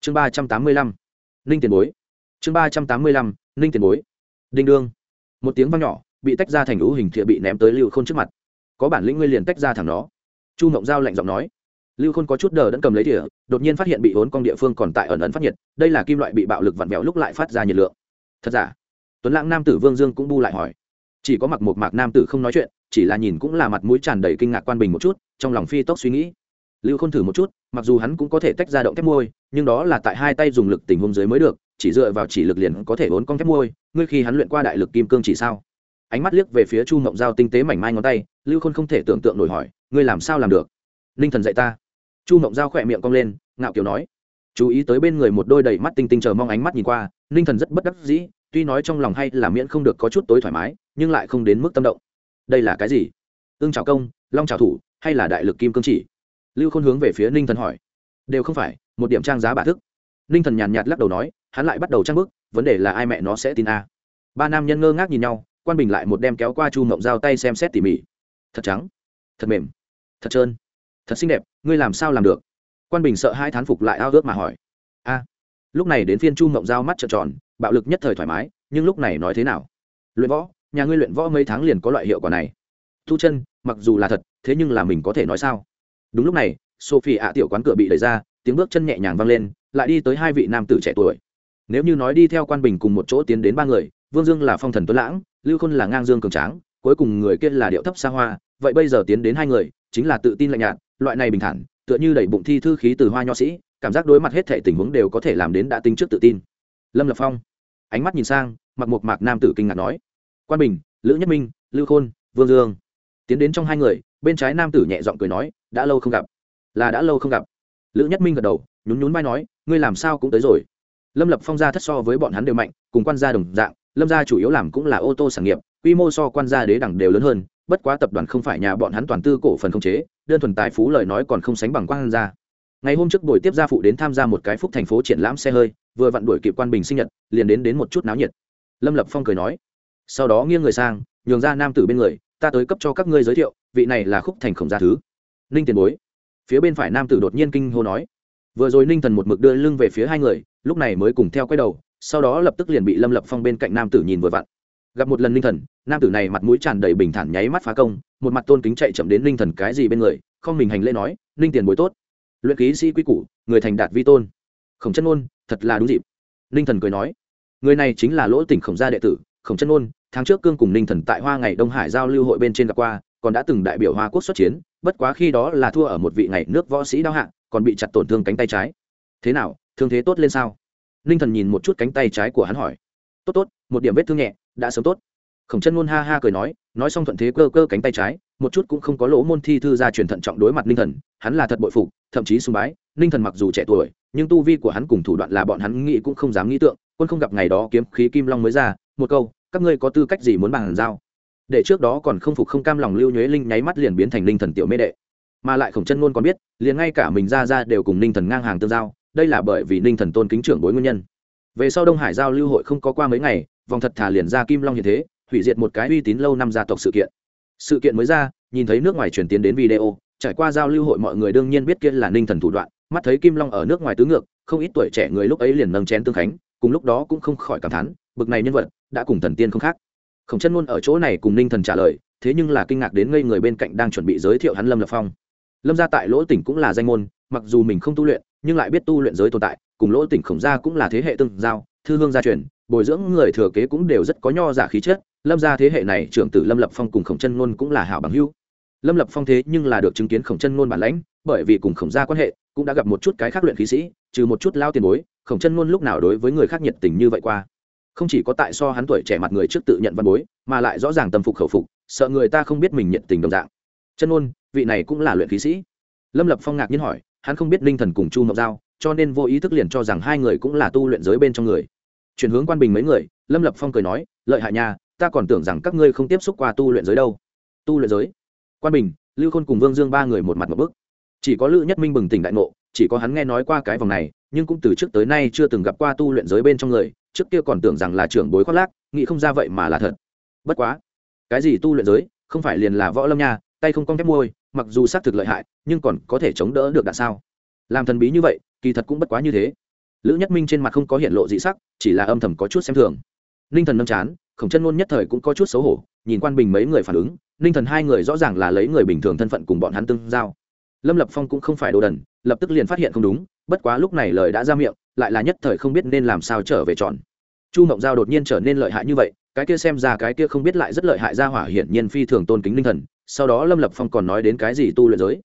Chương ba trăm tám mươi lăm. Ninh tiền bối. Chương ba trăm tám mươi lăm. Ninh tiền bối. Đinh đương một tiếng vang nhỏ, bị tách ra thành lũ hình thìa bị ném tới lưu khôn trước mặt. Có bản lĩnh ngươi liền tách ra thẳng nó chu mộng giao lạnh giọng nói. Lưu khôn có chút đờ đẫn cầm lấy thìa, đột nhiên phát hiện bị hốn con địa phương còn tại ẩn ẩn phát nhiệt, đây là kim loại bị bạo lực vặn vẹo lúc lại phát ra nhiệt lượng. Thật giả? Tuấn lãng nam tử vương dương cũng bu lại hỏi. Chỉ có mặc một mạc nam tử không nói chuyện, chỉ là nhìn cũng là mặt mũi tràn đầy kinh ngạc quan bình một chút, trong lòng phi tốc suy nghĩ lưu khôn thử một chút, mặc dù hắn cũng có thể tách ra động thép môi, nhưng đó là tại hai tay dùng lực tình huống dưới mới được, chỉ dựa vào chỉ lực liền có thể vốn con thép môi. Ngươi khi hắn luyện qua đại lực kim cương chỉ sao? Ánh mắt liếc về phía chu mộng giao tinh tế mảnh mai ngón tay, lưu khôn không thể tưởng tượng nổi hỏi, ngươi làm sao làm được? Ninh thần dạy ta. Chu mộng giao khỏe miệng cong lên, ngạo kiều nói. Chú ý tới bên người một đôi đầy mắt tinh tinh chờ mong ánh mắt nhìn qua, ninh thần rất bất đắc dĩ, tuy nói trong lòng hay là miễn không được có chút tối thoải mái, nhưng lại không đến mức tâm động. Đây là cái gì? Ưng trào công, long trào thủ, hay là đại lực kim cương chỉ? Lưu khôn hướng về phía ninh thần hỏi. Đều không phải, một điểm trang giá bà thức. Ninh thần nhàn nhạt lắc đầu nói, hắn lại bắt đầu trang bức, vấn đề là ai mẹ nó sẽ tin a. Ba nam nhân ngơ ngác nhìn nhau, quan bình lại một đem kéo qua chu mộng dao tay xem xét tỉ mỉ. Thật trắng, thật mềm, thật trơn, thật xinh đẹp, ngươi làm sao làm được? Quan bình sợ hai thán phục lại ao ước mà hỏi. A, lúc này đến phiên chu mộng dao mắt trợn tròn, bạo lực nhất thời thoải mái, nhưng lúc này nói thế nào? Luyện võ, nhà ngươi luyện võ mấy tháng liền có loại hiệu quả này. Thu chân, mặc dù là thật, thế nhưng là mình có thể nói sao? Đúng lúc này, sophie ạ tiểu quán cửa bị đẩy ra, tiếng bước chân nhẹ nhàng vang lên, lại đi tới hai vị nam tử trẻ tuổi. Nếu như nói đi theo quan bình cùng một chỗ tiến đến ba người, vương dương là phong thần tuấn lãng, lưu khôn là ngang dương cường tráng, cuối cùng người kia là điệu thấp xa hoa, vậy bây giờ tiến đến hai người, chính là tự tin lạnh nhạt, loại này bình thản, tựa như đẩy bụng thi thư khí từ hoa nho sĩ, cảm giác đối mặt hết thể tình huống đều có thể làm đến đã tính trước tự tin. Lâm lập phong ánh mắt nhìn sang, mặc một mạc nam tử kinh ngạc nói, quan bình, lữ nhất minh, lưu khôn, vương dương. Tiến đến trong hai người, bên trái nam tử nhẹ giọng cười nói đã lâu không gặp. Là đã lâu không gặp. Lữ nhất minh gật đầu, nhún nhún vai nói, ngươi làm sao cũng tới rồi. Lâm lập phong gia thất so với bọn hắn đều mạnh, cùng quan gia đồng dạng, lâm gia chủ yếu làm cũng là ô tô sản nghiệp, quy mô so quan gia đế đẳng đều lớn hơn, bất quá tập đoàn không phải nhà bọn hắn toàn tư cổ phần không chế, đơn thuần tài phú lời nói còn không sánh bằng quan gia. Ngày hôm trước buổi tiếp gia phụ đến tham gia một cái phúc thành phố triển lãm xe hơi, vừa vặn đuổi kịp quan bình sinh nhật, liền đến đến một chút náo nhiệt. Lâm lập phong cười nói, sau đó nghiêng người sang, nhường ra nam tử bên người, ta tới cấp cho các ngươi giới thiệu, vị này là khúc thành khổng gia thứ ninh tiền bối. Phía bên phải nam tử đột nhiên kinh hô nói. Vừa rồi ninh thần một mực đưa lưng về phía hai người, lúc này mới cùng theo quay đầu, sau đó lập tức liền bị lâm lập phong bên cạnh nam tử nhìn vừa vặn. Gặp một lần ninh thần, nam tử này mặt mũi tràn đầy bình thản nháy mắt phá công, một mặt tôn kính chạy chậm đến ninh thần cái gì bên người, không mình hành lễ nói, ninh tiền bối tốt. Luyện ký sĩ quy củ, người thành đạt vi tôn. Khổng chân ôn thật là đúng dịp. Ninh thần cười nói, người này chính là lỗ tỉnh khổng gia đệ tử, khổng chân ôn tháng trước cương cùng ninh thần tại hoa ngày đông hải giao lưu hội bên trên gặp qua, còn đã từng đại biểu hoa quốc xuất chiến bất quá khi đó là thua ở một vị ngày nước võ sĩ đao hạng còn bị chặt tổn thương cánh tay trái. Thế nào, thương thế tốt lên sao? Ninh thần nhìn một chút cánh tay trái của hắn hỏi. Tốt tốt, một điểm vết thương nhẹ, đã sớm tốt. Khổng chân ngôn ha ha cười nói nói xong thuận thế cơ cơ cánh tay trái, một chút cũng không có lỗ môn thi thư ra truyền thận trọng đối mặt ninh thần, hắn là thật bội phục, thậm chí sùng bái. Ninh thần mặc dù trẻ tuổi, nhưng tu vi của hắn cùng thủ đoạn là bọn hắn nghĩ cũng không dám nghĩ tượng, quân không gặp ngày đó kiếm khí kim long mới ra. Một câu, các ngươi có tư cách gì muốn bàn giao? Để trước đó còn không phục không cam lòng lưu nhuế linh nháy mắt liền biến thành linh thần tiểu mê đệ. Mà lại khổng chân ngôn còn biết, liền ngay cả mình ra ra đều cùng ninh thần ngang hàng tương giao, đây là bởi vì ninh thần tôn kính trưởng bối nguyên nhân. Về sau đông hải giao lưu hội không có qua mấy ngày, vòng thật thả liền ra kim long như thế, hủy diệt một cái uy tín lâu năm gia tộc sự kiện. Sự kiện mới ra, nhìn thấy nước ngoài truyền tiến đến video, trải qua giao lưu hội mọi người đương nhiên biết kia là ninh thần thủ đoạn, mắt thấy kim long ở nước ngoài tứ ngược, không ít tuổi trẻ người lúc ấy liền nâng chén tương khánh, cùng lúc đó cũng không khỏi cảm thán, bực này nhân vật, đã cùng thần tiên không khác khổng chân ngôn ở chỗ này cùng ninh thần trả lời, thế nhưng là kinh ngạc đến ngây người bên cạnh đang chuẩn bị giới thiệu hắn lâm lập phong. Lâm gia tại lỗ tỉnh cũng là danh môn, mặc dù mình không tu luyện, nhưng lại biết tu luyện giới tồn tại, cùng lỗ tỉnh khổng gia cũng là thế hệ tương giao, thư hương gia truyền, bồi dưỡng người thừa kế cũng đều rất có nho giả khí chất, lâm gia thế hệ này trưởng tử lâm lập phong cùng khổng chân ngôn cũng là hảo bằng hữu. Lâm lập phong thế nhưng là được chứng kiến khổng chân ngôn bản lãnh, bởi vì cùng khổng gia quan hệ, cũng đã gặp một chút cái khác luyện khí sĩ, trừ một chút lao tiền bối, khổng chân ngôn lúc nào đối với người khác nhiệt tình như vậy qua không chỉ có tại so hắn tuổi trẻ mặt người trước tự nhận văn bối mà lại rõ ràng tâm phục khẩu phục sợ người ta không biết mình nhận tình đồng dạng. Chân Ôn, vị này cũng là luyện khí sĩ. Lâm lập phong ngạc nhiên hỏi hắn không biết linh thần cùng chu mộng giao cho nên vô ý thức liền cho rằng hai người cũng là tu luyện giới bên trong người. Chuyển hướng quan bình mấy người lâm lập phong cười nói lợi hại nhà, ta còn tưởng rằng các ngươi không tiếp xúc qua tu luyện giới đâu. Tu luyện giới? Quan bình lưu khôn cùng vương dương ba người một mặt một bức. Chỉ có lữ nhất minh bừng tỉnh đại ngộ chỉ có hắn nghe nói qua cái vòng này, nhưng cũng từ trước tới nay chưa từng gặp qua tu luyện giới bên trong người, trước kia còn tưởng rằng là trưởng bối khoác lác, nghĩ không ra vậy mà là thật. Bất quá, cái gì tu luyện giới, không phải liền là võ lâm nha, tay không cong thép môi, mặc dù xác thực lợi hại, nhưng còn có thể chống đỡ được đạn sao? Làm thần bí như vậy, kỳ thật cũng bất quá như thế. Lữ nhất minh trên mặt không có hiện lộ dị sắc, chỉ là âm thầm có chút xem thường. Ninh thần nâm chán, khổng chân ngôn nhất thời cũng có chút xấu hổ, nhìn quan bình mấy người phản ứng, ninh thần hai người rõ ràng là lấy người bình thường thân phận cùng bọn hắn tương giao. Lâm lập phong cũng không phải đồ đần lập tức liền phát hiện không đúng, bất quá lúc này lời đã ra miệng, lại là nhất thời không biết nên làm sao trở về tròn. Chu mộng giao đột nhiên trở nên lợi hại như vậy, cái kia xem ra cái kia không biết lại rất lợi hại ra hỏa hiển nhiên phi thường tôn kính linh thần, sau đó lâm lập phong còn nói đến cái gì tu luyện giới.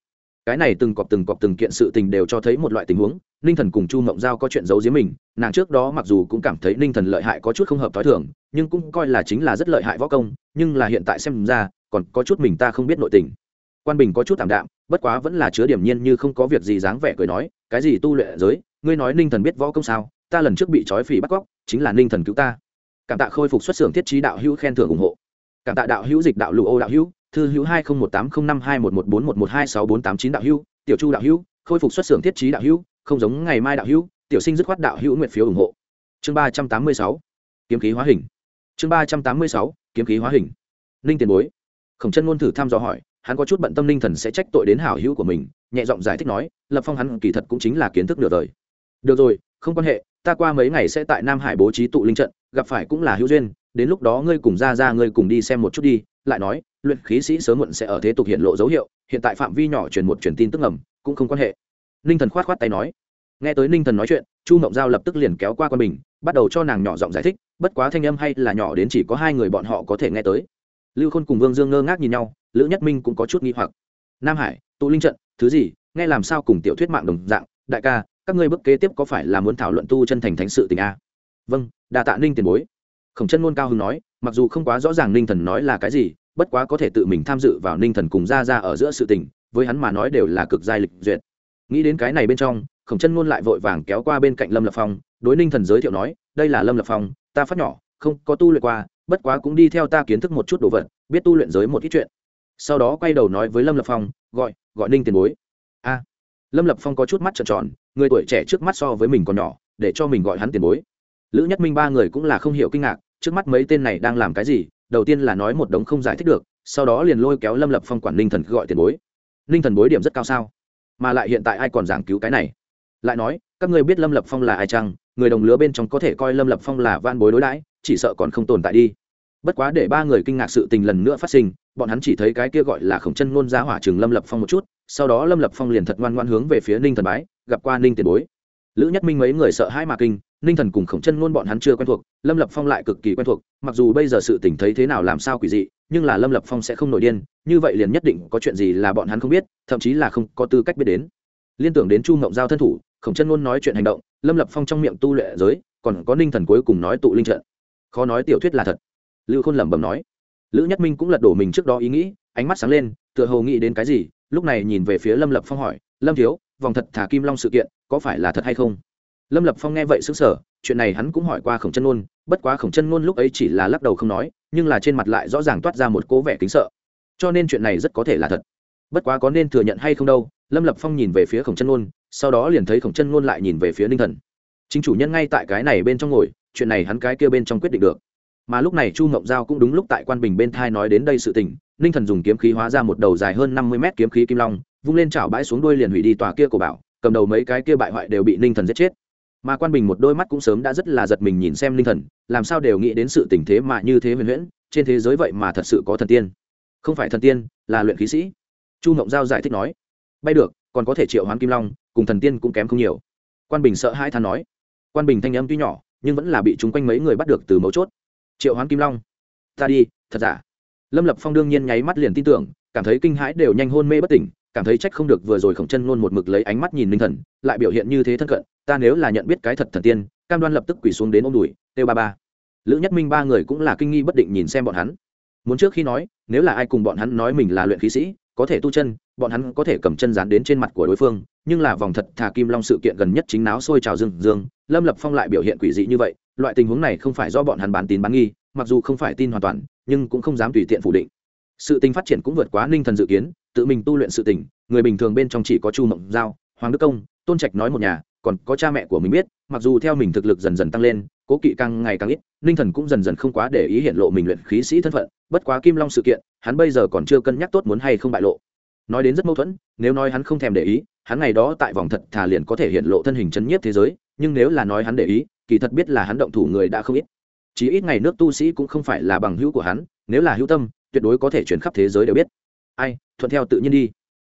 Cái này từng cọp từng cọp từng kiện sự tình đều cho thấy một loại tình huống ninh thần cùng chu mộng giao có chuyện giấu giếm mình, nàng trước đó mặc dù cũng cảm thấy ninh thần lợi hại có chút không hợp t h ó i thường, nhưng cũng coi là chính là rất lợi hại võ công, nhưng là hiện tại xem ra, còn có chút mình ta không biết nội tình. Quan bình có chút t ạ m đạm bất quá vẫn là chứa điểm nhiên như không có việc gì dáng vẻ cười nói, cái gì tu luyện giới, ngươi nói ninh thần biết võ công sao? Ta lần trước bị trói phỉ bắt cóc, chính là ninh thần cứu ta. Cảm tạ khôi phục xuất xưởng thiết trí đạo hữu khen thưởng ủng hộ. Cảm tạ đạo hữu dịch đạo lụ ô đạo hữu, thư hữu hai nghìn một tám không năm hai một một bốn một một hai sáu bốn tám chín đạo hữu, tiểu chu đạo hữu, khôi phục xuất xưởng thiết trí đạo hữu, không giống ngày mai đạo hữu, tiểu sinh dứt khoát đạo hữu nguyện phiếu ủng hộ. Chương ba trăm tám mươi sáu, kiếm khí hóa hình. Chương ba trăm tám mươi sáu, kiếm khí hóa hình. Ninh tiền bối, khổng chân ngôn thử thăm dò hỏi hắn có chút bận tâm ninh thần sẽ trách tội đến hảo hữu của mình, nhẹ giọng giải thích nói, lập phong hắn kỳ thật cũng chính là kiến thức nửa đời. Được rồi, không quan hệ, ta qua mấy ngày sẽ tại nam hải bố trí tụ linh trận, gặp phải cũng là hữu duyên, đến lúc đó ngươi cùng ra ra ngươi cùng đi xem một chút đi, lại nói, luyện khí sĩ sớm muộn sẽ ở thế tục hiện lộ dấu hiệu, hiện tại phạm vi nhỏ truyền một truyền tin tức ngầm, cũng không quan hệ. Ninh thần khoát khoát tay nói. Nghe tới ninh thần nói chuyện, chu mộng giao lập tức liền kéo qua con mình, bắt đầu cho nàng nhỏ giọng giải thích, bất quá thanh âm hay là nhỏ đến chỉ có hai người bọn họ có thể nghe tới. Lưu khôn cùng vương dương ngơ ngác nhìn nhau lữ nhất minh cũng có chút nghi hoặc. Nam hải, tụ linh trận, thứ gì? Nghe làm sao cùng tiểu thuyết mạng đồng dạng? Đại ca, các ngươi bước kế tiếp có phải là muốn thảo luận tu chân thành thánh sự tình a? Vâng đà tạ ninh tiền bối. Khổng chân ngôn cao hưng nói, mặc dù không quá rõ ràng ninh thần nói là cái gì, bất quá có thể tự mình tham dự vào ninh thần cùng ra ra ở giữa sự tình, với hắn mà nói đều là cực giai lịch duyệt. Nghĩ đến cái này bên trong, khổng chân ngôn lại vội vàng kéo qua bên cạnh lâm lập phong, đối ninh thần giới thiệu nói, đây là lâm lập phong, ta phát nhỏ, không có tu luyện qua, bất quá cũng đi theo ta kiến thức một chút đồ vật, biết tu luyện giới một ít chuyện sau đó quay đầu nói với lâm lập phong, gọi gọi ninh tiền bối. A, lâm lập phong có chút mắt trợn tròn, người tuổi trẻ trước mắt so với mình còn nhỏ, để cho mình gọi hắn tiền bối. Lữ nhất minh ba người cũng là không hiểu kinh ngạc, trước mắt mấy tên này đang làm cái gì, đầu tiên là nói một đống không giải thích được, sau đó liền lôi kéo lâm lập phong quản ninh thần gọi tiền bối. Ninh thần bối điểm rất cao sao? Mà lại hiện tại ai còn giảng cứu cái này? Lại nói, các ngươi biết lâm lập phong là ai chăng? Người đồng lứa bên trong có thể coi lâm lập phong là van bối đối đãi, chỉ sợ còn không tồn tại đi. Bất quá để ba người kinh ngạc sự tình lần nữa phát sinh bọn hắn chỉ thấy cái kia gọi là khổng chân ngôn giá hỏa trường lâm lập phong một chút, sau đó lâm lập phong liền thật ngoan ngoan hướng về phía ninh thần bái, gặp qua ninh tiền bối. Lữ nhất minh mấy người sợ hãi mà kinh, ninh thần cùng khổng chân ngôn bọn hắn chưa quen thuộc, lâm lập phong lại cực kỳ quen thuộc, mặc dù bây giờ sự tình thấy thế nào làm sao quỷ dị, nhưng là lâm lập phong sẽ không nổi điên, như vậy liền nhất định có chuyện gì là bọn hắn không biết, thậm chí là không có tư cách biết đến. Liên tưởng đến chu ngộng giao thân thủ, khổng chân ngôn nói chuyện hành động, lâm lập phong trong miệng tu lệ giới, còn có ninh thần cuối cùng nói tụ linh trận. Khó nói tiểu thuyết là thật. Lưu khôn lẩm bẩm nói lữ nhất minh cũng lật đổ mình trước đó ý nghĩ, ánh mắt sáng lên, tựa hồ nghĩ đến cái gì, lúc này nhìn về phía lâm lập phong hỏi, lâm thiếu, vòng thật thả kim long sự kiện, có phải là thật hay không? Lâm lập phong nghe vậy xứng sở chuyện này hắn cũng hỏi qua khổng chân ngôn bất quá khổng chân ngôn lúc ấy chỉ là lắc đầu không nói, nhưng là trên mặt lại rõ ràng toát ra một cố vẻ kính sợ. Cho nên chuyện này rất có thể là thật. Bất quá có nên thừa nhận hay không đâu, lâm lập phong nhìn về phía khổng chân ngôn sau đó liền thấy khổng chân ngôn lại nhìn về phía ninh thần. Chính chủ nhân ngay tại cái này bên trong ngồi, chuyện này hắn cái kia bên trong quyết định được mà lúc này chu mộng giao cũng đúng lúc tại quan bình bên thai nói đến đây sự tình, ninh thần dùng kiếm khí hóa ra một đầu dài hơn năm mươi mét kiếm khí kim long, vung lên chảo bãi xuống đuôi liền hủy đi tòa kia của bảo, cầm đầu mấy cái kia bại hoại đều bị ninh thần giết chết. Mà quan bình một đôi mắt cũng sớm đã rất là giật mình nhìn xem ninh thần, làm sao đều nghĩ đến sự tình thế mà như thế huyền huyễn, trên thế giới vậy mà thật sự có thần tiên. Không phải thần tiên, là luyện khí sĩ. Chu mộng giao giải thích nói. Bay được, còn có thể triệu hoán kim long, cùng thần tiên cũng kém không nhiều. Quan bình sợ hai than nói. Quan bình thanh âm tuy nhỏ, nhưng vẫn là bị chúng quanh mấy người bắt được từ mấu chốt triệu hoán kim long. Ta đi, thật giả? Lâm lập phong đương nhiên nháy mắt liền tin tưởng, cảm thấy kinh hãi đều nhanh hôn mê bất tỉnh, cảm thấy trách không được vừa rồi khổng chân luôn một mực lấy ánh mắt nhìn minh thần, lại biểu hiện như thế thân cận, ta nếu là nhận biết cái thật thần tiên, cam đoan lập tức quỳ xuống đến ôm đùi têu ba ba. Lữ nhất minh ba người cũng là kinh nghi bất định nhìn xem bọn hắn. Muốn trước khi nói, nếu là ai cùng bọn hắn nói mình là luyện khí sĩ có thể tu chân, bọn hắn có thể cầm chân dán đến trên mặt của đối phương, nhưng là vòng thật thà kim long sự kiện gần nhất chính náo sôi trào dương dương lâm lập phong lại biểu hiện quỷ dị như vậy, loại tình huống này không phải do bọn hắn bán tín bán nghi, mặc dù không phải tin hoàn toàn, nhưng cũng không dám tùy tiện phủ định. Sự tình phát triển cũng vượt quá ninh thần dự kiến, tự mình tu luyện sự tình, người bình thường bên trong chỉ có chu mộng giao, hoàng đức công, tôn trạch nói một nhà, còn có cha mẹ của mình biết, mặc dù theo mình thực lực dần dần tăng lên, cố kỵ càng ngày càng ít, ninh thần cũng dần dần không quá để ý hiện lộ mình luyện khí sĩ thân phận, bất quá kim long sự kiện hắn bây giờ còn chưa cân nhắc tốt muốn hay không bại lộ. Nói đến rất mâu thuẫn, nếu nói hắn không thèm để ý, hắn ngày đó tại vòng thật thà liền có thể hiện lộ thân hình chấn nhiếp thế giới, nhưng nếu là nói hắn để ý, kỳ thật biết là hắn động thủ người đã không ít. Chỉ ít ngày nước tu sĩ cũng không phải là bằng hữu của hắn, nếu là hữu tâm, tuyệt đối có thể chuyển khắp thế giới đều biết. Ai, thuận theo tự nhiên đi.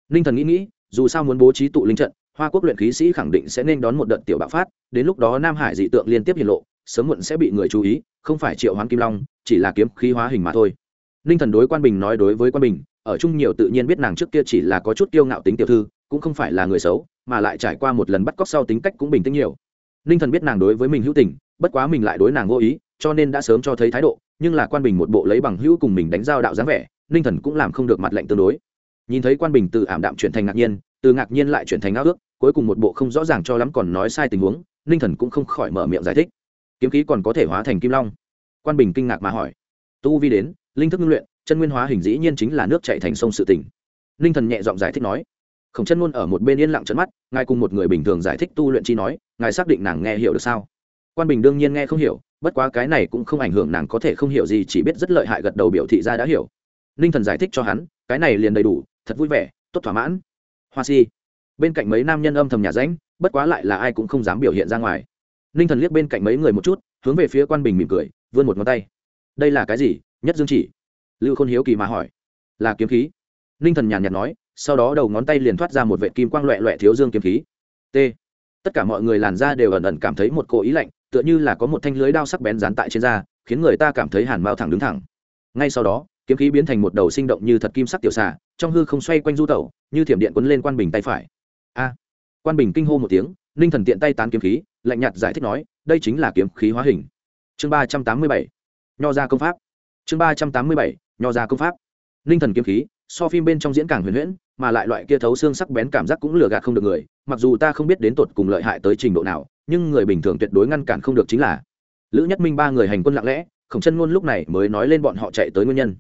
Ninh thần nghĩ nghĩ, dù sao muốn bố trí tụ linh trận, hoa quốc luyện khí sĩ khẳng định sẽ nên đón một đợt tiểu bạo phát, đến lúc đó nam hải dị tượng liên tiếp hiện lộ, sớm muộn sẽ bị người chú ý, không phải triệu hoán kim long, chỉ là kiếm khí hóa hình mà thôi ninh thần đối quan bình nói đối với quan bình, ở chung nhiều tự nhiên biết nàng trước kia chỉ là có chút kiêu ngạo tính tiểu thư, cũng không phải là người xấu, mà lại trải qua một lần bắt cóc sau tính cách cũng bình tĩnh nhiều. Ninh thần biết nàng đối với mình hữu tình, bất quá mình lại đối nàng vô ý, cho nên đã sớm cho thấy thái độ, nhưng là quan bình một bộ lấy bằng hữu cùng mình đánh giao đạo dáng vẻ, ninh thần cũng làm không được mặt lệnh tương đối. Nhìn thấy quan bình từ ảm đạm chuyển thành ngạc nhiên, từ ngạc nhiên lại chuyển thành ngao ước, cuối cùng một bộ không rõ ràng cho lắm còn nói sai tình huống, ninh thần cũng không khỏi mở miệng giải thích. Kiếm khí còn có thể hóa thành kim long? Quan bình kinh ngạc mà hỏi. Tu vi đến linh thức ngưng luyện, chân nguyên hóa hình dĩ nhiên chính là nước chạy thành sông sự tỉnh ninh thần nhẹ giọng giải thích nói, khổng chân luôn ở một bên yên lặng trận mắt, ngài cùng một người bình thường giải thích tu luyện chi nói, ngài xác định nàng nghe hiểu được sao? Quan bình đương nhiên nghe không hiểu, bất quá cái này cũng không ảnh hưởng nàng có thể không hiểu gì, chỉ biết rất lợi hại gật đầu biểu thị ra đã hiểu. Ninh thần giải thích cho hắn, cái này liền đầy đủ, thật vui vẻ, tốt thỏa mãn. Hoa si, bên cạnh mấy nam nhân âm thầm nhà ránh, bất quá lại là ai cũng không dám biểu hiện ra ngoài. Ninh thần liếc bên cạnh mấy người một chút, hướng về phía quan bình mỉm cười, vươn một ngón tay. Đây là cái gì? Nhất dương chỉ. Lưu khôn hiếu kỳ mà hỏi, là kiếm khí? Ninh thần nhàn nhạt nói, sau đó đầu ngón tay liền thoát ra một vệ kim quang loẹ loẹ thiếu dương kiếm khí. T. Tất cả mọi người làn da đều ẩn ẩn cảm thấy một cỗ ý lạnh, tựa như là có một thanh lưới đao sắc bén dán tại trên da, khiến người ta cảm thấy hàn mao thẳng đứng thẳng. Ngay sau đó, kiếm khí biến thành một đầu sinh động như thật kim sắc tiểu xà, trong hư không xoay quanh du tẩu, như thiểm điện quấn lên quan bình tay phải. A! Quan bình kinh hô một tiếng, ninh thần tiện tay tán kiếm khí, lạnh nhạt giải thích nói, đây chính là kiếm khí hóa hình. Chương ba trăm tám mươi bảy. Nho ra công pháp chương ba trăm tám mươi bảy, nho ra công pháp. Ninh thần kiếm khí, so phim bên trong diễn càng huyền huyễn, mà lại loại kia thấu xương sắc bén cảm giác cũng lừa gạt không được người, mặc dù ta không biết đến tột cùng lợi hại tới trình độ nào, nhưng người bình thường tuyệt đối ngăn cản không được chính là lữ nhất minh ba người hành quân lặng lẽ, khổng chân ngôn lúc này mới nói lên bọn họ chạy tới nguyên nhân.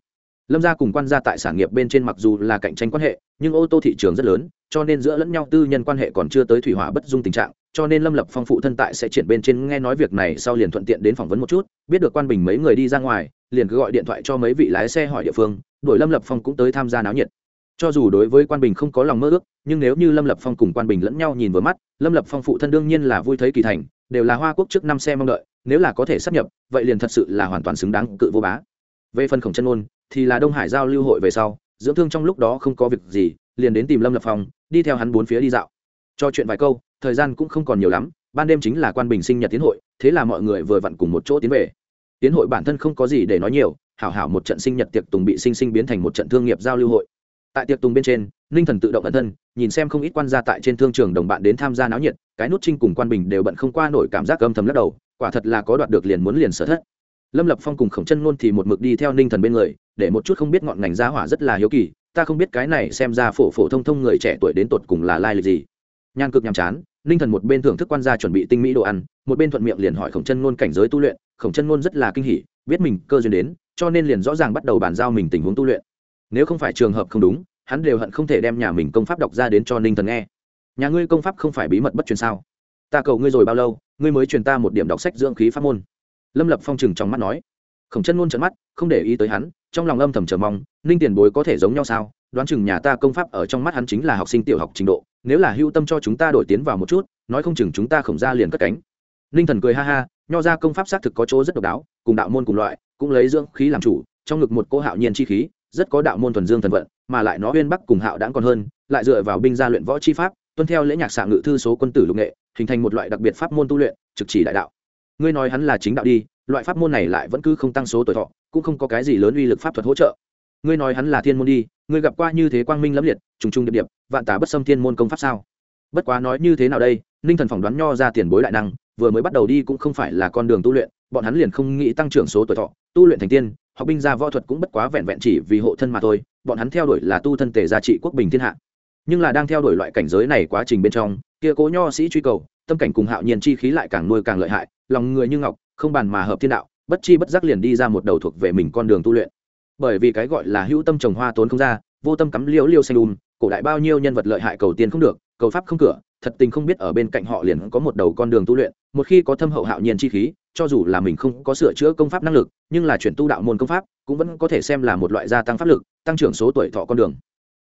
Lâm gia cùng quan gia tại sản nghiệp bên trên mặc dù là cạnh tranh quan hệ, nhưng ô tô thị trường rất lớn, cho nên giữa lẫn nhau tư nhân quan hệ còn chưa tới thủy hỏa bất dung tình trạng cho nên lâm lập phong phụ thân tại sẽ triển bên trên nghe nói việc này sau liền thuận tiện đến phỏng vấn một chút, biết được quan bình mấy người đi ra ngoài, liền cứ gọi điện thoại cho mấy vị lái xe hỏi địa phương đổi lâm lập phong cũng tới tham gia náo nhiệt. Cho dù đối với quan bình không có lòng mơ ước, nhưng nếu như lâm lập phong cùng quan bình lẫn nhau nhìn vừa mắt, lâm lập phong phụ thân đương nhiên là vui thấy kỳ thành, đều là hoa quốc trước năm xe mong đợi, nếu là có thể sắp nhập, vậy liền thật sự là hoàn toàn xứng đáng cự vô bá. Về phần khổng chân ôn thì là đông hải giao lưu hội về sau, dưỡng thương trong lúc đó không có việc gì, liền đến tìm lâm lập phong, đi theo hắn bốn phía đi dạo. Cho chuyện vài câu thời gian cũng không còn nhiều lắm, ban đêm chính là quan bình sinh nhật tiến hội, thế là mọi người vừa vặn cùng một chỗ tiến về. Tiến hội bản thân không có gì để nói nhiều, hảo hảo một trận sinh nhật tiệc tùng bị sinh sinh biến thành một trận thương nghiệp giao lưu hội. Tại tiệc tùng bên trên, ninh thần tự động ẩn thân, nhìn xem không ít quan gia tại trên thương trường đồng bạn đến tham gia náo nhiệt, cái nút trinh cùng quan bình đều bận không qua nổi cảm giác âm thầm lắc đầu, quả thật là có đoạt được liền muốn liền sở thất. Lâm lập phong cùng khổng chân ngôn thì một mực đi theo ninh thần bên người, để một chút không biết ngọn ngành gia hỏa rất là hiếu kỳ, ta không biết cái này xem ra phổ phổ thông thông người trẻ tuổi đến tột cùng là lai lịch gì nhan cực nhàm chán, ninh thần một bên thưởng thức quan gia chuẩn bị tinh mỹ đồ ăn, một bên thuận miệng liền hỏi khổng chân ngôn cảnh giới tu luyện. Khổng chân ngôn rất là kinh hỉ, biết mình cơ duyên đến, cho nên liền rõ ràng bắt đầu bàn giao mình tình huống tu luyện. Nếu không phải trường hợp không đúng, hắn đều hận không thể đem nhà mình công pháp đọc ra đến cho ninh thần nghe. Nhà ngươi công pháp không phải bí mật bất truyền sao? Ta cầu ngươi rồi bao lâu, ngươi mới truyền ta một điểm đọc sách dưỡng khí pháp môn? Lâm lập phong trừng trong mắt nói. Khổng chân ngôn trận mắt, không để ý tới hắn, trong lòng âm thầm chờ mong, ninh tiền bối có thể giống nhau sao? Đoán chừng nhà ta công pháp ở trong mắt hắn chính là học sinh tiểu học trình độ, nếu là hưu tâm cho chúng ta đổi tiến vào một chút, nói không chừng chúng ta khổng ra liền cất cánh. Ninh thần cười ha ha, nho ra công pháp xác thực có chỗ rất độc đáo, cùng đạo môn cùng loại, cũng lấy dưỡng khí làm chủ, trong ngực một cô hạo nhiên chi khí, rất có đạo môn thuần dương thần vận, mà lại nó uyên bắc cùng hạo đãng còn hơn, lại dựa vào binh gia luyện võ chi pháp, tuân theo lễ nhạc xạ ngự thư số quân tử lục nghệ, hình thành một loại đặc biệt pháp môn tu luyện, trực chỉ đại đạo. Ngươi nói hắn là chính đạo đi, loại pháp môn này lại vẫn cứ không tăng số tuổi thọ, cũng không có cái gì lớn uy lực pháp thuật hỗ trợ ngươi nói hắn là thiên môn đi, ngươi gặp qua như thế quang minh lẫm liệt, trùng trùng điệp điệp, vạn tả bất xâm thiên môn công pháp sao? Bất quá nói như thế nào đây, ninh thần phỏng đoán nho ra tiền bối đại năng, vừa mới bắt đầu đi cũng không phải là con đường tu luyện, bọn hắn liền không nghĩ tăng trưởng số tuổi thọ, tu luyện thành tiên, học binh gia võ thuật cũng bất quá vẹn vẹn chỉ vì hộ thân mà thôi, bọn hắn theo đuổi là tu thân tề gia trị quốc bình thiên hạ. Nhưng là đang theo đuổi loại cảnh giới này quá trình bên trong, kia cố nho sĩ truy cầu, tâm cảnh cùng hạo nhiên chi khí lại càng nuôi càng lợi hại, lòng người như ngọc, không bàn mà hợp thiên đạo, bất chi bất giác liền đi ra một đầu thuộc về mình con đường tu luyện bởi vì cái gọi là hữu tâm trồng hoa tốn không ra, vô tâm cắm liễu liêu xanh đùm cổ đại bao nhiêu nhân vật lợi hại cầu tiền không được, cầu pháp không cửa, thật tình không biết ở bên cạnh họ liền có một đầu con đường tu luyện, một khi có thâm hậu hạo nhiên chi khí, cho dù là mình không có sửa chữa công pháp năng lực, nhưng là chuyển tu đạo môn công pháp, cũng vẫn có thể xem là một loại gia tăng pháp lực, tăng trưởng số tuổi thọ con đường.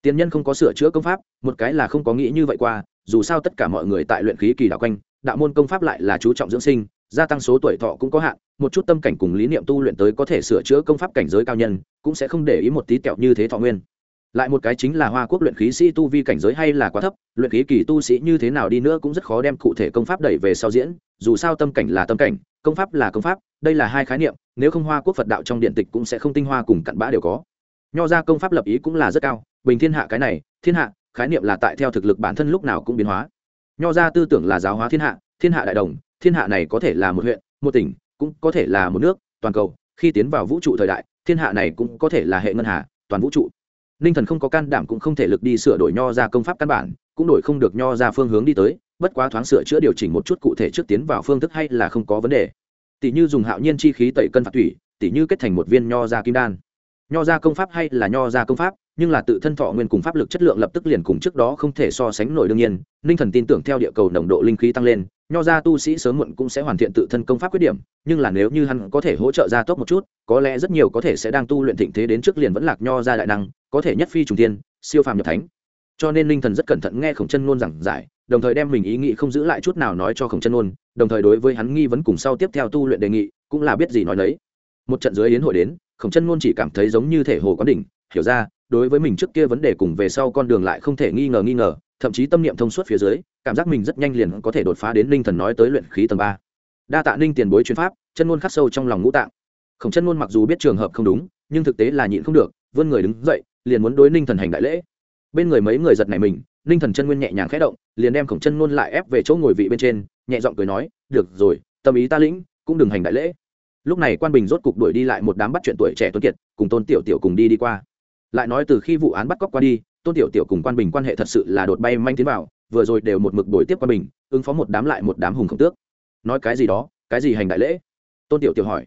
Tiền nhân không có sửa chữa công pháp, một cái là không có nghĩ như vậy qua, dù sao tất cả mọi người tại luyện khí kỳ đạo quanh, đạo môn công pháp lại là chú trọng dưỡng sinh, gia tăng số tuổi thọ cũng có hạn, một chút tâm cảnh cùng lý niệm tu luyện tới có thể sửa chữa công pháp cảnh giới cao nhân cũng sẽ không để ý một tí kẹo như thế thọ nguyên. Lại một cái chính là hoa quốc luyện khí sĩ tu vi cảnh giới hay là quá thấp, luyện khí kỳ tu sĩ như thế nào đi nữa cũng rất khó đem cụ thể công pháp đẩy về sau diễn, dù sao tâm cảnh là tâm cảnh, công pháp là công pháp, đây là hai khái niệm, nếu không hoa quốc phật đạo trong điện tịch cũng sẽ không tinh hoa cùng cặn bã đều có. Nho ra công pháp lập ý cũng là rất cao, bình thiên hạ cái này, thiên hạ, khái niệm là tại theo thực lực bản thân lúc nào cũng biến hóa. Nho ra tư tưởng là giáo hóa thiên hạ thiên hạ đại đồng, thiên hạ này có thể là một huyện, một tỉnh, cũng có thể là một nước, toàn cầu, khi tiến vào vũ trụ thời đại thiên hạ này cũng có thể là hệ ngân hà, toàn vũ trụ. Ninh thần không có can đảm cũng không thể lực đi sửa đổi nho ra công pháp căn bản, cũng đổi không được nho ra phương hướng đi tới, bất quá thoáng sửa chữa điều chỉnh một chút cụ thể trước tiến vào phương thức hay là không có vấn đề. Tỷ như dùng hạo nhiên chi khí tẩy cân phạt thủy, tỷ như kết thành một viên nho ra kim đan. Nho ra công pháp hay là nho ra công pháp, nhưng là tự thân thọ nguyên cùng pháp lực chất lượng lập tức liền cùng trước đó không thể so sánh nổi đương nhiên, ninh thần tin tưởng theo địa cầu nồng độ linh khí tăng lên nho ra tu sĩ sớm muộn cũng sẽ hoàn thiện tự thân công pháp quyết điểm, nhưng là nếu như hắn có thể hỗ trợ gia tốc một chút, có lẽ rất nhiều có thể sẽ đang tu luyện thịnh thế đến trước liền vẫn lạc nho ra đại năng, có thể nhất phi trùng tiên siêu phàm nhập thánh. Cho nên ninh thần rất cẩn thận nghe khổng chân ngôn giảng giải, đồng thời đem mình ý nghĩ không giữ lại chút nào nói cho khổng chân ngôn, đồng thời đối với hắn nghi vấn cùng sau tiếp theo tu luyện đề nghị, cũng là biết gì nói đấy một trận dưới yến hội đến, khổng chân ngôn chỉ cảm thấy giống như thể hồ quán đỉnh, hiểu ra, đối với mình trước kia vấn đề cùng về sau con đường lại không thể nghi ngờ nghi ngờ thậm chí tâm niệm thông suốt phía dưới, cảm giác mình rất nhanh liền có thể đột phá đến ninh thần nói tới luyện khí tầng ba. Đa tạ ninh tiền bối chuyên pháp, chân ngôn khắc sâu trong lòng ngũ tạng. Khổng chân ngôn mặc dù biết trường hợp không đúng, nhưng thực tế là nhịn không được, vươn người đứng dậy, liền muốn đối ninh thần hành đại lễ. Bên người mấy người giật này mình, ninh thần chân nguyên nhẹ nhàng khẽ động, liền đem khổng chân ngôn lại ép về chỗ ngồi vị bên trên, nhẹ giọng cười nói, được rồi, tâm ý ta lĩnh, cũng đừng hành đại lễ. Lúc này quan bình rốt cục đuổi đi lại một đám bắt chuyện tuổi trẻ tuấn kiệt, cùng tôn tiểu tiểu cùng đi đi qua. Lại nói từ khi vụ án bắt cóc qua đi tôn tiểu tiểu cùng quan bình quan hệ thật sự là đột bay manh tiến vào, vừa rồi đều một mực đổi tiếp quan bình, ứng phó một đám lại một đám hùng khổng tước. Nói cái gì đó, cái gì hành đại lễ? Tôn tiểu tiểu hỏi.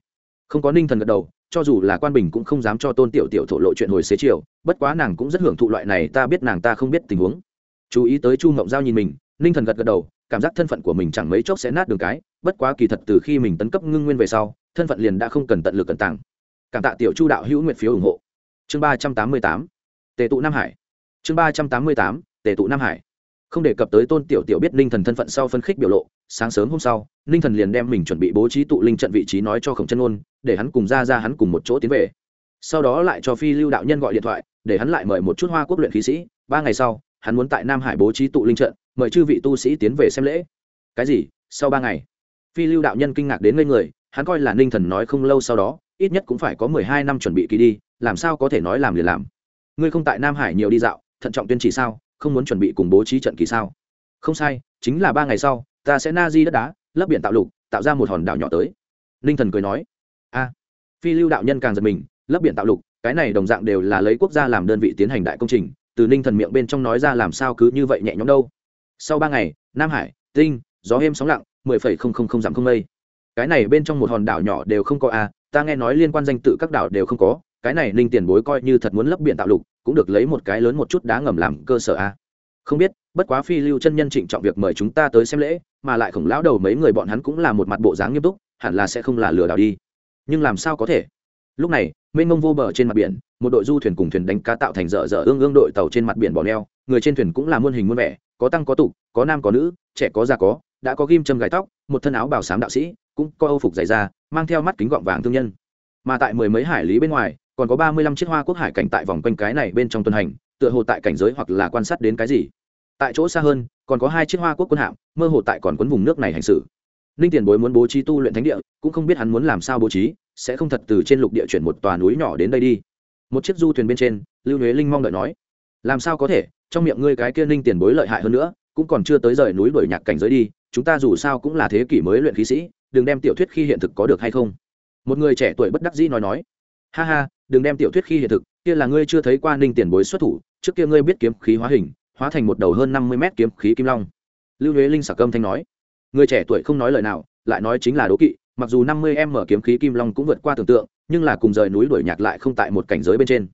Không có ninh thần gật đầu, cho dù là quan bình cũng không dám cho tôn tiểu tiểu thổ lộ chuyện hồi xế chiều, bất quá nàng cũng rất hưởng thụ loại này, ta biết nàng ta không biết tình huống. Chú ý tới chu ngộng giao nhìn mình, ninh thần gật gật đầu, cảm giác thân phận của mình chẳng mấy chốc sẽ nát đường cái, bất quá kỳ thật từ khi mình tấn cấp ngưng nguyên về sau, thân phận liền đã không cần tận lực cẩn tàng. Cảm tạ tiểu chu đạo hữu nguyện phiếu ủng hộ. Chương ba trăm tám mươi tám. Tề tụ nam hải chương ba trăm tám mươi tám, tề tụ nam hải. Không đề cập tới tôn tiểu tiểu biết ninh thần thân phận sau phân khích biểu lộ, sáng sớm hôm sau, ninh thần liền đem mình chuẩn bị bố trí tụ linh trận vị trí nói cho khổng chân ôn để hắn cùng ra ra hắn cùng một chỗ tiến về. Sau đó lại cho phi lưu đạo nhân gọi điện thoại, để hắn lại mời một chút hoa quốc luyện khí sĩ. Ba ngày sau, hắn muốn tại nam hải bố trí tụ linh trận, mời chư vị tu sĩ tiến về xem lễ. Cái gì? Sau ba ngày? Phi lưu đạo nhân kinh ngạc đến ngây người, hắn coi là ninh thần nói không lâu sau đó, ít nhất cũng phải có mười hai năm chuẩn bị kỳ đi, làm sao có thể nói làm liền làm? Ngươi không tại nam hải nhiều đi dạo thận trọng tuyên chỉ sao, không muốn chuẩn bị cùng bố trí trận kỳ sao? Không sai, chính là ba ngày sau, ta sẽ na di đất đá, lấp biển tạo lục, tạo ra một hòn đảo nhỏ tới. Ninh thần cười nói. A. Phi lưu đạo nhân càng giật mình, lấp biển tạo lục, cái này đồng dạng đều là lấy quốc gia làm đơn vị tiến hành đại công trình, từ ninh thần miệng bên trong nói ra làm sao cứ như vậy nhẹ nhõm đâu. Sau ba ngày, nam hải, tinh, gió êm sóng lặng, mười phẩy không không không giảm không mây. Cái này bên trong một hòn đảo nhỏ đều không có a, ta nghe nói liên quan danh tự các đảo đều không có, cái này ninh tiền bối coi như thật muốn lấp biển tạo lục cũng được lấy một cái lớn một chút đá ngầm làm cơ sở a. Không biết, bất quá phi lưu chân nhân trịnh trọng việc mời chúng ta tới xem lễ, mà lại khổng lão đầu mấy người bọn hắn cũng là một mặt bộ dáng nghiêm túc, hẳn là sẽ không là lừa đảo đi. Nhưng làm sao có thể? Lúc này, mênh mông vô bờ trên mặt biển, một đội du thuyền cùng thuyền đánh cá tạo thành dở dở ương ương đội tàu trên mặt biển bỏ neo, người trên thuyền cũng là muôn hình muôn vẻ, có tăng có tục, có nam có nữ, trẻ có già có, đã có ghim châm gài tóc, một thân áo bào xám đạo sĩ, cũng có âu phục dày da, mang theo mắt kính gọng vàng thương nhân. Mà tại mười mấy hải lý bên ngoài còn có ba mươi lăm chiếc hoa quốc hải cảnh tại vòng quanh cái này bên trong tuần hành, tựa hồ tại cảnh giới hoặc là quan sát đến cái gì. Tại chỗ xa hơn, còn có hai chiếc hoa quốc quân hạm, mơ hồ tại còn quấn vùng nước này hành xử. Ninh tiền bối muốn bố trí tu luyện thánh địa, cũng không biết hắn muốn làm sao bố trí, sẽ không thật từ trên lục địa chuyển một tòa núi nhỏ đến đây đi. Một chiếc du thuyền bên trên, lưu huế linh mong đợi nói, làm sao có thể, trong miệng ngươi cái kia ninh tiền bối lợi hại hơn nữa, cũng còn chưa tới rời núi đổi nhạc cảnh giới đi, chúng ta dù sao cũng là thế kỷ mới luyện khí sĩ, đừng đem tiểu thuyết khi hiện thực có được hay không. Một người trẻ tuổi bất đắc dĩ nói nói, ha ha đừng đem tiểu thuyết khi hiện thực, kia là ngươi chưa thấy qua ninh tiền bối xuất thủ, trước kia ngươi biết kiếm khí hóa hình, hóa thành một đầu hơn năm mươi mét kiếm khí kim long. Lưu huế linh sạc cơm thanh nói, người trẻ tuổi không nói lời nào, lại nói chính là đố kỵ, mặc dù năm mươi em mở kiếm khí kim long cũng vượt qua tưởng tượng, nhưng là cùng rời núi đuổi nhạc lại không tại một cảnh giới bên trên.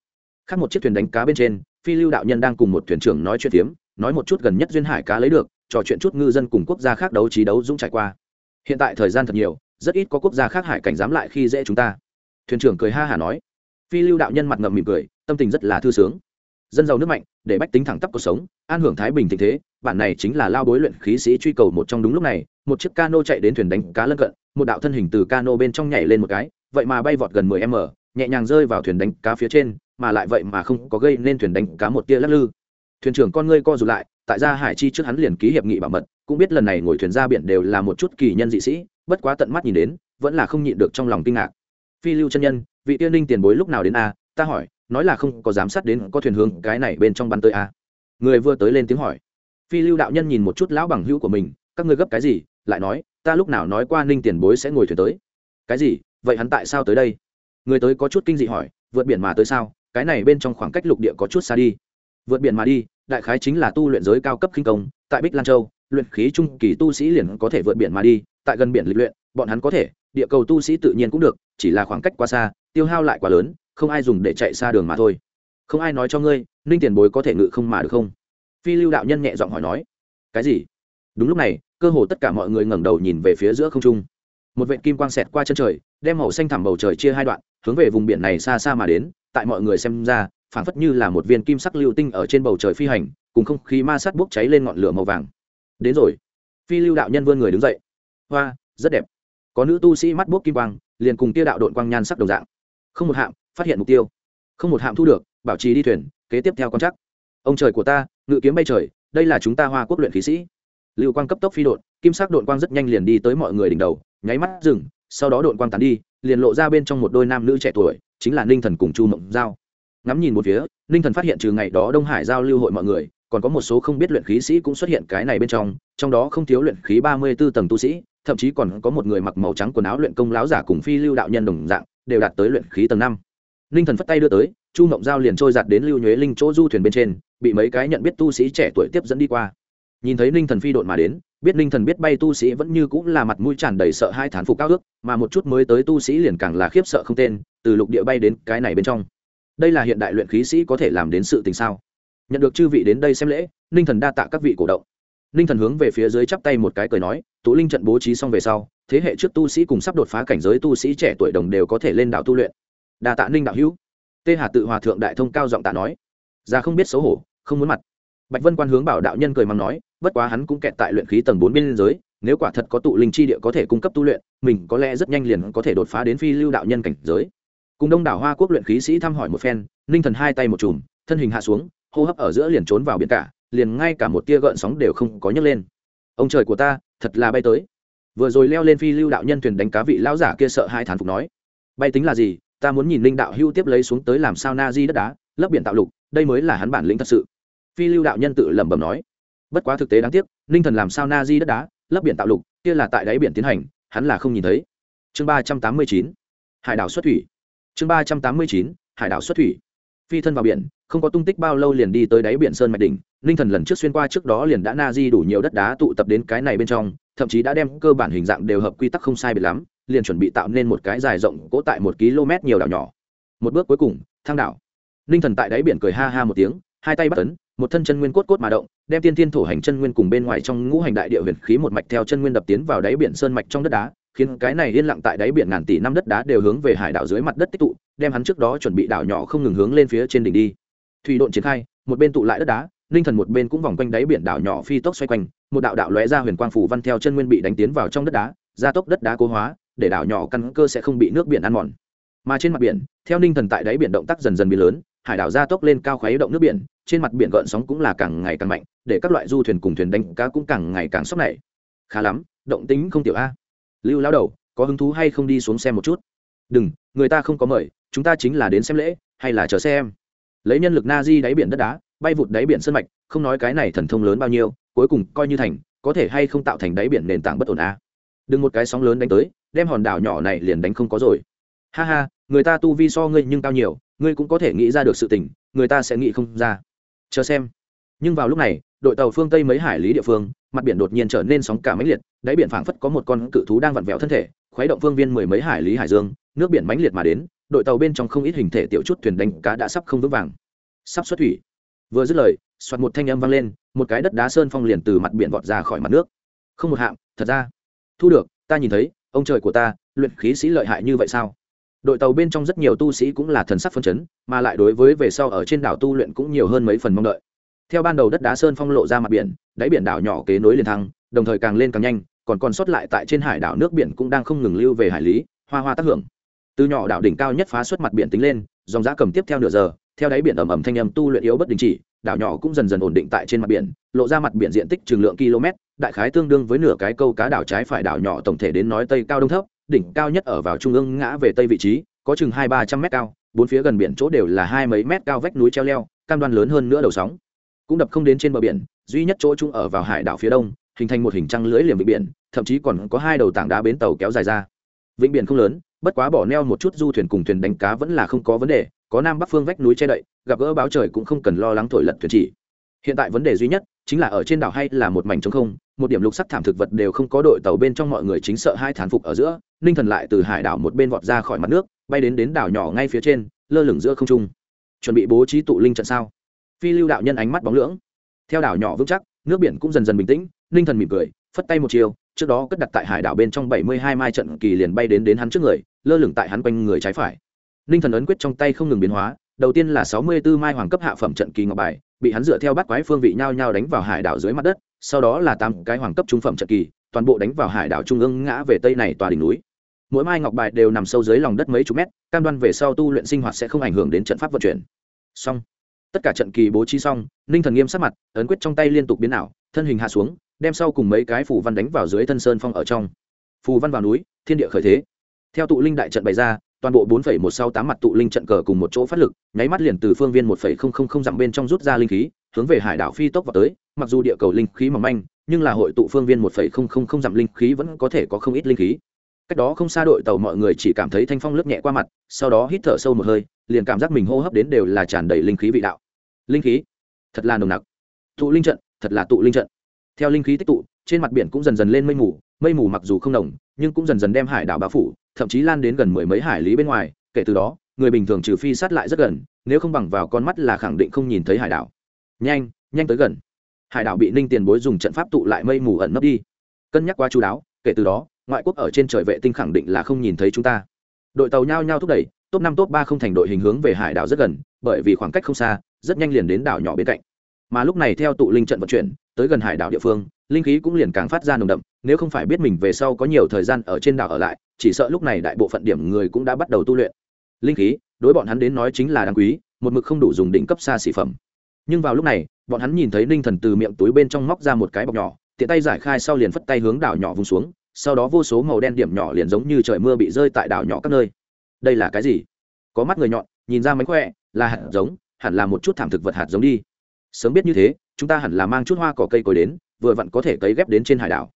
Khác một chiếc thuyền đánh cá bên trên, phi lưu đạo nhân đang cùng một thuyền trưởng nói chuyện tiếm nói một chút gần nhất duyên hải cá lấy được, trò chuyện chút ngư dân cùng quốc gia khác đấu trí đấu dũng trải qua. Hiện tại thời gian thật nhiều, rất ít có quốc gia khác hải cảnh dám lại khi dễ chúng ta. Thuyền trưởng cười ha hả nói phi lưu đạo nhân mặt ngậm mỉm cười, tâm tình rất là thư sướng. Dân giàu nước mạnh, để bách tính thẳng tắp cuộc sống, an hưởng thái bình tình thế, bản này chính là lao bối luyện khí sĩ truy cầu một trong đúng lúc này, một chiếc cano chạy đến thuyền đánh cá lân cận, một đạo thân hình từ cano bên trong nhảy lên một cái, vậy mà bay vọt gần mười m, nhẹ nhàng rơi vào thuyền đánh cá phía trên, mà lại vậy mà không có gây nên thuyền đánh cá một tia lắc lư. Thuyền trưởng con ngươi co rụt lại, tại gia hải chi trước hắn liền ký hiệp nghị bảo mật, cũng biết lần này ngồi thuyền ra biển đều là một chút kỳ nhân dị sĩ, bất quá tận mắt nhìn đến, vẫn là không nhịn được trong lòng kinh ngạc. Phi lưu chân nhân vị tiên ninh tiền bối lúc nào đến a? Ta hỏi, nói là không có giám sát đến có thuyền hướng cái này bên trong bắn tới a. Người vừa tới lên tiếng hỏi. Phi lưu đạo nhân nhìn một chút lão bằng hữu của mình, các ngươi gấp cái gì? Lại nói, ta lúc nào nói qua ninh tiền bối sẽ ngồi thuyền tới. Cái gì? Vậy hắn tại sao tới đây? Người tới có chút kinh dị hỏi, vượt biển mà tới sao? Cái này bên trong khoảng cách lục địa có chút xa đi. Vượt biển mà đi, đại khái chính là tu luyện giới cao cấp khinh công, tại bích lan châu, luyện khí trung kỳ tu sĩ liền có thể vượt biển mà đi, tại gần biển lịch luyện, bọn hắn có thể, địa cầu tu sĩ tự nhiên cũng được, chỉ là khoảng cách quá xa tiêu hao lại quá lớn, không ai dùng để chạy xa đường mà thôi. Không ai nói cho ngươi, ninh tiền bối có thể ngự không mà được không? Phi lưu đạo nhân nhẹ giọng hỏi nói. Cái gì? Đúng lúc này, cơ hồ tất cả mọi người ngẩng đầu nhìn về phía giữa không trung. Một vệ kim quang xẹt qua chân trời, đem màu xanh thẳm bầu trời chia hai đoạn, hướng về vùng biển này xa xa mà đến, tại mọi người xem ra, phảng phất như là một viên kim sắc lưu tinh ở trên bầu trời phi hành, cùng không khí ma sát bốc cháy lên ngọn lửa màu vàng. Đến rồi. Phi lưu đạo nhân vươn người đứng dậy. Hoa, rất đẹp. Có nữ tu sĩ mắt bốc kim quang, liền cùng tia đạo đội quang nhan sắc đồng dạng không một hạm, phát hiện mục tiêu. Không một hạm thu được, bảo trì đi thuyền, kế tiếp theo con chắc ông trời của ta, ngự kiếm bay trời, đây là chúng ta hoa quốc luyện khí sĩ. Lưu quang cấp tốc phi đột kim sắc đội quang rất nhanh liền đi tới mọi người đỉnh đầu, nháy mắt dừng, sau đó đội quang tán đi, liền lộ ra bên trong một đôi nam nữ trẻ tuổi, chính là ninh thần cùng chu mộng giao. Ngắm nhìn một phía, ninh thần phát hiện trừ ngày đó đông hải giao lưu hội mọi người, còn có một số không biết luyện khí sĩ cũng xuất hiện cái này bên trong trong đó không thiếu luyện khí ba mươi b ố tầng tu sĩ, thậm chí còn có một người mặc màu trắng quần áo luyện công láo giả cùng phi lưu đạo nhân đồng dạng đều đạt tới luyện khí tầng năm. Ninh thần phất tay đưa tới, chu mộng giao liền trôi giặt đến lưu nhuế linh chỗ du thuyền bên trên, bị mấy cái nhận biết tu sĩ trẻ tuổi tiếp dẫn đi qua. Nhìn thấy ninh thần phi đội mà đến, biết ninh thần biết bay tu sĩ vẫn như cũng là mặt mũi tràn đầy sợ hai thán phục cao ước, mà một chút mới tới tu sĩ liền càng là khiếp sợ không tên, từ lục địa bay đến cái này bên trong. Đây là hiện đại luyện khí sĩ có thể làm đến sự tình sao? Nhận được chư vị đến đây xem lễ ninh thần đa tạ các vị cổ động. Ninh thần hướng về phía dưới chắp tay một cái cười nói, tụ linh trận bố trí xong về sau thế hệ trước tu sĩ cùng sắp đột phá cảnh giới tu sĩ trẻ tuổi đồng đều có thể lên đảo tu luyện. Đà tạ ninh đạo hữu. Tê hà tự hòa thượng đại thông cao giọng tạ nói. Ra không biết xấu hổ, không muốn mặt. Bạch vân quan hướng bảo đạo nhân cười mắng nói, bất quá hắn cũng kẹt tại luyện khí tầng bốn biên giới, nếu quả thật có tụ linh chi địa có thể cung cấp tu luyện, mình có lẽ rất nhanh liền có thể đột phá đến phi lưu đạo nhân cảnh giới. Cùng đông đảo hoa quốc luyện khí sĩ thăm hỏi một phen, ninh thần hai tay một chùm, thân hình hạ xuống, hô hấp ở giữa liền trốn vào biển cả, liền ngay cả một tia gợn sóng đều không có nhấc lên. Ông trời của ta, thật là bay tới vừa rồi leo lên phi lưu đạo nhân thuyền đánh cá vị lão giả kia sợ hai thán phục nói, bay tính là gì? Ta muốn nhìn linh đạo hưu tiếp lấy xuống tới làm sao na di đất đá, lấp biển tạo lục, đây mới là hắn bản lĩnh thật sự. Phi lưu đạo nhân tự lẩm bẩm nói, bất quá thực tế đáng tiếc ninh thần làm sao na di đất đá, lấp biển tạo lục, kia là tại đáy biển tiến hành, hắn là không nhìn thấy. Chương ba trăm tám mươi chín, hải đảo xuất thủy. Chương ba trăm tám mươi chín, hải đảo xuất thủy phi thân vào biển, không có tung tích bao lâu liền đi tới đáy biển sơn mạch đỉnh. Ninh thần lần trước xuyên qua trước đó liền đã na di đủ nhiều đất đá tụ tập đến cái này bên trong, thậm chí đã đem cơ bản hình dạng đều hợp quy tắc không sai biệt lắm, liền chuẩn bị tạo nên một cái dài rộng cỗ tại một km nhiều đảo nhỏ. Một bước cuối cùng, thang đảo. Ninh thần tại đáy biển cười ha ha một tiếng, hai tay bắt tấn một thân chân nguyên cốt cốt mà động, đem tiên tiên thổ hành chân nguyên cùng bên ngoài trong ngũ hành đại địa huyền khí một mạch theo chân nguyên đập tiến vào đáy biển sơn mạch trong đất đá khiến cái này yên lặng tại đáy biển ngàn tỷ năm đất đá đều hướng về hải đảo dưới mặt đất tích tụ, đem hắn trước đó chuẩn bị đảo nhỏ không ngừng hướng lên phía trên đỉnh đi. Thủy độn triển khai, một bên tụ lại đất đá, ninh thần một bên cũng vòng quanh đáy biển đảo nhỏ phi tốc xoay quanh, một đạo đạo lóe ra huyền quang phủ văn theo chân nguyên bị đánh tiến vào trong đất đá, gia tốc đất đá cố hóa, để đảo nhỏ căn cơ sẽ không bị nước biển ăn mòn. Mà trên mặt biển, theo ninh thần tại đáy biển động tác dần dần bị lớn, hải đảo gia tốc lên cao khuấy động nước biển, trên mặt biển gợn sóng cũng là càng ngày càng mạnh, để các loại du thuyền cùng thuyền đánh cá cũng càng ngày càng sốc này khá lắm, động tính không tiểu a lưu lao đầu, có hứng thú hay không đi xuống xem một chút? Đừng, người ta không có mời, chúng ta chính là đến xem lễ, hay là chờ xem? Lấy nhân lực na di đáy biển đất đá, bay vụt đáy biển sân mạch, không nói cái này thần thông lớn bao nhiêu, cuối cùng coi như thành, có thể hay không tạo thành đáy biển nền tảng bất ổn a đừng một cái sóng lớn đánh tới, đem hòn đảo nhỏ này liền đánh không có rồi. Ha ha, người ta tu vi so ngươi nhưng cao nhiều, ngươi cũng có thể nghĩ ra được sự tình, người ta sẽ nghĩ không ra. Chờ xem. Nhưng vào lúc này, đội tàu phương tây mấy hải lý địa phương, mặt biển đột nhiên trở nên sóng cả mãnh liệt đáy biển phảng phất có một con cự thú đang vặn vẹo thân thể, khuấy động phương viên mười mấy hải lý hải dương, nước biển mãnh liệt mà đến, đội tàu bên trong không ít hình thể tiểu chút thuyền đánh cá đã sắp không vững vàng. Sắp xuất thủy. Vừa dứt lời, soạt một thanh âm vang lên, một cái đất đá sơn phong liền từ mặt biển vọt ra khỏi mặt nước. Không một hạng, thật ra. Thu được, ta nhìn thấy, ông trời của ta, luyện khí sĩ lợi hại như vậy sao? Đội tàu bên trong rất nhiều tu sĩ cũng là thần sắc phân chấn, mà lại đối với về sau ở trên đảo tu luyện cũng nhiều hơn mấy phần mong đợi. Theo ban đầu đất đá sơn phong lộ ra mặt biển, đáy biển đảo nhỏ kế nối liền thăng, đồng thời càng lên càng nhanh còn còn sót lại tại trên hải đảo nước biển cũng đang không ngừng lưu về hải lý, hoa hoa tác hưởng. Từ nhỏ đảo đỉnh cao nhất phá xuất mặt biển tính lên, dòng giã cầm tiếp theo nửa giờ, theo đáy biển ẩm ẩm thanh âm tu luyện yếu bất đình chỉ, đảo nhỏ cũng dần dần ổn định tại trên mặt biển, lộ ra mặt biển diện tích trường lượng km, đại khái tương đương với nửa cái câu cá đảo trái phải đảo nhỏ tổng thể đến nói tây cao đông thấp, đỉnh cao nhất ở vào trung ương ngã về tây vị trí, có chừng hai ba trăm mét cao, bốn phía gần biển chỗ đều là hai mấy mét cao vách núi treo leo, cam đoan lớn hơn nữa đầu sóng. Cũng đập không đến trên bờ biển, duy nhất chỗ chung ở vào hải đảo phía đông hình thành một hình trăng lưới liềm vịnh biển, thậm chí còn có hai đầu tảng đá bến tàu kéo dài ra. Vịnh biển không lớn, bất quá bỏ neo một chút du thuyền cùng thuyền đánh cá vẫn là không có vấn đề, có nam bắc phương vách núi che đậy, gặp gỡ báo trời cũng không cần lo lắng thổi lật thuyền chỉ. Hiện tại vấn đề duy nhất chính là ở trên đảo hay là một mảnh trống không, một điểm lục sắc thảm thực vật đều không có đội tàu bên trong mọi người chính sợ hai thán phục ở giữa, ninh thần lại từ hải đảo một bên vọt ra khỏi mặt nước, bay đến đến đảo nhỏ ngay phía trên, lơ lửng giữa không trung. Chuẩn bị bố trí tụ linh trận sao? Phi lưu đạo nhân ánh mắt bóng lưỡng. Theo đảo nhỏ vững chắc, nước biển cũng dần dần bình tĩnh ninh thần mỉm cười, phất tay một chiều trước đó cất đặt tại hải đảo bên trong bảy mươi hai mai trận kỳ liền bay đến đến hắn trước người, lơ lửng tại hắn quanh người trái phải. Ninh thần ấn quyết trong tay không ngừng biến hóa, đầu tiên là sáu mươi b ố mai hoàng cấp hạ phẩm trận kỳ ngọc bài, bị hắn dựa theo bắt quái phương vị nhao nhau đánh vào hải đảo dưới mặt đất, sau đó là tám cái hoàng cấp trung phẩm trận kỳ, toàn bộ đánh vào hải đảo trung ương ngã về tây này tòa đỉnh núi. Mỗi mai ngọc bài đều nằm sâu dưới lòng đất mấy chục mét, cam đoan về sau tu luyện sinh hoạt sẽ không ảnh hưởng đến trận pháp vận chuyển. Xong. Tất cả trận kỳ bố trí xong ninh thần nghiêm sắc mặt, ấn quyết trong tay liên tục biến ảo, thân hình hạ xuống đem sau cùng mấy cái phù văn đánh vào dưới thân sơn phong ở trong phù văn vào núi thiên địa khởi thế theo tụ linh đại trận bày ra toàn bộ 4.168 mặt tụ linh trận cờ cùng một chỗ phát lực, nháy mắt liền từ phương viên 1.000 dặm bên trong rút ra linh khí, hướng về hải đảo phi tốc vào tới, mặc dù địa cầu linh khí mỏng manh, nhưng là hội tụ phương viên 1.000 dặm linh khí vẫn có thể có không ít linh khí. Cách đó không xa đội tàu mọi người chỉ cảm thấy thanh phong lướt nhẹ qua mặt, sau đó hít thở sâu một hơi, liền cảm giác mình hô hấp đến đều là tràn đầy linh khí vị đạo. Linh khí, thật là nồng nặc. Tụ linh trận, thật là tụ linh trận. Theo linh khí tích tụ, trên mặt biển cũng dần dần lên mây mù, mây mù mặc dù không nồng, nhưng cũng dần dần đem hải đảo bao phủ, thậm chí lan đến gần mười mấy hải lý bên ngoài kể từ đó người bình thường trừ phi sát lại rất gần nếu không bằng vào con mắt là khẳng định không nhìn thấy hải đảo. Nhanh nhanh tới gần. Hải đảo bị ninh tiền bối dùng trận pháp tụ lại mây mù ẩn nấp đi. Cân nhắc qua chú đáo kể từ đó ngoại quốc ở trên trời vệ tinh khẳng định là không nhìn thấy chúng ta. Đội tàu nhao nhao thúc đẩy top năm top ba không thành đội hình hướng về hải đảo rất gần bởi vì khoảng cách không xa rất nhanh liền đến đảo nhỏ bên cạnh mà lúc này theo tụ linh trận vận chuyển, tới gần hải đảo địa phương, linh khí cũng liền càng phát ra nồng đậm, nếu không phải biết mình về sau có nhiều thời gian ở trên đảo ở lại, chỉ sợ lúc này đại bộ phận điểm người cũng đã bắt đầu tu luyện. Linh khí, đối bọn hắn đến nói chính là đáng quý, một mực không đủ dùng đỉnh cấp xa xỉ phẩm. Nhưng vào lúc này, bọn hắn nhìn thấy ninh thần từ miệng túi bên trong móc ra một cái bọc nhỏ, tiện tay giải khai sau liền phất tay hướng đảo nhỏ vùng xuống, sau đó vô số màu đen điểm nhỏ liền giống như trời mưa bị rơi tại đảo nhỏ các nơi. Đây là cái gì? Có mắt người nhọn, nhìn ra mánh khỏe, là hạt giống, hẳn là một chút thảm thực vật hạt giống đi sớm biết như thế, chúng ta hẳn là mang chút hoa cỏ cây cối đến, vừa vặn có thể cấy ghép đến trên hải đảo.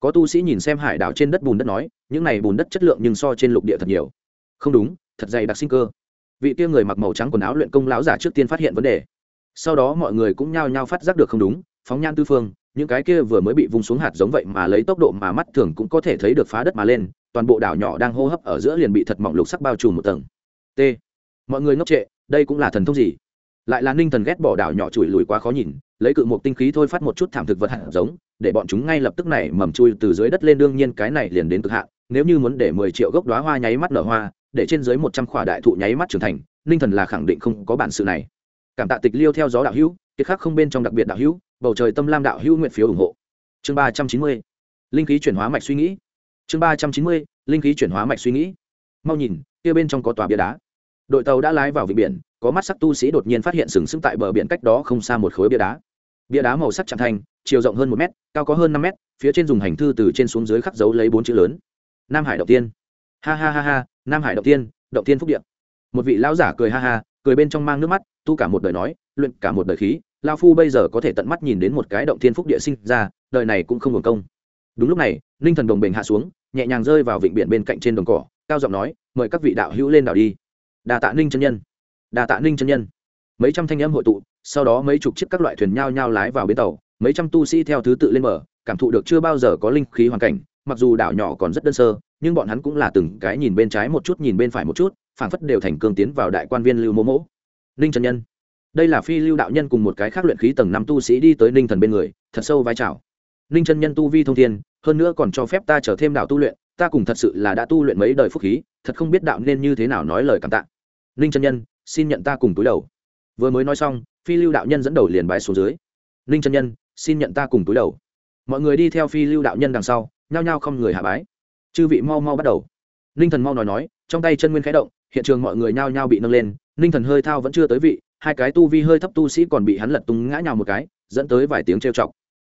Có tu sĩ nhìn xem hải đảo trên đất bùn đất nói, những này bùn đất chất lượng nhưng so trên lục địa thật nhiều. Không đúng, thật dày đặc sinh cơ. Vị kia người mặc màu trắng quần áo luyện công lão giả trước tiên phát hiện vấn đề. Sau đó mọi người cũng nhao nhao phát giác được không đúng, phóng nhan tư phương, những cái kia vừa mới bị vung xuống hạt giống vậy mà lấy tốc độ mà mắt thường cũng có thể thấy được phá đất mà lên, toàn bộ đảo nhỏ đang hô hấp ở giữa liền bị thật mỏng lục sắc bao trùm một tầng. T. Mọi người ngốc trệ, đây cũng là thần thông gì? Lại là ninh thần ghét bỏ đảo nhỏ chùi lùi quá khó nhìn, lấy cự một tinh khí thôi phát một chút thảm thực vật hạt giống, để bọn chúng ngay lập tức này mầm chui từ dưới đất lên, đương nhiên cái này liền đến cực hạn, nếu như muốn để mười triệu gốc đoá hoa nháy mắt nở hoa, để trên dưới một trăm khỏa đại thụ nháy mắt trưởng thành, ninh thần là khẳng định không có bản sự này. Cảm tạ tịch liêu theo gió đạo hữu, kiệt khắc không bên trong đặc biệt đạo hữu, bầu trời tâm lam đạo hữu nguyện phiếu ủng hộ. Chương ba trăm chín mươi, linh khí chuyển hóa mạch suy nghĩ. Chương ba trăm chín mươi, linh khí chuyển hóa mạch suy nghĩ. Mau nhìn, kia bên trong có tòa bia đá. Đội tàu đã lái vào vịnh biển có mắt sắc tu sĩ đột nhiên phát hiện sừng sững tại bờ biển cách đó không xa một khối bia đá. Bia đá màu sắc trạng thanh, chiều rộng hơn một mét, cao có hơn năm mét, phía trên dùng hành thư từ trên xuống dưới khắc dấu lấy bốn chữ lớn. Nam hải động tiên. Ha ha ha ha, nam hải động tiên động tiên phúc điện một vị lão giả cười ha ha, cười bên trong mang nước mắt, tu cả một đời nói, luyện cả một đời khí lao phu bây giờ có thể tận mắt nhìn đến một cái động thiên phúc địa sinh ra, đời này cũng không hưởng công. Đúng lúc này ninh thần đồng bình hạ xuống, nhẹ nhàng rơi vào vịnh biển bên cạnh trên đồng cỏ, cao giọng nói, mời các vị đạo hữu lên đảo đi. Đà tạ ninh chân nhân đà tạ ninh chân nhân. Mấy trăm thanh âm hội tụ, sau đó mấy chục chiếc các loại thuyền nhao nhao lái vào bến tàu, mấy trăm tu sĩ theo thứ tự lên mở cảm thụ được chưa bao giờ có linh khí hoàn cảnh, mặc dù đảo nhỏ còn rất đơn sơ, nhưng bọn hắn cũng là từng cái nhìn bên trái một chút, nhìn bên phải một chút, phảng phất đều thành cương tiến vào đại quan viên lưu mô mỗ. Ninh trần nhân, đây là phi lưu đạo nhân cùng một cái khác luyện khí tầng năm tu sĩ đi tới ninh thần bên người, thật sâu vai trào. Ninh chân nhân tu vi thông thiên, hơn nữa còn cho phép ta trở thêm đạo tu luyện, ta cùng thật sự là đã tu luyện mấy đời phúc khí, thật không biết đạo nên như thế nào nói lời cảm tạ. Ninh chân nhân xin nhận ta cùng túi đầu. Vừa mới nói xong, phi lưu đạo nhân dẫn đầu liền bái xuống dưới. Ninh chân nhân, xin nhận ta cùng túi đầu. Mọi người đi theo phi lưu đạo nhân đằng sau, nhao nhao không người hạ bái. Chư vị mau mau bắt đầu. Ninh thần mau nói nói, trong tay chân nguyên khẽ động, hiện trường mọi người nhao nhao bị nâng lên. Ninh thần hơi thao vẫn chưa tới vị, hai cái tu vi hơi thấp tu sĩ còn bị hắn lật tung ngã nhào một cái, dẫn tới vài tiếng trêu chọc.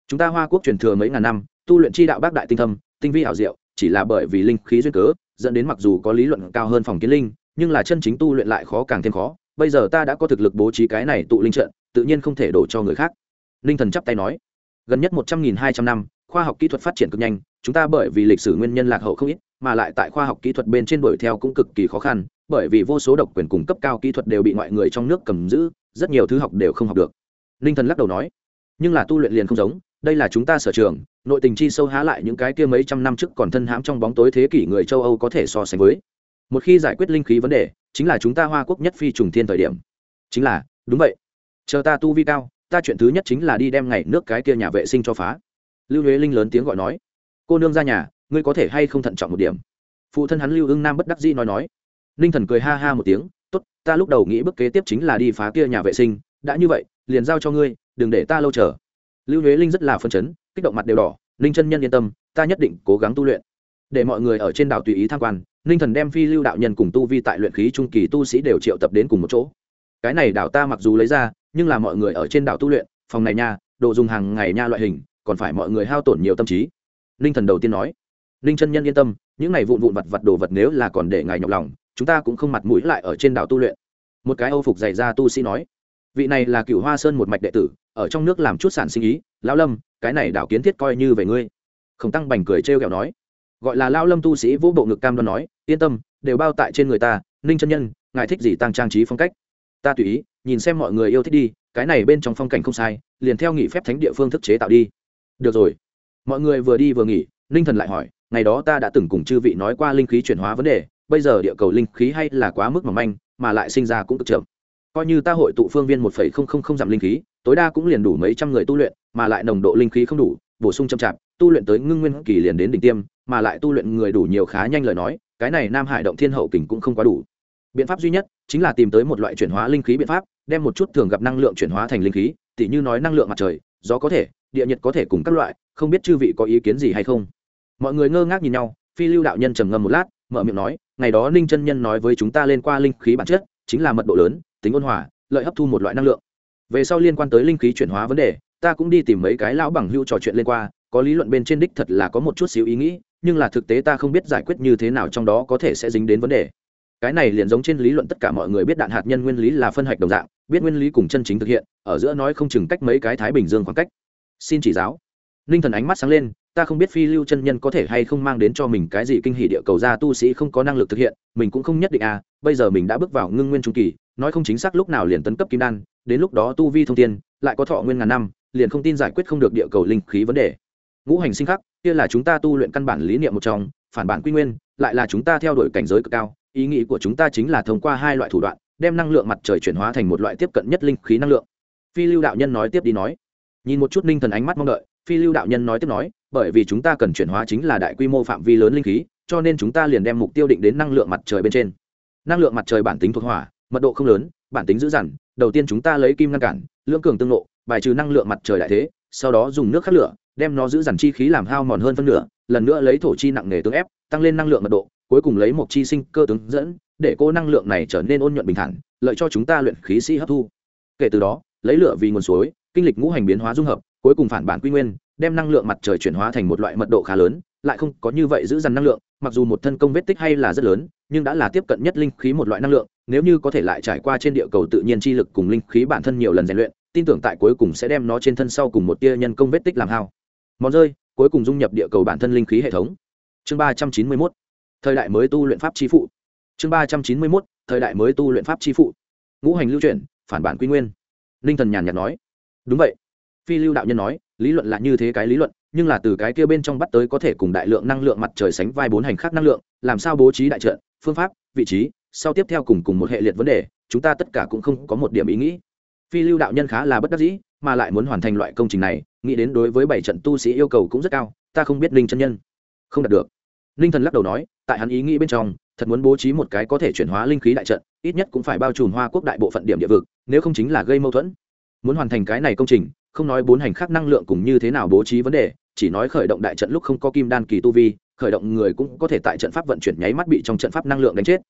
Chúng ta hoa quốc truyền thừa mấy ngàn năm, tu luyện chi đạo bác đại tinh thâm, tinh vi hảo diệu, chỉ là bởi vì linh khí duyên cớ, dẫn đến mặc dù có lý luận cao hơn phòng kiến linh nhưng là chân chính tu luyện lại khó càng thêm khó. Bây giờ ta đã có thực lực bố trí cái này tụ linh trận, tự nhiên không thể đổ cho người khác. Linh thần chắp tay nói. Gần nhất một trăm nghìn hai trăm năm, khoa học kỹ thuật phát triển cực nhanh, chúng ta bởi vì lịch sử nguyên nhân lạc hậu không ít, mà lại tại khoa học kỹ thuật bên trên đuổi theo cũng cực kỳ khó khăn, bởi vì vô số độc quyền cung cấp cao kỹ thuật đều bị mọi người trong nước cầm giữ, rất nhiều thứ học đều không học được. Ninh thần lắc đầu nói. Nhưng là tu luyện liền không giống, đây là chúng ta sở trường, nội tình chi sâu há lại những cái kia mấy trăm năm trước còn thân hãm trong bóng tối thế kỷ người châu âu có thể so sánh với một khi giải quyết linh khí vấn đề, chính là chúng ta hoa quốc nhất phi trùng thiên thời điểm. Chính là, đúng vậy. Chờ ta tu vi cao, ta chuyện thứ nhất chính là đi đem ngày nước cái kia nhà vệ sinh cho phá. Lưu huế linh lớn tiếng gọi nói. Cô nương ra nhà, ngươi có thể hay không thận trọng một điểm? Phụ thân hắn lưu ưng nam bất đắc dĩ nói nói. Ninh thần cười ha ha một tiếng, tốt, ta lúc đầu nghĩ bước kế tiếp chính là đi phá kia nhà vệ sinh, đã như vậy, liền giao cho ngươi, đừng để ta lâu chờ. Lưu huế linh rất là phân chấn, kích động mặt đều đỏ, ninh chân nhân yên tâm, ta nhất định cố gắng tu luyện, để mọi người ở trên đảo tùy ý tham quan ninh thần đem phi lưu đạo nhân cùng tu vi tại luyện khí trung kỳ tu sĩ đều triệu tập đến cùng một chỗ. Cái này đảo ta mặc dù lấy ra, nhưng là mọi người ở trên đảo tu luyện, phòng này nha, đồ dùng hàng ngày nha loại hình, còn phải mọi người hao tổn nhiều tâm trí. Ninh thần đầu tiên nói, ninh chân nhân yên tâm, những này vụn vụn vặt vặt đồ vật nếu là còn để ngài nhọc lòng, chúng ta cũng không mặt mũi lại ở trên đảo tu luyện. Một cái âu phục dày ra tu sĩ nói, vị này là cựu hoa sơn một mạch đệ tử, ở trong nước làm chút sản sinh ý, lão lâm, cái này đảo kiến thiết coi như về ngươi. Khổng tăng bành cười trêu ghẹo nói, gọi là lao lâm tu sĩ vũ bộ ngực cam đoan nói yên tâm, đều bao tại trên người ta, ninh chân nhân, ngài thích gì tăng trang trí phong cách. Ta tùy ý, nhìn xem mọi người yêu thích đi, cái này bên trong phong cảnh không sai, liền theo nghỉ phép thánh địa phương thức chế tạo đi. Được rồi. Mọi người vừa đi vừa nghỉ, ninh thần lại hỏi, ngày đó ta đã từng cùng chư vị nói qua linh khí chuyển hóa vấn đề, bây giờ địa cầu linh khí hay là quá mức mỏng manh, mà lại sinh ra cũng cực chậm. Coi như ta hội tụ phương viên một phẩy không không không giảm linh khí, tối đa cũng liền đủ mấy trăm người tu luyện, mà lại nồng độ linh khí không đủ, bổ sung chậm chạp, tu luyện tới ngưng nguyên kỳ liền đến đỉnh tiêm, mà lại tu luyện người đủ nhiều khá nhanh lời nói cái này nam hải động thiên hậu kình cũng không quá đủ. Biện pháp duy nhất chính là tìm tới một loại chuyển hóa linh khí biện pháp, đem một chút thường gặp năng lượng chuyển hóa thành linh khí, tỉ như nói năng lượng mặt trời, gió có thể, địa nhiệt có thể cùng các loại, không biết chư vị có ý kiến gì hay không? Mọi người ngơ ngác nhìn nhau, phi lưu đạo nhân trầm ngâm một lát, mở miệng nói, ngày đó ninh chân nhân nói với chúng ta lên qua linh khí bản chất, chính là mật độ lớn, tính ôn hòa, lợi hấp thu một loại năng lượng. Về sau liên quan tới linh khí chuyển hóa vấn đề, ta cũng đi tìm mấy cái lão bằng hưu trò chuyện lên qua, có lý luận bên trên đích thật là có một chút xíu ý nghĩ nhưng là thực tế ta không biết giải quyết như thế nào trong đó có thể sẽ dính đến vấn đề. Cái này liền giống trên lý luận tất cả mọi người biết đạn hạt nhân nguyên lý là phân hạch đồng dạng, biết nguyên lý cùng chân chính thực hiện, ở giữa nói không chừng cách mấy cái thái bình dương khoảng cách. Xin chỉ giáo. Ninh thần ánh mắt sáng lên, ta không biết phi lưu chân nhân có thể hay không mang đến cho mình cái gì kinh hỷ địa cầu ra tu sĩ không có năng lực thực hiện, mình cũng không nhất định à bây giờ mình đã bước vào ngưng nguyên trung kỳ, nói không chính xác lúc nào liền tấn cấp kim đan, đến lúc đó tu vi thông tiên lại có thọ nguyên ngàn năm, liền không tin giải quyết không được địa cầu linh khí vấn đề ngũ hành sinh khắc, kia là chúng ta tu luyện căn bản lý niệm một trong, phản bản quy nguyên, lại là chúng ta theo đuổi cảnh giới cực cao. Ý nghĩ của chúng ta chính là thông qua hai loại thủ đoạn, đem năng lượng mặt trời chuyển hóa thành một loại tiếp cận nhất linh khí năng lượng. Phi lưu đạo nhân nói tiếp đi nói. Nhìn một chút ninh thần ánh mắt mong đợi, phi lưu đạo nhân nói tiếp nói, bởi vì chúng ta cần chuyển hóa chính là đại quy mô phạm vi lớn linh khí, cho nên chúng ta liền đem mục tiêu định đến năng lượng mặt trời bên trên. Năng lượng mặt trời bản tính thuộc hỏa, mật độ không lớn, bản tính dữ dằn, đầu tiên chúng ta lấy kim ngăn cản, lưỡng cường tương nộ, bài trừ năng lượng mặt trời đại thế, sau đó dùng nước khắc lửa đem nó giữ dằn chi khí làm hao mòn hơn phân nửa, lần nữa lấy thổ chi nặng nề tướng ép, tăng lên năng lượng mật độ, cuối cùng lấy một chi sinh cơ tướng dẫn, để cô năng lượng này trở nên ôn nhuận bình thản, lợi cho chúng ta luyện khí sĩ hấp thu. Kể từ đó, lấy lửa vì nguồn suối, kinh lịch ngũ hành biến hóa dung hợp, cuối cùng phản bản quy nguyên, đem năng lượng mặt trời chuyển hóa thành một loại mật độ khá lớn, lại không có như vậy giữ dằn năng lượng, mặc dù một thân công vết tích hay là rất lớn, nhưng đã là tiếp cận nhất linh khí một loại năng lượng, nếu như có thể lại trải qua trên địa cầu tự nhiên chi lực cùng linh khí bản thân nhiều lần rèn luyện, tin tưởng tại cuối cùng sẽ đem nó trên thân sau cùng một tia nhân công vết tích làm hao món rơi, cuối cùng dung nhập địa cầu bản thân linh khí hệ thống. Chương ba trăm chín mươi mốt, thời đại mới tu luyện pháp chi phụ. Chương ba trăm chín mươi mốt, thời đại mới tu luyện pháp chi phụ. Ngũ hành lưu chuyển, phản bản quy nguyên. Ninh thần nhàn nhạt nói. Đúng vậy. Phi lưu đạo nhân nói, lý luận là như thế cái lý luận, nhưng là từ cái kia bên trong bắt tới có thể cùng đại lượng năng lượng mặt trời sánh vai bốn hành khác năng lượng, làm sao bố trí đại trận, phương pháp, vị trí, sau tiếp theo cùng cùng một hệ liệt vấn đề, chúng ta tất cả cũng không có một điểm ý nghĩ. Phi lưu đạo nhân khá là bất đắc dĩ, mà lại muốn hoàn thành loại công trình này nghĩ đến đối với bảy trận tu sĩ yêu cầu cũng rất cao, ta không biết ninh chân nhân. Không đạt được. Ninh thần lắc đầu nói, tại hắn ý nghĩ bên trong, thật muốn bố trí một cái có thể chuyển hóa linh khí đại trận, ít nhất cũng phải bao trùm hoa quốc đại bộ phận điểm địa vực, nếu không chính là gây mâu thuẫn. Muốn hoàn thành cái này công trình, không nói bốn hành khác năng lượng cũng như thế nào bố trí vấn đề, chỉ nói khởi động đại trận lúc không có kim đan kỳ tu vi, khởi động người cũng có thể tại trận pháp vận chuyển nháy mắt bị trong trận pháp năng lượng đánh chết.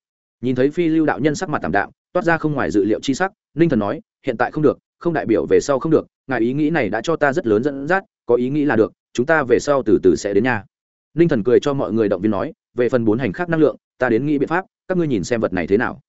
Nhìn thấy phi lưu đạo nhân sắc mặt tảm đạm, toát ra không ngoài dự liệu chi sắc, ninh thần nói, hiện tại không được, không đại biểu về sau không được ngài ý nghĩ này đã cho ta rất lớn dẫn dắt, có ý nghĩ là được, chúng ta về sau từ từ sẽ đến nhà. Ninh thần cười cho mọi người động viên nói, về phần bốn hành khác năng lượng, ta đến nghĩ biện pháp, các ngươi nhìn xem vật này thế nào.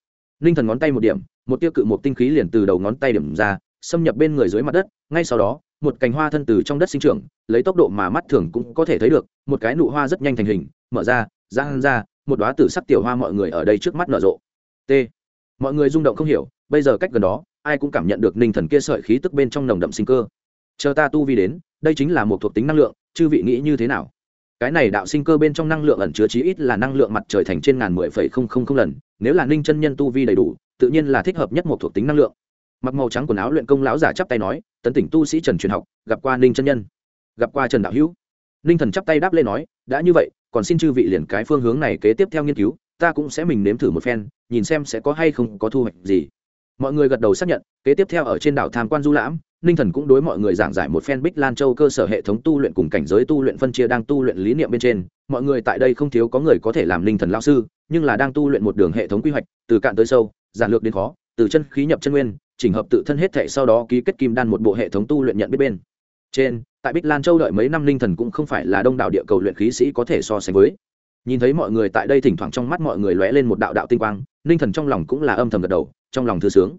Ninh thần ngón tay một điểm, một tiêu cự một tinh khí liền từ đầu ngón tay điểm ra, xâm nhập bên người dưới mặt đất, ngay sau đó, một cành hoa thân từ trong đất sinh trưởng, lấy tốc độ mà mắt thường cũng có thể thấy được, một cái nụ hoa rất nhanh thành hình, mở ra ra ra, một đoá tử sắc tiểu hoa mọi người ở đây trước mắt nở rộ. T. Mọi người rung động không hiểu, bây giờ cách gần đó ai cũng cảm nhận được ninh thần kia sợi khí tức bên trong nồng đậm sinh cơ. Chờ ta tu vi đến, đây chính là một thuộc tính năng lượng, chư vị nghĩ như thế nào? Cái này đạo sinh cơ bên trong năng lượng ẩn chứa chí ít là năng lượng mặt trời thành trên ngàn mười phẩy không không không lần, nếu là ninh chân nhân tu vi đầy đủ, tự nhiên là thích hợp nhất một thuộc tính năng lượng. Mặc màu trắng quần áo luyện công lão giả chắp tay nói, tấn tỉnh tu sĩ trần truyền học, gặp qua ninh chân nhân. Gặp qua trần đạo hữu. Ninh thần chắp tay đáp lên nói, đã như vậy, còn xin chư vị liền cái phương hướng này kế tiếp theo nghiên cứu, ta cũng sẽ mình nếm thử một phen, nhìn xem sẽ có hay không có thu hoạch gì mọi người gật đầu xác nhận, kế tiếp theo ở trên đảo tham quan du lãm, ninh thần cũng đối mọi người giảng giải một phen bích lan châu cơ sở hệ thống tu luyện cùng cảnh giới tu luyện phân chia đang tu luyện lý niệm bên trên. Mọi người tại đây không thiếu có người có thể làm ninh thần lao sư, nhưng là đang tu luyện một đường hệ thống quy hoạch, từ cạn tới sâu, giản lược đến khó, từ chân khí nhập chân nguyên, chỉnh hợp tự thân hết thệ sau đó ký kết kim đan một bộ hệ thống tu luyện nhận biết bên trên. Tại bích lan châu đợi mấy năm ninh thần cũng không phải là đông đảo địa cầu luyện khí sĩ có thể so sánh với. Nhìn thấy mọi người tại đây thỉnh thoảng trong mắt mọi người lóe lên một đạo đạo tinh quang ninh thần trong lòng cũng là âm thầm gật đầu, trong lòng thư sướng.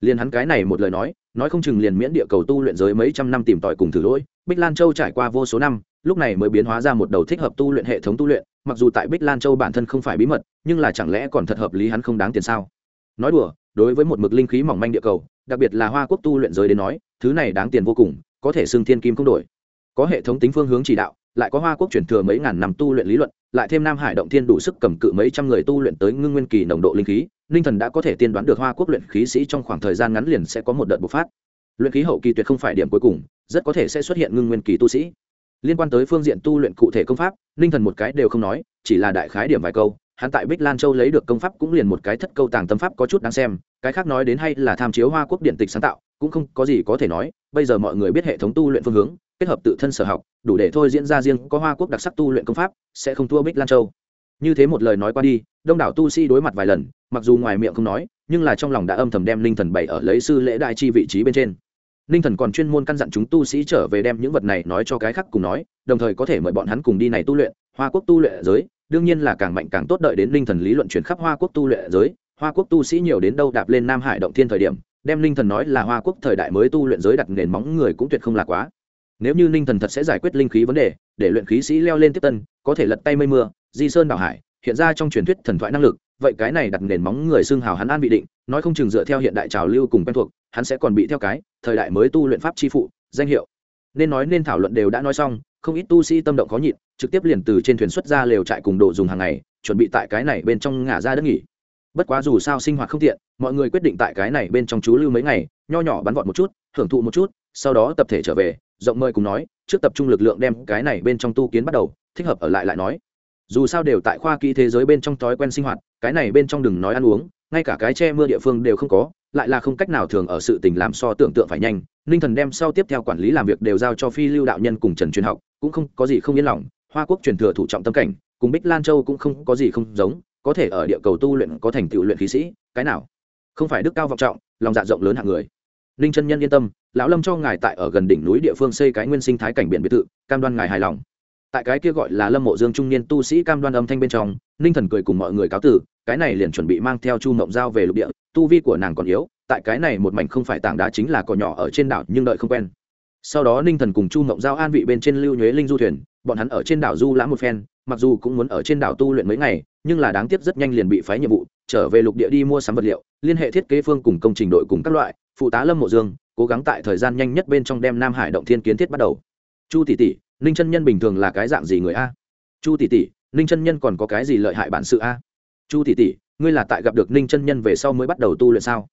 Liền hắn cái này một lời nói nói không chừng liền miễn địa cầu tu luyện giới mấy trăm năm tìm tòi cùng thử lỗi, bích lan châu trải qua vô số năm, lúc này mới biến hóa ra một đầu thích hợp tu luyện hệ thống tu luyện, mặc dù tại bích lan châu bản thân không phải bí mật, nhưng là chẳng lẽ còn thật hợp lý hắn không đáng tiền sao? Nói đùa, đối với một mực linh khí mỏng manh địa cầu, đặc biệt là hoa quốc tu luyện giới đến nói, thứ này đáng tiền vô cùng, có thể xưng thiên kim không đổi có hệ thống tính phương hướng chỉ đạo, lại có hoa quốc chuyển thừa mấy ngàn năm tu luyện lý luận, lại thêm nam hải động thiên đủ sức cầm cự mấy trăm người tu luyện tới ngưng nguyên kỳ nồng độ linh khí, ninh thần đã có thể tiên đoán được hoa quốc luyện khí sĩ trong khoảng thời gian ngắn liền sẽ có một đợt bộc phát. Luyện khí hậu kỳ tuyệt không phải điểm cuối cùng, rất có thể sẽ xuất hiện ngưng nguyên kỳ tu sĩ. Liên quan tới phương diện tu luyện cụ thể công pháp, ninh thần một cái đều không nói, chỉ là đại khái điểm vài câu, hắn tại bích lan châu lấy được công pháp cũng liền một cái thất câu tàng tâm pháp có chút đáng xem, cái khác nói đến hay là tham chiếu hoa quốc điện tịch sáng tạo, cũng không có gì có thể nói, bây giờ mọi người biết hệ thống tu luyện phương hướng kết hợp tự thân sở học, đủ để thôi diễn ra riêng có hoa quốc đặc sắc tu luyện công pháp, sẽ không thua bích lan châu. Như thế một lời nói qua đi, đông đảo tu sĩ đối mặt vài lần, mặc dù ngoài miệng không nói, nhưng là trong lòng đã âm thầm đem linh thần bày ở lấy sư lễ đại chi vị trí bên trên. Ninh thần còn chuyên môn căn dặn chúng tu sĩ trở về đem những vật này nói cho cái khác cùng nói, đồng thời có thể mời bọn hắn cùng đi này tu luyện, hoa quốc tu luyện giới, đương nhiên là càng mạnh càng tốt đợi đến ninh thần lý luận chuyển khắp hoa quốc tu luyện giới, hoa quốc tu sĩ nhiều đến đâu đạp lên nam hải động thiên thời điểm, đem ninh thần nói là hoa quốc thời đại mới tu luyện giới đặt nền móng người cũng tuyệt không là quá nếu như ninh thần thật sẽ giải quyết linh khí vấn đề, để luyện khí sĩ leo lên tiếp tân, có thể lật tay mây mưa, di sơn đảo hải, hiện ra trong truyền thuyết thần thoại năng lực, vậy cái này đặt nền móng người xưng hào hắn an bị định, nói không chừng dựa theo hiện đại trào lưu cùng quen thuộc, hắn sẽ còn bị theo cái, thời đại mới tu luyện pháp chi phụ, danh hiệu. Nên nói nên thảo luận đều đã nói xong, không ít tu sĩ tâm động khó nhịn, trực tiếp liền từ trên thuyền xuất ra lều trại cùng đồ dùng hàng ngày, chuẩn bị tại cái này bên trong ngả ra đất nghỉ. Bất quá dù sao sinh hoạt không tiện, mọi người quyết định tại cái này bên trong chú lưu mấy ngày, nho nhỏ bắn vọt một chút, hưởng thụ một chút, sau đó tập thể trở về rộng mời cùng nói, trước tập trung lực lượng đem cái này bên trong tu kiến bắt đầu, thích hợp ở lại lại nói. Dù sao đều tại khoa kỹ thế giới bên trong thói quen sinh hoạt, cái này bên trong đừng nói ăn uống, ngay cả cái che mưa địa phương đều không có, lại là không cách nào thường ở sự tình làm so tưởng tượng phải nhanh. Ninh thần đem sau tiếp theo quản lý làm việc đều giao cho phi lưu đạo nhân cùng trần truyền học, cũng không có gì không yên lòng, hoa quốc truyền thừa thủ trọng tâm cảnh, cùng bích lan châu cũng không có gì không giống, có thể ở địa cầu tu luyện có thành tựu luyện khí sĩ, cái nào? Không phải đức cao vọng trọng, lòng dạ rộng lớn hạng người ninh chân nhân yên tâm, lão lâm cho ngài tại ở gần đỉnh núi địa phương xây cái nguyên sinh thái cảnh biển biệt thự, cam đoan ngài hài lòng. Tại cái kia gọi là lâm mộ dương trung niên tu sĩ cam đoan âm thanh bên trong ninh thần cười cùng mọi người cáo tử, cái này liền chuẩn bị mang theo chu mộng giao về lục địa, tu vi của nàng còn yếu, tại cái này một mảnh không phải tảng đá chính là cỏ nhỏ ở trên đảo nhưng đợi không quen. Sau đó ninh thần cùng chu mộng giao an vị bên trên lưu nhuế linh du thuyền, bọn hắn ở trên đảo du lãm một phen, mặc dù cũng muốn ở trên đảo tu luyện mấy ngày, nhưng là đáng tiếc rất nhanh liền bị phái nhiệm vụ, trở về lục địa đi mua sắm vật liệu, liên hệ thiết kế phương cùng công trình đội cùng các loại phụ tá lâm mộ dương cố gắng tại thời gian nhanh nhất bên trong đem nam hải động thiên kiến thiết bắt đầu chu tỷ tỷ ninh chân nhân bình thường là cái dạng gì người a chu tỷ tỷ ninh chân nhân còn có cái gì lợi hại bản sự a chu tỷ tỷ ngươi là tại gặp được ninh chân nhân về sau mới bắt đầu tu luyện sao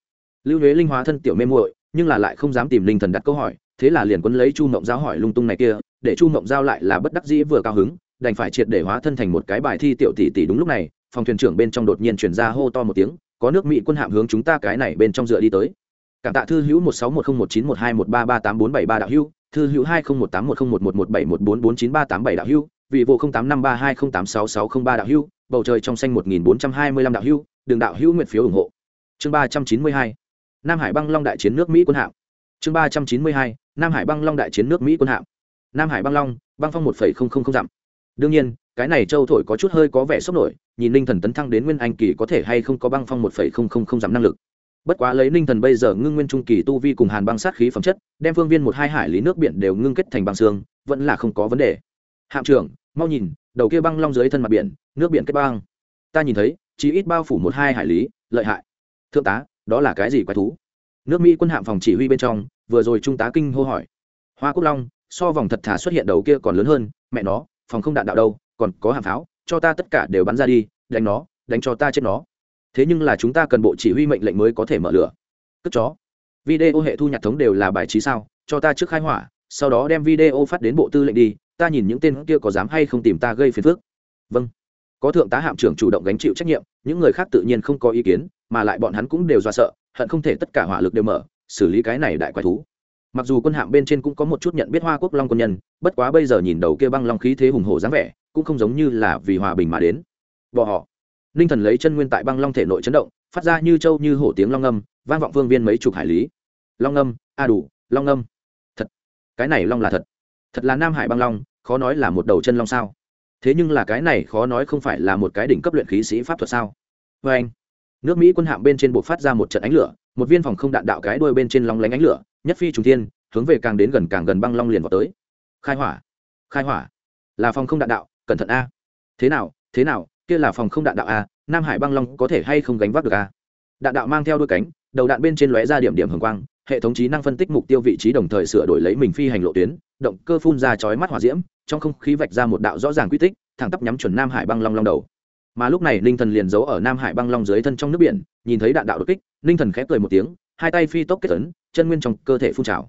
lưu nhuế linh hóa thân tiểu mê muội nhưng là lại không dám tìm ninh thần đặt câu hỏi thế là liền quấn lấy chu mộng giao hỏi lung tung này kia để chu mộng giao lại là bất đắc dĩ vừa cao hứng đành phải triệt để hóa thân thành một cái bài thi tiểu tỷ tỷ đúng lúc này phòng thuyền trưởng bên trong đột nhiên chuyển ra hô to một tiếng có nước mỹ quân hạm hướng chúng ta cái này bên trong dựa đi tới cảm tạ thư hữu một sáu một không một chín một hai một ba ba tám bốn bảy ba đạo hữu, thư hữu hai không một tám một không một một một bảy một bốn bốn chín ba tám bảy đạo hữu, vị vụ không tám năm ba hai không tám sáu sáu không ba đạo hữu, bầu trời trong xanh một nghìn bốn trăm hai mươi lăm đạo hữu, đường đạo hữu nguyện phiếu ủng hộ. Chương ba trăm chín mươi hai, nam hải băng long đại chiến nước mỹ quân hạm. Chương ba trăm chín mươi hai, nam hải băng long đại chiến nước mỹ quân hạm. Nam hải băng long, băng phong một phẩy không không không dặm. Đương nhiên, cái này châu thổi có chút hơi có vẻ sốc nổi, nhìn ninh thần tấn thăng đến nguyên anh kỳ có thể hay không có băng phong một phẩy không không không dặm năng lực bất quá lấy ninh thần bây giờ ngưng nguyên trung kỳ tu vi cùng hàn băng sát khí phẩm chất, đem phương viên một hai hải lý nước biển đều ngưng kết thành băng xương, vẫn là không có vấn đề. Hạm trưởng, mau nhìn, đầu kia băng long dưới thân mặt biển, nước biển kết băng. Ta nhìn thấy, chỉ ít bao phủ một hai hải lý, lợi hại. Thượng tá, đó là cái gì quái thú? Nước mỹ quân hạm phòng chỉ huy bên trong, vừa rồi trung tá kinh hô hỏi. Hoa quốc long, so vòng thật thà xuất hiện đầu kia còn lớn hơn, mẹ nó, phòng không đạn đạo đâu, còn có hạm pháo, cho ta tất cả đều bắn ra đi, đánh nó, đánh cho ta chết nó thế nhưng là chúng ta cần bộ chỉ huy mệnh lệnh mới có thể mở lửa. Cất chó. Video hệ thu nhạc thống đều là bài trí sao? Cho ta trước khai hỏa, sau đó đem video phát đến bộ tư lệnh đi, ta nhìn những tên kia có dám hay không tìm ta gây phiền phức. Vâng. Có thượng tá hạm trưởng chủ động gánh chịu trách nhiệm, những người khác tự nhiên không có ý kiến, mà lại bọn hắn cũng đều do sợ, hận không thể tất cả hỏa lực đều mở, xử lý cái này đại quái thú. Mặc dù quân hạm bên trên cũng có một chút nhận biết hoa quốc long quân nhân, bất quá bây giờ nhìn đầu kia băng long khí thế hùng hổ dáng vẻ, cũng không giống như là vì hòa bình mà đến. Bỏ họ ninh thần lấy chân nguyên tại băng long thể nội chấn động, phát ra như châu như hổ tiếng long âm, vang vọng vương viên mấy chục hải lý. Long âm, a đủ, long âm. Thật, cái này long là thật. Thật là nam hải băng long, khó nói là một đầu chân long sao. Thế nhưng là cái này khó nói không phải là một cái đỉnh cấp luyện khí sĩ pháp thuật sao? Vê anh, nước mỹ quân hạm bên trên buộc phát ra một trận ánh lửa, một viên phòng không đạn đạo cái đuôi bên trên long lánh ánh lửa, nhất phi trùng thiên, hướng về càng đến gần càng gần băng long liền vào tới. Khai hỏa khai hỏa, là phòng không đạn đạo, cẩn thận a. Thế nào thế nào kia là phòng không đạn đạo a, nam hải băng long có thể hay không gánh vác được a? Đạn đạo mang theo đôi cánh, đầu đạn bên trên lóe ra điểm điểm hồng quang, hệ thống trí năng phân tích mục tiêu vị trí đồng thời sửa đổi lấy mình phi hành lộ tuyến, động cơ phun ra chói mắt hỏa diễm, trong không khí vạch ra một đạo rõ ràng quy tích, thẳng tắp nhắm chuẩn nam hải băng long long đầu. Mà lúc này ninh thần liền giấu ở nam hải băng long dưới thân trong nước biển, nhìn thấy đạn đạo đột kích, ninh thần khép cười một tiếng, hai tay phi tốc kết tấn chân nguyên trong cơ thể phun trào.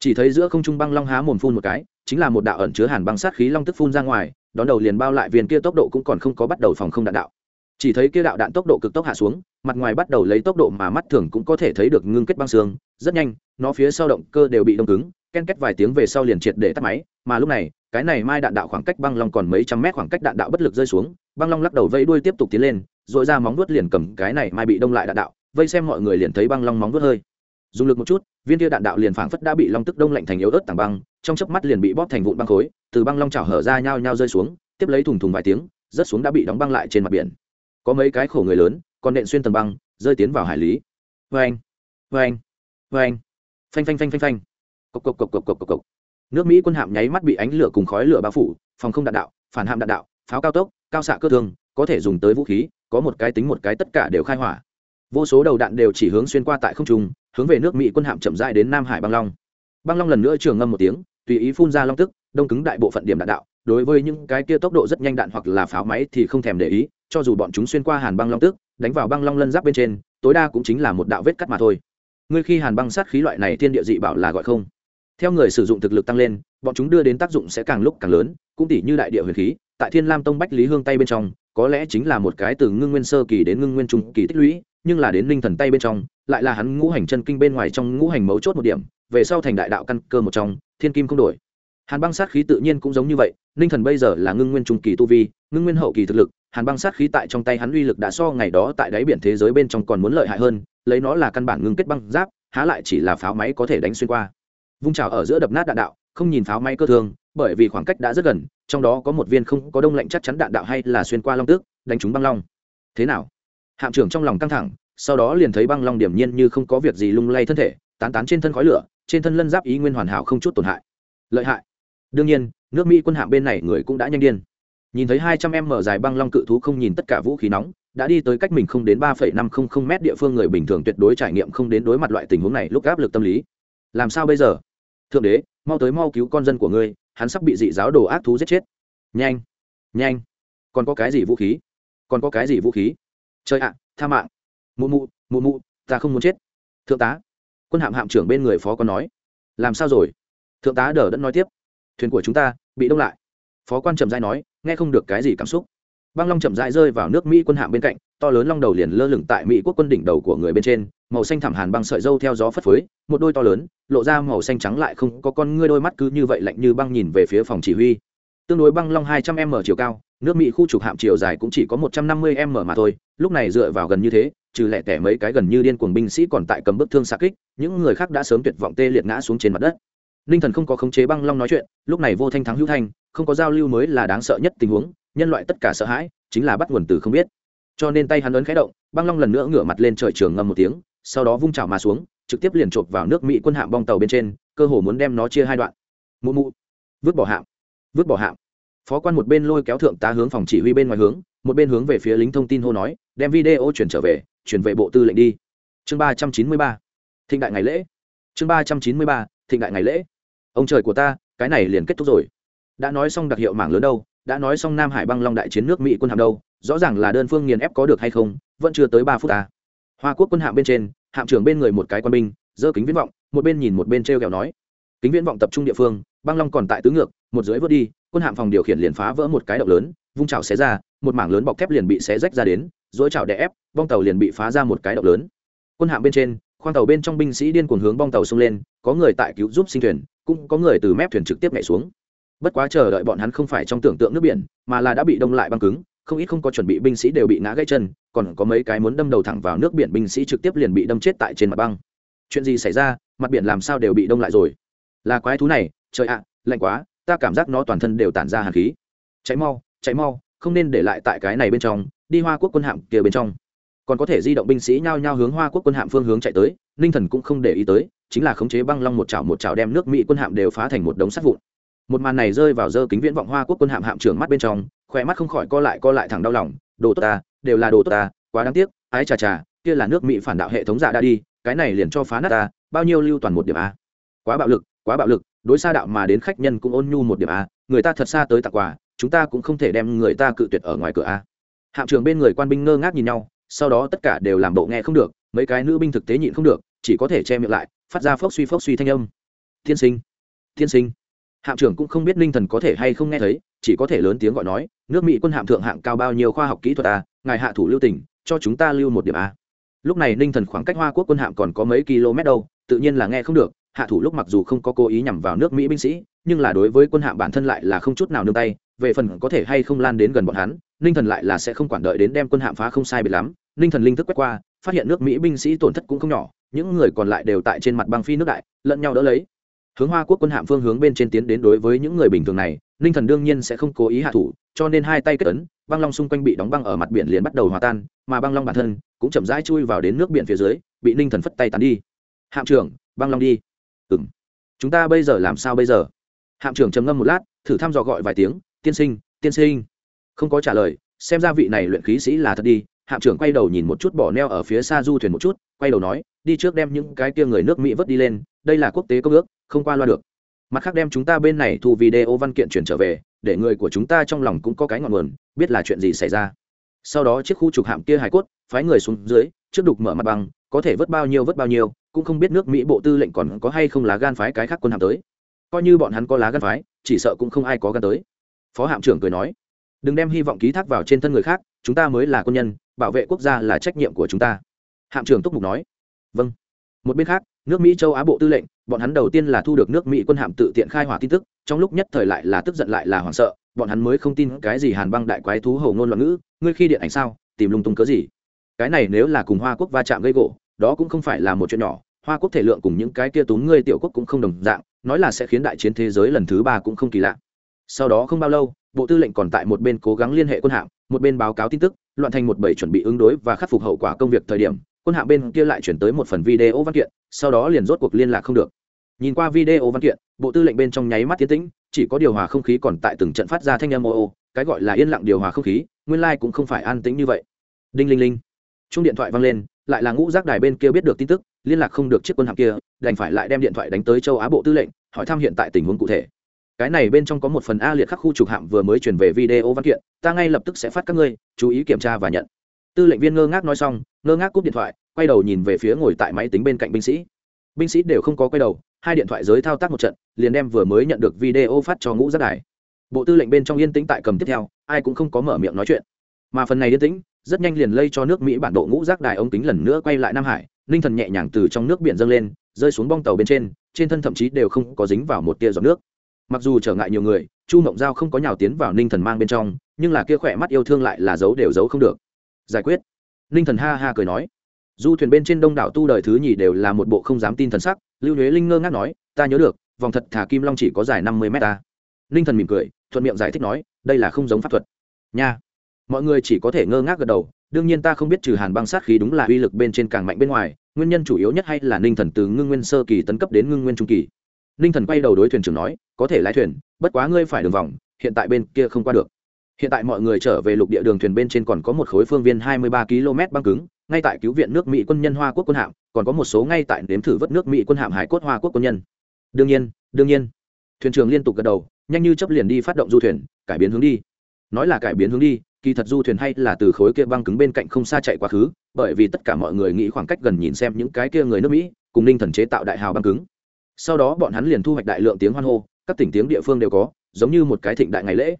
Chỉ thấy giữa không trung băng long há mồm phun một cái, chính là một đạo ẩn chứa hàn băng sát khí long tức phun ra ngoài đón đầu liền bao lại viên kia tốc độ cũng còn không có bắt đầu phòng không đạn đạo. Chỉ thấy kia đạo đạn tốc độ cực tốc hạ xuống, mặt ngoài bắt đầu lấy tốc độ mà mắt thường cũng có thể thấy được ngưng kết băng xương, rất nhanh, nó phía sau động cơ đều bị đông cứng, ken kết vài tiếng về sau liền triệt để tắt máy, mà lúc này, cái này mai đạn đạo khoảng cách băng long còn mấy trăm mét khoảng cách đạn đạo bất lực rơi xuống, băng long lắc đầu vẫy đuôi tiếp tục tiến lên dội ra móng vuốt liền cầm cái này mai bị đông lại đạn đạo, vây xem mọi người liền thấy băng long móng vuốt hơi. Dùng lực một chút, viên kia đạn đạo liền phảng phất đã bị long tức đông lạnh thành yếu ớt tảng băng trong chớp mắt liền bị bóp thành vụn băng khối, từ băng long chảo hở ra nhao nhao rơi xuống, tiếp lấy thùng thùng vài tiếng, rớt xuống đã bị đóng băng lại trên mặt biển. Có mấy cái khổ người lớn, còn nện xuyên tầng băng, rơi tiến vào hải lý. Vê anh vê anh vê anh phanh phanh phanh phanh phanh. Cộc cộc cộc cộc cộc cộc cộc. Nước mỹ quân hạm nháy mắt bị ánh lửa cùng khói lửa bao phủ, phòng không đạn đạo, phản hạm đạn đạo, pháo cao tốc, cao xạ cơ thương, có thể dùng tới vũ khí, có một cái tính một cái tất cả đều khai hỏa. Vô số đầu đạn đều chỉ hướng xuyên qua tại không trung, hướng về nước mỹ quân hạm chậm rãi đến nam hải băng long. Băng long lần nữa trường ngâm một tiếng tùy ý phun ra long tức, đông cứng đại bộ phận điểm đạn đạo, đối với những cái kia tốc độ rất nhanh đạn hoặc là pháo máy thì không thèm để ý, cho dù bọn chúng xuyên qua hàn băng long tức, đánh vào băng long lân giáp bên trên, tối đa cũng chính là một đạo vết cắt mà thôi. Ngươi khi hàn băng sát khí loại này thiên địa dị bảo là gọi không? Theo người sử dụng thực lực tăng lên, bọn chúng đưa đến tác dụng sẽ càng lúc càng lớn, cũng tỷ như đại địa huyền khí, tại thiên lam tông bách lý hương tay bên trong, có lẽ chính là một cái từ ngưng nguyên sơ kỳ đến ngưng nguyên trung kỳ tích lũy, nhưng là đến linh thần tay bên trong, lại là hắn ngũ hành chân kinh bên ngoài trong ngũ hành mấu chốt một điểm về sau thành đại đạo căn cơ một trong, thiên kim không đổi. Hàn băng sát khí tự nhiên cũng giống như vậy, ninh thần bây giờ là ngưng nguyên trung kỳ tu vi, ngưng nguyên hậu kỳ thực lực, hàn băng sát khí tại trong tay hắn uy lực đã so ngày đó tại đáy biển thế giới bên trong còn muốn lợi hại hơn, lấy nó là căn bản ngưng kết băng giáp, há lại chỉ là pháo máy có thể đánh xuyên qua. Vung trào ở giữa đập nát đạn đạo, không nhìn pháo máy cơ thương bởi vì khoảng cách đã rất gần, trong đó có một viên không có đông lạnh chắc chắn đạn đạo hay là xuyên qua long tước, đánh trúng băng long. Thế nào? Hạm trưởng trong lòng căng thẳng, sau đó liền thấy băng long điểm nhiên như không có việc gì lung lay thân thể, tán tán trên thân khói lửa trên thân lân giáp ý nguyên hoàn hảo không chút tổn hại. Lợi hại. Đương nhiên, nước mỹ quân hạm bên này người cũng đã nhanh điên. Nhìn thấy hai trăm em mở dài băng long cự thú không nhìn tất cả vũ khí nóng, đã đi tới cách mình không đến ba phẩy năm không không m địa phương người bình thường tuyệt đối trải nghiệm không đến đối mặt loại tình huống này lúc áp lực tâm lý. Làm sao bây giờ? Thượng đế, mau tới mau cứu con dân của ngươi, hắn sắp bị dị giáo đồ ác thú giết chết. Nhanh nhanh. Còn có cái gì vũ khí? Còn có cái gì vũ khí? Chơi ạ, tha mạng. Mụ mụ mụ mụ, ta không muốn chết. Thượng tá quân hạm hạm trưởng bên người phó quan nói. Làm sao rồi? Thượng tá đờ đẫn nói tiếp. Thuyền của chúng ta bị đông lại. Phó quan trầm dai nói, nghe không được cái gì cảm xúc. Băng long chậm dại rơi vào nước mỹ quân hạm bên cạnh, to lớn long đầu liền lơ lửng tại mỹ quốc quân đỉnh đầu của người bên trên, màu xanh thảm hàn băng sợi dâu theo gió phất phới, một đôi to lớn, lộ ra màu xanh trắng lại không có con ngươi đôi mắt cứ như vậy lạnh như băng nhìn về phía phòng chỉ huy. Tương đối băng long hai trăm m chiều cao nước mỹ khu trục hạm chiều dài cũng chỉ có một trăm năm mươi m mà thôi, lúc này dựa vào gần như thế, trừ lẻ tẻ mấy cái gần như điên cuồng binh sĩ còn tại cầm bức thương xa kích, những người khác đã sớm tuyệt vọng tê liệt ngã xuống trên mặt đất. Ninh thần không có khống chế băng long nói chuyện, lúc này vô thanh thắng hữu thanh, không có giao lưu mới là đáng sợ nhất tình huống, nhân loại tất cả sợ hãi, chính là bắt nguồn từ không biết. Cho nên tay hắn ấn khẽ động, băng long lần nữa ngửa mặt lên trời trường ngầm một tiếng, sau đó vung chảo mà xuống, trực tiếp liền chộp vào nước mỹ quân hạm bong tàu bên trên, cơ hồ muốn đem nó chia hai đoạn. Mụ mụ, vứt bỏ hạm, vứt bỏ hạm phó quan một bên lôi kéo thượng tá hướng phòng chỉ huy bên ngoài hướng, một bên hướng về phía lính thông tin hô nói, đem video chuyển trở về, chuyển về bộ tư lệnh đi. Chương ba trăm chín mươi ba. Thịnh đại ngày lễ. Chương ba trăm chín mươi ba, thịnh đại ngày lễ. Ông trời của ta, cái này liền kết thúc rồi. Đã nói xong đặc hiệu mảng lớn đâu, đã nói xong nam hải băng long đại chiến nước mỹ quân hạm đâu, rõ ràng là đơn phương nghiền ép có được hay không, vẫn chưa tới ba phút ta hoa quốc quân hạm bên trên, hạm trưởng bên người một cái quân binh, giơ kính viễn vọng, một bên nhìn một bên t r e o kẹo nói. Kính viễn vọng tập trung địa phương, băng long còn tại tứ ngược, một dưới vớt đi quân hạm phòng điều khiển liền phá vỡ một cái động lớn, vung trào xé ra, một mảng lớn bọc thép liền bị xé rách ra đến dối trào đè ép, bong tàu liền bị phá ra một cái động lớn. Quân hạm bên trên, khoang tàu bên trong binh sĩ điên cuồng hướng bong tàu xông lên, có người tại cứu giúp sinh thuyền, cũng có người từ mép thuyền trực tiếp nhảy xuống. Bất quá chờ đợi bọn hắn không phải trong tưởng tượng nước biển, mà là đã bị đông lại băng cứng, không ít không có chuẩn bị binh sĩ đều bị ngã gãy chân, còn có mấy cái muốn đâm đầu thẳng vào nước biển binh sĩ trực tiếp liền bị đâm chết tại trên mặt băng. Chuyện gì xảy ra, mặt biển làm sao đều bị đông lại rồi? Là quái thú này, trời ạ, lạnh quá ta cảm giác nó toàn thân đều tản ra hàn khí. Cháy mau cháy mau, không nên để lại tại cái này bên trong, đi hoa quốc quân hạm kia bên trong. Còn có thể di động binh sĩ nhao nhao hướng hoa quốc quân hạm phương hướng chạy tới, ninh thần cũng không để ý tới, chính là khống chế băng long một chảo một chảo đem nước mỹ quân hạm đều phá thành một đống sắt vụn. Một màn này rơi vào dơ kính viễn vọng hoa quốc quân hạm hạm trưởng mắt bên trong, khỏe mắt không khỏi co lại co lại thẳng đau lòng, đồ tốt ta, đều là đồ tốt ta, quá đáng tiếc, ái chà chà, kia là nước mỹ phản đạo hệ thống giả đã đi, cái này liền cho phá nát ta, bao nhiêu lưu toàn một điểm a. Quá bạo lực, quá bạo lực đối xa đạo mà đến khách nhân cũng ôn nhu một điểm a, người ta thật xa tới tặng quà, chúng ta cũng không thể đem người ta cự tuyệt ở ngoài cửa a. Hạm trưởng bên người quan binh ngơ ngác nhìn nhau, sau đó tất cả đều làm bộ nghe không được, mấy cái nữ binh thực tế nhịn không được, chỉ có thể che miệng lại, phát ra phốc suy phốc suy thanh âm. Tiên sinh tiên sinh. Hạm trưởng cũng không biết ninh thần có thể hay không nghe thấy, chỉ có thể lớn tiếng gọi nói, nước mỹ quân hạm thượng hạng cao bao nhiêu khoa học kỹ thuật a ngài hạ thủ lưu tỉnh cho chúng ta lưu một điểm a lúc này ninh thần khoảng cách hoa quốc quân hạm còn có mấy km đâu, tự nhiên là nghe không được hạ thủ lúc mặc dù không có cố ý nhằm vào nước mỹ binh sĩ, nhưng là đối với quân hạm bản thân lại là không chút nào nương tay, về phần có thể hay không lan đến gần bọn hắn, ninh thần lại là sẽ không quản đợi đến đem quân hạm phá không sai biệt lắm. Ninh thần linh thức quét qua, phát hiện nước mỹ binh sĩ tổn thất cũng không nhỏ, những người còn lại đều tại trên mặt băng phi nước đại, lẫn nhau đỡ lấy. Hướng hoa quốc quân hạm phương hướng bên trên tiến đến đối với những người bình thường này, ninh thần đương nhiên sẽ không cố ý hạ thủ, cho nên hai tay kết ấn, băng long xung quanh bị đóng băng ở mặt biển liền bắt đầu hòa tan, mà băng long bản thân cũng chậm rãi chui vào đến nước biển phía dưới, bị ninh thần phất tay tán đi. Hạm trưởng, băng long đi ừ m chúng ta bây giờ làm sao bây giờ? Hạm trưởng trầm ngâm một lát, thử thăm dò gọi vài tiếng, tiên sinh tiên sinh. Không có trả lời, xem ra vị này luyện khí sĩ là thật đi. Hạm trưởng quay đầu nhìn một chút bỏ neo ở phía xa du thuyền một chút, quay đầu nói, đi trước đem những cái kia người nước mỹ vớt đi lên, đây là quốc tế công ước, không qua loa được. Mặt khác đem chúng ta bên này thu video văn kiện chuyển trở về, để người của chúng ta trong lòng cũng có cái ngọn nguồn, biết là chuyện gì xảy ra. Sau đó chiếc khu trục hạm kia hải cốt, phái người xuống dưới, trước đục mở mặt bằng, có thể vớt bao nhiêu vớt bao nhiêu cũng không biết nước mỹ bộ tư lệnh còn có hay không lá gan phái cái khác quân hạm tới. Coi như bọn hắn có lá gan phái, chỉ sợ cũng không ai có gan tới. Phó hạm trưởng cười nói, đừng đem hy vọng ký thác vào trên thân người khác, chúng ta mới là quân nhân, bảo vệ quốc gia là trách nhiệm của chúng ta. Hạm trưởng túc mục nói vâng. Một bên khác, nước mỹ, châu á bộ tư lệnh, bọn hắn đầu tiên là thu được nước mỹ quân hạm tự tiện khai hỏa tin tức, trong lúc nhất thời lại là tức giận lại là hoảng sợ, bọn hắn mới không tin cái gì hàn băng đại quái thú hầu ngôn loạn ngữ, ngươi khi điện ảnh sao? Tìm lung tung cớ gì? Cái này nếu là cùng hoa quốc va chạm gây gỗ đó cũng không phải là một chuyện nhỏ, hoa quốc thể lượng cùng những cái kia tốn ngươi tiểu quốc cũng không đồng dạng, nói là sẽ khiến đại chiến thế giới lần thứ ba cũng không kỳ lạ. Sau đó không bao lâu, bộ tư lệnh còn tại một bên cố gắng liên hệ quân hạm, một bên báo cáo tin tức, loạn thành một bảy chuẩn bị ứng đối và khắc phục hậu quả công việc thời điểm, quân hạm bên kia lại chuyển tới một phần video văn kiện, sau đó liền rốt cuộc liên lạc không được. Nhìn qua video văn kiện, bộ tư lệnh bên trong nháy mắt tiến tĩnh, chỉ có điều hòa không khí còn tại từng trận phát ra thanh âm ô ô, cái gọi là yên lặng điều hòa không khí, nguyên lai、like、cũng không phải an tĩnh như vậy. Đinh linh linh. Chung điện thoại vang lên lại là ngũ giác đài bên kia biết được tin tức, liên lạc không được chiếc quân hạm kia, đành phải lại đem điện thoại đánh tới châu á bộ tư lệnh, hỏi thăm hiện tại tình huống cụ thể. Cái này bên trong có một phần a liệt khắc khu trục hạm vừa mới chuyển về video văn kiện, ta ngay lập tức sẽ phát các ngươi, chú ý kiểm tra và nhận. Tư lệnh viên ngơ ngác nói xong, ngơ ngác cúp điện thoại, quay đầu nhìn về phía ngồi tại máy tính bên cạnh binh sĩ. Binh sĩ đều không có quay đầu, hai điện thoại giới thao tác một trận, liền đem vừa mới nhận được video phát cho ngũ giác đài. Bộ tư lệnh bên trong yên tĩnh tại cầm tiếp theo, ai cũng không có mở miệng nói chuyện. Mà phần này yên tĩnh rất nhanh liền lây cho nước mỹ bản độ ngũ rác đài ống kính lần nữa quay lại nam hải. Ninh thần nhẹ nhàng từ trong nước biển dâng lên, rơi xuống bong tàu bên trên trên thân thậm chí đều không có dính vào một tia giọt nước. Mặc dù trở ngại nhiều người, chu mộng giao không có nhào tiến vào ninh thần mang bên trong, nhưng là kia khỏe mắt yêu thương lại là giấu đều giấu không được. Giải quyết. Ninh thần ha ha cười nói. Du thuyền bên trên đông đảo tu đời thứ nhì đều là một bộ không dám tin thần sắc, lưu huế linh ngơ ngác nói, ta nhớ được, vòng thật thả kim long chỉ có dài năm mươi m ta. Ninh thần mỉm cười, thuận miệng giải thích nói, đây là không giống pháp thuật. Nha mọi người chỉ có thể ngơ ngác gật đầu, đương nhiên ta không biết trừ hàn băng sát khí đúng là uy lực bên trên càng mạnh bên ngoài, nguyên nhân chủ yếu nhất hay là ninh thần từ ngưng nguyên sơ kỳ tấn cấp đến ngưng nguyên trung kỳ. Ninh thần quay đầu đối thuyền trưởng nói, có thể lái thuyền, bất quá ngươi phải đường vòng, hiện tại bên kia không qua được. Hiện tại mọi người trở về lục địa đường thuyền bên trên còn có một khối phương viên hai mươi ba km băng cứng, ngay tại cứu viện nước mỹ quân nhân hoa quốc quân hạm, còn có một số ngay tại nếm thử vớt nước mỹ quân hạm hải cốt hoa quốc quân nhân. Đương nhiên đương nhiên. Thuyền trưởng liên tục gật đầu, nhanh như chấp liền đi phát động du thuyền, cải biến hướng đi. Nói là cải biến hướng đi kỳ thật du thuyền hay là từ khối kia băng cứng bên cạnh không xa chạy quá khứ, bởi vì tất cả mọi người nghĩ khoảng cách gần nhìn xem những cái kia người nước mỹ, cùng ninh thần chế tạo đại hào băng cứng. Sau đó bọn hắn liền thu hoạch đại lượng tiếng hoan hô, các tỉnh tiếng địa phương đều có, giống như một cái thịnh đại ngày lễ.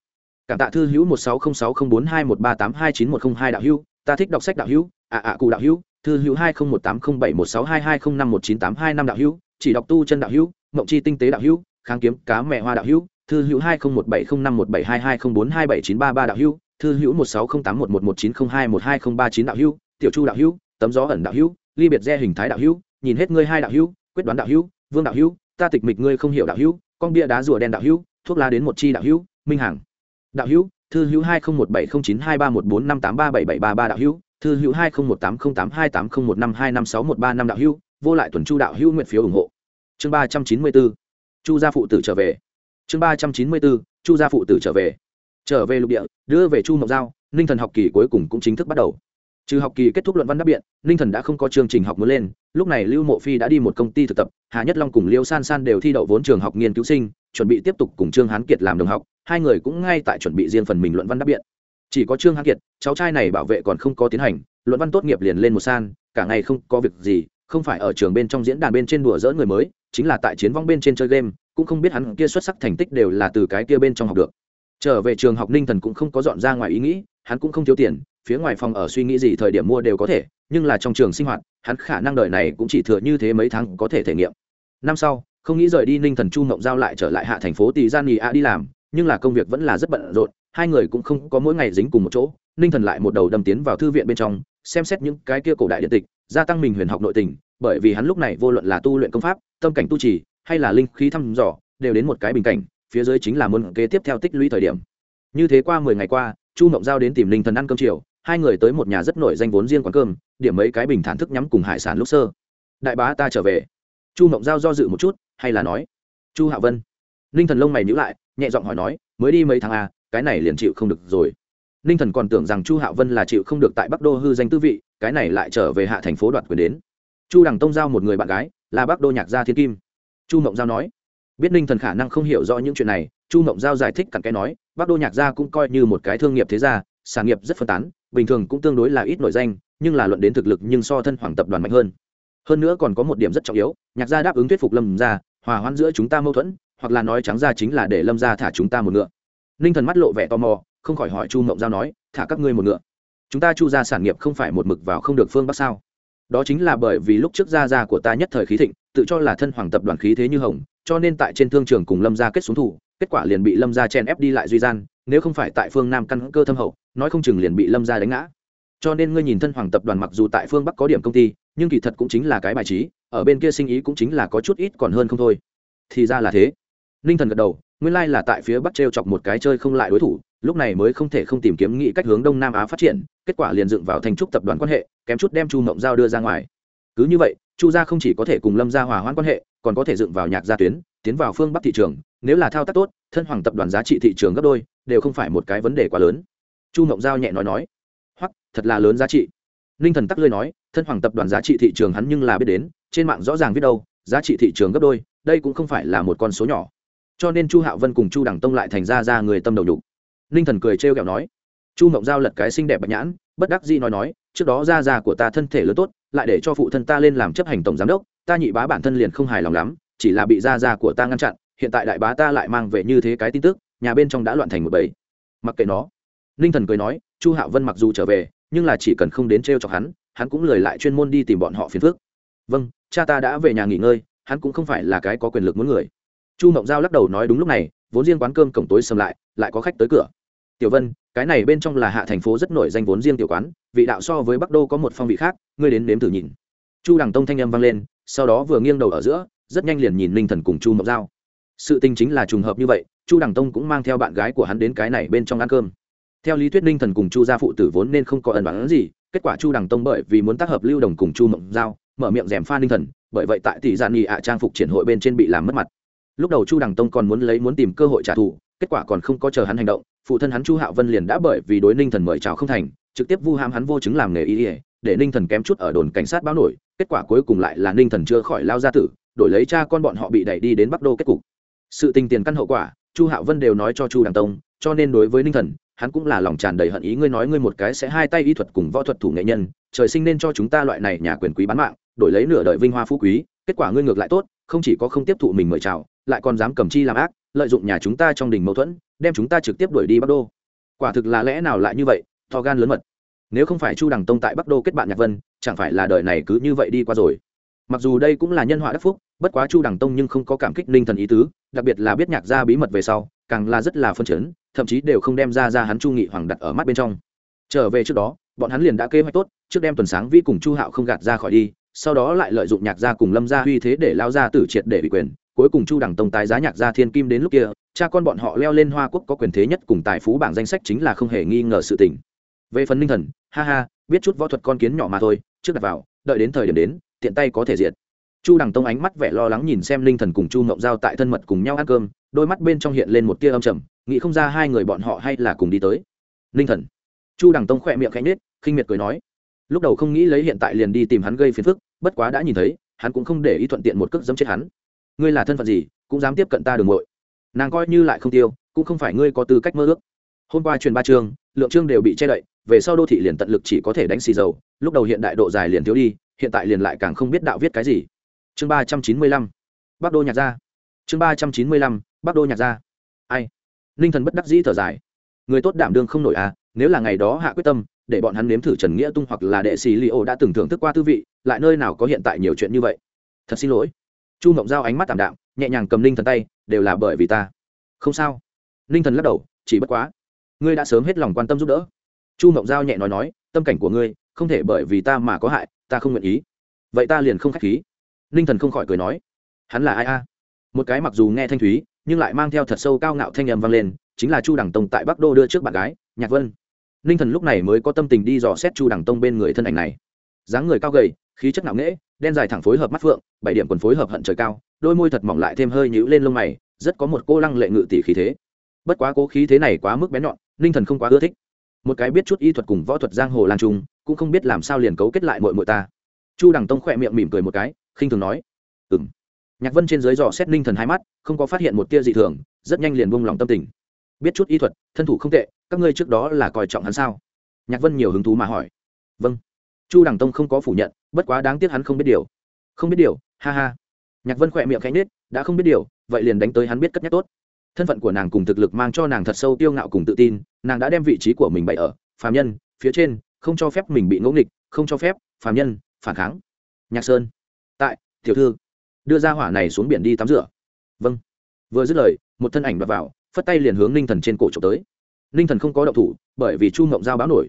Cảm tạ thư hữu một sáu không sáu không bốn hai một ba tám hai chín một không hai đạo hữu, ta thích đọc sách đạo hữu, ạ ạ cụ đạo hữu, thư hữu hai không một tám không bảy một sáu hai hai không năm một chín tám hai năm đạo hữu, chỉ đọc tu chân đạo hữu, mộng chi tinh tế đạo hữu, kháng kiếm cá mẹ hoa đạo hữu, thư hữu hai không một bảy không năm một bảy hai hai không bốn hai bảy chín ba ba đạo hữu thư hữu một sáu không tám một một một chín không hai một hai không ba chín đạo hữu tiểu chu đạo hữu tấm gió ẩn đạo hữu ly biệt re hình thái đạo hữu nhìn hết ngươi hai đạo hữu quyết đoán đạo hữu vương đạo hữu ta tịch mịch ngươi không hiểu đạo hữu con bia đá rùa đen đạo hữu thuốc lá đến một chi đạo hữu minh hằng đạo hữu thư hữu hai không một bảy không chín hai ba một bốn năm tám ba bảy bảy ba ba đạo hữu thư hữu hai không một tám không tám hai tám không một năm hai năm sáu một ba năm đạo hữu vô lại tuần chu đạo hữu nguyện phiếu ủng hộ chương ba trăm chín mươi bốn chu gia phụ tử trở về chương ba trăm chín mươi bốn chu gia phụ tử trở về trở về lục địa, đưa về chu mộc giao, ninh thần học kỳ cuối cùng cũng chính thức bắt đầu. Trừ học kỳ kết thúc luận văn đáp biện, ninh thần đã không có chương trình học muốn lên, lúc này lưu mộ phi đã đi một công ty thực tập, hà nhất long cùng liêu san san đều thi đậu vốn trường học nghiên cứu sinh, chuẩn bị tiếp tục cùng trương hán kiệt làm đồng học, hai người cũng ngay tại chuẩn bị riêng phần mình luận văn đáp biện. Chỉ có trương hán kiệt, cháu trai này bảo vệ còn không có tiến hành, luận văn tốt nghiệp liền lên một san, cả ngày không có việc gì, không phải ở trường bên trong diễn đàn bên trên đùa dỡ người mới, chính là tại chiến vong bên trên chơi game, cũng không biết hắn kia xuất sắc thành tích đều là từ cái kia bên trong học được trở về trường học ninh thần cũng không có dọn ra ngoài ý nghĩ, hắn cũng không thiếu tiền, phía ngoài phòng ở suy nghĩ gì thời điểm mua đều có thể, nhưng là trong trường sinh hoạt, hắn khả năng đời này cũng chỉ thừa như thế mấy tháng có thể thể nghiệm. Năm sau, không nghĩ rời đi ninh thần chu mộng giao lại trở lại hạ thành phố tì gian nghỉ a đi làm, nhưng là công việc vẫn là rất bận rộn, hai người cũng không có mỗi ngày dính cùng một chỗ, ninh thần lại một đầu đâm tiến vào thư viện bên trong, xem xét những cái kia cổ đại điện tịch, gia tăng mình huyền học nội tình, bởi vì hắn lúc này vô luận là tu luyện công pháp, tâm cảnh tu trì, hay là linh khí thăm dò, đều đến một cái bình cảnh phía dưới chính là muốn kế tiếp theo tích lũy thời điểm. Như thế qua mười ngày qua, chu mộng giao đến tìm linh thần ăn cơm chiều, hai người tới một nhà rất nổi danh vốn riêng quán cơm, điểm mấy cái bình thản thức nhắm cùng hải sản lúc sơ. Đại bá, ta trở về. Chu mộng giao do dự một chút, hay là nói, chu hạ vân. Ninh thần lông mày nhữ lại, nhẹ giọng hỏi nói, mới đi mấy tháng à cái này liền chịu không được rồi. Ninh thần còn tưởng rằng chu hạ vân là chịu không được tại bắc đô hư danh tư vị, cái này lại trở về hạ thành phố đoạt quyền đến. Chu đằng tông giao một người bạn gái, là bắc đô nhạc gia thiên kim. Chu mộng giao nói biết ninh thần khả năng không hiểu rõ những chuyện này, chu mộng giao giải thích cặn cái nói, bắc đô nhạc gia cũng coi như một cái thương nghiệp thế gia, sản nghiệp rất phân tán, bình thường cũng tương đối là ít nổi danh, nhưng là luận đến thực lực nhưng so thân hoàng tập đoàn mạnh hơn. Hơn nữa còn có một điểm rất trọng yếu, nhạc gia đáp ứng thuyết phục lâm gia, hòa hoãn giữa chúng ta mâu thuẫn, hoặc là nói trắng ra chính là để lâm gia thả chúng ta một ngựa. Ninh thần mắt lộ vẻ tò mò, không khỏi hỏi chu mộng giao nói, thả các ngươi một ngựa? Chúng ta chu gia sản nghiệp không phải một mực vào không được phương bắc sao? Đó chính là bởi vì lúc trước gia gia của ta nhất thời khí thịnh, tự cho là thân hoàng tập đoàn khí thế như hồng, cho nên tại trên thương trường cùng lâm gia kết xuống thủ, kết quả liền bị lâm gia chen ép đi lại duy gian, nếu không phải tại phương nam căn cơ thâm hậu, nói không chừng liền bị lâm gia đánh ngã. Cho nên ngươi nhìn thân hoàng tập đoàn mặc dù tại phương bắc có điểm công ty, nhưng kỳ thật cũng chính là cái bài trí, ở bên kia sinh ý cũng chính là có chút ít còn hơn không thôi. Thì ra là thế. Ninh thần gật đầu nguyên lai là tại phía bắc t r e o chọc một cái chơi không lại đối thủ, lúc này mới không thể không tìm kiếm nghĩ cách hướng đông nam á phát triển, kết quả liền dựng vào thành trúc tập đoàn quan hệ, kém chút đem chu mộng giao đưa ra ngoài. Cứ như vậy, chu gia không chỉ có thể cùng lâm gia hòa hoãn quan hệ, còn có thể dựng vào nhạc gia tuyến, tiến vào phương bắc thị trường, nếu là thao tác tốt, thân hoàng tập đoàn giá trị thị trường gấp đôi, đều không phải một cái vấn đề quá lớn. Chu mộng giao nhẹ nói nói hoặc thật là lớn giá trị. Ninh thần tắc lơi nói, thân hoàng tập đoàn giá trị thị trường hắn nhưng là biết đến, trên mạng rõ ràng viết đâu, giá trị thị trường gấp đôi, đây cũng không phải là một con số nhỏ cho nên chu hạo vân cùng chu đằng tông lại thành ra ra người tâm đầu đục ninh thần cười trêu ghẹo nói chu mộng giao lật cái xinh đẹp bạch nhãn bất đắc dĩ nói nói trước đó ra ra của ta thân thể lớn tốt lại để cho phụ thân ta lên làm chấp hành tổng giám đốc ta nhị bá bản thân liền không hài lòng lắm chỉ là bị ra ra của ta ngăn chặn hiện tại đại bá ta lại mang về như thế cái tin tức nhà bên trong đã loạn thành một bầy mặc kệ nó ninh thần cười nói chu hạo vân mặc dù trở về nhưng là chỉ cần không đến t r e o chọc hắn hắn cũng lời lại chuyên môn đi tìm bọn họ phiền phước vâng cha ta đã về nhà nghỉ ngơi hắn cũng không phải là cái có quyền lực muốn người chu mộng giao lắc đầu nói đúng lúc này, vốn riêng quán cơm cổng tối sầm lại lại có khách tới cửa. Tiểu vân, cái này bên trong là hạ thành phố rất nổi danh vốn riêng tiểu quán, vị đạo so với bắc đô có một phong vị khác, ngươi đến nếm thử nhìn. Chu đằng tông thanh âm vang lên, sau đó vừa nghiêng đầu ở giữa, rất nhanh liền nhìn ninh thần cùng chu mộng giao. Sự tình chính là trùng hợp như vậy, chu đằng tông cũng mang theo bạn gái của hắn đến cái này bên trong ăn cơm. Theo lý thuyết ninh thần cùng chu gia phụ tử vốn nên không có ẩn đoán gì, kết quả chu đằng tông bởi vì muốn tác hợp lưu đồng cùng chu mộng giao, mở miệng rèm pha ninh thần, bởi vậy tại tỷ giàn nghị ạ trang phục triển hội bên trên bị làm mất mặt lúc đầu chu đằng tông còn muốn lấy muốn tìm cơ hội trả thù, kết quả còn không có chờ hắn hành động, phụ thân hắn chu hạo vân liền đã bởi vì đối ninh thần mời chào không thành, trực tiếp vu ham hắn vô chứng làm nghề y ỉa để ninh thần kém chút ở đồn cảnh sát báo nổi, kết quả cuối cùng lại là ninh thần chưa khỏi lao gia tử, đổi lấy cha con bọn họ bị đẩy đi đến bắc đô kết cục. Sự tình tiền căn hậu quả, chu hạo vân đều nói cho chu đằng tông, cho nên đối với ninh thần, hắn cũng là lòng tràn đầy hận ý, ngươi nói ngươi một cái sẽ hai tay y thuật cùng võ thuật thủ nghệ nhân, trời sinh nên cho chúng ta loại này nhà quyền quý bán mạng, đổi lấy nửa đời vinh hoa phú quý, kết quả ngươi ngược lại tốt, không chỉ có không tiếp thụ mình mời chào lại còn dám cầm chi làm ác, lợi dụng nhà chúng ta trong đình mâu thuẫn, đem chúng ta trực tiếp đuổi đi bắc đô. Quả thực là lẽ nào lại như vậy, to gan lớn mật. Nếu không phải chu đằng tông tại bắc đô kết bạn nhạc vân, chẳng phải là đời này cứ như vậy đi qua rồi. Mặc dù đây cũng là nhân họa đắc phúc, bất quá chu đằng tông nhưng không có cảm kích ninh thần ý tứ, đặc biệt là biết nhạc ra bí mật về sau, càng là rất là phân chấn, thậm chí đều không đem ra ra hắn chu nghị hoàng đặt ở mắt bên trong. Trở về trước đó, bọn hắn liền đã kế hoạch tốt, trước đem tuần sáng vi cùng chu hạo không gạt ra khỏi đi, sau đó lại lợi dụng nhạc gia cùng lâm gia uy thế để lao ra tử triệt để bị quyền cuối cùng chu đẳng tông tái giá nhạc gia thiên kim đến lúc kia, cha con bọn họ leo lên hoa quốc có quyền thế nhất cùng tài phú bảng danh sách chính là không hề nghi ngờ sự tình. Về phần ninh thần, ha ha, biết chút võ thuật con kiến nhỏ mà thôi, trước đặt vào, đợi đến thời điểm đến, tiện tay có thể diệt. Chu đằng tông ánh mắt vẻ lo lắng nhìn xem ninh thần cùng chu mộng giao tại thân mật cùng nhau ăn cơm, đôi mắt bên trong hiện lên một tia âm trầm, nghĩ không ra hai người bọn họ hay là cùng đi tới. Ninh thần. Chu đằng tông khỏe miệng khẽ nết khinh miệt cười nói. Lúc đầu không nghĩ lấy hiện tại liền đi tìm hắn gây phiền phức, bất quá đã nhìn thấy, hắn cũng không để ý thuận tiện một cước dẫm chết hắn ngươi là thân phận gì, cũng dám tiếp cận ta đường mội nàng coi như lại không tiêu, cũng không phải ngươi có tư cách mơ ước. Hôm qua truyền ba chương, lượng chương đều bị che đậy, về sau đô thị liền tận lực chỉ có thể đánh xì dầu, lúc đầu hiện đại độ dài liền thiếu đi, hiện tại liền lại càng không biết đạo viết cái gì. Chương ba trăm chín mươi lăm, bắc đô nhạc gia. Chương ba trăm chín mươi lăm, bắc đô nhạc gia. Ai? Ninh thần bất đắc dĩ thở dài. Người tốt đảm đương không nổi à nếu là ngày đó hạ quyết tâm, để bọn hắn nếm thử trần nghĩa tung hoặc là đệ sĩ li ô đã từng thưởng thức qua tư vị, lại nơi nào có hiện tại nhiều chuyện như vậy? Thật xin lỗi chu mộng giao ánh mắt tảm đạm, nhẹ nhàng cầm ninh thần tay, đều là bởi vì ta. Không sao. Ninh thần lắc đầu, chỉ bất quá, ngươi đã sớm hết lòng quan tâm giúp đỡ. Chu mộng giao nhẹ nói nói, tâm cảnh của ngươi không thể bởi vì ta mà có hại, ta không nguyện ý. Vậy ta liền không k h á c h khí. Ninh thần không khỏi cười nói, hắn là ai a? Một cái mặc dù nghe thanh thúy, nhưng lại mang theo thật sâu cao ngạo thanh âm vang lên, chính là chu đằng tông tại bắc đô đưa trước bạn gái, nhạc vân. Ninh thần lúc này mới có tâm tình đi dò xét chu đằng tông bên người thân ảnh này dáng người cao gầy, khí chất nặng nễ đen dài thẳng phối hợp mắt phượng, bảy điểm quần phối hợp hận trời cao, đôi môi thật mỏng lại thêm hơi nhũ lên lông mày, rất có một cô lăng lệ ngự tỷ khí thế. Bất quá cố khí thế này quá mức bén nhọn, ninh thần không quá ưa thích. Một cái biết chút y thuật cùng võ thuật giang hồ lan trung, cũng không biết làm sao liền cấu kết lại mội mội ta. Chu đằng tông khỏe miệng mỉm cười một cái, khinh thường nói ừ m nhạc vân trên dưới dò xét ninh thần hai mắt, không có phát hiện một tia dị thường, rất nhanh liền buông lòng tâm tình. Biết chút y thuật, thân thủ không tệ, các ngươi trước đó là coi trọng hắn sao? Nhạc vân nhiều hứng thú mà hỏi. Vâng chu đằng tông không có phủ nhận, bất quá đáng tiếc hắn không biết điều. Không biết điều, ha ha. Nhạc vân khỏe miệng khẽ nết đã không biết điều, vậy liền đánh tới hắn biết cất nhắc tốt. Thân phận của nàng cùng thực lực mang cho nàng thật sâu tiêu ngạo cùng tự tin, nàng đã đem vị trí của mình bày ở, phàm nhân, phía trên, không cho phép mình bị ngỗ nghịch, không cho phép phàm nhân phản kháng. Nhạc sơn, tại, tiểu thư, đưa ra hỏa này xuống biển đi tắm rửa. Vâng. Vừa dứt lời, một thân ảnh đập vào, phất tay liền hướng ninh thần trên cổ trộm tới. Ninh thần không có động thủ, bởi vì chu mộng dao báo nổi.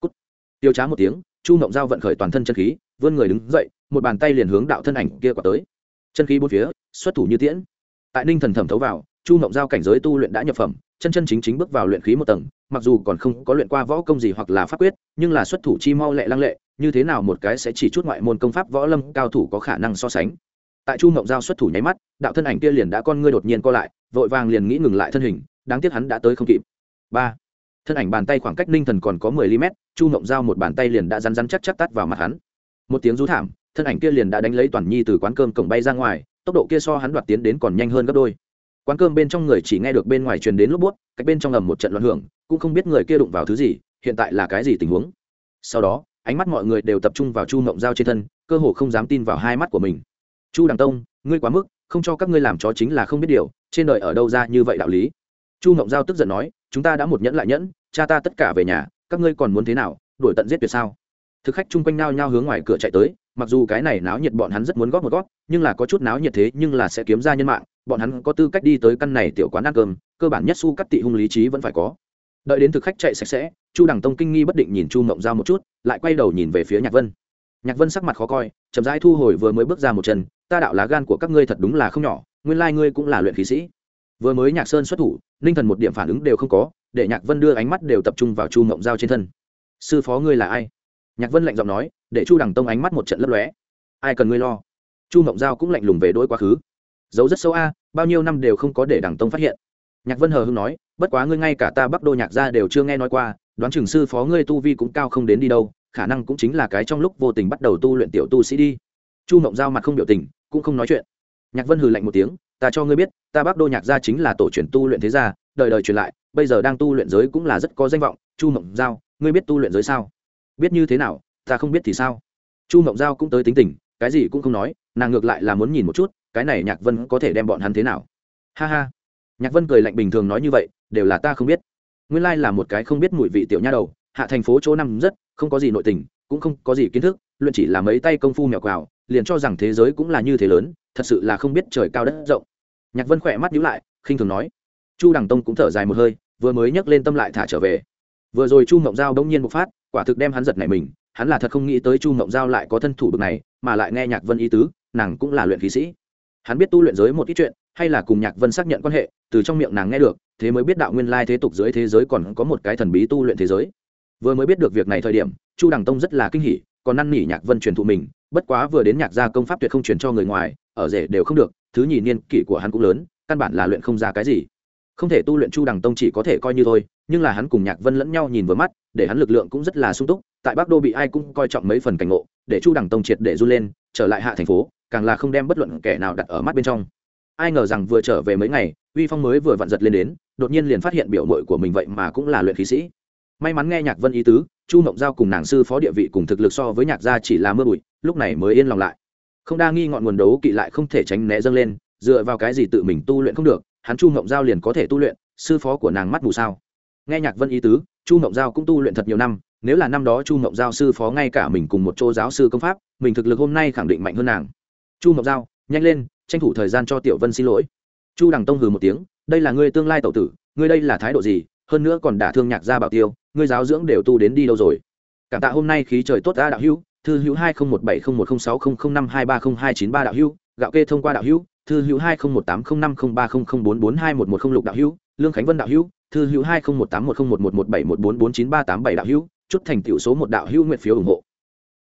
Cút. Tiêu trá một tiếng chu mộng Giao vận khởi toàn thân chân khí, vươn người đứng dậy, một bàn tay liền hướng đạo thân ảnh kia quả tới. Chân khí bốn phía, xuất thủ như tiễn. Tại ninh thần thẩm thấu vào, chu mộng giao cảnh giới tu luyện đã nhập phẩm, chân chân chính chính bước vào luyện khí một tầng, mặc dù còn không có luyện qua võ công gì hoặc là pháp quyết, nhưng là xuất thủ chi mau lệ lăng lệ, như thế nào một cái sẽ chỉ chút ngoại môn công pháp võ lâm cao thủ có khả năng so sánh. Tại chu mộng giao xuất thủ nháy mắt, đạo thân ảnh kia liền đã con ngươi đột nhiên co lại, vội vàng liền nghĩ ngừng lại thân hình, đáng tiếc hắn đã tới không kịp. Ba thân ảnh bàn tay khoảng cách ninh thần còn có mười ly mét, chu mộng giao một bàn tay liền đã rắn rắn chắc chắc tắt vào mặt hắn. Một tiếng rú thảm, thân ảnh kia liền đã đánh lấy toàn nhi từ quán cơm cổng bay ra ngoài, tốc độ kia so hắn đoạt tiến đến còn nhanh hơn gấp đôi. Quán cơm bên trong người chỉ nghe được bên ngoài truyền đến lúc buốt, cách bên trong ầm một trận loạn hưởng, cũng không biết người kia đụng vào thứ gì, hiện tại là cái gì tình huống. Sau đó, ánh mắt mọi người đều tập trung vào chu mộng giao trên thân, cơ hồ không dám tin vào hai mắt của mình. Chu đằng tông, ngươi quá mức, không cho các ngươi làm chó chính là không biết điều, trên đời ở đâu ra như vậy đạo lý? Chu mộng giao tức giận nói chúng ta đã một nhẫn lại nhẫn, cha ta tất cả về nhà, các ngươi còn muốn thế nào, đuổi tận giết tuyệt sao? Thực khách chung quanh nao nhao hướng ngoài cửa chạy tới, mặc dù cái này náo nhiệt bọn hắn rất muốn góp một góp, nhưng là có chút náo nhiệt thế nhưng là sẽ kiếm ra nhân mạng, bọn hắn có tư cách đi tới căn này tiểu quán ăn cơm, cơ bản nhất su cắt tị hung lý trí vẫn phải có. Đợi đến thực khách chạy sạch sẽ, chu đằng tông kinh nghi bất định nhìn chu mộng giao một chút, lại quay đầu nhìn về phía nhạc vân. Nhạc vân sắc mặt khó coi, chậm rãi thu hồi vừa mới bước ra một chân, ta đạo lá gan của các ngươi thật đúng là không nhỏ, nguyên lai ngươi cũng là luyện khí sĩ vừa mới nhạc sơn xuất thủ, ninh thần một điểm phản ứng đều không có, để nhạc vân đưa ánh mắt đều tập trung vào chu mộng giao trên thân. Sư phó ngươi là ai? Nhạc vân lạnh giọng nói, để chu đằng tông ánh mắt một trận lấp lóe. Ai cần ngươi lo? Chu mộng giao cũng lạnh lùng về đôi quá khứ. Giấu rất sâu a, bao nhiêu năm đều không có để đằng tông phát hiện. Nhạc vân hờ hưng nói, bất quá ngươi ngay cả ta bắc đô nhạc ra đều chưa nghe nói qua, đoán chừng sư phó ngươi tu vi cũng cao không đến đi đâu, khả năng cũng chính là cái trong lúc vô tình bắt đầu tu luyện tiểu tu sĩ đi. Chu mộng giao mặt không biểu tình, cũng không nói chuyện. Nhạc vân hừ lạnh một tiếng ta cho ngươi biết, ta bắc đô nhạc gia chính là tổ truyền tu luyện thế gia, đời đời truyền lại, bây giờ đang tu luyện giới cũng là rất có danh vọng, chu mộng giao, ngươi biết tu luyện giới sao? Biết như thế nào, ta không biết thì sao? Chu mộng giao cũng tới tính tình, cái gì cũng không nói, nàng ngược lại là muốn nhìn một chút, cái này nhạc vân có thể đem bọn hắn thế nào? Ha ha. Nhạc vân cười lạnh bình thường nói như vậy, đều là ta không biết. Nguyên lai là một cái không biết mùi vị tiểu nha đầu, hạ thành phố chỗ năm rất, không có gì nội tình, cũng không có gì kiến thức, luyện chỉ là mấy tay công phu mèo quào, liền cho rằng thế giới cũng là như thế lớn thật sự là không biết trời cao đất rộng. Nhạc vân khỏe mắt nhíu lại, khinh thường nói. Chu đằng tông cũng thở dài một hơi, vừa mới nhấc lên tâm lại thả trở về. Vừa rồi chu mộng giao đông nhiên bộc phát, quả thực đem hắn giật này mình, hắn là thật không nghĩ tới chu mộng giao lại có thân thủ bực này, mà lại nghe nhạc vân ý tứ, nàng cũng là luyện khí sĩ. Hắn biết tu luyện giới một ít chuyện, hay là cùng nhạc vân xác nhận quan hệ, từ trong miệng nàng nghe được, thế mới biết đạo nguyên lai thế tục dưới thế giới còn có một cái thần bí tu luyện thế giới. Vừa mới biết được việc này thời điểm, chu đằng tông rất là kinh hỉ, còn năn nỉ nhạc vân truyền thụ mình, bất quá vừa đến nhạc gia công pháp tuyệt không truyền cho người ngoài ở rể đều không được, thứ nhì niên kỷ của hắn cũng lớn, căn bản là luyện không ra cái gì. Không thể tu luyện chu đằng tông chỉ có thể coi như thôi, nhưng là hắn cùng nhạc vân lẫn nhau nhìn vừa mắt, để hắn lực lượng cũng rất là sung túc, tại bắc đô bị ai cũng coi trọng mấy phần cảnh ngộ, để chu đằng tông triệt để run lên, trở lại hạ thành phố, càng là không đem bất luận kẻ nào đặt ở mắt bên trong. Ai ngờ rằng vừa trở về mấy ngày, uy phong mới vừa vặn giật lên đến, đột nhiên liền phát hiện biểu mội của mình vậy mà cũng là luyện khí sĩ. May mắn nghe nhạc vân ý tứ, chu mộng giao cùng nàng sư phó địa vị cùng thực lực so với nhạc gia chỉ là mưa bụi, lúc này mới yên lòng lại không đa nghi ngọn nguồn đấu kỵ lại không thể tránh né dâng lên, dựa vào cái gì tự mình tu luyện không được, hắn chu ngộng giao liền có thể tu luyện, sư phó của nàng mắt mù sao? Nghe nhạc vân ý tứ, chu ngộng giao cũng tu luyện thật nhiều năm, nếu là năm đó chu ngộng giao sư phó ngay cả mình cùng một chỗ giáo sư công pháp, mình thực lực hôm nay khẳng định mạnh hơn nàng. Chu ngộng giao, nhanh lên, tranh thủ thời gian cho tiểu vân xin lỗi. Chu đằng tông hừ một tiếng, đây là ngươi tương lai tậu tử, ngươi đây là thái độ gì? Hơn nữa còn đả thương nhạc gia bảo tiêu, ngươi giáo dưỡng đều tu đến đi đâu rồi? Cảm tạ hôm nay khí trời tốt ra đạo hữu thư hữu hai nghìn một bảy không một không sáu không không năm hai ba không hai chín ba đạo hữu, gạo kê thông qua đạo hữu, thư hữu hai không một tám không năm không ba không không bốn bốn hai một một không lục đạo hữu, lương khánh vân đạo hữu, thư hữu hai không một tám một không một một một bảy một bốn bốn chín ba tám bảy đạo hữu chút thành tiểu số một đạo hữu nguyện phiếu ủng hộ.